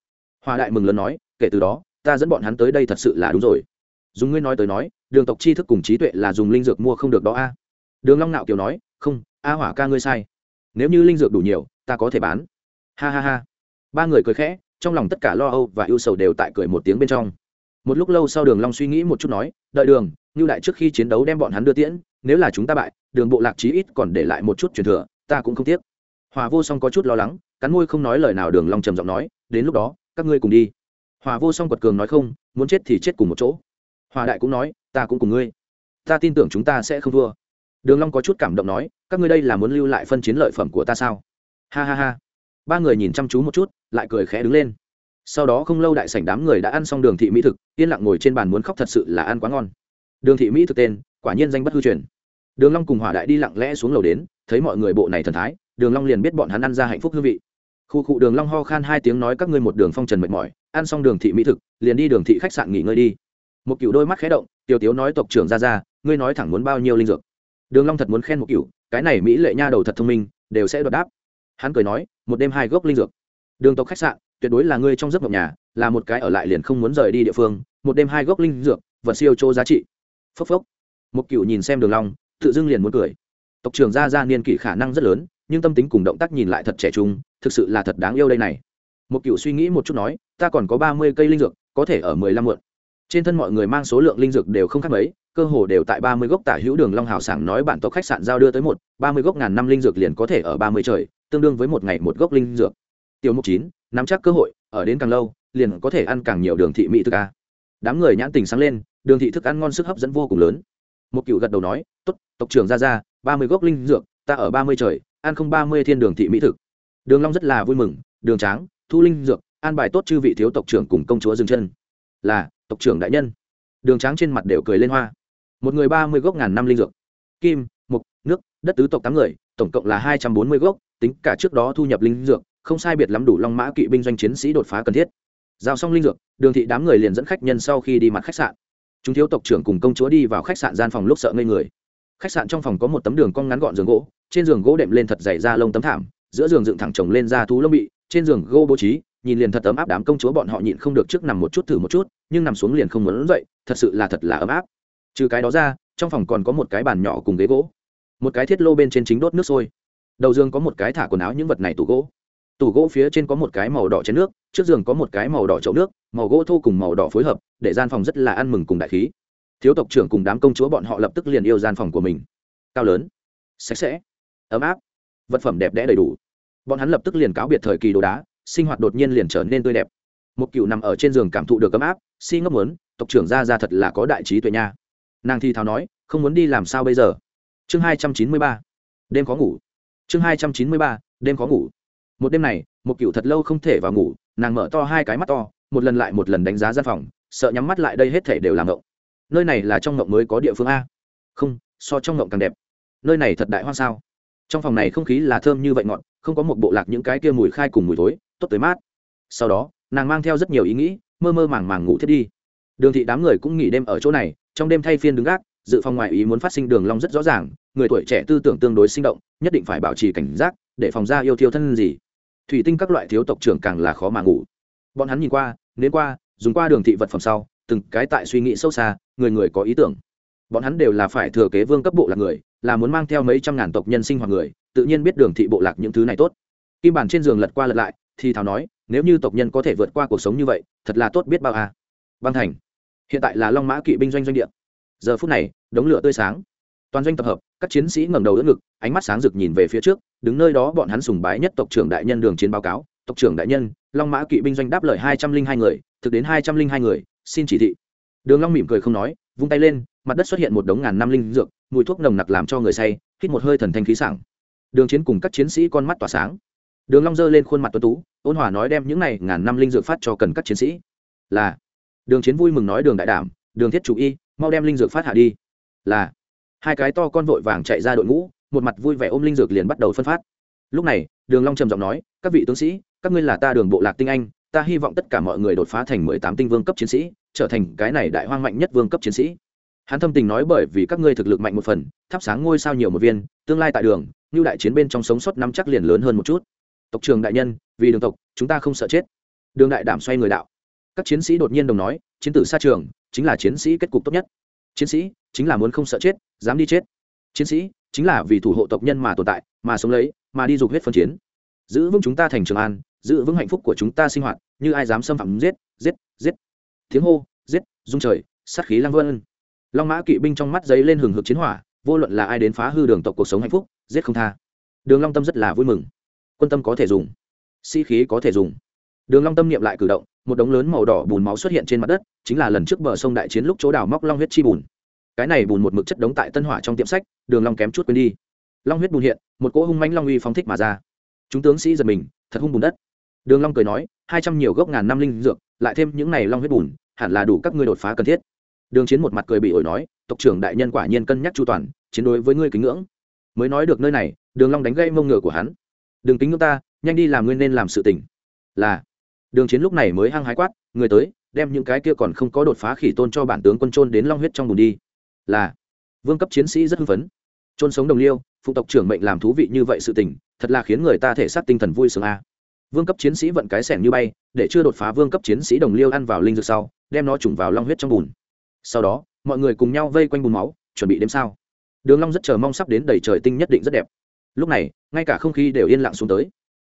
Hòa đại mừng lớn nói, kể từ đó, ta dẫn bọn hắn tới đây thật sự là đúng rồi. Dùng ngươi nói tới nói, đường tộc tri thức cùng trí tuệ là dùng linh dược mua không được đó a. Đường long nạo kiều nói, không, a hỏa ca ngươi sai. Nếu như linh dược đủ nhiều, ta có thể bán. Ha ha ha. Ba người cười khẽ, trong lòng tất cả lo âu và ưu sầu đều tại cười một tiếng bên trong một lúc lâu sau đường long suy nghĩ một chút nói, đợi đường như đại trước khi chiến đấu đem bọn hắn đưa tiễn, nếu là chúng ta bại, đường bộ lạc chí ít còn để lại một chút truyền thừa, ta cũng không tiếc. Hòa vô song có chút lo lắng, cắn môi không nói lời nào đường long trầm giọng nói, đến lúc đó, các ngươi cùng đi. Hòa vô song quật cường nói không, muốn chết thì chết cùng một chỗ. Hòa đại cũng nói, ta cũng cùng ngươi. Ta tin tưởng chúng ta sẽ không thua. Đường long có chút cảm động nói, các ngươi đây là muốn lưu lại phân chiến lợi phẩm của ta sao? Ha ha ha. Ba người nhìn chăm chú một chút, lại cười khẽ đứng lên sau đó không lâu đại sảnh đám người đã ăn xong đường thị mỹ thực, yên lặng ngồi trên bàn muốn khóc thật sự là ăn quá ngon. Đường thị mỹ thực tên, quả nhiên danh bất hư truyền. Đường long cùng hỏa đại đi lặng lẽ xuống lầu đến, thấy mọi người bộ này thần thái, đường long liền biết bọn hắn ăn ra hạnh phúc hương vị. Khu cụ đường long ho khan hai tiếng nói các ngươi một đường phong trần mệt mỏi, ăn xong đường thị mỹ thực, liền đi đường thị khách sạn nghỉ ngơi đi. Một cựu đôi mắt khẽ động, tiểu tiếu nói tộc trưởng ra ra, ngươi nói thẳng muốn bao nhiêu linh dược? Đường long thật muốn khen một cựu cái này mỹ lệ nha đầu thật thông minh, đều sẽ đoạt đáp. Hắn cười nói, một đêm hai gốc linh dược. Đường tộc khách sạn tuyệt đối là ngươi trong giấc mộng nhà, là một cái ở lại liền không muốn rời đi địa phương, một đêm hai gốc linh dược, vật siêu chỗ giá trị. Phốc phốc. Một cựu nhìn xem đường long, tự dưng liền muốn cười. Tộc trưởng gia gia niên kỷ khả năng rất lớn, nhưng tâm tính cùng động tác nhìn lại thật trẻ trung, thực sự là thật đáng yêu đây này. Một cựu suy nghĩ một chút nói, ta còn có ba mươi cây linh dược, có thể ở mười lăm muộn trên thân mọi người mang số lượng linh dược đều không khác mấy, cơ hồ đều tại ba mươi gốc tả hữu đường long hào sảng nói bản tộc khách sạn giao đưa tới một, ba mươi gốc ngàn năm linh dược liền có thể ở ba mươi trời, tương đương với một ngày một gốc linh dược tiểu mục chín, nắm chắc cơ hội, ở đến càng lâu, liền có thể ăn càng nhiều đường thị mỹ thức a. Đám người nhãn tình sáng lên, đường thị thức ăn ngon sức hấp dẫn vô cùng lớn. Một cựu gật đầu nói, tốt, tộc trưởng ra ra ba mươi gốc linh dược, ta ở ba mươi trời, ăn không ba mươi thiên đường thị mỹ thực. Đường long rất là vui mừng, đường tráng, thu linh dược, an bài tốt chư vị thiếu tộc trưởng cùng công chúa dừng chân. Là, tộc trưởng đại nhân. Đường tráng trên mặt đều cười lên hoa. Một người ba mươi gốc ngàn năm linh dược, kim, mục, nước, đất tứ tộc tám người, tổng cộng là hai trăm bốn mươi gốc, tính cả trước đó thu nhập linh dược không sai biệt lắm đủ long mã kỵ binh doanh chiến sĩ đột phá cần thiết giao xong linh dược đường thị đám người liền dẫn khách nhân sau khi đi mặt khách sạn chúng thiếu tộc trưởng cùng công chúa đi vào khách sạn gian phòng lúc sợ ngây người khách sạn trong phòng có một tấm đường cong ngắn gọn giường gỗ trên giường gỗ đệm lên thật dày da lông tấm thảm giữa giường dựng thẳng chồng lên da thú lông bị trên giường gỗ bố trí nhìn liền thật ấm áp đám công chúa bọn họ nhịn không được trước nằm một chút thử một chút nhưng nằm xuống liền không muốn dậy thật sự là thật là ấm áp trừ cái đó ra trong phòng còn có một cái bàn nhỏ cùng ghế gỗ một cái thiết lô bên trên chính đốt nước sôi đầu giường có một cái thả quần áo những vật này tủ gỗ tủ gỗ phía trên có một cái màu đỏ chén nước, trước giường có một cái màu đỏ chậu nước, màu gỗ thô cùng màu đỏ phối hợp, để gian phòng rất là ăn mừng cùng đại khí. Thiếu tộc trưởng cùng đám công chúa bọn họ lập tức liền yêu gian phòng của mình. Cao lớn, sạch sẽ, ấm áp, vật phẩm đẹp đẽ đầy đủ. Bọn hắn lập tức liền cáo biệt thời kỳ đồ đá, sinh hoạt đột nhiên liền trở nên tươi đẹp. Một cựu nằm ở trên giường cảm thụ được ấm áp, si ngốc muốn, tộc trưởng ra ra thật là có đại trí tuệ nha. Nàng thi thào nói, không muốn đi làm sao bây giờ? Chương hai trăm chín mươi ba, đêm khó ngủ. Chương hai trăm chín mươi ba, đêm khó ngủ một đêm này, một cựu thật lâu không thể vào ngủ, nàng mở to hai cái mắt to, một lần lại một lần đánh giá gian phòng, sợ nhắm mắt lại đây hết thể đều làm ngộng. Nơi này là trong ngộng mới có địa phương a. Không, so trong ngộng càng đẹp. Nơi này thật đại hoa sao? Trong phòng này không khí là thơm như vậy ngọt, không có một bộ lạc những cái kia mùi khai cùng mùi thối, tốt tới mát. Sau đó, nàng mang theo rất nhiều ý nghĩ, mơ mơ màng màng ngủ thiết đi. Đường thị đám người cũng nghỉ đêm ở chỗ này, trong đêm thay phiên đứng gác, dự phòng ngoại ý muốn phát sinh đường long rất rõ ràng, người tuổi trẻ tư tưởng tương đối sinh động, nhất định phải bảo trì cảnh giác, để phòng ra yêu thiêu thân gì thủy tinh các loại thiếu tộc trưởng càng là khó mà ngủ. Bọn hắn nhìn qua, nến qua, dùng qua đường thị vật phẩm sau, từng cái tại suy nghĩ sâu xa, người người có ý tưởng. Bọn hắn đều là phải thừa kế vương cấp bộ lạc người, là muốn mang theo mấy trăm ngàn tộc nhân sinh hoạt người, tự nhiên biết đường thị bộ lạc những thứ này tốt. Kim bản trên giường lật qua lật lại, thì thảo nói, nếu như tộc nhân có thể vượt qua cuộc sống như vậy, thật là tốt biết bao à. băng thành, hiện tại là long mã kỵ binh doanh doanh địa. Giờ phút này, đống lửa tươi sáng toàn doanh tập hợp, các chiến sĩ ngẩng đầu đỡ ngực, ánh mắt sáng rực nhìn về phía trước, đứng nơi đó bọn hắn sùng bái nhất tộc trưởng đại nhân đường chiến báo cáo, tộc trưởng đại nhân, long mã kỵ binh doanh đáp lời hai trăm linh hai người, thực đến hai trăm linh hai người, xin chỉ thị. Đường long mỉm cười không nói, vung tay lên, mặt đất xuất hiện một đống ngàn năm linh dược, mùi thuốc nồng nặc làm cho người say, hít một hơi thần thanh khí sảng. Đường chiến cùng các chiến sĩ con mắt tỏa sáng. Đường long giơ lên khuôn mặt tuấn tú, ôn hòa nói đem những này ngàn năm linh dược phát cho cần các chiến sĩ. Là. Đường chiến vui mừng nói, đường đại đảm, đường thiết chủ y, mau đem linh dược phát hạ đi. Là hai cái to con vội vàng chạy ra đội ngũ, một mặt vui vẻ ôm linh dược liền bắt đầu phân phát. Lúc này, đường long trầm giọng nói, các vị tướng sĩ, các ngươi là ta đường bộ lạc tinh anh, ta hy vọng tất cả mọi người đột phá thành mười tám tinh vương cấp chiến sĩ, trở thành cái này đại hoang mạnh nhất vương cấp chiến sĩ. Hắn thâm tình nói, bởi vì các ngươi thực lực mạnh một phần, thắp sáng ngôi sao nhiều một viên, tương lai tại đường, như đại chiến bên trong sống sót năm chắc liền lớn hơn một chút. Tộc trường đại nhân, vì đường tộc, chúng ta không sợ chết. Đường đại đảm xoay người đạo. Các chiến sĩ đột nhiên đồng nói, chiến tử xa trường, chính là chiến sĩ kết cục tốt nhất chiến sĩ chính là muốn không sợ chết, dám đi chết. Chiến sĩ chính là vì thủ hộ tộc nhân mà tồn tại, mà sống lấy, mà đi dục huyết phân chiến. Giữ vững chúng ta thành trường an, giữ vững hạnh phúc của chúng ta sinh hoạt, như ai dám xâm phạm giết giết giết. Tiếng hô, giết dung trời, sát khí lang vân. Long mã kỵ binh trong mắt giấy lên hừng hực chiến hỏa, vô luận là ai đến phá hư đường tộc cuộc sống hạnh phúc, giết không tha. Đường long tâm rất là vui mừng. Quân tâm có thể dùng, sĩ khí có thể dùng. Đường long tâm niệm lại cử động một đống lớn màu đỏ bùn máu xuất hiện trên mặt đất, chính là lần trước bờ sông đại chiến lúc chỗ đào móc long huyết chi bùn. Cái này bùn một mực chất đống tại tân hỏa trong tiệm sách, đường long kém chút quên đi. Long huyết bùn hiện, một cỗ hung manh long uy phóng thích mà ra. Chúng tướng sĩ giật mình, thật hung bùn đất. Đường long cười nói, hai trăm nhiều gốc ngàn năm linh dược, lại thêm những này long huyết bùn, hẳn là đủ các ngươi đột phá cần thiết. Đường chiến một mặt cười bị ổi nói, tộc trưởng đại nhân quả nhiên cân nhắc chu toàn, chiến đối với ngươi kính ngưỡng. Mới nói được nơi này, đường long đánh gãy mông ngựa của hắn. Đừng kính ngưỡng ta, nhanh đi làm ngươi nên làm sự tình. Là đường chiến lúc này mới hăng hái quát, người tới, đem những cái kia còn không có đột phá khỉ tôn cho bản tướng quân trôn đến long huyết trong bùn đi. Là, vương cấp chiến sĩ rất hưng phấn. Trôn sống đồng liêu, phụ tộc trưởng mệnh làm thú vị như vậy sự tình, thật là khiến người ta thể xác tinh thần vui sướng a. Vương cấp chiến sĩ vận cái sẻng như bay, để chưa đột phá vương cấp chiến sĩ đồng liêu ăn vào linh dược sau, đem nó trùng vào long huyết trong bùn. Sau đó, mọi người cùng nhau vây quanh bùn máu, chuẩn bị đêm sao. Đường long rất chờ mong sắp đến đầy trời tinh nhất định rất đẹp. Lúc này, ngay cả không khí đều yên lặng xuống tới.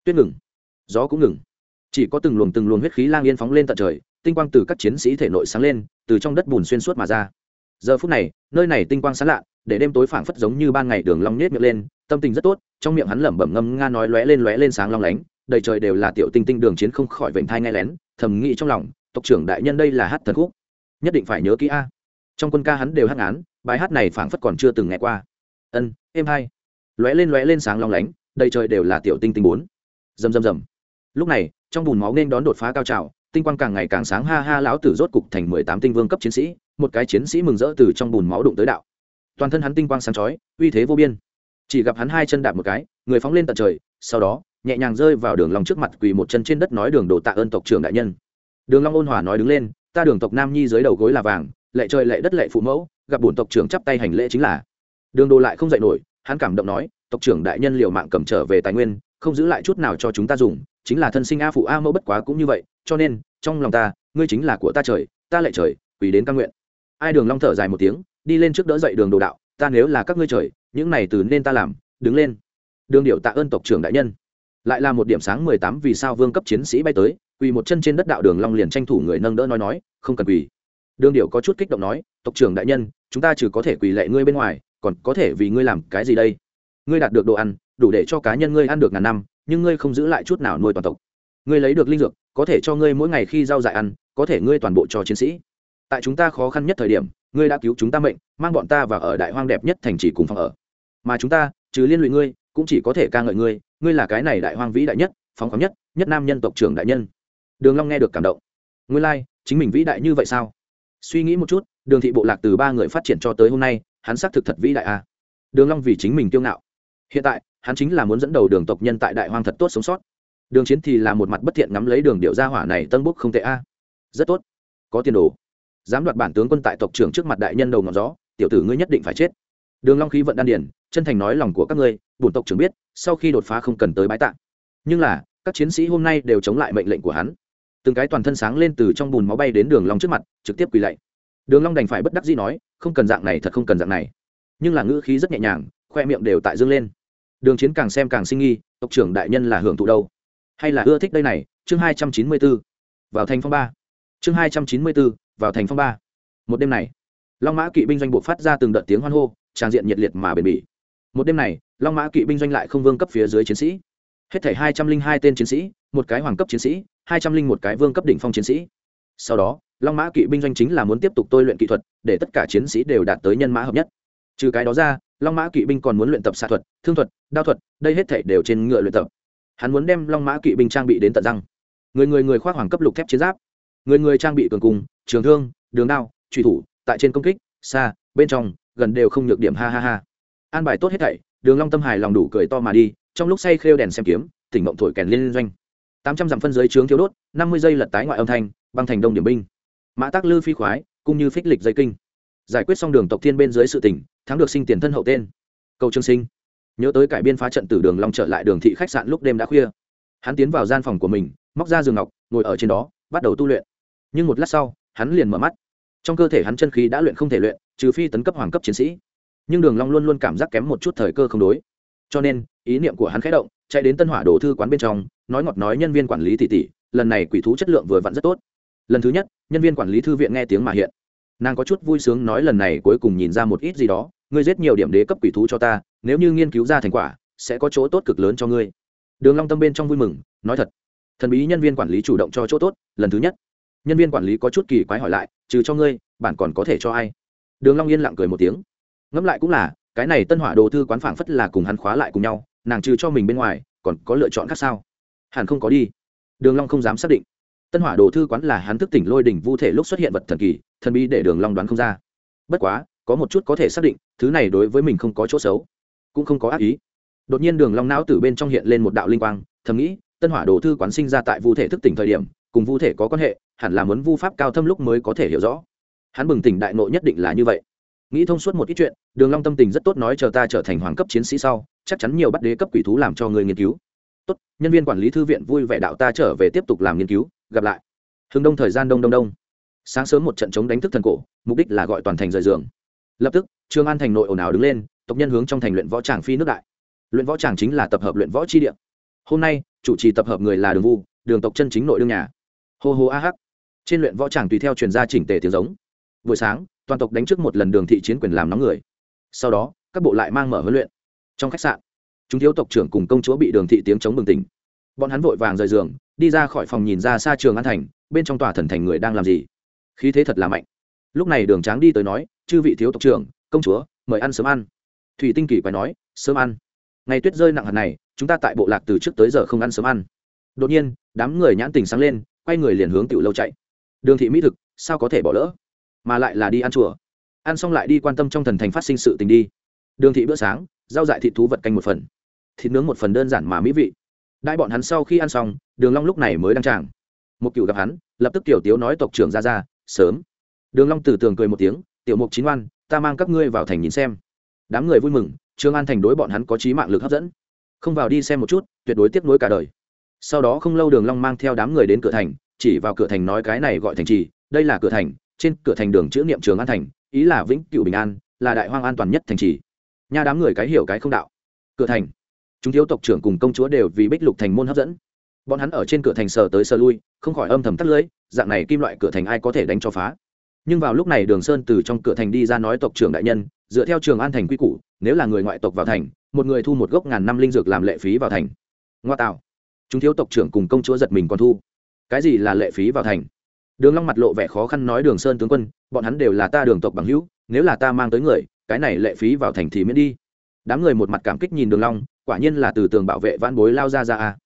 Tuyết ngừng, gió cũng ngừng chỉ có từng luồng từng luồng huyết khí lang yên phóng lên tận trời, tinh quang từ các chiến sĩ thể nội sáng lên, từ trong đất bùn xuyên suốt mà ra. Giờ phút này, nơi này tinh quang sáng lạ, để đêm tối phảng phất giống như ban ngày đường long nhếch miệng lên, tâm tình rất tốt, trong miệng hắn lẩm bẩm ngâm nga nói lóe lên lóe lên sáng long lánh, đầy trời đều là tiểu tinh tinh đường chiến không khỏi vểnh thai ngay lén, thầm nghĩ trong lòng, tộc trưởng đại nhân đây là hát thần khúc. Nhất định phải nhớ kỹ a. À. Trong quân ca hắn đều hát án bài hát này phảng phất còn chưa từng nghe qua. Ân, êm hay. Lóe lên lóe lên sáng long lánh, đầy trời đều là tiểu tinh tinh bốn. Rầm rầm rầm lúc này, trong bùn máu nên đón đột phá cao trào, tinh quang càng ngày càng sáng, ha ha, lão tử rốt cục thành mười tám tinh vương cấp chiến sĩ, một cái chiến sĩ mừng rỡ từ trong bùn máu đụng tới đạo. Toàn thân hắn tinh quang sáng chói, uy thế vô biên. Chỉ gặp hắn hai chân đạp một cái, người phóng lên tận trời, sau đó, nhẹ nhàng rơi vào đường long trước mặt quỳ một chân trên đất nói đường đồ tạ ơn tộc trưởng đại nhân. Đường long ôn hòa nói đứng lên, ta đường tộc nam nhi dưới đầu gối là vàng, lệ trời lệ đất lệ phụ mẫu, gặp bổn tộc trưởng chắp tay hành lễ chính là. Đường đồ lại không dậy nổi, hắn cảm động nói, tộc trưởng đại nhân liều mạng cầm trở về tài nguyên, không giữ lại chút nào cho chúng ta dùng chính là thân sinh a phụ a mẫu bất quá cũng như vậy, cho nên, trong lòng ta, ngươi chính là của ta trời, ta lệ trời, quỳ đến căn nguyện. Ai đường long thở dài một tiếng, đi lên trước đỡ dậy đường đồ đạo, ta nếu là các ngươi trời, những này từ nên ta làm, đứng lên. Đường điệu tạ ơn tộc trưởng đại nhân. Lại là một điểm sáng mười tám vì sao vương cấp chiến sĩ bay tới, quỳ một chân trên đất đạo đường long liền tranh thủ người nâng đỡ nói nói, không cần quỳ. Đường điệu có chút kích động nói, tộc trưởng đại nhân, chúng ta chỉ có thể quỳ lệ ngươi bên ngoài, còn có thể vì ngươi làm cái gì đây? Ngươi đạt được đồ ăn, đủ để cho cá nhân ngươi ăn được ngàn năm nhưng ngươi không giữ lại chút nào nuôi toàn tộc. Ngươi lấy được linh dược có thể cho ngươi mỗi ngày khi rau dại ăn có thể ngươi toàn bộ cho chiến sĩ. Tại chúng ta khó khăn nhất thời điểm ngươi đã cứu chúng ta mệnh mang bọn ta vào ở đại hoang đẹp nhất thành trì cùng phòng ở. Mà chúng ta trừ liên lụy ngươi cũng chỉ có thể ca ngợi ngươi ngươi là cái này đại hoang vĩ đại nhất phóng khoáng nhất nhất nam nhân tộc trưởng đại nhân. Đường long nghe được cảm động. Ngươi lai、like, chính mình vĩ đại như vậy sao? Suy nghĩ một chút đường thị bộ lạc từ ba người phát triển cho tới hôm nay hắn xác thực thật vĩ đại a à. đường long vì chính mình kiêu ngạo. Hiện tại hắn chính là muốn dẫn đầu đường tộc nhân tại đại hoang thật tốt sống sót. Đường chiến thì là một mặt bất thiện ngắm lấy đường điệu gia hỏa này, tân búc không tệ a. Rất tốt. Có tiền đồ. Dám đoạt bản tướng quân tại tộc trưởng trước mặt đại nhân đầu ngọn gió, tiểu tử ngươi nhất định phải chết. Đường long khí vận đan điển chân thành nói lòng của các ngươi, bổn tộc trưởng biết, sau khi đột phá không cần tới bái tạ. Nhưng là, các chiến sĩ hôm nay đều chống lại mệnh lệnh của hắn. Từng cái toàn thân sáng lên từ trong bùn máu bay đến đường long trước mặt, trực tiếp quỳ lạy. Đường long đành phải bất đắc dĩ nói, không cần dạng này, thật không cần dạng này. Nhưng là ngữ khí rất nhẹ nhàng, khoe miệng đều tại dương lên đường chiến càng xem càng sinh nghi, tộc trưởng đại nhân là hưởng thụ đâu? Hay là ưa thích đây này? Chương hai trăm chín mươi 294 vào thành phong ba. Chương hai trăm chín mươi 294 vào thành phong ba. Một đêm này, long mã kỵ binh doanh bộ phát ra từng đợt tiếng hoan hô, tràng diện nhiệt liệt mà bền bỉ. Một đêm này, long mã kỵ binh doanh lại không vương cấp phía dưới chiến sĩ. Hết thảy hai trăm linh hai tên chiến sĩ, một cái hoàng cấp chiến sĩ, hai trăm linh một cái vương cấp đỉnh phong chiến sĩ. Sau đó, long mã kỵ binh doanh chính là muốn tiếp tục tôi luyện kỹ thuật, để tất cả chiến sĩ đều đạt tới nhân mã hợp nhất. Trừ cái đó ra long mã kỵ binh còn muốn luyện tập xạ thuật, thương thuật, đao thuật, đây hết thảy đều trên ngựa luyện tập. Hắn muốn đem long mã kỵ binh trang bị đến tận răng. Người người người khoác hoàng cấp lục thép chiến giáp. Người người trang bị cường cung, trường thương, đường đao truy thủ, tại trên công kích, xa, bên trong, gần đều không nhược điểm, ha ha ha. An bài tốt hết thảy, đường long tâm hài lòng đủ cười to mà đi, trong lúc say khêu đèn xem kiếm, tỉnh mộng thổi kèn liên doanh. Tám trăm dặm phân giới trướng thiếu đốt, năm mươi giây lật tái ngoại âm thanh, băng thành đông điểm binh. Mã tác lư phi khoái, cũng như phích lịch dây kinh giải quyết xong đường tộc thiên bên dưới sự tỉnh thắng được sinh tiền thân hậu tên. Cầu trương sinh. Nhớ tới cải biên phá trận từ đường long trở lại đường thị khách sạn lúc đêm đã khuya. Hắn tiến vào gian phòng của mình, móc ra giường ngọc, ngồi ở trên đó, bắt đầu tu luyện. Nhưng một lát sau, hắn liền mở mắt. Trong cơ thể hắn chân khí đã luyện không thể luyện, trừ phi tấn cấp hoàng cấp chiến sĩ. Nhưng đường long luôn luôn cảm giác kém một chút thời cơ không đối. Cho nên, ý niệm của hắn khẽ động, chạy đến tân hỏa đồ thư quán bên trong, nói ngọt nói nhân viên quản lý tỷ tỷ lần này quỷ thú chất lượng vừa vặn rất tốt. Lần thứ nhất, nhân viên quản lý thư viện nghe tiếng mà hiện nàng có chút vui sướng nói lần này cuối cùng nhìn ra một ít gì đó, ngươi giết nhiều điểm đế cấp quỷ thú cho ta, nếu như nghiên cứu ra thành quả, sẽ có chỗ tốt cực lớn cho ngươi. Đường long tâm bên trong vui mừng, nói thật. Thần bí nhân viên quản lý chủ động cho chỗ tốt, lần thứ nhất. Nhân viên quản lý có chút kỳ quái hỏi lại, trừ cho ngươi bạn còn có thể cho ai? Đường long yên lặng cười một tiếng. Ngẫm lại cũng là, cái này tân hỏa đồ thư quán phảng phất là cùng hắn khóa lại cùng nhau, nàng trừ cho mình bên ngoài, còn có lựa chọn khác sao? Hẳn không có đi. Đường long không dám xác định tân hỏa đồ thư quán là hắn thức tỉnh lôi đỉnh vu thể lúc xuất hiện vật thần kỳ, thần bí để đường long đoán không ra. Bất quá, có một chút có thể xác định, thứ này đối với mình không có chỗ xấu, cũng không có ác ý. Đột nhiên đường long não từ bên trong hiện lên một đạo linh quang, thầm nghĩ, tân hỏa đồ thư quán sinh ra tại vu thể thức tỉnh thời điểm, cùng vu thể có quan hệ, hẳn là muốn vu pháp cao thâm lúc mới có thể hiểu rõ. Hắn bừng tỉnh đại nội nhất định là như vậy. Nghĩ thông suốt một ít chuyện, đường long tâm tình rất tốt nói chờ ta trở thành hoàng cấp chiến sĩ sau, chắc chắn nhiều bắt đế cấp quỷ thú làm cho người nghiên cứu. Tốt, nhân viên quản lý thư viện vui vẻ đạo ta trở về tiếp tục làm nghiên cứu gặp lại. Hướng đông thời gian đông đông đông. Sáng sớm một trận chống đánh thức thần cổ, mục đích là gọi toàn thành rời giường. Lập tức, trương an thành nội ồn ào đứng lên, tộc nhân hướng trong thành luyện võ tràng phi nước đại. Luyện võ tràng chính là tập hợp luyện võ chi địa. Hôm nay, chủ trì tập hợp người là đường vu, đường tộc chân chính nội đương nhà. Hô hô a hắc. Trên luyện võ tràng tùy theo truyền gia chỉnh tề tiếng giống. Buổi sáng, toàn tộc đánh trước một lần đường thị chiến quyền làm nóng người. Sau đó, các bộ lại mang mở huấn luyện. Trong khách sạn, chúng thiếu tộc trưởng cùng công chúa bị đường thị tiếng chống bừng tỉnh. Bọn hắn vội vàng rời giường đi ra khỏi phòng nhìn ra xa trường an thành, bên trong tòa thần thành người đang làm gì? Khí thế thật là mạnh. Lúc này đường tráng đi tới nói, chư vị thiếu tộc trưởng, công chúa, mời ăn sớm ăn. Thủy tinh kỳ phải nói, sớm ăn. Ngày tuyết rơi nặng hạt này, chúng ta tại bộ lạc từ trước tới giờ không ăn sớm ăn. Đột nhiên, đám người nhãn tình sáng lên, quay người liền hướng tiểu lâu chạy. Đường thị mỹ thực, sao có thể bỏ lỡ? Mà lại là đi ăn chùa. Ăn xong lại đi quan tâm trong thần thành phát sinh sự tình đi. Đường thị bữa sáng, rau dại thịt thú vật canh một phần. Thịt nướng một phần đơn giản mà mỹ vị. Đại bọn hắn sau khi ăn xong đường long lúc này mới đăng tràng. Một cựu gặp hắn, lập tức tiểu tiếu nói tộc trưởng ra ra, sớm. Đường long từ tường cười một tiếng, tiểu mục chín oan, ta mang các ngươi vào thành nhìn xem. Đám người vui mừng, trương an thành đối bọn hắn có trí mạng lực hấp dẫn. Không vào đi xem một chút, tuyệt đối tiếc nuối cả đời. Sau đó không lâu đường long mang theo đám người đến cửa thành, chỉ vào cửa thành nói cái này gọi thành trì, đây là cửa thành, trên cửa thành đường chữ niệm trường an thành, ý là vĩnh cửu bình an, là đại hoang an toàn nhất thành trì. Nha đám người cái hiểu cái không đạo. Cửa thành. Chúng thiếu tộc trưởng cùng công chúa đều vì bích lục thành môn hấp dẫn bọn hắn ở trên cửa thành sờ tới sờ lui, không khỏi âm thầm tắt lưới dạng này kim loại cửa thành ai có thể đánh cho phá. Nhưng vào lúc này đường sơn từ trong cửa thành đi ra nói tộc trưởng đại nhân, dựa theo trường an thành quy củ, nếu là người ngoại tộc vào thành, một người thu một gốc ngàn năm linh dược làm lệ phí vào thành. Ngoa tạo. Chúng thiếu tộc trưởng cùng công chúa giật mình còn thu. Cái gì là lệ phí vào thành? Đường long mặt lộ vẻ khó khăn nói đường sơn tướng quân, bọn hắn đều là ta đường tộc bằng hữu, nếu là ta mang tới người, cái này lệ phí vào thành thì miễn đi. Đám người một mặt cảm kích nhìn đường long, quả nhiên là từ tường bảo vệ vãn bối lao ra ra à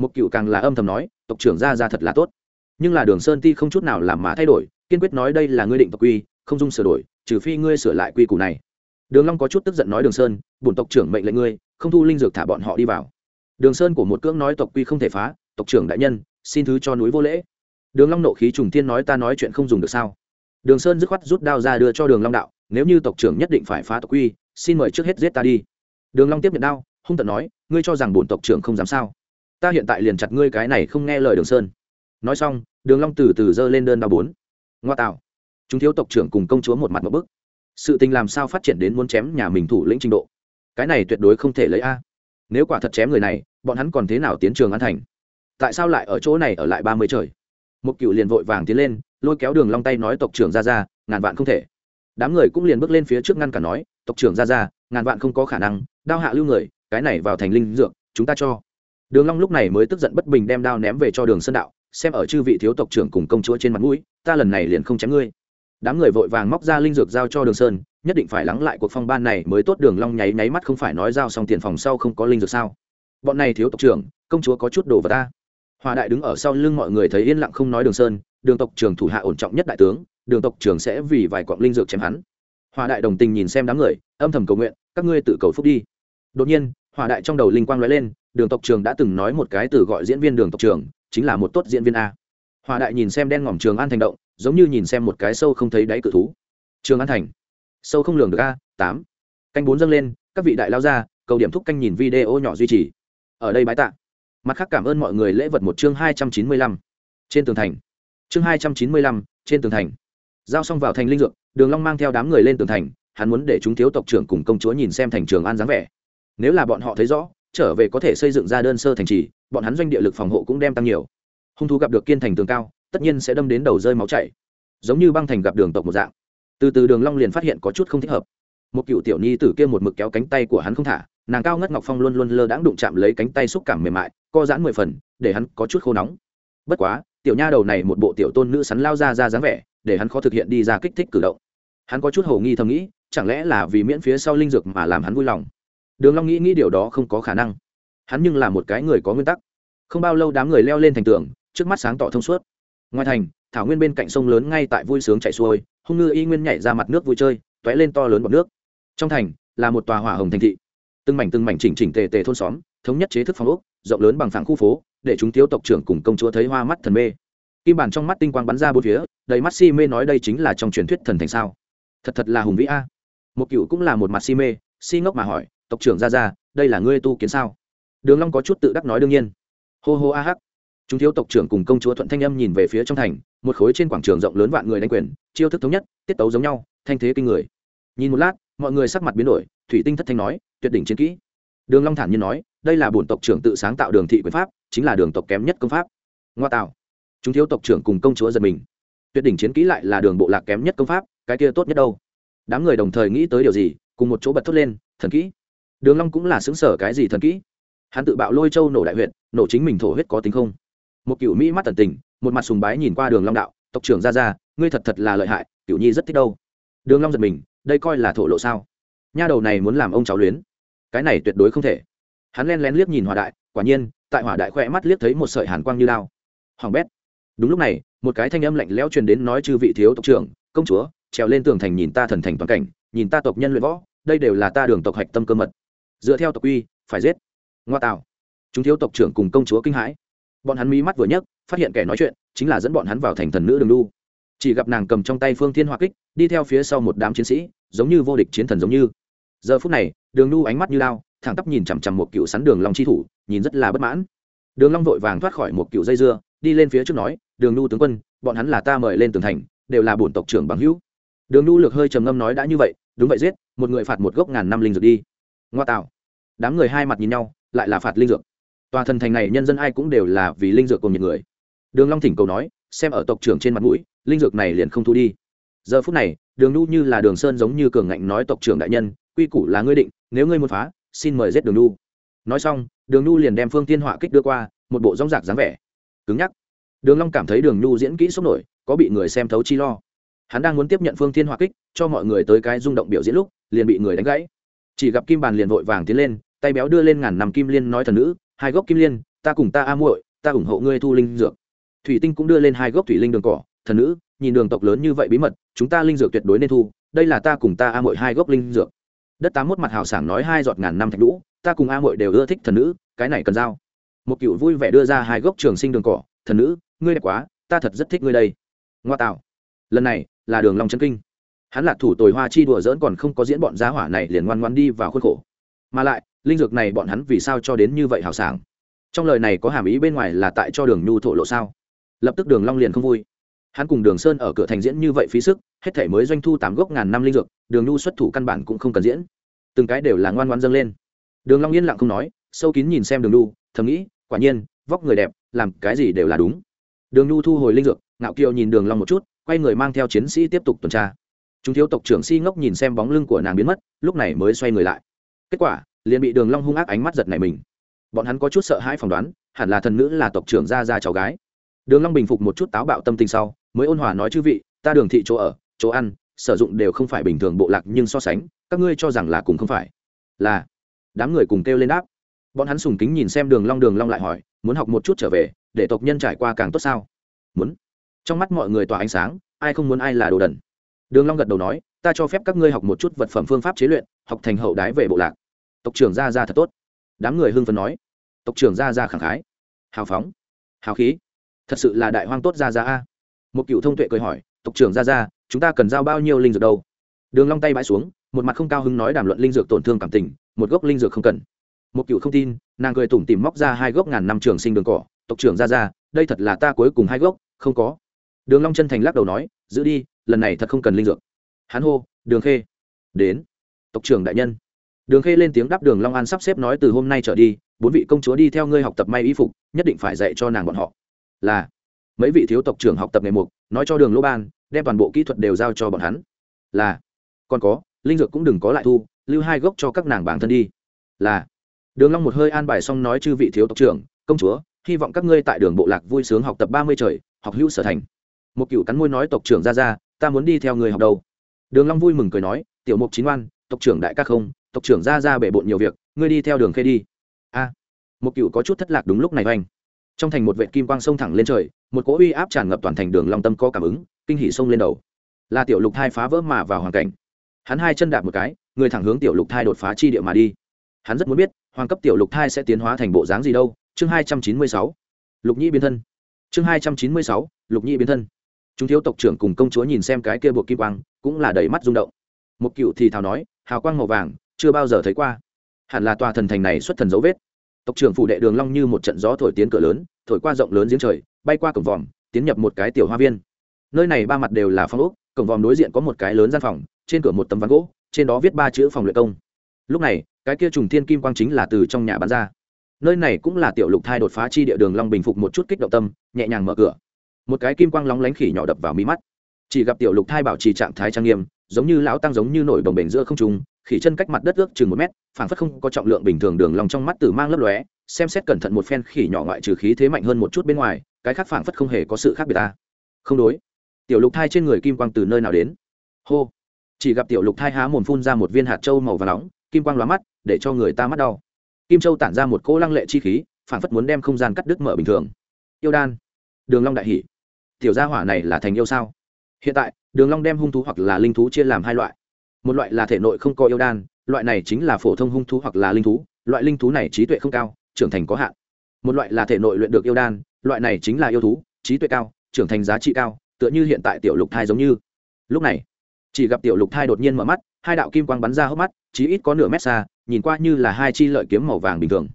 một cựu càng là âm thầm nói, tộc trưởng ra ra thật là tốt. Nhưng là đường sơn ti không chút nào làm mà thay đổi, kiên quyết nói đây là ngươi định tộc quy, không dung sửa đổi, trừ phi ngươi sửa lại quy củ này. Đường long có chút tức giận nói, đường sơn, bổn tộc trưởng mệnh lệnh ngươi, không thu linh dược thả bọn họ đi vào. Đường sơn của một cưỡng nói, tộc quy không thể phá, tộc trưởng đại nhân, xin thứ cho núi vô lễ. Đường long nộ khí trùng thiên nói, ta nói chuyện không dùng được sao? Đường sơn dứt khoát rút đao ra đưa cho đường long đạo, nếu như tộc trưởng nhất định phải phá tộc quy, xin mời trước hết giết ta đi. Đường long tiếp nhận đao, hung tận nói, ngươi cho rằng bổn tộc trưởng không dám sao? Ta hiện tại liền chặt ngươi cái này không nghe lời đường sơn. Nói xong, đường long từ từ giơ lên đơn ba bốn. Ngoa tạo. Chúng thiếu tộc trưởng cùng công chúa một mặt một bức. Sự tình làm sao phát triển đến muốn chém nhà mình thủ lĩnh trình độ? Cái này tuyệt đối không thể lấy a. Nếu quả thật chém người này, bọn hắn còn thế nào tiến trường an thành? Tại sao lại ở chỗ này ở lại ba mươi trời? Một cựu liền vội vàng tiến lên, lôi kéo đường long tay nói tộc trưởng ra ra, ngàn vạn không thể. Đám người cũng liền bước lên phía trước ngăn cả nói, tộc trưởng ra ra, ngàn vạn không có khả năng, đao hạ lưu người, cái này vào thành linh dược, chúng ta cho đường long lúc này mới tức giận bất bình đem đao ném về cho đường sơn đạo, xem ở chư vị thiếu tộc trưởng cùng công chúa trên mặt mũi, ta lần này liền không chém ngươi. Đám người vội vàng móc ra linh dược giao cho đường sơn, nhất định phải lắng lại cuộc phong ban này mới tốt. Đường long nháy nháy mắt không phải nói giao xong tiền phòng sau không có linh dược sao? Bọn này thiếu tộc trưởng, công chúa có chút đồ vật ta. Hòa đại đứng ở sau lưng mọi người thấy yên lặng không nói đường sơn, đường tộc trưởng thủ hạ ổn trọng nhất đại tướng, đường tộc trưởng sẽ vì vài quặng linh dược chém hắn. Hòa đại đồng tình nhìn xem đám người, âm thầm cầu nguyện, các ngươi tự cầu phúc đi. Đột nhiên, hòa đại trong đầu linh quang lóe lên đường tộc Trường đã từng nói một cái từ gọi diễn viên đường tộc Trường, chính là một tốt diễn viên a. Hòa đại nhìn xem đen ngòm trường an thành động giống như nhìn xem một cái sâu không thấy đáy cự thú. Trường an thành. Sâu không lường được a tám. Canh bốn dâng lên các vị đại lao ra cầu điểm thúc canh nhìn video nhỏ duy trì. Ở đây bái tạ. Mặt khác cảm ơn mọi người lễ vật một chương hai trăm chín mươi lăm. Trên tường thành. Chương hai trăm chín mươi lăm trên tường thành. Giao xong vào thành linh dược đường long mang theo đám người lên tường thành hắn muốn để chúng thiếu tộc trưởng cùng công chúa nhìn xem thành trường an dáng vẻ. Nếu là bọn họ thấy rõ trở về có thể xây dựng ra đơn sơ thành trì, bọn hắn doanh địa lực phòng hộ cũng đem tăng nhiều. Hung thú gặp được kiên thành tường cao, tất nhiên sẽ đâm đến đầu rơi máu chảy. Giống như băng thành gặp đường tộc một dạng. Từ từ đường long liền phát hiện có chút không thích hợp. Một cựu tiểu nhi tử kia một mực kéo cánh tay của hắn không thả, nàng cao ngất ngọc phong luôn luôn lơ đãng đụng chạm lấy cánh tay xúc cảm mềm mại, co giãn mười phần, để hắn có chút khô nóng. Bất quá, tiểu nha đầu này một bộ tiểu tôn nữ sắn lao ra ra dáng vẻ, để hắn khó thực hiện đi ra kích thích cử động. Hắn có chút hồ nghi thầm nghĩ, chẳng lẽ là vì miễn phía sau linh dược mà làm hắn vui lòng? Đường long nghĩ nghĩ điều đó không có khả năng. Hắn nhưng là một cái người có nguyên tắc. Không bao lâu đám người leo lên thành tường, trước mắt sáng tỏ thông suốt. Ngoài thành, thảo nguyên bên cạnh sông lớn ngay tại vui sướng chạy xuôi, hung ngư y nguyên nhảy ra mặt nước vui chơi t lên to lớn bọt nước. Trong thành, là một tòa hỏa hồng thành thị. Từng mảnh từng mảnh chỉnh chỉnh tề tề thôn xóm, thống nhất chế thức phong ốc, rộng lớn bằng phẳng khu phố, để chúng thiếu tộc trưởng cùng công chúa thấy hoa mắt thần mê. Kim bản trong mắt tinh quang bắn ra bốn phía, đầy mắt si mê nói đây chính là trong truyền thuyết thần thành sao. Thật thật là hùng vĩ a. Một cựu cũng là một mặt si mê, si ngốc mà hỏi tộc trưởng ra ra, đây là ngươi tu kiến sao? Đường long có chút tự đắc nói đương nhiên. Hô hô a hắc. Chúng thiếu tộc trưởng cùng công chúa thuận thanh âm nhìn về phía trong thành, một khối trên quảng trường rộng lớn vạn người đánh quyền, chiêu thức thống nhất, tiết tấu giống nhau, thanh thế kinh người. Nhìn một lát, mọi người sắc mặt biến đổi, thủy tinh thất thanh nói, tuyệt đỉnh chiến kỹ. Đường long thản nhiên nói, đây là bổn tộc trưởng tự sáng tạo đường thị quyền pháp, chính là đường tộc kém nhất công pháp. Ngoa tạo. Chúng thiếu tộc trưởng cùng công chúa giật mình. Tuyệt đỉnh chiến kỹ lại là đường bộ lạc kém nhất công pháp, cái kia tốt nhất đâu? Đám người đồng thời nghĩ tới điều gì, cùng một chỗ bật thốt lên, thần kỹ đường long cũng là xứng sở cái gì thần kỹ. Hắn tự bạo lôi châu nổ đại huyện nổ chính mình thổ huyết có tính không? Một cựu mỹ mắt tần tình, một mặt sùng bái nhìn qua đường long đạo, tộc trưởng ra ra ngươi thật thật là lợi hại cựu nhi rất thích đâu. Đường long giật mình, đây coi là thổ lộ sao? Nha đầu này muốn làm ông cháu luyến. Cái này tuyệt đối không thể. Hắn len lén liếc nhìn hỏa đại, quả nhiên, tại hỏa đại khoe mắt liếc thấy một sợi hàn quang như lao. Hoàng bét. Đúng lúc này, một cái thanh âm lạnh lẽo truyền đến nói chư vị thiếu tộc trưởng, công chúa, trèo lên tường thành nhìn ta thần thành toàn cảnh, nhìn ta tộc nhân luyện võ, đây đều là ta đường tộc hạch tâm cơ mật dựa theo tộc quy, phải giết. Ngoa tạo chúng thiếu tộc trưởng cùng công chúa kinh hãi. Bọn hắn mí mắt vừa nhấc, phát hiện kẻ nói chuyện chính là dẫn bọn hắn vào thành thần nữ đường đu. Chỉ gặp nàng cầm trong tay phương thiên hoa kích, đi theo phía sau một đám chiến sĩ, giống như vô địch chiến thần giống như. Giờ phút này, đường đu ánh mắt như lao thẳng tắp nhìn chằm chằm một cựu sắn đường long chi thủ, nhìn rất là bất mãn. Đường long vội vàng thoát khỏi một cựu dây dưa, đi lên phía trước nói, đường đu tướng quân, bọn hắn là ta mời lên tường thành, đều là bổn tộc trưởng bằng hữu. Đường đu lược hơi trầm ngâm nói đã như vậy, đúng vậy giết, một người phạt một gốc ngàn năm linh dược đi ngoa tạo. Đám người hai mặt nhìn nhau, lại là phạt linh dược. Tòa thần thành này nhân dân ai cũng đều là vì linh dược cùng những người. Đường long thỉnh cầu nói, xem ở tộc trưởng trên mặt mũi, linh dược này liền không thu đi. Giờ phút này, đường nu như là đường sơn giống như cường ngạnh nói tộc trưởng đại nhân, quy củ là ngươi định, nếu ngươi muốn phá, xin mời giết đường nu nói xong, đường nu liền đem phương tiên họa kích đưa qua, một bộ rong rạc dáng vẻ. Cứng nhắc. Đường long cảm thấy đường nu diễn kỹ sốc nổi, có bị người xem thấu chi lo. Hắn đang muốn tiếp nhận phương tiên họa kích, cho mọi người tới cái rung động biểu diễn lúc, liền bị người đánh gãy chỉ gặp kim bàn liền vội vàng tiến lên, tay béo đưa lên ngàn nằm kim liên nói thần nữ, hai gốc kim liên, ta cùng ta a muội, ta ủng hộ ngươi thu linh dược. Thủy tinh cũng đưa lên hai gốc thủy linh đường cỏ, thần nữ, nhìn đường tộc lớn như vậy bí mật, chúng ta linh dược tuyệt đối nên thu, đây là ta cùng ta a muội hai gốc linh dược. Đất tám mốt mặt hào sảng nói hai giọt ngàn năm thạch lũ, ta cùng a muội đều ưa thích thần nữ, cái này cần giao. Một cựu vui vẻ đưa ra hai gốc trường sinh đường cỏ, thần nữ, ngươi đẹp quá, ta thật rất thích ngươi đây. Ngoa tạo. Lần này là đường long chân kinh hắn lạc thủ tồi hoa chi đùa dỡn còn không có diễn bọn giá hỏa này liền ngoan ngoan đi vào khuôn khổ. Mà lại, linh dược này bọn hắn vì sao cho đến như vậy hào sảng? Trong lời này có hàm ý bên ngoài là tại cho đường nhu thổ lộ sao? Lập tức đường long liền không vui. Hắn cùng đường sơn ở cửa thành diễn như vậy phí sức, hết thể mới doanh thu tám gốc ngàn năm linh dược, đường nhu xuất thủ căn bản cũng không cần diễn. Từng cái đều là ngoan ngoan dâng lên. Đường long yên lặng không nói, sâu kín nhìn xem đường nhu, thầm nghĩ, quả nhiên, vóc người đẹp, làm cái gì đều là đúng. Đường nhu thu hồi linh dược, ngạo kiều nhìn đường long một chút, quay người mang theo chiến sĩ tiếp tục tuần tra chúng thiếu tộc trưởng si ngốc nhìn xem bóng lưng của nàng biến mất, lúc này mới xoay người lại. Kết quả, liền bị đường long hung ác ánh mắt giật này mình. Bọn hắn có chút sợ hãi phỏng đoán, hẳn là thần nữ là tộc trưởng gia gia cháu gái. Đường long bình phục một chút táo bạo tâm tình sau, mới ôn hòa nói chư vị, ta đường thị chỗ ở, chỗ ăn, sử dụng đều không phải bình thường bộ lạc nhưng so sánh, các ngươi cho rằng là cùng không phải. Là. Đám người cùng kêu lên đáp. Bọn hắn sùng kính nhìn xem đường long đường long lại hỏi, muốn học một chút trở về, để tộc nhân trải qua càng tốt sao? Muốn. Trong mắt mọi người tỏa ánh sáng, ai không muốn ai là đồ đần đường long gật đầu nói, ta cho phép các ngươi học một chút vật phẩm phương pháp chế luyện, học thành hậu đái về bộ lạc. Tộc trưởng gia gia thật tốt. Đám người hưng phấn nói. Tộc trưởng gia gia khẳng khái. Hào phóng. Hào khí. Thật sự là đại hoang tốt gia gia a. Một cựu thông tuệ cười hỏi, tộc trưởng gia gia chúng ta cần giao bao nhiêu linh dược đâu? Đường long tay bãi xuống, một mặt không cao hứng nói đàm luận linh dược tổn thương cảm tình, một gốc linh dược không cần. Một cựu không tin, nàng cười tủm tỉm móc ra hai gốc ngàn năm trường sinh đường cỏ, tộc trưởng gia gia đây thật là ta cuối cùng hai gốc, không có. Đường long chân thành lắc đầu nói, giữ đi lần này thật không cần linh dược. Hắn hô, đường khê, đến. Tộc trưởng đại nhân. Đường khê lên tiếng đáp đường long an sắp xếp nói, từ hôm nay trở đi, bốn vị công chúa đi theo ngươi học tập may y phục, nhất định phải dạy cho nàng bọn họ. Là, mấy vị thiếu tộc trưởng học tập nghề mục, nói cho đường lô ban, đem toàn bộ kỹ thuật đều giao cho bọn hắn. Là, còn có, linh dược cũng đừng có lại thu, lưu hai gốc cho các nàng bản thân đi. Là, đường long một hơi an bài xong nói chư vị thiếu tộc trưởng, công chúa, hy vọng các ngươi tại đường bộ lạc vui sướng học tập ba mươi trời, học hữu sở thành. Một cựu cắn môi nói, tộc trưởng ra ra ta muốn đi theo người học đâu. Đường long vui mừng cười nói, tiểu mục chín oan, tộc trưởng đại ca không, tộc trưởng ra ra bể bộn nhiều việc, ngươi đi theo đường khê đi. A một cựu có chút thất lạc đúng lúc này oanh trong thành một vệ kim quang sông thẳng lên trời, một cỗ uy áp tràn ngập toàn thành đường long tâm có cảm ứng, kinh hỉ sông lên đầu. Là tiểu lục thai phá vỡ mà vào hoàn cảnh. Hắn hai chân đạp một cái, người thẳng hướng tiểu lục thai đột phá chi địa mà đi. Hắn rất muốn biết, hoàng cấp tiểu lục thai sẽ tiến hóa thành bộ dáng gì đâu? Chương hai trăm chín mươi sáu, lục nhĩ biến thân. Chương hai trăm chín mươi sáu, lục nhĩ biến thân chúng thiếu tộc trưởng cùng công chúa nhìn xem cái kia buộc kim quang, cũng là đầy mắt rung động. Một cựu thì thào nói, hào quang màu vàng, chưa bao giờ thấy qua. Hẳn là tòa thần thành này xuất thần dấu vết. Tộc trưởng phủ đệ đường long như một trận gió thổi tiến cửa lớn, thổi qua rộng lớn giếng trời, bay qua cổng vòm, tiến nhập một cái tiểu hoa viên. Nơi này ba mặt đều là phong ốc, cổng vòm đối diện có một cái lớn gian phòng, trên cửa một tấm ván gỗ, trên đó viết ba chữ phòng luyện công. Lúc này, cái kia trùng thiên kim quang chính là từ trong nhà bán ra. Nơi này cũng là tiểu lục thai đột phá chi địa đường long bình phục một chút kích động tâm, nhẹ nhàng mở cửa một cái kim quang lóng lánh khỉ nhỏ đập vào mi mắt. Chỉ gặp tiểu lục thai bảo trì trạng thái trang nghiêm, giống như lão tăng giống như nổi đồng bể giữa không trung, khỉ chân cách mặt đất ước chừng một mét, phảng phất không có trọng lượng bình thường đường lòng trong mắt từ mang lấp lóe, xem xét cẩn thận một phen khỉ nhỏ ngoại trừ khí thế mạnh hơn một chút bên ngoài, cái khác phảng phất không hề có sự khác biệt ta. Không đối. Tiểu lục thai trên người kim quang từ nơi nào đến? Hô. Chỉ gặp tiểu lục thai há mồm phun ra một viên hạt trâu màu và nóng, kim quang lóa mắt, để cho người ta mắt đau. Kim châu tản ra một cỗ lăng lệ chi khí, phảng phất muốn đem không gian cắt đứt mở bình thường. Yêu đan đường long đại hỉ. Tiểu gia hỏa này là thành yêu sao? Hiện tại, đường long đem hung thú hoặc là linh thú chia làm hai loại. Một loại là thể nội không có yêu đan, loại này chính là phổ thông hung thú hoặc là linh thú, loại linh thú này trí tuệ không cao, trưởng thành có hạn. Một loại là thể nội luyện được yêu đan, loại này chính là yêu thú, trí tuệ cao, trưởng thành giá trị cao, tựa như hiện tại tiểu lục thai giống như. Lúc này, chỉ gặp tiểu lục thai đột nhiên mở mắt, hai đạo kim quang bắn ra hốc mắt, chí ít có nửa mét xa, nhìn qua như là hai chi lợi kiếm màu vàng bình thường.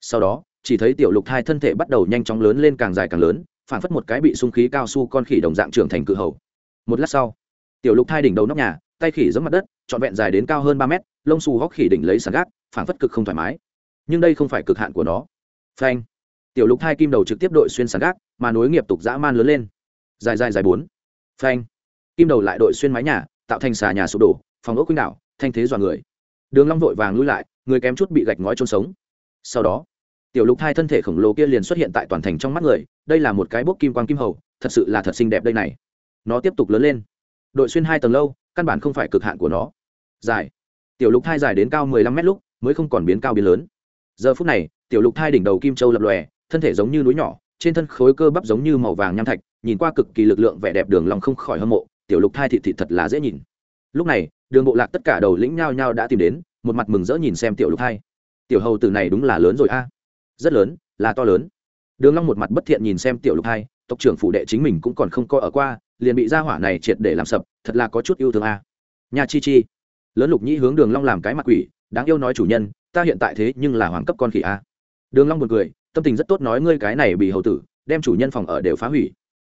Sau đó, chỉ thấy tiểu lục thai thân thể bắt đầu nhanh chóng lớn lên càng dài càng lớn phản phất một cái bị sung khí cao su con khỉ đồng dạng trưởng thành cự hầu. Một lát sau, tiểu lục thai đỉnh đầu nóc nhà, tay khỉ giống mặt đất, trọn vẹn dài đến cao hơn ba mét, lông xù hóc khỉ đỉnh lấy sàn gác phản phất cực không thoải mái. Nhưng đây không phải cực hạn của nó. Phanh. Tiểu lục thai kim đầu trực tiếp đội xuyên sàn gác, mà nối nghiệp tục dã man lớn lên. Dài dài dài bốn. Phanh. Kim đầu lại đội xuyên mái nhà, tạo thành xà nhà sụp đổ, phòng ốc quýnh đảo, thanh thế dọa người. Đường long vội vàng lui lại, người kém chút bị gạch ngói trôn sống. Sau đó tiểu lục thai thân thể khổng lồ kia liền xuất hiện tại toàn thành trong mắt người, đây là một cái bốc kim quang kim hầu, thật sự là thật xinh đẹp đây này. Nó tiếp tục lớn lên. Đội xuyên hai tầng lâu, căn bản không phải cực hạn của nó. Dài. Tiểu lục thai dài đến cao mười lăm mét lúc, mới không còn biến cao biến lớn. Giờ phút này, tiểu lục thai đỉnh đầu kim châu lập lòe, thân thể giống như núi nhỏ, trên thân khối cơ bắp giống như màu vàng nham thạch, nhìn qua cực kỳ lực lượng vẻ đẹp đường lòng không khỏi hâm mộ, tiểu lục thai thị thị thật là dễ nhìn. Lúc này, đường bộ lạc tất cả đầu lĩnh nhao nhao đã tìm đến, một mặt mừng rỡ nhìn xem tiểu lục thai. Tiểu hầu tử này đúng là lớn rồi a rất lớn là to lớn. Đường long một mặt bất thiện nhìn xem tiểu lục Hai, tộc trưởng phủ đệ chính mình cũng còn không coi ở qua liền bị gia hỏa này triệt để làm sập thật là có chút yêu thương a. Nhà chi chi. Lớn lục nhĩ hướng đường long làm cái mặt quỷ đáng yêu nói chủ nhân ta hiện tại thế nhưng là hoàng cấp con khỉ a. Đường long buồn cười tâm tình rất tốt nói ngươi cái này bị hầu tử đem chủ nhân phòng ở đều phá hủy.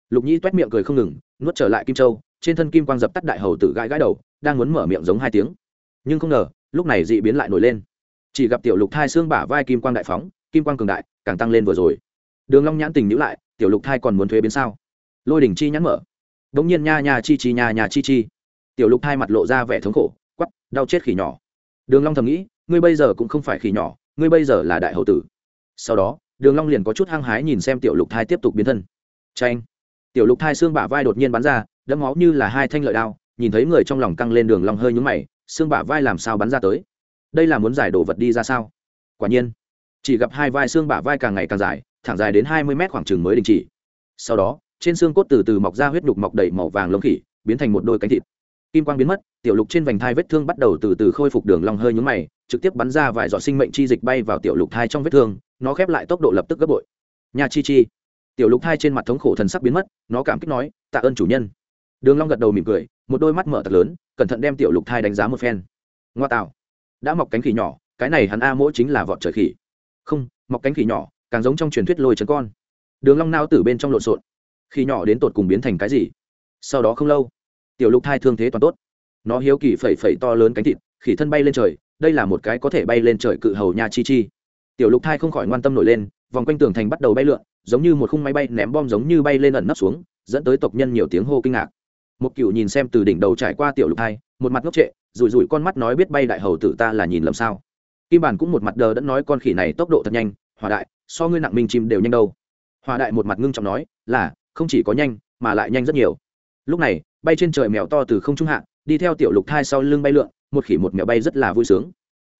Lục nhĩ toét miệng cười không ngừng nuốt trở lại kim châu trên thân kim quang dập tắt đại hầu tử gãi gãi đầu đang muốn mở miệng giống hai tiếng. Nhưng không ngờ lúc này dị biến lại nổi lên. Chỉ gặp tiểu lục thai xương bả vai kim quang đại phóng kim quang cường đại, càng tăng lên vừa rồi. Đường long nhãn tình nhữ lại, tiểu lục thai còn muốn thuế biến sao? Lôi đỉnh chi nhãn mở. Đống nhiên nha nha chi chi nha nha chi chi. Tiểu lục thai mặt lộ ra vẻ thống khổ quắp đau chết khỉ nhỏ. Đường long thầm nghĩ, ngươi bây giờ cũng không phải khỉ nhỏ, ngươi bây giờ là đại hậu tử. Sau đó, đường long liền có chút hăng hái nhìn xem tiểu lục thai tiếp tục biến thân. Tranh tiểu lục thai xương bả vai đột nhiên bắn ra đẫm máu như là hai thanh lợi đao, nhìn thấy người trong lòng căng lên đường long hơi nhướng mày, xương bả vai làm sao bắn ra tới? Đây là muốn giải đồ vật đi ra sao? Quả nhiên chỉ gặp hai vai xương bả vai càng ngày càng dài, thẳng dài đến hai mươi mét khoảng chừng mới đình chỉ. Sau đó, trên xương cốt từ từ mọc ra huyết đục mọc đầy màu vàng lông khỉ, biến thành một đôi cánh thịt. Kim quang biến mất, tiểu lục trên vành thai vết thương bắt đầu từ từ khôi phục đường long hơi nhúng mày, trực tiếp bắn ra vài giọt sinh mệnh chi dịch bay vào tiểu lục thai trong vết thương, nó khép lại tốc độ lập tức gấp bội. Nhà chi chi. Tiểu lục thai trên mặt thống khổ thần sắc biến mất, nó cảm kích nói, tạ ơn chủ nhân. Đường long gật đầu mỉm cười, một đôi mắt mở thật lớn, cẩn thận đem tiểu lục thai đánh giá một phen. Ngoa tạo. Đã mọc cánh khỉ nhỏ, cái này hắn a mỗi chính là vọt trời khỉ không, mọc cánh khỉ nhỏ, càng giống trong truyền thuyết lôi chấn con. Đường long nao tử bên trong lộn xộn. Khi nhỏ đến tột cùng biến thành cái gì? Sau đó không lâu, tiểu lục thai thương thế toàn tốt. Nó hiếu kỳ phẩy phẩy to lớn cánh thịt, khỉ thân bay lên trời, đây là một cái có thể bay lên trời cự hầu nha chi chi. Tiểu lục thai không khỏi ngoan tâm nổi lên, vòng quanh tường thành bắt đầu bay lượn, giống như một khung máy bay ném bom giống như bay lên ẩn nấp xuống, dẫn tới tộc nhân nhiều tiếng hô kinh ngạc. Một cựu nhìn xem từ đỉnh đầu trải qua tiểu lục thai, một mặt ngốc trệ, rủi rủi con mắt nói biết bay đại hầu tử ta là nhìn lầm sao kim bản cũng một mặt đờ đẫn nói con khỉ này tốc độ thật nhanh, hỏa đại, so ngươi nặng minh chim đều nhanh đâu. Hỏa đại một mặt ngưng trọng nói, là, không chỉ có nhanh, mà lại nhanh rất nhiều. Lúc này, bay trên trời mèo to từ không trung hạ, đi theo tiểu lục thai sau lưng bay lượn, một khỉ một mèo bay rất là vui sướng.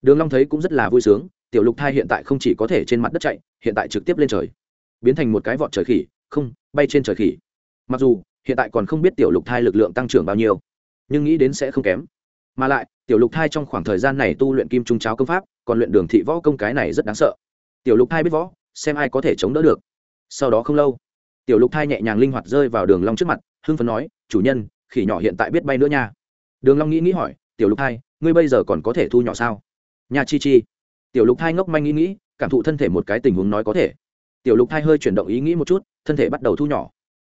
Đường long thấy cũng rất là vui sướng, tiểu lục thai hiện tại không chỉ có thể trên mặt đất chạy, hiện tại trực tiếp lên trời. Biến thành một cái vọt trời khỉ, không, bay trên trời khỉ. Mặc dù, hiện tại còn không biết tiểu lục thai lực lượng tăng trưởng bao nhiêu, nhưng nghĩ đến sẽ không kém mà lại, tiểu lục thai trong khoảng thời gian này tu luyện kim trung cháo công pháp, còn luyện đường thị võ công cái này rất đáng sợ. Tiểu lục thai biết võ, xem ai có thể chống đỡ được. Sau đó không lâu, tiểu lục thai nhẹ nhàng linh hoạt rơi vào đường long trước mặt, hưng phấn nói, chủ nhân, khỉ nhỏ hiện tại biết bay nữa nha. Đường long nghĩ nghĩ hỏi, tiểu lục thai, ngươi bây giờ còn có thể thu nhỏ sao? Nhà chi chi. Tiểu lục thai ngốc manh nghĩ nghĩ, cảm thụ thân thể một cái tình huống nói có thể. Tiểu lục thai hơi chuyển động ý nghĩ một chút, thân thể bắt đầu thu nhỏ.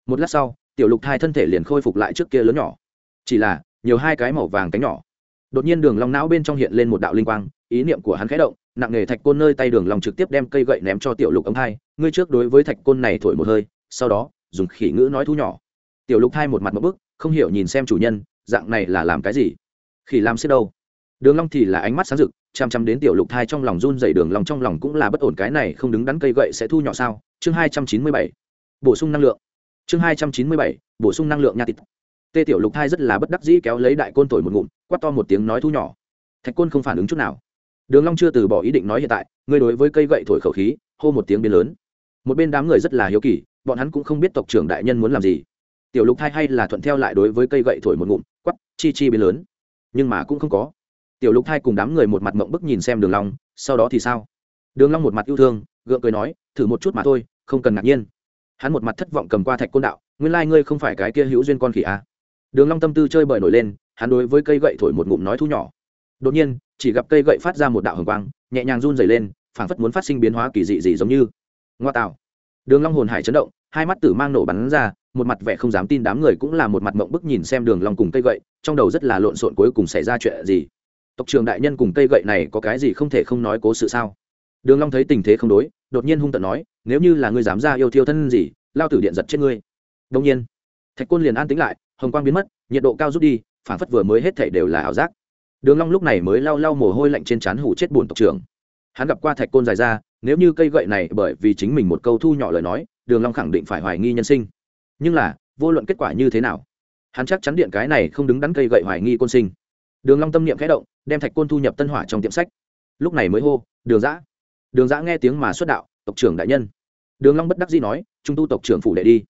Một lát sau, tiểu lục thai thân thể liền khôi phục lại trước kia lớn nhỏ. Chỉ là, nhiều hai cái màu vàng cánh nhỏ đột nhiên đường long não bên trong hiện lên một đạo linh quang, ý niệm của hắn khẽ động, nặng nghề thạch côn nơi tay đường long trực tiếp đem cây gậy ném cho tiểu lục ống thai ngươi trước đối với thạch côn này thổi một hơi, sau đó, dùng khỉ ngữ nói thu nhỏ. Tiểu lục thai một mặt một bước không hiểu nhìn xem chủ nhân, dạng này là làm cái gì? Khỉ làm xếp đâu? Đường long thì là ánh mắt sáng rực, chăm chăm đến tiểu lục thai trong lòng run dày đường lòng trong lòng cũng là bất ổn, cái này không đứng đắn cây gậy sẽ thu nhỏ sao? Chương hai trăm chín mươi bảy. Bổ sung năng lượng. Chương hai trăm chín mươi bảy, bổ sung năng lượng nha tịt tê tiểu lục thai rất là bất đắc dĩ kéo lấy đại côn thổi một ngụm, quát to một tiếng nói thu nhỏ. Thạch côn không phản ứng chút nào. Đường long chưa từ bỏ ý định nói hiện tại, ngươi đối với cây gậy thổi khẩu khí, hô một tiếng biến lớn. Một bên đám người rất là hiếu kỳ, bọn hắn cũng không biết tộc trưởng đại nhân muốn làm gì. Tiểu lục thai hay là thuận theo lại đối với cây gậy thổi một ngụm quắp chi chi biến lớn. Nhưng mà cũng không có. Tiểu lục thai cùng đám người một mặt mộng bức nhìn xem đường long, sau đó thì sao? Đường long một mặt yêu thương, gượng cười nói, thử một chút mà thôi, không cần ngạc nhiên. Hắn một mặt thất vọng cầm qua thạch côn đạo, nguyên lai ngươi không phải cái kia hữu duyên con khỉ à đường long tâm tư chơi bời nổi lên, hắn đối với cây gậy thổi một ngụm nói thu nhỏ. Đột nhiên, chỉ gặp cây gậy phát ra một đạo hồng quang, nhẹ nhàng run rẩy lên, phảng phất muốn phát sinh biến hóa kỳ dị gì giống như. Ngoa tạo. Đường long hồn hải chấn động, hai mắt tử mang nổ bắn ra, một mặt vẻ không dám tin đám người cũng là một mặt mộng bức nhìn xem đường long cùng cây gậy, trong đầu rất là lộn xộn cuối cùng xảy ra chuyện gì. Tộc trưởng đại nhân cùng cây gậy này có cái gì không thể không nói cố sự sao? Đường long thấy tình thế không đối, đột nhiên hung tợn nói, nếu như là ngươi dám ra yêu thiêu thân gì, lao tử điện giật chết ngươi. Đương nhiên, thạch côn liền an tĩnh lại hồng quang biến mất, nhiệt độ cao rút đi phản phất vừa mới hết thảy đều là ảo giác. Đường long lúc này mới lau lau mồ hôi lạnh trên trán hủ chết buồn tộc trưởng. Hắn gặp qua thạch côn dài ra, nếu như cây gậy này bởi vì chính mình một câu thu nhỏ lời nói, đường long khẳng định phải hoài nghi nhân sinh. Nhưng là, vô luận kết quả như thế nào, hắn chắc chắn điện cái này không đứng đắn cây gậy hoài nghi côn sinh. Đường long tâm niệm khẽ động, đem thạch côn thu nhập tân hỏa trong tiệm sách. Lúc này mới hô, đường dã. Đường dã nghe tiếng mà xuất đạo, tộc trưởng đại nhân. Đường long bất đắc dĩ nói, trung tu tộc trưởng phủ đệ đi.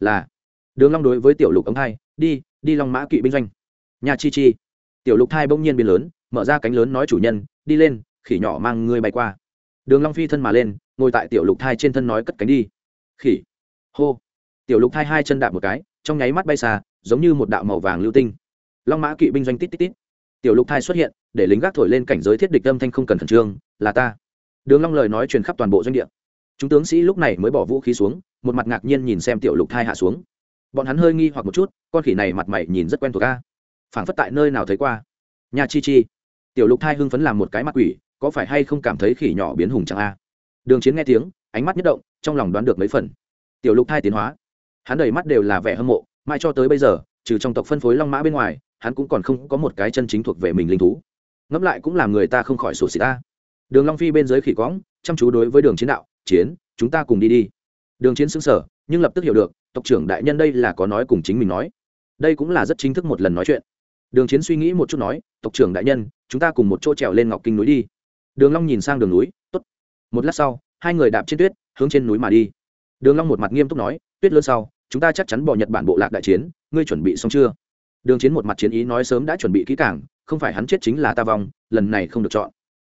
Là, đường long đối với tiểu lục ống hai đi đi long mã kỵ binh doanh. Nhà chi chi. Tiểu lục thai bỗng nhiên biến lớn, mở ra cánh lớn nói chủ nhân, đi lên, khỉ nhỏ mang ngươi bay qua. Đường long phi thân mà lên, ngồi tại tiểu lục thai trên thân nói cất cánh đi. Khỉ. Hô. Tiểu lục thai hai chân đạp một cái, trong nháy mắt bay xa, giống như một đạo màu vàng lưu tinh. Long mã kỵ binh doanh tít tít tít. Tiểu lục thai xuất hiện, để lính gác thổi lên cảnh giới thiết địch âm thanh không cần khẩn trương, là ta. Đường long lời nói truyền khắp toàn bộ doanh địa. Chúng tướng sĩ lúc này mới bỏ vũ khí xuống, một mặt ngạc nhiên nhìn xem tiểu lục thai hạ xuống. Bọn hắn hơi nghi hoặc một chút con khỉ này mặt mày nhìn rất quen thuộc a. Phảng phất tại nơi nào thấy qua. Nhà chi chi. Tiểu lục thai hưng phấn làm một cái mặt quỷ, có phải hay không cảm thấy khỉ nhỏ biến hùng chẳng a? Đường chiến nghe tiếng, ánh mắt nhất động, trong lòng đoán được mấy phần. Tiểu lục thai tiến hóa. Hắn đầy mắt đều là vẻ hâm mộ, mai cho tới bây giờ, trừ trong tộc phân phối long mã bên ngoài, hắn cũng còn không có một cái chân chính thuộc về mình linh thú. Ngẫm lại cũng làm người ta không khỏi sổ xịt ta đường long phi bên dưới khỉ quõng chăm chú đối với đường chiến đạo, chiến, chúng ta cùng đi đi. Đường chiến sững sờ, nhưng lập tức hiểu được, tộc trưởng đại nhân đây là có nói cùng chính mình nói đây cũng là rất chính thức một lần nói chuyện. Đường chiến suy nghĩ một chút nói, tộc trưởng đại nhân, chúng ta cùng một chỗ trèo lên ngọc kinh núi đi. Đường long nhìn sang đường núi, tốt. Một lát sau, hai người đạp trên tuyết, hướng trên núi mà đi. Đường long một mặt nghiêm túc nói, tuyết lớn sau, chúng ta chắc chắn bỏ nhật bản bộ lạc đại chiến, ngươi chuẩn bị xong chưa? Đường chiến một mặt chiến ý nói, sớm đã chuẩn bị kỹ càng, không phải hắn chết chính là ta vong, lần này không được chọn.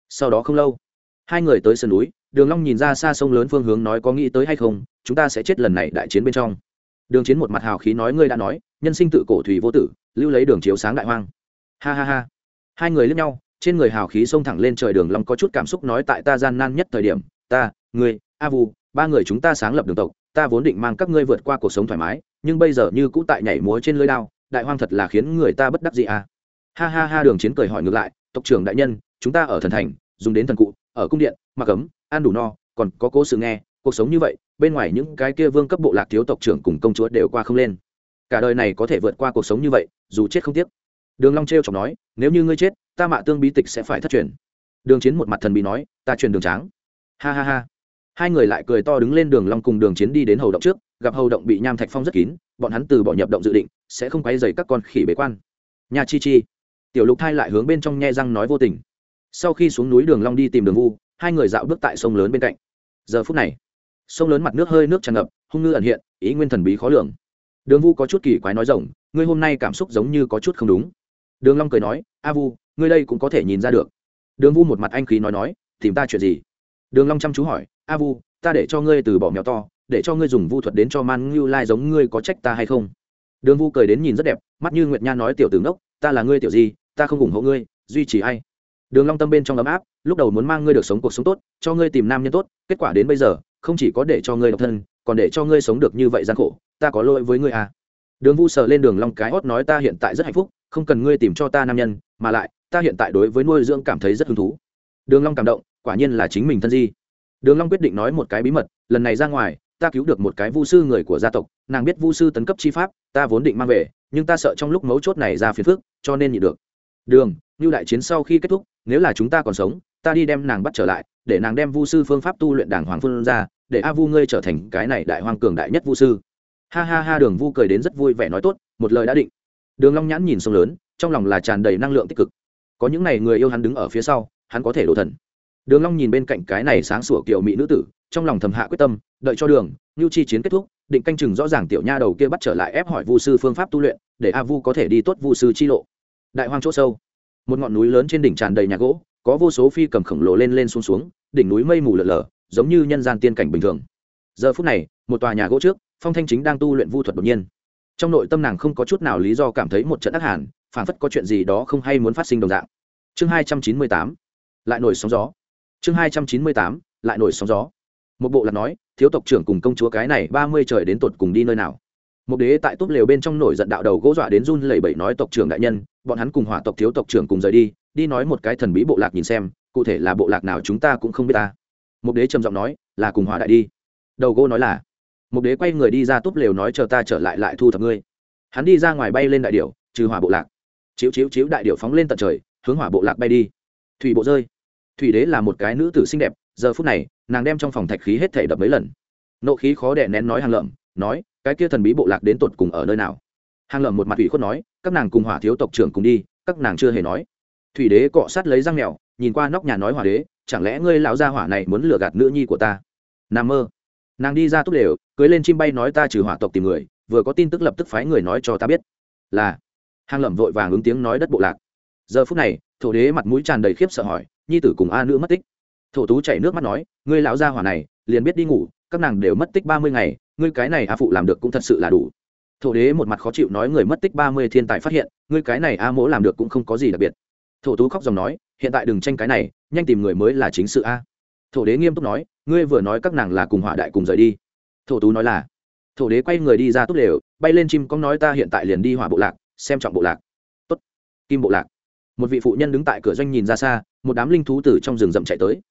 Sau đó không lâu, hai người tới sườn núi, đường long nhìn ra xa sông lớn phương hướng nói có nghĩ tới hay không, chúng ta sẽ chết lần này đại chiến bên trong đường chiến một mặt hào khí nói ngươi đã nói, nhân sinh tự cổ thủy vô tử, lưu lấy đường chiếu sáng đại hoang. Ha ha ha. Hai người lướt nhau, trên người hào khí xông thẳng lên trời đường long có chút cảm xúc nói tại ta gian nan nhất thời điểm, ta, ngươi, a vu, ba người chúng ta sáng lập đường tộc, ta vốn định mang các ngươi vượt qua cuộc sống thoải mái, nhưng bây giờ như cũ tại nhảy múa trên lưới đao, đại hoang thật là khiến người ta bất đắc dĩ à ha ha ha, đường chiến cười hỏi ngược lại, tộc trưởng đại nhân, chúng ta ở thần thành, dùng đến thần cụ, ở cung điện, mặc ấm, ăn đủ no, còn có cố sự nghe cuộc sống như vậy, bên ngoài những cái kia vương cấp bộ lạc thiếu tộc trưởng cùng công chúa đều qua không lên. Cả đời này có thể vượt qua cuộc sống như vậy, dù chết không tiếc. Đường long treo chọc nói, nếu như ngươi chết, ta mạ tương bí tịch sẽ phải thất truyền. Đường chiến một mặt thần bí nói, ta truyền đường tráng. Ha ha ha. Hai người lại cười to đứng lên đường long cùng đường chiến đi đến hầu động trước, gặp hầu động bị nham thạch phong rất kín, bọn hắn từ bỏ nhập động dự định, sẽ không quấy rầy các con khỉ bế quan. Nhà chi chi. Tiểu lục thai lại hướng bên trong nhe răng nói vô tình. Sau khi xuống núi đường long đi tìm đường vu, hai người dạo bước tại sông lớn bên cạnh. Giờ phút này sông lớn mặt nước hơi nước tràn ngập, hung ngư ẩn hiện, ý nguyên thần bí khó lường. Đường vu có chút kỳ quái nói rộng, ngươi hôm nay cảm xúc giống như có chút không đúng. Đường long cười nói, a vu, ngươi đây cũng có thể nhìn ra được. Đường vu một mặt anh khí nói nói, tìm ta chuyện gì? Đường long chăm chú hỏi, a vu, ta để cho ngươi từ bỏ mèo to, để cho ngươi dùng vu thuật đến cho man ngưu lai giống ngươi có trách ta hay không? Đường vu cười đến nhìn rất đẹp, mắt như nguyệt nha nói, tiểu tử ngốc, ta là ngươi tiểu gì, ta không ủng hộ ngươi, duy trì ai? Đường long tâm bên trong ấm áp, lúc đầu muốn mang ngươi được sống cuộc sống tốt, cho ngươi tìm nam nhân tốt, kết quả đến bây giờ không chỉ có để cho ngươi độc thân, còn để cho ngươi sống được như vậy gian khổ, ta có lỗi với ngươi à. Đường vu sờ lên đường long cái hót nói ta hiện tại rất hạnh phúc, không cần ngươi tìm cho ta nam nhân, mà lại, ta hiện tại đối với nuôi dưỡng cảm thấy rất hứng thú. Đường long cảm động, quả nhiên là chính mình thân di. Đường long quyết định nói một cái bí mật, lần này ra ngoài, ta cứu được một cái vu sư người của gia tộc, nàng biết vu sư tấn cấp chi pháp, ta vốn định mang về, nhưng ta sợ trong lúc mấu chốt này ra phiền phức, cho nên nhịn được. Đường như đại chiến sau khi kết thúc, nếu là chúng ta còn sống ta đi đem nàng bắt trở lại, để nàng đem vu sư phương pháp tu luyện đảng hoàng phương ra, để a vu ngươi trở thành cái này đại hoàng cường đại nhất vu sư. Ha ha ha, đường vu cười đến rất vui vẻ nói tốt, một lời đã định. Đường long nhãn nhìn sông lớn, trong lòng là tràn đầy năng lượng tích cực. Có những này người yêu hắn đứng ở phía sau, hắn có thể đổ thần. Đường long nhìn bên cạnh cái này sáng sủa kiểu mỹ nữ tử, trong lòng thầm hạ quyết tâm, đợi cho đường nhu chi chiến kết thúc, định canh chừng rõ ràng tiểu nha đầu kia bắt trở lại ép hỏi vu sư phương pháp tu luyện, để a vu có thể đi tốt vu sư chi lộ. Đại hoang chỗ sâu, một ngọn núi lớn trên đỉnh tràn đầy nhà gỗ có vô số phi cầm khổng lồ lên lên xuống xuống, đỉnh núi mây mù lở lở, giống như nhân gian tiên cảnh bình thường. Giờ phút này, một tòa nhà gỗ trước, phong thanh chính đang tu luyện vu thuật đột nhiên. Trong nội tâm nàng không có chút nào lý do cảm thấy một trận ác hàn phản phất có chuyện gì đó không hay muốn phát sinh đồng dạng. Chương hai trăm chín mươi tám, lại nổi sóng gió. Chương hai trăm chín mươi tám, lại nổi sóng gió. Một bộ là nói, thiếu tộc trưởng cùng công chúa cái này ba mươi trời đến tột cùng đi nơi nào. Một đế tại túp lều bên trong nổi giận đạo đầu gỗ dọa đến run lẩy bẩy nói tộc trưởng đại nhân, bọn hắn cùng hỏa tộc thiếu tộc trưởng cùng rời đi đi nói một cái thần bí bộ lạc nhìn xem, cụ thể là bộ lạc nào chúng ta cũng không biết ta. Một đế trầm giọng nói, là cùng hòa đại đi. Đầu gô nói là một đế quay người đi ra túp lều nói chờ ta trở lại lại thu thập ngươi. Hắn đi ra ngoài bay lên đại điệu trừ hỏa bộ lạc. Chiếu chiếu chiếu đại điệu phóng lên tận trời, hướng hỏa bộ lạc bay đi. Thủy bộ rơi. Thủy đế là một cái nữ tử xinh đẹp, giờ phút này, nàng đem trong phòng thạch khí hết thể đập mấy lần. Nộ khí khó đẻ nén nói hàng lợm, nói, cái kia thần bí bộ lạc đến tột cùng ở nơi nào? Hàng lợm một mặt ủy khuất nói, các nàng cùng hỏa thiếu tộc trưởng cùng đi, các nàng chưa hề nói thủy đế cọ sát lấy răng mèo, nhìn qua nóc nhà nói hỏa đế, chẳng lẽ ngươi lão gia hỏa này muốn lừa gạt nữ nhi của ta? Nam mơ. Nàng đi ra túc đều cưới lên chim bay nói ta trừ hỏa tộc tìm người, vừa có tin tức lập tức phái người nói cho ta biết. Là, hàng lẩm vội vàng ứng tiếng nói đất bộ lạc. Giờ phút này, thổ đế mặt mũi tràn đầy khiếp sợ hỏi, nhi tử cùng a nữ mất tích? Thổ tú chảy nước mắt nói, ngươi lão gia hỏa này, liền biết đi ngủ, các nàng đều mất tích ba mươi ngày, ngươi cái này a phụ làm được cũng thật sự là đủ. Thổ đế một mặt khó chịu nói, người mất tích ba mươi thiên tài phát hiện, ngươi cái này a mỗ làm được cũng không có gì đặc biệt thổ tú khóc dòng nói, hiện tại đừng tranh cái này, nhanh tìm người mới là chính sự a. Thổ đế nghiêm túc nói, ngươi vừa nói các nàng là cùng hỏa đại cùng rời đi. Thổ tú nói là, thổ đế quay người đi ra túc lều, bay lên chim cong nói ta hiện tại liền đi hỏa bộ lạc, xem trọng bộ lạc. Tốt, kim bộ lạc. Một vị phụ nhân đứng tại cửa doanh nhìn ra xa, một đám linh thú từ trong rừng rậm chạy tới.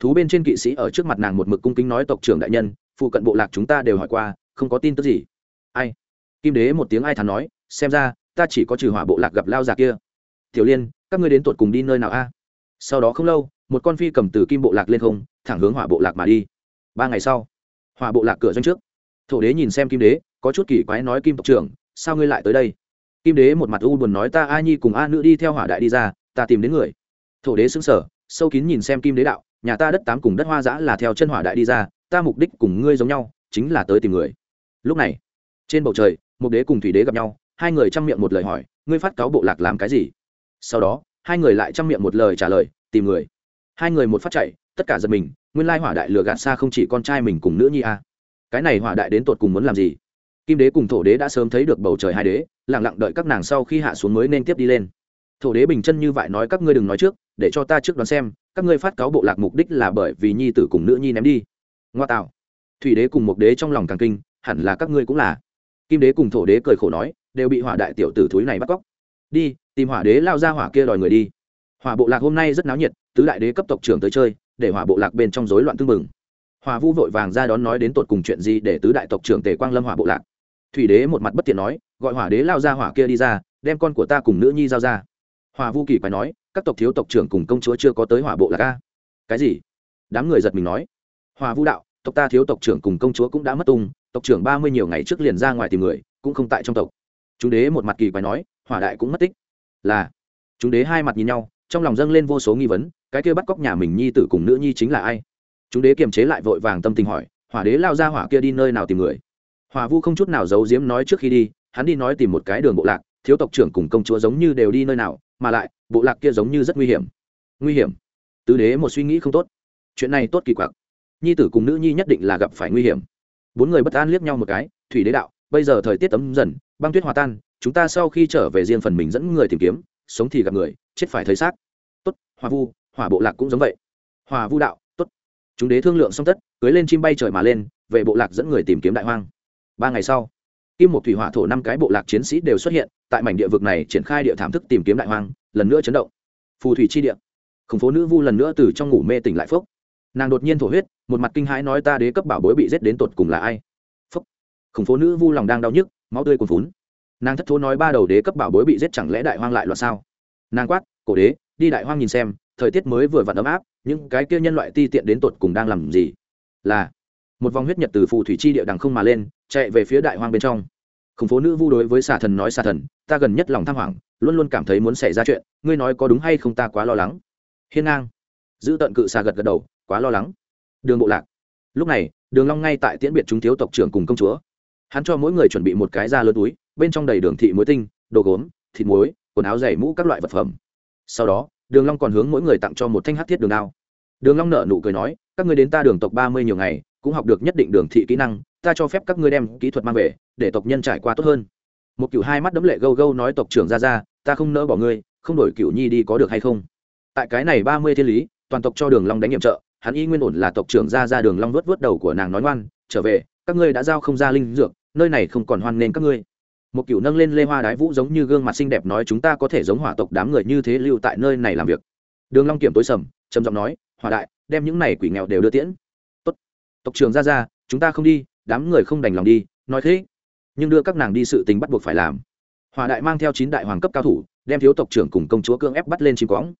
Thú bên trên kỵ sĩ ở trước mặt nàng một mực cung kính nói, tộc trưởng đại nhân, phụ cận bộ lạc chúng ta đều hỏi qua, không có tin tức gì. Ai? Kim đế một tiếng ai thắn nói, xem ra, ta chỉ có trừ hỏa bộ lạc gặp lao già kia. Tiểu liên các ngươi đến tột cùng đi nơi nào a? Sau đó không lâu, một con phi cầm từ kim bộ lạc lên không, thẳng hướng hỏa bộ lạc mà đi. Ba ngày sau, hỏa bộ lạc cửa doanh trước. Thổ đế nhìn xem kim đế, có chút kỳ quái nói, kim tộc trưởng, sao ngươi lại tới đây? Kim đế một mặt u buồn nói, ta, a nhi cùng a nữ đi theo hỏa đại đi ra, ta tìm đến người. Thổ đế xứng sở sâu kín nhìn xem kim đế đạo, nhà ta đất tám cùng đất hoa giã là theo chân hỏa đại đi ra, ta mục đích cùng ngươi giống nhau, chính là tới tìm người. Lúc này, trên bầu trời mục đế cùng thủy đế gặp nhau, hai người chăm miệng một lời hỏi, ngươi phát cáo bộ lạc làm cái gì? Sau đó, hai người lại chăm miệng một lời trả lời, tìm người. Hai người một phát chạy, tất cả giật mình, nguyên lai hỏa đại lừa gạt xa không chỉ con trai mình cùng nữ nhi a. Cái này hỏa đại đến tột cùng muốn làm gì? Kim đế cùng thổ đế đã sớm thấy được bầu trời hai đế lẳng lặng đợi các nàng sau khi hạ xuống mới nên tiếp đi lên. Thổ đế bình chân như vậy nói các ngươi đừng nói trước, để cho ta trước đoán xem, các ngươi phát cáo bộ lạc mục đích là bởi vì nhi tử cùng nữ nhi ném đi. Ngoa tạo. Thủy đế cùng một đế trong lòng càng kinh, hẳn là các ngươi cũng là. Kim đế cùng thổ đế cười khổ nói, đều bị hỏa đại tiểu tử thúi này bắt cóc đi, tìm hỏa đế lao ra hỏa kia đòi người đi. Hỏa bộ lạc hôm nay rất náo nhiệt, tứ đại đế cấp tộc trưởng tới chơi, để hỏa bộ lạc bên trong rối loạn tương mừng hỏa vu vội vàng ra đón nói đến tột cùng chuyện gì để tứ đại tộc trưởng tề quang lâm hỏa bộ lạc. Thủy đế một mặt bất tiện nói, gọi hỏa đế lao ra hỏa kia đi ra, đem con của ta cùng nữ nhi giao ra. Hòa vu kỳ phải nói, các tộc thiếu tộc trưởng cùng công chúa chưa có tới hỏa bộ lạc ca cái gì? Đám người giật mình nói. Hòa vu đạo, tộc ta thiếu tộc trưởng cùng công chúa cũng đã mất tung, tộc trưởng ba mươi nhiều ngày trước liền ra ngoài tìm người, cũng không tại trong tộc. Chúng đế một mặt kỳ quái nói hỏa đại cũng mất tích. Là, chúng đế hai mặt nhìn nhau, trong lòng dâng lên vô số nghi vấn, cái kia bắt cóc nhà mình nhi tử cùng nữ nhi chính là ai? Chúng đế kiềm chế lại vội vàng tâm tình hỏi, hỏa đế lao ra hỏa kia đi nơi nào tìm người? Hỏa vu không chút nào giấu giếm nói trước khi đi, hắn đi nói tìm một cái đường bộ lạc, thiếu tộc trưởng cùng công chúa giống như đều đi nơi nào, mà lại, bộ lạc kia giống như rất nguy hiểm. Nguy hiểm? Tứ đế một suy nghĩ không tốt. Chuyện này tốt kỳ quặc. Nhi tử cùng nữ nhi nhất định là gặp phải nguy hiểm. Bốn người bất an liếc nhau một cái, thủy đế đạo bây giờ thời tiết ấm dần, băng tuyết hòa tan, chúng ta sau khi trở về riêng phần mình dẫn người tìm kiếm, sống thì gặp người, chết phải thấy xác. Tốt, hòa vu hỏa bộ lạc cũng giống vậy. Hòa vu đạo, tốt. Chúng đế thương lượng xong tất, cưới lên chim bay trời mà lên, về bộ lạc dẫn người tìm kiếm đại hoang. Ba ngày sau, kim một thủy hỏa thổ năm cái bộ lạc chiến sĩ đều xuất hiện, tại mảnh địa vực này triển khai địa thảm thức tìm kiếm đại hoang, lần nữa chấn động. Phù thủy chi địa. Khủng phố nữ vu lần nữa từ trong ngủ mê tỉnh lại phốc. Nàng đột nhiên thổ huyết, một mặt kinh hãi nói ta đế cấp bảo bối bị giết đến tột cùng là ai? Khủng phố nữ vu lòng đang đau nhức, máu tươi cuồn phún nàng thất thố nói ba đầu đế cấp bảo bối bị giết chẳng lẽ đại hoang lại loạn sao? Nàng quát, cổ đế, đi đại hoang nhìn xem, thời tiết mới vừa vặn ấm áp, những cái kia nhân loại ti tiện đến tột cùng đang làm gì? Là, một vòng huyết nhật từ phù thủy chi địa đằng không mà lên, chạy về phía đại hoang bên trong. Khủng phố nữ vu đối với xà thần nói, xà thần, ta gần nhất lòng tham hoảng, luôn luôn cảm thấy muốn xảy ra chuyện, ngươi nói có đúng hay không ta quá lo lắng. Hiên ngang, giữ tận cự xà gật gật đầu, quá lo lắng. Đường bộ lạc, lúc này, đường long ngay tại tiễn biệt chúng thiếu tộc trưởng cùng công chúa hắn cho mỗi người chuẩn bị một cái da lớn túi, bên trong đầy đường thị muối tinh, đồ gốm, thịt muối, quần áo giày mũ các loại vật phẩm. Sau đó, đường long còn hướng mỗi người tặng cho một thanh hắc thiết đường đao. Đường long nở nụ cười nói, các ngươi đến ta đường tộc ba mươi nhiều ngày, cũng học được nhất định đường thị kỹ năng, ta cho phép các ngươi đem kỹ thuật mang về, để tộc nhân trải qua tốt hơn. Một cựu hai mắt đấm lệ gâu gâu nói, tộc trưởng ra ra, ta không nỡ bỏ ngươi, không đổi cựu nhi đi có được hay không? Tại cái này ba mươi thiên lý, toàn tộc cho đường long đánh nhiệm trợ, hắn y nguyên ổn là tộc trưởng ra ra đường long vớt vớt đầu của nàng nói ngoan, trở về các ngươi đã giao không ra linh dược, nơi này không còn hoan nên các ngươi. Một cựu nâng lên lê hoa đái vũ giống như gương mặt xinh đẹp nói chúng ta có thể giống hỏa tộc đám người như thế lưu tại nơi này làm việc. Đường long kiểm tối sầm, trầm giọng nói, hỏa đại, đem những này quỷ nghèo đều đưa tiễn. Tốt. Tộc trưởng ra ra, chúng ta không đi, đám người không đành lòng đi, nói thế, nhưng đưa các nàng đi sự tình bắt buộc phải làm. Hỏa đại mang theo chín đại hoàng cấp cao thủ, đem thiếu tộc trưởng cùng công chúa cương ép bắt lên chim quõng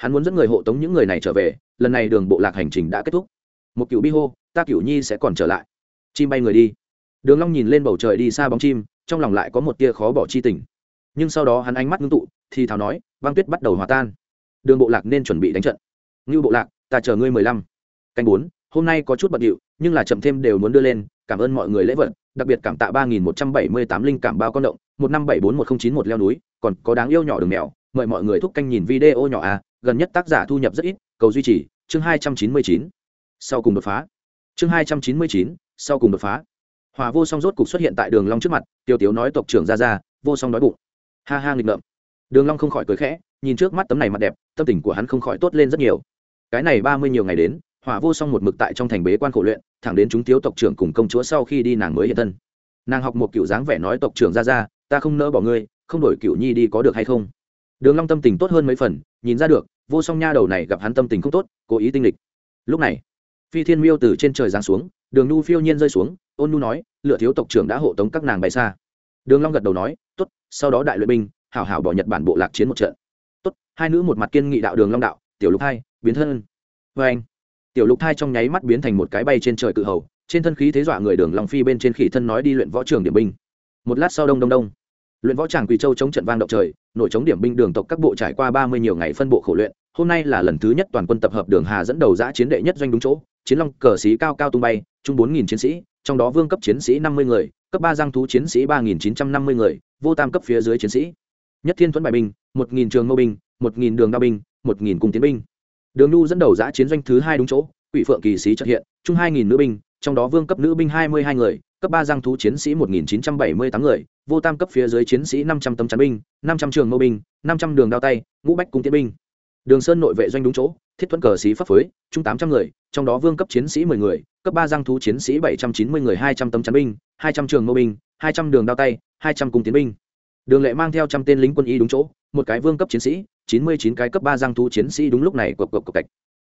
hắn muốn dẫn người hộ tống những người này trở về, lần này đường bộ lạc hành trình đã kết thúc. Một cựu bi hô, ta cựu nhi sẽ còn trở lại chim bay người đi. Đường long nhìn lên bầu trời đi xa bóng chim, trong lòng lại có một tia khó bỏ chi tình. Nhưng sau đó hắn ánh mắt ngưng tụ, thì thào nói băng tuyết bắt đầu hòa tan. Đường bộ lạc nên chuẩn bị đánh trận. Như bộ lạc, ta chờ ngươi mười lăm. Canh bốn, hôm nay có chút bận điệu, nhưng là chậm thêm đều muốn đưa lên, cảm ơn mọi người lễ vật, đặc biệt cảm tạ ba nghìn một trăm bảy mươi tám linh cảm bao con động, một năm bảy bốn một không chín một leo núi, còn có đáng yêu nhỏ đường mèo, mời mọi người thúc canh nhìn video nhỏ à gần nhất tác giả thu nhập rất ít, cầu duy trì, chương hai trăm chín mươi chín. Sau cùng đột phá, chương hai trăm chín mươi chín sau cùng đột phá. Hòa vô song rốt cục xuất hiện tại đường long trước mặt, tiêu tiếu nói tộc trưởng ra ra, vô song nói bụng. Ha ha nghịch ngợm. Đường long không khỏi cười khẽ, nhìn trước mắt tấm này mặt đẹp, tâm tình của hắn không khỏi tốt lên rất nhiều. Cái này ba mươi nhiều ngày đến hỏa vô song một mực tại trong thành bế quan khổ luyện, thẳng đến chúng thiếu tộc trưởng cùng công chúa sau khi đi nàng mới hiện thân. Nàng học một kiểu dáng vẻ nói tộc trưởng ra ra, ta không nỡ bỏ ngươi, không đổi cựu nhi đi có được hay không? Đường long tâm tình tốt hơn mấy phần, nhìn ra được, vô song nha đầu này gặp hắn tâm tình không tốt, cố ý tinh lịch. Lúc này phi thiên miêu từ trên trời giáng xuống, đường nu phiêu nhiên rơi xuống, ôn nu nói lựa thiếu tộc trưởng đã hộ tống các nàng bay xa. Đường long gật đầu nói, tốt, sau đó đại luyện binh, hảo hảo bỏ nhật bản bộ lạc chiến một trận. Tốt, hai nữ một mặt kiên nghị đạo đường long đạo, tiểu lục thai biến thân. Với anh. Tiểu lục thai trong nháy mắt biến thành một cái bay trên trời cự hầu, trên thân khí thế dọa người đường long phi bên trên khỉ thân nói đi luyện võ trường điểm binh. Một lát sau đông đông đông, luyện võ tràng quỳ châu chống trận vang động trời, nội chống điểm binh đường tộc các bộ trải qua ba mươi nhiều ngày phân bộ khổ luyện, hôm nay là lần thứ nhất toàn quân tập hợp đường hà dẫn đầu giã chiến đệ nhất doanh đúng chỗ chiến long cờ sĩ cao cao tung bay, chung bốn nghìn chiến sĩ, trong đó vương cấp chiến sĩ năm mươi người, cấp ba giang thú chiến sĩ ba nghìn chín trăm năm mươi người, vô tam cấp phía dưới chiến sĩ. Nhất thiên thuẫn bài binh, một nghìn trường mâu binh, một nghìn đường đao binh, một nghìn cung tiến binh. Đường nu dẫn đầu giã chiến doanh thứ hai đúng chỗ, quỷ phượng kỳ sĩ trợ hiện, chung hai nghìn nữ binh, trong đó vương cấp nữ binh hai mươi hai người, cấp ba giang thú chiến sĩ một nghìn chín trăm bảy mươi tám người, vô tam cấp phía dưới chiến sĩ năm trăm tấm chắn binh, năm trăm trường mâu binh, năm trăm đường đao tay, ngũ bách cung tiến binh đường sơn nội vệ doanh đúng chỗ, thiết thuẫn cờ sĩ pháp phối, chung tám trăm người, trong đó vương cấp chiến sĩ mười người, cấp ba giang thú chiến sĩ bảy trăm chín mươi người, hai trăm tấm chắn binh, hai trăm trường mâu binh, hai trăm đường đao tay, hai trăm cung tiến binh. Đường lệ mang theo trăm tên lính quân y đúng chỗ, một cái vương cấp chiến sĩ, chín mươi chín cái cấp ba giang thú chiến sĩ đúng lúc này cộc cộc cộc cạch.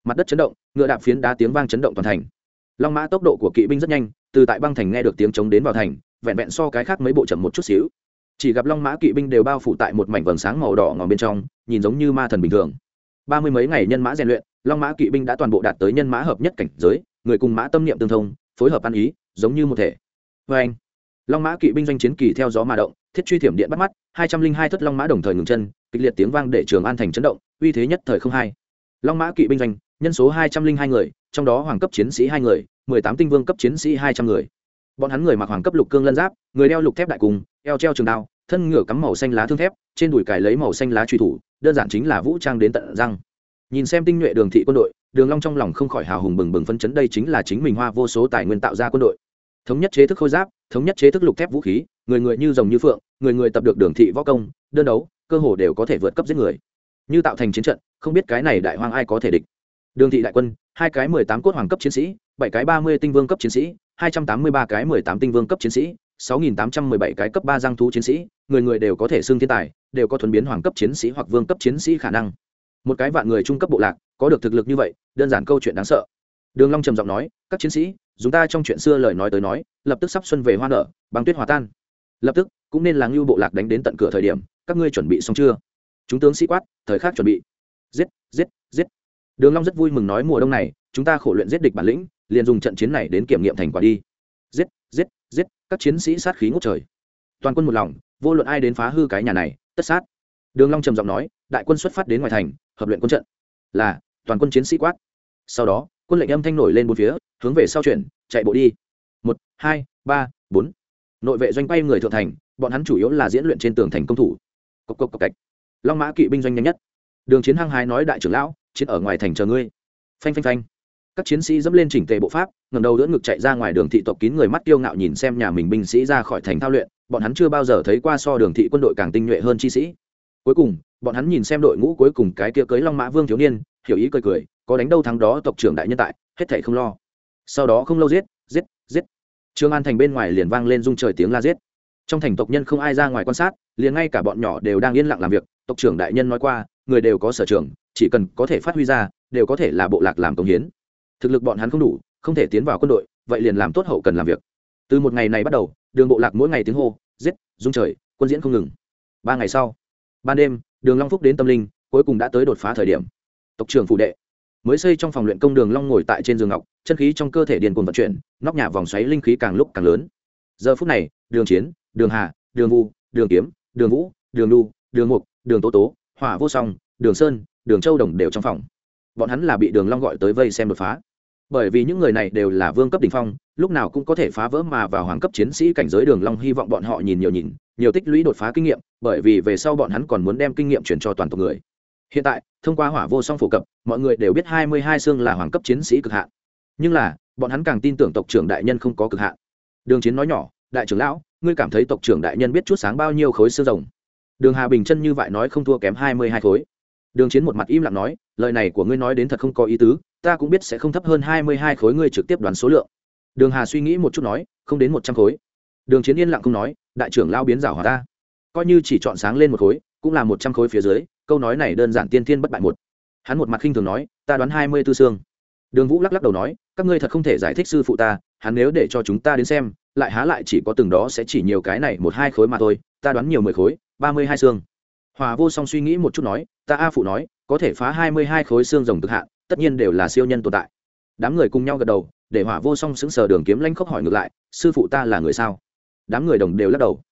Mặt đất chấn động, ngựa đạp phiến đá tiếng vang chấn động toàn thành. Long mã tốc độ của kỵ binh rất nhanh, từ tại băng thành nghe được tiếng chống đến vào thành, vẹn vẹn so cái khác mấy bộ chậm một chút xíu. Chỉ gặp long mã kỵ binh đều bao phủ tại một mảnh vầng sáng màu đỏ ngòm bên trong, nhìn giống như ma thần bình thường ba mươi mấy ngày nhân mã rèn luyện, long mã kỵ binh đã toàn bộ đạt tới nhân mã hợp nhất cảnh giới, người cùng mã tâm niệm tương thông, phối hợp ăn ý, giống như một thể. Vê anh, long mã kỵ binh doanh chiến kỳ theo gió mà động, thiết truy thiểm điện bắt mắt, hai trăm linh hai thất long mã đồng thời ngừng chân, kịch liệt tiếng vang để trường an thành chấn động, uy thế nhất thời không hai. Long mã kỵ binh doanh, nhân số hai trăm linh hai người, trong đó hoàng cấp chiến sĩ hai người, mười tám tinh vương cấp chiến sĩ hai trăm người. Bọn hắn người mặc hoàng cấp lục cương lân giáp, người đeo lục thép đại cùng, eo treo trường đao thân ngựa cắm màu xanh lá thương thép, trên đùi cài lấy màu xanh lá truy thủ, đơn giản chính là vũ trang đến tận răng. Nhìn xem tinh nhuệ đường thị quân đội, đường long trong lòng không khỏi hào hùng bừng bừng phân chấn đây chính là chính mình hoa vô số tài nguyên tạo ra quân đội. Thống nhất chế thức khôi giáp, thống nhất chế thức lục thép vũ khí, người người như rồng như phượng, người người tập được đường thị võ công, đơn đấu, cơ hồ đều có thể vượt cấp giết người. Như tạo thành chiến trận, không biết cái này đại hoang ai có thể địch. Đường thị đại quân, hai cái mười tám cốt hoàng cấp chiến sĩ, bảy cái ba mươi tinh vương cấp chiến sĩ, hai trăm tám mươi ba cái mười tám tinh vương cấp chiến sĩ sáu nghìn tám trăm mười bảy cái cấp ba giang thú chiến sĩ, người người đều có thể xưng thiên tài, đều có thuần biến hoàng cấp chiến sĩ hoặc vương cấp chiến sĩ khả năng. Một cái vạn người trung cấp bộ lạc, có được thực lực như vậy, đơn giản câu chuyện đáng sợ. Đường long trầm giọng nói, các chiến sĩ chúng ta trong chuyện xưa lời nói tới nói, lập tức sắp xuân về hoa nở, băng tuyết hòa tan. Lập tức, cũng nên là ngưu bộ lạc đánh đến tận cửa thời điểm, các ngươi chuẩn bị xong chưa? Chúng tướng sĩ quát, thời khắc chuẩn bị. Giết giết giết. Đường long rất vui mừng nói, mùa đông này, chúng ta khổ luyện giết địch bản lĩnh, liền dùng trận chiến này đến kiểm nghiệm thành quả đi. Giết giết giết các chiến sĩ sát khí ngút trời. Toàn quân một lòng, vô luận ai đến phá hư cái nhà này, tất sát. Đường long trầm giọng nói, đại quân xuất phát đến ngoài thành, hợp luyện quân trận. Là, toàn quân chiến sĩ quát. Sau đó, quân lệnh âm thanh nổi lên bốn phía, hướng về sau chuyển, chạy bộ đi. Một, hai, ba, bốn. Nội vệ doanh bay người thượng thành, bọn hắn chủ yếu là diễn luyện trên tường thành công thủ. Cộc cộc cộc, cạch. Long mã kỵ binh doanh nhanh nhất. Đường chiến hăng hái nói, đại trưởng lão, chiến ở ngoài thành chờ ngươi. Phanh phanh phanh các chiến sĩ dẫm lên chỉnh tề bộ pháp ngầm đầu đỡ ngực chạy ra ngoài đường thị tộc kín người mắt tiêu ngạo nhìn xem nhà mình binh sĩ ra khỏi thành thao luyện, bọn hắn chưa bao giờ thấy qua so đường thị quân đội càng tinh nhuệ hơn chi sĩ. Cuối cùng, bọn hắn nhìn xem đội ngũ cuối cùng cái kia cưới long mã vương thiếu niên, hiểu ý cười cười, có đánh đâu thắng đó tộc trưởng đại nhân tại, hết thảy không lo. Sau đó không lâu giết giết giết. Trương an thành bên ngoài liền vang lên rung trời tiếng la giết. Trong thành tộc nhân không ai ra ngoài quan sát, liền ngay cả bọn nhỏ đều đang yên lặng làm việc, tộc trưởng đại nhân nói qua, người đều có sở trường, chỉ cần có thể phát huy ra, đều có thể là bộ lạc làm công hiến thực lực bọn hắn không đủ, không thể tiến vào quân đội, vậy liền làm tốt hậu cần làm việc. Từ một ngày này bắt đầu, đường bộ lạc mỗi ngày tiếng hô, giết dung trời, quân diễn không ngừng. Ba ngày sau, ban đêm, đường long phúc đến tâm linh, cuối cùng đã tới đột phá thời điểm. Tộc trưởng phụ đệ, mới xây trong phòng luyện công đường long ngồi tại trên giường ngọc, chân khí trong cơ thể điền cuồng vận chuyển, nóc nhà vòng xoáy linh khí càng lúc càng lớn. Giờ phút này, đường chiến, đường hà, đường vu, đường kiếm, đường vũ, đường lu đường mục, đường tố tố, hỏa vô song, đường sơn, đường châu đồng đều trong phòng. Bọn hắn là bị đường long gọi tới vây xem đột phá bởi vì những người này đều là vương cấp đỉnh phong, lúc nào cũng có thể phá vỡ mà vào hoàng cấp chiến sĩ cảnh giới đường long hy vọng bọn họ nhìn nhiều nhìn, nhiều tích lũy đột phá kinh nghiệm, bởi vì về sau bọn hắn còn muốn đem kinh nghiệm truyền cho toàn tộc người. Hiện tại, thông qua hỏa vô song phổ cập, mọi người đều biết hai mươi hai xương là hoàng cấp chiến sĩ cực hạn. Nhưng là, bọn hắn càng tin tưởng tộc trưởng đại nhân không có cực hạn. Đường chiến nói nhỏ, đại trưởng lão, ngươi cảm thấy tộc trưởng đại nhân biết chút sáng bao nhiêu khối xương rồng? Đường hà bình chân như vậy nói không thua kém hai mươi hai khối đường chiến một mặt im lặng nói, lời này của ngươi nói đến thật không có ý tứ, ta cũng biết sẽ không thấp hơn hai mươi hai khối ngươi trực tiếp đoán số lượng. Đường hà suy nghĩ một chút nói, không đến một trăm khối. Đường chiến yên lặng không nói, đại trưởng lao biến giảo hòa ta. Coi như chỉ chọn sáng lên một khối, cũng là một trăm khối phía dưới, câu nói này đơn giản tiên thiên bất bại một. Hắn một mặt khinh thường nói, ta đoán hai mươi tư xương. Đường vũ lắc lắc đầu nói, các ngươi thật không thể giải thích sư phụ ta, hắn nếu để cho chúng ta đến xem, lại há lại chỉ có từng đó sẽ chỉ nhiều cái này một hai khối mà thôi, ta đoán nhiều mười khối, ba mươi hai xương. Hòa vô song suy nghĩ một chút nói ta a phụ nói, có thể phá hai mươi hai khối xương rồng cực hạn, tất nhiên đều là siêu nhân tồn tại. Đám người cùng nhau gật đầu, để hỏa vô song sững sờ đường kiếm lanh khóc hỏi ngược lại, sư phụ ta là người sao? Đám người đồng đều lắc đầu.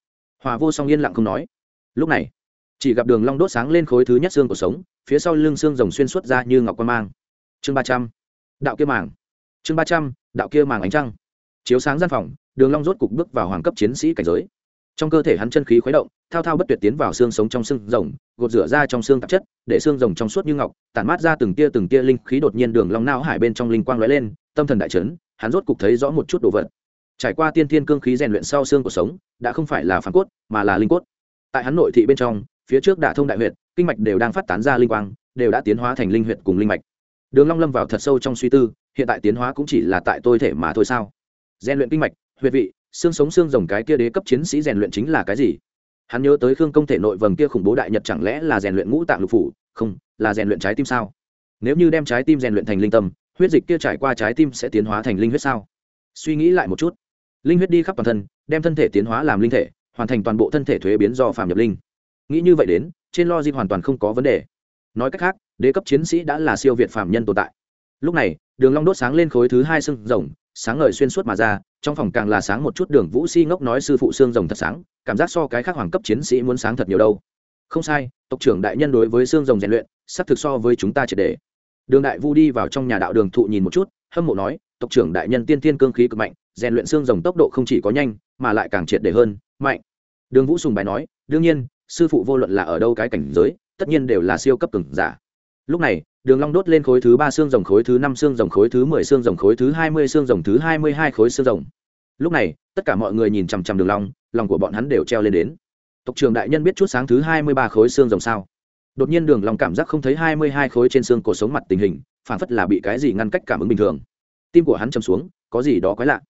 Hòa vô song yên lặng không nói. Lúc này, chỉ gặp đường long đốt sáng lên khối thứ nhất xương của sống, phía sau lưng xương rồng xuyên suốt ra như ngọc quan mang. Chương ba trăm, đạo kia màng. Chương ba trăm, đạo kia màng ánh trăng. Chiếu sáng gian phòng, đường long rốt cục bước vào hoàng cấp chiến sĩ cảnh giới trong cơ thể hắn chân khí khuấy động, thao thao bất tuyệt tiến vào xương sống trong xương rồng, gột rửa ra trong xương tạp chất, để xương rồng trong suốt như ngọc, tản mát ra từng tia từng tia linh khí đột nhiên đường long não hải bên trong linh quang lóe lên, tâm thần đại chấn, hắn rốt cục thấy rõ một chút đồ vật. Trải qua tiên thiên cương khí rèn luyện sau xương của sống, đã không phải là phản cốt, mà là linh cốt. Tại hắn nội thị bên trong, phía trước đả thông đại huyệt, kinh mạch đều đang phát tán ra linh quang, đều đã tiến hóa thành linh huyệt cùng linh mạch. Đường long lâm vào thật sâu trong suy tư, hiện tại tiến hóa cũng chỉ là tại tôi thể mà thôi sao? Rèn luyện kinh mạch, huyệt vị xương sống xương rồng cái kia đế cấp chiến sĩ rèn luyện chính là cái gì? Hắn nhớ tới khương công thể nội vầng kia khủng bố đại nhật chẳng lẽ là rèn luyện ngũ tạng lục phủ? Không, là rèn luyện trái tim sao? Nếu như đem trái tim rèn luyện thành linh tâm, huyết dịch kia trải qua trái tim sẽ tiến hóa thành linh huyết sao? Suy nghĩ lại một chút. Linh huyết đi khắp toàn thân, đem thân thể tiến hóa làm linh thể, hoàn thành toàn bộ thân thể thuế biến do phàm nhập linh. Nghĩ như vậy đến, trên logic hoàn toàn không có vấn đề. Nói cách khác, đế cấp chiến sĩ đã là siêu việt phạm nhân tồn tại. Lúc này, đường long đốt sáng lên khối thứ hai xương rồng sáng ngời xuyên suốt mà ra, trong phòng càng là sáng một chút đường vũ si ngốc nói sư phụ xương rồng thật sáng, cảm giác so cái khác hoàng cấp chiến sĩ muốn sáng thật nhiều đâu. Không sai, tộc trưởng đại nhân đối với xương rồng rèn luyện sắp thực so với chúng ta triệt đề. đường đại vu đi vào trong nhà đạo đường thụ nhìn một chút, hâm mộ nói, tộc trưởng đại nhân tiên tiên cương khí cực mạnh, rèn luyện xương rồng tốc độ không chỉ có nhanh, mà lại càng triệt đề hơn, mạnh. Đường vũ sùng bài nói, đương nhiên, sư phụ vô luận là ở đâu cái cảnh giới, tất nhiên đều là siêu cấp cường giả. Lúc này đường long đốt lên khối thứ ba xương rồng, khối thứ năm xương rồng, khối thứ mười xương rồng, khối thứ hai mươi xương rồng, thứ hai mươi hai khối xương rồng. Lúc này, tất cả mọi người nhìn chằm chằm đường long, lòng của bọn hắn đều treo lên đến. Tộc trưởng đại nhân biết chút sáng thứ hai mươi ba khối xương rồng sao? Đột nhiên đường long cảm giác không thấy hai mươi hai khối trên xương cổ sống mặt tình hình, phản phất là bị cái gì ngăn cách cảm ứng bình thường. Tim của hắn chầm xuống, có gì đó quái lạ.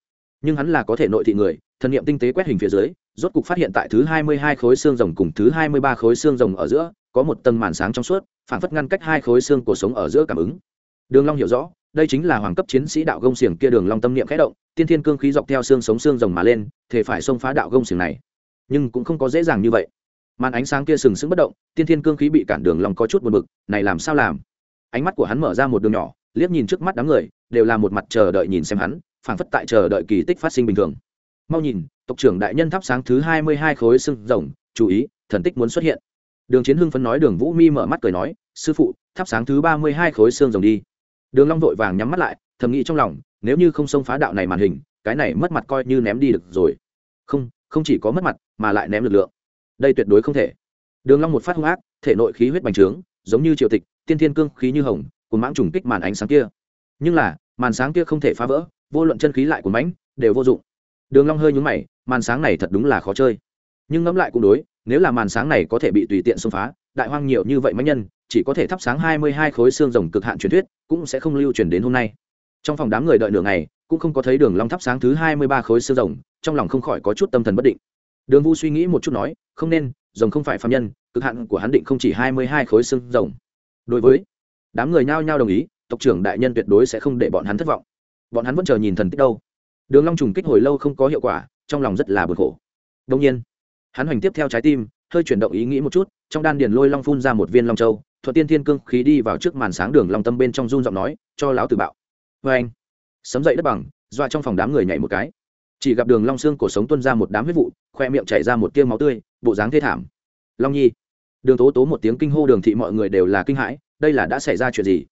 Nhưng hắn là có thể nội thị người, thần niệm tinh tế quét hình phía dưới, rốt cục phát hiện tại thứ hai mươi hai khối xương rồng cùng thứ hai mươi ba khối xương rồng ở giữa có một tầng màn sáng trong suốt phản phất ngăn cách hai khối xương cổ sống ở giữa cảm ứng. Đường long hiểu rõ, đây chính là hoàng cấp chiến sĩ đạo gông xiềng kia đường long tâm niệm khẽ động, tiên thiên cương khí dọc theo xương sống xương rồng mà lên, thể phải xông phá đạo gông xiềng này. Nhưng cũng không có dễ dàng như vậy. Màn ánh sáng kia sừng sững bất động, tiên thiên cương khí bị cản đường long có chút buồn bực, này làm sao làm? Ánh mắt của hắn mở ra một đường nhỏ, liếc nhìn trước mắt đám người, đều là một mặt chờ đợi nhìn xem hắn, phảng phất tại chờ đợi kỳ tích phát sinh bình thường. Mau nhìn, tộc trưởng đại nhân thắp sáng thứ hai mươi hai khối xương rồng, chú ý, thần tích muốn xuất hiện đường chiến hưng phấn nói đường vũ mi mở mắt cười nói, sư phụ, thắp sáng thứ ba mươi hai khối xương rồng đi. Đường long vội vàng nhắm mắt lại, thầm nghĩ trong lòng, nếu như không xông phá đạo này màn hình, cái này mất mặt coi như ném đi được rồi. Không không chỉ có mất mặt, mà lại ném lực lượng. Đây tuyệt đối không thể. Đường long một phát hung ác, thể nội khí huyết bành trướng, giống như triều tịch, tiên thiên cương khí như hồng cùng mãng trùng kích màn ánh sáng kia. Nhưng là, màn sáng kia không thể phá vỡ, vô luận chân khí lại của mãnh, đều vô dụng. Đường long hơi nhún mày, màn sáng này thật đúng là khó chơi. Nhưng ngẫm lại cũng đối nếu là màn sáng này có thể bị tùy tiện xông phá, đại hoang nhiều như vậy mãnh nhân, chỉ có thể thắp sáng hai mươi hai khối xương rồng cực hạn truyền thuyết, cũng sẽ không lưu truyền đến hôm nay. Trong phòng đám người đợi nửa ngày, cũng không có thấy đường long thắp sáng thứ hai mươi ba khối xương rồng, trong lòng không khỏi có chút tâm thần bất định. Đường vu suy nghĩ một chút nói, không nên, rồng không phải phạm nhân, cực hạn của hắn định không chỉ hai mươi hai khối xương rồng. Đối với đám người nhao nhao đồng ý, tộc trưởng đại nhân tuyệt đối sẽ không để bọn hắn thất vọng. Bọn hắn vẫn chờ nhìn thần tích đâu. Đường long trùng kích hồi lâu không có hiệu quả, trong lòng rất là bực khổ. Đông nhiên hắn hoành tiếp theo trái tim, hơi chuyển động ý nghĩ một chút, trong đan điền lôi long phun ra một viên long châu, thuận tiên thiên cương khí đi vào trước màn sáng đường long tâm bên trong run giọng nói, cho lão tử bạo. Với anh, sấm dậy đất bằng dọa trong phòng đám người nhảy một cái. Chỉ gặp đường long xương cổ sống tuôn ra một đám huyết vụ, khoe miệng chảy ra một tia máu tươi, bộ dáng thê thảm. Long nhi, đường tố tố một tiếng kinh hô đường thị mọi người đều là kinh hãi, đây là đã xảy ra chuyện gì?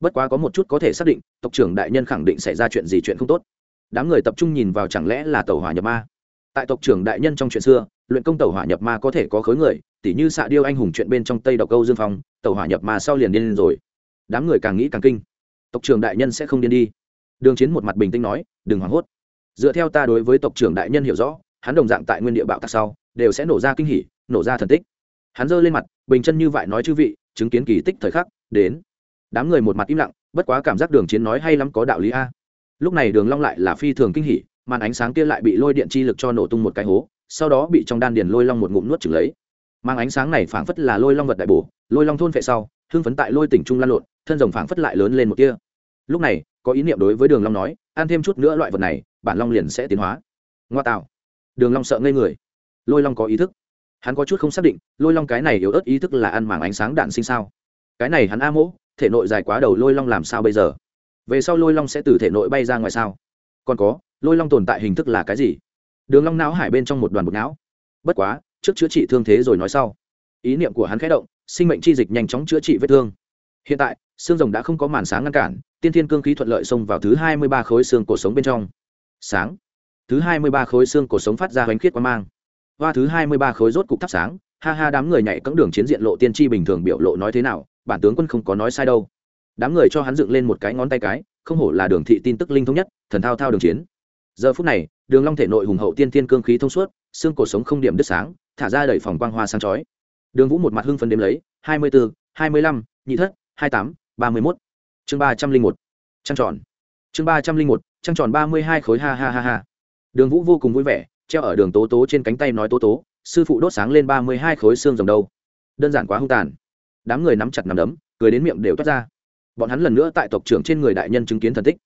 Bất quá có một chút có thể xác định, tộc trưởng đại nhân khẳng định xảy ra chuyện gì chuyện không tốt. Đám người tập trung nhìn vào chẳng lẽ là tàu hỏa nhập ma. Tại tộc trưởng đại nhân trong chuyện xưa luyện công tàu hỏa nhập ma có thể có khối người, tỉ như xạ điêu anh hùng chuyện bên trong tây độc câu dương phong, tàu hỏa nhập ma sau liền điên rồi. Đám người càng nghĩ càng kinh. Tộc trưởng đại nhân sẽ không điên đi. Đường chiến một mặt bình tĩnh nói, đừng hoảng hốt. Dựa theo ta đối với tộc trưởng đại nhân hiểu rõ, hắn đồng dạng tại nguyên địa bạo tạc sau, đều sẽ nổ ra kinh hỉ, nổ ra thần tích. Hắn giơ lên mặt, bình chân như vậy nói chư vị, chứng kiến kỳ tích thời khắc, đến. Đám người một mặt im lặng, bất quá cảm giác đường chiến nói hay lắm có đạo lý a. Lúc này đường long lại là phi thường kinh hỉ, màn ánh sáng kia lại bị lôi điện chi lực cho nổ tung một cái hố sau đó bị trong đan điền lôi long một ngụm nuốt chửng lấy. Mang ánh sáng này phảng phất là lôi long vật đại bổ, lôi long thôn vệ sau hương phấn tại lôi tỉnh trung lan lộn, thân rồng phảng phất lại lớn lên một kia lúc này, có ý niệm đối với đường long nói, ăn thêm chút nữa loại vật này, bản long liền sẽ tiến hóa. Ngoa tạo. Đường long sợ ngây người. Lôi long có ý thức. Hắn có chút không xác định, lôi long cái này yếu ớt ý thức là ăn màng ánh sáng đạn sinh sao? Cái này hắn a mỗ, thể nội dài quá đầu lôi long làm sao bây giờ? Về sau lôi long sẽ từ thể nội bay ra ngoài sao? Còn có, lôi long tồn tại hình thức là cái gì? Đường long não hải bên trong một đoàn bột não. Bất quá, trước chữa trị thương thế rồi nói sau. Ý niệm của hắn khẽ động, sinh mệnh chi dịch nhanh chóng chữa trị vết thương. Hiện tại, xương rồng đã không có màn sáng ngăn cản, tiên thiên cương khí thuận lợi xông vào thứ hai mươi ba khối xương cổ sống bên trong. Sáng. Thứ hai mươi ba khối xương cổ sống phát ra hoành khiết quang mang. Hoa thứ hai mươi ba khối rốt cục thắp sáng, ha ha, đám người nhảy cẫng đường chiến diện lộ tiên tri bình thường biểu lộ nói thế nào, bản tướng quân không có nói sai đâu. Đám người cho hắn dựng lên một cái ngón tay cái, không hổ là đường thị tin tức linh thống nhất, thần thao thao đường chiến. Giờ phút này đường long thể nội hùng hậu tiên thiên cương khí thông suốt, xương cổ sống không điểm đứt sáng, thả ra đẩy phòng quang hoa sáng chói. Đường vũ một mặt hưng phấn đếm lấy, hai mươi bốn hai mươi lăm, nhị thất, hai tám, ba mươi mốt. Chương ba trăm linh một, trăng tròn. Chương ba trăm linh một, trăng tròn ba mươi hai khối ha ha ha ha. Đường vũ vô cùng vui vẻ, treo ở đường tố tố trên cánh tay nói tố tố, sư phụ đốt sáng lên ba mươi hai khối xương rồng đâu. Đơn giản quá hung tàn. Đám người nắm chặt nắm đấm, cười đến miệng đều toát ra. Bọn hắn lần nữa tại tộc trưởng trên người đại nhân chứng kiến thần tích.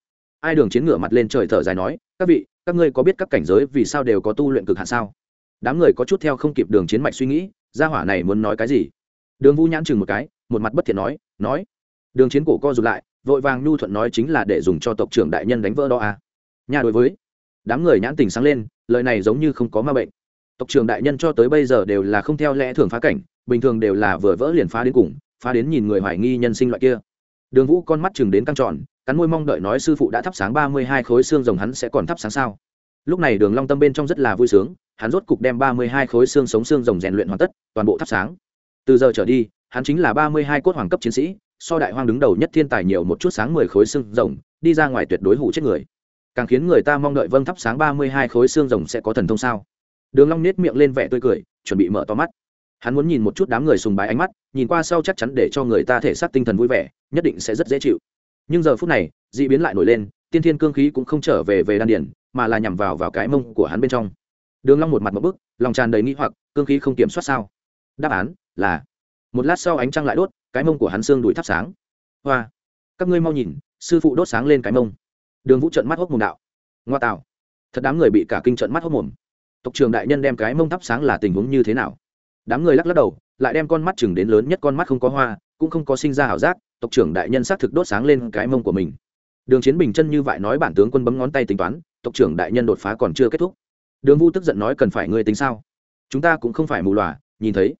Ai đường chiến ngửa mặt lên trời thở dài nói, các vị các ngươi có biết các cảnh giới vì sao đều có tu luyện cực hạn sao? Đám người có chút theo không kịp đường chiến mạch suy nghĩ, gia hỏa này muốn nói cái gì? Đường vũ nhãn chừng một cái, một mặt bất thiện nói nói. Đường chiến cổ co rụt lại, vội vàng nhu thuận nói chính là để dùng cho tộc trưởng đại nhân đánh vỡ đó à. nhà đối với. Đám người nhãn tình sáng lên, lời này giống như không có ma bệnh. Tộc trưởng đại nhân cho tới bây giờ đều là không theo lẽ thường phá cảnh, bình thường đều là vừa vỡ liền phá đến cùng, phá đến nhìn người hoài nghi nhân sinh loại kia. Đường vũ con mắt chừng đến căng tròn cắn môi mong đợi nói sư phụ đã thắp sáng ba mươi hai khối xương rồng hắn sẽ còn thắp sáng sao. Lúc này đường long tâm bên trong rất là vui sướng, hắn rốt cục đem ba mươi hai khối xương sống xương rồng rèn luyện hoàn tất, toàn bộ thắp sáng. Từ giờ trở đi, hắn chính là ba mươi hai cốt hoàng cấp chiến sĩ, so đại hoang đứng đầu nhất thiên tài nhiều một chút sáng mười khối xương rồng, đi ra ngoài tuyệt đối hủ chết người. Càng khiến người ta mong đợi vâng thắp sáng ba mươi hai khối xương rồng sẽ có thần thông sao? Đường long nết miệng lên vẻ tươi cười, chuẩn bị mở to mắt. Hắn muốn nhìn một chút đám người sùng bái ánh mắt, nhìn qua sau chắc chắn để cho người ta thể xác tinh thần vui vẻ, nhất định sẽ rất dễ chịu nhưng giờ phút này d ị biến lại nổi lên, tiên thiên cương khí cũng không trở về về đan điển mà là nhằm vào vào cái mông của hắn bên trong. Đường long một mặt một bức, lòng tràn đầy nghĩ hoặc, cương khí không kiểm soát sao? Đáp án là, một lát sau ánh trăng lại đốt, cái mông của hắn xương đuổi thắp sáng. Hoa, các ngươi mau nhìn, sư phụ đốt sáng lên cái mông. Đường vũ trận mắt hốc mồm đạo. Ngoa tạo, thật đám người bị cả kinh trận mắt hốc mồm. Tộc trường đại nhân đem cái mông thắp sáng là tình huống như thế nào? Đám người lắc lắc đầu, lại đem con mắt chừng đến lớn nhất con mắt không có hoa, cũng không có sinh ra ảo giác tộc trưởng đại nhân xác thực đốt sáng lên cái mông của mình. Đường chiến bình chân như vậy nói bản tướng quân bấm ngón tay tính toán tộc trưởng đại nhân đột phá còn chưa kết thúc. Đường vu tức giận nói cần phải ngươi tính sao? Chúng ta cũng không phải mù lòa nhìn thấy.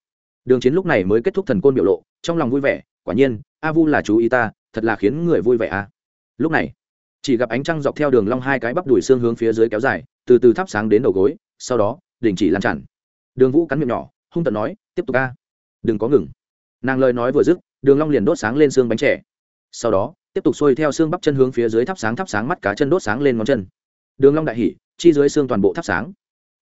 Đường chiến lúc này mới kết thúc thần côn biểu lộ trong lòng vui vẻ quả nhiên a vu là chú ý ta thật là khiến người vui vẻ à lúc này chỉ gặp ánh trăng dọc theo đường long hai cái bắp đùi xương hướng phía dưới kéo dài từ từ thắp sáng đến đầu gối sau đó đình chỉ lan tràn. Đường vũ cắn miệng nhỏ hung tợn nói tiếp tục a, đừng có ngừng. Nàng lời nói vừa dứt đường long liền đốt sáng lên xương bánh trẻ sau đó, tiếp tục xuôi theo xương bắp chân hướng phía dưới thắp sáng thắp sáng mắt cá chân đốt sáng lên ngón chân. Đường long đại hỉ, chi dưới xương toàn bộ thắp sáng.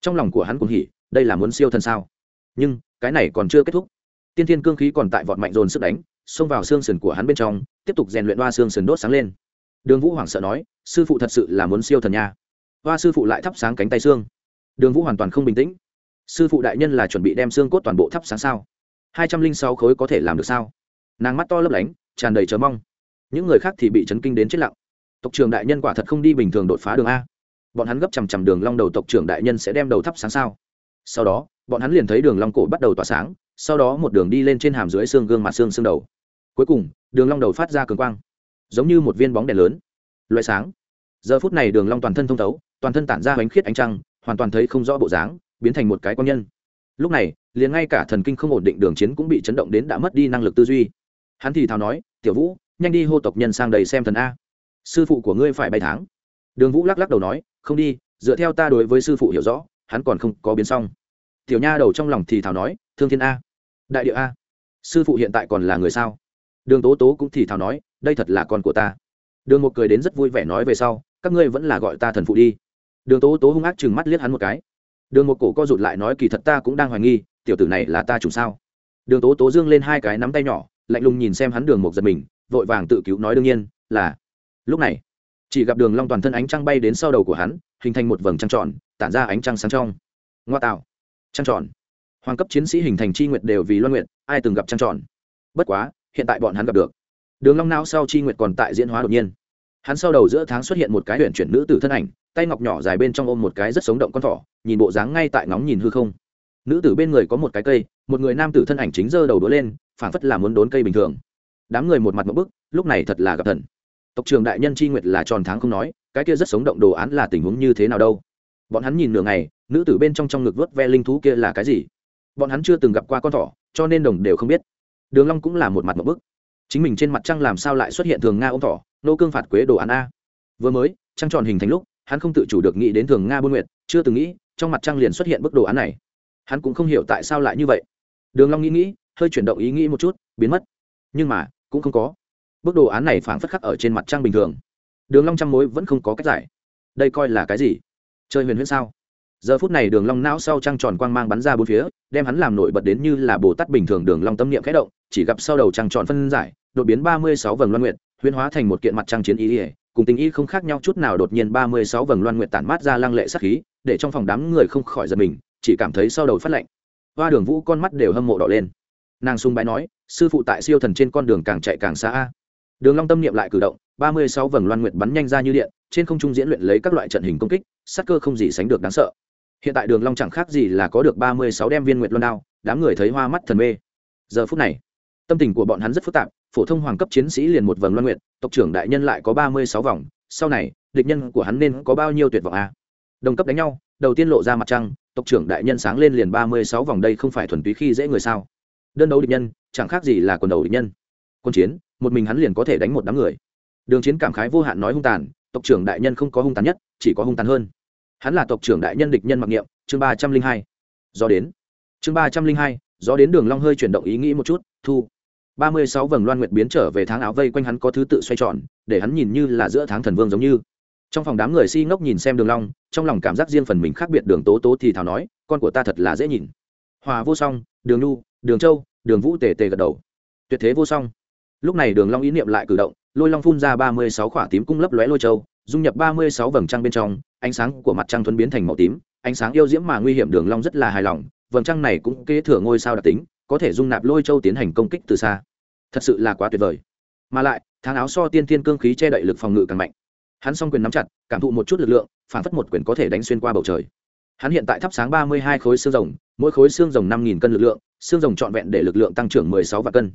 Trong lòng của hắn cũng hỉ, đây là muốn siêu thần sao? Nhưng, cái này còn chưa kết thúc. Tiên thiên cương khí còn tại vọt mạnh dồn sức đánh, xông vào xương sườn của hắn bên trong, tiếp tục rèn luyện hoa xương sườn đốt sáng lên. Đường vũ hoảng sợ nói, sư phụ thật sự là muốn siêu thần nha. Hoa sư phụ lại thắp sáng cánh tay xương. Đường vũ hoàn toàn không bình tĩnh. Sư phụ đại nhân là chuẩn bị đem xương cốt toàn bộ thắp sáng sao? Hai trăm linh sáu khối có thể làm được sao? Nàng mắt to lấp lánh, tràn đầy chờ mong. Những người khác thì bị chấn kinh đến chết lặng. Tộc trưởng đại nhân quả thật không đi bình thường đột phá đường a. Bọn hắn gấp chằm chằm đường long đầu tộc trưởng đại nhân sẽ đem đầu thắp sáng sao? Sau đó, bọn hắn liền thấy đường long cổ bắt đầu tỏa sáng, sau đó một đường đi lên trên hàm dưới xương gương mặt xương xương đầu. Cuối cùng, đường long đầu phát ra cường quang, giống như một viên bóng đèn lớn, loại sáng. Giờ phút này đường long toàn thân thông thấu, toàn thân tản ra ánh khiết ánh trăng, hoàn toàn thấy không rõ bộ dáng, biến thành một cái quan nhân. Lúc này, liền ngay cả thần kinh không ổn định đường chiến cũng bị chấn động đến đã mất đi năng lực tư duy hắn thì thào nói, tiểu vũ, nhanh đi hô tộc nhân sang đầy xem thần a. Sư phụ của ngươi phải bay tháng. Đường vũ lắc lắc đầu nói, không đi, dựa theo ta đối với sư phụ hiểu rõ, hắn còn không có biến xong. Tiểu nha đầu trong lòng thì thào nói, thương thiên a, đại địa a, sư phụ hiện tại còn là người sao? Đường tố tố cũng thì thào nói, đây thật là con của ta. Đường một cười đến rất vui vẻ nói về sau, các ngươi vẫn là gọi ta thần phụ đi. Đường tố tố hung ác chừng mắt liếc hắn một cái. Đường một cổ co rụt lại nói, kỳ thật ta cũng đang hoài nghi, tiểu tử này là ta chủ sao? Đường tố tố dương lên hai cái nắm tay nhỏ lạnh lùng nhìn xem hắn đường một giật mình, vội vàng tự cứu nói đương nhiên, là, lúc này, chỉ gặp đường long toàn thân ánh trăng bay đến sau đầu của hắn, hình thành một vầng trăng tròn, tản ra ánh trăng sáng trong. Ngoa tạo, trăng tròn. Hoàng cấp chiến sĩ hình thành chi nguyệt đều vì loan nguyệt, ai từng gặp trăng tròn? Bất quá, hiện tại bọn hắn gặp được. Đường long não sau chi nguyệt còn tại diễn hóa đột nhiên. Hắn sau đầu giữa tháng xuất hiện một cái huyền chuyển nữ tử thân ảnh, tay ngọc nhỏ dài bên trong ôm một cái rất sống động con thỏ, nhìn bộ dáng ngay tại ngóng nhìn hư không. Nữ tử bên người có một cái cây, một người nam tử thân ảnh chính giơ đầu đũa lên phảng phất là muốn đốn cây bình thường. Đám người một mặt một bức, lúc này thật là gặp thần. Tộc trường đại nhân chi nguyệt là tròn tháng không nói, cái kia rất sống động đồ án là tình huống như thế nào đâu. Bọn hắn nhìn nửa ngày, nữ tử bên trong trong ngực vớt ve linh thú kia là cái gì? Bọn hắn chưa từng gặp qua con thỏ, cho nên đồng đều không biết. Đường long cũng là một mặt một bức. Chính mình trên mặt trăng làm sao lại xuất hiện thường nga ôm thỏ, nô cương phạt quế đồ án a. Vừa mới, trăng tròn hình thành lúc, hắn không tự chủ được nghĩ đến thường nga buôn nguyệt, chưa từng nghĩ, trong mặt trăng liền xuất hiện bức đồ án này. Hắn cũng không hiểu tại sao lại như vậy. Đường long nghĩ nghĩ hơi chuyển động ý nghĩ một chút, biến mất. Nhưng mà, cũng không có. Bức đồ án này phảng phất khắc ở trên mặt trăng bình thường. Đường long trăm mối vẫn không có cách giải. Đây coi là cái gì? Chơi huyền huyễn sao? Giờ phút này đường long não sau trăng tròn quang mang bắn ra bốn phía, đem hắn làm nổi bật đến như là bồ tát bình thường đường long tâm niệm khẽ động, chỉ gặp sau đầu trăng tròn phân giải, đột biến ba mươi sáu vầng loan nguyệt, huyễn hóa thành một kiện mặt trăng chiến ý cùng tình ý không khác nhau chút nào đột nhiên ba mươi sáu vầng loan nguyệt tản mát ra lăng lệ sát khí, để trong phòng đám người không khỏi giật mình, chỉ cảm thấy sau đầu phát lạnh. Hoa đường vũ con mắt đều hâm mộ đỏ lên nàng sung bái nói sư phụ tại siêu thần trên con đường càng chạy càng xa đường long tâm niệm lại cử động ba mươi sáu vầng loan nguyệt bắn nhanh ra như điện trên không trung diễn luyện lấy các loại trận hình công kích sát cơ không gì sánh được đáng sợ. Hiện tại đường long chẳng khác gì là có được ba mươi sáu đem viên nguyệt loan đao đám người thấy hoa mắt thần mê. Giờ phút này tâm tình của bọn hắn rất phức tạp phổ thông hoàng cấp chiến sĩ liền một vầng loan Nguyệt, tộc trưởng đại nhân lại có ba mươi sáu vòng sau này địch nhân của hắn nên có bao nhiêu tuyệt vọng a? Đồng cấp đánh nhau đầu tiên lộ ra mặt trăng tộc trưởng đại nhân sáng lên liền ba mươi sáu vòng đây không phải thuần túy khi dễ người sao? Đơn đấu địch nhân, chẳng khác gì là quần đầu địch nhân. Quân chiến, một mình hắn liền có thể đánh một đám người. Đường chiến cảm khái vô hạn nói hung tàn, tộc trưởng đại nhân không có hung tàn nhất, chỉ có hung tàn hơn. Hắn là tộc trưởng đại nhân địch nhân mặc niệm, chương ba trăm linh hai. Do đến. Chương ba trăm linh hai do đến đường long hơi chuyển động ý nghĩ một chút, thu. Ba mươi sáu vầng loan nguyệt biến trở về tháng áo vây quanh hắn có thứ tự xoay tròn, để hắn nhìn như là giữa tháng thần vương giống như. Trong phòng đám người si ngốc nhìn xem đường long, trong lòng cảm giác riêng phần mình khác biệt đường tố tố thì thào nói, con của ta thật là dễ nhìn. Hòa vô song, đường nu đường châu, đường vũ tề tề gật đầu. Tuyệt thế vô song. Lúc này đường long ý niệm lại cử động, lôi long phun ra ba mươi sáu khỏa tím cung lấp lóe lôi châu, dung nhập ba mươi sáu vầng trăng bên trong, ánh sáng của mặt trăng thuấn biến thành màu tím, ánh sáng yêu diễm mà nguy hiểm đường long rất là hài lòng, vầng trăng này cũng kế thừa ngôi sao đặc tính, có thể dung nạp lôi châu tiến hành công kích từ xa. Thật sự là quá tuyệt vời. Mà lại, tháng áo so tiên thiên cương khí che đậy lực phòng ngự càng mạnh. Hắn song quyền nắm chặt, cảm thụ một chút lực lượng, phản phất một quyền có thể đánh xuyên qua bầu trời hắn hiện tại thắp sáng ba mươi hai khối xương rồng, mỗi khối xương rồng năm nghìn cân lực lượng, xương rồng trọn vẹn để lực lượng tăng trưởng mười sáu vạn cân.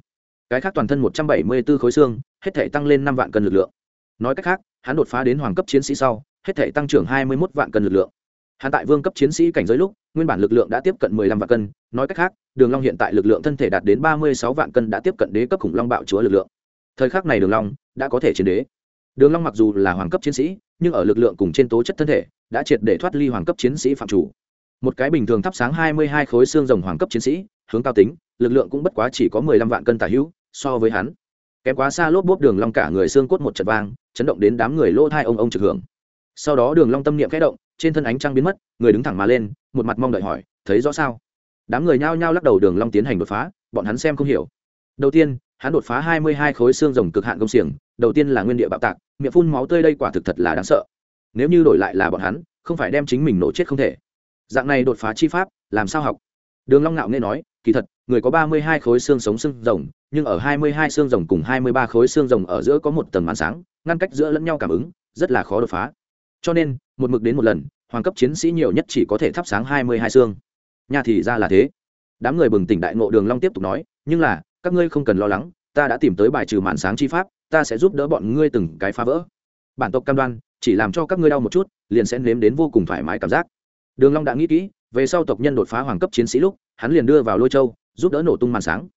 Cái khác toàn thân một trăm bảy mươi b ố khối xương, hết thể tăng lên năm vạn cân lực lượng. Nói cách khác, hắn đột phá đến hoàng cấp chiến sĩ sau, hết thể tăng trưởng hai mươi một vạn cân lực lượng. Hắn tại vương cấp chiến sĩ cảnh giới lúc, nguyên bản lực lượng đã tiếp cận mười lăm vạn cân, nói cách khác, đường long hiện tại lực lượng thân thể đạt đến ba mươi sáu vạn cân đã tiếp cận đế cấp khủng long bạo chúa lực lượng. Thời khắc này đường long đã có thể chiến đế. Đường long mặc dù là hoàng cấp chiến sĩ nhưng ở lực lượng cùng trên tố chất thân thể, đã triệt để thoát ly hoàng cấp chiến sĩ phạm chủ. Một cái bình thường thắp sáng hai mươi hai khối xương rồng hoàng cấp chiến sĩ, hướng cao tính, lực lượng cũng bất quá chỉ có mười lăm vạn cân tả hữu, so với hắn. Kém quá xa lốp bốp đường long cả người xương cốt một trận vang, chấn động đến đám người lỗ thai ông ông trực hưởng. Sau đó đường long tâm niệm khẽ động, trên thân ánh trăng biến mất, người đứng thẳng mà lên, một mặt mong đợi hỏi, thấy rõ sao? Đám người nhao nhao lắc đầu đường long tiến hành đột phá, bọn hắn xem không hiểu. Đầu tiên hắn đột phá hai mươi hai khối xương rồng cực hạn công xiềng, đầu tiên là nguyên địa bạo tạc, miệng phun máu tươi đây quả thực thật là đáng sợ. Nếu như đổi lại là bọn hắn, không phải đem chính mình nổ chết không thể. Dạng này đột phá chi pháp, làm sao học? Đường long ngạo nghe nói, kỳ thật, người có ba mươi hai khối xương sống xương rồng, nhưng ở hai mươi hai xương rồng cùng hai mươi ba khối xương rồng ở giữa có một tầng màn sáng, ngăn cách giữa lẫn nhau cảm ứng, rất là khó đột phá. Cho nên, một mực đến một lần, hoàng cấp chiến sĩ nhiều nhất chỉ có thể thắp sáng hai mươi hai xương. Nhà thì ra là thế. Đám người bừng tỉnh đại ngộ đường long tiếp tục nói, nhưng là các ngươi không cần lo lắng, ta đã tìm tới bài trừ màn sáng chi pháp, ta sẽ giúp đỡ bọn ngươi từng cái phá vỡ. Bản tộc cam đoan, chỉ làm cho các ngươi đau một chút, liền sẽ nếm đến vô cùng thoải mái cảm giác. Đường long đã nghĩ kỹ, về sau tộc nhân đột phá hoàng cấp chiến sĩ lúc, hắn liền đưa vào lôi châu, giúp đỡ nổ tung màn sáng.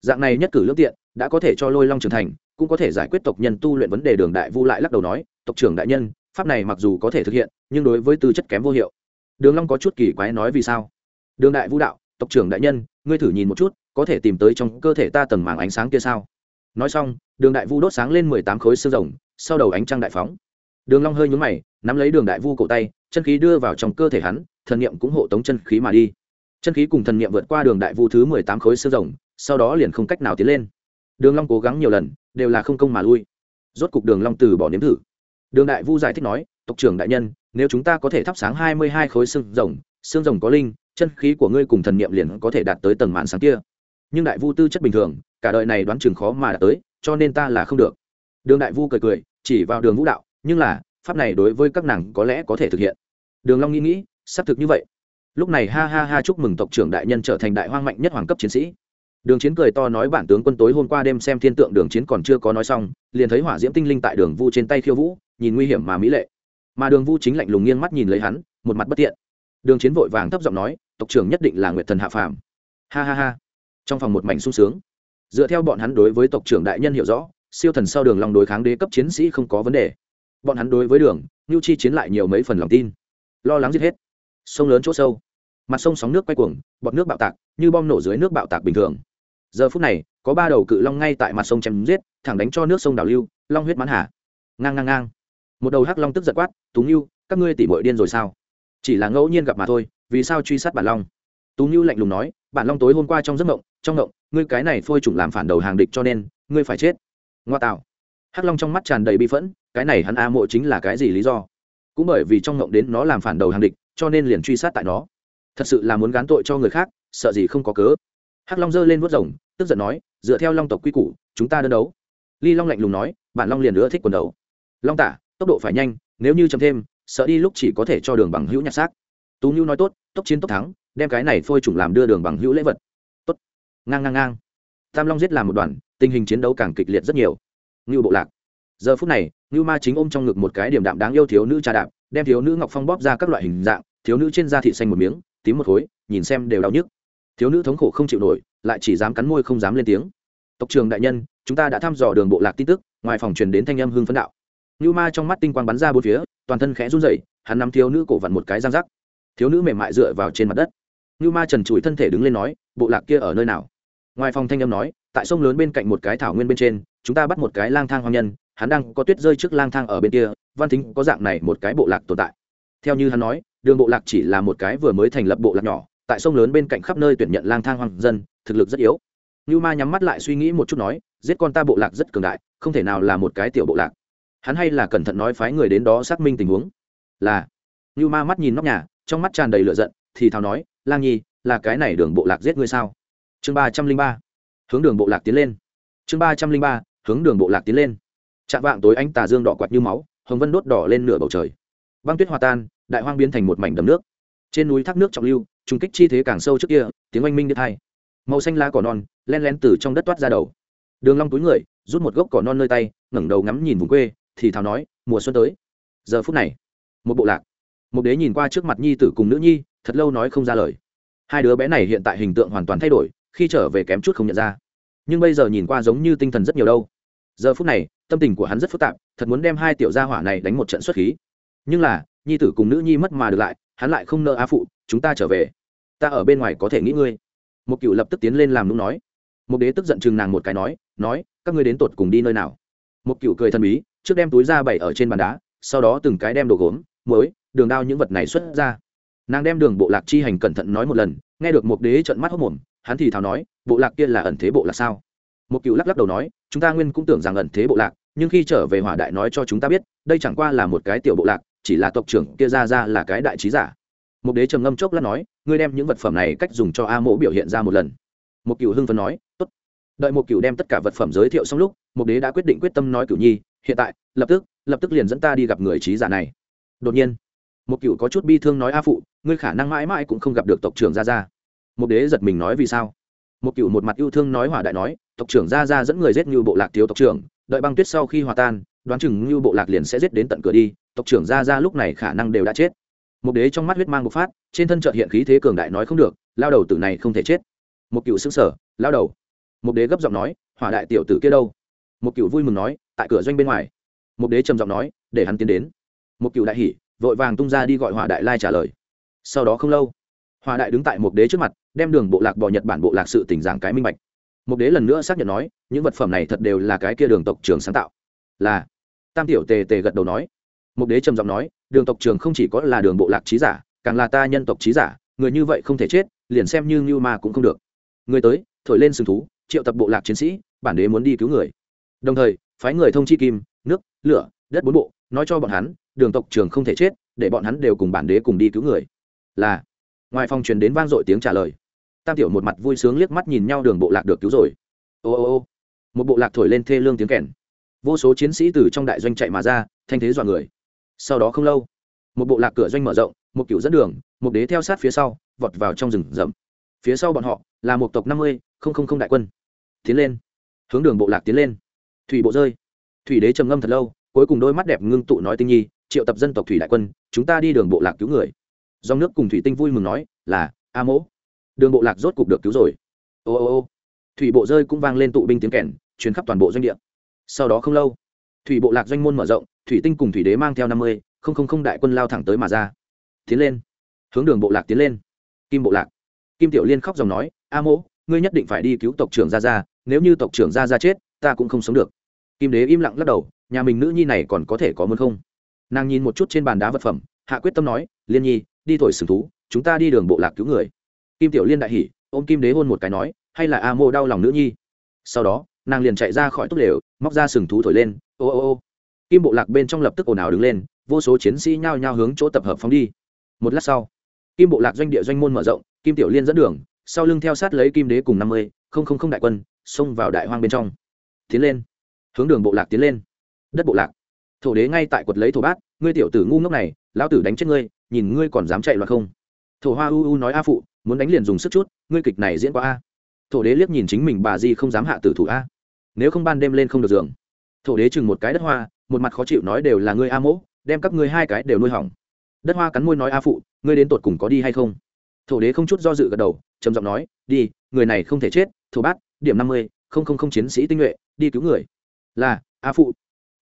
Dạng này nhất cử lương tiện, đã có thể cho lôi long trưởng thành, cũng có thể giải quyết tộc nhân tu luyện vấn đề đường đại vu lại lắc đầu nói, tộc trưởng đại nhân, pháp này mặc dù có thể thực hiện, nhưng đối với tư chất kém vô hiệu. Đường long có chút kỳ quái nói vì sao? Đường đại vu đạo, tộc trưởng đại nhân, ngươi thử nhìn một chút có thể tìm tới trong cơ thể ta tầng màng ánh sáng kia sao? Nói xong, đường đại vu đốt sáng lên mười tám khối xương rồng, sau đầu ánh trăng đại phóng. Đường long hơi nhún mày, nắm lấy đường đại vu cổ tay, chân khí đưa vào trong cơ thể hắn, thần niệm cũng hộ tống chân khí mà đi. Chân khí cùng thần niệm vượt qua đường đại vu thứ mười tám khối xương rồng, sau đó liền không cách nào tiến lên. Đường long cố gắng nhiều lần, đều là không công mà lui. Rốt cục đường long từ bỏ nếm thử. Đường đại vu giải thích nói, tộc trưởng đại nhân, nếu chúng ta có thể thắp sáng hai mươi hai khối xương rồng xương rồng có linh, chân khí của ngươi cùng thần niệm liền có thể đạt tới tầng màn sáng kia nhưng đại vu tư chất bình thường, cả đời này đoán chừng khó mà đã tới, cho nên ta là không được. Đường đại vu cười cười, chỉ vào đường vũ đạo, nhưng là, pháp này đối với các nàng có lẽ có thể thực hiện. Đường long nghĩ nghĩ, xác thực như vậy. Lúc này ha ha ha chúc mừng tộc trưởng đại nhân trở thành đại hoang mạnh nhất hoàng cấp chiến sĩ. Đường chiến cười to nói bản tướng quân tối hôm qua đêm xem thiên tượng đường chiến còn chưa có nói xong, liền thấy hỏa diễm tinh linh tại đường vu trên tay khiêu vũ, nhìn nguy hiểm mà mỹ lệ. Mà đường vu chính lạnh lùng nghiêng mắt nhìn lấy hắn, một mặt bất tiện. Đường chiến vội vàng thấp giọng nói, tộc trưởng nhất định là nguyệt thần hạ phàm. Ha ha ha trong phòng một mảnh sung sướng. Dựa theo bọn hắn đối với tộc trưởng đại nhân hiểu rõ, siêu thần sau đường lòng đối kháng đế cấp chiến sĩ không có vấn đề. Bọn hắn đối với đường ngưu chi chiến lại nhiều mấy phần lòng tin. Lo lắng giết hết. Sông lớn chỗ sâu. Mặt sông sóng nước quay cuồng, bọt nước bạo tạc, như bom nổ dưới nước bạo tạc bình thường. Giờ phút này, có ba đầu cự long ngay tại mặt sông chém giết, thẳng đánh cho nước sông đảo lưu, long huyết mãn hà ngang ngang ngang. Một đầu hắc long tức giật quát, tú ngưu các ngươi tỉ bội điên rồi sao? Chỉ là ngẫu nhiên gặp mà thôi, vì sao truy sát bản long? Tú ngưu lạnh lùng nói bản long tối hôm qua trong giấc mộng, trong mộng, ngươi cái này phôi chủng làm phản đầu hàng địch cho nên, ngươi phải chết. Ngoa tạo. Hắc long trong mắt tràn đầy bi phẫn, cái này hắn a mộ chính là cái gì lý do? Cũng bởi vì trong mộng đến nó làm phản đầu hàng địch, cho nên liền truy sát tại nó. Thật sự là muốn gán tội cho người khác, sợ gì không có cớ. Hắc long giơ lên vuốt rồng, tức giận nói, dựa theo long tộc quy củ, chúng ta đơn đấu. Ly long lạnh lùng nói, bản long liền nữa thích quần đấu long tả, tốc độ phải nhanh, nếu như chậm thêm, sợ đi lúc chỉ có thể cho đường bằng hữu nhặt xác tú nhu nói tốt, tốc chiến tốc thắng, đem cái này phôi chủng làm đưa đường bằng hữu lễ vật. Tốt. Ngang ngang ngang. Tam long giết làm một đoàn, tình hình chiến đấu càng kịch liệt rất nhiều. Ngưu bộ lạc. Giờ phút này, ngưu ma chính ôm trong ngực một cái điểm đạm đáng yêu thiếu nữ trà đạp, đem thiếu nữ ngọc phong bóp ra các loại hình dạng, thiếu nữ trên da thị xanh một miếng, tím một khối, nhìn xem đều đau nhức. Thiếu nữ thống khổ không chịu nổi, lại chỉ dám cắn môi không dám lên tiếng. Tộc trường đại nhân, chúng ta đã thăm dò đường bộ lạc tin tức, ngoài phòng truyền đến thanh âm hưng phấn đạo. Ngưu ma trong mắt tinh quang bắn ra bốn phía, toàn thân khẽ run rẩy, hắn nắm thiếu nữ cổ vặn một cái răng rắc thiếu nữ mềm mại dựa vào trên mặt đất. Như ma trần trụi thân thể đứng lên nói, bộ lạc kia ở nơi nào? Ngoài phòng thanh âm nói, tại sông lớn bên cạnh một cái thảo nguyên bên trên, chúng ta bắt một cái lang thang hoang nhân, hắn đang có tuyết rơi trước lang thang ở bên kia, văn thính có dạng này một cái bộ lạc tồn tại. Theo như hắn nói, đường bộ lạc chỉ là một cái vừa mới thành lập bộ lạc nhỏ, tại sông lớn bên cạnh khắp nơi tuyển nhận lang thang hoang dân, thực lực rất yếu. Như ma nhắm mắt lại suy nghĩ một chút nói, giết con ta bộ lạc rất cường đại, không thể nào là một cái tiểu bộ lạc. Hắn hay là cẩn thận nói phái người đến đó xác minh tình huống. Là như ma mắt nhìn nóc nhà trong mắt tràn đầy lửa giận, thì thào nói, lang nhi, là cái này đường bộ lạc giết ngươi sao? Chương ba trăm linh ba, hướng đường bộ lạc tiến lên. Chương ba trăm linh ba, hướng đường bộ lạc tiến lên. Chạm vạng tối ánh tà dương đỏ quạt như máu, hồng vân đốt đỏ lên nửa bầu trời. Băng tuyết hòa tan, đại hoang biến thành một mảnh đầm nước. Trên núi thác nước trọng lưu, trùng kích chi thế càng sâu trước kia, tiếng oanh minh đứt hai. Màu xanh lá cỏ non, len len từ trong đất toát ra đầu. Đường long túi người, rút một gốc cỏ non nơi tay, ngẩng đầu ngắm nhìn vùng quê, thì thào nói, mùa xuân tới. Giờ phút này, một bộ lạc Mục đế nhìn qua trước mặt nhi tử cùng nữ nhi, thật lâu nói không ra lời. Hai đứa bé này hiện tại hình tượng hoàn toàn thay đổi, khi trở về kém chút không nhận ra. Nhưng bây giờ nhìn qua giống như tinh thần rất nhiều đâu. Giờ phút này, tâm tình của hắn rất phức tạp, thật muốn đem hai tiểu gia hỏa này đánh một trận xuất khí. Nhưng là, nhi tử cùng nữ nhi mất mà được lại, hắn lại không nợ á phụ, chúng ta trở về. Ta ở bên ngoài có thể nghĩ ngươi. Một cựu lập tức tiến lên làm đúng nói. Một đế tức giận chừng nàng một cái nói nói, các ngươi đến tột cùng đi nơi nào? Một cựu cười thần bí, trước đem túi ra bày ở trên bàn đá, sau đó từng cái đem đồ gốm, muối đường đao những vật này xuất ra. Nàng đem đường bộ lạc chi hành cẩn thận nói một lần, nghe được một đế trận mắt hốc mồm, hắn thì thào nói, bộ lạc kia là ẩn thế bộ lạc sao? Một cựu lắc lắc đầu nói, chúng ta nguyên cũng tưởng rằng ẩn thế bộ lạc, nhưng khi trở về hỏa đại nói cho chúng ta biết, đây chẳng qua là một cái tiểu bộ lạc, chỉ là tộc trưởng kia ra ra là cái đại trí giả. Một đế trầm ngâm chốc lát nói, ngươi đem những vật phẩm này cách dùng cho a mỗ biểu hiện ra một lần. Một cựu hưng phấn nói, tốt. Đợi một cựu đem tất cả vật phẩm giới thiệu xong lúc, một đế đã quyết định quyết tâm nói cựu nhi, hiện tại, lập tức lập tức liền dẫn ta đi gặp người trí giả này. Đột nhiên một cựu có chút bi thương nói a phụ, ngươi khả năng mãi mãi cũng không gặp được tộc trưởng gia gia. Một đế giật mình nói vì sao? Một cựu một mặt yêu thương nói hỏa đại nói, tộc trưởng gia gia dẫn người giết như bộ lạc thiếu tộc trưởng, đợi băng tuyết sau khi hòa tan, đoán chừng như bộ lạc liền sẽ giết đến tận cửa đi, tộc trưởng gia gia lúc này khả năng đều đã chết. Một đế trong mắt huyết mang một phát, trên thân trợt hiện khí thế cường đại nói không được, lao đầu tử này không thể chết. Một cựu xứng sở lao đầu. Một đế gấp giọng nói, hỏa đại tiểu tử kia đâu? Một cựu vui mừng nói, tại cửa doanh bên ngoài. Một đế trầm giọng nói, để hắn tiến đến. Một cựu đại hỉ vội vàng tung ra đi gọi hỏa đại lai trả lời. Sau đó không lâu, hỏa đại đứng tại một đế trước mặt, đem đường bộ lạc bò nhật bản bộ lạc sự tỉnh giảng cái minh bạch. Một đế lần nữa xác nhận nói, những vật phẩm này thật đều là cái kia đường tộc trường sáng tạo. Là, tam tiểu tề tề gật đầu nói. Một đế trầm giọng nói, đường tộc trường không chỉ có là đường bộ lạc trí giả, càng là ta nhân tộc trí giả, người như vậy không thể chết, liền xem như như mà cũng không được. Người tới, thổi lên sừng thú, triệu tập bộ lạc chiến sĩ, bản đế muốn đi cứu người. Đồng thời, phái người thông chi kim, nước, lửa, đất bốn bộ, nói cho bọn hắn đường tộc trường không thể chết, để bọn hắn đều cùng bản đế cùng đi cứu người. Là, ngoài phòng truyền đến vang dội tiếng trả lời. Tam tiểu một mặt vui sướng liếc mắt nhìn nhau đường bộ lạc được cứu rồi. Ô ô ô, một bộ lạc thổi lên thê lương tiếng kèn. Vô số chiến sĩ từ trong đại doanh chạy mà ra, thanh thế dọa người. Sau đó không lâu, một bộ lạc cửa doanh mở rộng, một cựu dẫn đường, một đế theo sát phía sau, vọt vào trong rừng rậm. Phía sau bọn họ là một tộc năm mươi, không không không đại quân. Tiến lên, hướng đường bộ lạc tiến lên. Thủy bộ rơi. Thủy đế trầm ngâm thật lâu, cuối cùng đôi mắt đẹp ngưng tụ nói tinh nhi triệu tập dân tộc thủy đại quân, chúng ta đi đường bộ lạc cứu người. Dòng nước cùng thủy tinh vui mừng nói, là, a mỗ. Đường bộ lạc rốt cục được cứu rồi. Ô ô ô. Thủy bộ rơi cũng vang lên tụ binh tiếng kèn chuyến khắp toàn bộ doanh địa. Sau đó không lâu, thủy bộ lạc doanh môn mở rộng, thủy tinh cùng thủy đế mang theo năm mươi, không không không đại quân lao thẳng tới mà ra. Tiến lên. Hướng đường bộ lạc tiến lên. Kim bộ lạc. Kim tiểu liên khóc dòng nói, a mỗ, ngươi nhất định phải đi cứu tộc trưởng gia gia, nếu như tộc trưởng gia gia chết, ta cũng không sống được. Kim đế im lặng lắc đầu, nhà mình nữ nhi này còn có thể có muốn không? Nàng nhìn một chút trên bàn đá vật phẩm, hạ quyết tâm nói, liên nhi, đi thổi sừng thú, chúng ta đi đường bộ lạc cứu người. Kim tiểu liên đại hỉ, ôm kim đế hôn một cái nói, hay là a mô đau lòng nữ nhi? Sau đó, nàng liền chạy ra khỏi túc lều, móc ra sừng thú thổi lên, ô ô ô. Kim bộ lạc bên trong lập tức ồn ào đứng lên, vô số chiến sĩ nhao nhao hướng chỗ tập hợp phóng đi. Một lát sau, kim bộ lạc doanh địa doanh môn mở rộng, kim tiểu liên dẫn đường, sau lưng theo sát lấy kim đế cùng năm mươi, không không không đại quân, xông vào đại hoang bên trong. Tiến lên. Hướng đường bộ lạc tiến lên. Đất bộ lạc thổ đế ngay tại quật lấy thổ bát, ngươi tiểu tử ngu ngốc này, lão tử đánh chết ngươi, nhìn ngươi còn dám chạy loạn không? Thổ hoa u u nói a phụ, muốn đánh liền dùng sức chút, ngươi kịch này diễn qua a. Thổ đế liếc nhìn chính mình bà di không dám hạ tử thủ a. Nếu không ban đêm lên không được giường. Thổ đế chừng một cái đất hoa, một mặt khó chịu nói đều là ngươi a mỗ, đem các ngươi hai cái đều nuôi hỏng. Đất hoa cắn môi nói a phụ, ngươi đến tột cùng có đi hay không? Thổ đế không chút do dự gật đầu, trầm giọng nói, đi, người này không thể chết, thổ bát, điểm năm mươi, không không không chiến sĩ tinh nhuệ, đi cứu người. Là, a phụ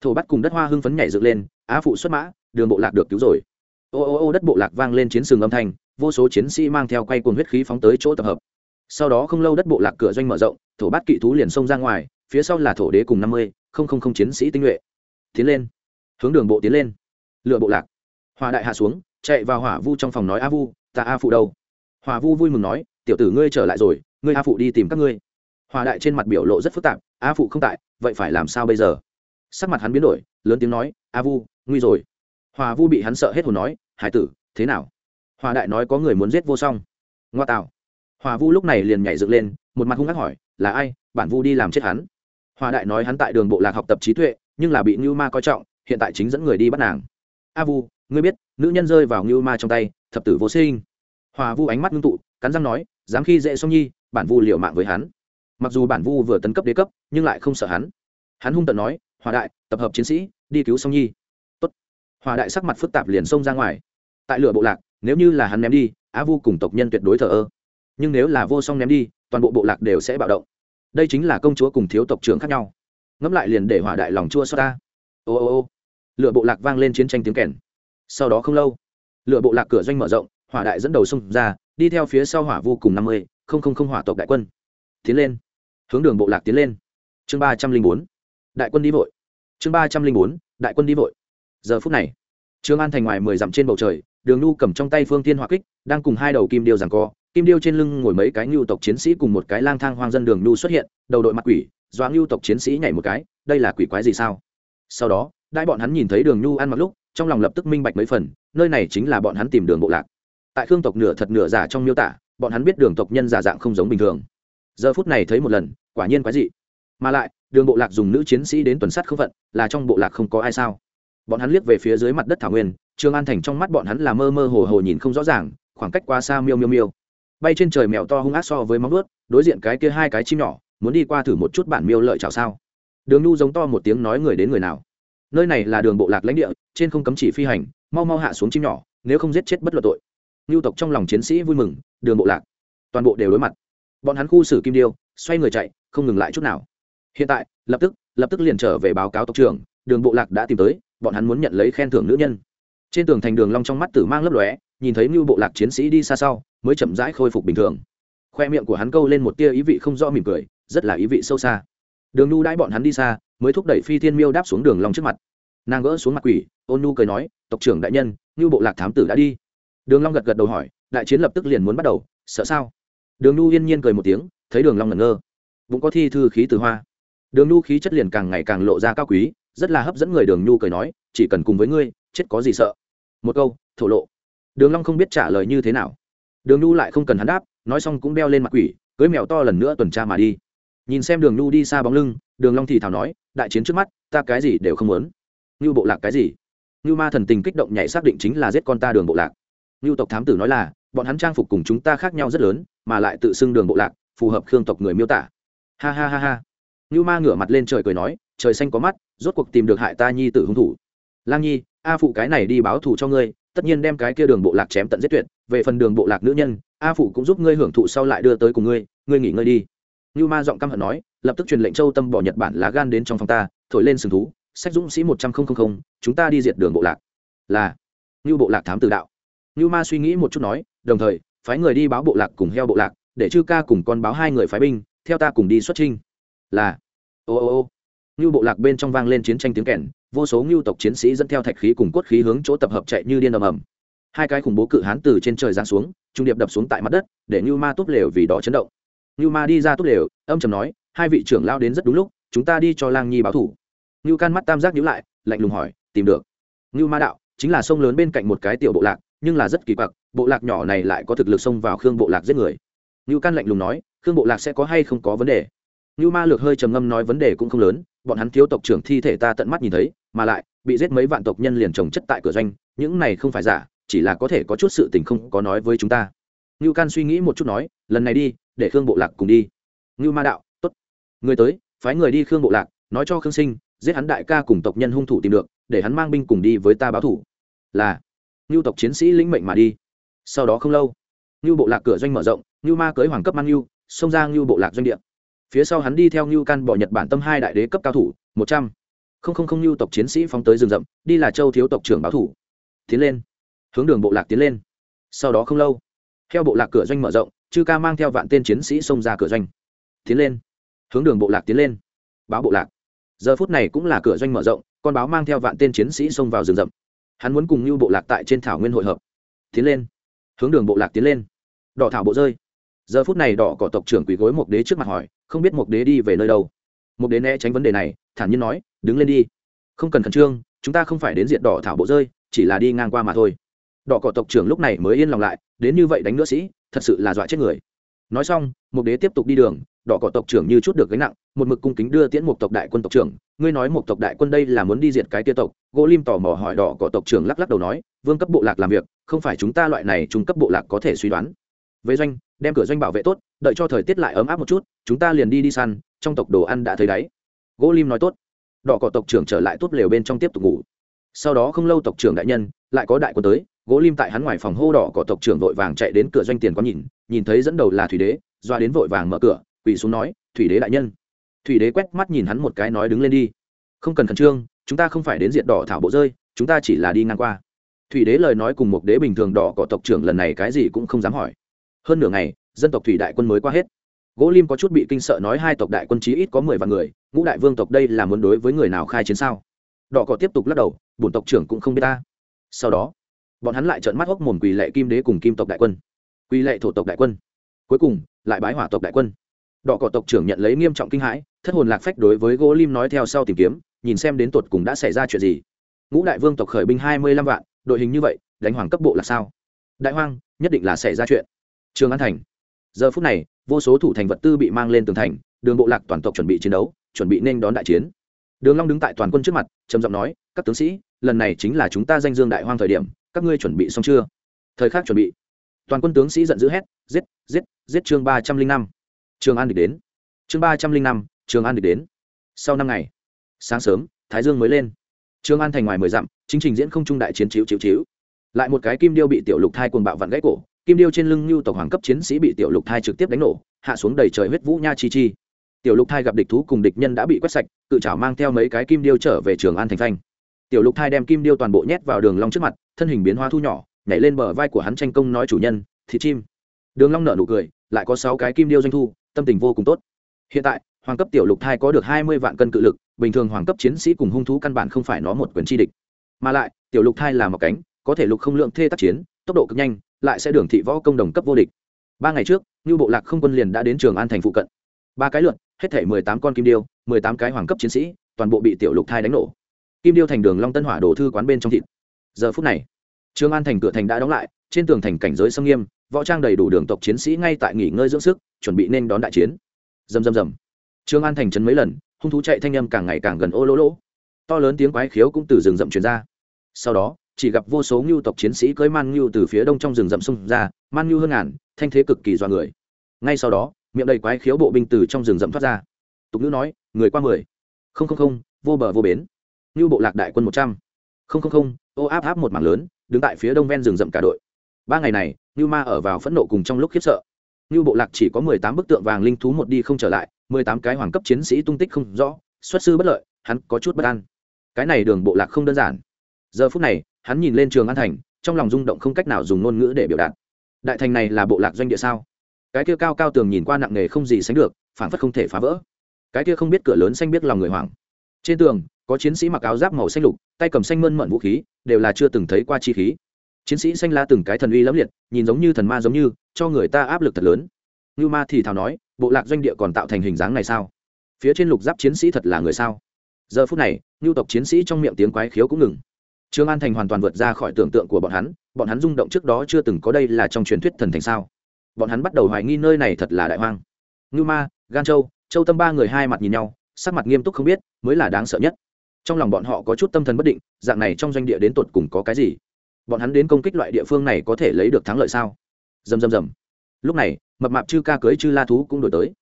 thổ bát cùng đất hoa hưng phấn nhảy dựng lên a phụ xuất mã, đường bộ lạc được cứu rồi. Ô ô ô, đất bộ lạc vang lên chiến sừng âm thanh, vô số chiến sĩ mang theo quay cuồng huyết khí phóng tới chỗ tập hợp. Sau đó không lâu đất bộ lạc cửa doanh mở rộng, thổ bát kỵ thú liền xông ra ngoài, phía sau là thổ đế cùng năm mươi, không không không chiến sĩ tinh nhuệ. Tiến lên. Hướng đường bộ tiến lên. Lựa bộ lạc. Hòa đại hạ xuống, chạy vào hỏa vu trong phòng nói a vu, ta a phụ đâu? Hòa vu vui mừng nói, tiểu tử ngươi trở lại rồi, ngươi a phụ đi tìm các ngươi. Hòa đại trên mặt biểu lộ rất phức tạp a phụ không tại, vậy phải làm sao bây giờ? Sắc mặt hắn biến đổi, lớn tiếng nói, a vu, nguy rồi. Hòa vu bị hắn sợ hết hồn nói, hải tử, thế nào? Hòa đại nói, có người muốn giết vô song. Ngoa tạo. Hòa vu lúc này liền nhảy dựng lên, một mặt hung hắc hỏi, là ai? Bản vu đi làm chết hắn. Hòa đại nói, hắn tại đường bộ lạc học tập trí tuệ, nhưng là bị ngưu ma coi trọng, hiện tại chính dẫn người đi bắt nàng. A vu, ngươi biết, nữ nhân rơi vào ngưu ma trong tay, thập tử vô sinh. Hòa vu ánh mắt ngưng tụ, cắn răng nói, dám khi dễ song nhi, bản vu liều mạng với hắn. Mặc dù bản vu vừa tấn cấp đế cấp, nhưng lại không sợ hắn. Hắn hung tận nói hòa đại, tập hợp chiến sĩ, đi cứu song nhi. Tốt. hòa đại sắc mặt phức tạp liền xông ra ngoài. Tại lửa bộ lạc, nếu như là hắn ném đi á vu cùng tộc nhân tuyệt đối thờ ơ. Nhưng nếu là vô song ném đi, toàn bộ bộ lạc đều sẽ bạo động. Đây chính là công chúa cùng thiếu tộc trưởng khác nhau. Ngẫm lại liền để hỏa đại lòng chua xót ta. Ô ô ô. Lựa bộ lạc vang lên chiến tranh tiếng kèn. Sau đó không lâu lựa bộ lạc cửa doanh mở rộng hỏa đại dẫn đầu xông ra, đi theo phía sau hỏa vô cùng năm mươi, không không không hỏa tộc đại quân. Tiến lên. Hướng đường bộ lạc tiến lên. Chương ba trăm linh bốn đại quân đi vội. Chương ba trăm linh bốn, đại quân đi vội. Giờ phút này, trương an thành ngoài mười dặm trên bầu trời, đường nu cầm trong tay phương tiên hỏa kích, đang cùng hai đầu kim điêu giằng co, kim điêu trên lưng ngồi mấy cái ngưu tộc chiến sĩ cùng một cái lang thang hoang dân đường nu xuất hiện, đầu đội mặt quỷ, doa ngưu tộc chiến sĩ nhảy một cái, đây là quỷ quái gì sao? Sau đó, đại bọn hắn nhìn thấy đường nu ăn mặc lúc, trong lòng lập tức minh bạch mấy phần, nơi này chính là bọn hắn tìm đường bộ lạc. Tại khương tộc nửa thật nửa giả trong miêu tả, bọn hắn biết đường tộc nhân giả dạng không giống bình thường. Giờ phút này thấy một lần, quả nhiên quái dị. Mà lại đường bộ lạc dùng nữ chiến sĩ đến tuần sát không phận, là trong bộ lạc không có ai sao? Bọn hắn liếc về phía dưới mặt đất thảo nguyên, trương an thành trong mắt bọn hắn là mơ mơ hồ hồ nhìn không rõ ràng, khoảng cách quá xa miêu miêu miêu. Bay trên trời mèo to hung ác so với móng ướt đối diện cái kia hai cái chim nhỏ, muốn đi qua thử một chút bản miêu lợi chào sao? Đường nu giống to một tiếng nói người đến người nào? Nơi này là đường bộ lạc lãnh địa, trên không cấm chỉ phi hành, mau mau hạ xuống chim nhỏ, nếu không giết chết bất luận tội. Lưu tộc trong lòng chiến sĩ vui mừng, đường bộ lạc. Toàn bộ đều đối mặt. Bọn hắn khu xử kim điêu, xoay người chạy, không ngừng lại chút nào hiện tại, lập tức lập tức liền trở về báo cáo tộc trưởng, đường bộ lạc đã tìm tới, bọn hắn muốn nhận lấy khen thưởng nữ nhân. Trên tường thành đường long trong mắt tử mang lấp lóe, nhìn thấy mưu bộ lạc chiến sĩ đi xa sau, mới chậm rãi khôi phục bình thường. Khoe miệng của hắn câu lên một tia ý vị không rõ mỉm cười, rất là ý vị sâu xa. Đường nu đãi bọn hắn đi xa, mới thúc đẩy phi thiên miêu đáp xuống đường long trước mặt. Nàng gỡ xuống mặt quỷ, ôn nu cười nói, tộc trưởng đại nhân lưu bộ lạc thám tử đã đi. Đường long gật gật đầu hỏi, đại chiến lập tức liền muốn bắt đầu, sợ sao? Đường nu yên nhiên cười một tiếng, thấy đường long ngẩn ngơ. Bụng có thi thư khí từ hoa đường nu khí chất liền càng ngày càng lộ ra cao quý, rất là hấp dẫn người đường nu cười nói, chỉ cần cùng với ngươi, chết có gì sợ? Một câu, thổ lộ. Đường long không biết trả lời như thế nào. Đường nu lại không cần hắn đáp, nói xong cũng đeo lên mặt quỷ, cưới mèo to lần nữa tuần tra mà đi. Nhìn xem đường nu đi xa bóng lưng, đường long thì thào nói, đại chiến trước mắt, ta cái gì đều không muốn. Như bộ lạc cái gì? Như ma thần tình kích động nhảy xác định chính là giết con ta đường bộ lạc. Như tộc thám tử nói là, bọn hắn trang phục cùng chúng ta khác nhau rất lớn, mà lại tự xưng đường bộ lạc, phù hợp khương tộc người miêu tả. Ha ha ha ha. Nưu ma ngửa mặt lên trời cười nói, trời xanh có mắt, rốt cuộc tìm được hại ta nhi tử hung thủ. Lang nhi, a phụ cái này đi báo thù cho ngươi, tất nhiên đem cái kia đường bộ lạc chém tận giết tuyệt. Về phần đường bộ lạc nữ nhân, a phụ cũng giúp ngươi hưởng thụ sau lại đưa tới cùng ngươi ngươi nghỉ ngơi đi. Nưu ma giọng căm hận nói, lập tức truyền lệnh châu tâm bỏ nhật bản lá gan đến trong phòng ta, thổi lên sừng thú, sách dũng sĩ một trăm linh chúng ta đi diệt đường bộ lạc. Là. Nưu bộ lạc thám tử đạo. Nưu ma suy nghĩ một chút nói, đồng thời, phái người đi báo bộ lạc cùng heo bộ lạc, để chư ca cùng con báo hai người phái binh, theo ta cùng đi xuất trinh là, ô ô ô. Như bộ lạc bên trong vang lên chiến tranh tiếng kèn, vô số ngưu tộc chiến sĩ dẫn theo thạch khí cùng cốt khí hướng chỗ tập hợp chạy như điên ầm ầm. Hai cái khủng bố cự hán từ trên trời giáng xuống, trung điệp đập xuống tại mặt đất, để ngưu ma túp lều vì đó chấn động. Ngưu ma đi ra túp lều, âm trầm nói, hai vị trưởng lao đến rất đúng lúc, chúng ta đi cho lang nhi báo thủ. Ngưu can mắt tam giác nhíu lại, lạnh lùng hỏi, tìm được? Ngưu ma đạo, chính là sông lớn bên cạnh một cái tiểu bộ lạc, nhưng là rất kỳ quặc, bộ lạc nhỏ này lại có thực lực xông vào khương bộ lạc giết người. Ngưu can lạnh lùng nói, khương bộ lạc sẽ có hay không có vấn đề? Ngưu ma lược hơi trầm ngâm nói vấn đề cũng không lớn, bọn hắn thiếu tộc trưởng thi thể ta tận mắt nhìn thấy, mà lại, bị giết mấy vạn tộc nhân liền trồng chất tại cửa doanh, những này không phải giả, chỉ là có thể có chút sự tình không có nói với chúng ta. Ngưu can suy nghĩ một chút nói, lần này đi, để khương bộ lạc cùng đi. Ngưu ma đạo, tốt. người tới, phái người đi khương bộ lạc, nói cho khương sinh, giết hắn đại ca cùng tộc nhân hung thủ tìm được, để hắn mang binh cùng đi với ta báo thủ. Là. Ngưu tộc chiến sĩ lĩnh mệnh mà đi. Sau đó không lâu, ngưu bộ lạc cửa doanh mở rộng, ngưu ma cưới hoàng cấp mang ngưu, xông ra ngưu bộ lạc doanh địa phía sau hắn đi theo ngưu Can bỏ nhật bản tâm hai đại đế cấp cao thủ, một trăm. Không không không ngưu tộc chiến sĩ phóng tới rừng rậm, đi là châu thiếu tộc trưởng báo thủ. Tiến lên. Hướng đường bộ lạc tiến lên. Sau đó không lâu, theo bộ lạc cửa doanh mở rộng, chư ca mang theo vạn tên chiến sĩ xông ra cửa doanh. Tiến lên. Hướng đường bộ lạc tiến lên. Báo bộ lạc. Giờ phút này cũng là cửa doanh mở rộng, con báo mang theo vạn tên chiến sĩ xông vào rừng rậm. Hắn muốn cùng như bộ lạc tại trên thảo nguyên hội hợp. Tiến lên. Hướng đường bộ lạc tiến lên. Đỏ thảo bộ rơi giờ phút này đỏ cỏ tộc trưởng quỳ gối một đế trước mặt hỏi, không biết một đế đi về nơi đâu? Một đế né tránh vấn đề này, thản nhiên nói, đứng lên đi. Không cần khẩn trương, chúng ta không phải đến diện đỏ thảo bộ rơi, chỉ là đi ngang qua mà thôi. Đỏ cỏ tộc trưởng lúc này mới yên lòng lại, đến như vậy đánh nữa sĩ, thật sự là dọa chết người. Nói xong một đế tiếp tục đi đường, đỏ cỏ tộc trưởng như chút được gánh nặng, một mực cung kính đưa tiễn một tộc đại quân tộc trưởng. Ngươi nói một tộc đại quân đây là muốn đi diệt cái tia tộc? Gỗ lim tò mò hỏi đỏ cỏ tộc trưởng lắc lắc đầu nói, vương cấp bộ lạc làm việc, không phải chúng ta loại này trung cấp bộ lạc có thể suy đoán. Với doanh đem cửa doanh bảo vệ tốt, đợi cho thời tiết lại ấm áp một chút, chúng ta liền đi đi săn, trong tộc đồ ăn đã thấy đáy gỗ lim nói tốt. Đỏ cỏ tộc trưởng trở lại tốt lều bên trong tiếp tục ngủ. Sau đó không lâu tộc trưởng đại nhân, lại có đại quân tới, gỗ lim tại hắn ngoài phòng hô đỏ cỏ tộc trưởng vội vàng chạy đến cửa doanh tiền có nhìn nhìn thấy dẫn đầu là thủy đế, doa đến vội vàng mở cửa, quỳ xuống nói, thủy đế đại nhân. Thủy đế quét mắt nhìn hắn một cái nói đứng lên đi. Không cần khẩn trương, chúng ta không phải đến diện đỏ thảo bộ rơi, chúng ta chỉ là đi ngang qua. Thủy đế lời nói cùng một đế bình thường đỏ cỏ tộc trưởng lần này cái gì cũng không dám hỏi hơn nửa ngày, dân tộc thủy đại quân mới qua hết. Gỗ lim có chút bị kinh sợ nói hai tộc đại quân chí ít có mười vạn người, ngũ đại vương tộc đây là muốn đối với người nào khai chiến sao? Đỏ cỏ tiếp tục lắc đầu, bổn tộc trưởng cũng không biết ta. Sau đó, bọn hắn lại trợn mắt hốc mồm quỳ lệ kim đế cùng kim tộc đại quân. Quỳ lệ thổ tộc đại quân. Cuối cùng, lại bái hỏa tộc đại quân. Đỏ cỏ tộc trưởng nhận lấy nghiêm trọng kinh hãi, thất hồn lạc phách đối với gỗ lim nói theo sau tìm kiếm, nhìn xem đến tột cùng đã xảy ra chuyện gì. Ngũ đại vương tộc khởi binh hai mươi lăm vạn, đội hình như vậy, đánh hoàng cấp bộ là sao? Đại hoang, nhất định là xảy ra chuyện trường an thành. Giờ phút này, vô số thủ thành vật tư bị mang lên tường thành, đường bộ lạc toàn tộc chuẩn bị chiến đấu, chuẩn bị nên đón đại chiến. Đường long đứng tại toàn quân trước mặt, trầm giọng nói, các tướng sĩ, lần này chính là chúng ta danh dương đại hoang thời điểm, các ngươi chuẩn bị xong chưa? Thời khắc chuẩn bị. Toàn quân tướng sĩ giận dữ hét, giết giết giết chương ba trăm linh năm. Trường an địch đến. Chương ba trăm linh năm, trường an địch đến. Sau năm ngày, sáng sớm, thái dương mới lên. Trường an thành ngoài mười dặm, chính trình diễn không trung đại chiến chiếu chiếu chiếu lại một cái kim điêu bị tiểu lục thai cuồng bạo vặn gãy cổ kim điêu trên lưng lưu tộc hoàng cấp chiến sĩ bị tiểu lục thai trực tiếp đánh nổ, hạ xuống đầy trời huyết vũ nha chi chi. Tiểu lục thai gặp địch thú cùng địch nhân đã bị quét sạch tự chảo mang theo mấy cái kim điêu trở về trường an thành phanh. Tiểu lục thai đem kim điêu toàn bộ nhét vào đường long trước mặt, thân hình biến hoa thu nhỏ, nhảy lên bờ vai của hắn tranh công nói chủ nhân thịt chim. Đường long nở nụ cười, lại có sáu cái kim điêu doanh thu, tâm tình vô cùng tốt. Hiện tại, hoàng cấp tiểu lục thai có được hai mươi vạn cân cự lực, bình thường hoàng cấp chiến sĩ cùng hung thú căn bản không phải nó một quyền chi địch. Mà lại, tiểu lục thai là một cánh, có thể lục không lượng thê tác chiến tốc độ cực nhanh, lại sẽ đường thị võ công đồng cấp vô địch. Ba ngày trước như bộ lạc không quân liền đã đến trường an thành phụ cận. Ba cái lượn hết thể mười tám con kim điêu, mười tám cái hoàng cấp chiến sĩ, toàn bộ bị tiểu lục thai đánh nổ. Kim điêu thành đường long tân hỏa đổ thư quán bên trong thịt. Giờ phút này, trường an thành cửa thành đã đóng lại, trên tường thành cảnh giới sông nghiêm, võ trang đầy đủ đường tộc chiến sĩ ngay tại nghỉ ngơi dưỡng sức, chuẩn bị nên đón đại chiến. Rầm rầm rầm. Trường an thành trấn mấy lần, hung thú chạy thanh âm càng ngày càng gần ô lỗ lỗ. To lớn tiếng quái khiếu cũng từ rừng rậm truyền ra. Sau đó chỉ gặp vô số ngưu tộc chiến sĩ cưỡi man ngưu từ phía đông trong rừng rậm xông ra, man ngưu hơn ngàn, thanh thế cực kỳ dọa người. Ngay sau đó, miệng đầy quái khiếu bộ binh từ trong rừng rậm thoát ra. Tục ngữ nói, người qua mười. Không không không, vô bờ vô bến. Ngưu bộ lạc đại quân một trăm. Không không không, ô áp áp một mảng lớn, đứng tại phía đông ven rừng rậm cả đội. Ba ngày này, ngưu ma ở vào phẫn nộ cùng trong lúc khiếp sợ. Ngưu bộ lạc chỉ có mười tám bức tượng vàng linh thú một đi không trở lại, mười tám cái hoàng cấp chiến sĩ tung tích không rõ, xuất sư bất lợi, hắn có chút bất an. Cái này đường bộ lạc không đơn giản. Giờ phút này hắn nhìn lên trường an thành, trong lòng rung động không cách nào dùng ngôn ngữ để biểu đạt. Đại thành này là bộ lạc doanh địa sao? Cái kia cao cao tường nhìn qua nặng nề không gì sánh được phản phất không thể phá vỡ. Cái kia không biết cửa lớn xanh biết lòng người hoảng. Trên tường, có chiến sĩ mặc áo giáp màu xanh lục, tay cầm xanh mơn mận vũ khí, đều là chưa từng thấy qua chi khí. Chiến sĩ xanh la từng cái thần uy lẫm liệt, nhìn giống như thần ma giống như, cho người ta áp lực thật lớn. Như ma thì thào nói, bộ lạc doanh địa còn tạo thành hình dáng này sao? Phía trên lục giáp chiến sĩ thật là người sao? Giờ phút này nhu tộc chiến sĩ trong miệng tiếng quái khiếu cũng ngừng. Trương An Thành hoàn toàn vượt ra khỏi tưởng tượng của bọn hắn, bọn hắn rung động trước đó chưa từng có đây là trong truyền thuyết thần thành sao? Bọn hắn bắt đầu hoài nghi nơi này thật là đại hoang. Ngưu Ma, Gan Châu, Châu Tâm ba người hai mặt nhìn nhau, sắc mặt nghiêm túc không biết, mới là đáng sợ nhất. Trong lòng bọn họ có chút tâm thần bất định, dạng này trong doanh địa đến tột cùng có cái gì? Bọn hắn đến công kích loại địa phương này có thể lấy được thắng lợi sao? Rầm rầm rầm. Lúc này, mập mạp chư ca cưới chư la thú cũng đổi tới.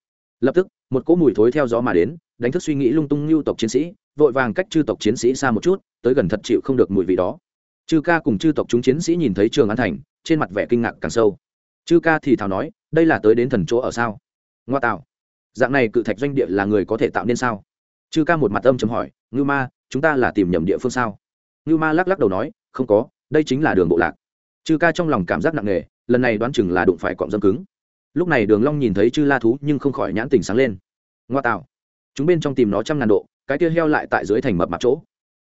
lập tức một cỗ mùi thối theo gió mà đến đánh thức suy nghĩ lung tung lưu tộc chiến sĩ vội vàng cách chư tộc chiến sĩ xa một chút, tới gần thật chịu không được mùi vị đó. Chư ca cùng chư tộc chúng chiến sĩ nhìn thấy trường an thành, trên mặt vẻ kinh ngạc càng sâu. Chư ca thì thào nói, đây là tới đến thần chỗ ở sao? Ngoa tạo. Dạng này cự thạch doanh địa là người có thể tạo nên sao? Chư ca một mặt âm chấm hỏi ngư ma, chúng ta là tìm nhầm địa phương sao? Ngư ma lắc lắc đầu nói, không có, đây chính là đường bộ lạc. Chư ca trong lòng cảm giác nặng nề, lần này đoán chừng là đụng phải cọm dâm cứng. Lúc này đường long nhìn thấy chư la thú nhưng không khỏi nhãn tình sáng lên. Ngoa tạo. Chúng bên trong tìm nó trăm ngàn độ cái kia heo lại tại dưới thành mập mặt chỗ.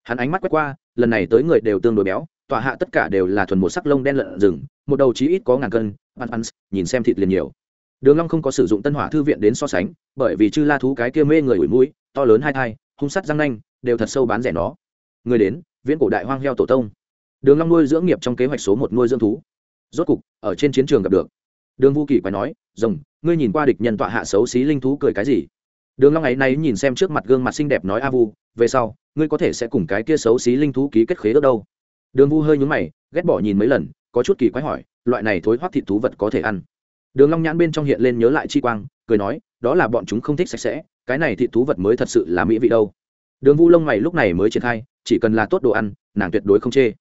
Hắn ánh mắt quét qua, lần này tới người đều tương đối béo tọa hạ tất cả đều là thuần một sắc lông đen lợn rừng, một đầu chí ít có ngàn cân ăn ăn nhìn xem thịt liền nhiều. Đường long không có sử dụng tân hỏa thư viện đến so sánh, bởi vì chư la thú cái kia mê người ủi mũi, to lớn hai thai, hung sắt răng nanh, đều thật sâu bán rẻ nó. Người đến, viễn cổ đại hoang heo tổ tông. Đường long nuôi dưỡng nghiệp trong kế hoạch số một nuôi dưỡng thú. Rốt cục, ở trên chiến trường gặp được. Đường vu kỳ quay nói, rồng, ngươi nhìn qua địch nhân tọa hạ xấu xí linh thú cười cái gì? Đường long ấy nay nhìn xem trước mặt gương mặt xinh đẹp nói a vu, về sau, ngươi có thể sẽ cùng cái kia xấu xí linh thú ký kết khế ước đâu. Đường vu hơi nhướng mày, ghét bỏ nhìn mấy lần, có chút kỳ quái hỏi, loại này thối hoắt thịt thú vật có thể ăn? Đường long nhãn bên trong hiện lên nhớ lại chi quang, cười nói, đó là bọn chúng không thích sạch sẽ, cái này thịt thú vật mới thật sự là mỹ vị đâu. Đường vu lông mày lúc này mới triển khai, chỉ cần là tốt đồ ăn, nàng tuyệt đối không chê.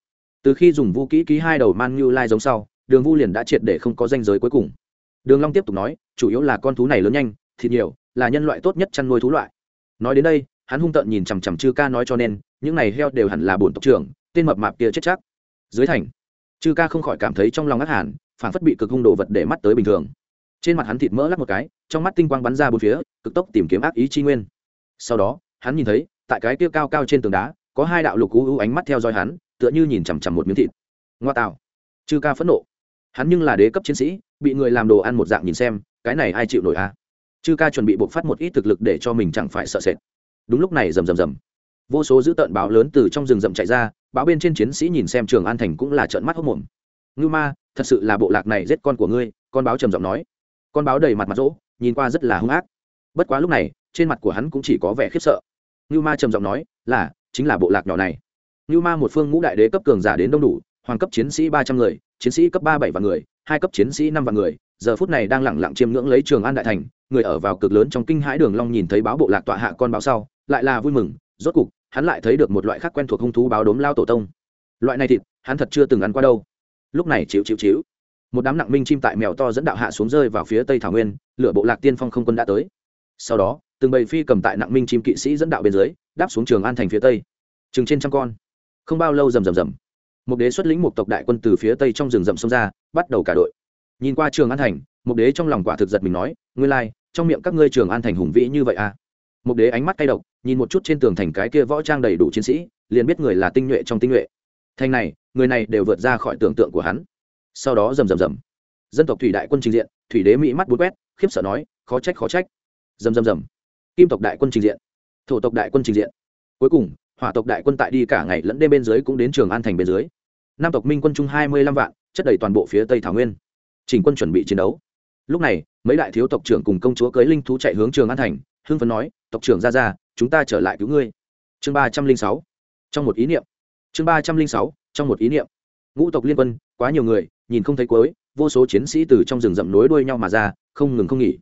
Từ khi dùng vu kỹ ký hai đầu man như lai giống sau, đường vu liền đã triệt để không có danh giới cuối cùng. Đường long tiếp tục nói, chủ yếu là con thú này lớn nhanh, thịt nhiều là nhân loại tốt nhất chăn nuôi thú loại. Nói đến đây, hắn hung tợn nhìn chằm chằm chư ca nói cho nên, những này heo đều hẳn là bổn tộc trưởng, tên mập mạp kia chết chắc. Dưới thành, chư ca không khỏi cảm thấy trong lòng ngắc hẳn, phản phất bị cực hung đồ vật để mắt tới bình thường. Trên mặt hắn thịt mỡ lắc một cái, trong mắt tinh quang bắn ra bốn phía, cực tốc tìm kiếm ác ý chi nguyên. Sau đó, hắn nhìn thấy, tại cái kia cao cao trên tường đá, có hai đạo lục u u ánh mắt theo dõi hắn, tựa như nhìn chằm chằm một miếng thịt. Ngoa tạo. Chư ca phẫn nộ. Hắn nhưng là đế cấp chiến sĩ, bị người làm đồ ăn một dạng nhìn xem, cái này ai chịu nổi à? Chư ca chuẩn bị buộc phát một ít thực lực để cho mình chẳng phải sợ sệt. Đúng lúc này rầm rầm rầm. Vô số dữ tợn báo lớn từ trong rừng rậm chạy ra, báo bên trên chiến sĩ nhìn xem trường an thành cũng là trợn mắt hốc mồm. Ngư ma, thật sự là bộ lạc này giết con của ngươi, con báo trầm giọng nói. Con báo đầy mặt mặt rỗ, nhìn qua rất là hung ác. Bất quá lúc này, trên mặt của hắn cũng chỉ có vẻ khiếp sợ. Ngưu ma trầm giọng nói, là, chính là bộ lạc nhỏ này. Ngưu ma một phương ngũ đại đế cấp cường giả đến đông đủ, hoàng cấp chiến sĩ ba trăm người, chiến sĩ cấp ba bảy vạn người, hai cấp chiến sĩ năm vạn người giờ phút này đang lẳng lặng chiêm ngưỡng lấy trường an đại thành, người ở vào cực lớn trong kinh hãi đường long nhìn thấy báo bộ lạc tọa hạ con báo sau, lại là vui mừng, rốt cục, hắn lại thấy được một loại khác quen thuộc hung thú báo đốm lao tổ tông. Loại này thịt, hắn thật chưa từng ăn qua đâu. Lúc này chịu chịu chịu. Một đám nặng minh chim tại mèo to dẫn đạo hạ xuống rơi vào phía tây thảo nguyên, lửa bộ lạc tiên phong không quân đã tới. Sau đó, từng bầy phi cầm tại nặng minh chim kỵ sĩ dẫn đạo bên dưới, đáp xuống trường an thành phía tây. Chừng trên trăm con. Không bao lâu rầm rầm rầm. Một đế xuất lĩnh một tộc đại quân từ phía tây trong rừng rậm xông ra, bắt đầu cả đội nhìn qua trường an thành, mục đế trong lòng quả thực giật mình nói, nguyên lai, trong miệng các ngươi trường an thành hùng vĩ như vậy à? Mục đế ánh mắt cay độc, nhìn một chút trên tường thành cái kia võ trang đầy đủ chiến sĩ, liền biết người là tinh nhuệ trong tinh nhuệ. Thành này, người này đều vượt ra khỏi tưởng tượng của hắn. Sau đó rầm rầm rầm. Dân tộc thủy đại quân trình diện, thủy đế mỹ mắt bút quét, khiếp sợ nói, khó trách khó trách. Rầm rầm rầm. Kim tộc đại quân trình diện, thổ tộc đại quân trình diện. Cuối cùng, hỏa tộc đại quân tại đi cả ngày lẫn đêm bên dưới cũng đến trường an thành bên dưới. Nam tộc minh quân chung hai mươi lăm vạn, chất đầy toàn bộ phía tây thảo nguyên chỉnh quân chuẩn bị chiến đấu. Lúc này, mấy đại thiếu tộc trưởng cùng công chúa cưới linh thú chạy hướng trường an thành, hưng phấn nói, tộc trưởng ra ra, chúng ta trở lại cứu ngươi. Chương ba trăm linh sáu. Trong một ý niệm. Chương ba trăm linh sáu, trong một ý niệm. Ngũ tộc liên quân, quá nhiều người, nhìn không thấy cuối, vô số chiến sĩ từ trong rừng rậm nối đuôi nhau mà ra, không ngừng không nghỉ.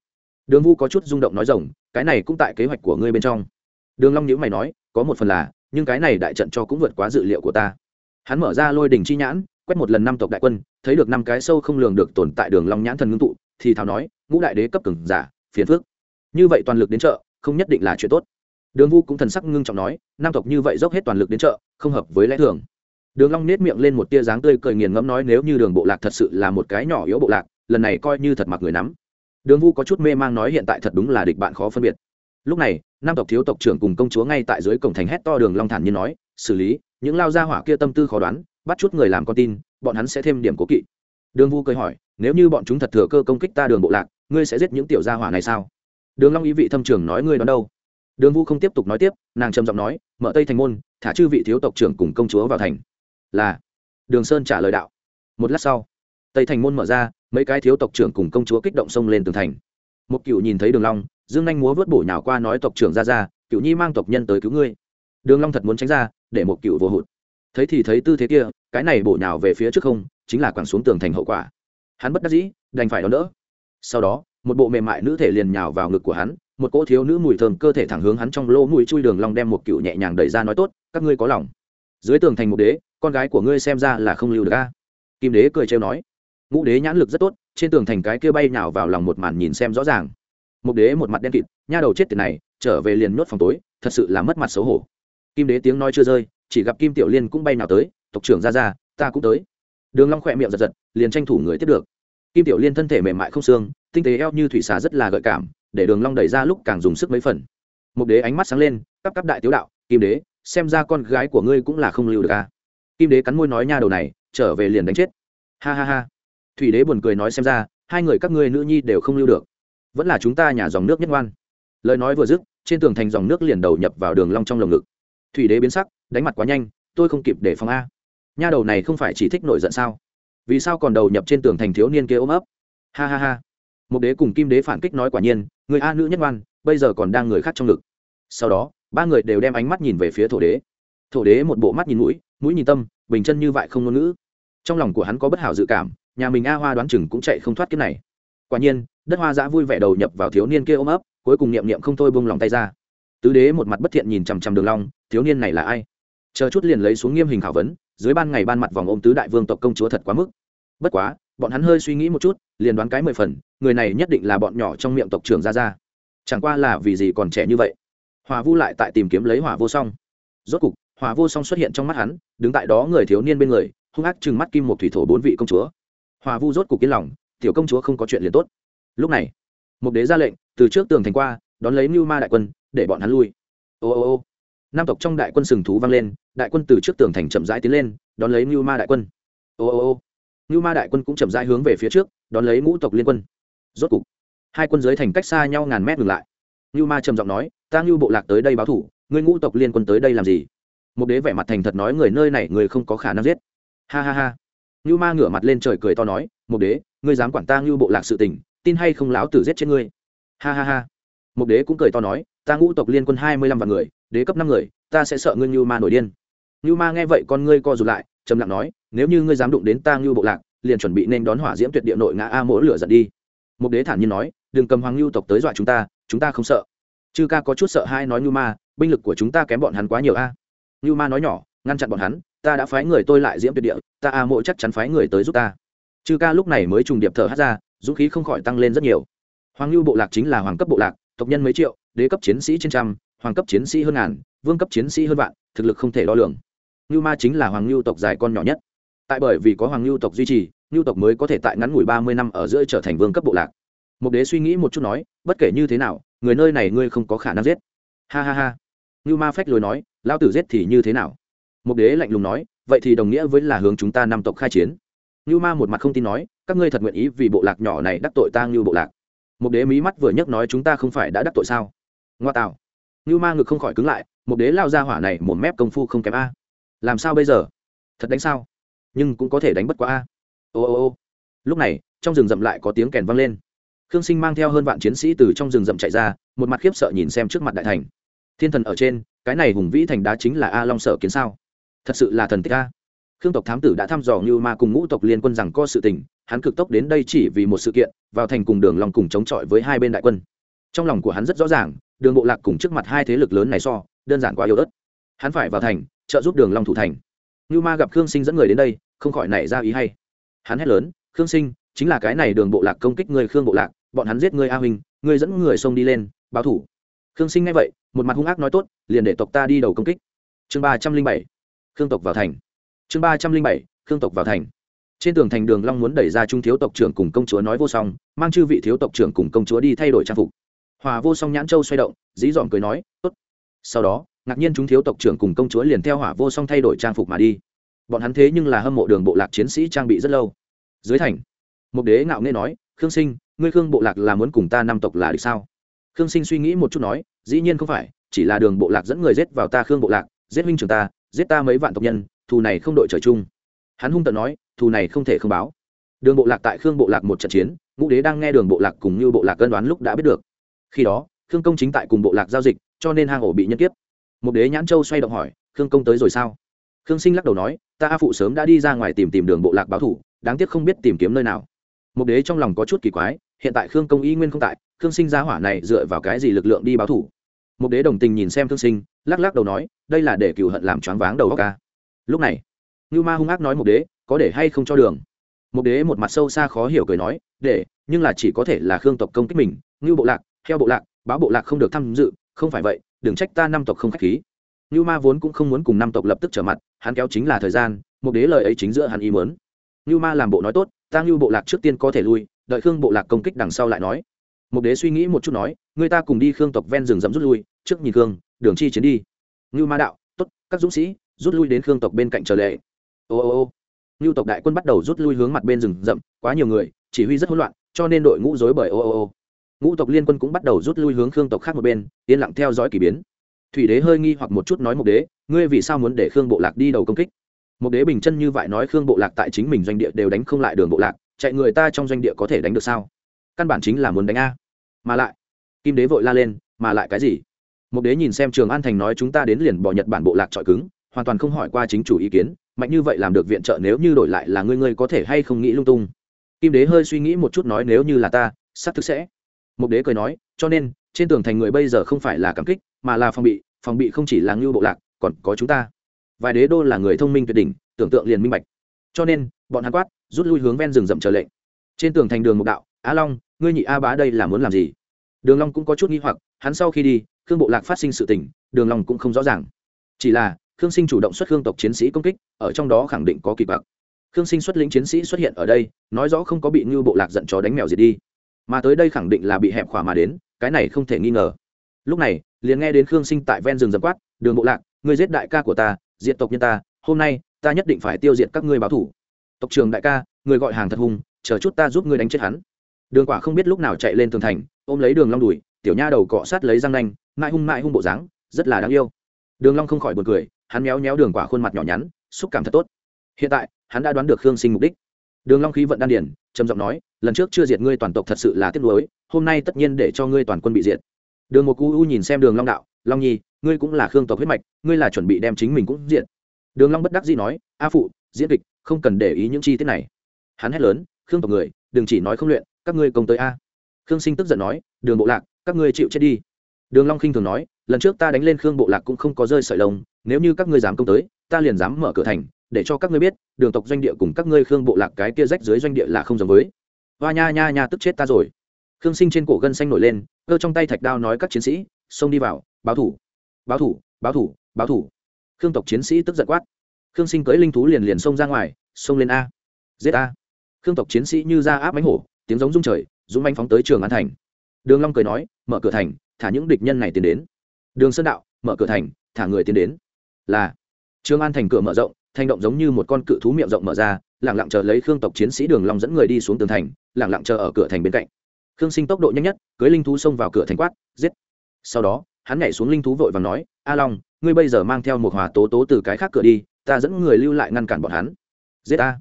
Đường vu có chút rung động nói rồng, cái này cũng tại kế hoạch của ngươi bên trong. Đường long nhữ mày nói, có một phần là, nhưng cái này đại trận cho cũng vượt quá dự liệu của ta. Hắn mở ra lôi đình chi nhãn quét một lần năm tộc đại quân, thấy được năm cái sâu không lường được tồn tại đường long nhãn thần ngưng tụ, thì thào nói, ngũ đại đế cấp cường giả, phiền phước như vậy toàn lực đến chợ, không nhất định là chuyện tốt. Đường vu cũng thần sắc ngưng trọng nói, nam tộc như vậy dốc hết toàn lực đến chợ, không hợp với lẽ thường. Đường long nét miệng lên một tia dáng tươi cười nghiền ngẫm nói, nếu như đường bộ lạc thật sự là một cái nhỏ yếu bộ lạc, lần này coi như thật mặc người nắm. Đường vu có chút mê mang nói, hiện tại thật đúng là địch bạn khó phân biệt. Lúc này, nam tộc thiếu tộc trưởng cùng công chúa ngay tại dưới cổng thành hét to đường long thản nhiên nói, xử lý, những lao gia hỏa kia tâm tư khó đoán bắt chút người làm con tin, bọn hắn sẽ thêm điểm cố kỵ. Đường vu cười hỏi, nếu như bọn chúng thật thừa cơ công kích ta đường bộ lạc, ngươi sẽ giết những tiểu gia hỏa này sao? Đường long ý vị thâm trường nói ngươi đón đâu? Đường vu không tiếp tục nói tiếp, nàng trầm giọng nói, mở tây thành môn, thả chư vị thiếu tộc trưởng cùng công chúa vào thành. Là. Đường sơn trả lời đạo. Một lát sau, tây thành môn mở ra, mấy cái thiếu tộc trưởng cùng công chúa kích động xông lên tường thành. Một cựu nhìn thấy đường long, dương anh múa vớt bổ nhào qua nói tộc trưởng ra ra cựu nhi mang tộc nhân tới cứu ngươi. Đường long thật muốn tránh ra, để một cựu vô hụt thấy thì thấy tư thế kia, cái này bổ nhào về phía trước không, chính là quẳng xuống tường thành hậu quả. Hắn bất đắc dĩ, đành phải đón đỡ. Sau đó, một bộ mềm mại nữ thể liền nhào vào ngực của hắn, một cỗ thiếu nữ mùi thơm cơ thể thẳng hướng hắn trong lỗ mùi chui đường long đem một cựu nhẹ nhàng đẩy ra nói tốt, các ngươi có lòng. Dưới tường thành một đế, con gái của ngươi xem ra là không lưu được a. Kim đế cười trêu nói. Ngũ đế nhãn lực rất tốt, trên tường thành cái kia bay nhào vào lòng một màn nhìn xem rõ ràng. Một đế một mặt đen kịt, nha đầu chết tiệt này, trở về liền nhốt phòng tối, thật sự là mất mặt xấu hổ. Kim đế tiếng nói chưa rơi chỉ gặp kim tiểu liên cũng bay nào tới, tộc trưởng ra ra, ta cũng tới. Đường long khỏe miệng giật giật, liền tranh thủ người tiếp được. Kim tiểu liên thân thể mềm mại không xương, tinh tế eo như thủy xà rất là gợi cảm, để đường long đẩy ra lúc càng dùng sức mấy phần. Một đế ánh mắt sáng lên, cắp cắp đại tiếu đạo, kim đế, xem ra con gái của ngươi cũng là không lưu được a à. kim đế cắn môi nói nha đầu này, trở về liền đánh chết. Ha ha ha. Thủy đế buồn cười nói xem ra, hai người các ngươi nữ nhi đều không lưu được. Vẫn là chúng ta nhà dòng nước nhất ngoan. Lời nói vừa dứt, trên tường thành dòng nước liền đầu nhập vào đường long trong lồng ngực thủy đế biến sắc, đánh mặt quá nhanh, tôi không kịp để phòng a. Nha đầu này không phải chỉ thích nổi giận sao? Vì sao còn đầu nhập trên tường thành thiếu niên kia ôm ấp? Ha ha ha. Một đế cùng kim đế phản kích nói quả nhiên, người a nữ nhất ngoan, bây giờ còn đang người khác trong ngực. Sau đó, ba người đều đem ánh mắt nhìn về phía thổ đế. Thổ đế một bộ mắt nhìn mũi mũi nhìn tâm, bình chân như vậy không ngôn ngữ. Trong lòng của hắn có bất hảo dự cảm, nhà mình a hoa đoán chừng cũng chạy không thoát kiếp này. Quả nhiên, đất hoa giã vui vẻ đầu nhập vào thiếu niên kia ôm ấp, cuối cùng niệm niệm không thôi bông lòng tay ra. Tứ đế một mặt bất thiện nhìn chằm chằm đường long thiếu niên này là ai? Chờ chút liền lấy xuống nghiêm hình khảo vấn, dưới ban ngày ban mặt vòng ôm tứ đại vương tộc công chúa thật quá mức. Bất quá, bọn hắn hơi suy nghĩ một chút, liền đoán cái mười phần, người này nhất định là bọn nhỏ trong miệng tộc trưởng ra ra chẳng qua là vì gì còn trẻ như vậy? Hòa vu lại tại tìm kiếm lấy hỏa vô song. Rốt cục, hỏa vô song xuất hiện trong mắt hắn, đứng tại đó người thiếu niên bên người, hung ác chừng mắt kim một thủy thổ bốn vị công chúa. Hòa vu rốt cục yên lòng, tiểu công chúa không có chuyện liền tốt. Lúc này, một đế ra lệnh, từ trước tường thành qua, đón lấy mưu ma đại quân, để bọn hắn lui. Ô ô ô nam tộc trong đại quân sừng thú vang lên, đại quân từ trước tường thành chậm rãi tiến lên, đón lấy ngưu ma đại quân. Ô ô ô. Ngưu ma đại quân cũng chậm rãi hướng về phía trước, đón lấy ngũ tộc liên quân. Rốt cục, hai quân dưới thành cách xa nhau ngàn mét ngừng lại. Ngưu ma trầm giọng nói, ta ngưu bộ lạc tới đây báo thủ, ngươi ngũ tộc liên quân tới đây làm gì? Một đế vẻ mặt thành thật nói, người nơi này, người không có khả năng giết. Ha ha ha. Ngưu ma ngửa mặt lên trời cười to nói, một đế, ngươi dám quản ta ngưu bộ lạc sự tình, tin hay không láo tử giết chết ngươi? Ha ha ha. Một đế cũng cười to nói, ta ngũ tộc liên quân hai mươi lăm vạn người đế cấp năm người, ta sẽ sợ ngươi như ma nổi điên. Như ma nghe vậy con ngươi co rụt lại, trầm lặng nói, nếu như ngươi dám đụng đến ta như bộ lạc, liền chuẩn bị nên đón hỏa diễm tuyệt địa nội ngã a mỗ lửa giận đi. Một đế thản nhiên nói, đừng cầm hoàng lưu tộc tới dọa chúng ta chúng ta không sợ. Chư ca có chút sợ hai nói như ma, binh lực của chúng ta kém bọn hắn quá nhiều a. Như ma nói nhỏ, ngăn chặn bọn hắn, ta đã phái người tôi lại diễm tuyệt địa, ta a mỗ chắc chắn phái người tới giúp ta. Chư ca lúc này mới trùng điệp thở hát ra, dũng khí không khỏi tăng lên rất nhiều. Hoàng lưu bộ lạc chính là hoàng cấp bộ lạc, tộc nhân mấy triệu, đế cấp chiến sĩ trên trăm hoàng cấp chiến sĩ hơn ngàn, vương cấp chiến sĩ hơn vạn, thực lực không thể đo lường. Ngưu ma chính là hoàng lưu tộc dài con nhỏ nhất. Tại bởi vì có hoàng lưu tộc duy trì, ngưu tộc mới có thể tại ngắn ngủi ba mươi năm ở giữa trở thành vương cấp bộ lạc. Một đế suy nghĩ một chút nói, bất kể như thế nào, người nơi này ngươi không có khả năng giết. Ha ha ha. Ngưu ma phách lối nói lao tử giết thì như thế nào? Một đế lạnh lùng nói, vậy thì đồng nghĩa với là hướng chúng ta năm tộc khai chiến. Ngưu ma một mặt không tin nói, các ngươi thật nguyện ý vì bộ lạc nhỏ này đắc tội ta ngưu bộ lạc? Một đế mí mắt vừa nhấc nói, chúng ta không phải đã đắc tội sao? Ngoa tạo. Nưu ma ngực không khỏi cứng lại, một đế lao ra hỏa này một mép công phu không kém a. Làm sao bây giờ? Thật đánh sao? Nhưng cũng có thể đánh bất quá a. Ô ô ô. Lúc này, trong rừng rậm lại có tiếng kèn vang lên. Khương sinh mang theo hơn vạn chiến sĩ từ trong rừng rậm chạy ra, một mặt khiếp sợ nhìn xem trước mặt đại thành. Thiên thần ở trên, cái này hùng vĩ thành đá chính là a long sở kiến sao? Thật sự là thần tích a. Khương tộc thám tử đã thăm dò như ma cùng ngũ tộc liên quân rằng có sự tình, hắn cực tốc đến đây chỉ vì một sự kiện, vào thành cùng đường lòng cùng chống chọi với hai bên đại quân. Trong lòng của hắn rất rõ ràng đường bộ lạc cùng trước mặt hai thế lực lớn này so, đơn giản quá yếu ớt. Hắn phải vào thành, trợ giúp đường long thủ thành. Như ma gặp khương sinh dẫn người đến đây, không khỏi nảy ra ý hay. Hắn hét lớn, khương sinh, chính là cái này đường bộ lạc công kích người khương bộ lạc, bọn hắn giết người a huynh người dẫn người xông đi lên, báo thủ. Khương sinh nghe vậy, một mặt hung ác nói tốt, liền để tộc ta đi đầu công kích. Chương ba trăm linh bảy, khương tộc vào thành. Chương ba trăm linh bảy, khương tộc vào thành. Trên tường thành đường long muốn đẩy ra trung thiếu tộc trưởng cùng công chúa nói vô song, mang chư vị thiếu tộc trưởng cùng công chúa đi thay đổi trang phục hòa vô song nhãn châu xoay động, dí dỏm cười nói, tốt. Sau đó, ngạc nhiên chúng thiếu tộc trưởng cùng công chúa liền theo hỏa vô song thay đổi trang phục mà đi. Bọn hắn thế nhưng là hâm mộ đường bộ lạc chiến sĩ trang bị rất lâu. Dưới thành mục đế ngạo nghễ nói, khương sinh, ngươi khương bộ lạc là muốn cùng ta năm tộc là được sao? Khương sinh suy nghĩ một chút nói, dĩ nhiên không phải, chỉ là đường bộ lạc dẫn người giết vào ta khương bộ lạc, giết huynh trưởng ta, giết ta mấy vạn tộc nhân, thù này không đội trời chung. Hắn hung tận nói, thù này không thể không báo. Đường bộ lạc tại khương bộ lạc một trận chiến, ngũ đế đang nghe đường bộ lạc cùng như bộ lạc cân đoán lúc đã biết được khi đó, khương công chính tại cùng bộ lạc giao dịch, cho nên hang ổ bị nhân kiếp. Một đế nhãn châu xoay động hỏi, khương công tới rồi sao? Khương sinh lắc đầu nói, ta a phụ sớm đã đi ra ngoài tìm tìm đường bộ lạc báo thủ, đáng tiếc không biết tìm kiếm nơi nào. Một đế trong lòng có chút kỳ quái, hiện tại khương công y nguyên không tại, khương sinh ra hỏa này dựa vào cái gì lực lượng đi báo thủ? Một đế đồng tình nhìn xem khương sinh, lắc lắc đầu nói, đây là để cựu hận làm choáng váng đầu óc ca lúc này như ma hung ác nói một đế, có để hay không cho đường? Một đế một mặt sâu xa khó hiểu cười nói, để, nhưng là chỉ có thể là khương tộc công kích mình, ngưu bộ lạc theo bộ lạc, báo bộ lạc không được tham dự, không phải vậy, đừng trách ta năm tộc không khách khí. Như ma vốn cũng không muốn cùng năm tộc lập tức trở mặt, hắn kéo chính là thời gian mục đế lời ấy chính giữa hắn ý muốn. Như ma làm bộ nói tốt, ta như bộ lạc trước tiên có thể lui, đợi khương bộ lạc công kích đằng sau lại nói. Mục đế suy nghĩ một chút nói, người ta cùng đi khương tộc ven rừng rậm rút lui, trước nhìn khương, đường chi chiến đi. Như ma đạo, tốt, các dũng sĩ, rút lui đến khương tộc bên cạnh chờ lệ. Ô ô ô. Như tộc đại quân bắt đầu rút lui hướng mặt bên rừng rậm, quá nhiều người, chỉ huy rất hỗn loạn, cho nên đội ngũ dối bởi ô ô ô ngũ tộc liên quân cũng bắt đầu rút lui hướng khương tộc khác một bên, yên lặng theo dõi k ỳ biến. Thủy đế hơi nghi hoặc một chút nói mục đế, ngươi vì sao muốn để khương bộ lạc đi đầu công kích? Mục đế bình chân như vậy nói khương bộ lạc tại chính mình doanh địa đều đánh không lại đường bộ lạc, chạy người ta trong doanh địa có thể đánh được sao? Căn bản chính là muốn đánh a. Mà lại, kim đế vội la lên, mà lại cái gì? Mục đế nhìn xem trường an thành nói chúng ta đến liền bỏ nhật bản bộ lạc trọi cứng, hoàn toàn không hỏi qua chính chủ ý kiến, mạnh như vậy làm được viện trợ nếu như đổi lại là ngươi ngươi có thể hay không nghĩ lung tung. Kim đế hơi suy nghĩ một chút nói nếu như là ta sắp thực sẽ mục đế cười nói, cho nên, trên tường thành người bây giờ không phải là cảm kích, mà là phòng bị phòng bị không chỉ là ngưu bộ lạc, còn có chúng ta. Vài đế đô là người thông minh tuyệt đỉnh, tưởng tượng liền minh bạch. Cho nên, bọn hắn quát, rút lui hướng ven rừng rậm trở lệnh. Trên tường thành đường mục đạo, á long, ngươi nhị a bá đây là muốn làm gì? Đường long cũng có chút nghi hoặc, hắn sau khi đi, khương bộ lạc phát sinh sự tình, đường long cũng không rõ ràng. Chỉ là, khương sinh chủ động xuất khương tộc chiến sĩ công kích, ở trong đó khẳng định có kỳ bạc khương sinh xuất lĩnh chiến sĩ xuất hiện ở đây, nói rõ không có bị ngưu bộ lạc giận chó đánh mèo diệt đi mà tới đây khẳng định là bị hẹp khỏa mà đến, cái này không thể nghi ngờ. Lúc này, liền nghe đến khương sinh tại ven rừng dập quát, đường bộ lạc, ngươi giết đại ca của ta diện tộc nhân ta, hôm nay, ta nhất định phải tiêu diệt các ngươi báo thủ. Tộc trường đại ca, người gọi hàng thật hung chờ chút ta giúp ngươi đánh chết hắn. Đường quả không biết lúc nào chạy lên tường thành, ôm lấy đường long đùi, tiểu nha đầu cọ sát lấy răng nanh mãi hung mãi hung bộ dáng, rất là đáng yêu. Đường long không khỏi buồn cười, hắn méo méo đường quả khuôn mặt nhỏ nhắn, xúc cảm thật tốt. Hiện tại, hắn đã đoán được khương sinh mục đích đường long khí vận đan điển trầm giọng nói, lần trước chưa diệt ngươi toàn tộc thật sự là tiếc nuối, hôm nay tất nhiên để cho ngươi toàn quân bị diệt. Đường một cu u nhìn xem đường long đạo, long nhi, ngươi cũng là khương tộc huyết mạch, ngươi là chuẩn bị đem chính mình cũng diệt. Đường long bất đắc dĩ nói, a phụ, diễn kịch, không cần để ý những chi tiết này. Hắn hét lớn, khương tộc người, đừng chỉ nói không luyện, các ngươi công tới a. Khương sinh tức giận nói, đường bộ lạc, các ngươi chịu chết đi. Đường long khinh thường nói, lần trước ta đánh lên khương bộ lạc cũng không có rơi sợi lông, nếu như các ngươi dám công tới ta liền dám mở cửa thành, để cho các ngươi biết, đường tộc doanh địa cùng các ngươi khương bộ lạc cái kia rách dưới doanh địa là không giống với. Hoa nha nha nha, tức chết ta rồi. Khương sinh trên cổ gân xanh nổi lên, cơ trong tay thạch đao nói các chiến sĩ, xông đi vào, báo thủ báo thủ báo thủ báo thủ. Khương tộc chiến sĩ tức giận quát. Khương sinh cưỡi linh thú liền liền xông ra ngoài, xông lên a. Giết a. Khương tộc chiến sĩ như ra áp mánh hổ, tiếng giống rung trời, dũng manh phóng tới trường an thành. Đường long cười nói, mở cửa thành, thả những địch nhân này tiến đến. Đường sơn đạo, mở cửa thành, thả người tiến đến. Là trường an thành cửa mở rộng thành động giống như một con cự thú miệng rộng mở ra lẳng lặng chờ lấy khương tộc chiến sĩ đường long dẫn người đi xuống tường thành lẳng lặng chờ ở cửa thành bên cạnh. Khương sinh tốc độ nhanh nhất cưỡi linh thú xông vào cửa thành quát, giết. Sau đó, hắn nhảy xuống linh thú vội vàng nói, a long, ngươi bây giờ mang theo một hòa tố tố từ cái khác cửa đi, ta dẫn người lưu lại ngăn cản bọn hắn. Giết a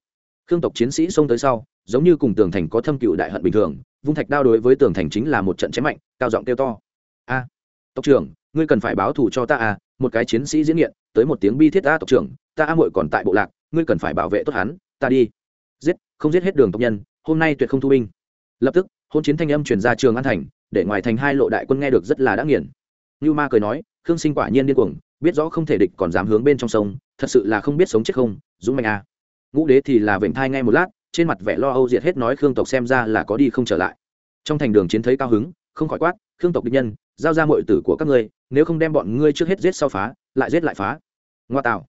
khương tộc chiến sĩ xông tới sau, giống như cùng tường thành có thâm cựu đại hận bình thường, vung thạch đao đối với tường thành chính là một trận chém mạnh, cao giọng kêu to. A, tộc trưởng, ngươi cần phải báo thù cho ta a một cái chiến sĩ diễn nghiện, tới một tiếng bi thiết ta tộc trưởng, ta a muội còn tại bộ lạc, ngươi cần phải bảo vệ tốt hắn, ta đi. Giết, không giết hết đường tộc nhân, hôm nay tuyệt không thu binh. Lập tức, hôn chiến thanh âm truyền ra trường an thành, để ngoài thành hai lộ đại quân nghe được rất là đã nghiền. Như ma cười nói, khương sinh quả nhiên điên cuồng, biết rõ không thể địch còn dám hướng bên trong sông, thật sự là không biết sống chết không, dũng mạnh a. Ngũ đế thì là vểnh thai ngay một lát, trên mặt vẻ lo âu diệt hết nói khương tộc xem ra là có đi không trở lại. Trong thành đường chiến thấy cao hứng, không khỏi quát, khương tộc địch nhân, giao ra mọi tử của các ngươi nếu không đem bọn ngươi trước hết giết sau phá, lại giết lại phá. Ngoa tạo.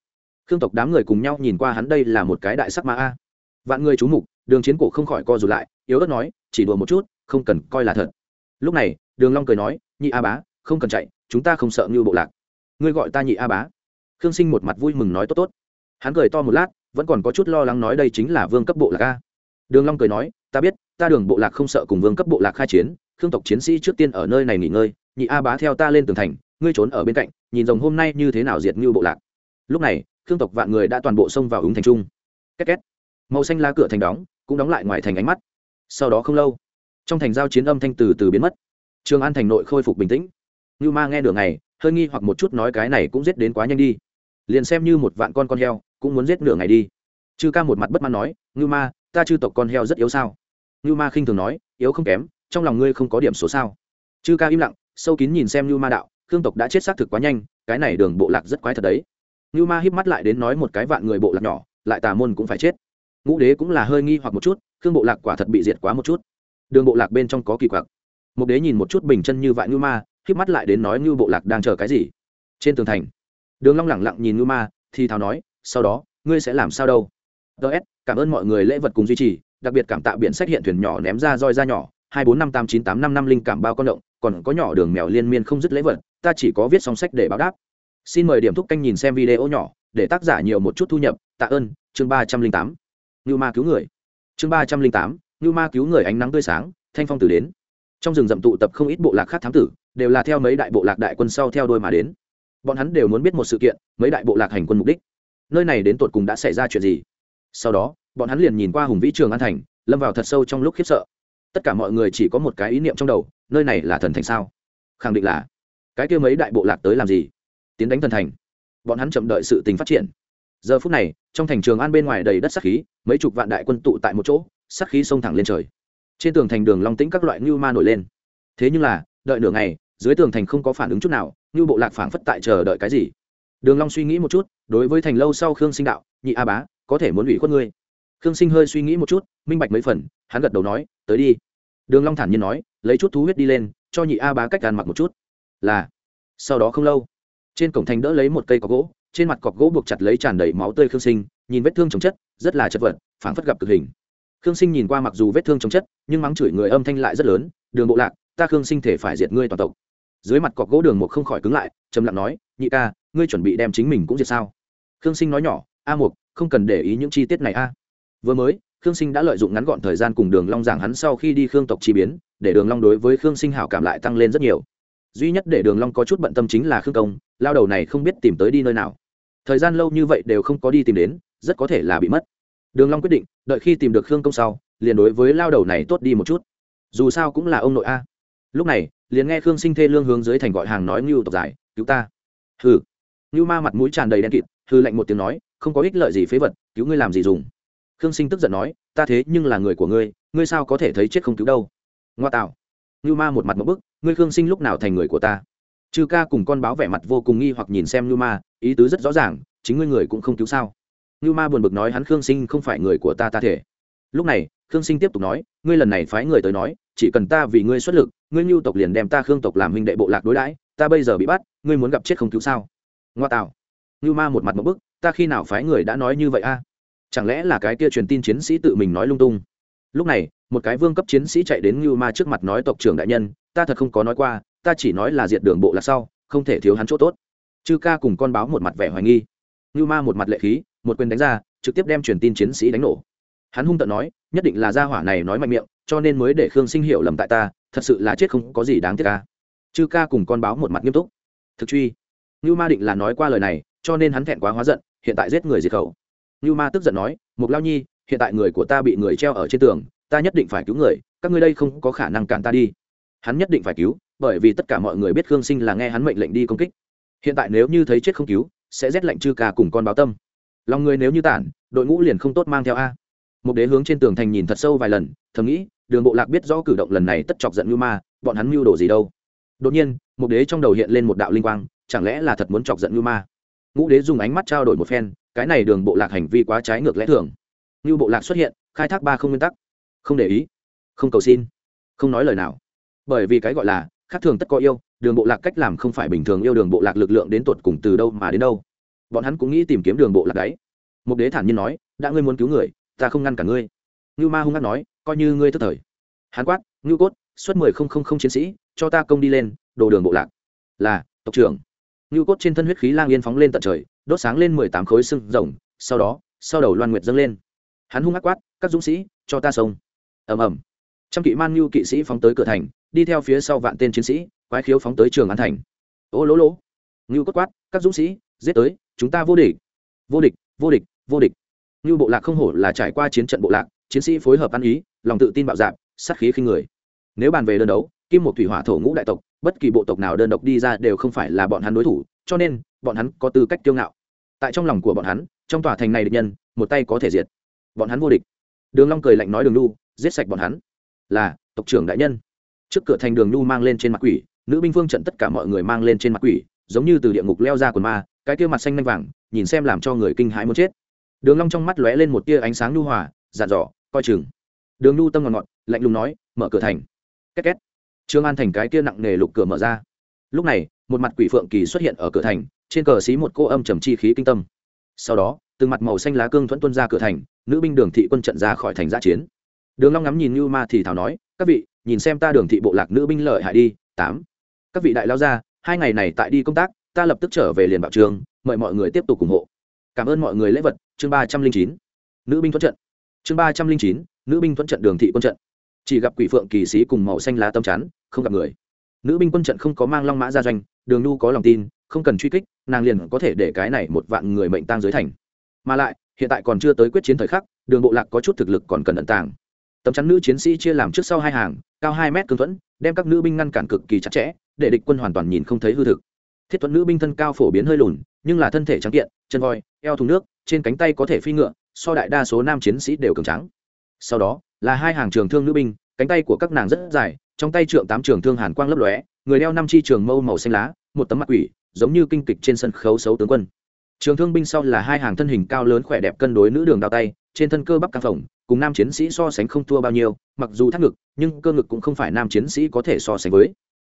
Khương tộc đám người cùng nhau nhìn qua hắn đây là một cái đại sắc ma a. Vạn người chú mục, đường chiến cổ không khỏi co rụt lại, yếu ớt nói, chỉ đùa một chút, không cần coi là thật. Lúc này, đường long cười nói, nhị a bá, không cần chạy, chúng ta không sợ như bộ lạc. Ngươi gọi ta nhị a bá. Khương sinh một mặt vui mừng nói, tốt tốt. Hắn cười to một lát, vẫn còn có chút lo lắng nói, đây chính là vương cấp bộ lạc a. Đường long cười nói, ta biết, ta đường bộ lạc không sợ cùng vương cấp bộ lạc khai chiến, khương tộc chiến sĩ trước tiên ở nơi này nghỉ ngơi, nhị a bá theo ta lên tường thành ngươi trốn ở bên cạnh, nhìn rồng hôm nay như thế nào diệt như bộ lạc. Lúc này, khương tộc vạn người đã toàn bộ xông vào ứng thành trung. Két két. Màu xanh lá cửa thành đóng, cũng đóng lại ngoài thành ánh mắt. Sau đó không lâu, trong thành giao chiến âm thanh từ từ biến mất. Trường an thành nội khôi phục bình tĩnh. Như ma nghe đường này, hơi nghi hoặc một chút nói cái này cũng giết đến quá nhanh đi. Liền xem như một vạn con con heo, cũng muốn giết nửa ngày đi. Chư ca một mặt bất mãn nói, Ngưu ma, ta chư tộc con heo rất yếu sao? Ngưu ma khinh thường nói, yếu không kém, trong lòng ngươi không có điểm số sao? Chư ca im lặng, sâu kín nhìn xem Ngưu ma đạo khương tộc đã chết xác thực quá nhanh, cái này đường bộ lạc rất quái thật đấy. Như ma híp mắt lại đến nói một cái vạn người bộ lạc nhỏ, lại tà môn cũng phải chết. Ngũ đế cũng là hơi nghi hoặc một chút, khương bộ lạc quả thật bị diệt quá một chút. Đường bộ lạc bên trong có kỳ quặc. Một đế nhìn một chút bình chân như vạn như ma, híp mắt lại đến nói như bộ lạc đang chờ cái gì? Trên tường thành, đường long lẳng lặng nhìn như ma, thì thào nói, sau đó, ngươi sẽ làm sao đâu? Ts cảm ơn mọi người lễ vật cùng duy trì, đặc biệt cảm tạ biển sách hiện thuyền nhỏ ném ra roi ra nhỏ hai bốn năm tám chín tám năm năm linh cảm bao con động, còn có nhỏ đường mèo liên miên không dứt lễ vật, ta chỉ có viết xong sách để báo đáp. Xin mời điểm thúc canh nhìn xem video nhỏ, để tác giả nhiều một chút thu nhập. Tạ ơn, chương ba trăm linh tám. Ngưu ma cứu người. Chương ba trăm linh tám, ngưu ma cứu người ánh nắng tươi sáng, thanh phong tử đến. Trong rừng rậm tụ tập không ít bộ lạc khác thám tử, đều là theo mấy đại bộ lạc đại quân sau theo đôi mà đến. Bọn hắn đều muốn biết một sự kiện, mấy đại bộ lạc hành quân mục đích. Nơi này đến tột cùng đã xảy ra chuyện gì? Sau đó, bọn hắn liền nhìn qua hùng vĩ trường an thành, lâm vào thật sâu trong lúc khiếp sợ tất cả mọi người chỉ có một cái ý niệm trong đầu, nơi này là thần thành sao? Khẳng định là. Cái kia mấy đại bộ lạc tới làm gì? Tiến đánh thần thành. Bọn hắn chậm đợi sự tình phát triển. Giờ phút này, trong thành trường an bên ngoài đầy đất sắc khí, mấy chục vạn đại quân tụ tại một chỗ sắc khí xông thẳng lên trời. Trên tường thành đường long tĩnh các loại ngưu ma nổi lên. Thế nhưng là, đợi nửa ngày, dưới tường thành không có phản ứng chút nào như bộ lạc phảng phất tại chờ đợi cái gì? Đường long suy nghĩ một chút, đối với thành lâu sau khương sinh đạo, nhị a bá, có thể muốn ủy khuất ngươi khương sinh hơi suy nghĩ một chút, minh bạch mấy phần, hắn gật đầu nói, tới đi. Đường long thản nhiên nói, lấy chút thú huyết đi lên, cho nhị a bá cách gan mặc một chút. Là. Sau đó không lâu, trên cổng thành đỡ lấy một cây cọc gỗ, trên mặt cọc gỗ buộc chặt lấy tràn đầy máu tươi khương sinh, nhìn vết thương chồng chất, rất là chật vật, phảng phất gặp cực hình. Khương sinh nhìn qua mặc dù vết thương chồng chất, nhưng mắng chửi người âm thanh lại rất lớn, đường bộ lạc, ta khương sinh thể phải diệt ngươi toàn tộc. Dưới mặt cọc gỗ đường một không khỏi cứng lại, trầm lặng nói, nhị ca, ngươi chuẩn bị đem chính mình cũng diệt sao? Khương sinh nói nhỏ, a mục, không cần để ý những chi tiết này a vừa mới, khương sinh đã lợi dụng ngắn gọn thời gian cùng đường long giảng hắn sau khi đi khương tộc chi biến, để đường long đối với khương sinh hảo cảm lại tăng lên rất nhiều. Duy nhất để đường long có chút bận tâm chính là khương công, lao đầu này không biết tìm tới đi nơi nào. Thời gian lâu như vậy đều không có đi tìm đến, rất có thể là bị mất. Đường long quyết định, đợi khi tìm được khương công sau, liền đối với lao đầu này tốt đi một chút. Dù sao cũng là ông nội a. Lúc này, liền nghe khương sinh thê lương hướng dưới thành gọi hàng nói ngưu tộc giải, cứu ta. Hừ. Ngưu ma mặt mũi tràn đầy đen kịt hư lạnh một tiếng nói, không có ích lợi gì phế vật, cứu ngươi làm gì dùng khương sinh tức giận nói, ta thế nhưng là người của ngươi ngươi sao có thể thấy chết không cứu đâu? Ngoa tạo. Như ma một mặt một bức, ngươi khương sinh lúc nào thành người của ta? Chư ca cùng con báo vẻ mặt vô cùng nghi hoặc nhìn xem như ma, ý tứ rất rõ ràng, chính ngươi người cũng không cứu sao? Như ma buồn bực nói, hắn khương sinh không phải người của ta ta thể. Lúc này, khương sinh tiếp tục nói, ngươi lần này phái người tới nói, chỉ cần ta vì ngươi xuất lực, ngươi Nhu tộc liền đem ta khương tộc làm huynh đệ bộ lạc đối đãi, ta bây giờ bị bắt, ngươi muốn gặp chết không cứu sao? Ngoa tạo. Như ma một mặt một bức, ta khi nào phái người đã nói như vậy a? Chẳng lẽ là cái kia truyền tin chiến sĩ tự mình nói lung tung? Lúc này, một cái vương cấp chiến sĩ chạy đến ngưu ma trước mặt nói, tộc trưởng đại nhân, ta thật không có nói qua, ta chỉ nói là diệt đường bộ là sau, không thể thiếu hắn chỗ tốt. Chư ca cùng con báo một mặt vẻ hoài nghi. Ngưu ma một mặt lệ khí, một quyền đánh ra, trực tiếp đem truyền tin chiến sĩ đánh nổ. Hắn hung tận nói, nhất định là gia hỏa này nói mạnh miệng, cho nên mới để khương sinh hiểu lầm tại ta, thật sự là chết không có gì đáng tiếc ca chư ca cùng con báo một mặt nghiêm túc. Thực truy. Ngưu ma định là nói qua lời này, cho nên hắn thẹn quá hóa giận, hiện tại giết người diệt khẩu ngưu ma tức giận nói, mục lao nhi, hiện tại người của ta bị người treo ở trên tường, ta nhất định phải cứu người, các ngươi đây không có khả năng cản ta đi. Hắn nhất định phải cứu, bởi vì tất cả mọi người biết khương sinh là nghe hắn mệnh lệnh đi công kích. Hiện tại nếu như thấy chết không cứu, sẽ rét lạnh chư ca cùng con báo tâm. Lòng người nếu như tản, đội ngũ liền không tốt mang theo a. Một đế hướng trên tường thành nhìn thật sâu vài lần, thầm nghĩ, đường bộ lạc biết rõ cử động lần này tất chọc giận ngưu ma, bọn hắn mưu đồ gì đâu. Đột nhiên một đế trong đầu hiện lên một đạo linh quang, chẳng lẽ là thật muốn chọc giận ngưu ma? Ngũ đế dùng ánh mắt trao đổi một phen cái này đường bộ lạc hành vi quá trái ngược lẽ thường. Như bộ lạc xuất hiện, khai thác ba không nguyên tắc. Không để ý, không cầu xin, không nói lời nào. Bởi vì cái gọi là, khác thường tất có yêu, đường bộ lạc cách làm không phải bình thường yêu đường bộ lạc lực lượng đến tột cùng từ đâu mà đến đâu. Bọn hắn cũng nghĩ tìm kiếm đường bộ lạc đấy. Mục đế thản nhiên nói, đã ngươi muốn cứu người, ta không ngăn cả ngươi. Ngưu ma hung hát nói, coi như ngươi thất thời. Hán quát ngưu cốt, xuất mười không không không chiến sĩ, cho ta công đi lên, đồ đường bộ lạc. Là, tộc trưởng. Ngưu cốt trên thân huyết khí lang yên phóng lên tận trời đốt sáng lên mười tám khối sưng rồng, sau đó, sau đầu loan nguyệt dâng lên. Hắn hung ác quát, các dũng sĩ, cho ta sông. Ầm ầm. Trăm kỵ man ngưu kỵ sĩ phóng tới cửa thành, đi theo phía sau vạn tên chiến sĩ, quái khiếu phóng tới trường an thành. Ô lỗ lỗ. Ngưu cốt quát, các dũng sĩ, giết tới, chúng ta vô địch. Vô địch vô địch vô địch. Ngưu bộ lạc không hổ là trải qua chiến trận bộ lạc, chiến sĩ phối hợp ăn ý, lòng tự tin bạo dạn, sát khí khinh người. Nếu bàn về đơn đấu, kim một thủy hỏa thổ ngũ đại tộc, bất kỳ bộ tộc nào đơn độc đi ra đều không phải là bọn hắn đối thủ, cho nên bọn hắn có tư cách kiêu ngạo. Tại trong lòng của bọn hắn trong tòa thành này địch nhân một tay có thể diệt. Bọn hắn vô địch. Đường long cười lạnh nói đường lu giết sạch bọn hắn. Là tộc trưởng đại nhân. Trước cửa thành đường nhu mang lên trên mặt quỷ nữ binh phương trận tất cả mọi người mang lên trên mặt quỷ giống như từ địa ngục leo ra quần ma cái kia mặt xanh nhanh vàng nhìn xem làm cho người kinh hãi muốn chết. Đường long trong mắt lóe lên một tia ánh sáng nhu hòa dặn dò coi chừng. Đường nhu tâm ngọn ngọn, lạnh lùng nói mở cửa thành. Két két. Trương an thành cái kia nặng nề lục cửa mở ra. Lúc này một mặt quỷ phượng kỳ xuất hiện ở cửa thành trên cờ xí một cô âm trầm chi khí kinh tâm. Sau đó, từng mặt màu xanh lá cương thuẫn tuân ra cửa thành, nữ binh đường thị quân trận ra khỏi thành giã chiến. Đường long ngắm nhìn như ma thì thảo nói, các vị, nhìn xem ta đường thị bộ lạc nữ binh lợi hại đi, tám. Các vị đại lao ra, hai ngày này tại đi công tác, ta lập tức trở về liền bảo trường, mời mọi người tiếp tục ủng hộ. Cảm ơn mọi người lễ vật, chương ba trăm linh chín. Nữ binh thuẫn trận. Chương ba trăm linh chín, nữ binh thuẫn trận đường thị quân trận. Chỉ gặp quỷ phượng kỳ sĩ cùng màu xanh lá tâm chắn, không gặp người. Nữ binh quân trận không có mang long mã ra doanh, đường nu có lòng tin không cần truy kích, nàng liền có thể để cái này một vạn người mệnh tang dưới thành. Mà lại, hiện tại còn chưa tới quyết chiến thời khắc, đường bộ lạc có chút thực lực còn cần ẩn tàng. Tấm chắn nữ chiến sĩ chia làm trước sau hai hàng, cao hai mét cương thuẫn, đem các nữ binh ngăn cản cực kỳ chặt chẽ, để địch quân hoàn toàn nhìn không thấy hư thực. Thiết thuẫn nữ binh thân cao phổ biến hơi lùn, nhưng là thân thể trắng kiện, chân voi, eo thùng nước, trên cánh tay có thể phi ngựa, so đại đa số nam chiến sĩ đều cường trắng sau đó, là hai hàng trường thương nữ binh, cánh tay của các nàng rất dài, trong tay trượng tám trường thương hàn quang lấp lóe, người đeo năm chi trường mâu màu xanh lá, một tấm mặt quỷ giống như kinh kịch trên sân khấu xấu tướng quân. Trường thương binh sau là hai hàng thân hình cao lớn khỏe đẹp cân đối nữ đường đao tay, trên thân cơ bắp căng phồng, cùng nam chiến sĩ so sánh không thua bao nhiêu, mặc dù thắt ngực, nhưng cơ ngực cũng không phải nam chiến sĩ có thể so sánh với.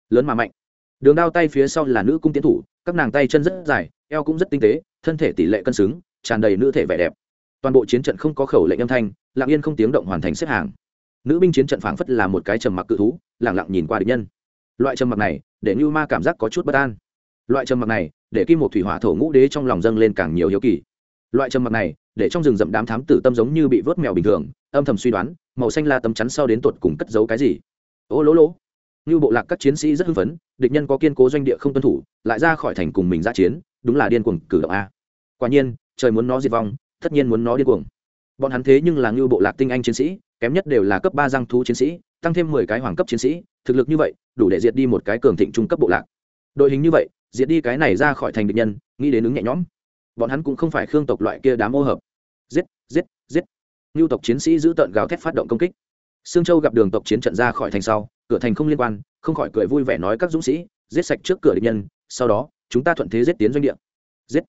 Lớn mà mạnh. Đường đao tay phía sau là nữ cung tiến thủ, các nàng tay chân rất dài, eo cũng rất tinh tế, thân thể tỷ lệ cân xứng, tràn đầy nữ thể vẻ đẹp. Toàn bộ chiến trận không có khẩu lệnh âm thanh, lặng yên không tiếng động hoàn thành xếp hàng. Nữ binh chiến trận phảng phất là một cái trầm mặc cự thú lẳng lặng nhìn qua địch nhân. Loại trầm mặc này, để như ma cảm giác có chút bất an loại trầm mặc này, để kim một thủy hỏa thổ ngũ đế trong lòng dâng lên càng nhiều hiếu kỳ. Loại trầm mặc này, để trong rừng rậm đám thám tử tâm giống như bị vớt mèo bình thường, âm thầm suy đoán, màu xanh la tấm chắn sau đến tột cùng cất giấu cái gì. Ô lỗ lỗ. Như bộ lạc các chiến sĩ rất hưng phấn, địch nhân có kiên cố doanh địa không tuân thủ, lại ra khỏi thành cùng mình ra chiến, đúng là điên cuồng cử động a. Quả nhiên, trời muốn nó diệt vong, tất nhiên muốn nó điên cuồng. Bọn hắn thế nhưng là như bộ lạc tinh anh chiến sĩ, kém nhất đều là cấp ba giang thú chiến sĩ, tăng thêm mười cái hoàng cấp chiến sĩ, thực lực như vậy, đủ để diệt đi một cái cường thịnh trung cấp bộ lạc đội hình như vậy, diệt đi cái này ra khỏi thành địch nhân, nghĩ đến ứng nhẹ nhõm. Bọn hắn cũng không phải khương tộc loại kia đám ô hợp. Giết giết giết. Ngưu tộc chiến sĩ giữ tợn gào thét phát động công kích. Sương châu gặp đường tộc chiến trận ra khỏi thành sau, cửa thành không liên quan, không khỏi cười vui vẻ nói các dũng sĩ, giết sạch trước cửa địch nhân, sau đó, chúng ta thuận thế giết tiến doanh địa. Giết.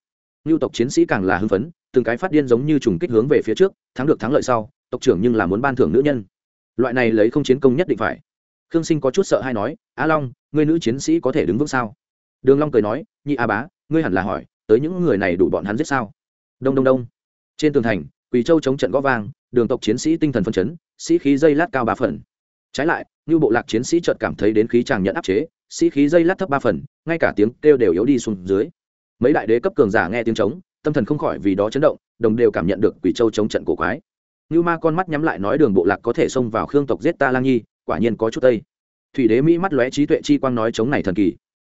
Ngưu tộc chiến sĩ càng là hưng phấn, từng cái phát điên giống như trùng kích hướng về phía trước, thắng được thắng lợi sau, tộc trưởng nhưng là muốn ban thưởng nữ nhân. Loại này lấy không chiến công nhất định phải khương sinh có chút sợ hay nói á long, ngươi nữ chiến sĩ có thể đứng vững sao? Đường long cười nói, nhị a bá, ngươi hẳn là hỏi, tới những người này đủ bọn hắn giết sao? Đông đông đông. Trên tường thành, quỳ châu chống trận gõ vang, đường tộc chiến sĩ tinh thần phân chấn, sĩ khí dây lát cao ba phần. Trái lại như bộ lạc chiến sĩ chợt cảm thấy đến khí chàng nhận áp chế, sĩ khí dây lát thấp ba phần, ngay cả tiếng kêu đều yếu đi xuống dưới. Mấy đại đế cấp cường giả nghe tiếng trống, tâm thần không khỏi vì đó chấn động, đồng đều cảm nhận được quỷ châu chống trận cổ quái. Như ma con mắt nhắm lại nói đường bộ lạc có thể xông vào khương tộc giết ta lang nhi quả nhiên có chút tây. Thủy đế mỹ mắt lóe trí tuệ chi quang nói chống này thần kỳ.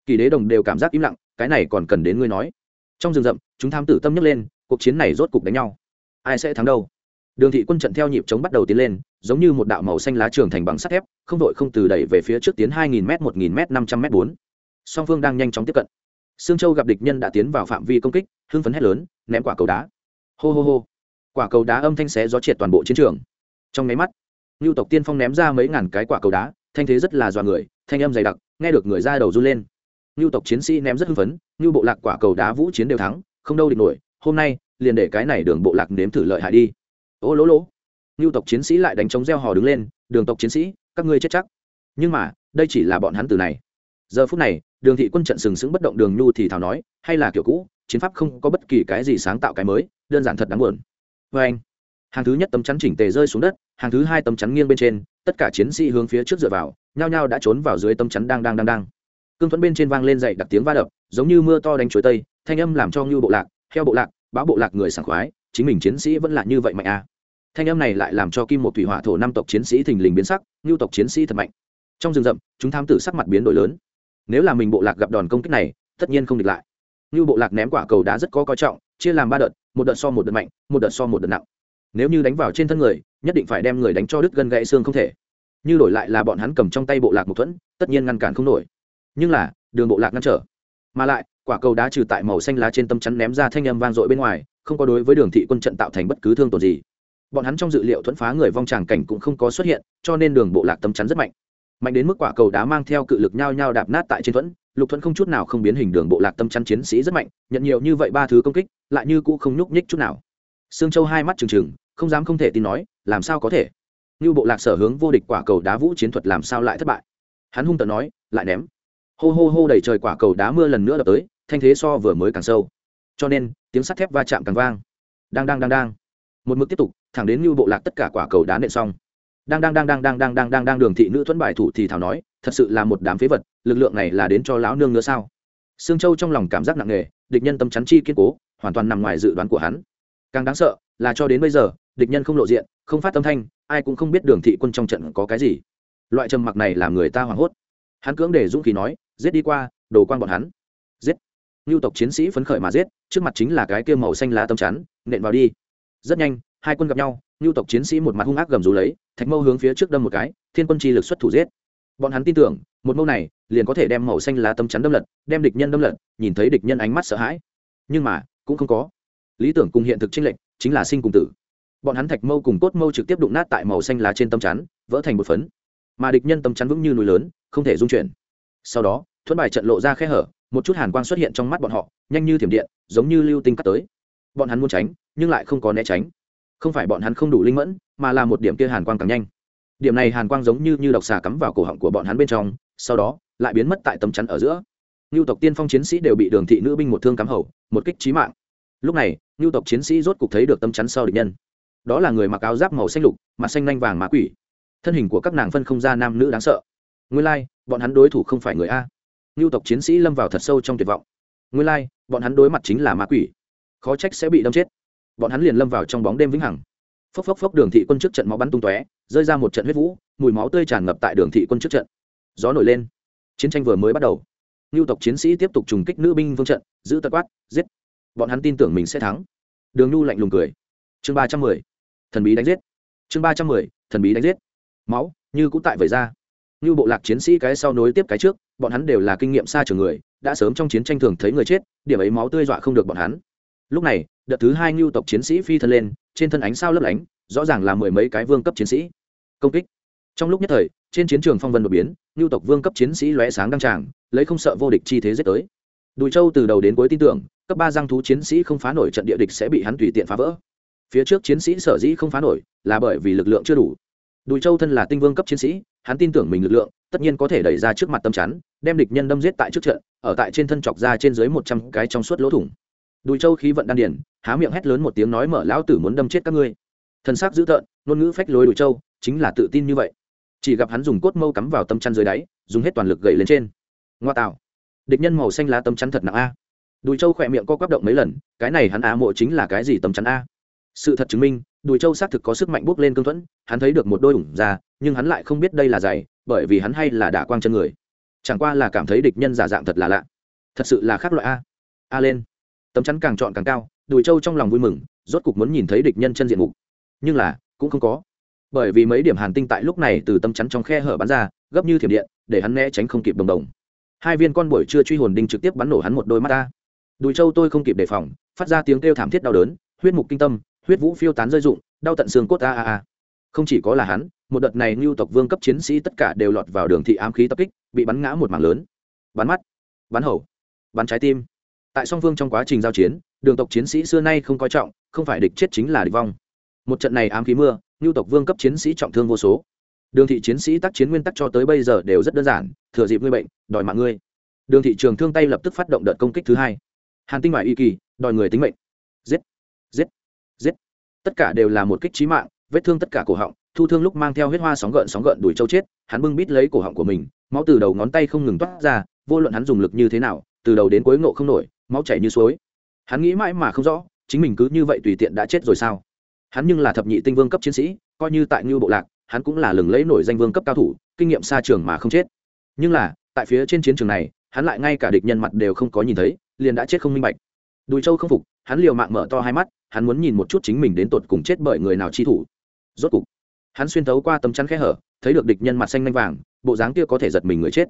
Kỳ đế đồng đều cảm giác im lặng, cái này còn cần đến ngươi nói. Trong rừng rậm, chúng tham tử tâm nhấc lên, cuộc chiến này rốt cục đánh nhau. Ai sẽ thắng đâu? Đường thị quân trận theo nhịp chống bắt đầu tiến lên, giống như một đạo màu xanh lá trường thành bằng sắt thép, không đội không từ đẩy về phía trước tiến hai nghìn m một nghìn m năm trăm m bốn. Song phương đang nhanh chóng tiếp cận. Sương châu gặp địch nhân đã tiến vào phạm vi công kích, hưng phấn hét lớn, ném quả cầu đá. Hô hô hô. Quả cầu đá âm thanh xé gió triệt toàn bộ chiến trường. Trong máy mắt ngưu tộc tiên phong ném ra mấy ngàn cái quả cầu đá, thanh thế rất là dọa người, thanh âm dày đặc, nghe được người ra đầu run lên. Ngưu tộc chiến sĩ ném rất hưng phấn, ngưu bộ lạc quả cầu đá vũ chiến đều thắng, không đâu địch nổi, hôm nay, liền để cái này đường bộ lạc nếm thử lợi hại đi. Ô lỗ lỗ. Ngưu tộc chiến sĩ lại đánh chống gieo hò đứng lên, đường tộc chiến sĩ, các ngươi chết chắc. Nhưng mà, đây chỉ là bọn hắn từ này. Giờ phút này, đường thị quân trận sừng sững bất động đường nhu thì thảo nói, hay là kiểu cũ, chiến pháp không có bất kỳ cái gì sáng tạo cái mới, đơn giản thật đáng buồn. Vê anh hàng thứ nhất tấm chắn chỉnh tề rơi xuống đất, hàng thứ hai tấm chắn nghiêng bên trên, tất cả chiến sĩ hướng phía trước dựa vào, nhao nhao đã trốn vào dưới tấm chắn đang đang đang đang. Cương thuẫn bên trên vang lên dậy đặc tiếng va đập, giống như mưa to đánh chuối tây, thanh âm làm cho ngưu bộ lạc theo bộ lạc báo bộ lạc người sảng khoái, chính mình chiến sĩ vẫn là như vậy mạnh à. thanh âm này lại làm cho kim một thủy hỏa thổ năm tộc chiến sĩ thình lình biến sắc, ngưu tộc chiến sĩ thật mạnh. Trong rừng rậm, chúng tham tử sắc mặt biến đổi lớn. Nếu là mình bộ lạc gặp đòn công kích này, tất nhiên không địch lại. Ngưu bộ lạc ném quả cầu đá rất có coi trọng, chia làm ba đợt, một đợt so một đợt mạnh, một đợt so một đợt nặng nếu như đánh vào trên thân người, nhất định phải đem người đánh cho đứt gân gãy xương không thể. Như đổi lại là bọn hắn cầm trong tay bộ lạc một thuẫn, tất nhiên ngăn cản không nổi. Nhưng là, đường bộ lạc ngăn trở. Mà lại, quả cầu đá trừ tại màu xanh lá trên tâm chắn ném ra thanh âm vang dội bên ngoài, không có đối với đường thị quân trận tạo thành bất cứ thương tổn gì. Bọn hắn trong dự liệu thuẫn phá người vong tràng cảnh cũng không có xuất hiện, cho nên đường bộ lạc tâm chắn rất mạnh. Mạnh đến mức quả cầu đá mang theo cự lực nhao nhao đạp nát tại trên thuẫn, lục thuẫn không chút nào không biến hình đường bộ lạc tâm chắn chiến sĩ rất mạnh, nhận nhiều như vậy ba thứ công kích, lại như cũ không nhúc nhích chút nào. Sương châu hai mắt trừng trừng không dám không thể tin nói, làm sao có thể? Như bộ lạc sở hướng vô địch quả cầu đá vũ chiến thuật làm sao lại thất bại? Hắn hung tợn nói, lại ném. Hô hô hô đầy trời quả cầu đá mưa lần nữa đập tới, thanh thế so vừa mới càng sâu. Cho nên, tiếng sắt thép va chạm càng vang. Đang đang đang đang. Một mực tiếp tục, thẳng đến như bộ lạc tất cả quả cầu đá nện xong. Đang đang đang đang đang đang đang đang đang đường thị nữ thuẫn bài thủ thì thảo nói, thật sự là một đám phế vật, lực lượng này là đến cho lão nương nữa sao? Sương châu trong lòng cảm giác nặng nề, địch nhân tâm chắn chi kiên cố, hoàn toàn nằm ngoài dự đoán của hắn. Càng đáng sợ là cho đến bây giờ địch nhân không lộ diện, không phát tâm thanh, ai cũng không biết đường thị quân trong trận có cái gì. Loại trầm mặc này làm người ta hoảng hốt. Hắn cưỡng để dũng khí nói, giết đi qua, đồ quan bọn hắn. Giết. Ngưu tộc chiến sĩ phấn khởi mà giết, trước mặt chính là cái kia màu xanh lá tâm chắn, nện vào đi. Rất nhanh, hai quân gặp nhau, ngưu tộc chiến sĩ một mặt hung ác gầm rú lấy, thạch mâu hướng phía trước đâm một cái, thiên quân chi lực xuất thủ giết. Bọn hắn tin tưởng, một mâu này liền có thể đem màu xanh lá tâm chắn đâm lật, đem địch nhân đâm lật, nhìn thấy địch nhân ánh mắt sợ hãi. Nhưng mà, cũng không có. Lý tưởng cùng hiện thực tranh lệch chính là sinh cùng tử bọn hắn thạch mâu cùng cốt mâu trực tiếp đụng nát tại màu xanh lá trên tâm chắn, vỡ thành một phấn. Mà địch nhân tâm chắn vững như núi lớn, không thể dung chuyển. Sau đó, thuẫn bài trận lộ ra khe hở, một chút hàn quang xuất hiện trong mắt bọn họ, nhanh như thiểm điện, giống như lưu tinh cắt tới. Bọn hắn muốn tránh, nhưng lại không có né tránh. Không phải bọn hắn không đủ linh mẫn, mà là một điểm kia hàn quang càng nhanh. Điểm này hàn quang giống như như độc xà cắm vào cổ họng của bọn hắn bên trong, sau đó, lại biến mất tại tấm chắn ở giữa. Ngưu tộc tiên phong chiến sĩ đều bị đường thị nữ binh một thương cắm hầu, một kích trí mạng. Lúc này, ngưu tộc chiến sĩ rốt cục thấy được tâm chắn sau địch nhân đó là người mặc áo giáp màu xanh lục mặt xanh nanh vàng má quỷ. Thân hình của các nàng phân không ra nam nữ đáng sợ. Nguyên lai、like, bọn hắn đối thủ không phải người a. Ngưu tộc chiến sĩ lâm vào thật sâu trong tuyệt vọng. Nguyên lai、like, bọn hắn đối mặt chính là ma quỷ. Khó trách sẽ bị đâm chết. Bọn hắn liền lâm vào trong bóng đêm vĩnh hằng. Phốc phốc phốc đường thị quân trước trận máu bắn tung tóe rơi ra một trận huyết vũ mùi máu tươi tràn ngập tại đường thị quân trước trận. Gió nổi lên. Chiến tranh vừa mới bắt đầu. Ngưu tộc chiến sĩ tiếp tục trùng kích nữ binh vương trận giữ tật quát giết. Bọn hắn tin tưởng mình sẽ thắng. Đường nhu lạnh lùng cười. Chương ba trăm mười thần bí đánh giết. Chương ba trăm mười, thần bí đánh giết. Máu, như cũng tại vậy ra. Như bộ lạc chiến sĩ cái sau nối tiếp cái trước, bọn hắn đều là kinh nghiệm xa trường người, đã sớm trong chiến tranh thường thấy người chết, điểm ấy máu tươi dọa không được bọn hắn. Lúc này, đợt thứ hai ngưu tộc chiến sĩ phi thân lên, trên thân ánh sao lấp lánh, rõ ràng là mười mấy cái vương cấp chiến sĩ. Công kích. Trong lúc nhất thời, trên chiến trường phong vân đột biến, ngưu tộc vương cấp chiến sĩ lóe sáng đăng tràng, lấy không sợ vô địch chi thế giết tới. Đùi châu từ đầu đến cuối tin tưởng, cấp ba giang thú chiến sĩ không phá nổi trận địa địch sẽ bị hắn tùy tiện phá vỡ phía trước chiến sĩ sở dĩ không phá nổi là bởi vì lực lượng chưa đủ. Đùi châu thân là tinh vương cấp chiến sĩ hắn tin tưởng mình lực lượng tất nhiên có thể đẩy ra trước mặt tâm chắn đem địch nhân đâm giết tại trước trận ở tại trên thân chọc ra trên dưới một trăm cái trong suốt lỗ thủng. Đùi châu khí vận đan điền, há miệng hét lớn một tiếng nói mở lão tử muốn đâm chết các ngươi. Thân xác dữ tợn ngôn ngữ phách lối đùi châu chính là tự tin như vậy. Chỉ gặp hắn dùng cốt mâu cắm vào tâm chắn dưới đáy dùng hết toàn lực gậy lên trên. Ngoa tạo. Địch nhân màu xanh lá tâm chắn thật nặng a. Đùi châu khỏe miệng co quắp động mấy lần cái này hắn á mộ chính là cái gì tâm chắn a? Sự thật chứng minh, đùi châu xác thực có sức mạnh bốc lên cương thuẫn, hắn thấy được một đôi ủng ra, nhưng hắn lại không biết đây là giày, bởi vì hắn hay là đả quang chân người. Chẳng qua là cảm thấy địch nhân giả dạng thật là lạ. Thật sự là khác loại a. A lên. Tấm chắn càng chọn càng cao, đùi châu trong lòng vui mừng, rốt cục muốn nhìn thấy địch nhân chân diện mục. Nhưng là, cũng không có. Bởi vì mấy điểm hàn tinh tại lúc này từ tấm chắn trong khe hở bắn ra, gấp như thiểm điện, để hắn né tránh không kịp đồng đồng. Hai viên con buổi chưa truy hồn đinh trực tiếp bắn nổ hắn một đôi mắt ta đùi châu tôi không kịp đề phòng, phát ra tiếng kêu thảm thiết đau đớn, huyết mục kinh tâm huyết vũ phiêu tán rơi rụng, đau tận xương cốt, a a a. Không chỉ có là hắn, một đợt này lưu tộc vương cấp chiến sĩ tất cả đều lọt vào đường thị ám khí tập kích, bị bắn ngã một mảng lớn. Bắn mắt, bắn hầu, bắn trái tim. Tại song phương trong quá trình giao chiến, đường tộc chiến sĩ xưa nay không coi trọng, không phải địch chết chính là địch vong. Một trận này ám khí mưa lưu tộc vương cấp chiến sĩ trọng thương vô số. Đường thị chiến sĩ tác chiến nguyên tắc cho tới bây giờ đều rất đơn giản, thừa dịp ngươi bệnh, đòi mạng ngươi. Đường thị trường thương tay lập tức phát động đợt công kích thứ hai. Hàn tinh ngoại y kỳ, đòi người tính mệnh. Giết giết tất cả đều là một kích trí mạng, vết thương tất cả cổ họng, thu thương lúc mang theo huyết hoa sóng gợn sóng gợn đuổi châu chết, hắn bưng bít lấy cổ họng của mình, máu từ đầu ngón tay không ngừng toát ra, vô luận hắn dùng lực như thế nào, từ đầu đến cuối ngộ không nổi, máu chảy như suối. Hắn nghĩ mãi mà không rõ, chính mình cứ như vậy tùy tiện đã chết rồi sao? Hắn nhưng là thập nhị tinh vương cấp chiến sĩ, coi như tại ngưu bộ lạc, hắn cũng là lừng lẫy nổi danh vương cấp cao thủ, kinh nghiệm xa trường mà không chết. Nhưng là, tại phía trên chiến trường này, hắn lại ngay cả địch nhân mặt đều không có nhìn thấy, liền đã chết không minh bạch đùi châu không phục, hắn liều mạng mở to hai mắt, hắn muốn nhìn một chút chính mình đến tột cùng chết bởi người nào chi thủ. Rốt cục, hắn xuyên thấu qua tấm chắn khe hở, thấy được địch nhân mặt xanh lanh vàng, bộ dáng kia có thể giật mình người chết.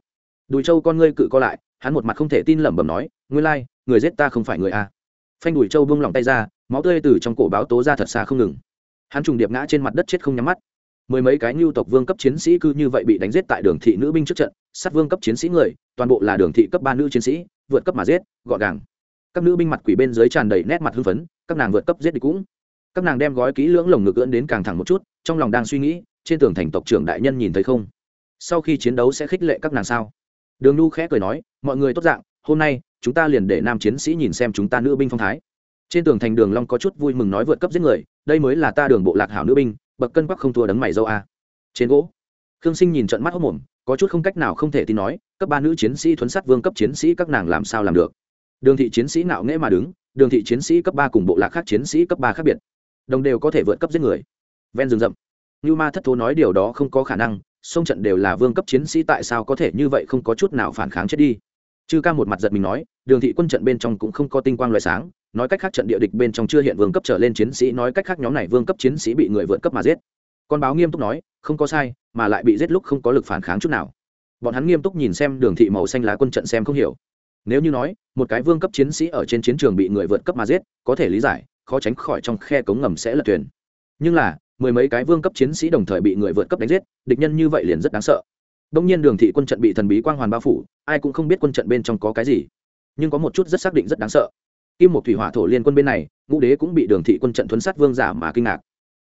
Đùi châu con ngươi cự co lại, hắn một mặt không thể tin lẩm bẩm nói nguyên lai, người giết ta không phải người a phanh đùi châu buông lỏng tay ra, máu tươi từ trong cổ báo tố ra thật xa không ngừng. Hắn trùng điệp ngã trên mặt đất chết không nhắm mắt. Mười mấy cái nhu tộc vương cấp chiến sĩ cứ như vậy bị đánh giết tại đường thị nữ binh trước trận, sát vương cấp chiến sĩ người, toàn bộ là đường thị cấp ba nữ chiến sĩ, vượt cấp mà giết, gọn gàng các nữ binh mặt quỷ bên dưới tràn đầy nét mặt hưng phấn, các nàng vượt cấp giết địch cũng. Các nàng đem gói kỹ lưỡng lồng ngực ưỡn đến càng thẳng một chút, trong lòng đang suy nghĩ, trên tường thành tộc trưởng đại nhân nhìn thấy không? Sau khi chiến đấu sẽ khích lệ các nàng sao? Đường nu khẽ cười nói, mọi người tốt dạng, hôm nay, chúng ta liền để nam chiến sĩ nhìn xem chúng ta nữ binh phong thái. Trên tường thành đường long có chút vui mừng nói vượt cấp giết người, đây mới là ta đường bộ lạc hảo nữ binh, bậc cân quắc không thua đấng mày dâu a. Trên gỗ, khương sinh nhìn trận mắt hốc mồm, có chút không cách nào không thể tin nói, cấp ba nữ chiến sĩ thuấn sát vương cấp chiến sĩ các nàng làm sao làm được? Đường thị chiến sĩ nạo nghễ mà đứng, đường thị chiến sĩ cấp ba cùng bộ lạc khác chiến sĩ cấp ba khác biệt. Đồng đều có thể vượt cấp giết người. Ven rừng rậm. Như ma thất thố nói điều đó không có khả năng, sông trận đều là vương cấp chiến sĩ tại sao có thể như vậy không có chút nào phản kháng chết đi? Chư ca một mặt giật mình nói, đường thị quân trận bên trong cũng không có tinh quang loại sáng, nói cách khác trận địa địch bên trong chưa hiện vương cấp trở lên chiến sĩ, nói cách khác nhóm này vương cấp chiến sĩ bị người vượt cấp mà giết. Con báo nghiêm túc nói, không có sai, mà lại bị giết lúc không có lực phản kháng chút nào. Bọn hắn nghiêm túc nhìn xem đường thị màu xanh lá quân trận xem không hiểu nếu như nói, một cái vương cấp chiến sĩ ở trên chiến trường bị người vượt cấp mà giết, có thể lý giải, khó tránh khỏi trong khe cống ngầm sẽ lật thuyền. Nhưng là, mười mấy cái vương cấp chiến sĩ đồng thời bị người vượt cấp đánh giết, địch nhân như vậy liền rất đáng sợ. Đông nhiên đường thị quân trận bị thần bí quang hoàn bao phủ, ai cũng không biết quân trận bên trong có cái gì. Nhưng có một chút rất xác định rất đáng sợ. Kim một thủy hỏa thổ liên quân bên này, ngũ đế cũng bị đường thị quân trận thuấn sát vương giả mà kinh ngạc.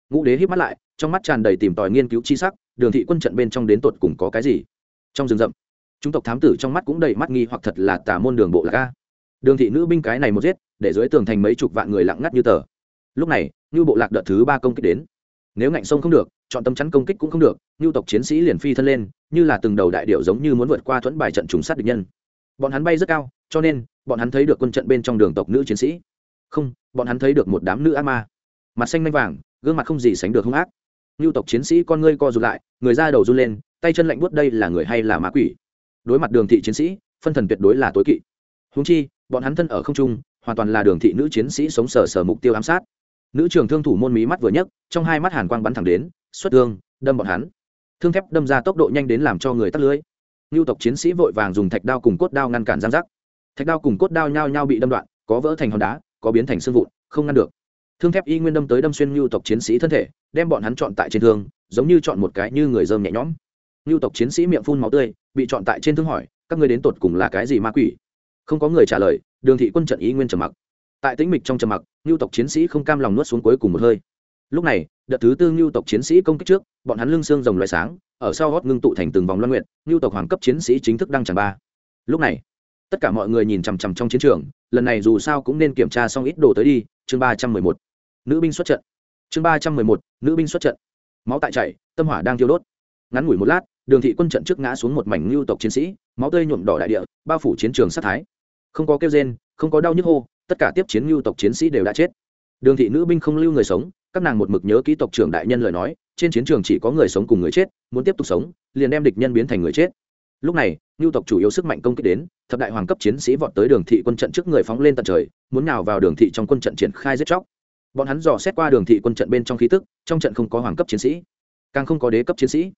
Ngũ đế hít mắt lại, trong mắt tràn đầy tìm tòi nghiên cứu chi sắc, đường thị quân trận bên trong đến tột cùng có cái gì? Trong rừng rậm chúng tộc thám tử trong mắt cũng đầy mắt nghi hoặc thật là tà môn đường bộ là ca đường thị nữ binh cái này một giết, để dưới tường thành mấy chục vạn người lặng ngắt như tờ. Lúc này, như bộ lạc đợt thứ ba công kích đến. Nếu ngạnh sông không được, chọn tâm chắn công kích cũng không được, như tộc chiến sĩ liền phi thân lên, như là từng đầu đại điệu giống như muốn vượt qua thuẫn bài trận trùng sát địch nhân. Bọn hắn bay rất cao, cho nên, bọn hắn thấy được quân trận bên trong đường tộc nữ chiến sĩ. Không, bọn hắn thấy được một đám nữ ác ma. Mặt xanh manh vàng, gương mặt không gì sánh được hung ác. Như tộc chiến sĩ con ngươi co rụt lại, người ra đầu run lên, tay chân lạnh buốt đây là người hay là ma quỷ? Đối mặt đường thị chiến sĩ, phân thần tuyệt đối là tối kỵ. Húng chi, bọn hắn thân ở không trung, hoàn toàn là đường thị nữ chiến sĩ sống sờ sờ mục tiêu ám sát. Nữ trường thương thủ môn mí mắt vừa nhấc, trong hai mắt hàn quang bắn thẳng đến, xuất thương, đâm bọn hắn. Thương thép đâm ra tốc độ nhanh đến làm cho người tắt lưới. Ngưu tộc chiến sĩ vội vàng dùng thạch đao cùng cốt đao ngăn cản giang giác. Thạch đao cùng cốt đao nhao nhao bị đâm đoạn, có vỡ thành hòn đá, có biến thành xương vụn, không ngăn được. Thương thép y nguyên đâm tới đâm xuyên ngưu tộc chiến sĩ thân thể, đem bọn hắn chọn tại trên thương, giống như chọn một cái như người dơm nhẹ nhõm ngưu tộc chiến sĩ miệng phun máu tươi, bị chọn tại trên thương hỏi, các ngươi đến tột cùng là cái gì ma quỷ? Không có người trả lời, đường thị quân trận ý nguyên trầm mặc. Tại tĩnh mịch trong trầm mặc, ngưu tộc chiến sĩ không cam lòng nuốt xuống cuối cùng một hơi. Lúc này, đợt thứ tư ngưu tộc chiến sĩ công kích trước, bọn hắn lưng xương rồng loại sáng, ở sau gót ngưng tụ thành từng vòng loan nguyện ngưu tộc hoàng cấp chiến sĩ chính thức đăng tràng ba. Lúc này, tất cả mọi người nhìn chằm chằm trong chiến trường, lần này dù sao cũng nên kiểm tra xong ít đồ tới đi, chương ba trăm mười một. Nữ binh xuất trận. Chương ba trăm mười một, nữ binh xuất trận. Máu tại chảy, tâm hỏa đang thiêu đốt. Ngắn ngủi một lát đường thị quân trận trước ngã xuống một mảnh lưu tộc chiến sĩ, máu tươi nhuộm đỏ đại địa, bao phủ chiến trường sát thái. Không có kêu rên, không có đau nhức hô, tất cả tiếp chiến lưu tộc chiến sĩ đều đã chết. Đường thị nữ binh không lưu người sống, các nàng một mực nhớ ký tộc trưởng đại nhân lời nói, trên chiến trường chỉ có người sống cùng người chết, muốn tiếp tục sống, liền đem địch nhân biến thành người chết. Lúc này lưu tộc chủ yếu sức mạnh công kích đến, thập đại hoàng cấp chiến sĩ vọt tới đường thị quân trận trước người phóng lên tận trời, muốn nào vào đường thị trong quân trận triển khai giết chóc. Bọn hắn dò xét qua đường thị quân trận bên trong khí tức, trong trận không có hoàng cấp chiến sĩ, càng không có đế cấp chiến sĩ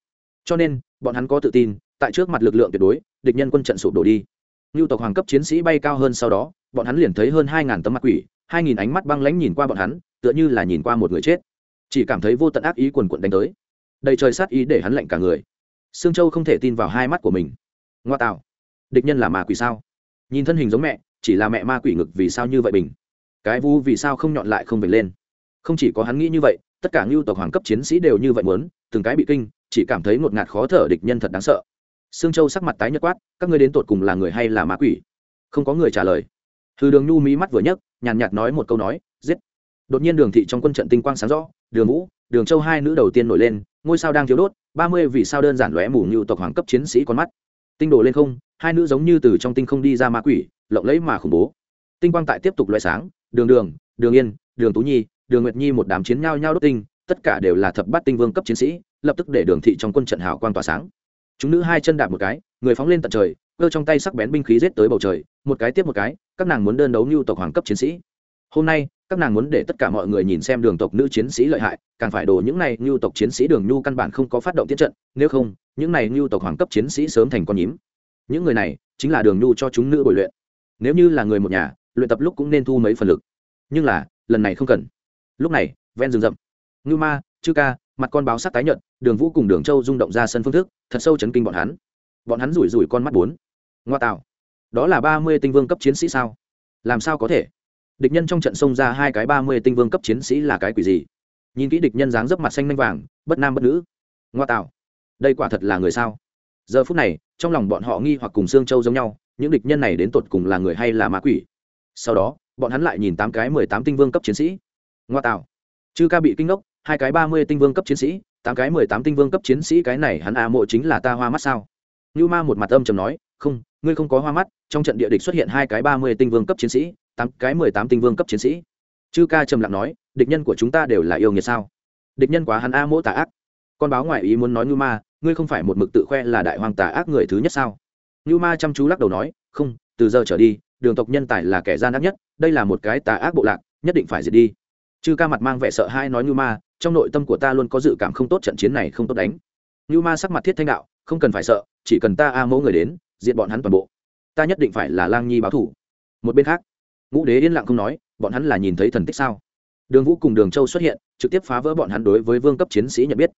cho nên, bọn hắn có tự tin, tại trước mặt lực lượng tuyệt đối, địch nhân quân trận sụp đổ đi. Lưu tộc hoàng cấp chiến sĩ bay cao hơn sau đó, bọn hắn liền thấy hơn hai ngàn tấm mặt quỷ, hai nghìn ánh mắt băng lãnh nhìn qua bọn hắn, tựa như là nhìn qua một người chết. Chỉ cảm thấy vô tận ác ý quần quận đánh tới. Đầy trời sát ý để hắn lạnh cả người. Sương châu không thể tin vào hai mắt của mình. Ngoa tạo. Địch nhân là ma quỷ sao? Nhìn thân hình giống mẹ, chỉ là mẹ ma quỷ ngực vì sao như vậy bình? Cái vu vì sao không nhọn lại không vệt lên? Không chỉ có hắn nghĩ như vậy, tất cả ngưu tộc hoàng cấp chiến sĩ đều như vậy muốn, từng cái bị kinh chỉ cảm thấy ngột ngạt khó thở địch nhân thật đáng sợ. Sương châu sắc mặt tái nhợt quát, các ngươi đến tột cùng là người hay là ma quỷ? Không có người trả lời. Thư đường nhu mí mắt vừa nhấc, nhàn nhạt nói một câu nói, giết. Đột nhiên đường thị trong quân trận tinh quang sáng rõ, đường vũ, đường châu hai nữ đầu tiên nổi lên, ngôi sao đang thiếu đốt, ba mươi vì sao đơn giản lóe mù như tộc hoàng cấp chiến sĩ con mắt. Tinh đổ lên không, hai nữ giống như từ trong tinh không đi ra ma quỷ, lộng lẫy mà khủng bố. Tinh quang tại tiếp tục loại sáng, đường đường đường yên, đường tú nhi, đường nguyệt nhi một đám chiến nhau nhau đốt tinh, tất cả đều là thập bát tinh vương cấp chiến sĩ lập tức để đường thị trong quân trận hào quang tỏa sáng. Chúng nữ hai chân đạp một cái, người phóng lên tận trời, cơ trong tay sắc bén binh khí giết tới bầu trời, một cái tiếp một cái, các nàng muốn đơn đấu như tộc hoàng cấp chiến sĩ. Hôm nay, các nàng muốn để tất cả mọi người nhìn xem đường tộc nữ chiến sĩ lợi hại, càng phải đổ những này như tộc chiến sĩ đường nhu căn bản không có phát động tiết trận, nếu không, những này như tộc hoàng cấp chiến sĩ sớm thành con nhím. Những người này, chính là đường nhu cho chúng nữ bồi luyện. Nếu như là người một nhà, luyện tập lúc cũng nên thu mấy phần lực. Nhưng là, lần này không cần. Lúc này, ven rừng rậm. Ngưu ma, chư ca, mặt con báo sắc tái nhợt đường vũ cùng đường châu rung động ra sân phương thức, thật sâu chấn kinh bọn hắn. Bọn hắn rủi rủi con mắt bốn. Ngoa tạo. Đó là ba mươi tinh vương cấp chiến sĩ sao? Làm sao có thể? Địch nhân trong trận xông ra hai cái ba mươi tinh vương cấp chiến sĩ là cái quỷ gì? Nhìn kỹ địch nhân dáng dấp mặt xanh nanh vàng, bất nam bất nữ. Ngoa tạo. Đây quả thật là người sao? Giờ phút này, trong lòng bọn họ nghi hoặc cùng xương châu giống nhau, những địch nhân này đến tột cùng là người hay là ma quỷ? Sau đó, bọn hắn lại nhìn tám cái mười tám tinh vương cấp chiến sĩ. Ngoa tạo. Chư ca bị kinh ngốc, hai cái ba mươi tinh vương cấp chiến sĩ tám cái mười tám tinh vương cấp chiến sĩ, cái này hắn a mộ chính là ta hoa mắt sao? Như ma một mặt âm chầm nói, không, ngươi không có hoa mắt, trong trận địa địch xuất hiện hai cái ba mươi tinh vương cấp chiến sĩ, tám cái mười tám tinh vương cấp chiến sĩ. Chư ca trầm lặng nói, địch nhân của chúng ta đều là yêu nghiệt sao? Địch nhân quá hắn a mộ tà ác. Con báo ngoại ý muốn nói như ma, ngươi không phải một mực tự khoe là đại hoàng tà ác người thứ nhất sao? Như ma chăm chú lắc đầu nói, không, từ giờ trở đi, đường tộc nhân tài là kẻ gian ác nhất, đây là một cái tà ác bộ lạc, nhất định phải diệt đi. Chư ca mặt mang vẻ sợ hai nói như ma trong nội tâm của ta luôn có dự cảm không tốt trận chiến này không tốt đánh. Như ma sắc mặt thiết thanh đạo, không cần phải sợ, chỉ cần ta a mẫu người đến diện bọn hắn toàn bộ. Ta nhất định phải là lang nhi báo thủ. Một bên khác, ngũ đế yên lặng không nói, bọn hắn là nhìn thấy thần tích sao? Đường vũ cùng đường châu xuất hiện, trực tiếp phá vỡ bọn hắn đối với vương cấp chiến sĩ nhận biết.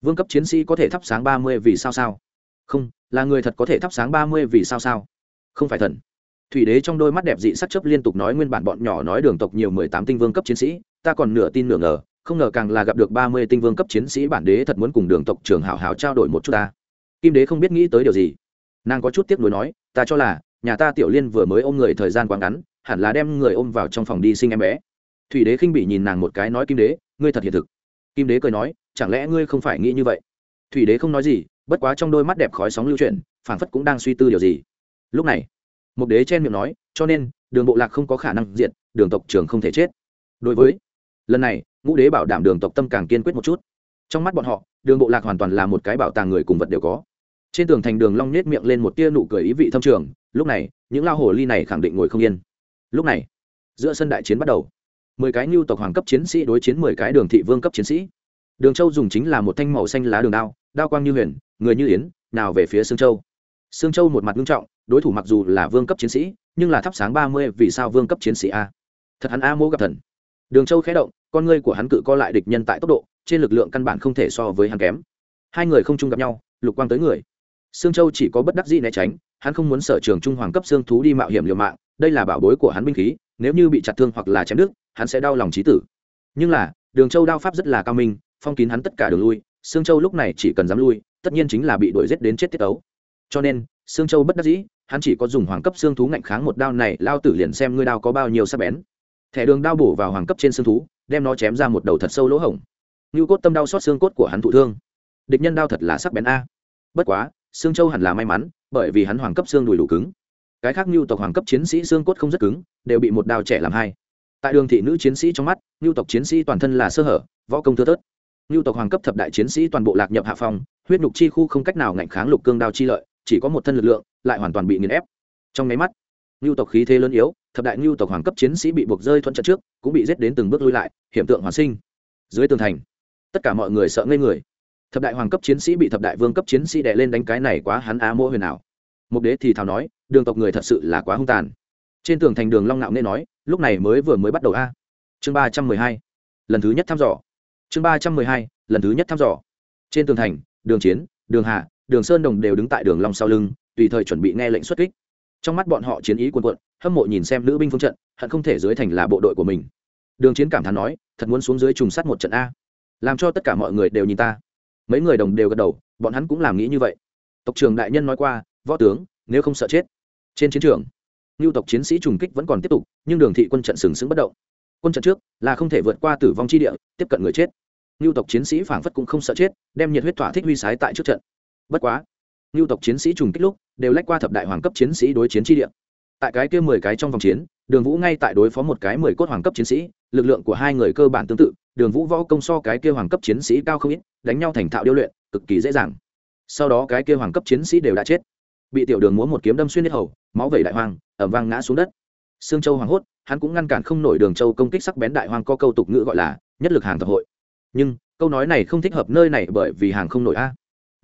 Vương cấp chiến sĩ có thể thắp sáng ba mươi vì sao sao? Không, là người thật có thể thắp sáng ba mươi vì sao sao? Không phải thần. Thủy đế trong đôi mắt đẹp dị sắc chấp liên tục nói nguyên bản bọn nhỏ nói đường tộc nhiều mười tám tinh vương cấp chiến sĩ, ta còn nửa tin nửa ngờ không ngờ càng là gặp được ba mươi tinh vương cấp chiến sĩ bản đế thật muốn cùng đường tộc trưởng hảo hảo trao đổi một chút ta. Kim đế không biết nghĩ tới điều gì. Nàng có chút tiếc nuối nói, ta cho là, nhà ta tiểu liên vừa mới ôm người thời gian quá ngắn, hẳn là đem người ôm vào trong phòng đi sinh em bé. Thủy đế khinh bị nhìn nàng một cái nói, kim đế, ngươi thật hiện thực. Kim đế cười nói, chẳng lẽ ngươi không phải nghĩ như vậy? Thủy đế không nói gì, bất quá trong đôi mắt đẹp khói sóng lưu chuyển, phảng phất cũng đang suy tư điều gì. Lúc này, một đế chen miệng nói, cho nên, đường bộ lạc không có khả năng diện đường tộc trường không thể chết. Đối với, lần này ngũ đế bảo đảm đường tộc tâm càng kiên quyết một chút. Trong mắt bọn họ, đường bộ lạc hoàn toàn là một cái bảo tàng người cùng vật đều có. Trên tường thành đường long nết miệng lên một tia nụ cười ý vị thâm trường, lúc này, những lao hồ ly này khẳng định ngồi không yên. Lúc này, giữa sân đại chiến bắt đầu. Mười cái lưu tộc hoàng cấp chiến sĩ đối chiến mười cái đường thị vương cấp chiến sĩ. Đường châu dùng chính là một thanh màu xanh lá đường đao đao quang như huyền, người như yến, nào về phía sương châu. Sương châu một mặt nghiêm trọng, đối thủ mặc dù là vương cấp chiến sĩ, nhưng là thắp sáng ba mươi vì sao vương cấp chiến sĩ a. Thật hắn a mô gặp thần đường châu khé động, con ngươi của hắn cự co lại địch nhân tại tốc độ, trên lực lượng căn bản không thể so với hắn kém. Hai người không chung gặp nhau, lục quang tới người. Sương châu chỉ có bất đắc dĩ né tránh, hắn không muốn sở trường trung hoàng cấp xương thú đi mạo hiểm liều mạng, đây là bảo bối của hắn binh khí, nếu như bị chặt thương hoặc là chém đứt, hắn sẽ đau lòng trí tử. Nhưng là, đường châu đao pháp rất là cao minh, phong kín hắn tất cả đường lui, sương châu lúc này chỉ cần dám lui, tất nhiên chính là bị đuổi giết đến chết tiết tấu. cho nên, sương châu bất đắc dĩ, hắn chỉ có dùng hoàng cấp xương thú ngạnh kháng một đao này, lao tử liền xem ngươi đao có bao nhiêu sắc bén thẻ đường đao bổ vào hoàng cấp trên xương thú, đem nó chém ra một đầu thật sâu lỗ hổng. Như cốt tâm đau xót xương cốt của hắn thụ thương. Địch nhân đao thật là sắc bén a. Bất quá, xương châu hẳn là may mắn, bởi vì hắn hoàng cấp xương đùi đủ cứng. Cái khác như tộc hoàng cấp chiến sĩ xương cốt không rất cứng, đều bị một đao trẻ làm hai. Tại đường thị nữ chiến sĩ trong mắt như tộc chiến sĩ toàn thân là sơ hở, võ công thưa thớt. Như tộc hoàng cấp thập đại chiến sĩ toàn bộ lạc nhập hạ phòng huyết nhục chi khu không cách nào ngạnh kháng lục cương đao chi lợi, chỉ có một thân lực lượng, lại hoàn toàn bị nghiền ép. Trong máy mắt như tộc khí thế lớn yếu thập đại ngưu tộc hoàng cấp chiến sĩ bị buộc rơi thuận trận trước, cũng bị giết đến từng bước lui lại hiện tượng hoàn sinh. Dưới tường thành, tất cả mọi người sợ ngây người. Thập đại hoàng cấp chiến sĩ bị thập đại vương cấp chiến sĩ đè lên đánh cái này quá hắn á mô huyền ảo. Mục đế thì thào nói, đường tộc người thật sự là quá hung tàn. Trên tường thành đường long nạo nên nói, lúc này mới vừa mới bắt đầu a. Chương ba trăm mười hai, lần thứ nhất thăm dò. Chương ba trăm mười hai, lần thứ nhất thăm dò. Trên tường thành, đường chiến, đường hạ đường sơn đồng đều đứng tại đường long sau lưng, tùy thời chuẩn bị nghe lệnh xuất kích trong mắt bọn họ chiến ý cuồn cuộn, hâm mộ nhìn xem nữ binh phương trận, hận không thể dưới thành là bộ đội của mình. Đường chiến cảm thán nói, thật muốn xuống dưới trùng sát một trận a. Làm cho tất cả mọi người đều nhìn ta. Mấy người đồng đều gật đầu, bọn hắn cũng làm nghĩ như vậy. Tộc trưởng đại nhân nói qua, võ tướng, nếu không sợ chết. Trên chiến trường lưu tộc chiến sĩ trùng kích vẫn còn tiếp tục, nhưng đường thị quân trận sừng sững bất động. Quân trận trước là không thể vượt qua tử vong chi địa, tiếp cận người chết. Lưu tộc chiến sĩ phảng phất cũng không sợ chết, đem nhiệt huyết thỏa thích huy sái tại trước trận. Bất quá lưu tộc chiến sĩ trùng kích lúc, đều lách qua thập đại hoàng cấp chiến sĩ đối chiến chi địa. Tại cái kia mười cái trong vòng chiến, đường vũ ngay tại đối phó một cái mười cốt hoàng cấp chiến sĩ, lực lượng của hai người cơ bản tương tự, đường vũ võ công so cái kia hoàng cấp chiến sĩ cao không ít, đánh nhau thành thạo điêu luyện, cực kỳ dễ dàng. Sau đó cái kia hoàng cấp chiến sĩ đều đã chết. Bị tiểu đường múa một kiếm đâm xuyên hết hầu, máu vẩy đại hoàng ẩm vang ngã xuống đất. Sương châu hoàng hốt, hắn cũng ngăn cản không nổi đường châu công kích sắc bén đại hoàng có câu tục ngữ gọi là nhất lực hàng tập hội. Nhưng, câu nói này không thích hợp nơi này bởi vì hàng không nổi a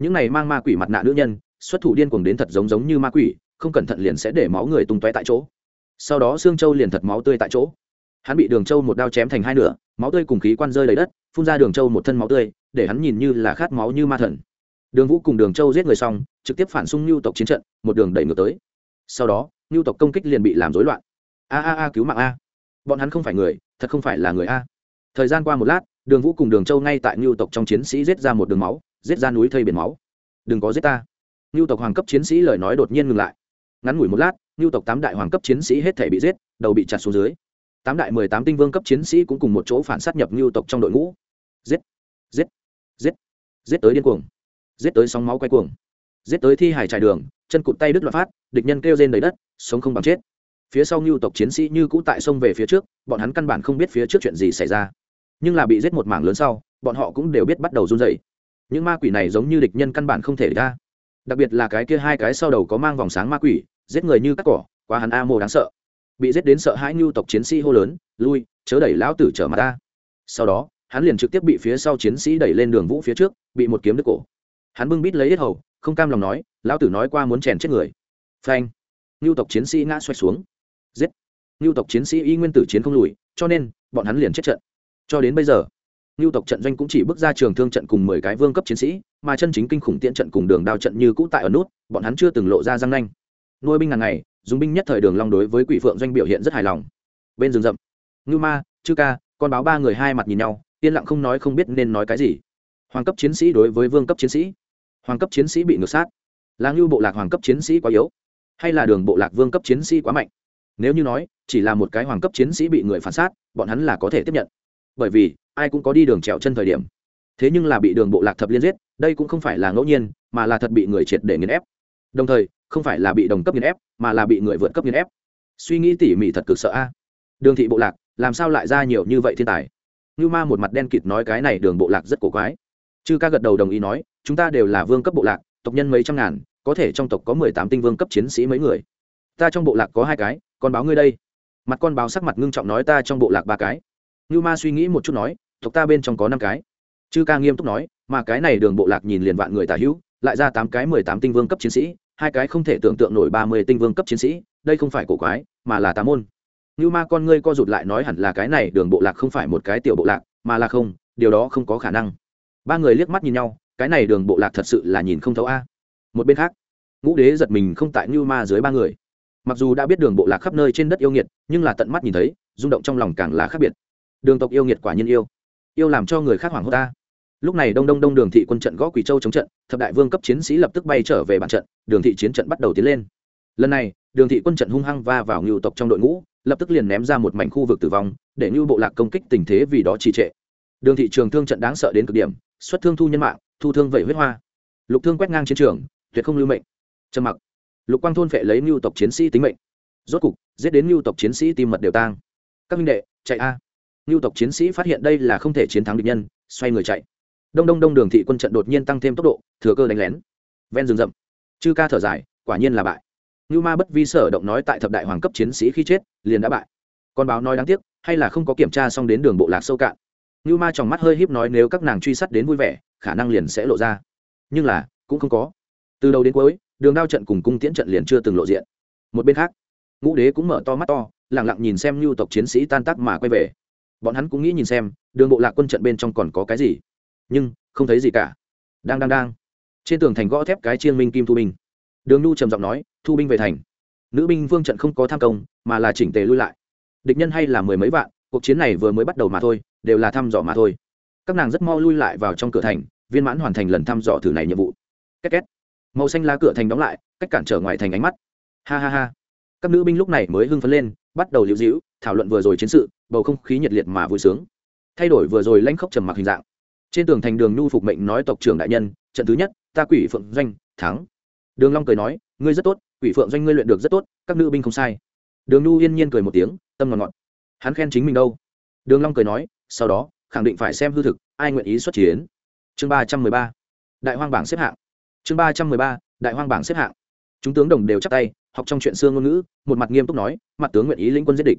những này mang ma quỷ mặt nạ nữ nhân, xuất thủ điên cuồng đến thật giống giống như ma quỷ, không cẩn thận liền sẽ để máu người tung tóe tại chỗ. Sau đó xương châu liền thật máu tươi tại chỗ. Hắn bị đường châu một đao chém thành hai nửa, máu tươi cùng khí quan rơi lấy đất, phun ra đường châu một thân máu tươi, để hắn nhìn như là khát máu như ma thần. Đường vũ cùng đường châu giết người xong, trực tiếp phản xung lưu tộc chiến trận, một đường đẩy ngược tới. Sau đó lưu tộc công kích liền bị làm rối loạn. A a a, cứu mạng a. Bọn hắn không phải người, thật không phải là người a. Thời gian qua một lát đường vũ cùng đường châu ngay tại ngưu tộc trong chiến sĩ giết ra một đường máu, giết ra núi thây biển máu. Đừng có giết ta. Ngưu tộc hoàng cấp chiến sĩ lời nói đột nhiên ngừng lại. Ngắn ngủi một lát, ngưu tộc tám đại hoàng cấp chiến sĩ hết thể bị giết, đầu bị chặt xuống dưới. Tám đại mười tám tinh vương cấp chiến sĩ cũng cùng một chỗ phản sát nhập ngưu tộc trong đội ngũ. Giết giết giết giết tới điên cuồng. Giết tới sóng máu quay cuồng. Giết tới thi hải trải đường, chân cụt tay đứt loạt phát, địch nhân kêu rên đầy đất, sống không bằng chết. Phía sau ngưu tộc chiến sĩ như cũ tại sông về phía trước, bọn hắn căn bản không biết phía trước chuyện gì xảy ra nhưng là bị giết một mảng lớn sau, bọn họ cũng đều biết bắt đầu run dậy những ma quỷ này giống như địch nhân căn bản không thể ra. Đặc biệt là cái kia hai cái sau đầu có mang vòng sáng ma quỷ, giết người như cắt cỏ, quá hắn a mô đáng sợ. Bị giết đến sợ hãi nhu tộc chiến sĩ hô lớn, lui, chớ đẩy lão tử trở mặt ta. Sau đó, hắn liền trực tiếp bị phía sau chiến sĩ đẩy lên đường vũ phía trước, bị một kiếm đứt cổ. Hắn bưng bít lấy hết hầu, không cam lòng nói, lão tử nói qua muốn chèn chết người. Phanh! Nhu tộc chiến sĩ ngã xoay xuống. Giết! Nhu tộc chiến sĩ y nguyên tử chiến không lùi, cho nên, bọn hắn liền chết trận cho đến bây giờ nhu tộc trận doanh cũng chỉ bước ra trường thương trận cùng mười cái vương cấp chiến sĩ, mà chân chính kinh khủng tiễn trận cùng đường đao trận như cũ tại ở nút, bọn hắn chưa từng lộ ra răng nanh. Nuôi binh ngàn ngày, dùng binh nhất thời đường long đối với quỷ phượng doanh biểu hiện rất hài lòng. Bên rừng rậm, ngưu ma, chư ca, con báo ba người hai mặt nhìn nhau, yên lặng không nói không biết nên nói cái gì. Hoàng cấp chiến sĩ đối với vương cấp chiến sĩ. Hoàng cấp chiến sĩ bị ngược sát. Là ngưu bộ lạc hoàng cấp chiến sĩ quá yếu, hay là đường bộ lạc vương cấp chiến sĩ quá mạnh? Nếu như nói, chỉ là một cái hoàng cấp chiến sĩ bị người phản sát, bọn hắn là có thể tiếp nhận bởi vì ai cũng có đi đường trèo chân thời điểm. Thế nhưng là bị đường bộ lạc thập liên giết, đây cũng không phải là ngẫu nhiên, mà là thật bị người triệt để nghiền ép. Đồng thời, không phải là bị đồng cấp nghiền ép, mà là bị người vượt cấp nghiền ép. Suy nghĩ tỉ mỉ thật cực sợ a. À. Đường thị bộ lạc, làm sao lại ra nhiều như vậy thiên tài? Như ma một mặt đen kịt nói cái này đường bộ lạc rất cổ quái. Chư ca gật đầu đồng ý nói, chúng ta đều là vương cấp bộ lạc, tộc nhân mấy trăm ngàn, có thể trong tộc có mười tám tinh vương cấp chiến sĩ mấy người. Ta trong bộ lạc có hai cái, con báo ngươi đây. Mặt con báo sắc mặt ngưng trọng nói ta trong bộ lạc ba cái như ma suy nghĩ một chút nói, tộc ta bên trong có năm cái. Chư ca nghiêm túc nói, mà cái này đường bộ lạc nhìn liền vạn người tả hữu, lại ra tám cái mười tám tinh vương cấp chiến sĩ, hai cái không thể tưởng tượng nổi ba mươi tinh vương cấp chiến sĩ, đây không phải cổ quái, mà là tà môn. Như ma con ngươi co rụt lại nói hẳn là cái này đường bộ lạc không phải một cái tiểu bộ lạc, mà là không, điều đó không có khả năng. Ba người liếc mắt nhìn nhau, cái này đường bộ lạc thật sự là nhìn không thấu a. Một bên khác, ngũ đế giật mình không tại như ma dưới ba người. Mặc dù đã biết đường bộ lạc khắp nơi trên đất yêu nghiệt, nhưng là tận mắt nhìn thấy, rung động trong lòng càng là khác biệt đường tộc yêu nghiệt quả nhiên yêu. Yêu làm cho người khác hoảng hốt ta. Lúc này đông đông đông đường thị quân trận gõ quỷ châu chống trận, thập đại vương cấp chiến sĩ lập tức bay trở về bản trận, đường thị chiến trận bắt đầu tiến lên. Lần này, đường thị quân trận hung hăng va vào ngưu tộc trong đội ngũ, lập tức liền ném ra một mảnh khu vực tử vong, để ngưu bộ lạc công kích tình thế vì đó trì trệ. Đường thị trường thương trận đáng sợ đến cực điểm, xuất thương thu nhân mạng, thu thương vẩy huyết hoa. Lục thương quét ngang chiến trường, tuyệt không lưu mệnh. Trầm mặc. Lục quang thôn phệ lấy ngưu tộc chiến sĩ tính mệnh. Rốt cục, giết đến ngưu tộc chiến sĩ tim mật đều tang. Các minh đệ, chạy a ngưu tộc chiến sĩ phát hiện đây là không thể chiến thắng địch nhân, xoay người chạy. Đông đông đông đường thị quân trận đột nhiên tăng thêm tốc độ, thừa cơ đánh lén. Ven rừng rậm. Chư ca thở dài, quả nhiên là bại. Ngưu ma bất vi sở động nói tại thập đại hoàng cấp chiến sĩ khi chết, liền đã bại. Con báo nói đáng tiếc, hay là không có kiểm tra xong đến đường bộ lạc sâu cạn. Ngưu ma trong mắt hơi híp nói nếu các nàng truy sát đến vui vẻ, khả năng liền sẽ lộ ra. Nhưng là, cũng không có. Từ đầu đến cuối, đường đao trận cùng cung tiễn trận liền chưa từng lộ diện. Một bên khác, ngũ đế cũng mở to mắt to lẳng lặng nhìn xem lưu tộc chiến sĩ tan tác mà quay về bọn hắn cũng nghĩ nhìn xem, đường bộ lạc quân trận bên trong còn có cái gì. Nhưng, không thấy gì cả. Đang đang đang. Trên tường thành gõ thép cái chiên minh kim thu binh. Đường nhu trầm giọng nói, thu binh về thành. Nữ binh vương trận không có tham công, mà là chỉnh tề lui lại. Địch nhân hay là mười mấy vạn, cuộc chiến này vừa mới bắt đầu mà thôi, đều là thăm dò mà thôi. Các nàng rất mau lui lại vào trong cửa thành, viên mãn hoàn thành lần thăm dò thử này nhiệm vụ. Két két. Màu xanh lá cửa thành đóng lại, cách cản trở ngoài thành ánh mắt. Ha ha ha. Các nữ binh lúc này mới hưng phấn lên, bắt đầu liễu dĩu thảo luận vừa rồi chiến sự, bầu không khí nhiệt liệt mà vui sướng. Thay đổi vừa rồi lãnh khốc trầm mặc hình dạng. Trên tường thành đường nhu phục mệnh nói tộc trưởng đại nhân, trận thứ nhất, ta quỷ phượng doanh, thắng. Đường long cười nói, ngươi rất tốt, quỷ phượng doanh ngươi luyện được rất tốt, các nữ binh không sai. Đường nhu yên nhiên cười một tiếng, tâm ngọt ngọt. Hắn khen chính mình đâu? Đường long cười nói, sau đó, khẳng định phải xem hư thực, ai nguyện ý xuất chiến. Chương ba trăm mười ba. Đại hoang bảng xếp hạng. Chương ba trăm mười ba, đại hoang bảng xếp hạng. Chúng tướng đồng đều chắp tay, học trong chuyện xưa ngôn ngữ, một mặt nghiêm túc nói, mặt tướng nguyện ý lĩnh quân giết địch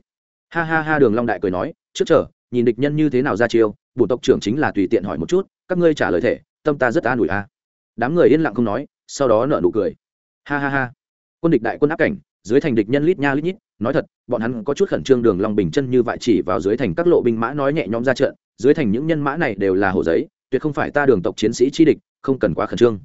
ha ha ha đường long đại cười nói trước chờ nhìn địch nhân như thế nào ra chiêu bổ tộc trưởng chính là tùy tiện hỏi một chút các ngươi trả lời thể tâm ta rất an ủi a đám người yên lặng không nói sau đó nở nụ cười ha ha ha quân địch đại quân áp cảnh dưới thành địch nhân lít nha lít nhít nói thật bọn hắn có chút khẩn trương đường long bình chân như vậy chỉ vào dưới thành các lộ binh mã nói nhẹ nhõm ra trận dưới thành những nhân mã này đều là hồ giấy tuyệt không phải ta đường tộc chiến sĩ chi địch không cần quá khẩn trương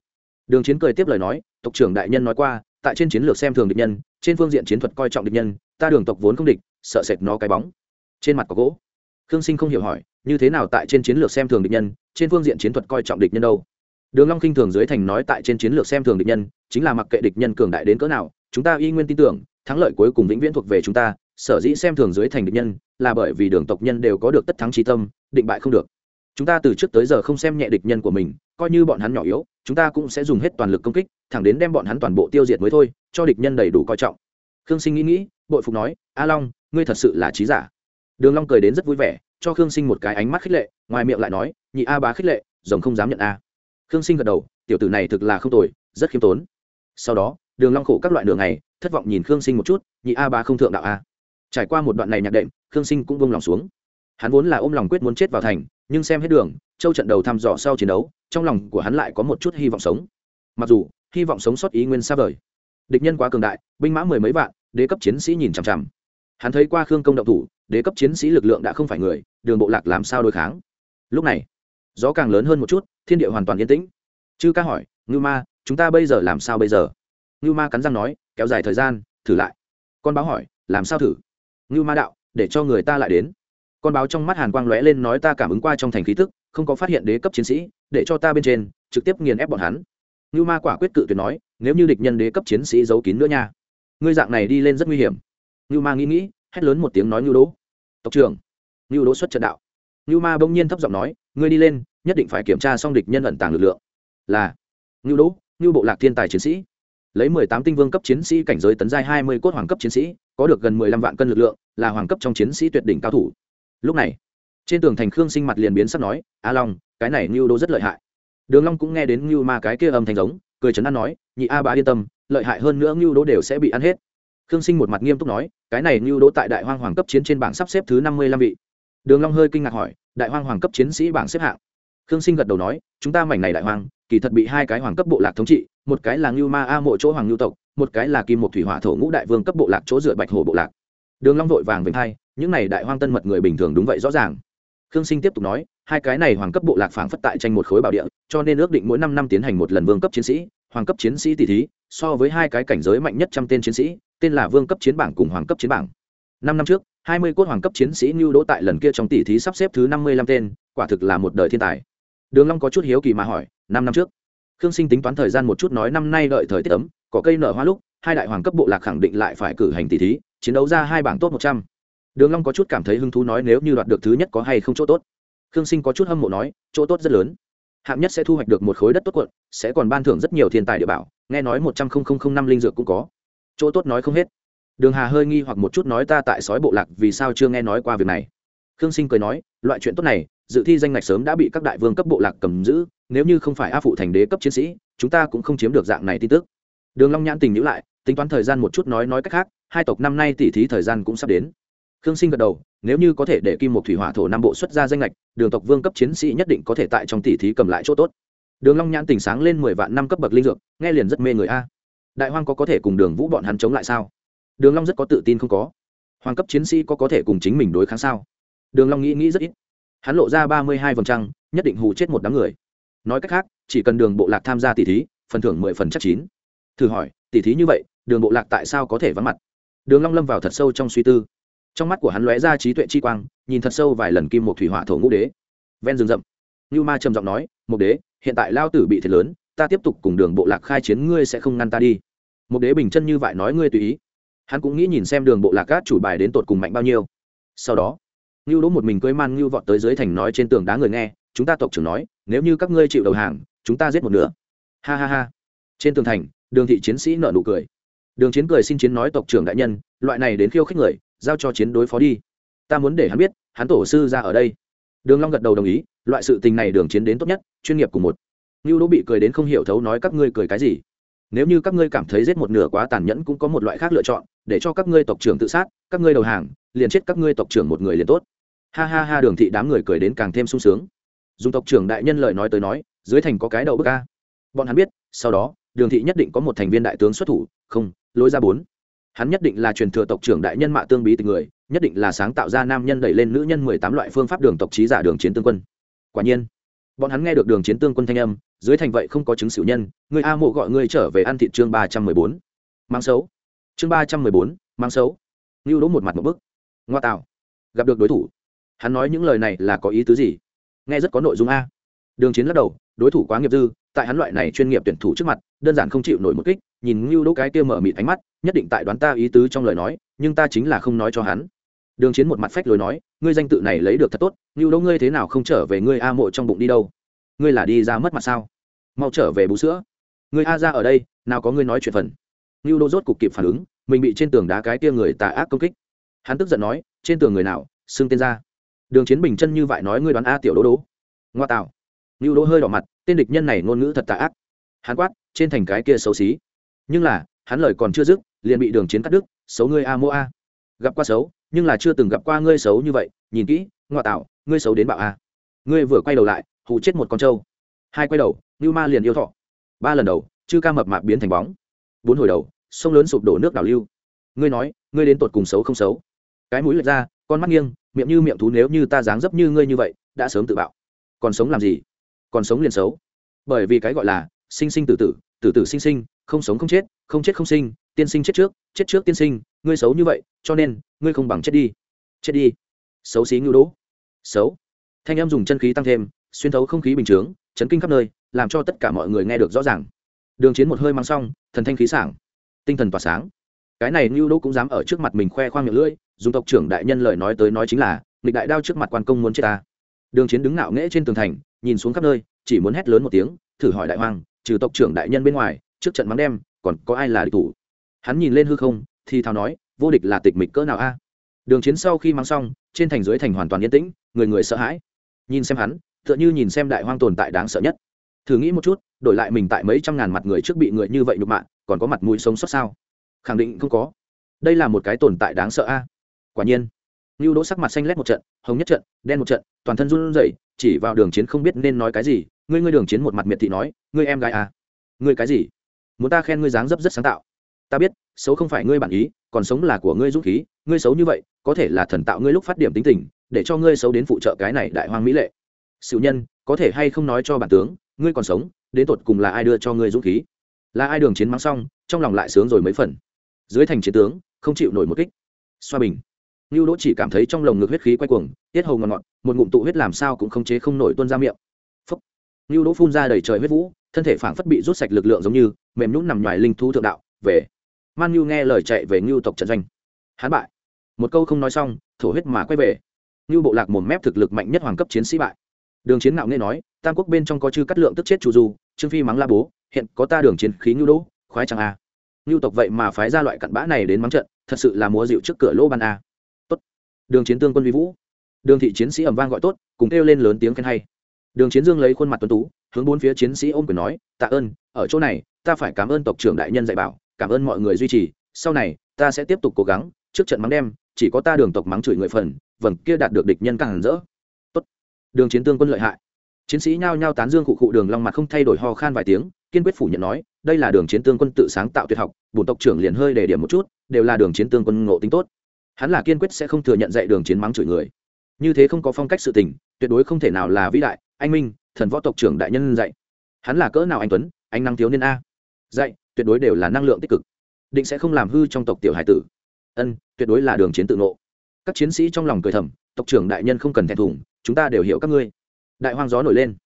đường chiến cười tiếp lời nói tộc trưởng đại nhân nói qua tại trên chiến lược xem thường địch nhân trên phương diện chiến thuật coi trọng địch nhân ta đường tộc vốn không địch sợ sệt nó cái bóng. Trên mặt có gỗ. Khương sinh không hiểu hỏi, như thế nào tại trên chiến lược xem thường địch nhân, trên phương diện chiến thuật coi trọng địch nhân đâu? Đường long khinh thường dưới thành nói tại trên chiến lược xem thường địch nhân, chính là mặc kệ địch nhân cường đại đến cỡ nào, chúng ta y nguyên tin tưởng, thắng lợi cuối cùng vĩnh viễn thuộc về chúng ta, sở dĩ xem thường dưới thành địch nhân, là bởi vì đường tộc nhân đều có được tất thắng trí tâm, định bại không được. Chúng ta từ trước tới giờ không xem nhẹ địch nhân của mình, coi như bọn hắn nhỏ yếu, chúng ta cũng sẽ dùng hết toàn lực công kích, thẳng đến đem bọn hắn toàn bộ tiêu diệt mới thôi, cho địch nhân đầy đủ coi trọng. Khương sinh nghĩ nghĩ, bội phục nói, a long ngươi thật sự là trí giả. Đường long cười đến rất vui vẻ, cho khương sinh một cái ánh mắt khích lệ, ngoài miệng lại nói, nhị a bá khích lệ, rồng không dám nhận a. Khương sinh gật đầu, tiểu tử này thực là không tồi, rất khiêm tốn. Sau đó, đường long khổ các loại đường này thất vọng nhìn khương sinh một chút, nhị a bá không thượng đạo a. Trải qua một đoạn này nhạc đệm, khương sinh cũng buông lòng xuống. Hắn vốn là ôm lòng quyết muốn chết vào thành, nhưng xem hết đường, châu trận đầu thăm dò sau chiến đấu, trong lòng của hắn lại có một chút hy vọng sống. Mặc dù, hy vọng sống sót ý nguyên xa vời. Địch nhân quá cường đại, binh mã mười mấy vạn, đế cấp chiến sĩ nhìn chằm chằm hắn thấy qua khương công động thủ, đế cấp chiến sĩ lực lượng đã không phải người, đường bộ lạc làm sao đối kháng? Lúc này, gió càng lớn hơn một chút, thiên địa hoàn toàn yên tĩnh. Chư ca hỏi, ngưu ma, chúng ta bây giờ làm sao bây giờ? Ngưu ma cắn răng nói, kéo dài thời gian, thử lại. Con báo hỏi, làm sao thử? Ngưu ma đạo, để cho người ta lại đến. Con báo trong mắt hàn quang lóe lên nói ta cảm ứng qua trong thành khí tức, không có phát hiện đế cấp chiến sĩ, để cho ta bên trên, trực tiếp nghiền ép bọn hắn. Ngưu ma quả quyết cự tuyệt nói, nếu như địch nhân đế cấp chiến sĩ giấu kín nữa nha, ngươi dạng này đi lên rất nguy hiểm. Nưu ma nghĩ nghĩ, hét lớn một tiếng nói Nưu đỗ. Tộc trưởng. Nưu đỗ xuất trận đạo. Nưu ma bỗng nhiên thấp giọng nói, ngươi đi lên, nhất định phải kiểm tra xong địch nhân ẩn tàng lực lượng. Là. Nưu đỗ Nưu bộ lạc thiên tài chiến sĩ. Lấy mười tám tinh vương cấp chiến sĩ cảnh giới tấn giai hai mươi cốt hoàng cấp chiến sĩ, có được gần mười lăm vạn cân lực lượng, là hoàng cấp trong chiến sĩ tuyệt đỉnh cao thủ. Lúc này, trên tường thành khương sinh mặt liền biến sắc nói, a long, cái này Nưu đỗ rất lợi hại. Đường long cũng nghe đến Nưu ma cái kia âm thanh giống, cười chấn an nói, nhị a bá yên tâm, lợi hại hơn nữa Nưu đỗ đều sẽ bị ăn hết khương sinh một mặt nghiêm túc nói, cái này như đỗ tại đại hoang hoàng cấp chiến trên bảng sắp xếp thứ năm mươi lăm vị. Đường long hơi kinh ngạc hỏi, đại hoang hoàng cấp chiến sĩ bảng xếp hạng? Khương sinh gật đầu nói, chúng ta mảnh này đại hoang, kỳ thật bị hai cái hoàng cấp bộ lạc thống trị, một cái là ngưu ma a mộ chỗ hoàng ngưu tộc, một cái là kim một thủy hỏa thổ ngũ đại vương cấp bộ lạc chỗ dựa bạch hồ bộ lạc. Đường long vội vàng vinh hai, những này đại hoang tân mật người bình thường đúng vậy rõ ràng. Khương sinh tiếp tục nói, hai cái này hoàng cấp bộ lạc phảng phất tại tranh một khối bảo địa, cho nên ước định mỗi năm năm tiến hành một lần vương cấp chiến sĩ, hoàng cấp chiến sĩ tỷ thí, so với hai cái cảnh giới mạnh nhất trăm tên chiến sĩ tên là vương cấp chiến bảng cùng hoàng cấp chiến bảng. Năm năm trước, hai mươi cốt hoàng cấp chiến sĩ lưu đỗ tại lần kia trong tỷ thí sắp xếp thứ năm mươi lăm tên, quả thực là một đời thiên tài. Đường long có chút hiếu kỳ mà hỏi, năm năm trước, khương sinh tính toán thời gian một chút nói năm nay đợi thời tiết ấm, có cây nở hoa lúc, hai đại hoàng cấp bộ lạc khẳng định lại phải cử hành tỷ thí, chiến đấu ra hai bảng tốt một trăm. Đường long có chút cảm thấy hứng thú nói nếu như đoạt được thứ nhất có hay không chỗ tốt. Khương sinh có chút hâm mộ nói, chỗ tốt rất lớn. Hạng nhất sẽ thu hoạch được một khối đất tốt quận sẽ còn ban thưởng rất nhiều thiên tài địa bảo, nghe nói một trăm linh năm linh dược cũng có chỗ tốt nói không hết. Đường hà hơi nghi hoặc một chút nói ta tại sói bộ lạc vì sao chưa nghe nói qua việc này. Khương sinh cười nói, loại chuyện tốt này, dự thi danh ngạch sớm đã bị các đại vương cấp bộ lạc cầm giữ, nếu như không phải a phụ thành đế cấp chiến sĩ, chúng ta cũng không chiếm được dạng này tin tức. Đường long nhãn tình nhữ lại, tính toán thời gian một chút nói nói cách khác, hai tộc năm nay tỉ thí thời gian cũng sắp đến. Khương sinh gật đầu, nếu như có thể để kim một thủy hỏa thổ năm bộ xuất ra danh lệch đường tộc vương cấp chiến sĩ nhất định có thể tại trong tỉ thí cầm lại chỗ tốt. Đường long nhãn tình sáng lên mười vạn năm cấp bậc linh dược, nghe liền rất mê người a đại hoang có có thể cùng đường vũ bọn hắn chống lại sao? Đường long rất có tự tin không có. Hoàng cấp chiến sĩ có có thể cùng chính mình đối kháng sao? Đường long nghĩ nghĩ rất ít. Hắn lộ ra ba mươi hai vòng trăng, nhất định hù chết một đám người. Nói cách khác, chỉ cần đường bộ lạc tham gia tỷ thí, phần thưởng mười phần chắc chín. Thử hỏi tỷ thí như vậy, đường bộ lạc tại sao có thể vắng mặt? Đường long lâm vào thật sâu trong suy tư. Trong mắt của hắn lóe ra trí tuệ chi quang, nhìn thật sâu vài lần kim một thủy hỏa thổ ngũ đế. Ven rừng rậm. Như ma trầm giọng nói một đế, hiện tại lao tử bị thiệt lớn, ta tiếp tục cùng đường bộ lạc khai chiến, ngươi sẽ không ngăn ta đi một đế bình chân như vậy nói ngươi tùy ý. Hắn cũng nghĩ nhìn xem đường bộ lạc cát chủ bài đến tột cùng mạnh bao nhiêu. Sau đó, ngưu đỗ một mình cưới man ngưu vọt tới dưới thành nói trên tường đá người nghe, chúng ta tộc trưởng nói, nếu như các ngươi chịu đầu hàng, chúng ta giết một nửa. Ha ha ha. Trên tường thành, đường thị chiến sĩ nợ nụ cười. Đường chiến cười xin chiến nói tộc trưởng đại nhân, loại này đến khiêu khích người, giao cho chiến đối phó đi. Ta muốn để hắn biết, hắn tổ sư ra ở đây. Đường long gật đầu đồng ý, loại sự tình này đường chiến đến tốt nhất, chuyên nghiệp cùng một. Ngưu đỗ bị cười đến không hiểu thấu nói các ngươi cười cái gì nếu như các ngươi cảm thấy giết một nửa quá tàn nhẫn cũng có một loại khác lựa chọn, để cho các ngươi tộc trưởng tự sát, các ngươi đầu hàng, liền chết các ngươi tộc trưởng một người liền tốt. Ha ha ha, đường thị đám người cười đến càng thêm sung sướng. Dùng tộc trưởng đại nhân lời nói tới nói, dưới thành có cái đầu bức ca bọn hắn biết, sau đó, đường thị nhất định có một thành viên đại tướng xuất thủ, không, lối ra bốn. Hắn nhất định là truyền thừa tộc trưởng đại nhân mạ tương bí tình người, nhất định là sáng tạo ra nam nhân đẩy lên nữ nhân mười tám loại phương pháp đường tộc trí giả đường chiến tương quân. Quả nhiên bọn hắn nghe được đường chiến tương quân thanh âm, dưới thành vậy không có chứng xử nhân, người a mộ gọi người trở về ăn thị chương ba trăm mười bốn. Mang xấu. Chương ba trăm mười bốn, mang xấu. Ngưu đỗ một mặt một bức. Ngoa tạo. Gặp được đối thủ. Hắn nói những lời này là có ý tứ gì? Nghe rất có nội dung a. Đường chiến lắc đầu, đối thủ quá nghiệp dư, tại hắn loại này chuyên nghiệp tuyển thủ trước mặt, đơn giản không chịu nổi một kích, nhìn ngưu đỗ cái kia mở mịt ánh mắt, nhất định tại đoán ta ý tứ trong lời nói, nhưng ta chính là không nói cho hắn đường chiến một mặt phách lối nói, ngươi danh tự này lấy được thật tốt ngưu đâu ngươi thế nào không trở về ngươi a mộ trong bụng đi đâu? Ngươi là đi ra mất mặt sao? Mau trở về bú sữa. Ngươi a ra ở đây, nào có ngươi nói chuyện phần. Ngưu Đô rốt cục kịp phản ứng, mình bị trên tường đá cái kia người tà ác công kích. Hắn tức giận nói, trên tường người nào, xưng tên ra. Đường chiến bình chân như vậy nói ngươi đoán a tiểu đỗ đố. ngoa tạo. Ngưu Đô hơi đỏ mặt, tên địch nhân này ngôn ngữ thật tà ác. Hắn quát, trên thành cái kia xấu xí. Nhưng là, hắn lời còn chưa dứt, liền bị đường chiến cắt đứt, xấu ngươi a mô a gặp qua xấu, nhưng là chưa từng gặp qua ngươi xấu như vậy, nhìn kỹ ngoại tạo, ngươi xấu đến bạo a. Ngươi vừa quay đầu lại hụ chết một con trâu. Hai quay đầu như ma liền yêu thọ. Ba lần đầu, chư ca mập mạp biến thành bóng. Bốn hồi đầu, sông lớn sụp đổ nước đảo lưu. Ngươi nói, ngươi đến tột cùng xấu không xấu? Cái mũi lệch ra, con mắt nghiêng, miệng như miệng thú nếu như ta dáng dấp như ngươi như vậy, đã sớm tự bạo. Còn sống làm gì? Còn sống liền xấu. Bởi vì cái gọi là, sinh sinh tử tử tử tử sinh sinh, không sống không chết không chết không sinh tiên sinh chết trước chết trước tiên sinh, ngươi xấu như vậy, cho nên, ngươi không bằng chết đi. Chết đi. Xấu xí ngưu đỗ xấu. Thanh em dùng chân khí tăng thêm, xuyên thấu không khí bình chướng, chấn kinh khắp nơi, làm cho tất cả mọi người nghe được rõ ràng. Đường chiến một hơi mang xong, thần thanh khí sảng, tinh thần tỏa sáng. Cái này ngưu đỗ cũng dám ở trước mặt mình khoe khoang miệng lưỡi, dùng tộc trưởng đại nhân lời nói tới nói chính là, nghịch đại đao trước mặt quan công muốn chết ta. Đường chiến đứng ngạo nghễ trên tường thành, nhìn xuống khắp nơi, chỉ muốn hét lớn một tiếng, thử hỏi đại hoàng, trừ tộc trưởng đại nhân bên ngoài, trước trận mắng đem, còn có ai là địch thủ? Hắn nhìn lên hư không thì thào nói vô địch là tịch mịch cỡ nào a? Đường chiến sau khi mang xong trên thành dưới thành hoàn toàn yên tĩnh người người sợ hãi. Nhìn xem hắn tựa như nhìn xem đại hoang tồn tại đáng sợ nhất. Thử nghĩ một chút đổi lại mình tại mấy trăm ngàn mặt người trước bị người như vậy nhục mạ còn có mặt mũi sống sót sao? Khẳng định không có. Đây là một cái tồn tại đáng sợ a. Quả nhiên Nưu Đỗ sắc mặt xanh lét một trận, hồng nhất trận, đen một trận, toàn thân run rẩy, chỉ vào Đường Chiến không biết nên nói cái gì, ngươi ngươi Đường Chiến một mặt miệt thị nói, ngươi em gái à? Ngươi cái gì? Muốn ta khen ngươi dáng dấp rất sáng tạo. Ta biết, xấu không phải ngươi bản ý, còn sống là của ngươi dũng khí, ngươi xấu như vậy, có thể là thần tạo ngươi lúc phát điểm tính tình, để cho ngươi xấu đến phụ trợ cái này đại hoang mỹ lệ. sự nhân, có thể hay không nói cho bản tướng, ngươi còn sống, đến tột cùng là ai đưa cho ngươi dũng khí? Là ai Đường Chiến mắng xong, trong lòng lại sướng rồi mấy phần. Dưới thành chiến tướng, không chịu nổi một kích. Xoa bình Nưu Đỗ chỉ cảm thấy trong lồng ngực huyết khí quay cuồng, tiết hầu ngọn ngọn, một ngụm tụ huyết làm sao cũng không chế không nổi tuôn ra miệng. Phốc. Nưu Đỗ phun ra đầy trời huyết vũ, thân thể phảng phất bị rút sạch lực lượng giống như mềm nhũn nằm ngoài linh thú thượng đạo, về. Man nhu nghe lời chạy về Ngưu tộc trận doanh. Hắn bại. Một câu không nói xong, thổ huyết mà quay về. Ngưu bộ lạc mồm mép thực lực mạnh nhất hoàng cấp chiến sĩ bại. Đường Chiến ngạo nghe nói, Tam quốc bên trong có chư cắt lượng tức chết chủ du, Trương Phi mắng la bố, hiện có ta đường chiến khí Ngưu Đỗ, khoái chẳng a. Ngưu tộc vậy mà phái ra loại cặn bã này đến mắng trận, thật sự là múa dịu trước cửa lỗ ban a đường chiến tương quân vi vũ đường thị chiến sĩ ầm vang gọi tốt cùng kêu lên lớn tiếng khen hay đường chiến dương lấy khuôn mặt tuấn tú hướng bốn phía chiến sĩ ôm quyền nói tạ ơn ở chỗ này ta phải cảm ơn tộc trưởng đại nhân dạy bảo cảm ơn mọi người duy trì, sau này, ta sẽ tiếp tục cố gắng, trước trận mắng đem, chỉ có ta đường tộc mắng chửi người phần, vầng kia đạt được địch nhân càng hẳn rỡ. Tốt. Đường chiến tương quân lợi hại. Chiến sĩ nhao nhao tán dương cụ cụ đường long mặt không thay đổi ho khan vài tiếng, kiên quyết phủ nhận nói, đây là đường chiến tương quân tự sáng tạo tuyệt học, bổn tộc trưởng liền hơi để điểm một chút, đều là đường chiến tương quân ngộ tính tốt. Hắn là kiên quyết sẽ không thừa nhận dạy đường chiến mắng chửi người. Như thế không có phong cách sự tình, tuyệt đối không thể nào là vĩ đại, anh minh, thần võ tộc trưởng đại nhân dạy. Hắn là cỡ nào anh tuấn anh năng thiếu niên a. Dạy tuyệt đối đều là năng lượng tích cực. Định sẽ không làm hư trong tộc tiểu hải tử. Ân, tuyệt đối là đường chiến tự nộ các chiến sĩ trong lòng cười thầm, tộc trưởng đại nhân không cần thẹn thùng, chúng ta đều hiểu các ngươi. Đại hoang gió nổi lên.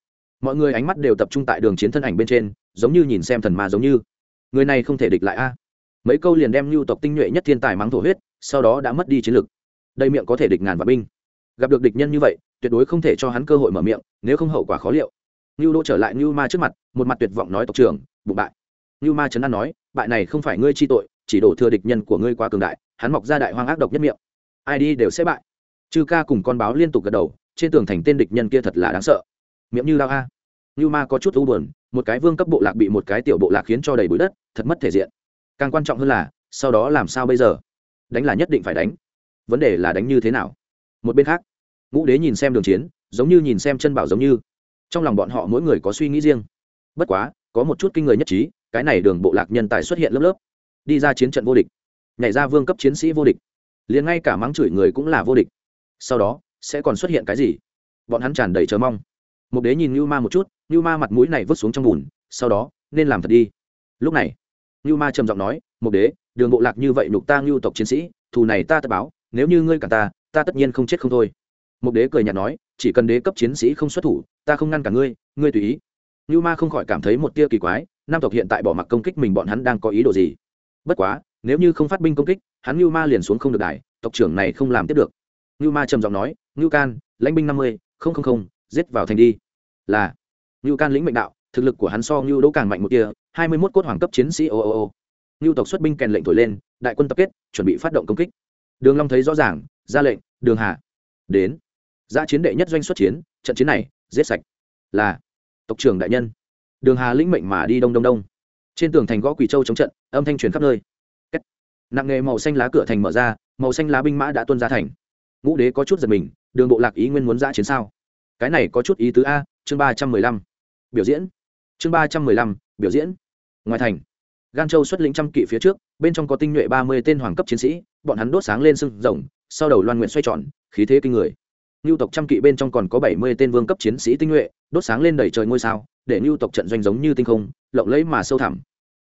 Mọi người ánh mắt đều tập trung tại đường chiến thân ảnh bên trên, giống như nhìn xem thần mà giống như. Người này không thể địch lại a. Mấy câu liền đem lưu tộc tinh nhuệ nhất thiên tài mắng thổ huyết, sau đó đã mất đi chiến lực. Đây miệng có thể địch ngàn và binh. Gặp được địch nhân như vậy, tuyệt đối không thể cho hắn cơ hội mở miệng, nếu không hậu quả khó liệu. Lưu đỗ trở lại lưu ma trước mặt, một mặt tuyệt vọng nói tộc trưởng, bụng bại ngưu ma trấn an nói, bại này không phải ngươi chi tội, chỉ đổ thừa địch nhân của ngươi quá cường đại, hắn mọc ra đại hoang ác độc nhất miệng. Ai đi đều sẽ bại. Chư ca cùng con báo liên tục gật đầu, trên tường thành tên địch nhân kia thật là đáng sợ. Miệng như lao a. Ngưu ma có chút u buồn, một cái vương cấp bộ lạc bị một cái tiểu bộ lạc khiến cho đầy bụi đất, thật mất thể diện. Càng quan trọng hơn là, sau đó làm sao bây giờ? Đánh là nhất định phải đánh. Vấn đề là đánh như thế nào? Một bên khác, ngũ đế nhìn xem đường chiến, giống như nhìn xem chân bảo giống như. Trong lòng bọn họ mỗi người có suy nghĩ riêng. Bất quá, có một chút kinh người nhất trí cái này đường bộ lạc nhân tài xuất hiện lớp lớp, đi ra chiến trận vô địch, nhảy ra vương cấp chiến sĩ vô địch, liền ngay cả mắng chửi người cũng là vô địch. Sau đó, sẽ còn xuất hiện cái gì? Bọn hắn tràn đầy chờ mong. Mục đế nhìn như ma một chút như ma mặt mũi này vứt xuống trong bùn, sau đó, nên làm thật đi. Lúc này như ma trầm giọng nói, Mục đế, đường bộ lạc như vậy nhục ta ngưu tộc chiến sĩ, thù này ta tất báo, nếu như ngươi cả ta ta tất nhiên không chết không thôi. Mục đế cười nhạt nói, chỉ cần đế cấp chiến sĩ không xuất thủ, ta không ngăn cả ngươi ngươi tùy ý. Như ma không khỏi cảm thấy một tia kỳ quái nam tộc hiện tại bỏ mặc công kích mình, bọn hắn đang có ý đồ gì? Bất quá, nếu như không phát binh công kích, hắn ngưu ma liền xuống không được đài, tộc trưởng này không làm tiếp được. Ngưu ma trầm giọng nói, ngưu can, lãnh binh năm mươi, không không không, giết vào thành đi. Là, ngưu can lĩnh mệnh đạo, thực lực của hắn so ngưu đỗ càng mạnh một tia, hai mươi mốt cốt hoàng cấp chiến sĩ ô ô ô. Ngưu tộc xuất binh kèn lệnh thổi lên, đại quân tập kết, chuẩn bị phát động công kích. Đường long thấy rõ ràng, ra lệnh, đường hà, đến. Giã chiến đệ nhất doanh xuất chiến, trận chiến này, giết sạch. Là, tộc trưởng đại nhân đường hà lĩnh mệnh mà đi đông đông đông. Trên tường thành gõ quỷ châu chống trận, âm thanh truyền khắp nơi. Kết. nặng nghề màu xanh lá cửa thành mở ra, màu xanh lá binh mã đã tuôn ra thành. Ngũ đế có chút giật mình, đường bộ lạc ý nguyên muốn giã chiến sao? Cái này có chút ý tứ a, chương ba trăm mười lăm. Biểu diễn. Chương ba trăm mười lăm, biểu diễn. Ngoài thành, gan châu xuất lĩnh trăm kỵ phía trước, bên trong có tinh nhuệ ba mươi tên hoàng cấp chiến sĩ, bọn hắn đốt sáng lên sưng rồng, sau đầu loan nguyện xoay tròn, khí thế kinh người. Nưu tộc trăm kỵ bên trong còn có bảy mươi tên vương cấp chiến sĩ tinh nhuệ đốt sáng lên đầy trời ngôi sao để Nưu tộc trận doanh giống như tinh không lộng lẫy mà sâu thẳm.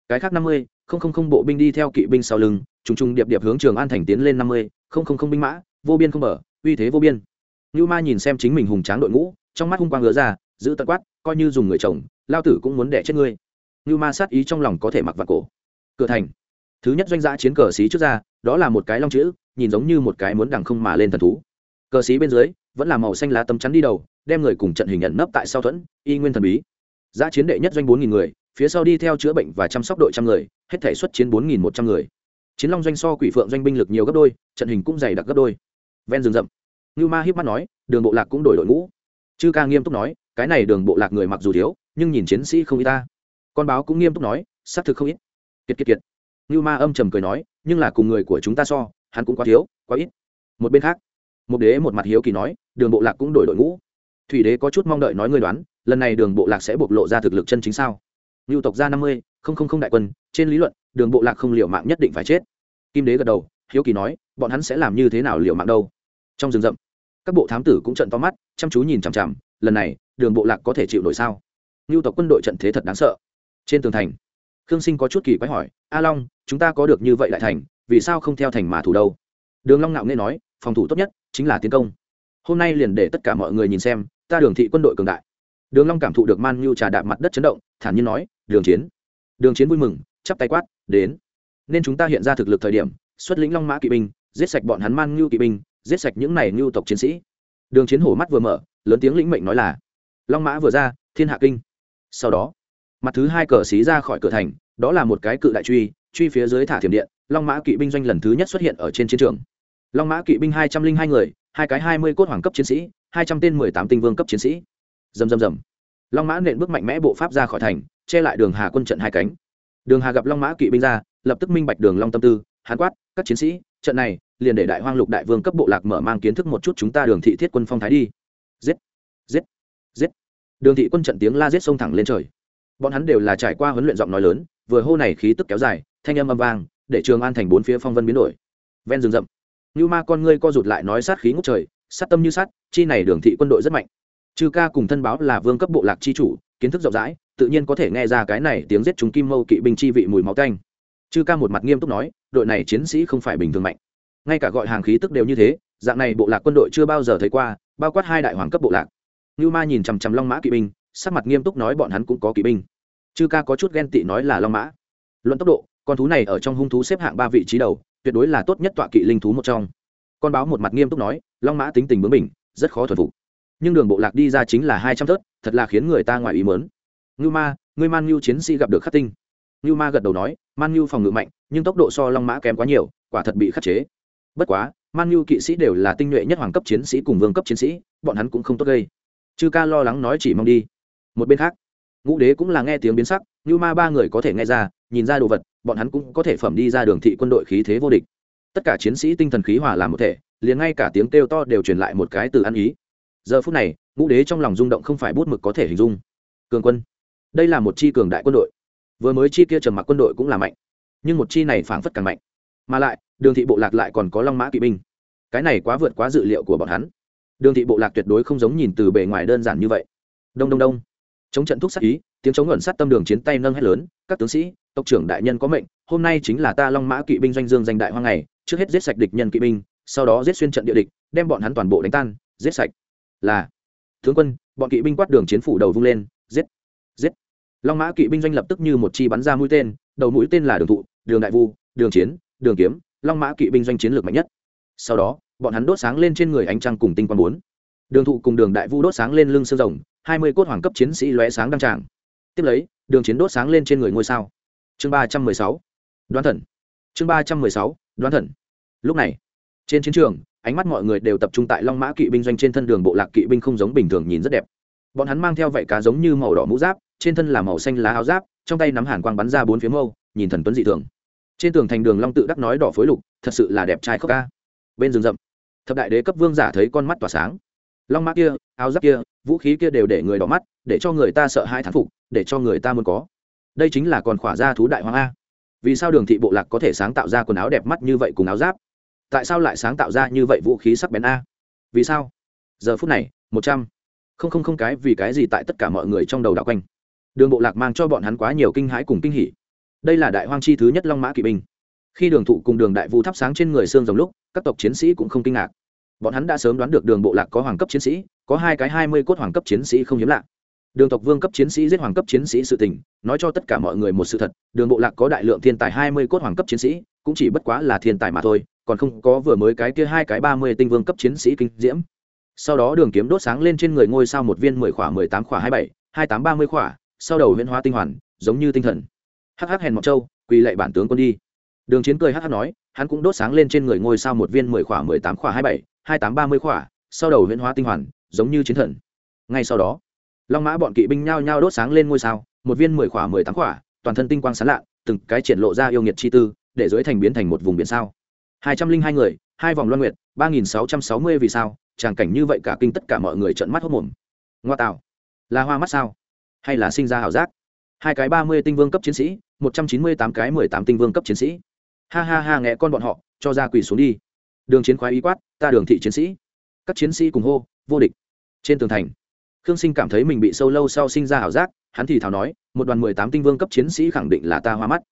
Cái khác năm mươi không không không bộ binh đi theo kỵ binh sau lưng trùng trùng điệp điệp hướng trường an thành tiến lên năm mươi không không không binh mã vô biên không bờ, uy thế vô biên. Nưu ma nhìn xem chính mình hùng tráng đội ngũ trong mắt hung quang ngửa ra giữ tận quát coi như dùng người chồng lao tử cũng muốn đẻ chết ngươi. Nưu ma sát ý trong lòng có thể mặc vào cổ. Cửa thành. Thứ nhất doanh giã chiến cờ xí trước ra đó là một cái long chữ nhìn giống như một cái muốn đằng không mà lên thần thú. Cờ xí bên dưới vẫn là màu xanh lá tấm chắn đi đầu, đem người cùng trận hình nhận nấp tại sau thuẫn, y nguyên thần bí. Giã chiến đệ nhất doanh bốn nghìn người, phía sau đi theo chữa bệnh và chăm sóc đội trăm người, hết thể xuất chiến bốn nghìn một trăm người. Chiến long doanh so quỷ phượng doanh binh lực nhiều gấp đôi, trận hình cũng dày đặc gấp đôi. Ven rừng rậm. Như ma hiếp mắt nói, đường bộ lạc cũng đổi đội ngũ. Chư ca nghiêm túc nói, cái này đường bộ lạc người mặc dù thiếu, nhưng nhìn chiến sĩ không ít ta. Con báo cũng nghiêm túc nói, xác thực không ít. Kiệt kiệt kiệt. Như ma âm trầm cười nói, nhưng là cùng người của chúng ta so, hắn cũng quá thiếu, quá ít. Một bên khác một đế một mặt hiếu kỳ nói, đường bộ lạc cũng đổi đội ngũ. Thủy đế có chút mong đợi nói người đoán, lần này đường bộ lạc sẽ bộc lộ ra thực lực chân chính sao? Ngưu tộc ra năm mươi, không không không đại quân, trên lý luận, đường bộ lạc không liều mạng nhất định phải chết. Kim đế gật đầu, hiếu kỳ nói, bọn hắn sẽ làm như thế nào liều mạng đâu? Trong rừng rậm, các bộ thám tử cũng trận to mắt, chăm chú nhìn chằm chằm, lần này, đường bộ lạc có thể chịu nổi sao? Ngưu tộc quân đội trận thế thật đáng sợ. Trên tường thành, khương sinh có chút kỳ quái hỏi, a long, chúng ta có được như vậy lại thành, vì sao không theo thành mà thủ đâu? Đường long ngạo nghe nói phòng thủ tốt nhất chính là tiến công. Hôm nay liền để tất cả mọi người nhìn xem, ta đường thị quân đội cường đại. Đường long cảm thụ được man nhu trà đạp mặt đất chấn động, thản nhiên nói, đường chiến đường chiến vui mừng, chắp tay quát, đến. Nên chúng ta hiện ra thực lực thời điểm, xuất lĩnh long mã kỵ binh, giết sạch bọn hắn man nhu kỵ binh, giết sạch những này nhu tộc chiến sĩ. Đường chiến hổ mắt vừa mở, lớn tiếng lĩnh mệnh nói là, long mã vừa ra, thiên hạ kinh. Sau đó, mặt thứ hai cờ xí ra khỏi cửa thành, đó là một cái cự đại truy truy phía dưới thả thiểm điện, long mã kỵ binh doanh lần thứ nhất xuất hiện ở trên chiến trường long mã kỵ binh hai trăm linh hai người, hai cái hai mươi cốt hoàng cấp chiến sĩ, hai trăm tên mười tám tinh vương cấp chiến sĩ. Dầm dầm dầm long mã nện bước mạnh mẽ bộ pháp ra khỏi thành, che lại đường hà quân trận hai cánh. Đường hà gặp long mã kỵ binh ra, lập tức minh bạch đường long tâm tư hán quát, các chiến sĩ, trận này, liền để đại hoang lục đại vương cấp bộ lạc mở mang kiến thức một chút chúng ta đường thị thiết quân phong thái đi. Giết giết giết. Đường thị quân trận tiếng la giết sông thẳng lên trời. Bọn hắn đều là trải qua huấn luyện giọng nói lớn, vừa hô này khí tức kéo dài, thanh âm âm vang, để trường an thành bốn phía phong vân biến đổi. Ven rừng rậm như ma con ngươi co rụt lại nói sát khí ngút trời, sát tâm như sát, chi này đường thị quân đội rất mạnh. Trư ca cùng thân báo là vương cấp bộ lạc chi chủ, kiến thức rộng rãi, tự nhiên có thể nghe ra cái này tiếng giết chúng kim mâu kỵ binh chi vị mùi máu tanh. Trư ca một mặt nghiêm túc nói, đội này chiến sĩ không phải bình thường mạnh. Ngay cả gọi hàng khí tức đều như thế, dạng này bộ lạc quân đội chưa bao giờ thấy qua, bao quát hai đại hoàng cấp bộ lạc. Như ma nhìn chằm chằm long mã kỵ binh, sắc mặt nghiêm túc nói bọn hắn cũng có kỵ binh. Trư ca có chút ghen tị nói là long mã. Luận tốc độ con thú này ở trong hung thú xếp hạng ba vị trí đầu, tuyệt đối là tốt nhất tọa kỵ linh thú một trong. Con báo một mặt nghiêm túc nói, long mã tính tình bướng mình rất khó thuần phục. Nhưng đường bộ lạc đi ra chính là hai trăm thớt, thật là khiến người ta ngoài ý mớn ngưu ma, ngươi man ngưu chiến sĩ gặp được khắc tinh. Ngưu ma gật đầu nói, man ngưu phòng ngự mạnh, nhưng tốc độ so long mã kém quá nhiều, quả thật bị khắc chế. Bất quá, man ngưu kỵ sĩ đều là tinh nhuệ nhất hoàng cấp chiến sĩ cùng vương cấp chiến sĩ, bọn hắn cũng không tốt gây. Chư ca lo lắng nói chỉ mong đi. Một bên khác, ngũ đế cũng là nghe tiếng biến sắc, ngưu ma ba người có thể nghe ra, nhìn ra đồ vật bọn hắn cũng có thể phẩm đi ra đường thị quân đội khí thế vô địch. Tất cả chiến sĩ tinh thần khí hòa làm một thể, liền ngay cả tiếng kêu to đều truyền lại một cái từ ăn ý. Giờ phút này, ngũ đế trong lòng rung động không phải bút mực có thể hình dung. Cường quân, đây là một chi cường đại quân đội. Vừa mới chi kia trầm mặc quân đội cũng là mạnh, nhưng một chi này phảng phất càng mạnh. Mà lại, đường thị bộ lạc lại còn có long mã kỵ binh. Cái này quá vượt quá dự liệu của bọn hắn. Đường thị bộ lạc tuyệt đối không giống nhìn từ bề ngoài đơn giản như vậy. Đông đông đông. Chống trận thúc sát ý, tiếng chống ngẩn sát tâm đường chiến tay nâng hét lớn, các tướng sĩ tộc trưởng đại nhân có mệnh, hôm nay chính là ta long mã kỵ binh doanh dương danh đại hoang ngày, trước hết giết sạch địch nhân kỵ binh, sau đó giết xuyên trận địa địch, đem bọn hắn toàn bộ đánh tan, giết sạch. Là, tướng quân, bọn kỵ binh quát đường chiến phủ đầu vung lên, giết giết. Long mã kỵ binh doanh lập tức như một chi bắn ra mũi tên, đầu mũi tên là đường thụ, đường đại vu, đường chiến, đường kiếm, long mã kỵ binh doanh chiến lược mạnh nhất. Sau đó, bọn hắn đốt sáng lên trên người ánh trăng cùng tinh quang bốn. Đường thụ cùng đường đại vu đốt sáng lên lưng sương rồng, hai mươi cốt hoàng cấp chiến sĩ lóe sáng đăng tràng. Tiếp lấy, đường chiến đốt sáng lên trên người ngôi sao chương ba trăm mười sáu. Đoán thần. Chương ba trăm mười sáu, đoán thần. Lúc này, trên chiến trường, ánh mắt mọi người đều tập trung tại long mã kỵ binh doanh trên thân đường bộ lạc kỵ binh không giống bình thường nhìn rất đẹp. Bọn hắn mang theo vảy cá giống như màu đỏ mũ giáp, trên thân là màu xanh lá áo giáp, trong tay nắm hàn quang bắn ra bốn phía mâu, nhìn thần tuấn dị thường. Trên tường thành đường long tự đắc nói đỏ phối lục, thật sự là đẹp trai khóc ca. Bên rừng rậm, thập đại đế cấp vương giả thấy con mắt tỏa sáng. Long mã kia, áo giáp kia, vũ khí kia đều để người đỏ mắt, để cho người ta sợ hai thán phục, để cho người ta muốn có đây chính là còn khỏa ra thú đại hoàng a. Vì sao đường thị bộ lạc có thể sáng tạo ra quần áo đẹp mắt như vậy cùng áo giáp? Tại sao lại sáng tạo ra như vậy vũ khí sắc bén a? Vì sao? Giờ phút này, một trăm. Không không không, cái vì cái gì tại tất cả mọi người trong đầu đạo quanh. Đường bộ lạc mang cho bọn hắn quá nhiều kinh hãi cùng kinh hỉ. Đây là đại hoang chi thứ nhất long mã kỵ binh. Khi đường thụ cùng đường đại vu thắp sáng trên người xương rồng lúc, các tộc chiến sĩ cũng không kinh ngạc. Bọn hắn đã sớm đoán được đường bộ lạc có hoàng cấp chiến sĩ, có hai cái hai mươi cốt hoàng cấp chiến sĩ không hiếm lạ đường tộc vương cấp chiến sĩ giết hoàng cấp chiến sĩ sự tình, nói cho tất cả mọi người một sự thật, đường bộ lạc có đại lượng thiên tài hai mươi cốt hoàng cấp chiến sĩ, cũng chỉ bất quá là thiên tài mà thôi, còn không có vừa mới cái kia hai cái ba mươi tinh vương cấp chiến sĩ kinh diễm. Sau đó đường kiếm đốt sáng lên trên người ngôi sao một viên mười khỏa, mười tám khỏa, hai bảy, hai tám ba mươi khỏa, sau đầu huyễn hóa tinh hoàn, giống như tinh thần. Hắc hắc hèn mọc châu, quỳ lệ bản tướng quân đi. Đường chiến cười hắc hắc nói, hắn cũng đốt sáng lên trên người ngôi sao một viên mười khỏa, mười tám khỏa, hai bảy, hai tám ba mươi khỏa, sau đầu huyễn hóa tinh hoàn, giống như chiến thần. Ngay sau đó long mã bọn kỵ binh nhao nhao đốt sáng lên ngôi sao, một viên mười khỏa, mười tám khỏa, toàn thân tinh quang sán lạ, từng cái triển lộ ra yêu nghiệt chi tư, để dưới thành biến thành một vùng biển sao. Hai trăm linh hai người, hai vòng loan nguyệt, ba nghìn sáu trăm sáu mươi vì sao, tràng cảnh như vậy cả kinh tất cả mọi người trợn mắt hốc mồm ngoa tạo, là hoa mắt sao? Hay là sinh ra ảo giác? Hai cái ba mươi tinh vương cấp chiến sĩ, một trăm chín mươi tám cái mười tám tinh vương cấp chiến sĩ. Ha ha ha, nghe con bọn họ, cho ra quỳ xuống đi. Đường chiến khoái ý quát, ta đường thị chiến sĩ. Các chiến sĩ cùng hô, vô địch. Trên tường thành khương sinh cảm thấy mình bị sâu lâu sau sinh ra ảo giác, hắn thì thào nói, một đoàn mười tám tinh vương cấp chiến sĩ khẳng định là ta hoa mắt.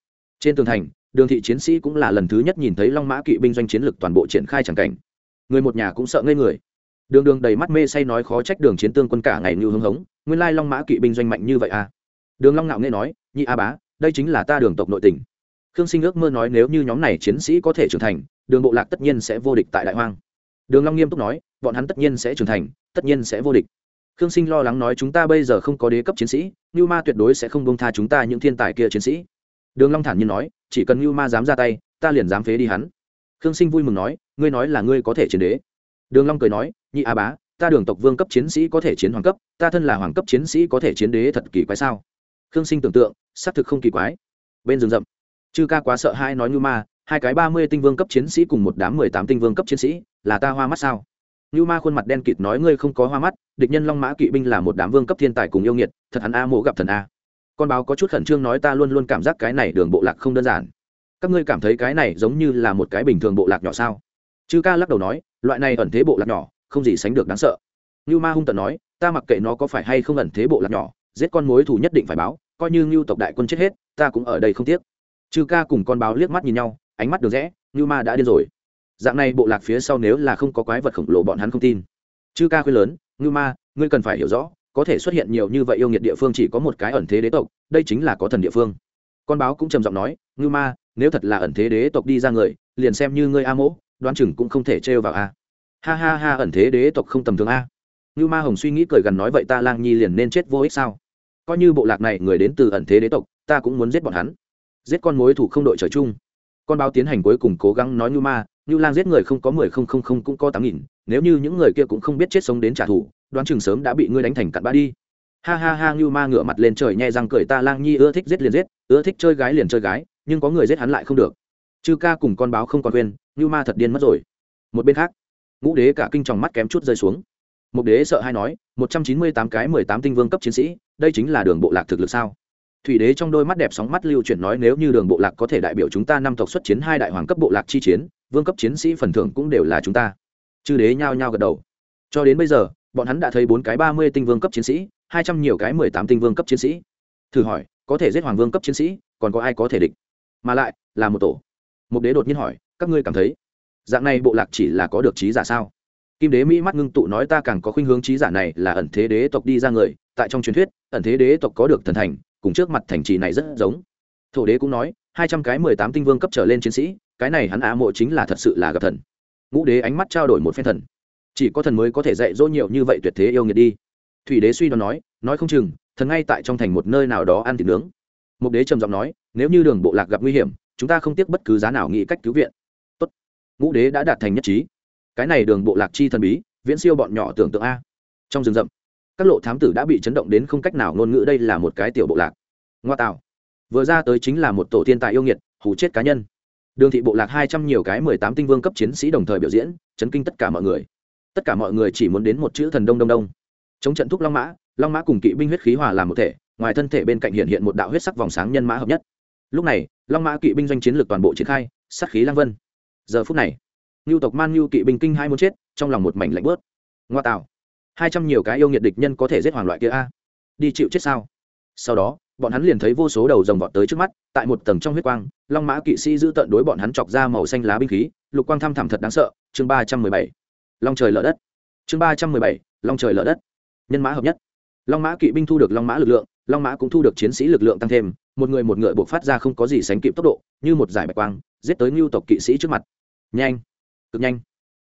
Trên tường thành, đường thị chiến sĩ cũng là lần thứ nhất nhìn thấy long mã kỵ binh doanh chiến lực toàn bộ triển khai tràng cảnh. Người một nhà cũng sợ ngây người. Đường đường đầy mắt mê say nói khó trách đường chiến tương quân cả ngày như hưng hống, nguyên lai long mã kỵ binh doanh mạnh như vậy à? Đường long ngạo nghe nói, nhị a bá, đây chính là ta đường tộc nội tình. Khương sinh ước mơ nói, nếu như nhóm này chiến sĩ có thể trưởng thành, đường bộ lạc tất nhiên sẽ vô địch tại đại hoang. Đường long nghiêm túc nói, bọn hắn tất nhiên sẽ trưởng thành, tất nhiên sẽ vô địch khương sinh lo lắng nói chúng ta bây giờ không có đế cấp chiến sĩ như ma tuyệt đối sẽ không bông tha chúng ta những thiên tài kia chiến sĩ. Đường long thản nhiên nói, chỉ cần như ma dám ra tay, ta liền dám phế đi hắn. Khương sinh vui mừng nói, ngươi nói là ngươi có thể chiến đế. Đường long cười nói, nhị a bá, ta đường tộc vương cấp chiến sĩ có thể chiến hoàng cấp, ta thân là hoàng cấp chiến sĩ có thể chiến đế thật kỳ quái sao? Khương sinh tưởng tượng, xác thực không kỳ quái. Bên rừng rậm, chư ca quá sợ hai nói như ma, hai cái ba mươi tinh vương cấp chiến sĩ cùng một đám mười tám tinh vương cấp chiến sĩ, là ta hoa mắt sao? Như ma khuôn mặt đen kịt nói ngươi không có hoa mắt, địch nhân long mã kỵ binh là một đám vương cấp thiên tài cùng yêu nghiệt, thật hắn a mộ gặp thần a. Con báo có chút khẩn trương nói ta luôn luôn cảm giác cái này đường bộ lạc không đơn giản. Các ngươi cảm thấy cái này giống như là một cái bình thường bộ lạc nhỏ sao? Chư ca lắc đầu nói, loại này ẩn thế bộ lạc nhỏ, không gì sánh được đáng sợ. Như ma hung tợn nói, ta mặc kệ nó có phải hay không ẩn thế bộ lạc nhỏ, giết con mối thù nhất định phải báo, coi như ngưu tộc đại quân chết hết, ta cũng ở đây không tiếc. Chư ca cùng con báo liếc mắt nhìn nhau, ánh mắt được rẽ ngưu ma đã điên rồi dạng này bộ lạc phía sau nếu là không có quái vật khổng lồ bọn hắn không tin. Chư ca khuyên lớn, ngưu ma, ngươi cần phải hiểu rõ, có thể xuất hiện nhiều như vậy yêu nghiệt địa phương chỉ có một cái ẩn thế đế tộc, đây chính là có thần địa phương. Con báo cũng trầm giọng nói, ngưu ma, nếu thật là ẩn thế đế tộc đi ra người, liền xem như ngươi a mỗ, đoán chừng cũng không thể trêu vào a. Ha ha ha, ẩn thế đế tộc không tầm thường a. Ngưu ma hồng suy nghĩ cười gần nói, vậy ta lang nhi liền nên chết vô ích sao? Coi như bộ lạc này người đến từ ẩn thế đế tộc, ta cũng muốn giết bọn hắn. Giết con mối thủ không đội trời chung con báo tiến hành cuối cùng cố gắng nói như ma, như lang giết người không có mười không không không cũng có tám nghìn, nếu như những người kia cũng không biết chết sống đến trả thù, đoán chừng sớm đã bị ngươi đánh thành cặn bã đi. Ha ha ha, như ma ngửa mặt lên trời nhẹ răng cười ta lang nhi ưa thích giết liền giết, ưa thích chơi gái liền chơi gái, nhưng có người giết hắn lại không được. Chư ca cùng con báo không còn quên, như ma thật điên mất rồi. Một bên khác, ngũ đế cả kinh tròng mắt kém chút rơi xuống. Một đế sợ hay nói, một trăm chín mươi tám cái mười tám tinh vương cấp chiến sĩ, đây chính là đường bộ lạc thực lực sao? Thủy đế trong đôi mắt đẹp sóng mắt lưu chuyển nói nếu như đường bộ lạc có thể đại biểu chúng ta năm tộc xuất chiến hai đại hoàng cấp bộ lạc chi chiến, vương cấp chiến sĩ phần thưởng cũng đều là chúng ta. Chư đế nhao nhao gật đầu. Cho đến bây giờ, bọn hắn đã thấy bốn cái ba mươi tinh vương cấp chiến sĩ, hai trăm nhiều cái mười tám tinh vương cấp chiến sĩ. Thử hỏi, có thể giết hoàng vương cấp chiến sĩ, còn có ai có thể địch? Mà lại, là một tổ. Một đế đột nhiên hỏi, các ngươi cảm thấy dạng này bộ lạc chỉ là có được trí giả sao? Kim đế mỹ mắt ngưng tụ nói ta càng có khuynh hướng trí giả này là ẩn thế đế tộc đi ra người, tại trong truyền thuyết, ẩn thế đế tộc có được thần thành cùng trước mặt thành trì này rất giống. Thổ đế cũng nói, hai trăm cái mười tám tinh vương cấp trở lên chiến sĩ, cái này hắn á mộ chính là thật sự là gặp thần. Ngũ đế ánh mắt trao đổi một phen thần. Chỉ có thần mới có thể dạy dỗ nhiều như vậy tuyệt thế yêu nghiệt đi. Thủy đế suy đoán nói nói không chừng, thần ngay tại trong thành một nơi nào đó ăn thịt nướng. Mục đế trầm giọng nói, nếu như đường bộ lạc gặp nguy hiểm, chúng ta không tiếc bất cứ giá nào nghĩ cách cứu viện. Tốt. ngũ đế đã đạt thành nhất trí. Cái này đường bộ lạc chi thần bí, viễn siêu bọn nhỏ tưởng tượng a. Trong rừng rậm các lộ thám tử đã bị chấn động đến không cách nào ngôn ngữ đây là một cái tiểu bộ lạc. Ngoa tạo. Vừa ra tới chính là một tổ thiên tài yêu nghiệt hủ chết cá nhân. Đường thị bộ lạc hai trăm nhiều cái mười tám tinh vương cấp chiến sĩ đồng thời biểu diễn, chấn kinh tất cả mọi người. Tất cả mọi người chỉ muốn đến một chữ thần đông đông đông. Chống trận thúc long mã long mã cùng kỵ binh huyết khí hòa làm một thể, ngoài thân thể bên cạnh hiện hiện một đạo huyết sắc vòng sáng nhân mã hợp nhất. Lúc này, long mã kỵ binh doanh chiến lược toàn bộ triển khai, sát khí lang vân. Giờ phút này, ngưu tộc man ngưu kỵ binh kinh hai muốn chết, trong lòng một mảnh lạnh bớt ngoa tạo hai trăm nhiều cái yêu nghiệt địch nhân có thể giết hoàng loại kia a. Đi chịu chết sao? Sau đó, bọn hắn liền thấy vô số đầu rồng vọt tới trước mắt, tại một tầng trong huyết quang, long mã kỵ sĩ giữ tận đối bọn hắn chọc ra màu xanh lá binh khí, lục quang thăm thẳm thật đáng sợ, chương ba trăm mười bảy. Long trời lở đất. Chương ba trăm mười bảy, long trời lở đất. Nhân mã hợp nhất. Long mã kỵ binh thu được long mã lực lượng, long mã cũng thu được chiến sĩ lực lượng tăng thêm, một người một ngựa buộc phát ra không có gì sánh kịp tốc độ, như một giải bạch quang, giết tới ngưu tộc kỵ sĩ trước mặt. Nhanh. Cực nhanh.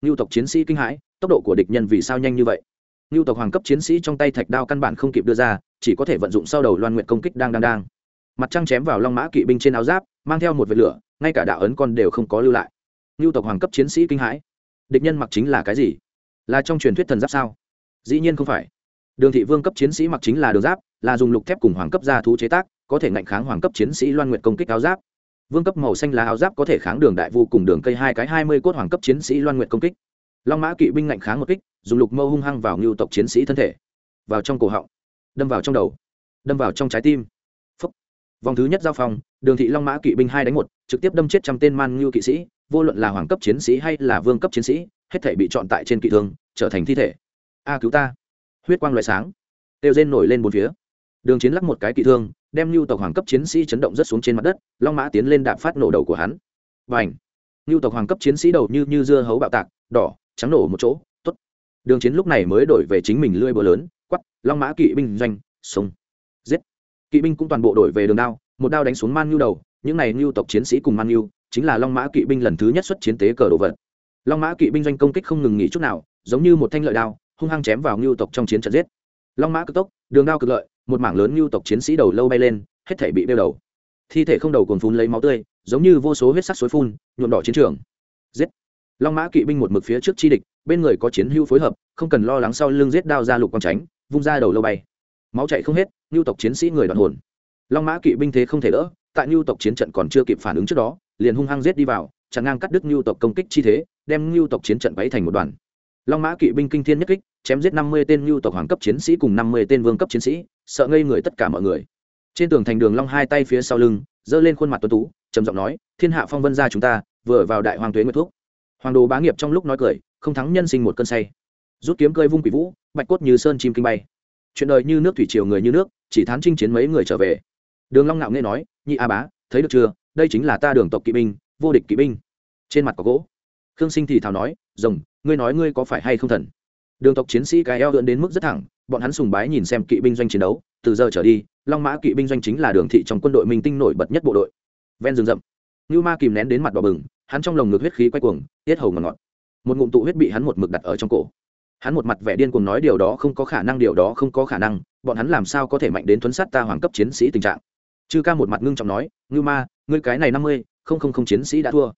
Ngưu tộc chiến sĩ kinh hãi, tốc độ của địch nhân vì sao nhanh như vậy? Ngưu tộc hoàng cấp chiến sĩ trong tay thạch đao căn bản không kịp đưa ra, chỉ có thể vận dụng sau đầu loan nguyện công kích đang đang đang. Mặt trăng chém vào long mã kỵ binh trên áo giáp, mang theo một vệt lửa, ngay cả đạo ấn con đều không có lưu lại. Ngưu tộc hoàng cấp chiến sĩ kinh hãi. Địch nhân mặc chính là cái gì? Là trong truyền thuyết thần giáp sao? Dĩ nhiên không phải. Đường thị vương cấp chiến sĩ mặc chính là đường giáp, là dùng lục thép cùng hoàng cấp gia thú chế tác, có thể ngạnh kháng hoàng cấp chiến sĩ loan nguyện công kích áo giáp. Vương cấp màu xanh lá áo giáp có thể kháng đường đại vu cùng đường cây hai cái hai mươi cốt hoàng cấp chiến sĩ loan nguyện công kích long mã kỵ binh ngạnh kháng một kích, dùng lục mâu hung hăng vào ngưu tộc chiến sĩ thân thể. Vào trong cổ họng, đâm vào trong đầu, đâm vào trong trái tim. Phúc. vòng thứ nhất giao phong đường thị long mã kỵ binh hai đánh một, trực tiếp đâm chết trăm tên man ngưu kỵ sĩ, vô luận là hoàng cấp chiến sĩ hay là vương cấp chiến sĩ, hết thể bị chọn tại trên kỵ thương trở thành thi thể. A cứu ta. Huyết quang loại sáng. Tiêu rên nổi lên bốn phía. Đường chiến lắc một cái kỵ thương đem lưu tộc hoàng cấp chiến sĩ chấn động rất xuống trên mặt đất, long mã tiến lên đạp phát nổ đầu của hắn. Và ảnh lưu tộc hoàng cấp chiến sĩ đầu như như dưa hấu bạo tạc, đỏ trắng nổ một chỗ t ố t đường chiến lúc này mới đổi về chính mình lưỡi búa lớn quắp long mã kỵ binh doanh, sông. Giết. Kỵ binh cũng toàn bộ đổi về đường đao, một đao đánh xuống man nhu đầu, những này nhu tộc chiến sĩ cùng man nhu, chính là long mã kỵ binh lần thứ nhất xuất chiến tế cờ đồ vật. Long mã kỵ binh doanh công kích không ngừng nghỉ chút nào, giống như một thanh lợi đao, hung hăng chém vào nhu tộc trong chiến trận giết. Long mã cực tốc, đường đao cực lợi, một mảng lớn nhu tộc chiến sĩ đầu lâu bay lên, hết thể bị đeo đầu. Thi thể không đầu còn phun lấy máu tươi, giống như vô số huyết sắc suối phun, nhuộm đỏ chiến trường. Giết long mã kỵ binh một mực phía trước chi địch, bên người có chiến hưu phối hợp, không cần lo lắng sau lưng giết đao ra lục quang tránh, vung ra đầu lâu bay. Máu chạy không hết nhu tộc chiến sĩ người đoạn hồn. Long mã kỵ binh thế không thể đỡ, tại nhu tộc chiến trận còn chưa kịp phản ứng trước đó, liền hung hăng giết đi vào, chặn ngang cắt đứt nhu tộc công kích chi thế, đem nhu tộc chiến trận bấy thành một đoàn. Long mã kỵ binh kinh thiên nhất kích, chém giết năm mươi tên nhu tộc hoàng cấp chiến sĩ cùng năm mươi tên vương cấp chiến sĩ, sợ ngây người tất cả mọi người. Trên tường thành đường long hai tay phía sau lưng, giơ lên khuôn mặt tuấn tú, trầm giọng nói, thiên hạ phong vân gia chúng ta, vừa vào đại hoàng tuế nguyệt thuốc hoàng đồ bá nghiệp trong lúc nói cười, không thắng nhân sinh một cơn say. Rút kiếm cơi vung quỷ vũ, bạch cốt như sơn chim kinh bay. Chuyện đời như nước thủy triều người như nước, chỉ thán chinh chiến mấy người trở về. Đường long ngạo nghe nói, nhị a bá, thấy được chưa? Đây chính là ta đường tộc kỵ binh, vô địch kỵ binh. Trên mặt có gỗ. Khương sinh thì thào nói, rồng, ngươi nói ngươi có phải hay không thần? Đường tộc chiến sĩ cái eo lượn đến mức rất thẳng, bọn hắn sùng bái nhìn xem kỵ binh doanh chiến đấu, từ giờ trở đi, long mã kỵ binh doanh chính là đường thị trong quân đội minh tinh nổi bật nhất bộ đội. Ven rừng rậm. Nưu ma kìm nén đến mặt đỏ bừng, hắn trong lồng ngực huyết khí quay cuồng, tiết hầu ngọt ngọt. Một ngụm tụ huyết bị hắn một mực đặt ở trong cổ. Hắn một mặt vẻ điên cuồng nói điều đó không có khả năng, điều đó không có khả năng, bọn hắn làm sao có thể mạnh đến thuấn sát ta hoàng cấp chiến sĩ tình trạng? Chư ca một mặt ngưng trọng nói "Nưu ma, ngươi cái này năm mươi, không không không chiến sĩ đã thua.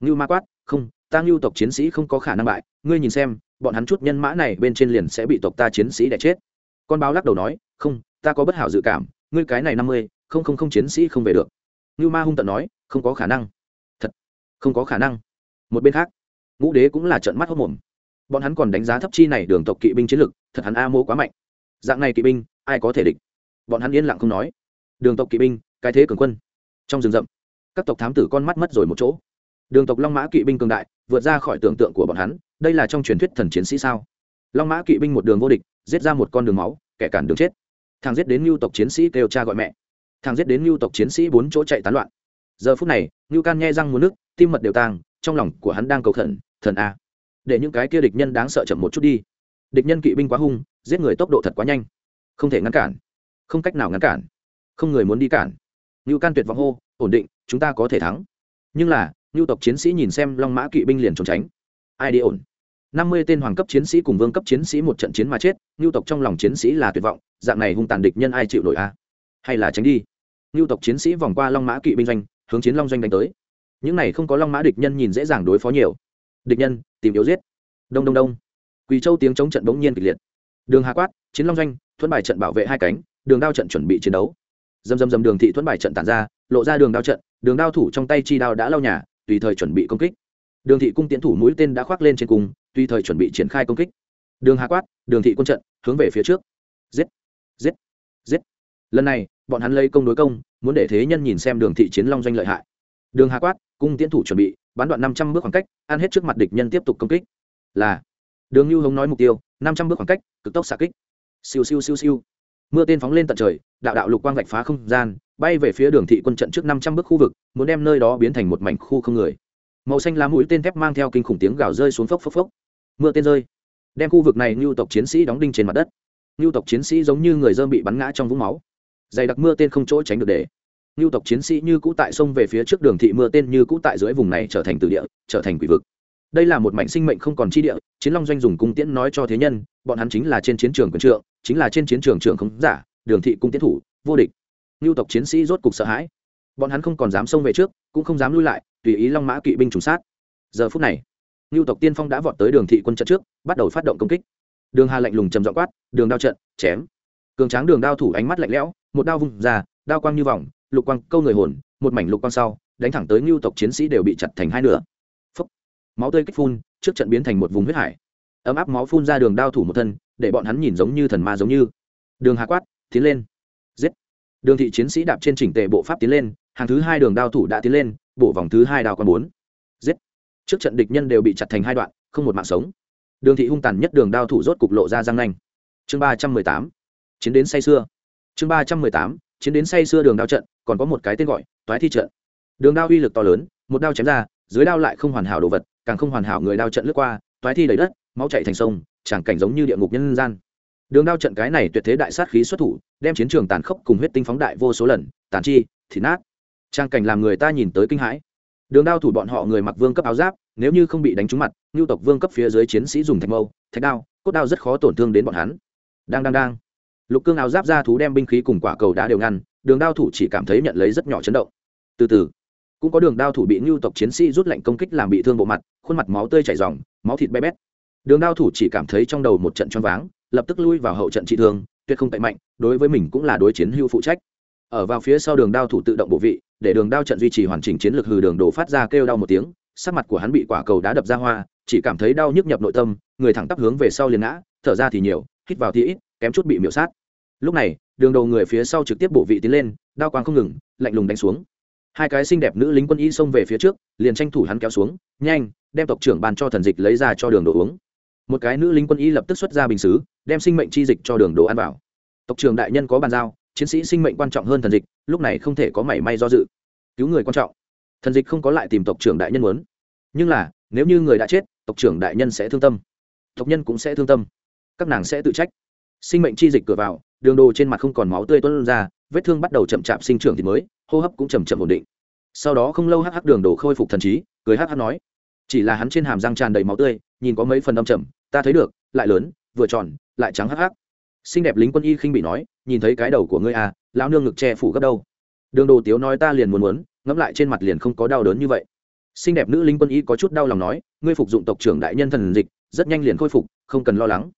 Nưu ma quát, không, ta Nưu tộc chiến sĩ không có khả năng bại, ngươi nhìn xem, bọn hắn chút nhân mã này bên trên liền sẽ bị tộc ta chiến sĩ đè chết. Con báo lắc đầu nói, không, ta có bất hảo dự cảm, ngươi cái này năm mươi, không không không chiến sĩ không về được ngưu ma hung tận nói, không có khả năng. Thật, không có khả năng. Một bên khác, ngũ đế cũng là trận mắt hốc mồm. Bọn hắn còn đánh giá thấp chi này đường tộc kỵ binh chiến lực, thật hắn a mô quá mạnh. Dạng này kỵ binh, ai có thể địch? Bọn hắn yên lặng không nói. Đường tộc kỵ binh, cái thế cường quân. Trong rừng rậm, các tộc thám tử con mắt mất rồi một chỗ. Đường tộc long mã kỵ binh cường đại, vượt ra khỏi tưởng tượng của bọn hắn, đây là trong truyền thuyết thần chiến sĩ sao? Long mã kỵ binh một đường vô địch, giết ra một con đường máu, kẻ cản đường chết. Thằng giết đến mưu tộc chiến sĩ kêu cha gọi mẹ thằng giết đến lưu tộc chiến sĩ bốn chỗ chạy tán loạn. Giờ phút này, ngưu can nghe răng muốn nước, tim mật đều tàng trong lòng của hắn đang cầu khẩn, thần a, để những cái kia địch nhân đáng sợ chậm một chút đi. Địch nhân kỵ binh quá hung, giết người tốc độ thật quá nhanh. Không thể ngăn cản, không cách nào ngăn cản, không người muốn đi cản. Ngưu can tuyệt vọng hô, ổn định, chúng ta có thể thắng. Nhưng là, ngưu tộc chiến sĩ nhìn xem long mã kỵ binh liền trốn tránh. Ai đi ổn? Năm mươi tên hoàng cấp chiến sĩ cùng vương cấp chiến sĩ một trận chiến mà chết, ngưu tộc trong lòng chiến sĩ là tuyệt vọng, dạng này hung tàn địch nhân ai chịu nổi a? Hay là tránh đi? Ngưu tộc chiến sĩ vòng qua long mã kỵ binh doanh, hướng chiến long doanh đánh tới. Những này không có long mã địch nhân nhìn dễ dàng đối phó nhiều. Địch nhân, tìm yếu giết. Đông đông đông. Quỳ châu tiếng chống trận bỗng nhiên kịch liệt. Đường hà quát, chiến long doanh, thuẫn bài trận bảo vệ hai cánh, đường đao trận chuẩn bị chiến đấu. Dầm dầm dầm đường thị thuẫn bài trận tàn ra, lộ ra đường đao trận, đường đao thủ trong tay chi đao đã lau nhà, tùy thời chuẩn bị công kích. Đường thị cung tiến thủ mũi tên đã khoác lên trên cung tùy thời chuẩn bị triển khai công kích. Đường hà quát, đường thị quân trận, hướng về phía trước. Giết giết giết. Lần này bọn hắn lấy công đối công, muốn để thế nhân nhìn xem đường thị chiến long doanh lợi hại. Đường hà quát, cung tiến thủ chuẩn bị, bán đoạn năm trăm bước khoảng cách, ăn hết trước mặt địch nhân tiếp tục công kích. Là, đường lưu hống nói mục tiêu, năm trăm bước khoảng cách, cực tốc xạ kích. Siêu siêu siêu siêu. Mưa tên phóng lên tận trời, đạo đạo lục quang vạch phá không gian, bay về phía đường thị quân trận trước năm trăm bước khu vực, muốn đem nơi đó biến thành một mảnh khu không người. Màu xanh lá mũi tên thép mang theo kinh khủng tiếng gào rơi xuống phốc phốc phốc. Mưa tên rơi. Đem khu vực này ngưu tộc chiến sĩ đóng đinh trên mặt đất. Ngưu tộc chiến sĩ giống như người dơm bị bắn ngã trong vũng máu dày đặc mưa tên không chỗ tránh được để. Ngưu tộc chiến sĩ như cũ tại sông về phía trước đường thị mưa tên như cũ tại dưới vùng này trở thành từ địa, trở thành quỷ vực. Đây là một mảnh sinh mệnh không còn chi địa, chiến long doanh dùng cung tiễn nói cho thế nhân, bọn hắn chính là trên chiến trường quân trượng, chính là trên chiến trường trường không giả, đường thị cung tiễn thủ, vô địch. Ngưu tộc chiến sĩ rốt cục sợ hãi. Bọn hắn không còn dám xông về trước, cũng không dám lui lại, tùy ý long mã kỵ binh trùng sát. Giờ phút này, ngưu tộc tiên phong đã vọt tới đường thị quân trận trước, bắt đầu phát động công kích. Đường hà lạnh lùng trầm dọ quát, đường đao trận, chém. Cường tráng đường đao thủ ánh mắt lạnh lẽo một đao vung ra, đao quang như vòng, lục quang câu người hồn, một mảnh lục quang sau, đánh thẳng tới ngưu tộc chiến sĩ đều bị chặt thành hai nửa. Phốc. máu tươi kích phun, trước trận biến thành một vùng huyết hải. Ấm áp máu phun ra đường đao thủ một thân, để bọn hắn nhìn giống như thần ma giống như. Đường hà quát, tiến lên. Giết. Đường thị chiến sĩ đạp trên chỉnh tề bộ pháp tiến lên, hàng thứ hai đường đao thủ đã tiến lên bộ vòng thứ hai đao còn bốn. Giết. Trước trận địch nhân đều bị chặt thành hai đoạn, không một mạng sống. Đường thị hung tàn nhất đường đao thủ rốt cục lộ ra răng nanh. Chương ba trăm mười tám. Chiến đến say xưa chương ba trăm mười tám, chiến đến say xưa đường đao trận, còn có một cái tên gọi, toái thi trận. Đường đao uy lực to lớn, một đao chém ra, dưới đao lại không hoàn hảo đồ vật, càng không hoàn hảo người đao trận lướt qua, toái thi đầy đất, máu chạy thành sông, chẳng cảnh giống như địa ngục nhân gian. Đường đao trận cái này tuyệt thế đại sát khí xuất thủ, đem chiến trường tàn khốc cùng huyết tinh phóng đại vô số lần, tàn chi thì nát. Trang cảnh làm người ta nhìn tới kinh hãi. Đường đao thủ bọn họ người mặc vương cấp áo giáp, nếu như không bị đánh trúng mặt, ngưu tộc vương cấp phía dưới chiến sĩ dùng thạch mâu, thạch đao, cốt đao rất khó tổn thương đến bọn hắn. Đang đang đang lục cương áo giáp ra thú đem binh khí cùng quả cầu đá đều ngăn, đường đao thủ chỉ cảm thấy nhận lấy rất nhỏ chấn động. Từ từ, cũng có đường đao thủ bị ngưu tộc chiến sĩ rút lệnh công kích làm bị thương bộ mặt, khuôn mặt máu tươi chảy dòng máu thịt bé bét. Đường đao thủ chỉ cảm thấy trong đầu một trận choáng váng, lập tức lui vào hậu trận trị thương, tuyệt không tệ mạnh, đối với mình cũng là đối chiến hưu phụ trách. Ở vào phía sau đường đao thủ tự động bộ vị, để đường đao trận duy trì hoàn chỉnh chiến lược hừ đường đổ phát ra kêu đau một tiếng, sắc mặt của hắn bị quả cầu đá đập ra hoa, chỉ cảm thấy đau nhức nhập nội tâm, người thẳng tắp hướng về sau liền ngã, thở ra thì nhiều, hít vào thì ít kém chút bị miễu sát. Lúc này, đường đầu người phía sau trực tiếp bổ vị tiến lên, đao quang không ngừng, lạnh lùng đánh xuống. Hai cái xinh đẹp nữ lính quân y xông về phía trước, liền tranh thủ hắn kéo xuống, nhanh, đem tộc trưởng bàn cho thần dịch lấy ra cho đường đồ uống. Một cái nữ lính quân y lập tức xuất ra bình xứ, đem sinh mệnh chi dịch cho đường đồ ăn vào. Tộc trưởng đại nhân có bàn giao, chiến sĩ sinh mệnh quan trọng hơn thần dịch, lúc này không thể có mảy may do dự. Cứu người quan trọng. Thần dịch không có lại tìm tộc trưởng đại nhân muốn. Nhưng là, nếu như người đã chết, tộc trưởng đại nhân sẽ thương tâm. Tộc nhân cũng sẽ thương tâm. Các nàng sẽ tự trách sinh mệnh chi dịch cửa vào, đường đồ trên mặt không còn máu tươi tuôn ra, vết thương bắt đầu chậm chạp sinh trưởng thì mới, hô hấp cũng chầm chậm ổn định. Sau đó không lâu hắc hắc đường đồ khôi phục thần trí, cười hắc hắc nói, chỉ là hắn trên hàm răng tràn đầy máu tươi, nhìn có mấy phần âm chậm ta thấy được, lại lớn, vừa tròn, lại trắng hắc hắc. Xinh đẹp lính quân y khinh bị nói, nhìn thấy cái đầu của ngươi à lão nương ngực che phủ gấp đâu. Đường đồ tiếu nói ta liền muốn muốn, ngẫm lại trên mặt liền không có đau đớn như vậy. Xinh đẹp nữ lính quân y có chút đau lòng nói, ngươi phục dụng tộc trưởng đại nhân thần dịch, rất nhanh liền khôi phục, không cần lo lắng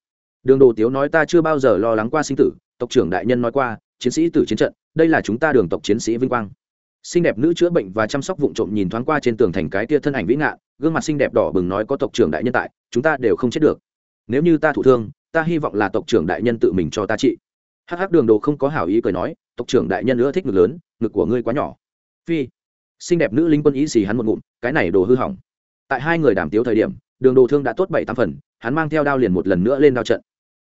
đường đồ tiếu nói ta chưa bao giờ lo lắng qua sinh tử, tộc trưởng đại nhân nói qua, chiến sĩ tử chiến trận, đây là chúng ta đường tộc chiến sĩ vinh quang. Xinh đẹp nữ chữa bệnh và chăm sóc vụng trộm nhìn thoáng qua trên tường thành cái tia thân ảnh vĩ ngạn gương mặt xinh đẹp đỏ bừng nói có tộc trưởng đại nhân tại, chúng ta đều không chết được. Nếu như ta thụ thương, ta hy vọng là tộc trưởng đại nhân tự mình cho ta trị. Hắc hắc đường đồ không có hảo ý cười nói, tộc trưởng đại nhân nữa thích ngực lớn, ngực của ngươi quá nhỏ. Phi. Xinh đẹp nữ linh quân ý xì hắn một ngụm, cái này đồ hư hỏng. Tại hai người đàm tiếu thời điểm, đường đồ thương đã tốt bảy tám phần, hắn mang theo đao liền một lần nữa lên đao trận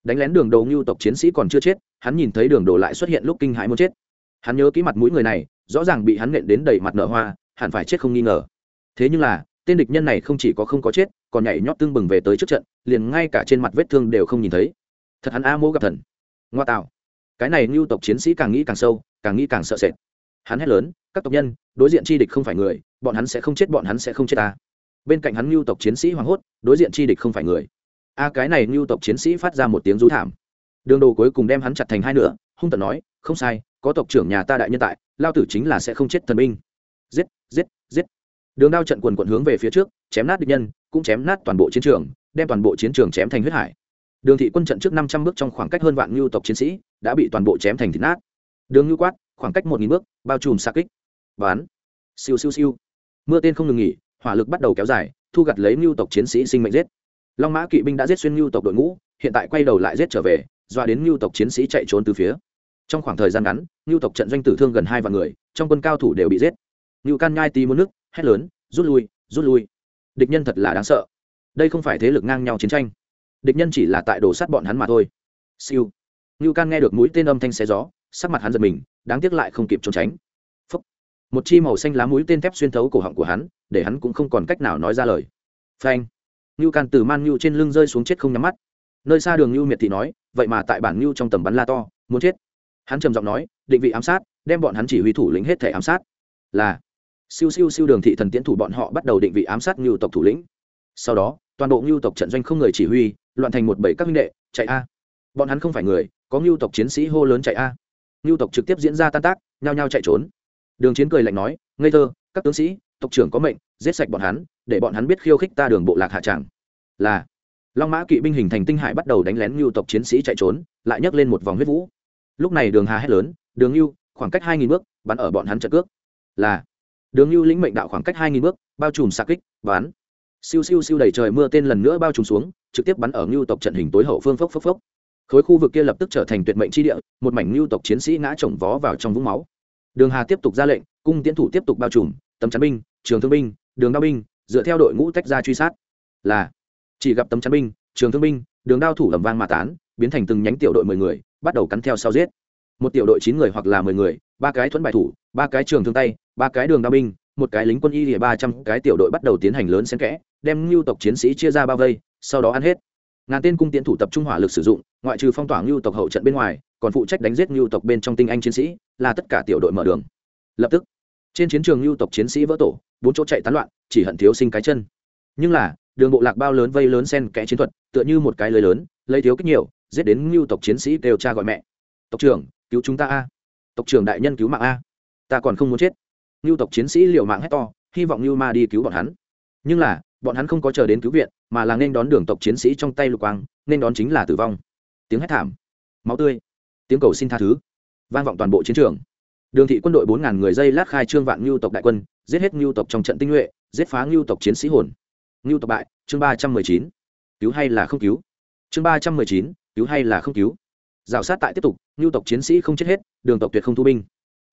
đánh lén đường đồ ngưu tộc chiến sĩ còn chưa chết, hắn nhìn thấy đường đồ lại xuất hiện lúc kinh hãi muốn chết. Hắn nhớ kỹ mặt mũi người này, rõ ràng bị hắn nện đến đầy mặt nở hoa, hẳn phải chết không nghi ngờ. Thế nhưng là, tên địch nhân này không chỉ có không có chết, còn nhảy nhót tương bừng về tới trước trận, liền ngay cả trên mặt vết thương đều không nhìn thấy. Thật hắn a mô gặp thần. Ngoa tạo. Cái này ngưu tộc chiến sĩ càng nghĩ càng sâu, càng nghĩ càng sợ sệt. Hắn hét lớn, các tộc nhân, đối diện chi địch không phải người, bọn hắn sẽ không chết, bọn hắn sẽ không chết ta. Bên cạnh hắn ngưu tộc chiến sĩ hoảng hốt, đối diện chi địch không phải người a, cái này ngưu tộc chiến sĩ phát ra một tiếng rú thảm. Đường đồ cuối cùng đem hắn chặt thành hai nửa, hung tận nói, không sai, có tộc trưởng nhà ta đại nhân tại, lao tử chính là sẽ không chết thần binh. Giết giết giết. Đường đao trận quần quận hướng về phía trước, chém nát địch nhân, cũng chém nát toàn bộ chiến trường, đem toàn bộ chiến trường chém thành huyết hải. Đường thị quân trận trước năm trăm bước trong khoảng cách hơn vạn ngưu tộc chiến sĩ, đã bị toàn bộ chém thành thịt nát. Đường ngưu quát, khoảng cách một nghìn bước, bao trùm xa kích. Bán siêu siêu siêu. Mưa tên không ngừng nghỉ, hỏa lực bắt đầu kéo dài, thu gặt lấy ngưu tộc chiến sĩ sinh mệnh giết long mã kỵ binh đã giết xuyên ngưu tộc đội ngũ, hiện tại quay đầu lại giết trở về doa đến ngưu tộc chiến sĩ chạy trốn từ phía. Trong khoảng thời gian ngắn, ngưu tộc trận doanh tử thương gần hai vạn người, trong quân cao thủ đều bị giết. Ngưu can nhai tí muốn nước, hét lớn, rút lui rút lui. Địch nhân thật là đáng sợ. Đây không phải thế lực ngang nhau chiến tranh. Địch nhân chỉ là tại đổ sát bọn hắn mà thôi. Siêu. Ngưu can nghe được mũi tên âm thanh xé gió, sắc mặt hắn giật mình, đáng tiếc lại không kịp trốn tránh. Phúc. một chi màu xanh lá mũi tên thép xuyên thấu cổ họng của hắn, để hắn cũng không còn cách nào nói ra lời. Phanh ngưu can từ man ngưu trên lưng rơi xuống chết không nhắm mắt. Nơi xa đường ngưu miệt thị nói, vậy mà tại bản ngưu trong tầm bắn la to, muốn chết. Hắn trầm giọng nói, định vị ám sát, đem bọn hắn chỉ huy thủ lĩnh hết thể ám sát. Là, siêu siêu siêu đường thị thần tiễn thủ bọn họ bắt đầu định vị ám sát ngưu tộc thủ lĩnh. Sau đó, toàn bộ ngưu tộc trận doanh không người chỉ huy, loạn thành một bảy các huynh đệ, chạy a. Bọn hắn không phải người, có ngưu tộc chiến sĩ hô lớn chạy a. Ngưu tộc trực tiếp diễn ra tan tác, nhao nhao chạy trốn. Đường chiến cười lạnh nói, ngây thơ, các tướng sĩ, tộc trưởng có mệnh giết sạch bọn hắn, để bọn hắn biết khiêu khích ta đường bộ lạc hạ tràng. Là. Long mã kỵ binh hình thành tinh hải bắt đầu đánh lén ngưu tộc chiến sĩ chạy trốn, lại nhấc lên một vòng huyết vũ. Lúc này đường hà hét lớn, đường ngưu, khoảng cách hai nghìn bước, bắn ở bọn hắn trận cước. Là. Đường ngưu lĩnh mệnh đạo khoảng cách hai nghìn bước, bao trùm xạ kích, bắn. Siêu siêu siêu đầy trời mưa tên lần nữa bao trùm xuống, trực tiếp bắn ở ngưu tộc trận hình tối hậu phương phốc phốc phốc. Khối khu vực kia lập tức trở thành tuyệt mệnh chi địa, một mảnh ngưu tộc chiến sĩ ngã chồng vó vào trong vũng máu. Đường hà tiếp tục ra lệnh, cung tiến thủ tiếp tục bao trùm, tấm chắn binh, trường thương binh đường đao binh, dựa theo đội ngũ tách ra truy sát. Là, chỉ gặp tấm chắn binh, trường thương binh, đường đao thủ ẩm vang mà tán, biến thành từng nhánh tiểu đội mười người, bắt đầu cắn theo sau giết. Một tiểu đội chín người hoặc là mười người, ba cái thuẫn bài thủ, ba cái trường thương tay, ba cái đường đao binh, một cái lính quân y thì ba trăm cái tiểu đội bắt đầu tiến hành lớn xen kẽ, đem ngưu tộc chiến sĩ chia ra bao vây, sau đó ăn hết. Ngàn tên cung tiến thủ tập trung hỏa lực sử dụng, ngoại trừ phong tỏa ngưu tộc hậu trận bên ngoài, còn phụ trách đánh giết ngưu tộc bên trong tinh anh chiến sĩ, là tất cả tiểu đội mở đường. Lập tức trên chiến trường lưu tộc chiến sĩ vỡ tổ, bốn chỗ chạy tán loạn, chỉ hận thiếu sinh cái chân. Nhưng là, đường bộ lạc bao lớn vây lớn sen kẽ chiến thuật, tựa như một cái lưới lớn, lấy thiếu kích nhiều, giết đến lưu tộc chiến sĩ đều cha gọi mẹ. Tộc trưởng, cứu chúng ta a. Tộc trưởng đại nhân cứu mạng a. Ta còn không muốn chết. Lưu tộc chiến sĩ liều mạng hét to, hy vọng lưu ma đi cứu bọn hắn. Nhưng là, bọn hắn không có chờ đến cứu viện, mà là nên đón đường tộc chiến sĩ trong tay lục quang, nên đón chính là tử vong. Tiếng hét thảm. Máu tươi. Tiếng cầu xin tha thứ. Vang vọng toàn bộ chiến trường đường thị quân đội bốn ngàn người dây lát khai trương vạn ngưu tộc đại quân, giết hết ngưu tộc trong trận tinh nhuệ, giết phá ngưu tộc chiến sĩ hồn. Ngưu tộc bại, chương ba trăm mười chín. Cứu hay là không cứu? Chương ba trăm mười chín, cứu hay là không cứu? Rào sát tại tiếp tục, ngưu tộc chiến sĩ không chết hết, đường tộc tuyệt không thu binh.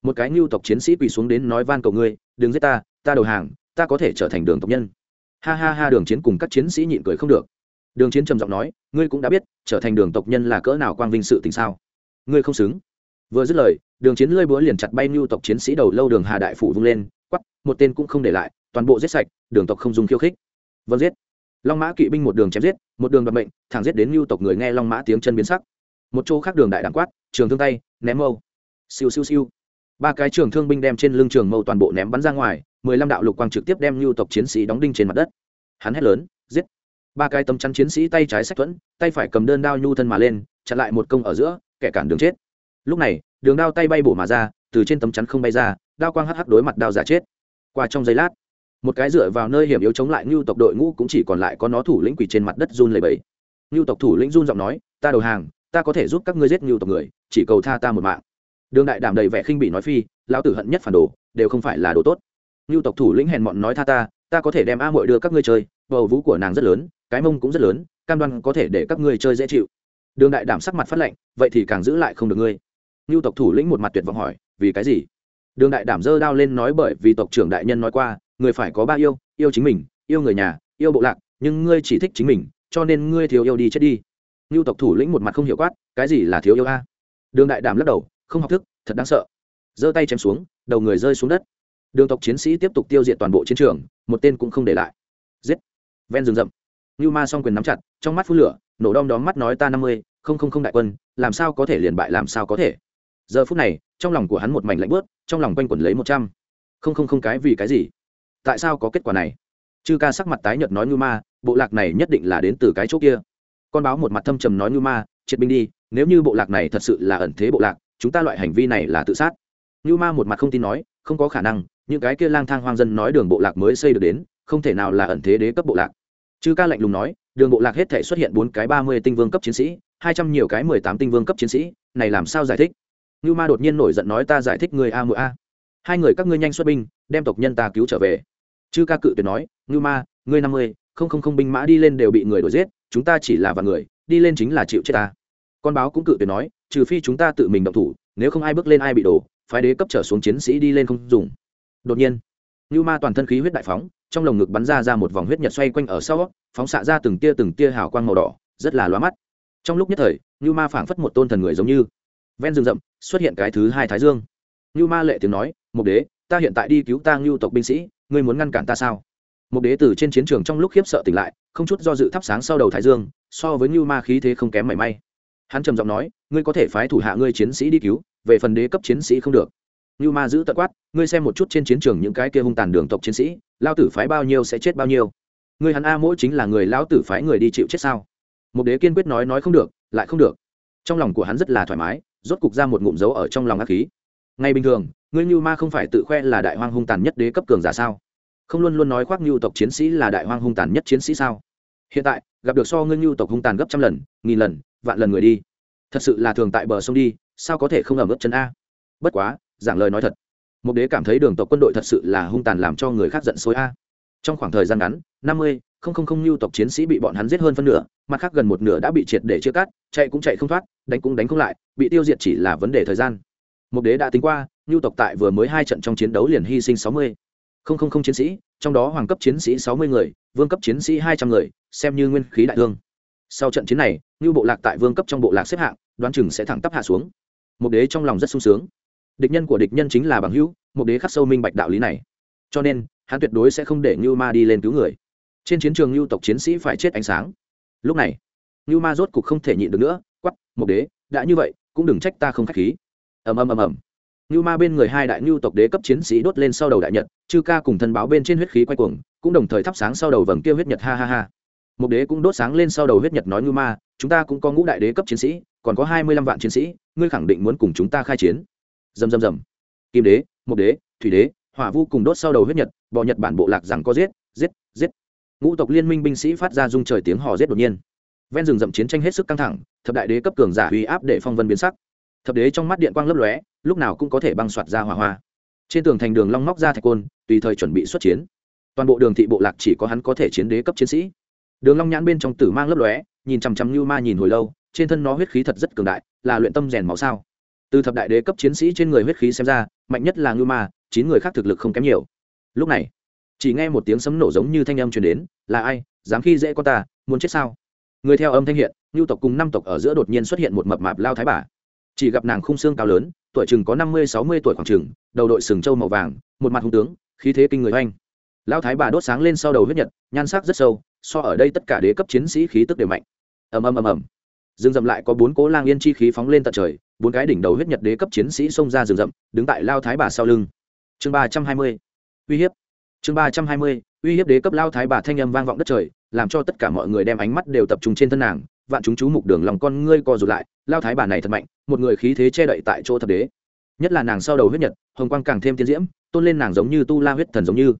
Một cái ngưu tộc chiến sĩ quỳ xuống đến nói van cầu ngươi, đừng giết ta ta đầu hàng, ta có thể trở thành đường tộc nhân. Ha ha ha, đường chiến cùng các chiến sĩ nhịn cười không được. Đường chiến trầm giọng nói, ngươi cũng đã biết, trở thành đường tộc nhân là cỡ nào quang vinh sự tình sao? Ngươi không xứng vừa dứt lời, đường chiến lơi búa liền chặt bay mưu tộc chiến sĩ đầu lâu đường hà đại phủ vung lên quắp một tên cũng không để lại, toàn bộ giết sạch, đường tộc không dùng khiêu khích. Vâng giết. Long mã kỵ binh một đường chém giết, một đường bật bệnh thẳng giết đến mưu tộc người nghe long mã tiếng chân biến sắc. Một chỗ khác đường đại đẳng quát, trường thương tay, ném mâu. Siêu siêu siêu. Ba cái trường thương binh đem trên lưng trường mâu toàn bộ ném bắn ra ngoài, mười lăm đạo lục quang trực tiếp đem mưu tộc chiến sĩ đóng đinh trên mặt đất. Hắn hét lớn, giết. Ba cái tấm chắn chiến sĩ tay trái sách thuẫn, tay phải cầm đơn đao nhu thân mà lên, chặn lại một công ở giữa, kẻ cản đường chết lúc này, đường đao tay bay bổ mà ra, từ trên tấm chắn không bay ra, đao quang hh đối mặt đao giả chết. Qua trong giây lát, một cái dựa vào nơi hiểm yếu chống lại ngưu tộc đội ngũ cũng chỉ còn lại có nó thủ lĩnh quỷ trên mặt đất run lầy bẫy ngưu tộc thủ lĩnh run giọng nói, ta đầu hàng, ta có thể giúp các ngươi giết ngưu tộc người, chỉ cầu tha ta một mạng. Đường đại đảm đầy vẻ khinh bị nói phi, lão tử hận nhất phản đồ, đều không phải là đồ tốt. Ngưu tộc thủ lĩnh hèn mọn nói tha ta ta có thể đem a mội đưa các ngươi chơi, bầu vũ của nàng rất lớn, cái mông cũng rất lớn, cam đoan có thể để các ngươi chơi dễ chịu. Đường đại đảm sắc mặt phát lệnh, vậy thì càng giữ lại không được ngươi ngưu tộc thủ lĩnh một mặt tuyệt vọng hỏi, vì cái gì? Đường đại đảm dơ đao lên nói bởi vì tộc trưởng đại nhân nói qua, người phải có ba yêu yêu chính mình, yêu người nhà, yêu bộ lạc, nhưng ngươi chỉ thích chính mình, cho nên ngươi thiếu yêu đi chết đi. Ngưu tộc thủ lĩnh một mặt không hiểu quát, cái gì là thiếu yêu a? Đường đại đảm lắc đầu, không học thức, thật đáng sợ. Giơ tay chém xuống, đầu người rơi xuống đất. Đường tộc chiến sĩ tiếp tục tiêu diệt toàn bộ chiến trường, một tên cũng không để lại. Giết. Ven rừng rậm. Ngưu ma s o n g quyền nắm chặt, trong mắt phút lửa, nổ đom đóm mắt nói ta năm mươi, không không không đại quân, làm sao có thể liền bại, làm sao có thể? Giờ phút này, trong lòng của hắn một mảnh lạnh bớt trong lòng quanh quẩn lấy một trăm. Không không không, cái vì cái gì? Tại sao có kết quả này? Chư ca sắc mặt tái nhợt nói ngưu ma, bộ lạc này nhất định là đến từ cái chỗ kia. Con báo một mặt thâm trầm nói ngưu ma, triệt binh đi, nếu như bộ lạc này thật sự là ẩn thế bộ lạc, chúng ta loại hành vi này là tự sát. Ngưu ma một mặt không tin nói, không có khả năng, những cái kia lang thang hoang dân nói đường bộ lạc mới xây được đến, không thể nào là ẩn thế đế cấp bộ lạc. Chư ca lạnh lùng nói, đường bộ lạc hết thể xuất hiện bốn cái ba mươi tinh vương cấp chiến sĩ, hai trăm nhiều cái mười tám tinh vương cấp chiến sĩ, này làm sao giải thích? Như ma đột nhiên nổi giận nói, ta giải thích người a Mu a. Hai người các ngươi nhanh xuất binh, đem tộc nhân ta cứu trở về. Chư ca cự tuyệt nói như ma, ngươi năm mươi, không không không binh mã đi lên đều bị người đuổi giết, chúng ta chỉ là vài người, đi lên chính là chịu chết ta. Con báo cũng cự tuyệt nói, trừ phi chúng ta tự mình động thủ, nếu không ai bước lên ai bị đổ, phái đế cấp trở xuống chiến sĩ đi lên không dùng. Đột nhiên như ma toàn thân khí huyết đại phóng, trong lồng ngực bắn ra ra một vòng huyết nhật xoay quanh ở sau, phóng xạ ra từng tia từng tia hào quang màu đỏ, rất là loa mắt. Trong lúc nhất thời như ma phảng phất một tôn thần người giống như. Ven rừng rậm xuất hiện cái thứ hai thái dương. Như ma lệ tiếng nói, mục đế, ta hiện tại đi cứu ta ngưu tộc binh sĩ, ngươi muốn ngăn cản ta sao? Mục đế từ trên chiến trường trong lúc khiếp sợ tỉnh lại, không chút do dự thắp sáng sau đầu thái dương, so với ngưu ma khí thế không kém mảy may. Hắn trầm giọng nói, ngươi có thể phái thủ hạ ngươi chiến sĩ đi cứu, về phần đế cấp chiến sĩ không được. Ngưu ma giữ tận quát, ngươi xem một chút trên chiến trường những cái kia hung tàn đường tộc chiến sĩ, lao tử phái bao nhiêu sẽ chết bao nhiêu. Người hắn a mỗi chính là người lão tử phái người đi chịu chết sao? Mục đế kiên quyết nói nói không được, lại không được. Trong lòng của hắn rất là thoải mái rốt cục ra một ngụm dấu ở trong lòng ác khí. Ngay bình thường, ngươi như ma không phải tự khoe là đại hoang hung tàn nhất đế cấp cường giả sao? Không luôn luôn nói khoác nhu tộc chiến sĩ là đại hoang hung tàn nhất chiến sĩ sao? Hiện tại, gặp được so ngươi nhu tộc hung tàn gấp trăm lần, nghìn lần, vạn lần người đi. Thật sự là thường tại bờ sông đi, sao có thể không ẩm ướt chân a? Bất quá, giảng lời nói thật. Một đế cảm thấy đường tộc quân đội thật sự là hung tàn làm cho người khác giận xối a. Trong khoảng thời gian ngắn, năm mươi không không không lưu tộc chiến sĩ bị bọn hắn giết hơn phân nửa, mặt khác gần một nửa đã bị triệt để chia cắt, chạy cũng chạy không thoát, đánh cũng đánh không lại, bị tiêu diệt chỉ là vấn đề thời gian. Một đế đã tính qua lưu tộc tại vừa mới hai trận trong chiến đấu liền hy sinh sáu mươi. Không không không chiến sĩ, trong đó hoàng cấp chiến sĩ sáu mươi người, vương cấp chiến sĩ hai trăm người, xem như nguyên khí đại thương. Sau trận chiến này lưu bộ lạc tại vương cấp trong bộ lạc xếp hạng, đoán chừng sẽ thẳng tắp hạ xuống. Một đế trong lòng rất sung sướng. Địch nhân của địch nhân chính là bằng hữu, một đế khắc sâu minh bạch đạo lý này. Cho nên, hắn tuyệt đối sẽ không để ngưu ma đi lên cứu người trên chiến trường lưu tộc chiến sĩ phải chết ánh sáng. Lúc này lưu ma rốt cục không thể nhịn được nữa quắp một đế, đã như vậy, cũng đừng trách ta không k h á c h khí. Ầm ầm ầm ầm. Lưu ma bên người hai đại lưu tộc đế cấp chiến sĩ đốt lên sau đầu đại nhật, chư ca cùng thân báo bên trên huyết khí quay cuồng, cũng đồng thời thắp sáng sau đầu vầng kia huyết nhật, ha ha ha. Một đế cũng đốt sáng lên sau đầu huyết nhật nói lưu ma, chúng ta cũng có ngũ đại đế cấp chiến sĩ, còn có hai mươi lăm vạn chiến sĩ, ngươi khẳng định muốn cùng chúng ta khai chiến. Dầm dầm dầm kim đế mục đế, thủy đế, hỏa vu cùng đốt sau đầu huyết nhật, bọ nhật bản bộ lạc rằng có giết giết giết ngũ tộc liên minh binh sĩ phát ra rung trời tiếng hò rét đột nhiên. Ven rừng rậm chiến tranh hết sức căng thẳng, thập đại đế cấp cường giả uy áp để phong vân biến sắc. Thập đế trong mắt điện quang lấp lóe, lúc nào cũng có thể băng soạt ra hỏa hoa. Trên tường thành đường long móc ra thạch côn, tùy thời chuẩn bị xuất chiến. Toàn bộ đường thị bộ lạc chỉ có hắn có thể chiến đế cấp chiến sĩ. Đường long nhãn bên trong tử mang lấp lóe, nhìn chằm chằm lưu ma nhìn hồi lâu, trên thân nó huyết khí thật rất cường đại, là luyện tâm rèn máu sao. Từ thập đại đế cấp chiến sĩ trên người huyết khí xem ra, mạnh nhất là ngưu ma, chín người khác thực lực không kém nhiều. Lúc này chỉ nghe một tiếng sấm nổ giống như thanh âm truyền đến, là ai? Dám khi dễ con ta, muốn chết sao? Người theo âm thanh hiện ngưu tộc cùng năm tộc ở giữa đột nhiên xuất hiện một mập mạp lao thái bà. Chỉ gặp nàng khung xương cao lớn, tuổi chừng có năm mươi, sáu mươi tuổi khoảng chừng, đầu đội sừng trâu màu vàng, một mặt hung tướng, khí thế kinh người oanh. Lao thái bà đốt sáng lên sau đầu huyết nhật, nhan sắc rất sâu, so ở đây tất cả đế cấp chiến sĩ khí tức đều mạnh. Ầm ầm ầm ầm. Rừng rậm lại có bốn cố lang yên chi khí phóng lên tận trời, bốn cái đỉnh đầu huyết nhật đế cấp chiến sĩ xông ra rừng rậm, đứng tại lao thái bà sau lưng. Chương ba trăm hai mươi. Uy hiếp chương ba trăm hai mươi, uy hiếp đế cấp lao thái bà thanh âm vang vọng đất trời, làm cho tất cả mọi người đem ánh mắt đều tập trung trên thân nàng, vạn chúng chú mục đường lòng con ngươi co rụt lại, lao thái bà này thật mạnh, một người khí thế che đậy tại chỗ thập đế. Nhất là nàng sau đầu huyết nhật, hồng quang càng thêm tiến diễm, tôn lên nàng giống như tu la huyết thần giống như.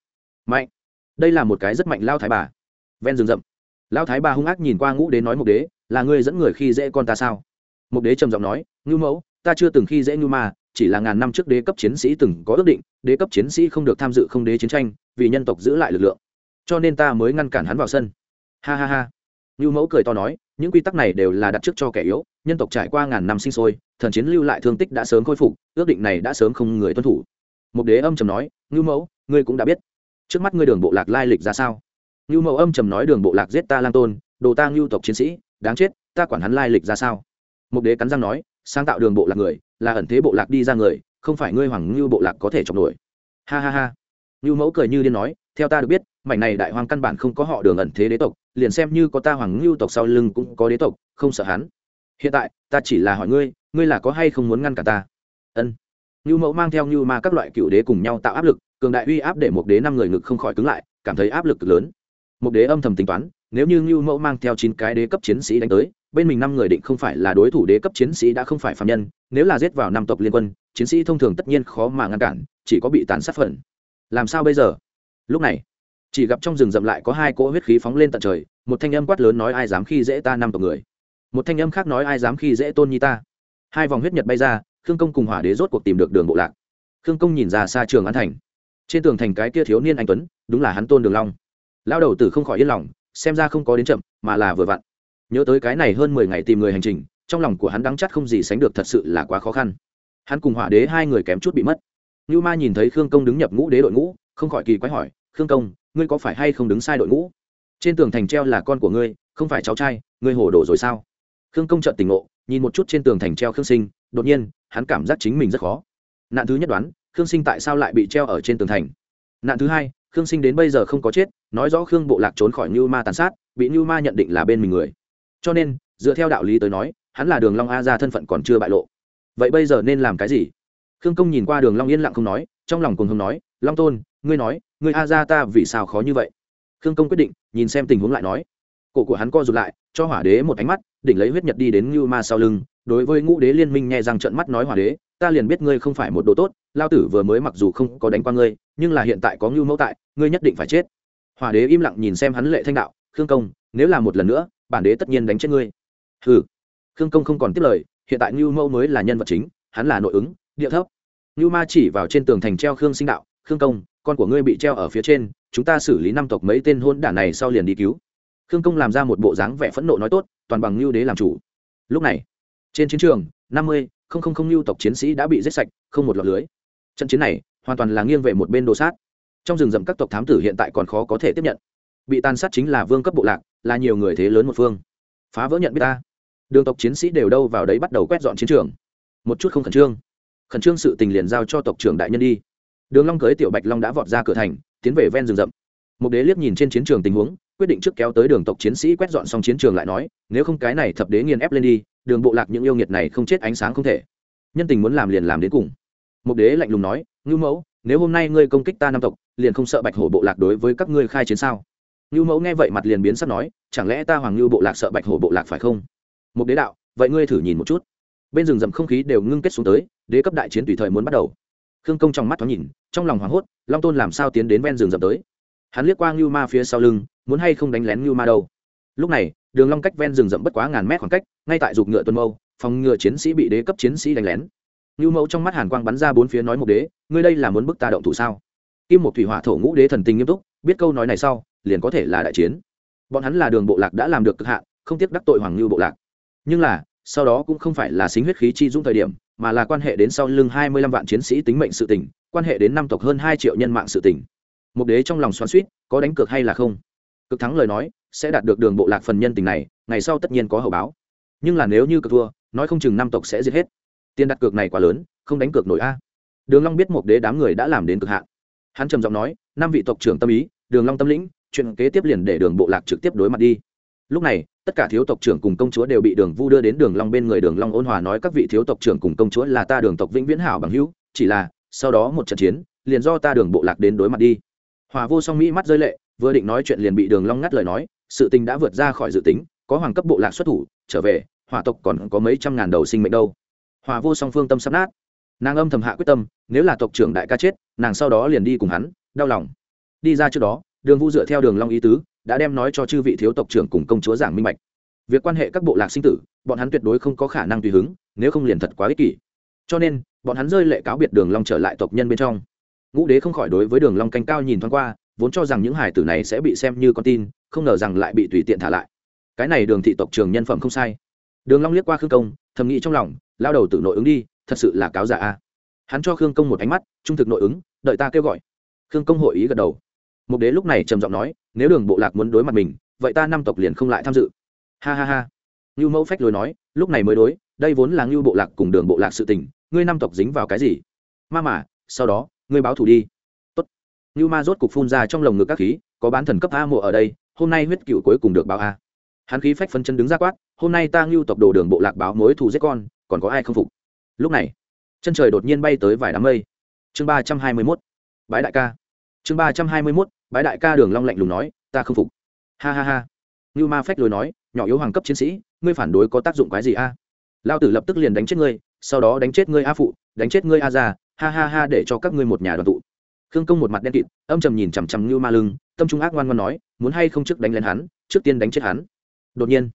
Mạnh. Đây là một cái rất mạnh lao thái bà. Ven rừng rậm. Lao thái bà hung ác nhìn qua ngũ đế nói mục đế, là ngươi dẫn người khi dễ con ta sao? Mục đế trầm giọng nói, ngưu mẫu, ta chưa từng khi dễ ngưu ma chỉ là ngàn năm trước đế cấp chiến sĩ từng có ước định, đế cấp chiến sĩ không được tham dự không đế chiến tranh, vì nhân tộc giữ lại lực lượng. Cho nên ta mới ngăn cản hắn vào sân. Ha ha ha. Như mẫu cười to nói, những quy tắc này đều là đặt trước cho kẻ yếu, nhân tộc trải qua ngàn năm sinh sôi, thần chiến lưu lại thương tích đã sớm khôi phục, ước định này đã sớm không người tuân thủ. Một đế âm trầm nói ngưu mẫu, ngươi cũng đã biết. Trước mắt ngươi đường bộ lạc lai lịch ra sao? Ngưu mẫu âm trầm nói, đường bộ lạc giết ta lang tôn, đồ ta ngưu tộc chiến sĩ, đáng chết, ta quản hắn lai lịch ra sao? Một đế cắn răng nói sáng tạo đường bộ lạc người, là ẩn thế bộ lạc đi ra người, không phải ngươi hoàng ngưu bộ lạc có thể chọc nổi. Ha ha ha. Ngưu mẫu cười như điên nói, theo ta được biết, mảnh này đại hoàng căn bản không có họ đường ẩn thế đế tộc, liền xem như có ta hoàng ngưu tộc sau lưng cũng có đế tộc, không sợ hắn. Hiện tại, ta chỉ là hỏi ngươi ngươi là có hay không muốn ngăn cả ta? Ân. Ngưu mẫu mang theo ngưu ma các loại cựu đế cùng nhau tạo áp lực, cường đại uy áp để một đế năm người ngực không khỏi cứng lại, cảm thấy áp lực cực lớn. Một đế âm thầm tính toán, nếu như ngưu mẫu mang theo chín cái đế cấp chiến sĩ đánh tới bên mình năm người định không phải là đối thủ đế cấp chiến sĩ đã không phải phạm nhân, nếu là giết vào năm tộc liên quân, chiến sĩ thông thường tất nhiên khó mà ngăn cản, chỉ có bị tàn sát phần. Làm sao bây giờ? Lúc này, chỉ gặp trong rừng rậm lại có hai cỗ huyết khí phóng lên tận trời, một thanh âm quát lớn nói ai dám khi dễ ta năm tộc người. Một thanh âm khác nói ai dám khi dễ tôn nhi ta. Hai vòng huyết nhật bay ra, khương công cùng hỏa đế rốt cuộc tìm được đường bộ lạc. Khương công nhìn ra xa trường an thành. Trên tường thành cái kia thiếu niên anh tuấn, đúng là hắn tôn đường long. Lao đầu tử không khỏi yên lòng, xem ra không có đến chậm, mà là vừa vặn nhớ tới cái này hơn mười ngày tìm người hành trình, trong lòng của hắn đắng chắt không gì sánh được thật sự là quá khó khăn. Hắn cùng hỏa đế hai người kém chút bị mất. Như ma nhìn thấy khương công đứng nhập ngũ đế đội ngũ, không khỏi kỳ quái hỏi, khương công, ngươi có phải hay không đứng sai đội ngũ? Trên tường thành treo là con của ngươi, không phải cháu trai, ngươi hồ đồ rồi sao? Khương công trợn tỉnh ngộ, nhìn một chút trên tường thành treo khương sinh, đột nhiên, hắn cảm giác chính mình rất khó. Nạn thứ nhất đoán, khương sinh tại sao lại bị treo ở trên tường thành? Nạn thứ hai, khương sinh đến bây giờ không có chết, nói rõ khương bộ lạc trốn khỏi như ma tàn sát, bị như ma nhận định là bên mình người cho nên, dựa theo đạo lý tới nói, hắn là đường long a ra thân phận còn chưa bại lộ. Vậy bây giờ nên làm cái gì? Khương công nhìn qua đường long yên lặng không nói, trong lòng cùng hưng nói, long tôn, ngươi nói, ngươi a ra ta vì sao khó như vậy? Khương công quyết định, nhìn xem tình huống lại nói. Cổ của hắn co rụt lại, cho hỏa đế một ánh mắt, đỉnh lấy huyết nhật đi đến như ma sau lưng, đối với ngũ đế liên minh nhẹ răng trợn mắt nói, hỏa đế, ta liền biết ngươi không phải một đồ tốt, lao tử vừa mới mặc dù không có đánh qua ngươi, nhưng là hiện tại có ngưu mẫu tại, ngươi nhất định phải chết. Hỏa đế im lặng nhìn xem hắn lệ thanh đạo, khương công, nếu là một lần nữa bản đế tất nhiên đánh chết ngươi. Hừ. Khương công không còn tiếp lời, hiện tại ngưu mẫu mới là nhân vật chính, hắn là nội ứng, địa thấp. Ngưu ma chỉ vào trên tường thành treo khương sinh đạo, khương công, con của ngươi bị treo ở phía trên, chúng ta xử lý năm tộc mấy tên hôn đản này sau liền đi cứu. Khương công làm ra một bộ dáng vẻ phẫn nộ nói tốt, toàn bằng ngưu đế làm chủ. Lúc này, trên chiến trường, năm mươi, không không không lưu tộc chiến sĩ đã bị giết sạch, không một lọt lưới. Trận chiến này, hoàn toàn là nghiêng về một bên đồ sát. Trong rừng rậm các tộc thám tử hiện tại còn khó có thể tiếp nhận bị tàn sát chính là vương cấp bộ lạc, là nhiều người thế lớn một phương. Phá vỡ nhận biết ta. Đường tộc chiến sĩ đều đâu vào đấy bắt đầu quét dọn chiến trường. Một chút không khẩn trương. Khẩn trương sự tình liền giao cho tộc trưởng đại nhân đi. Đường long cưới tiểu bạch long đã vọt ra cửa thành, tiến về ven rừng rậm. Một đế liếc nhìn trên chiến trường tình huống, quyết định trước kéo tới đường tộc chiến sĩ quét dọn xong chiến trường lại nói, nếu không cái này thập đế nghiền ép lên đi, đường bộ lạc những yêu nghiệt này không chết ánh sáng không thể. Nhân tình muốn làm liền làm đến cùng. Một đế lạnh lùng nói, ngưu mẫu, nếu hôm nay ngươi công kích ta nam tộc, liền không sợ bạch hổ bộ lạc đối với các ngươi khai chiến sao? Nưu mẫu nghe vậy mặt liền biến sắc nói, chẳng lẽ ta hoàng Nưu bộ lạc sợ bạch hổ bộ lạc phải không? Một đế đạo, vậy ngươi thử nhìn một chút. Bên rừng rậm không khí đều ngưng kết xuống tới, đế cấp đại chiến tùy thời muốn bắt đầu. Khương công trong mắt thoáng nhìn, trong lòng hoảng hốt, long tôn làm sao tiến đến ven rừng rậm tới? Hắn liếc qua Nưu ma phía sau lưng, muốn hay không đánh lén Nưu ma đâu? Lúc này, đường long cách ven rừng rậm bất quá ngàn mét khoảng cách, ngay tại dục ngựa tuân mâu, phòng ngựa chiến sĩ bị đế cấp chiến sĩ đánh lén. Nưu mẫu trong mắt hàn quang bắn ra bốn phía nói một đế, ngươi đây là muốn bức ta động thủ sao? Kim một thủy hỏa thổ ngũ đế thần tình nghiêm túc, biết câu nói này sau liền có thể là đại chiến. Bọn hắn là đường bộ lạc đã làm được cực hạn, không tiếc đắc tội hoàng ngưu bộ lạc. Nhưng là, sau đó cũng không phải là xính huyết khí chi dũng thời điểm, mà là quan hệ đến sau lưng hai mươi lăm vạn chiến sĩ tính mệnh sự tỉnh quan hệ đến năm tộc hơn hai triệu nhân mạng sự tỉnh mục đế trong lòng xoắn suýt có đánh cược hay là không? Cực thắng lời nói, sẽ đạt được đường bộ lạc phần nhân tình này, ngày sau tất nhiên có hậu báo. Nhưng là nếu như cực thua, nói không chừng năm tộc sẽ giết hết. Tiền đặt cược này quá lớn, không đánh cược nổi a. Đường long biết mục đế đám người đã làm đến cực hạn. Hắn trầm giọng nói, năm vị tộc trưởng tâm ý, đường long tâm lĩnh chuyện kế tiếp liền để đường bộ lạc trực tiếp đối mặt đi. Lúc này, tất cả thiếu tộc trưởng cùng công chúa đều bị đường vu đưa đến đường long bên người đường long ôn hòa nói các vị thiếu tộc trưởng cùng công chúa là ta đường tộc vĩnh viễn hảo bằng hữu, chỉ là, sau đó một trận chiến, liền do ta đường bộ lạc đến đối mặt đi. Hòa vô song mỹ mắt rơi lệ, vừa định nói chuyện liền bị đường long ngắt lời nói, sự tình đã vượt ra khỏi dự tính, có hoàng cấp bộ lạc xuất thủ, trở về, hỏa tộc còn có mấy trăm ngàn đầu sinh mệnh đâu. Hòa vô song phương tâm sắp nát. Nàng âm thầm hạ quyết tâm, nếu là tộc trưởng đại ca chết, nàng sau đó liền đi cùng hắn, đau lòng. Đi ra trước đó đường vu dựa theo đường long ý tứ, đã đem nói cho chư vị thiếu tộc trưởng cùng công chúa giảng minh bạch. Việc quan hệ các bộ lạc sinh tử, bọn hắn tuyệt đối không có khả năng tùy hứng, nếu không liền thật quá ích kỷ. Cho nên, bọn hắn rơi lệ cáo biệt đường long trở lại tộc nhân bên trong. Ngũ đế không khỏi đối với đường long canh cao nhìn thoáng qua, vốn cho rằng những hải tử này sẽ bị xem như con tin, không ngờ rằng lại bị tùy tiện thả lại. Cái này đường thị tộc trường nhân phẩm không sai. Đường long liếc qua khương công, thầm nghĩ trong lòng, lao đầu tự nội ứng đi, thật sự là cáo giả a. Hắn cho khương công một ánh mắt, trung thực nội ứng, đợi ta kêu gọi. Khương công hội ý gật đầu mục đế lúc này trầm giọng nói, nếu đường bộ lạc muốn đối mặt mình, vậy ta năm tộc liền không lại tham dự. Ha ha ha. Ngưu mẫu phách lối nói, lúc này mới đối, đây vốn là ngưu bộ lạc cùng đường bộ lạc sự tình, ngươi năm tộc dính vào cái gì? Ma mà, sau đó, ngươi báo thù đi. Tốt. Ngưu ma rốt cục phun ra trong lồng ngực các khí, có bán thần cấp a mộ ở đây, hôm nay huyết cựu cuối cùng được báo a. Hắn khí phách phân chân đứng ra quát, hôm nay ta ngưu tộc đồ đường bộ lạc báo mối thù giết con, còn có ai không phục? Lúc này, chân trời đột nhiên bay tới vài đám mây. Chương ba trăm hai mươi mốt bãi đại ca. Chương ba trăm hai mươi mốt bái đại ca đường long lạnh lùng nói, ta không phục. Ha ha ha. Lưu ma phách lối nói, nhỏ yếu hoàng cấp chiến sĩ, ngươi phản đối có tác dụng cái gì a? Lao tử lập tức liền đánh chết ngươi, sau đó đánh chết ngươi a phụ, đánh chết ngươi a già ha ha ha để cho các ngươi một nhà đoàn tụ. Khương công một mặt đen kịt, âm trầm nhìn chằm chằm Lưu ma lưng, tâm trung ác ngoan ngoan nói, muốn hay không trước đánh lên hắn, trước tiên đánh chết hắn. Đột nhiên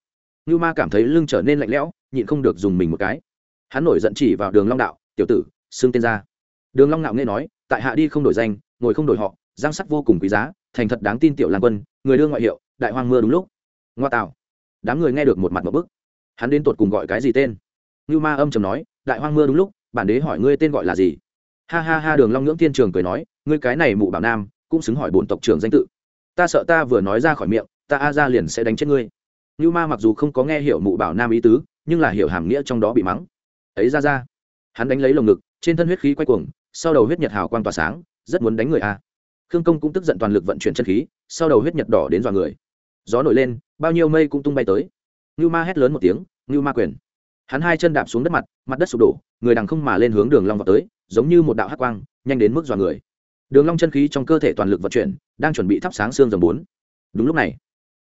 Lưu ma cảm thấy lưng trở nên lạnh lẽo, nhịn không được dùng mình một cái. Hắn nổi giận chỉ vào đường long đạo, tiểu tử, xưng tên ra. Đường long ngạo nghe nói, tại hạ đi không đổi danh, ngồi không đổi họ giang sắc vô cùng quý giá, thành thật đáng tin tiểu lan quân, người đưa ngoại hiệu, đại hoang mưa đúng lúc. Ngoa tạo đám người nghe được một mặt một bức. Hắn đến tột cùng gọi cái gì tên? Ngưu ma âm trầm nói, đại hoang mưa đúng lúc, bản đế hỏi ngươi tên gọi là gì? Ha ha ha, đường long ngưỡng thiên trường cười nói, ngươi cái này mụ bảo nam, cũng xứng hỏi bổn tộc trưởng danh tự. Ta sợ ta vừa nói ra khỏi miệng, ta a ra liền sẽ đánh chết ngươi. Ngưu ma mặc dù không có nghe hiểu mụ bảo nam ý tứ, nhưng là hiểu hàm nghĩa trong đó bị mắng. Ấy ra ra. Hắn đánh lấy lồng ngực, trên thân huyết khí quay cuồng, sau đầu huyết nhật hào quang tỏa sáng, rất muốn đánh người a khương công cũng tức giận toàn lực vận chuyển chân khí, sau đầu huyết nhật đỏ đến dọa người. Gió nổi lên, bao nhiêu mây cũng tung bay tới. Ngưu ma hét lớn một tiếng, ngưu ma quyền! Hắn hai chân đạp xuống đất mặt mặt đất sụp đổ, người đằng không mà lên hướng đường long vào tới, giống như một đạo hắc quang, nhanh đến mức dọa người. Đường long chân khí trong cơ thể toàn lực vận chuyển, đang chuẩn bị thắp sáng xương rồng bốn. Đúng lúc này,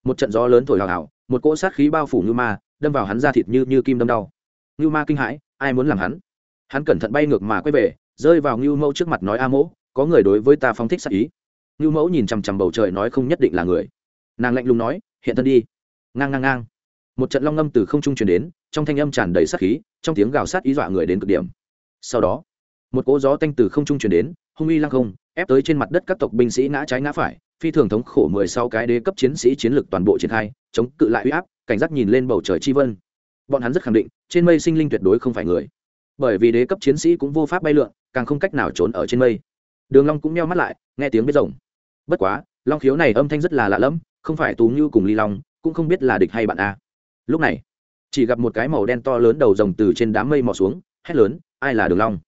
một trận gió lớn thổi hào hào, một cỗ sát khí bao phủ ngưu ma, đâm vào hắn da thịt như như kim đâm đau. Ngưu ma kinh hãi, ai muốn làm hắn? Hắn cẩn thận bay ngược mà quay về, rơi vào ngưu Mâu trước mặt nói, a mẫu có người đối với ta phong thích sát ý ngưu mẫu nhìn chằm chằm bầu trời nói không nhất định là người. Nàng lạnh lùng nói, hiện thân đi. Ngang ngang ngang. Một trận long ngâm từ không trung truyền đến, trong thanh âm tràn đầy sát khí, trong tiếng gào sát ý dọa người đến cực điểm. Sau đó, một cỗ gió tanh từ không trung truyền đến, hung uy lăng không, ép tới trên mặt đất các tộc binh sĩ ngã trái ngã phải, phi thường thống khổ mười sau cái đế cấp chiến sĩ chiến lược toàn bộ triển khai, chống cự lại uy áp, cảnh giác nhìn lên bầu trời chi vân. Bọn hắn rất khẳng định, trên mây sinh linh tuyệt đối không phải người. Bởi vì đế cấp chiến sĩ cũng vô pháp bay lượn, càng không cách nào trốn ở trên mây. Đường long cũng meo mắt lại, nghe tiếng biết rồng bất quá, long khiếu này âm thanh rất là lạ lẫm, không phải tú như cùng ly long, cũng không biết là địch hay bạn a. Lúc này, chỉ gặp một cái màu đen to lớn đầu rồng từ trên đám mây mò xuống, hét lớn, ai là đường long?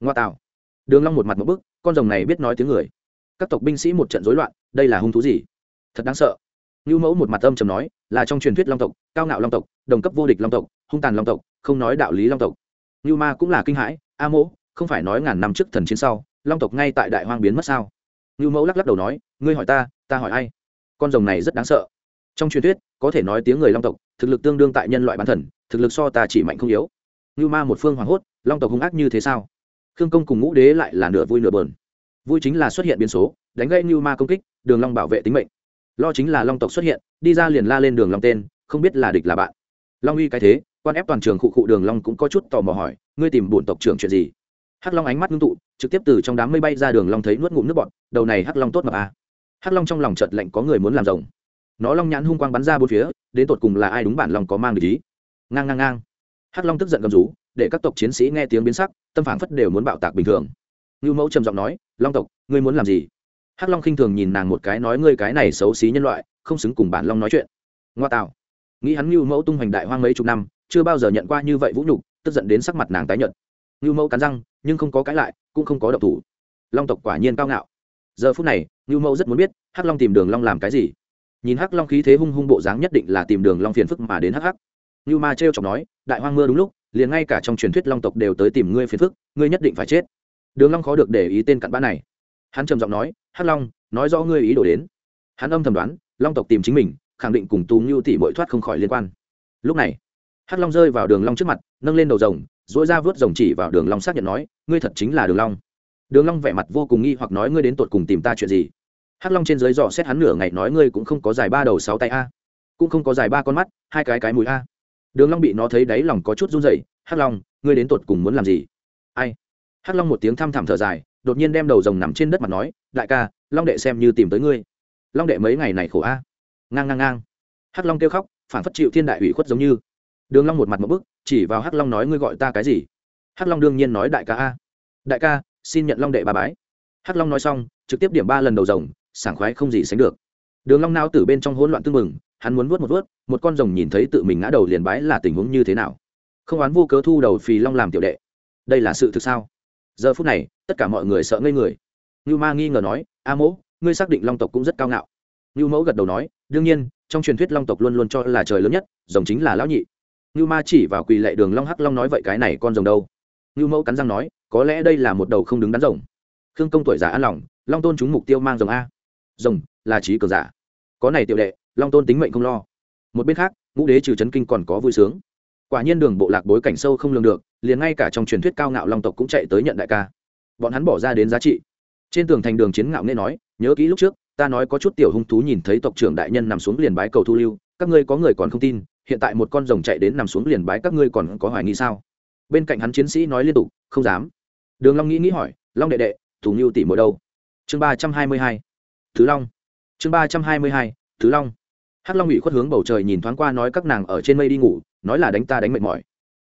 Ngoa tạo. Đường long một mặt một bức, con rồng này biết nói tiếng người. Các tộc binh sĩ một trận rối loạn, đây là hung thú gì? Thật đáng sợ. Lưu mẫu một mặt âm trầm nói, là trong truyền thuyết long tộc, cao ngạo long tộc, đồng cấp vô địch long tộc, hung tàn long tộc, không nói đạo lý long tộc. Lưu ma cũng là kinh hãi, a mẫu, không phải nói ngàn năm trước thần chiến sau, long tộc ngay tại đại hoang biến mất sao? Ngưu mẫu lắc lắc đầu nói, ngươi hỏi ta ta hỏi ai? Con rồng này rất đáng sợ. Trong truyền thuyết, có thể nói tiếng người long tộc, thực lực tương đương tại nhân loại bán thần, thực lực so ta chỉ mạnh không yếu. Ngưu ma một phương hoảng hốt, long tộc hung ác như thế sao? Khương công cùng ngũ đế lại là nửa vui nửa bờn vui chính là xuất hiện biến số, đánh gây ngưu ma công kích, đường long bảo vệ tính mệnh. Lo chính là long tộc xuất hiện, đi ra liền la lên đường long tên, không biết là địch là bạn. Long uy cái thế, quan ép toàn trường cụ cụ đường long cũng có chút tò mò hỏi, ngươi tìm bổn tộc trưởng chuyện gì? Hắc long ánh mắt ngưng tụ trực tiếp từ trong đám mây bay ra đường long thấy nuốt ngụm nước bọt, đầu này hắc long tốt mà a. Hắc long trong lòng chợt lạnh có người muốn làm rồng. Nó long nhãn hung quang bắn ra bốn phía, đến tột cùng là ai đúng bản long có mang ý. Ngang ngang ngang. Hắc long tức giận gầm rú, để các tộc chiến sĩ nghe tiếng biến sắc, tâm phảng phất đều muốn bạo tạc bình thường. Lưu mẫu trầm giọng nói, long tộc, ngươi muốn làm gì? Hắc long khinh thường nhìn nàng một cái, nói, ngươi cái này xấu xí nhân loại, không xứng cùng bản long nói chuyện. Ngoa tạo. Nghĩ hắn lưu mẫu tung hoành đại hoang mấy chục năm, chưa bao giờ nhận qua như vậy vũ nhục, tức giận đến sắc mặt nàng tái nhợt. Lưu mẫu cắn răng, nhưng không có cãi lại cũng không có động thủ. Long tộc quả nhiên cao ngạo. Giờ phút này ngưu mẫu rất muốn biết hắc long tìm đường long làm cái gì. Nhìn hắc long khí thế hung hung bộ dáng nhất định là tìm đường long phiền phức mà đến hắc hắc. Ngưu ma trêu chọc nói, đại hoang mưa đúng lúc, liền ngay cả trong truyền thuyết long tộc đều tới tìm ngươi phiền phức, ngươi nhất định phải chết. Đường long khó được để ý tên cặn bã này. Hắn trầm giọng nói, hắc long, nói rõ ngươi ý đồ đến. Hắn âm thầm đoán, long tộc tìm chính mình, khẳng định cùng tú ngưu tỷ bội thoát không khỏi liên quan. Lúc này, hắc long rơi vào đường long trước mặt, nâng lên đầu rồng dỗi ra vớt rồng chỉ vào đường long xác nhận nói, ngươi thật chính là đường long. Đường long vẻ mặt vô cùng nghi hoặc nói, ngươi đến tột cùng tìm ta chuyện gì? Hắc long trên dưới dò xét hắn nửa ngày nói, ngươi cũng không có dài ba đầu sáu tay a, cũng không có dài ba con mắt, hai cái cái mũi a. Đường long bị nó thấy đáy lòng có chút run rẩy, hắc long, ngươi đến tột cùng muốn làm gì? Ai? Hắc long một tiếng thăm thẳm thở dài, đột nhiên đem đầu rồng nằm trên đất mặt nói, đại ca, long đệ xem như tìm tới ngươi. Long đệ mấy ngày này khổ a? Ngang ngang ngang. Hắc long kêu khóc, phản phất chịu thiên đại ủy khuất giống như đường long một mặt một bức, chỉ vào hắc long nói, ngươi gọi ta cái gì? Hắc long đương nhiên nói, đại ca a. Đại ca, xin nhận long đệ ba bái. Hắc long nói xong, trực tiếp điểm ba lần đầu rồng, sảng khoái không gì sánh được. Đường long nao tử bên trong hỗn loạn tương mừng hắn muốn vuốt một vuốt, một con rồng nhìn thấy tự mình ngã đầu liền bái là tình huống như thế nào. Không oán vô cớ thu đầu phì long làm tiểu đệ. Đây là sự thực sao? Giờ phút này, tất cả mọi người sợ ngây người. Như ma nghi ngờ nói, a mỗ, ngươi xác định long tộc cũng rất cao ngạo. Như mẫu gật đầu nói, đương nhiên, trong truyền thuyết long tộc luôn luôn cho là trời lớn nhất, rồng chính là lão nhị như ma chỉ vào quỳ lệ đường long hắc long nói, vậy cái này con rồng đâu? Như mẫu cắn răng nói, có lẽ đây là một đầu không đứng đắn rồng. Khương công tuổi già an lòng, long tôn chúng mục tiêu mang rồng a. Rồng, là trí cường giả. Có này tiểu đệ, long tôn tính mệnh không lo. Một bên khác, ngũ đế trừ chấn kinh còn có vui sướng. Quả nhiên đường bộ lạc bối cảnh sâu không lường được, liền ngay cả trong truyền thuyết cao ngạo long tộc cũng chạy tới nhận đại ca. Bọn hắn bỏ ra đến giá trị. Trên tường thành đường chiến ngạo nghe nói, nhớ kỹ lúc trước, ta nói có chút tiểu hung thú nhìn thấy tộc trưởng đại nhân nằm xuống liền bái cầu thu lưu, các ngươi có người còn không tin hiện tại một con rồng chạy đến nằm xuống liền bái các ngươi còn có hoài nghi sao? Bên cạnh hắn chiến sĩ nói liên tục, không dám. Đường long nghĩ nghĩ hỏi, long đệ đệ, thủ ngưu tỷ mỗi đâu? Chương ba trăm hai mươi hai, thứ long. Chương ba trăm hai mươi hai, thứ long. Hắc long ủy khuất hướng bầu trời nhìn thoáng qua nói các nàng ở trên mây đi ngủ, nói là đánh ta đánh mệt mỏi.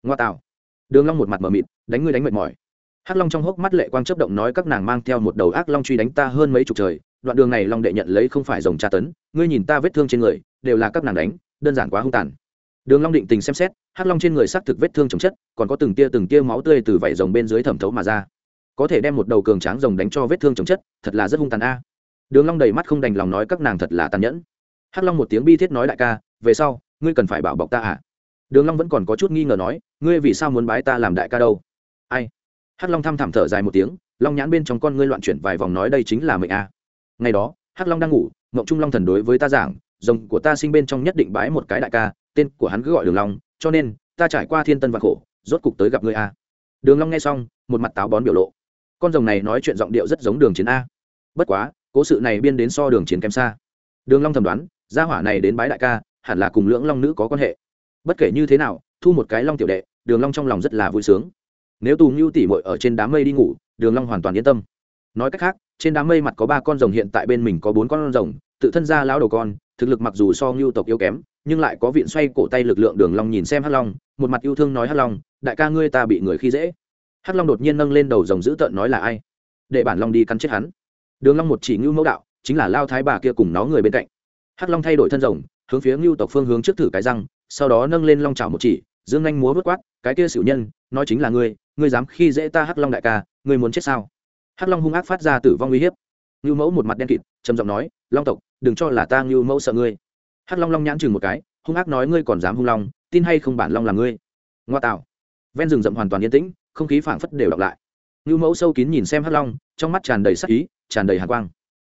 Ngoa tạo. Đường long một mặt mờ mịt, đánh ngươi đánh mệt mỏi. Hắc long trong hốc mắt lệ quang chớp động nói các nàng mang theo một đầu ác long truy đánh ta hơn mấy chục trời, đoạn đường này long đệ nhận lấy không phải rồng tra tấn, ngươi nhìn ta vết thương trên người, đều là các nàng đánh, đơn giản quá hung tàn đường long định tình xem xét, hắc long trên người xác thực vết thương chồng chất, còn có từng tia từng tia máu tươi từ vảy rồng bên dưới thẩm thấu mà ra. Có thể đem một đầu cường tráng rồng đánh cho vết thương chồng chất, thật là rất hung tàn a. Đường long đầy mắt không đành lòng nói các nàng thật là tàn nhẫn. Hắc long một tiếng bi thiết nói đại ca, về sau, ngươi cần phải bảo bọc ta à? Đường long vẫn còn có chút nghi ngờ nói, ngươi vì sao muốn bái ta làm đại ca đâu? Ai? Hắc long thầm thẳm thở dài một tiếng, long nhãn bên trong con ngươi loạn chuyển vài vòng nói đây chính là mệnh a. Ngày đó, hắc long đang ngủ, ngộng trung long thần đối với ta giảng, rồng của ta sinh bên trong nhất định bái một cái đại ca tên của hắn cứ gọi đường long, cho nên ta trải qua thiên tân vạn khổ, rốt cục tới gặp ngươi a. Đường long nghe xong, một mặt táo bón biểu lộ. Con rồng này nói chuyện giọng điệu rất giống đường chiến a. Bất quá, cố sự này biên đến so đường chiến kém xa. Đường long thẩm đoán, gia hỏa này đến bái đại ca, hẳn là cùng lưỡng long nữ có quan hệ. Bất kể như thế nào, thu một cái long tiểu đệ, đường long trong lòng rất là vui sướng. Nếu tù ngưu tỷ muội ở trên đám mây đi ngủ, đường long hoàn toàn yên tâm. Nói cách khác, trên đám mây mặt có ba con rồng hiện tại bên mình có bốn con rồng tự thân ra lão đầu con, thực lực mặc dù so ngưu tộc yếu kém, nhưng lại có viện xoay cổ tay lực lượng đường long nhìn xem hắc long, một mặt yêu thương nói hắc long, đại ca ngươi ta bị người khi dễ. Hắc long đột nhiên nâng lên đầu rồng giữ tợn nói là ai? Để bản long đi cắn chết hắn. Đường long một chỉ ngưu mẫu đạo, chính là lao thái bà kia cùng nó người bên cạnh. Hắc long thay đổi thân rồng, hướng phía ngưu tộc phương hướng trước thử cái răng, sau đó nâng lên long chảo một chỉ, dương anh múa vớt quát, cái kia xỉu nhân, nói chính là ngươi ngươi dám khi dễ ta hắc long đại ca, ngươi muốn chết sao? Hắc long hung ác phát ra tử vong uy hiếp. Ngưu mẫu một mặt đen kịt trầm giọng nói, long tộc, đừng cho là ta ngưu mẫu sợ ngươi. Hắc long long nhãn chừng một cái, hung ác nói, ngươi còn dám hung long, tin hay không bản long là ngươi? Ngoa tạo. Ven rừng rậm hoàn toàn yên tĩnh, không khí phảng phất đều đọc lại. Ngưu mẫu sâu kín nhìn xem hắc long, trong mắt tràn đầy sắc ý, tràn đầy hạ quang.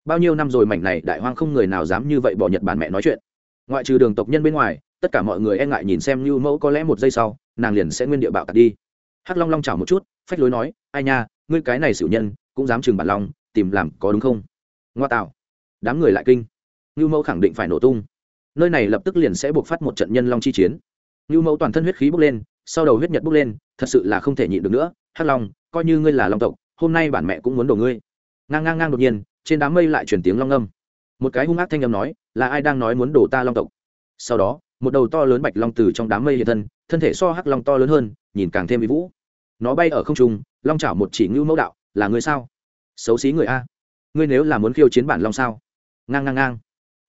Bao nhiêu năm rồi mảnh này đại hoang không người nào dám như vậy bỏ nhật bản mẹ nói chuyện. Ngoại trừ đường tộc nhân bên ngoài, tất cả mọi người e ngại nhìn xem như mẫu có lẽ một giây sau, nàng liền sẽ nguyên địa bạo tạt đi. Hắc long long chảo một chút, phách lối nói, ai nha, ngươi cái này xỉu nhân, cũng dám chừng bản long, tìm làm có đúng không? Ngoa tạo. Đám người lại kinh. Ngưu mẫu khẳng định phải nổ tung. Nơi này lập tức liền sẽ buộc phát một trận nhân long chi chiến. Ngưu mẫu toàn thân huyết khí bốc lên, sau đầu huyết nhật bốc lên, thật sự là không thể nhịn được nữa. Hắc long, coi như ngươi là long tộc, hôm nay bản mẹ cũng muốn đổ ngươi. Ngang ngang ngang đột nhiên, trên đám mây lại chuyển tiếng long âm. Một cái hung ác thanh âm nói, là ai đang nói muốn đổ ta long tộc? Sau đó, một đầu to lớn bạch long từ trong đám mây hiện thân thân thể so hắc long to lớn hơn, nhìn càng thêm vĩ vũ. Nó bay ở không trung, long chảo một chỉ ngưu mẫu đạo, là người sao? Xấu xí người a ngươi nếu là muốn khiêu chiến bản long sao? Ngang ngang ngang.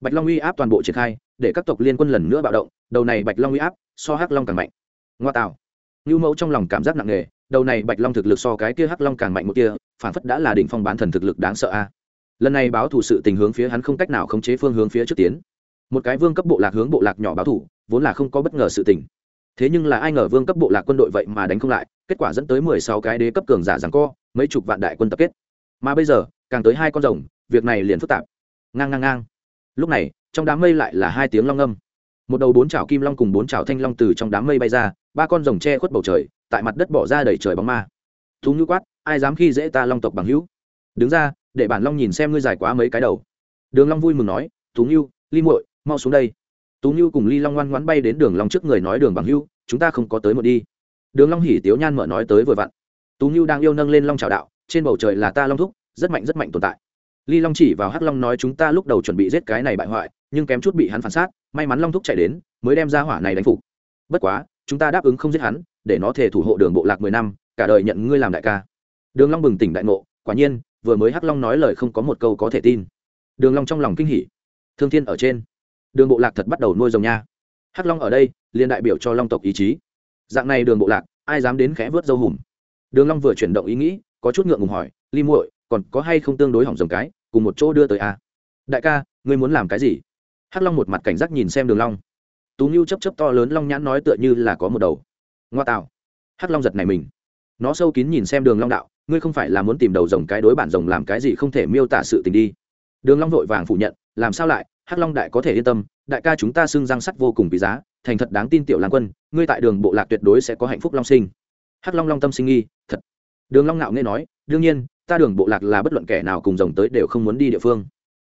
Bạch long uy áp toàn bộ triển khai, để các tộc liên quân lần nữa bạo động, đầu này bạch long uy áp so hắc long càng mạnh. Ngoa tạo. Ngưu mẫu trong lòng cảm giác nặng nề, đầu này bạch long thực lực so cái kia hắc long càng mạnh một kia, phản phất đã là đỉnh phong bán thần thực lực đáng sợ a. Lần này báo thủ sự tình hướng phía hắn không cách nào khống chế phương hướng phía trước tiến. Một cái vương cấp bộ lạc hướng bộ lạc nhỏ báo thủ vốn là không có bất ngờ sự tình. Thế nhưng là ai ngờ vương cấp bộ lạc quân đội vậy mà đánh không lại, kết quả dẫn tới mười sáu cái đế cấp cường giả rằng co, mấy chục vạn đại quân tập kết mà bây giờ, càng tới hai con rồng, việc này liền phức tạp. Ngang ngang ngang. Lúc này, trong đám mây lại là hai tiếng long âm. Một đầu bốn chảo kim long cùng bốn chảo thanh long từ trong đám mây bay ra, ba con rồng che khuất bầu trời, tại mặt đất bỏ ra đẩy trời bóng ma. Thú ngữ quát, ai dám khi dễ ta long tộc bằng hữu? Đứng ra, để bản long nhìn xem ngươi dài quá mấy cái đầu. Đường long vui mừng nói tú ngưu ly muội, mau xuống đây. Tú ngưu cùng ly long ngoan ngoãn bay đến đường long trước người nói, đường bằng hữu, chúng ta không có tới một đi. Đường long hỉ tiếu nhan mở nói tới vừa vặn. Tú ngưu đang yêu nâng lên long chảo đạo trên bầu trời là ta long thúc, rất mạnh rất mạnh tồn tại. Ly long chỉ vào hắc long nói chúng ta lúc đầu chuẩn bị giết cái này bại hoại, nhưng kém chút bị hắn phản sát, may mắn long thúc chạy đến, mới đem ra hỏa này đánh phục. Bất quá, chúng ta đáp ứng không giết hắn, để nó thể thủ hộ đường bộ lạc mười năm, cả đời nhận ngươi làm đại ca. Đường long bừng tỉnh đại ngộ, quả nhiên, vừa mới hắc long nói lời không có một câu có thể tin. Đường long trong lòng kinh hỉ. Thương thiên ở trên. Đường bộ lạc thật bắt đầu nuôi rồng nha. Hắc long ở đây, liền đại biểu cho long tộc ý chí. Dạng này đường bộ lạc, ai dám đến khẽ vớt dâu hùm? Đường long vừa chuyển động ý nghĩ có chút ngượng ngùng hỏi, ly muội, còn có hay không tương đối hỏng rồng cái, cùng một chỗ đưa tới a à? đại ca, ngươi muốn làm cái gì? Hắc long một mặt cảnh giác nhìn xem đường long. Tú nhu chấp chấp to lớn long nhãn nói tựa như là có một đầu. Ngoa tạo. Hắc long giật này mình. Nó sâu kín nhìn xem đường long đạo, ngươi không phải là muốn tìm đầu rồng cái đối bản rồng làm cái gì không thể miêu tả sự tình đi? Đường long vội vàng phủ nhận, làm sao lại, hắc long đại có thể yên tâm, đại ca chúng ta xưng răng sắt vô cùng quý giá, thành thật đáng tin tiểu lang quân, ngươi tại đường bộ lạc tuyệt đối sẽ có hạnh phúc long sinh. Hắc long long tâm sinh nghi, thật đường long nạo nghe nói, đương nhiên, ta đường bộ lạc là bất luận kẻ nào cùng rồng tới đều không muốn đi địa phương.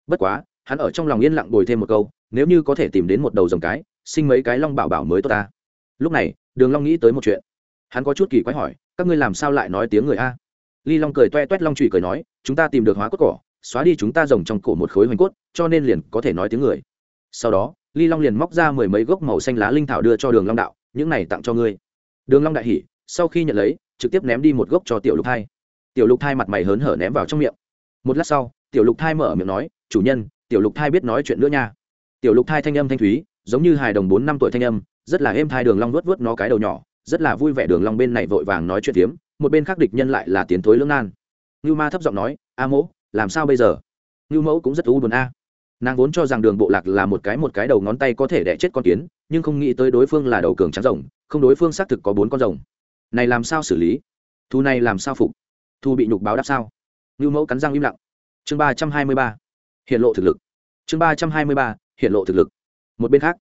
Bất quá, hắn ở trong lòng yên lặng bồi thêm một câu, nếu như có thể tìm đến một đầu rồng cái, sinh mấy cái long bảo bảo mới tốt ta. Lúc này, đường long nghĩ tới một chuyện. Hắn có chút kỳ quái hỏi, các ngươi làm sao lại nói tiếng người a? Ly long cười toe toét long trụy cười nói, chúng ta tìm được hóa cốt cỏ, xóa đi chúng ta rồng trong cổ một khối hoành cốt, cho nên liền có thể nói tiếng người. Sau đó, ly long liền móc ra mười mấy gốc màu xanh lá linh thảo đưa cho đường long đạo, những này tặng cho ngươi. Đường long đại hỉ, sau khi nhận lấy trực tiếp ném đi một gốc cho tiểu lục thai. Tiểu lục thai mặt mày hớn hở ném vào trong miệng. Một lát sau, tiểu lục thai mở miệng nói, chủ nhân, tiểu lục thai biết nói chuyện nữa nha. Tiểu lục thai thanh âm thanh thúy, giống như hài đồng bốn năm tuổi thanh âm, rất là êm thai đường long vuốt vuốt nó cái đầu nhỏ, rất là vui vẻ đường long bên này vội vàng nói chuyện tiếm một bên khác địch nhân lại là tiến thối lưỡng nan. Lưu ma thấp giọng nói, a mỗ, làm sao bây giờ? Lưu mẫu cũng rất u buồn a. Nàng vốn cho rằng đường bộ lạc là một cái một cái đầu ngón tay có thể đẻ chết con kiến, nhưng không nghĩ tới đối phương là đầu cường trắng rồng, không đối phương xác thực có bốn con rồng này làm sao xử lý? Thu này làm sao phục? Thu bị nhục báo đáp sao? Ngưu mẫu cắn răng im lặng. Chương ba trăm hai mươi ba. Hiện lộ thực lực. Chương ba trăm hai mươi ba, hiện lộ thực lực. Một bên khác,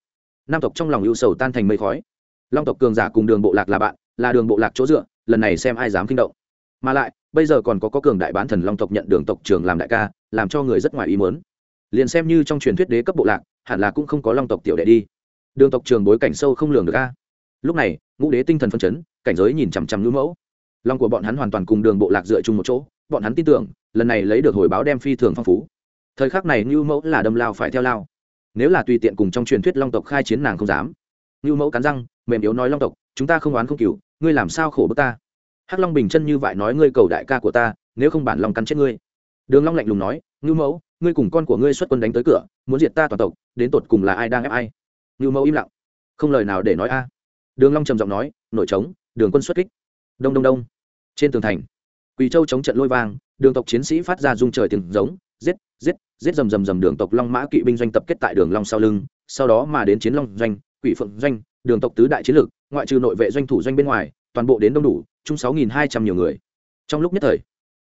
nam tộc trong lòng ưu sầu tan thành mây khói. Long tộc cường giả cùng đường bộ lạc là bạn, là đường bộ lạc chỗ dựa, lần này xem ai dám kinh động. Mà lại, bây giờ còn có có cường đại bán thần long tộc nhận đường tộc trường làm đại ca, làm cho người rất ngoài ý muốn. Liền xem như trong truyền thuyết đế cấp bộ lạc, hẳn là cũng không có long tộc tiểu đệ đi. Đường tộc trường bối cảnh sâu không lường được ca lúc này, ngũ đế tinh thần phân chấn, cảnh giới nhìn chằm chằm ngữ mẫu. Lòng của bọn hắn hoàn toàn cùng đường bộ lạc dựa chung một chỗ, bọn hắn tin tưởng, lần này lấy được hồi báo đem phi thường phong phú. Thời khắc này lưu mẫu là đâm lao phải theo lao. Nếu là tùy tiện cùng trong truyền thuyết long tộc khai chiến nàng không dám. Lưu mẫu cắn răng, mềm yếu nói long tộc, chúng ta không oán không cừu, ngươi làm sao khổ bức ta? Hắc long bình chân như vậy nói ngươi cầu đại ca của ta, nếu không bản lòng cắn chết ngươi. Đường long lạnh lùng nói, lưu mẫu, ngươi cùng con của ngươi xuất quân đánh tới cửa, muốn diệt ta toàn tộc, đến tột cùng là ai đang ép ai? Lưu mẫu im lặng, không lời nào để nói a đường long trầm giọng nói, nổi trống, đường quân xuất kích. Đông đông đông. Trên tường thành, quỳ châu chống trận lôi vang, đường tộc chiến sĩ phát ra rung trời tiếng giống, giết giết giết rầm rầm rầm đường tộc long mã kỵ binh doanh tập kết tại đường long sau lưng, sau đó mà đến chiến long doanh, quỷ phượng doanh, đường tộc tứ đại chiến lược, ngoại trừ nội vệ doanh thủ doanh bên ngoài, toàn bộ đến đông đủ, chung sáu nghìn hai trăm nhiều người. Trong lúc nhất thời,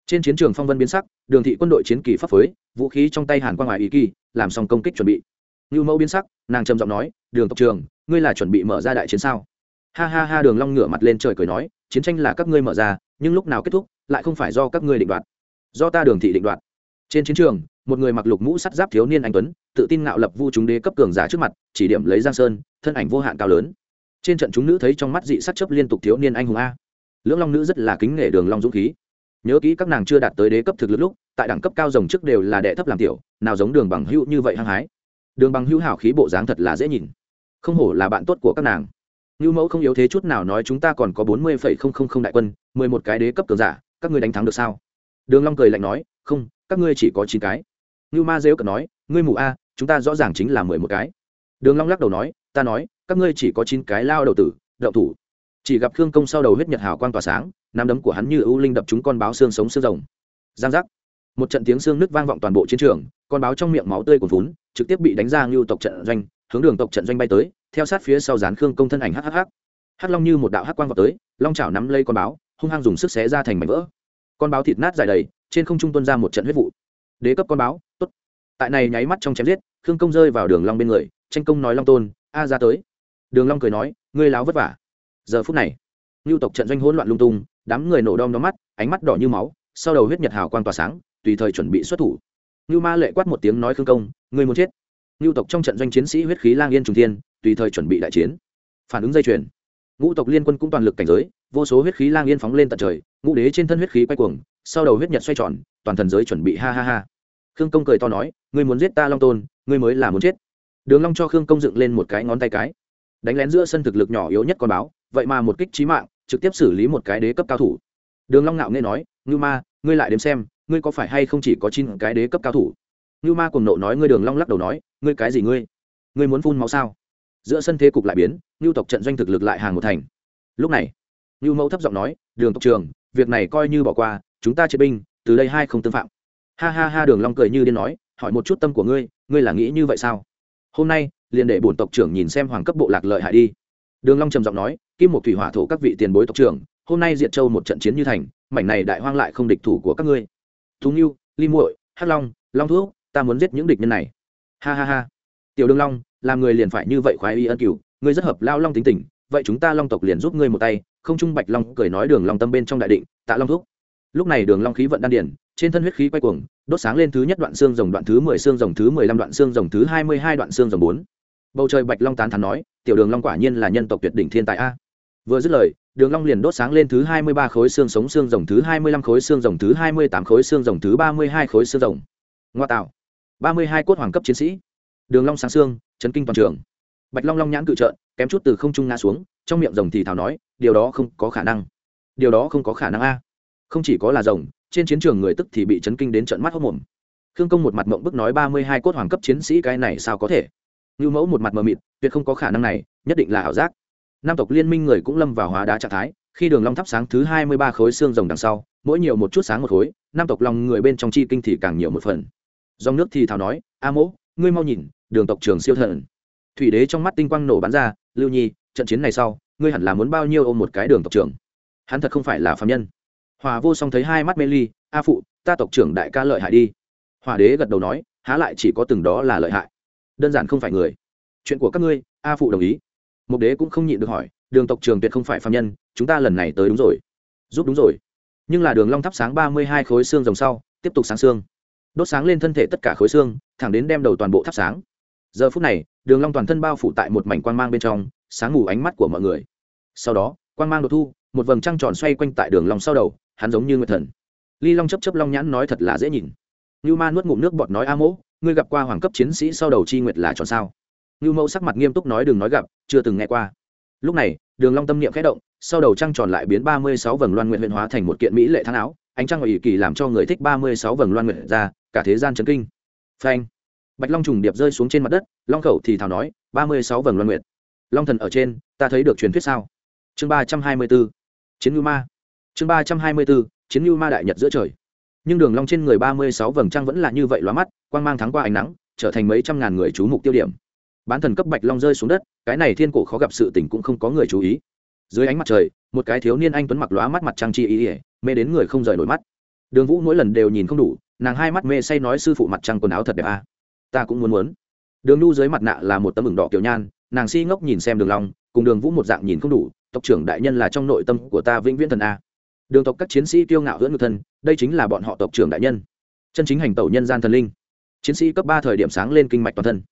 trên chiến trường phong vân biến sắc, đường thị quân đội chiến kỳ pháp phối, vũ khí trong tay hàn quang ngoài ý kỳ, làm xong công kích chuẩn bị. Như mẫu biến sắc, nàng trầm giọng nói, đường tộc trường ngươi là chuẩn bị mở ra đại chiến sao? Ha ha ha, đường long ngửa mặt lên trời cười nói, chiến tranh là các ngươi mở ra, nhưng lúc nào kết thúc, lại không phải do các ngươi định đoạt. Do ta đường thị định đoạt. Trên chiến trường, một người mặc lục mũ sắt giáp thiếu niên anh tuấn, tự tin ngạo lập vu chúng đế cấp cường giả trước mặt, chỉ điểm lấy giang sơn, thân ảnh vô hạn cao lớn. Trên trận chúng nữ thấy trong mắt dị sắc chấp liên tục thiếu niên anh hùng a. Lưỡng long nữ rất là kính nể đường long dũng khí. Nhớ kỹ các nàng chưa đạt tới đế cấp thực lực lúc, tại đẳng cấp cao rồng trước đều là đệ thấp làm tiểu, nào giống đường bằng hữu như vậy hăng hái. Đường bằng hữu hảo khí bộ dáng thật là dễ nhìn. Không hổ là bạn tốt của các nàng. Nưu Mẫu không yếu thế chút nào nói chúng ta còn có bốn mươi phẩy không không không đại quân, mười một cái đế cấp cường giả, các ngươi đánh thắng được sao? Đường Long cười lạnh nói, không, các ngươi chỉ có chín cái. Nưu Ma Dếu cợt nói, ngươi mù a, chúng ta rõ ràng chính là mười một cái. Đường Long lắc đầu nói, ta nói, các ngươi chỉ có chín cái lao đầu tử, đậu thủ. Chỉ gặp Khương Công sau đầu huyết nhật hào quang tỏa sáng, nắm đấm của hắn như ưu linh đập trúng con báo xương sống xương rồng. Giang giác. Một trận tiếng xương nứt vang vọng toàn bộ chiến trường, con báo trong miệng máu tươi cuồn vốn, trực tiếp bị đánh ra Nưu tộc trận doanh, hướng đường tộc trận doanh bay tới, theo sát phía sau dán khương công thân ảnh hhh hắc long như một đạo hắc quang vào tới long chảo nắm lấy con báo hung hăng dùng sức xé ra thành mảnh vỡ con báo thịt nát dài đầy trên không trung tuân ra một trận huyết vụ đế cấp con báo tốt tại này nháy mắt trong chém giết khương công rơi vào đường long bên người tranh công nói long tôn a ra tới đường long cười nói ngươi láo vất vả giờ phút này lưu tộc trận doanh hỗn loạn lung tung đám người nổ đom đóm mắt ánh mắt đỏ như máu sau đầu huyết nhật hào quang tỏa sáng tùy thời chuẩn bị xuất thủ lưu ma lệ quát một tiếng nói khương công ngươi muốn chết lưu tộc trong trận doanh chiến sĩ huyết khí lang yên trùng thiên tùy thời chuẩn bị đại chiến. Phản ứng dây chuyền. Ngũ tộc liên quân cũng toàn lực cảnh giới, vô số huyết khí lang yên phóng lên tận trời, ngũ đế trên thân huyết khí quay cuồng, sau đầu huyết nhật xoay tròn, toàn thần giới chuẩn bị ha ha ha. Khương công cười to nói, ngươi muốn giết ta long tôn, ngươi mới là muốn chết. Đường long cho khương công dựng lên một cái ngón tay cái. Đánh lén giữa sân thực lực nhỏ yếu nhất con báo, vậy mà một kích chí mạng, trực tiếp xử lý một cái đế cấp cao thủ. Đường long ngạo nghe nói, ngưu ma, ngươi lại đếm xem, ngươi có phải hay không chỉ có chín cái đế cấp cao thủ? Ngưu ma cùng nộ nói, ngươi đường long lắc đầu nói, ngươi cái gì ngươi? Ngươi muốn phun máu sao? Giữa sân thế cục lại biến ngưu tộc trận doanh thực lực lại hàng một thành. Lúc này ngưu mẫu thấp giọng nói đường tộc trường việc này coi như bỏ qua chúng ta chế binh từ đây hai không tương phạm. Ha ha ha đường long cười như điên nói hỏi một chút tâm của ngươi ngươi là nghĩ như vậy sao? Hôm nay liền để bổn tộc trưởng nhìn xem hoàng cấp bộ lạc lợi hại đi. Đường long trầm giọng nói kim một thủy hỏa thổ các vị tiền bối tộc trưởng hôm nay diệt châu một trận chiến như thành mảnh này đại hoang lại không địch thủ của các ngươi. Thú lưu, ly muội hắc long long thuốc ta muốn giết những địch nhân này. Ha ha ha. Tiểu đường long làm người liền phải như vậy khoái y ân cửu, ngươi rất hợp lao long tính tình, vậy chúng ta long tộc liền giúp ngươi một tay, không trung bạch long cười nói đường long tâm bên trong đại định, tạ long thuốc lúc này đường long khí vận đan điển trên thân huyết khí quay cuồng, đốt sáng lên thứ nhất đoạn xương rồng đoạn thứ mười xương rồng thứ mười lăm đoạn xương rồng thứ hai mươi hai đoạn xương rồng bốn. Bầu trời bạch long tán thán nói, tiểu đường long quả nhiên là nhân tộc tuyệt đỉnh thiên tài a. Vừa dứt lời, đường long liền đốt sáng lên thứ hai mươi ba khối xương sống xương rồng thứ hai mươi lăm khối xương rồng thứ hai mươi tám khối xương rồng thứ ba mươi hai khối xương rồng. Ngoa tạo. ba mươi hai cốt hoàng cấp chiến sĩ đường long sáng xương, chấn kinh toàn trường. Bạch long long nhãn cự trợn, kém chút từ không trung ngã xuống, trong miệng rồng thì thào nói, điều đó không có khả năng. Điều đó không có khả năng a. Không chỉ có là rồng, trên chiến trường người tức thì bị chấn kinh đến trận mắt hốc mồm khương công một mặt mộng bức nói, ba mươi hai cốt hoàng cấp chiến sĩ cái này sao có thể? Ngưu mẫu một mặt mờ mịt, tuyệt không có khả năng này, nhất định là ảo giác. Nam tộc liên minh người cũng lâm vào hóa đá trạng thái, khi đường long thắp sáng thứ hai mươi ba khối xương rồng đằng sau, mỗi nhiều một chút sáng một khối, nam tộc lòng người bên trong chi kinh thì càng nhiều một phần. Dòng nước thì thào nói, a mỗ, ngươi mau nhìn đường tộc trường siêu thần. Thủy đế trong mắt tinh quang nổ bắn ra, lưu nhi, trận chiến này sau, ngươi hẳn là muốn bao nhiêu ôm một cái đường tộc trưởng? Hắn thật không phải là phạm nhân. Hòa vô song thấy hai mắt mê ly, a phụ, ta tộc trưởng đại ca lợi hại đi. Hòa đế gật đầu nói, há lại chỉ có từng đó là lợi hại. Đơn giản không phải người. Chuyện của các ngươi, a phụ đồng ý. Mục đế cũng không nhịn được hỏi, đường tộc trường tuyệt không phải phạm nhân, chúng ta lần này tới đúng rồi. Giúp đúng rồi. Nhưng là đường long thắp sáng ba mươi hai khối xương rồng sau, tiếp tục sáng xương. Đốt sáng lên thân thể tất cả khối xương, thẳng đến đem đầu toàn bộ thắp sáng giờ phút này, đường long toàn thân bao phủ tại một mảnh quang mang bên trong, sáng ngủ ánh mắt của mọi người. Sau đó, quang mang đột thu, một vầng trăng tròn xoay quanh tại đường long sau đầu, hắn giống như nguyệt thần. Ly long chấp chấp long nhãn nói thật là dễ nhìn. Lưu ma nuốt ngụm nước bọt nói a mỗ, ngươi gặp qua hoàng cấp chiến sĩ sau đầu chi nguyệt là tròn sao? Lưu mẫu sắc mặt nghiêm túc nói đừng nói gặp, chưa từng nghe qua. Lúc này, đường long tâm niệm khẽ động, sau đầu trăng tròn lại biến ba mươi sáu vầng loan nguyện huyện hóa thành một kiện mỹ lệ thắng áo, ánh trăng ủy kỳ làm cho người thích ba mươi sáu vầng loan nguyện ra, cả thế gian chấn kinh. Phanh bạch long trùng điệp rơi xuống trên mặt đất, long khẩu thì thào nói, ba mươi sáu vầng loan nguyện long thần ở trên, ta thấy được truyền thuyết sao? Chương ba trăm hai mươi b chiến ngưu ma. Chương ba trăm hai mươi b chiến ngưu ma đại nhật giữa trời. Nhưng đường long trên người ba mươi sáu vầng trăng vẫn là như vậy lóa mắt, quang mang thắng qua ánh nắng, trở thành mấy trăm ngàn người chú mục tiêu điểm. Bán thần cấp bạch long rơi xuống đất, cái này thiên cổ khó gặp sự tình cũng không có người chú ý. Dưới ánh mặt trời, một cái thiếu niên anh tuấn mặc lóa mắt mặt trăng chi ý ỉa mê đến người không rời nổi mắt. Đường vũ mỗi lần đều nhìn không đủ, nàng hai mắt mê say nói, sư phụ mặt trăng quần áo thật đẹp à ta cũng muốn muốn. Đường nu dưới mặt nạ là một tấm ửng đỏ kiểu nhan, nàng si ngốc nhìn xem đường long, cùng đường vũ một dạng nhìn không đủ, tộc trưởng đại nhân là trong nội tâm của ta vĩnh viễn thần a. Đường tộc các chiến sĩ kiêu ngạo hưỡng ngược thân, đây chính là bọn họ tộc trưởng đại nhân. Chân chính hành tẩu nhân gian thần linh. Chiến sĩ cấp ba thời điểm sáng lên kinh mạch toàn thân.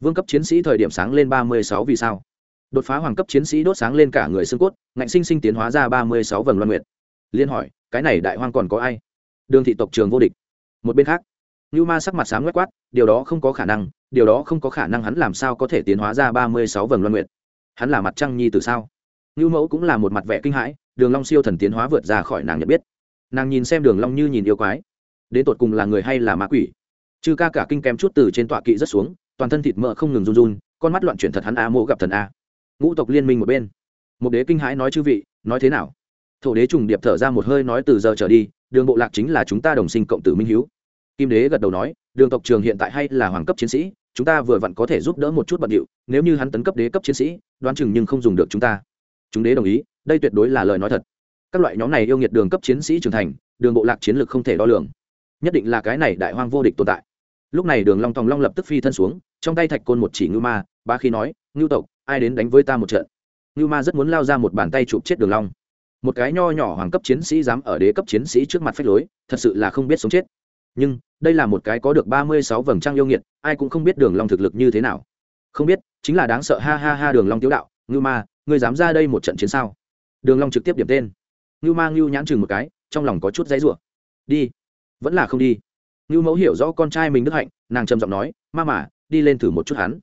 Vương cấp chiến sĩ thời điểm sáng lên ba mươi sáu vì sao? Đột phá hoàng cấp chiến sĩ đốt sáng lên cả người xương cốt, ngạnh sinh sinh tiến hóa ra ba mươi sáu vầng loan nguyệt. Liên hỏi, cái này đại hoang còn có ai? Đường thị tộc trường vô địch. Một bên khác như ma sắc mặt sáng quét quát, điều đó không có khả năng, điều đó không có khả năng hắn làm sao có thể tiến hóa ra ba mươi sáu vầng luân nguyệt. Hắn là mặt trăng nhi từ sao? Như mẫu cũng là một mặt vẻ kinh hãi, đường long siêu thần tiến hóa vượt ra khỏi nàng nhận biết. Nàng nhìn xem đường long như nhìn yêu quái. Đến tột cùng là người hay là ma quỷ? Chư ca cả kinh kém chút từ trên tọa kỵ rất xuống, toàn thân thịt mỡ không ngừng run run, con mắt loạn chuyển thật hắn a mộ gặp thần a. Ngũ tộc liên minh một bên. Một đế kinh hãi nói chư vị, nói thế nào? Thổ đế trùng điệp thở ra một hơi nói từ giờ trở đi, đường bộ lạc chính là chúng ta đồng sinh cộng tử minh hiếu kim đế gật đầu nói, đường tộc trường hiện tại hay là hoàng cấp chiến sĩ, chúng ta vừa vặn có thể giúp đỡ một chút bận điệu, nếu như hắn tấn cấp đế cấp chiến sĩ, đoán chừng nhưng không dùng được chúng ta. Chúng đế đồng ý, đây tuyệt đối là lời nói thật. Các loại nhóm này yêu nghiệt đường cấp chiến sĩ trưởng thành, đường bộ lạc chiến lược không thể đo lường. Nhất định là cái này đại hoang vô địch tồn tại. Lúc này đường long tòng long lập tức phi thân xuống, trong tay thạch côn một chỉ ngưu ma ba khi nói, ngưu tộc, ai đến đánh với ta một trận? Ngưu ma rất muốn lao ra một bàn tay chụp chết đường long. Một cái nho nhỏ hoàng cấp chiến sĩ dám ở đế cấp chiến sĩ trước mặt phách lối, thật sự là không biết sống chết nhưng, đây là một cái có được ba mươi sáu vầng trăng yêu nghiệt, ai cũng không biết đường long thực lực như thế nào. Không biết, chính là đáng sợ ha ha ha đường long tiếu đạo, ngưu ma, ngươi dám ra đây một trận chiến sao? Đường long trực tiếp điểm tên. Ngưu ma ngưu nhãn chừng một cái, trong lòng có chút dãy rủa. Đi. Vẫn là không đi. Ngưu mẫu hiểu rõ con trai mình đức hạnh, nàng trầm giọng nói, ma mà, đi lên thử một chút hắn.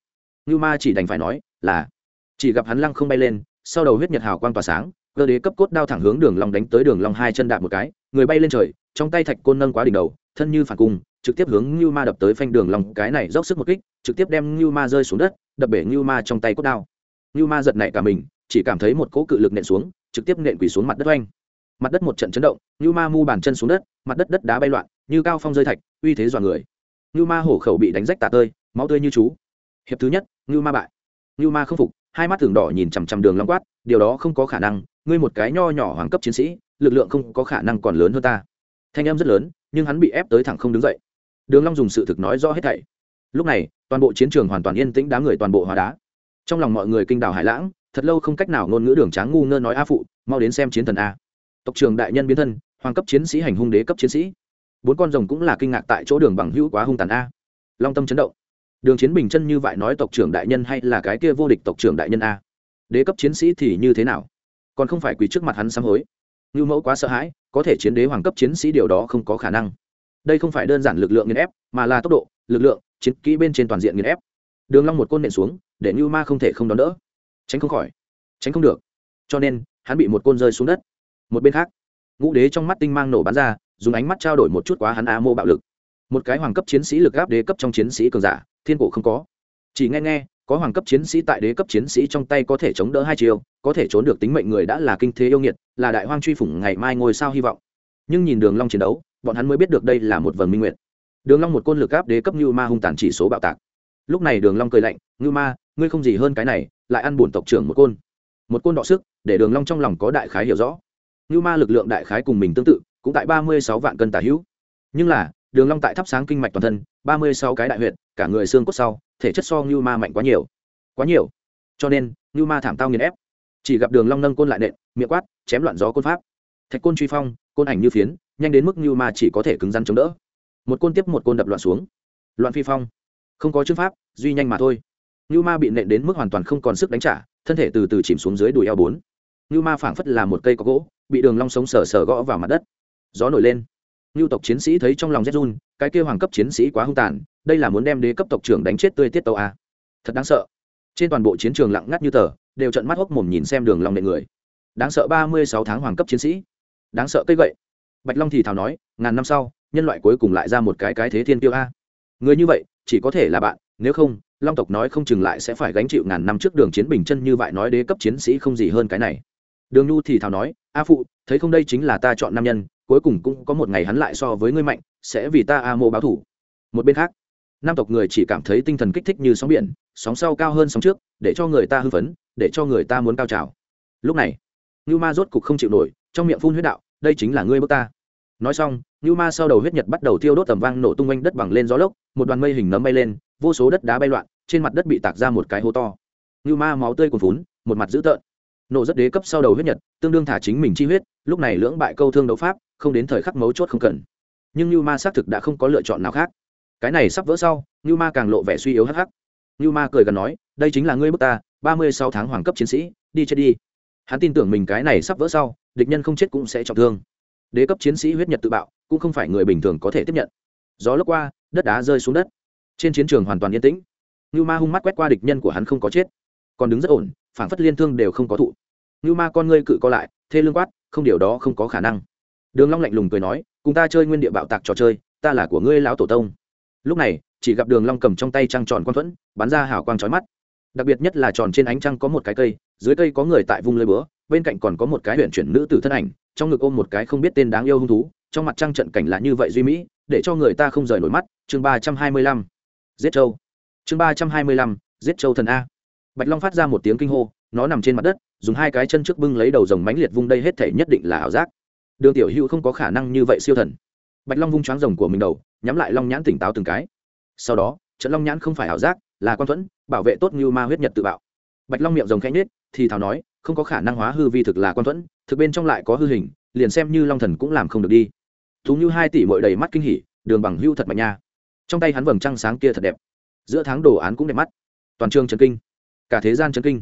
Ngưu ma chỉ đành phải nói, là. Chỉ gặp hắn lăng không bay lên, sau đầu huyết nhật hào quang tỏa sáng cơ đế cấp cốt đao thẳng hướng đường long đánh tới đường long hai chân đạp một cái, người bay lên trời, trong tay thạch côn nâng quá đỉnh đầu, thân như phản cung, trực tiếp hướng ngưu ma đập tới phanh đường long, cái này dốc sức một kích, trực tiếp đem ngưu ma rơi xuống đất, đập bể ngưu ma trong tay cốt đao. Ngưu ma giật nảy cả mình, chỉ cảm thấy một cỗ cự lực nện xuống, trực tiếp nện quỳ xuống mặt đất oanh. Mặt đất một trận chấn động, ngưu ma mu bàn chân xuống đất, mặt đất đất đá bay loạn, như cao phong rơi thạch, uy thế dọa người. Ngưu ma hổ khẩu bị đánh rách tả tơi, máu tươi như chú. Hiệp thứ nhất, ngưu ma bại ngưu ma không phục, hai mắt thường đỏ nhìn chằm chằm đường long quát, điều đó không có khả năng, ngươi một cái nho nhỏ hoàng cấp chiến sĩ, lực lượng không có khả năng còn lớn hơn ta. Thanh âm rất lớn, nhưng hắn bị ép tới thẳng không đứng dậy. Đường long dùng sự thực nói rõ hết thảy. Lúc này, toàn bộ chiến trường hoàn toàn yên tĩnh đám người toàn bộ hóa đá. Trong lòng mọi người kinh đảo hải lãng, thật lâu không cách nào ngôn ngữ đường tráng ngu ngơ nói a phụ, mau đến xem chiến thần a. Tộc trưởng đại nhân biến thân, hoàng cấp chiến sĩ hành hung đế cấp chiến sĩ. Bốn con rồng cũng là kinh ngạc tại chỗ đường bằng hữu quá hung tàn a. Long tâm chấn động đường chiến bình chân như vậy nói tộc trưởng đại nhân hay là cái kia vô địch tộc trưởng đại nhân a? Đế cấp chiến sĩ thì như thế nào? Còn không phải quỳ trước mặt hắn sám hối. Ngưu mẫu quá sợ hãi, có thể chiến đế hoàng cấp chiến sĩ điều đó không có khả năng. Đây không phải đơn giản lực lượng nghiền ép, mà là tốc độ, lực lượng, chiến kỹ bên trên toàn diện nghiền ép. Đường long một côn nện xuống, để ngưu ma không thể không đón đỡ. Tránh không khỏi. Tránh không được. Cho nên, hắn bị một côn rơi xuống đất. Một bên khác, ngũ đế trong mắt tinh mang nổ bắn ra, dùng ánh mắt trao đổi một chút quá hắn a mô bạo lực. Một cái hoàng cấp chiến sĩ lực gáp đế cấp trong chiến sĩ cường giả thiên cổ không có. Chỉ nghe nghe, có hoàng cấp chiến sĩ tại đế cấp chiến sĩ trong tay có thể chống đỡ hai chiều có thể trốn được tính mệnh người đã là kinh thế yêu nghiệt, là đại hoang truy phủng ngày mai ngôi sao hy vọng. Nhưng nhìn đường long chiến đấu, bọn hắn mới biết được đây là một vầng minh nguyện. đường long một côn lực áp đế cấp như ma hung tàn chỉ số bạo tạc. Lúc này đường long cười lạnh, ngưu ma, ngươi không gì hơn cái này, lại ăn bổn tộc trưởng một côn. Một côn đọ sức, để đường long trong lòng có đại khái hiểu rõ. Ngưu ma lực lượng đại khái cùng mình tương tự, cũng tại ba mươi sáu vạn cân tả hữu. Nhưng là, đường long tại thắp sáng kinh mạch toàn thân, ba mươi sáu cái đại huyệt cả người xương cốt sau, thể chất so ngưu ma mạnh quá nhiều. Quá nhiều. Cho nên, ngưu ma thảm tao nghiền ép. Chỉ gặp đường long nâng côn lại nện, miệng quát, chém loạn gió côn pháp. Thạch côn truy phong, côn ảnh như phiến, nhanh đến mức ngưu ma chỉ có thể cứng rắn chống đỡ. Một côn tiếp một côn đập loạn xuống. Loạn phi phong. Không có chữ pháp, duy nhanh mà thôi. Ngưu ma bị nện đến mức hoàn toàn không còn sức đánh trả, thân thể từ từ chìm xuống dưới đùi eo bốn. Ngưu ma phảng phất là một cây có gỗ, bị đường long sống sờ sờ gõ vào mặt đất. Gió nổi lên. Ngưu tộc chiến sĩ thấy trong lòng rét run, cái kia hoàng cấp chiến sĩ quá hung tàn đây là muốn đem đế cấp tộc trưởng đánh chết tươi tiết tàu a. Thật đáng sợ. Trên toàn bộ chiến trường lặng ngắt như tờ, đều trận mắt hốc mồm nhìn xem đường long đệ người. Đáng sợ ba mươi sáu tháng hoàng cấp chiến sĩ. Đáng sợ cây vậy bạch long thì thào nói, ngàn năm sau, nhân loại cuối cùng lại ra một cái cái thế thiên tiêu a. Người như vậy, chỉ có thể là bạn, nếu không, long tộc nói không chừng lại sẽ phải gánh chịu ngàn năm trước đường chiến bình chân như vậy nói đế cấp chiến sĩ không gì hơn cái này. Đường nhu thì thào nói, a phụ, thấy không đây chính là ta chọn nam nhân, cuối cùng cũng có một ngày hắn lại so với ngươi mạnh, sẽ vì ta a mô báo thủ. Một bên khác nam tộc người chỉ cảm thấy tinh thần kích thích như sóng biển, sóng sau cao hơn sóng trước, để cho người ta hư phấn, để cho người ta muốn cao trào. Lúc này, ngưu ma rốt cục không chịu nổi, trong miệng phun huyết đạo, đây chính là ngươi bước ta. Nói xong, ngưu ma sau đầu huyết nhật bắt đầu thiêu đốt tầm vang nổ tung quanh đất bằng lên gió lốc, một đoàn mây hình nấm bay lên, vô số đất đá bay loạn, trên mặt đất bị tạc ra một cái hố to. Ngưu ma máu tươi cuồn phún một mặt dữ tợn. Nổ rất đế cấp sau đầu huyết nhật, tương đương thả chính mình chi huyết, lúc này lưỡng bại câu thương đấu pháp, không đến thời khắc mấu chốt không cần. Nhưng ngưu ma xác thực đã không có lựa chọn nào khác cái này sắp vỡ sau như ma càng lộ vẻ suy yếu hắc hắc. Như ma cười gần nói, đây chính là ngươi bước ta, ba mươi sáu tháng hoàng cấp chiến sĩ, đi chết đi. Hắn tin tưởng mình cái này sắp vỡ sau, địch nhân không chết cũng sẽ trọng thương. Đế cấp chiến sĩ huyết nhật tự bạo, cũng không phải người bình thường có thể tiếp nhận. Gió lốc qua, đất đá rơi xuống đất. Trên chiến trường hoàn toàn yên tĩnh. Như ma hung mắt quét qua địch nhân của hắn không có chết. Còn đứng rất ổn phản phất liên thương đều không có thụ. Như ma con ngươi cự co lại, thê lương quát, không điều đó không có khả năng. Đường long lạnh lùng cười nói, cùng ta chơi nguyên địa bạo tạc trò chơi, ta là của ngươi lão tổ tông lúc này, chỉ gặp đường long cầm trong tay trăng tròn quan thuẫn, bắn ra hào quang chói mắt. Đặc biệt nhất là tròn trên ánh trăng có một cái cây, dưới cây có người tại vùng lưới búa, bên cạnh còn có một cái huyện chuyển nữ tử thân ảnh, trong ngực ôm một cái không biết tên đáng yêu hung thú, trong mặt trăng trận cảnh là như vậy duy mỹ, để cho người ta không rời nổi mắt. Chương ba trăm hai mươi lăm, giết châu. Chương ba trăm hai mươi lăm, giết châu thần a. Bạch long phát ra một tiếng kinh hô, nó nằm trên mặt đất, dùng hai cái chân trước bưng lấy đầu rồng mãnh liệt vung đây hết thể nhất định là ảo giác. Đường tiểu hữu không có khả năng như vậy siêu thần bạch long vung choáng rồng của mình đầu, nhắm lại long nhãn tỉnh táo từng cái. Sau đó, trận long nhãn không phải ảo giác, là quan thuẫn, bảo vệ tốt như ma huyết nhật tự bạo. Bạch long miệng rồng khẽ nhết thì thào nói, không có khả năng hóa hư vi thực là quan thuẫn, thực bên trong lại có hư hình, liền xem như long thần cũng làm không được đi. Thú như hai tỷ mội đầy mắt kinh hỉ, đường bằng hưu thật mạnh nha. Trong tay hắn vầng trăng sáng kia thật đẹp. Giữa tháng đồ án cũng đẹp mắt. Toàn trường trần kinh. Cả thế gian trần kinh.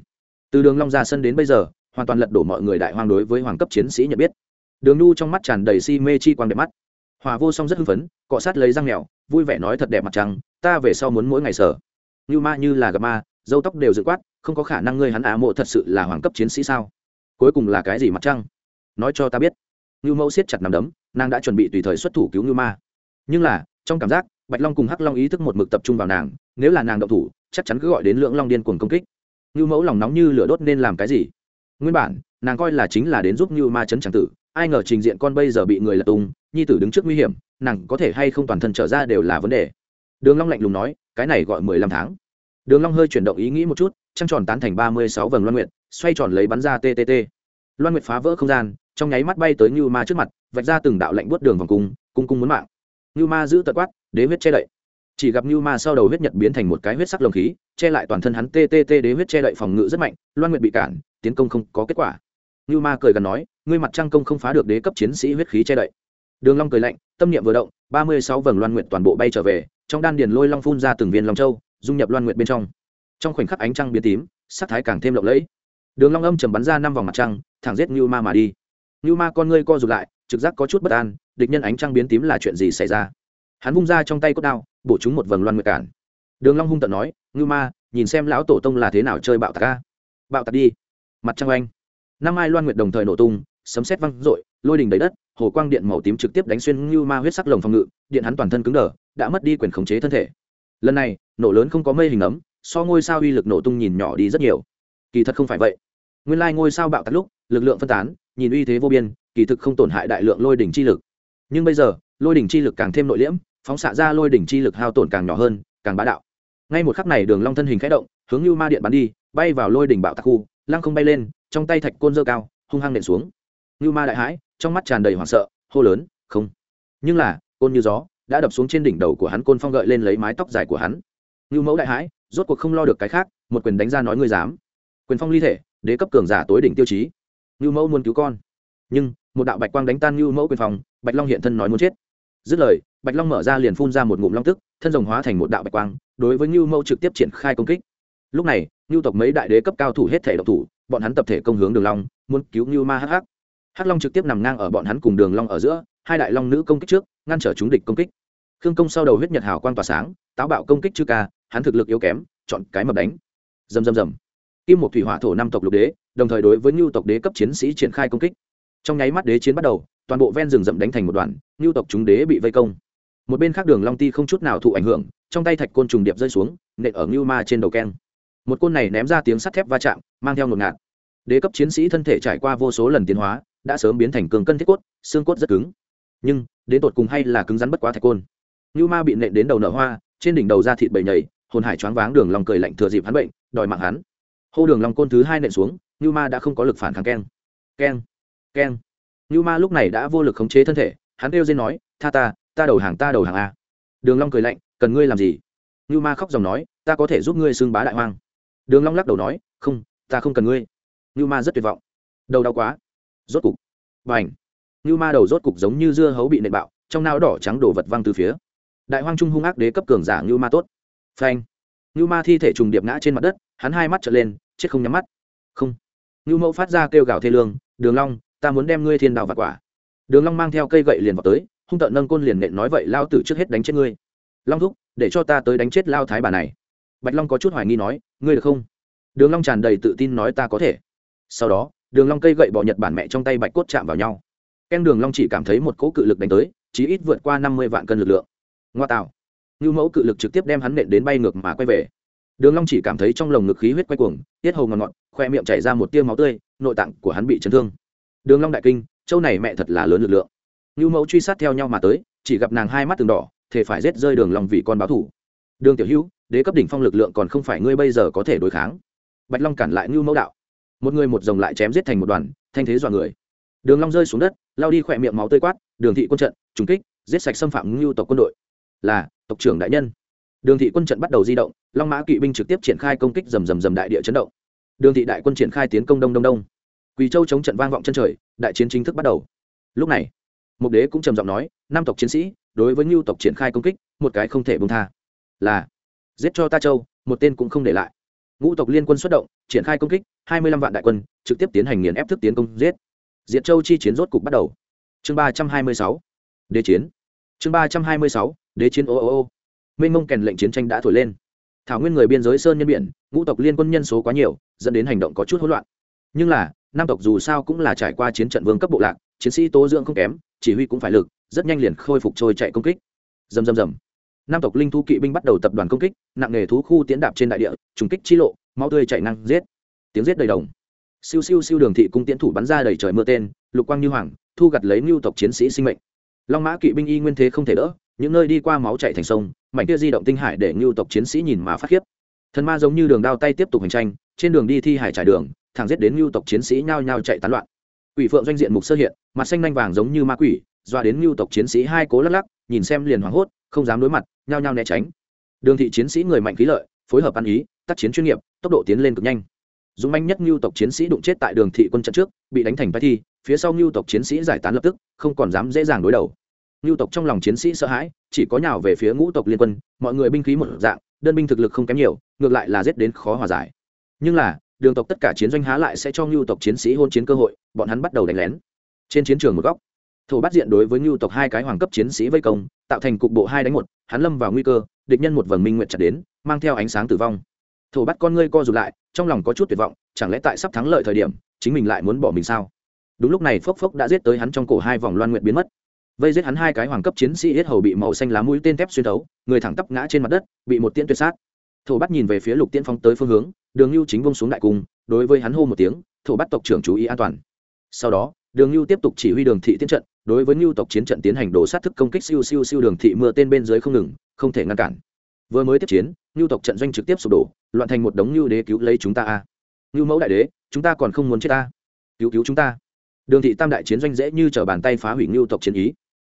Từ đường long ra sân đến bây giờ, hoàn toàn lật đổ mọi người đại hoang đối với hoàng cấp chiến sĩ nhận biết. Đường nu trong mắt tràn đầy si mê chi quang đẹp mắt hòa vô song rất hưng phấn, cọ sát lấy răng mèo, vui vẻ nói thật đẹp mặt trăng, ta về sau muốn mỗi ngày sở. Như ma như là gặp ma, dâu tóc đều dựng quát, không có khả năng ngươi hắn á mộ thật sự là hoàng cấp chiến sĩ sao? Cuối cùng là cái gì mặt trăng? Nói cho ta biết. Như mẫu siết chặt nằm đấm, nàng đã chuẩn bị tùy thời xuất thủ cứu như ma. Nhưng là, trong cảm giác, bạch long cùng hắc long ý thức một mực tập trung vào nàng, nếu là nàng động thủ, chắc chắn cứ gọi đến lưỡng long điên cuồng công kích. Như mẫu lòng nóng như lửa đốt nên làm cái gì? Nguyên bản, nàng coi là chính là đến giúp như ma chấn tràng tử ai ngờ trình diện con bây giờ bị người lật tung, nhi tử đứng trước nguy hiểm, nàng có thể hay không toàn thân trở ra đều là vấn đề. Đường long lạnh lùng nói, cái này gọi mười lăm tháng. Đường long hơi chuyển động ý nghĩ một chút, trăng tròn tán thành ba mươi sáu vầng loan nguyện xoay tròn lấy bắn ra ttt loan nguyệt phá vỡ không gian, trong nháy mắt bay tới như ma trước mặt, vạch ra từng đạo lạnh buốt đường vòng cung cung cung muốn mạng. Như ma giữ tật quát, đế huyết che đậy. Chỉ gặp như ma sau đầu huyết nhật biến thành một cái huyết sắc lồng khí, che lại toàn thân hắn ttt đế huyết che đậy phòng ngự rất mạnh, loan nguyệt bị cản, tiến công không có kết quả. Ngưu ma cười gần nói, ngươi mặt trăng công không phá được đế cấp chiến sĩ huyết khí che đậy. Đường long cười lạnh, tâm niệm vừa động, ba mươi sáu vầng loan nguyệt toàn bộ bay trở về, trong đan điền lôi long phun ra từng viên long châu, dung nhập loan nguyệt bên trong. Trong khoảnh khắc ánh trăng biến tím, sắc thái càng thêm lộng lẫy. Đường long âm trầm bắn ra năm vòng mặt trăng, thẳng giết Ngưu ma mà đi. Ngưu ma con ngươi co rụt lại, trực giác có chút bất an, địch nhân ánh trăng biến tím là chuyện gì xảy ra? Hắn vung ra trong tay cốt đao, bổ trúng một vầng loan nguyệt cản. Đường long hung tợn nói, Ngưu ma, nhìn xem lão tổ tông là thế nào chơi bạo tạc a." bạo tạc đi. Mặt trăng oanh năm mai loan nguyệt đồng thời nổ tung, sấm sét vang rội lôi đình đầy đất, hồ quang điện màu tím trực tiếp đánh xuyên như ma huyết sắc lồng phòng ngự, điện hắn toàn thân cứng đờ, đã mất đi quyền khống chế thân thể. Lần này, nổ lớn không có mây hình ấm, so ngôi sao uy lực nổ tung nhìn nhỏ đi rất nhiều. Kỳ thật không phải vậy. Nguyên lai ngôi sao bạo tắt lúc, lực lượng phân tán, nhìn uy thế vô biên, kỳ thực không tổn hại đại lượng lôi đỉnh chi lực. Nhưng bây giờ, lôi đỉnh chi lực càng thêm nội liễm, phóng xạ ra lôi đỉnh chi lực hao tổn càng nhỏ hơn, càng bá đạo. Ngay một khắc này đường long thân hình khẽ động, hướng như ma điện bắn đi, bay vào lôi đỉnh bạo tạc khu lăng không bay lên, trong tay thạch côn dơ cao, hung hăng nện xuống. Ngưu ma đại hãi, trong mắt tràn đầy hoảng sợ, hô lớn, không. Nhưng là, côn như gió, đã đập xuống trên đỉnh đầu của hắn, côn phong gợi lên lấy mái tóc dài của hắn. Ngưu mẫu đại hãi, rốt cuộc không lo được cái khác, một quyền đánh ra nói ngươi dám. Quyền phong ly thể, đế cấp cường giả tối đỉnh tiêu chí. Ngưu mẫu muốn cứu con. Nhưng, một đạo bạch quang đánh tan ngưu mẫu quyền phong, bạch long hiện thân nói muốn chết. Dứt lời, bạch long mở ra liền phun ra một ngụm long tức, thân rồng hóa thành một đạo bạch quang, đối với ngưu mẫu trực tiếp triển khai công kích. Lúc này như tộc mấy đại đế cấp cao thủ hết thể độc thủ, bọn hắn tập thể công hướng đường long, muốn cứu như ma hắc hắc. Hắc long trực tiếp nằm ngang ở bọn hắn cùng đường long ở giữa, hai đại long nữ công kích trước, ngăn trở chúng địch công kích. Khương công sau đầu huyết nhật hào quang tỏa sáng, táo bạo công kích chư ca, hắn thực lực yếu kém, chọn cái mập đánh. Dầm dầm dầm kim một thủy hỏa thổ năm tộc lục đế, đồng thời đối với ngưu tộc đế cấp chiến sĩ triển khai công kích. Trong nháy mắt đế chiến bắt đầu, toàn bộ ven rừng rậm đánh thành một đoàn, ngưu tộc chúng đế bị vây công. Một bên khác đường long ti không chút nào thụ ảnh hưởng, trong tay thạch côn trùng điệp rơi xuống, nện ở ngưu ma trên đầu keng một côn này ném ra tiếng sắt thép va chạm, mang theo ngột ngạt. Đế cấp chiến sĩ thân thể trải qua vô số lần tiến hóa, đã sớm biến thành cường cân thiết cốt, xương cốt rất cứng. Nhưng, đến tột cùng hay là cứng rắn bất quá thạch côn. Như ma bị nện đến đầu nở hoa, trên đỉnh đầu ra thịt bầy nhảy hồn hải choáng váng, đường long cười lạnh thừa dịp hắn bệnh, đòi mạng hắn. Hô đường long côn thứ hai nện xuống như ma đã không có lực phản kháng keng. Keng keng. Như ma lúc này đã vô lực khống chế thân thể, hắn kêu dên nói, tha ta ta đầu hàng, ta đầu hàng a. Đường long cười lạnh, cần ngươi làm gì? Như ma khóc dòng nói, ta có thể giúp ngươi xưng bá đại hoang đường long lắc đầu nói, không, ta không cần ngươi. Như ma rất tuyệt vọng. Đầu đau quá. Rốt cục. Bành. Như ma đầu rốt cục giống như dưa hấu bị nện bạo, trong não đỏ trắng đổ vật văng từ phía. Đại hoang trung hung ác đế cấp cường giả như ma tốt. Phanh. Như ma thi thể trùng điệp ngã trên mặt đất, hắn hai mắt trở lên, chết không nhắm mắt. Không. Như mẫu phát ra kêu gào thê lương, đường long, ta muốn đem ngươi thiên đào vật quả. Đường long mang theo cây gậy liền vào tới, hung tợn nâng côn liền nện nói vậy, lao tử trước hết đánh chết ngươi. Long thúc, để cho ta tới đánh chết lao thái bà này. Bạch long có chút hoài nghi nói ngươi được không? Đường long tràn đầy tự tin nói ta có thể. Sau đó, đường long cây gậy bỏ nhật bản mẹ trong tay bạch cốt chạm vào nhau. Ken đường long chỉ cảm thấy một cỗ cự lực đánh tới, chí ít vượt qua năm mươi vạn cân lực lượng. Ngoa tạo. Như mẫu cự lực trực tiếp đem hắn nện đến bay ngược mà quay về. Đường long chỉ cảm thấy trong lồng ngực khí huyết quay cuồng, tiết hầu ngọt ngọt, khoe miệng chảy ra một tia máu tươi, nội tạng của hắn bị chấn thương. Đường long đại kinh, châu này mẹ thật là lớn lực lượng. Như mẫu truy sát theo nhau mà tới, chỉ gặp nàng hai mắt từng đỏ thể phải giết rơi đường long vì con báo thủ. Đường tiểu hữu đế cấp đỉnh phong lực lượng còn không phải ngươi bây giờ có thể đối kháng. Bạch long cản lại Ngưu mẫu đạo. Một người một rồng lại chém giết thành một đoàn, thanh thế dọa người. Đường long rơi xuống đất, lao đi khoe miệng máu tươi quát, đường thị quân trận, trùng kích, giết sạch xâm phạm ngưu tộc quân đội. Là, tộc trưởng đại nhân. Đường thị quân trận bắt đầu di động, long mã kỵ binh trực tiếp triển khai công kích rầm rầm rầm đại địa chấn động. Đường thị đại quân triển khai tiến công đông đông đông. Quỳ châu chống trận vang vọng chân trời, đại chiến chính thức bắt đầu. Lúc này, mục đế cũng trầm giọng nói, năm tộc chiến sĩ, đối với ngưu tộc triển khai công kích, một cái không thể bông tha. Là giết cho ta châu, một tên cũng không để lại. Ngũ tộc liên quân xuất động, triển khai công kích, hai mươi lăm vạn đại quân, trực tiếp tiến hành nghiền ép thức tiến công, giết. Diệt châu chi chiến rốt cục bắt đầu. Chương ba trăm hai mươi sáu. Đế chiến. Chương ba trăm hai mươi sáu. Đế chiến ô ô ô. Minh mông kèn lệnh chiến tranh đã thổi lên. Thảo nguyên người biên giới sơn nhân biển, ngũ tộc liên quân nhân số quá nhiều, dẫn đến hành động có chút hỗn loạn. Nhưng là nam tộc dù sao cũng là trải qua chiến trận vương cấp bộ lạc, chiến sĩ tố dưỡng không kém, chỉ huy cũng phải lực, rất nhanh liền khôi phục trôi chạy công kích. Dầm dầm dầm nam tộc linh thú kỵ binh bắt đầu tập đoàn công kích, nặng nghề thú khu tiến đạp trên đại địa, trùng kích chi lộ, máu tươi chạy năng giết. Tiếng giết đầy đồng. Siêu siêu siêu đường thị cung tiến thủ bắn ra đầy trời mưa tên, lục quang như hoàng, thu gặt lấy mưu tộc chiến sĩ sinh mệnh. Long mã kỵ binh y nguyên thế không thể đỡ, những nơi đi qua máu chạy thành sông, mảnh kia di động tinh hải để mưu tộc chiến sĩ nhìn mà phát khiếp. Thần ma giống như đường đao tay tiếp tục hành tranh, trên đường đi thi hải trải đường, thẳng giết đến mưu tộc chiến sĩ nhao nhao chạy tán loạn. Quỷ phượng doanh diện mục sơ hiện, mặt xanh nanh vàng giống như ma quỷ, doa đến mưu tộc chiến sĩ hai cố lắc lắc, nhìn xem liền hoảng hốt, không dám đối mặt nhao nhao né tránh. Đường thị chiến sĩ người mạnh khí lợi, phối hợp ăn ý, tác chiến chuyên nghiệp, tốc độ tiến lên cực nhanh. Dũng manh nhất lưu tộc chiến sĩ đụng chết tại đường thị quân trận trước, bị đánh thành vai thi, phía sau lưu tộc chiến sĩ giải tán lập tức, không còn dám dễ dàng đối đầu. Lưu tộc trong lòng chiến sĩ sợ hãi, chỉ có nhào về phía ngũ tộc liên quân, mọi người binh khí một dạng, đơn binh thực lực không kém nhiều, ngược lại là giết đến khó hòa giải. Nhưng là, đường tộc tất cả chiến doanh há lại sẽ cho ngưu tộc chiến sĩ hôn chiến cơ hội, bọn hắn bắt đầu đánh lén. Trên chiến trường một góc thổ bắt diện đối với ngưu tộc hai cái hoàng cấp chiến sĩ vây công, tạo thành cục bộ hai đánh một, hắn lâm vào nguy cơ, địch nhân một vầng minh nguyện chặt đến, mang theo ánh sáng tử vong. Thổ bắt con ngươi co rụt lại, trong lòng có chút tuyệt vọng, chẳng lẽ tại sắp thắng lợi thời điểm, chính mình lại muốn bỏ mình sao? Đúng lúc này phốc phốc đã giết tới hắn trong cổ hai vòng loan nguyện biến mất. Vây giết hắn hai cái hoàng cấp chiến sĩ hết hầu bị màu xanh lá mũi tên thép xuyên thấu, người thẳng tắp ngã trên mặt đất, bị một tiễn tuyệt sát. Thổ bắt nhìn về phía lục tiễn phong tới phương hướng, đường lưu chính vông xuống đại cung, đối với hắn hô một tiếng, thổ bắt tộc trưởng chú ý an toàn. Sau đó, đường lưu tiếp tục chỉ huy đường thị tiến trận đối với lưu tộc chiến trận tiến hành đổ sát thức công kích siêu siêu siêu đường thị mưa tên bên dưới không ngừng, không thể ngăn cản. Vừa mới tiếp chiến lưu tộc trận doanh trực tiếp sụp đổ, loạn thành một đống lưu đế cứu lấy chúng ta a. Lưu mẫu đại đế, chúng ta còn không muốn chết ta. Cứu cứu chúng ta. Đường thị tam đại chiến doanh dễ như t bàn tay phá hủy lưu tộc chiến ý.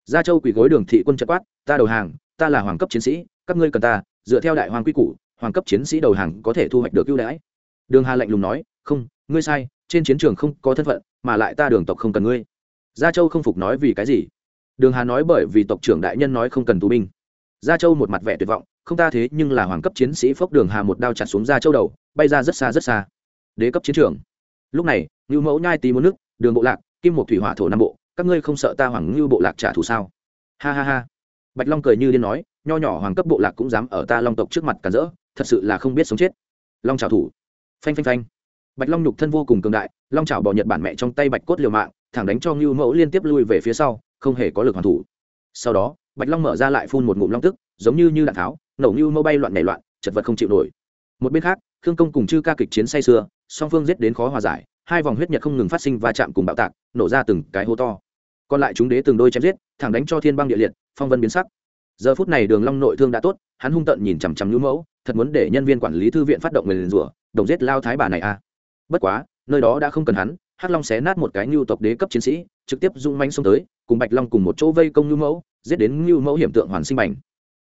Gia châu quỳ gối đường thị quân trận quát, ta đầu hàng, ta là hoàng cấp chiến sĩ, các ngươi cần ta, dựa theo đại hoàng quy củ, hoàng cấp chiến sĩ đầu hàng có thể thu hoạch được ưu đãi. Đường hà lạnh lùng nói, không, ngươi sai, trên chiến trường không có thân phận, mà lại ta đường tộc không cần ngươi gia châu không phục nói vì cái gì? Đường hà nói bởi vì tộc trưởng đại nhân nói không cần tù binh. Gia châu một mặt vẻ tuyệt vọng, không ta thế, nhưng là hoàng cấp chiến sĩ phốc đường hà một đao chặt xuống gia châu đầu, bay ra rất xa rất xa. Đế cấp chiến trường. Lúc này, ngưu mẫu nhai tí muốn nước, đường bộ lạc, kim một thủy hỏa thổ nam bộ, các ngươi không sợ ta hoàng ngưu bộ lạc trả thù sao? Ha ha ha. Bạch long cười như điên nói, nho nhỏ hoàng cấp bộ lạc cũng dám ở ta long tộc trước mặt cản rỡ, thật sự là không biết sống chết. Long trả thủ phanh phanh phanh bạch long nhục thân vô cùng cường đại, long chảo bỏ nhật bản mẹ trong tay bạch cốt liều mạng, thẳng đánh cho ngưu mẫu liên tiếp lui về phía sau, không hề có lực hoàn thủ. Sau đó, bạch long mở ra lại phun một ngụm long tức, giống như như đạn tháo, nổ ngưu mẫu bay loạn nảy loạn, chật vật không chịu nổi. Một bên khác, khương công cùng chư ca kịch chiến say sưa, song phương giết đến khó hòa giải, hai vòng huyết nhật không ngừng phát sinh va chạm cùng bạo tạc, nổ ra từng cái hố to. Còn lại chúng đế từng đôi chém giết, thẳng đánh cho thiên băng địa liệt, phong vân biến sắc. Giờ phút này đường long nội thương đã tốt, hắn hung tận nhìn chằm chằm nhũ mẫu, thật muốn để nhân viên quản lý thư viện phát động người liền rủa, đồng giết lao thái bà này à bất quá, nơi đó đã không cần hắn, hắc long xé nát một cái ngưu tộc đế cấp chiến sĩ, trực tiếp dung manh xông tới, cùng bạch long cùng một chỗ vây công ngưu mẫu, giết đến ngưu mẫu hiểm tượng hoàn sinh bành.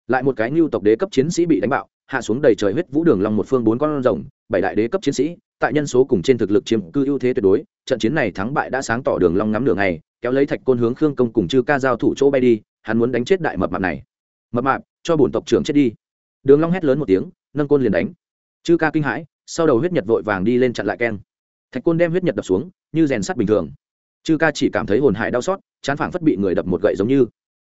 Lại một cái ngưu tộc đế cấp chiến sĩ bị đánh bạo, hạ xuống đầy trời huyết vũ đường long một phương bốn con rồng, bảy đại đế cấp chiến sĩ, tại nhân số cùng trên thực lực chiếm cư ưu thế tuyệt đối, trận chiến này thắng bại đã sáng tỏ đường long ngắm đường này kéo lấy thạch côn hướng khương công cùng chư ca giao thủ chỗ bay đi, hắn muốn đánh chết đại mập mạp này. Mập mạp, cho bổn tộc trưởng chết đi. Đường long hét lớn một tiếng, nâng côn liền đánh. Chư ca kinh hãi sau đầu huyết nhật vội vàng đi lên chặn lại keng. Thạch côn đem huyết nhật đập xuống, như rèn sắt bình thường. Chư ca chỉ cảm thấy hồn hại đau xót, chán phảng phất bị người đập một gậy giống như.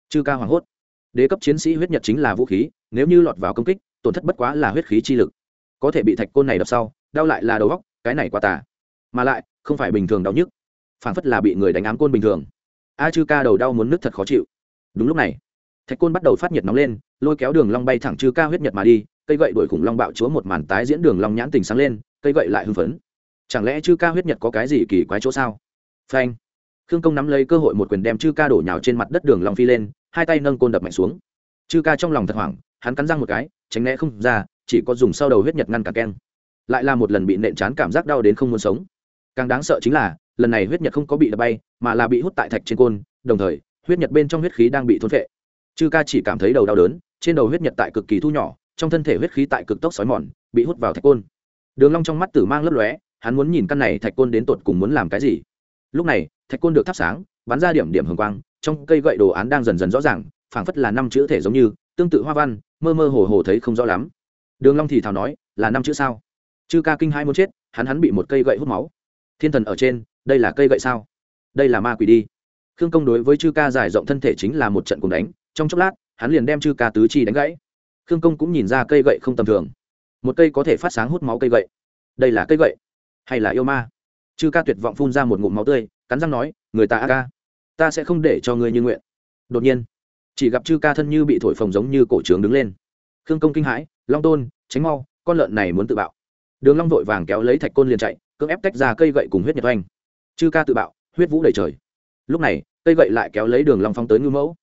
Chư ca hoảng hốt. Đế cấp chiến sĩ huyết nhật chính là vũ khí, nếu như lọt vào công kích, tổn thất bất quá là huyết khí chi lực. Có thể bị thạch côn này đập sau, đau lại là đầu góc cái này quá tà. Mà lại, không phải bình thường đau nhức, phảng phất là bị người đánh ám côn bình thường. A chư ca đầu đau muốn nứt thật khó chịu. Đúng lúc này, thạch côn bắt đầu phát nhiệt nóng lên, lôi kéo đường long bay thẳng chư ca huyết nhật mà đi cây gậy đuổi khủng long bạo chúa một màn tái diễn đường long nhãn tình sáng lên, cây gậy lại hưng phấn. Chẳng lẽ chư ca huyết nhật có cái gì kỳ quái chỗ sao? Phanh. Khương công nắm lấy cơ hội một quyền đem chư ca đổ nhào trên mặt đất đường long phi lên, hai tay nâng côn đập mạnh xuống. Chư ca trong lòng thật hoảng, hắn cắn răng một cái, tránh né không ra, chỉ có dùng sau đầu huyết nhật ngăn cả keng. Lại là một lần bị nện chán cảm giác đau đến không muốn sống. Càng đáng sợ chính là, lần này huyết nhật không có bị đập bay, mà là bị hút tại thạch trên côn, đồng thời, huyết nhật bên trong huyết khí đang bị thôn phệ. Chư ca chỉ cảm thấy đầu đau đớn, trên đầu huyết nhật tại cực kỳ thu nhỏ trong thân thể huyết khí tại cực tốc sói mòn, bị hút vào thạch côn. Đường long trong mắt tử mang lấp lóe, hắn muốn nhìn căn này thạch côn đến tột cùng muốn làm cái gì. Lúc này, thạch côn được thắp sáng, bắn ra điểm điểm hồng quang, trong cây gậy đồ án đang dần dần rõ ràng, phảng phất là năm chữ thể giống như, tương tự hoa văn, mơ mơ hồ hồ thấy không rõ lắm. Đường long thì thào nói, là năm chữ sao? Chư ca kinh hai muốn chết, hắn hắn bị một cây gậy hút máu. Thiên thần ở trên, đây là cây gậy sao? Đây là ma quỷ đi. Khương công đối với chư ca giải rộng thân thể chính là một trận cùng đánh, trong chốc lát, hắn liền đem chư ca tứ chi đánh gãy khương công cũng nhìn ra cây gậy không tầm thường. Một cây có thể phát sáng hút máu cây gậy. Đây là cây gậy? Hay là yêu ma? Chư ca tuyệt vọng phun ra một ngụm máu tươi, cắn răng nói, người ta a ca. Ta sẽ không để cho ngươi như nguyện. Đột nhiên, chỉ gặp chư ca thân như bị thổi phồng giống như cổ trướng đứng lên. Khương công kinh hãi, long tôn, tránh mau, con lợn này muốn tự bạo. Đường long vội vàng kéo lấy thạch côn liền chạy, cưỡng ép tách ra cây gậy cùng huyết nhật oanh. Chư ca tự bạo, huyết vũ đầy trời. Lúc này, cây gậy lại kéo lấy đường long phong tới ngư mẫu.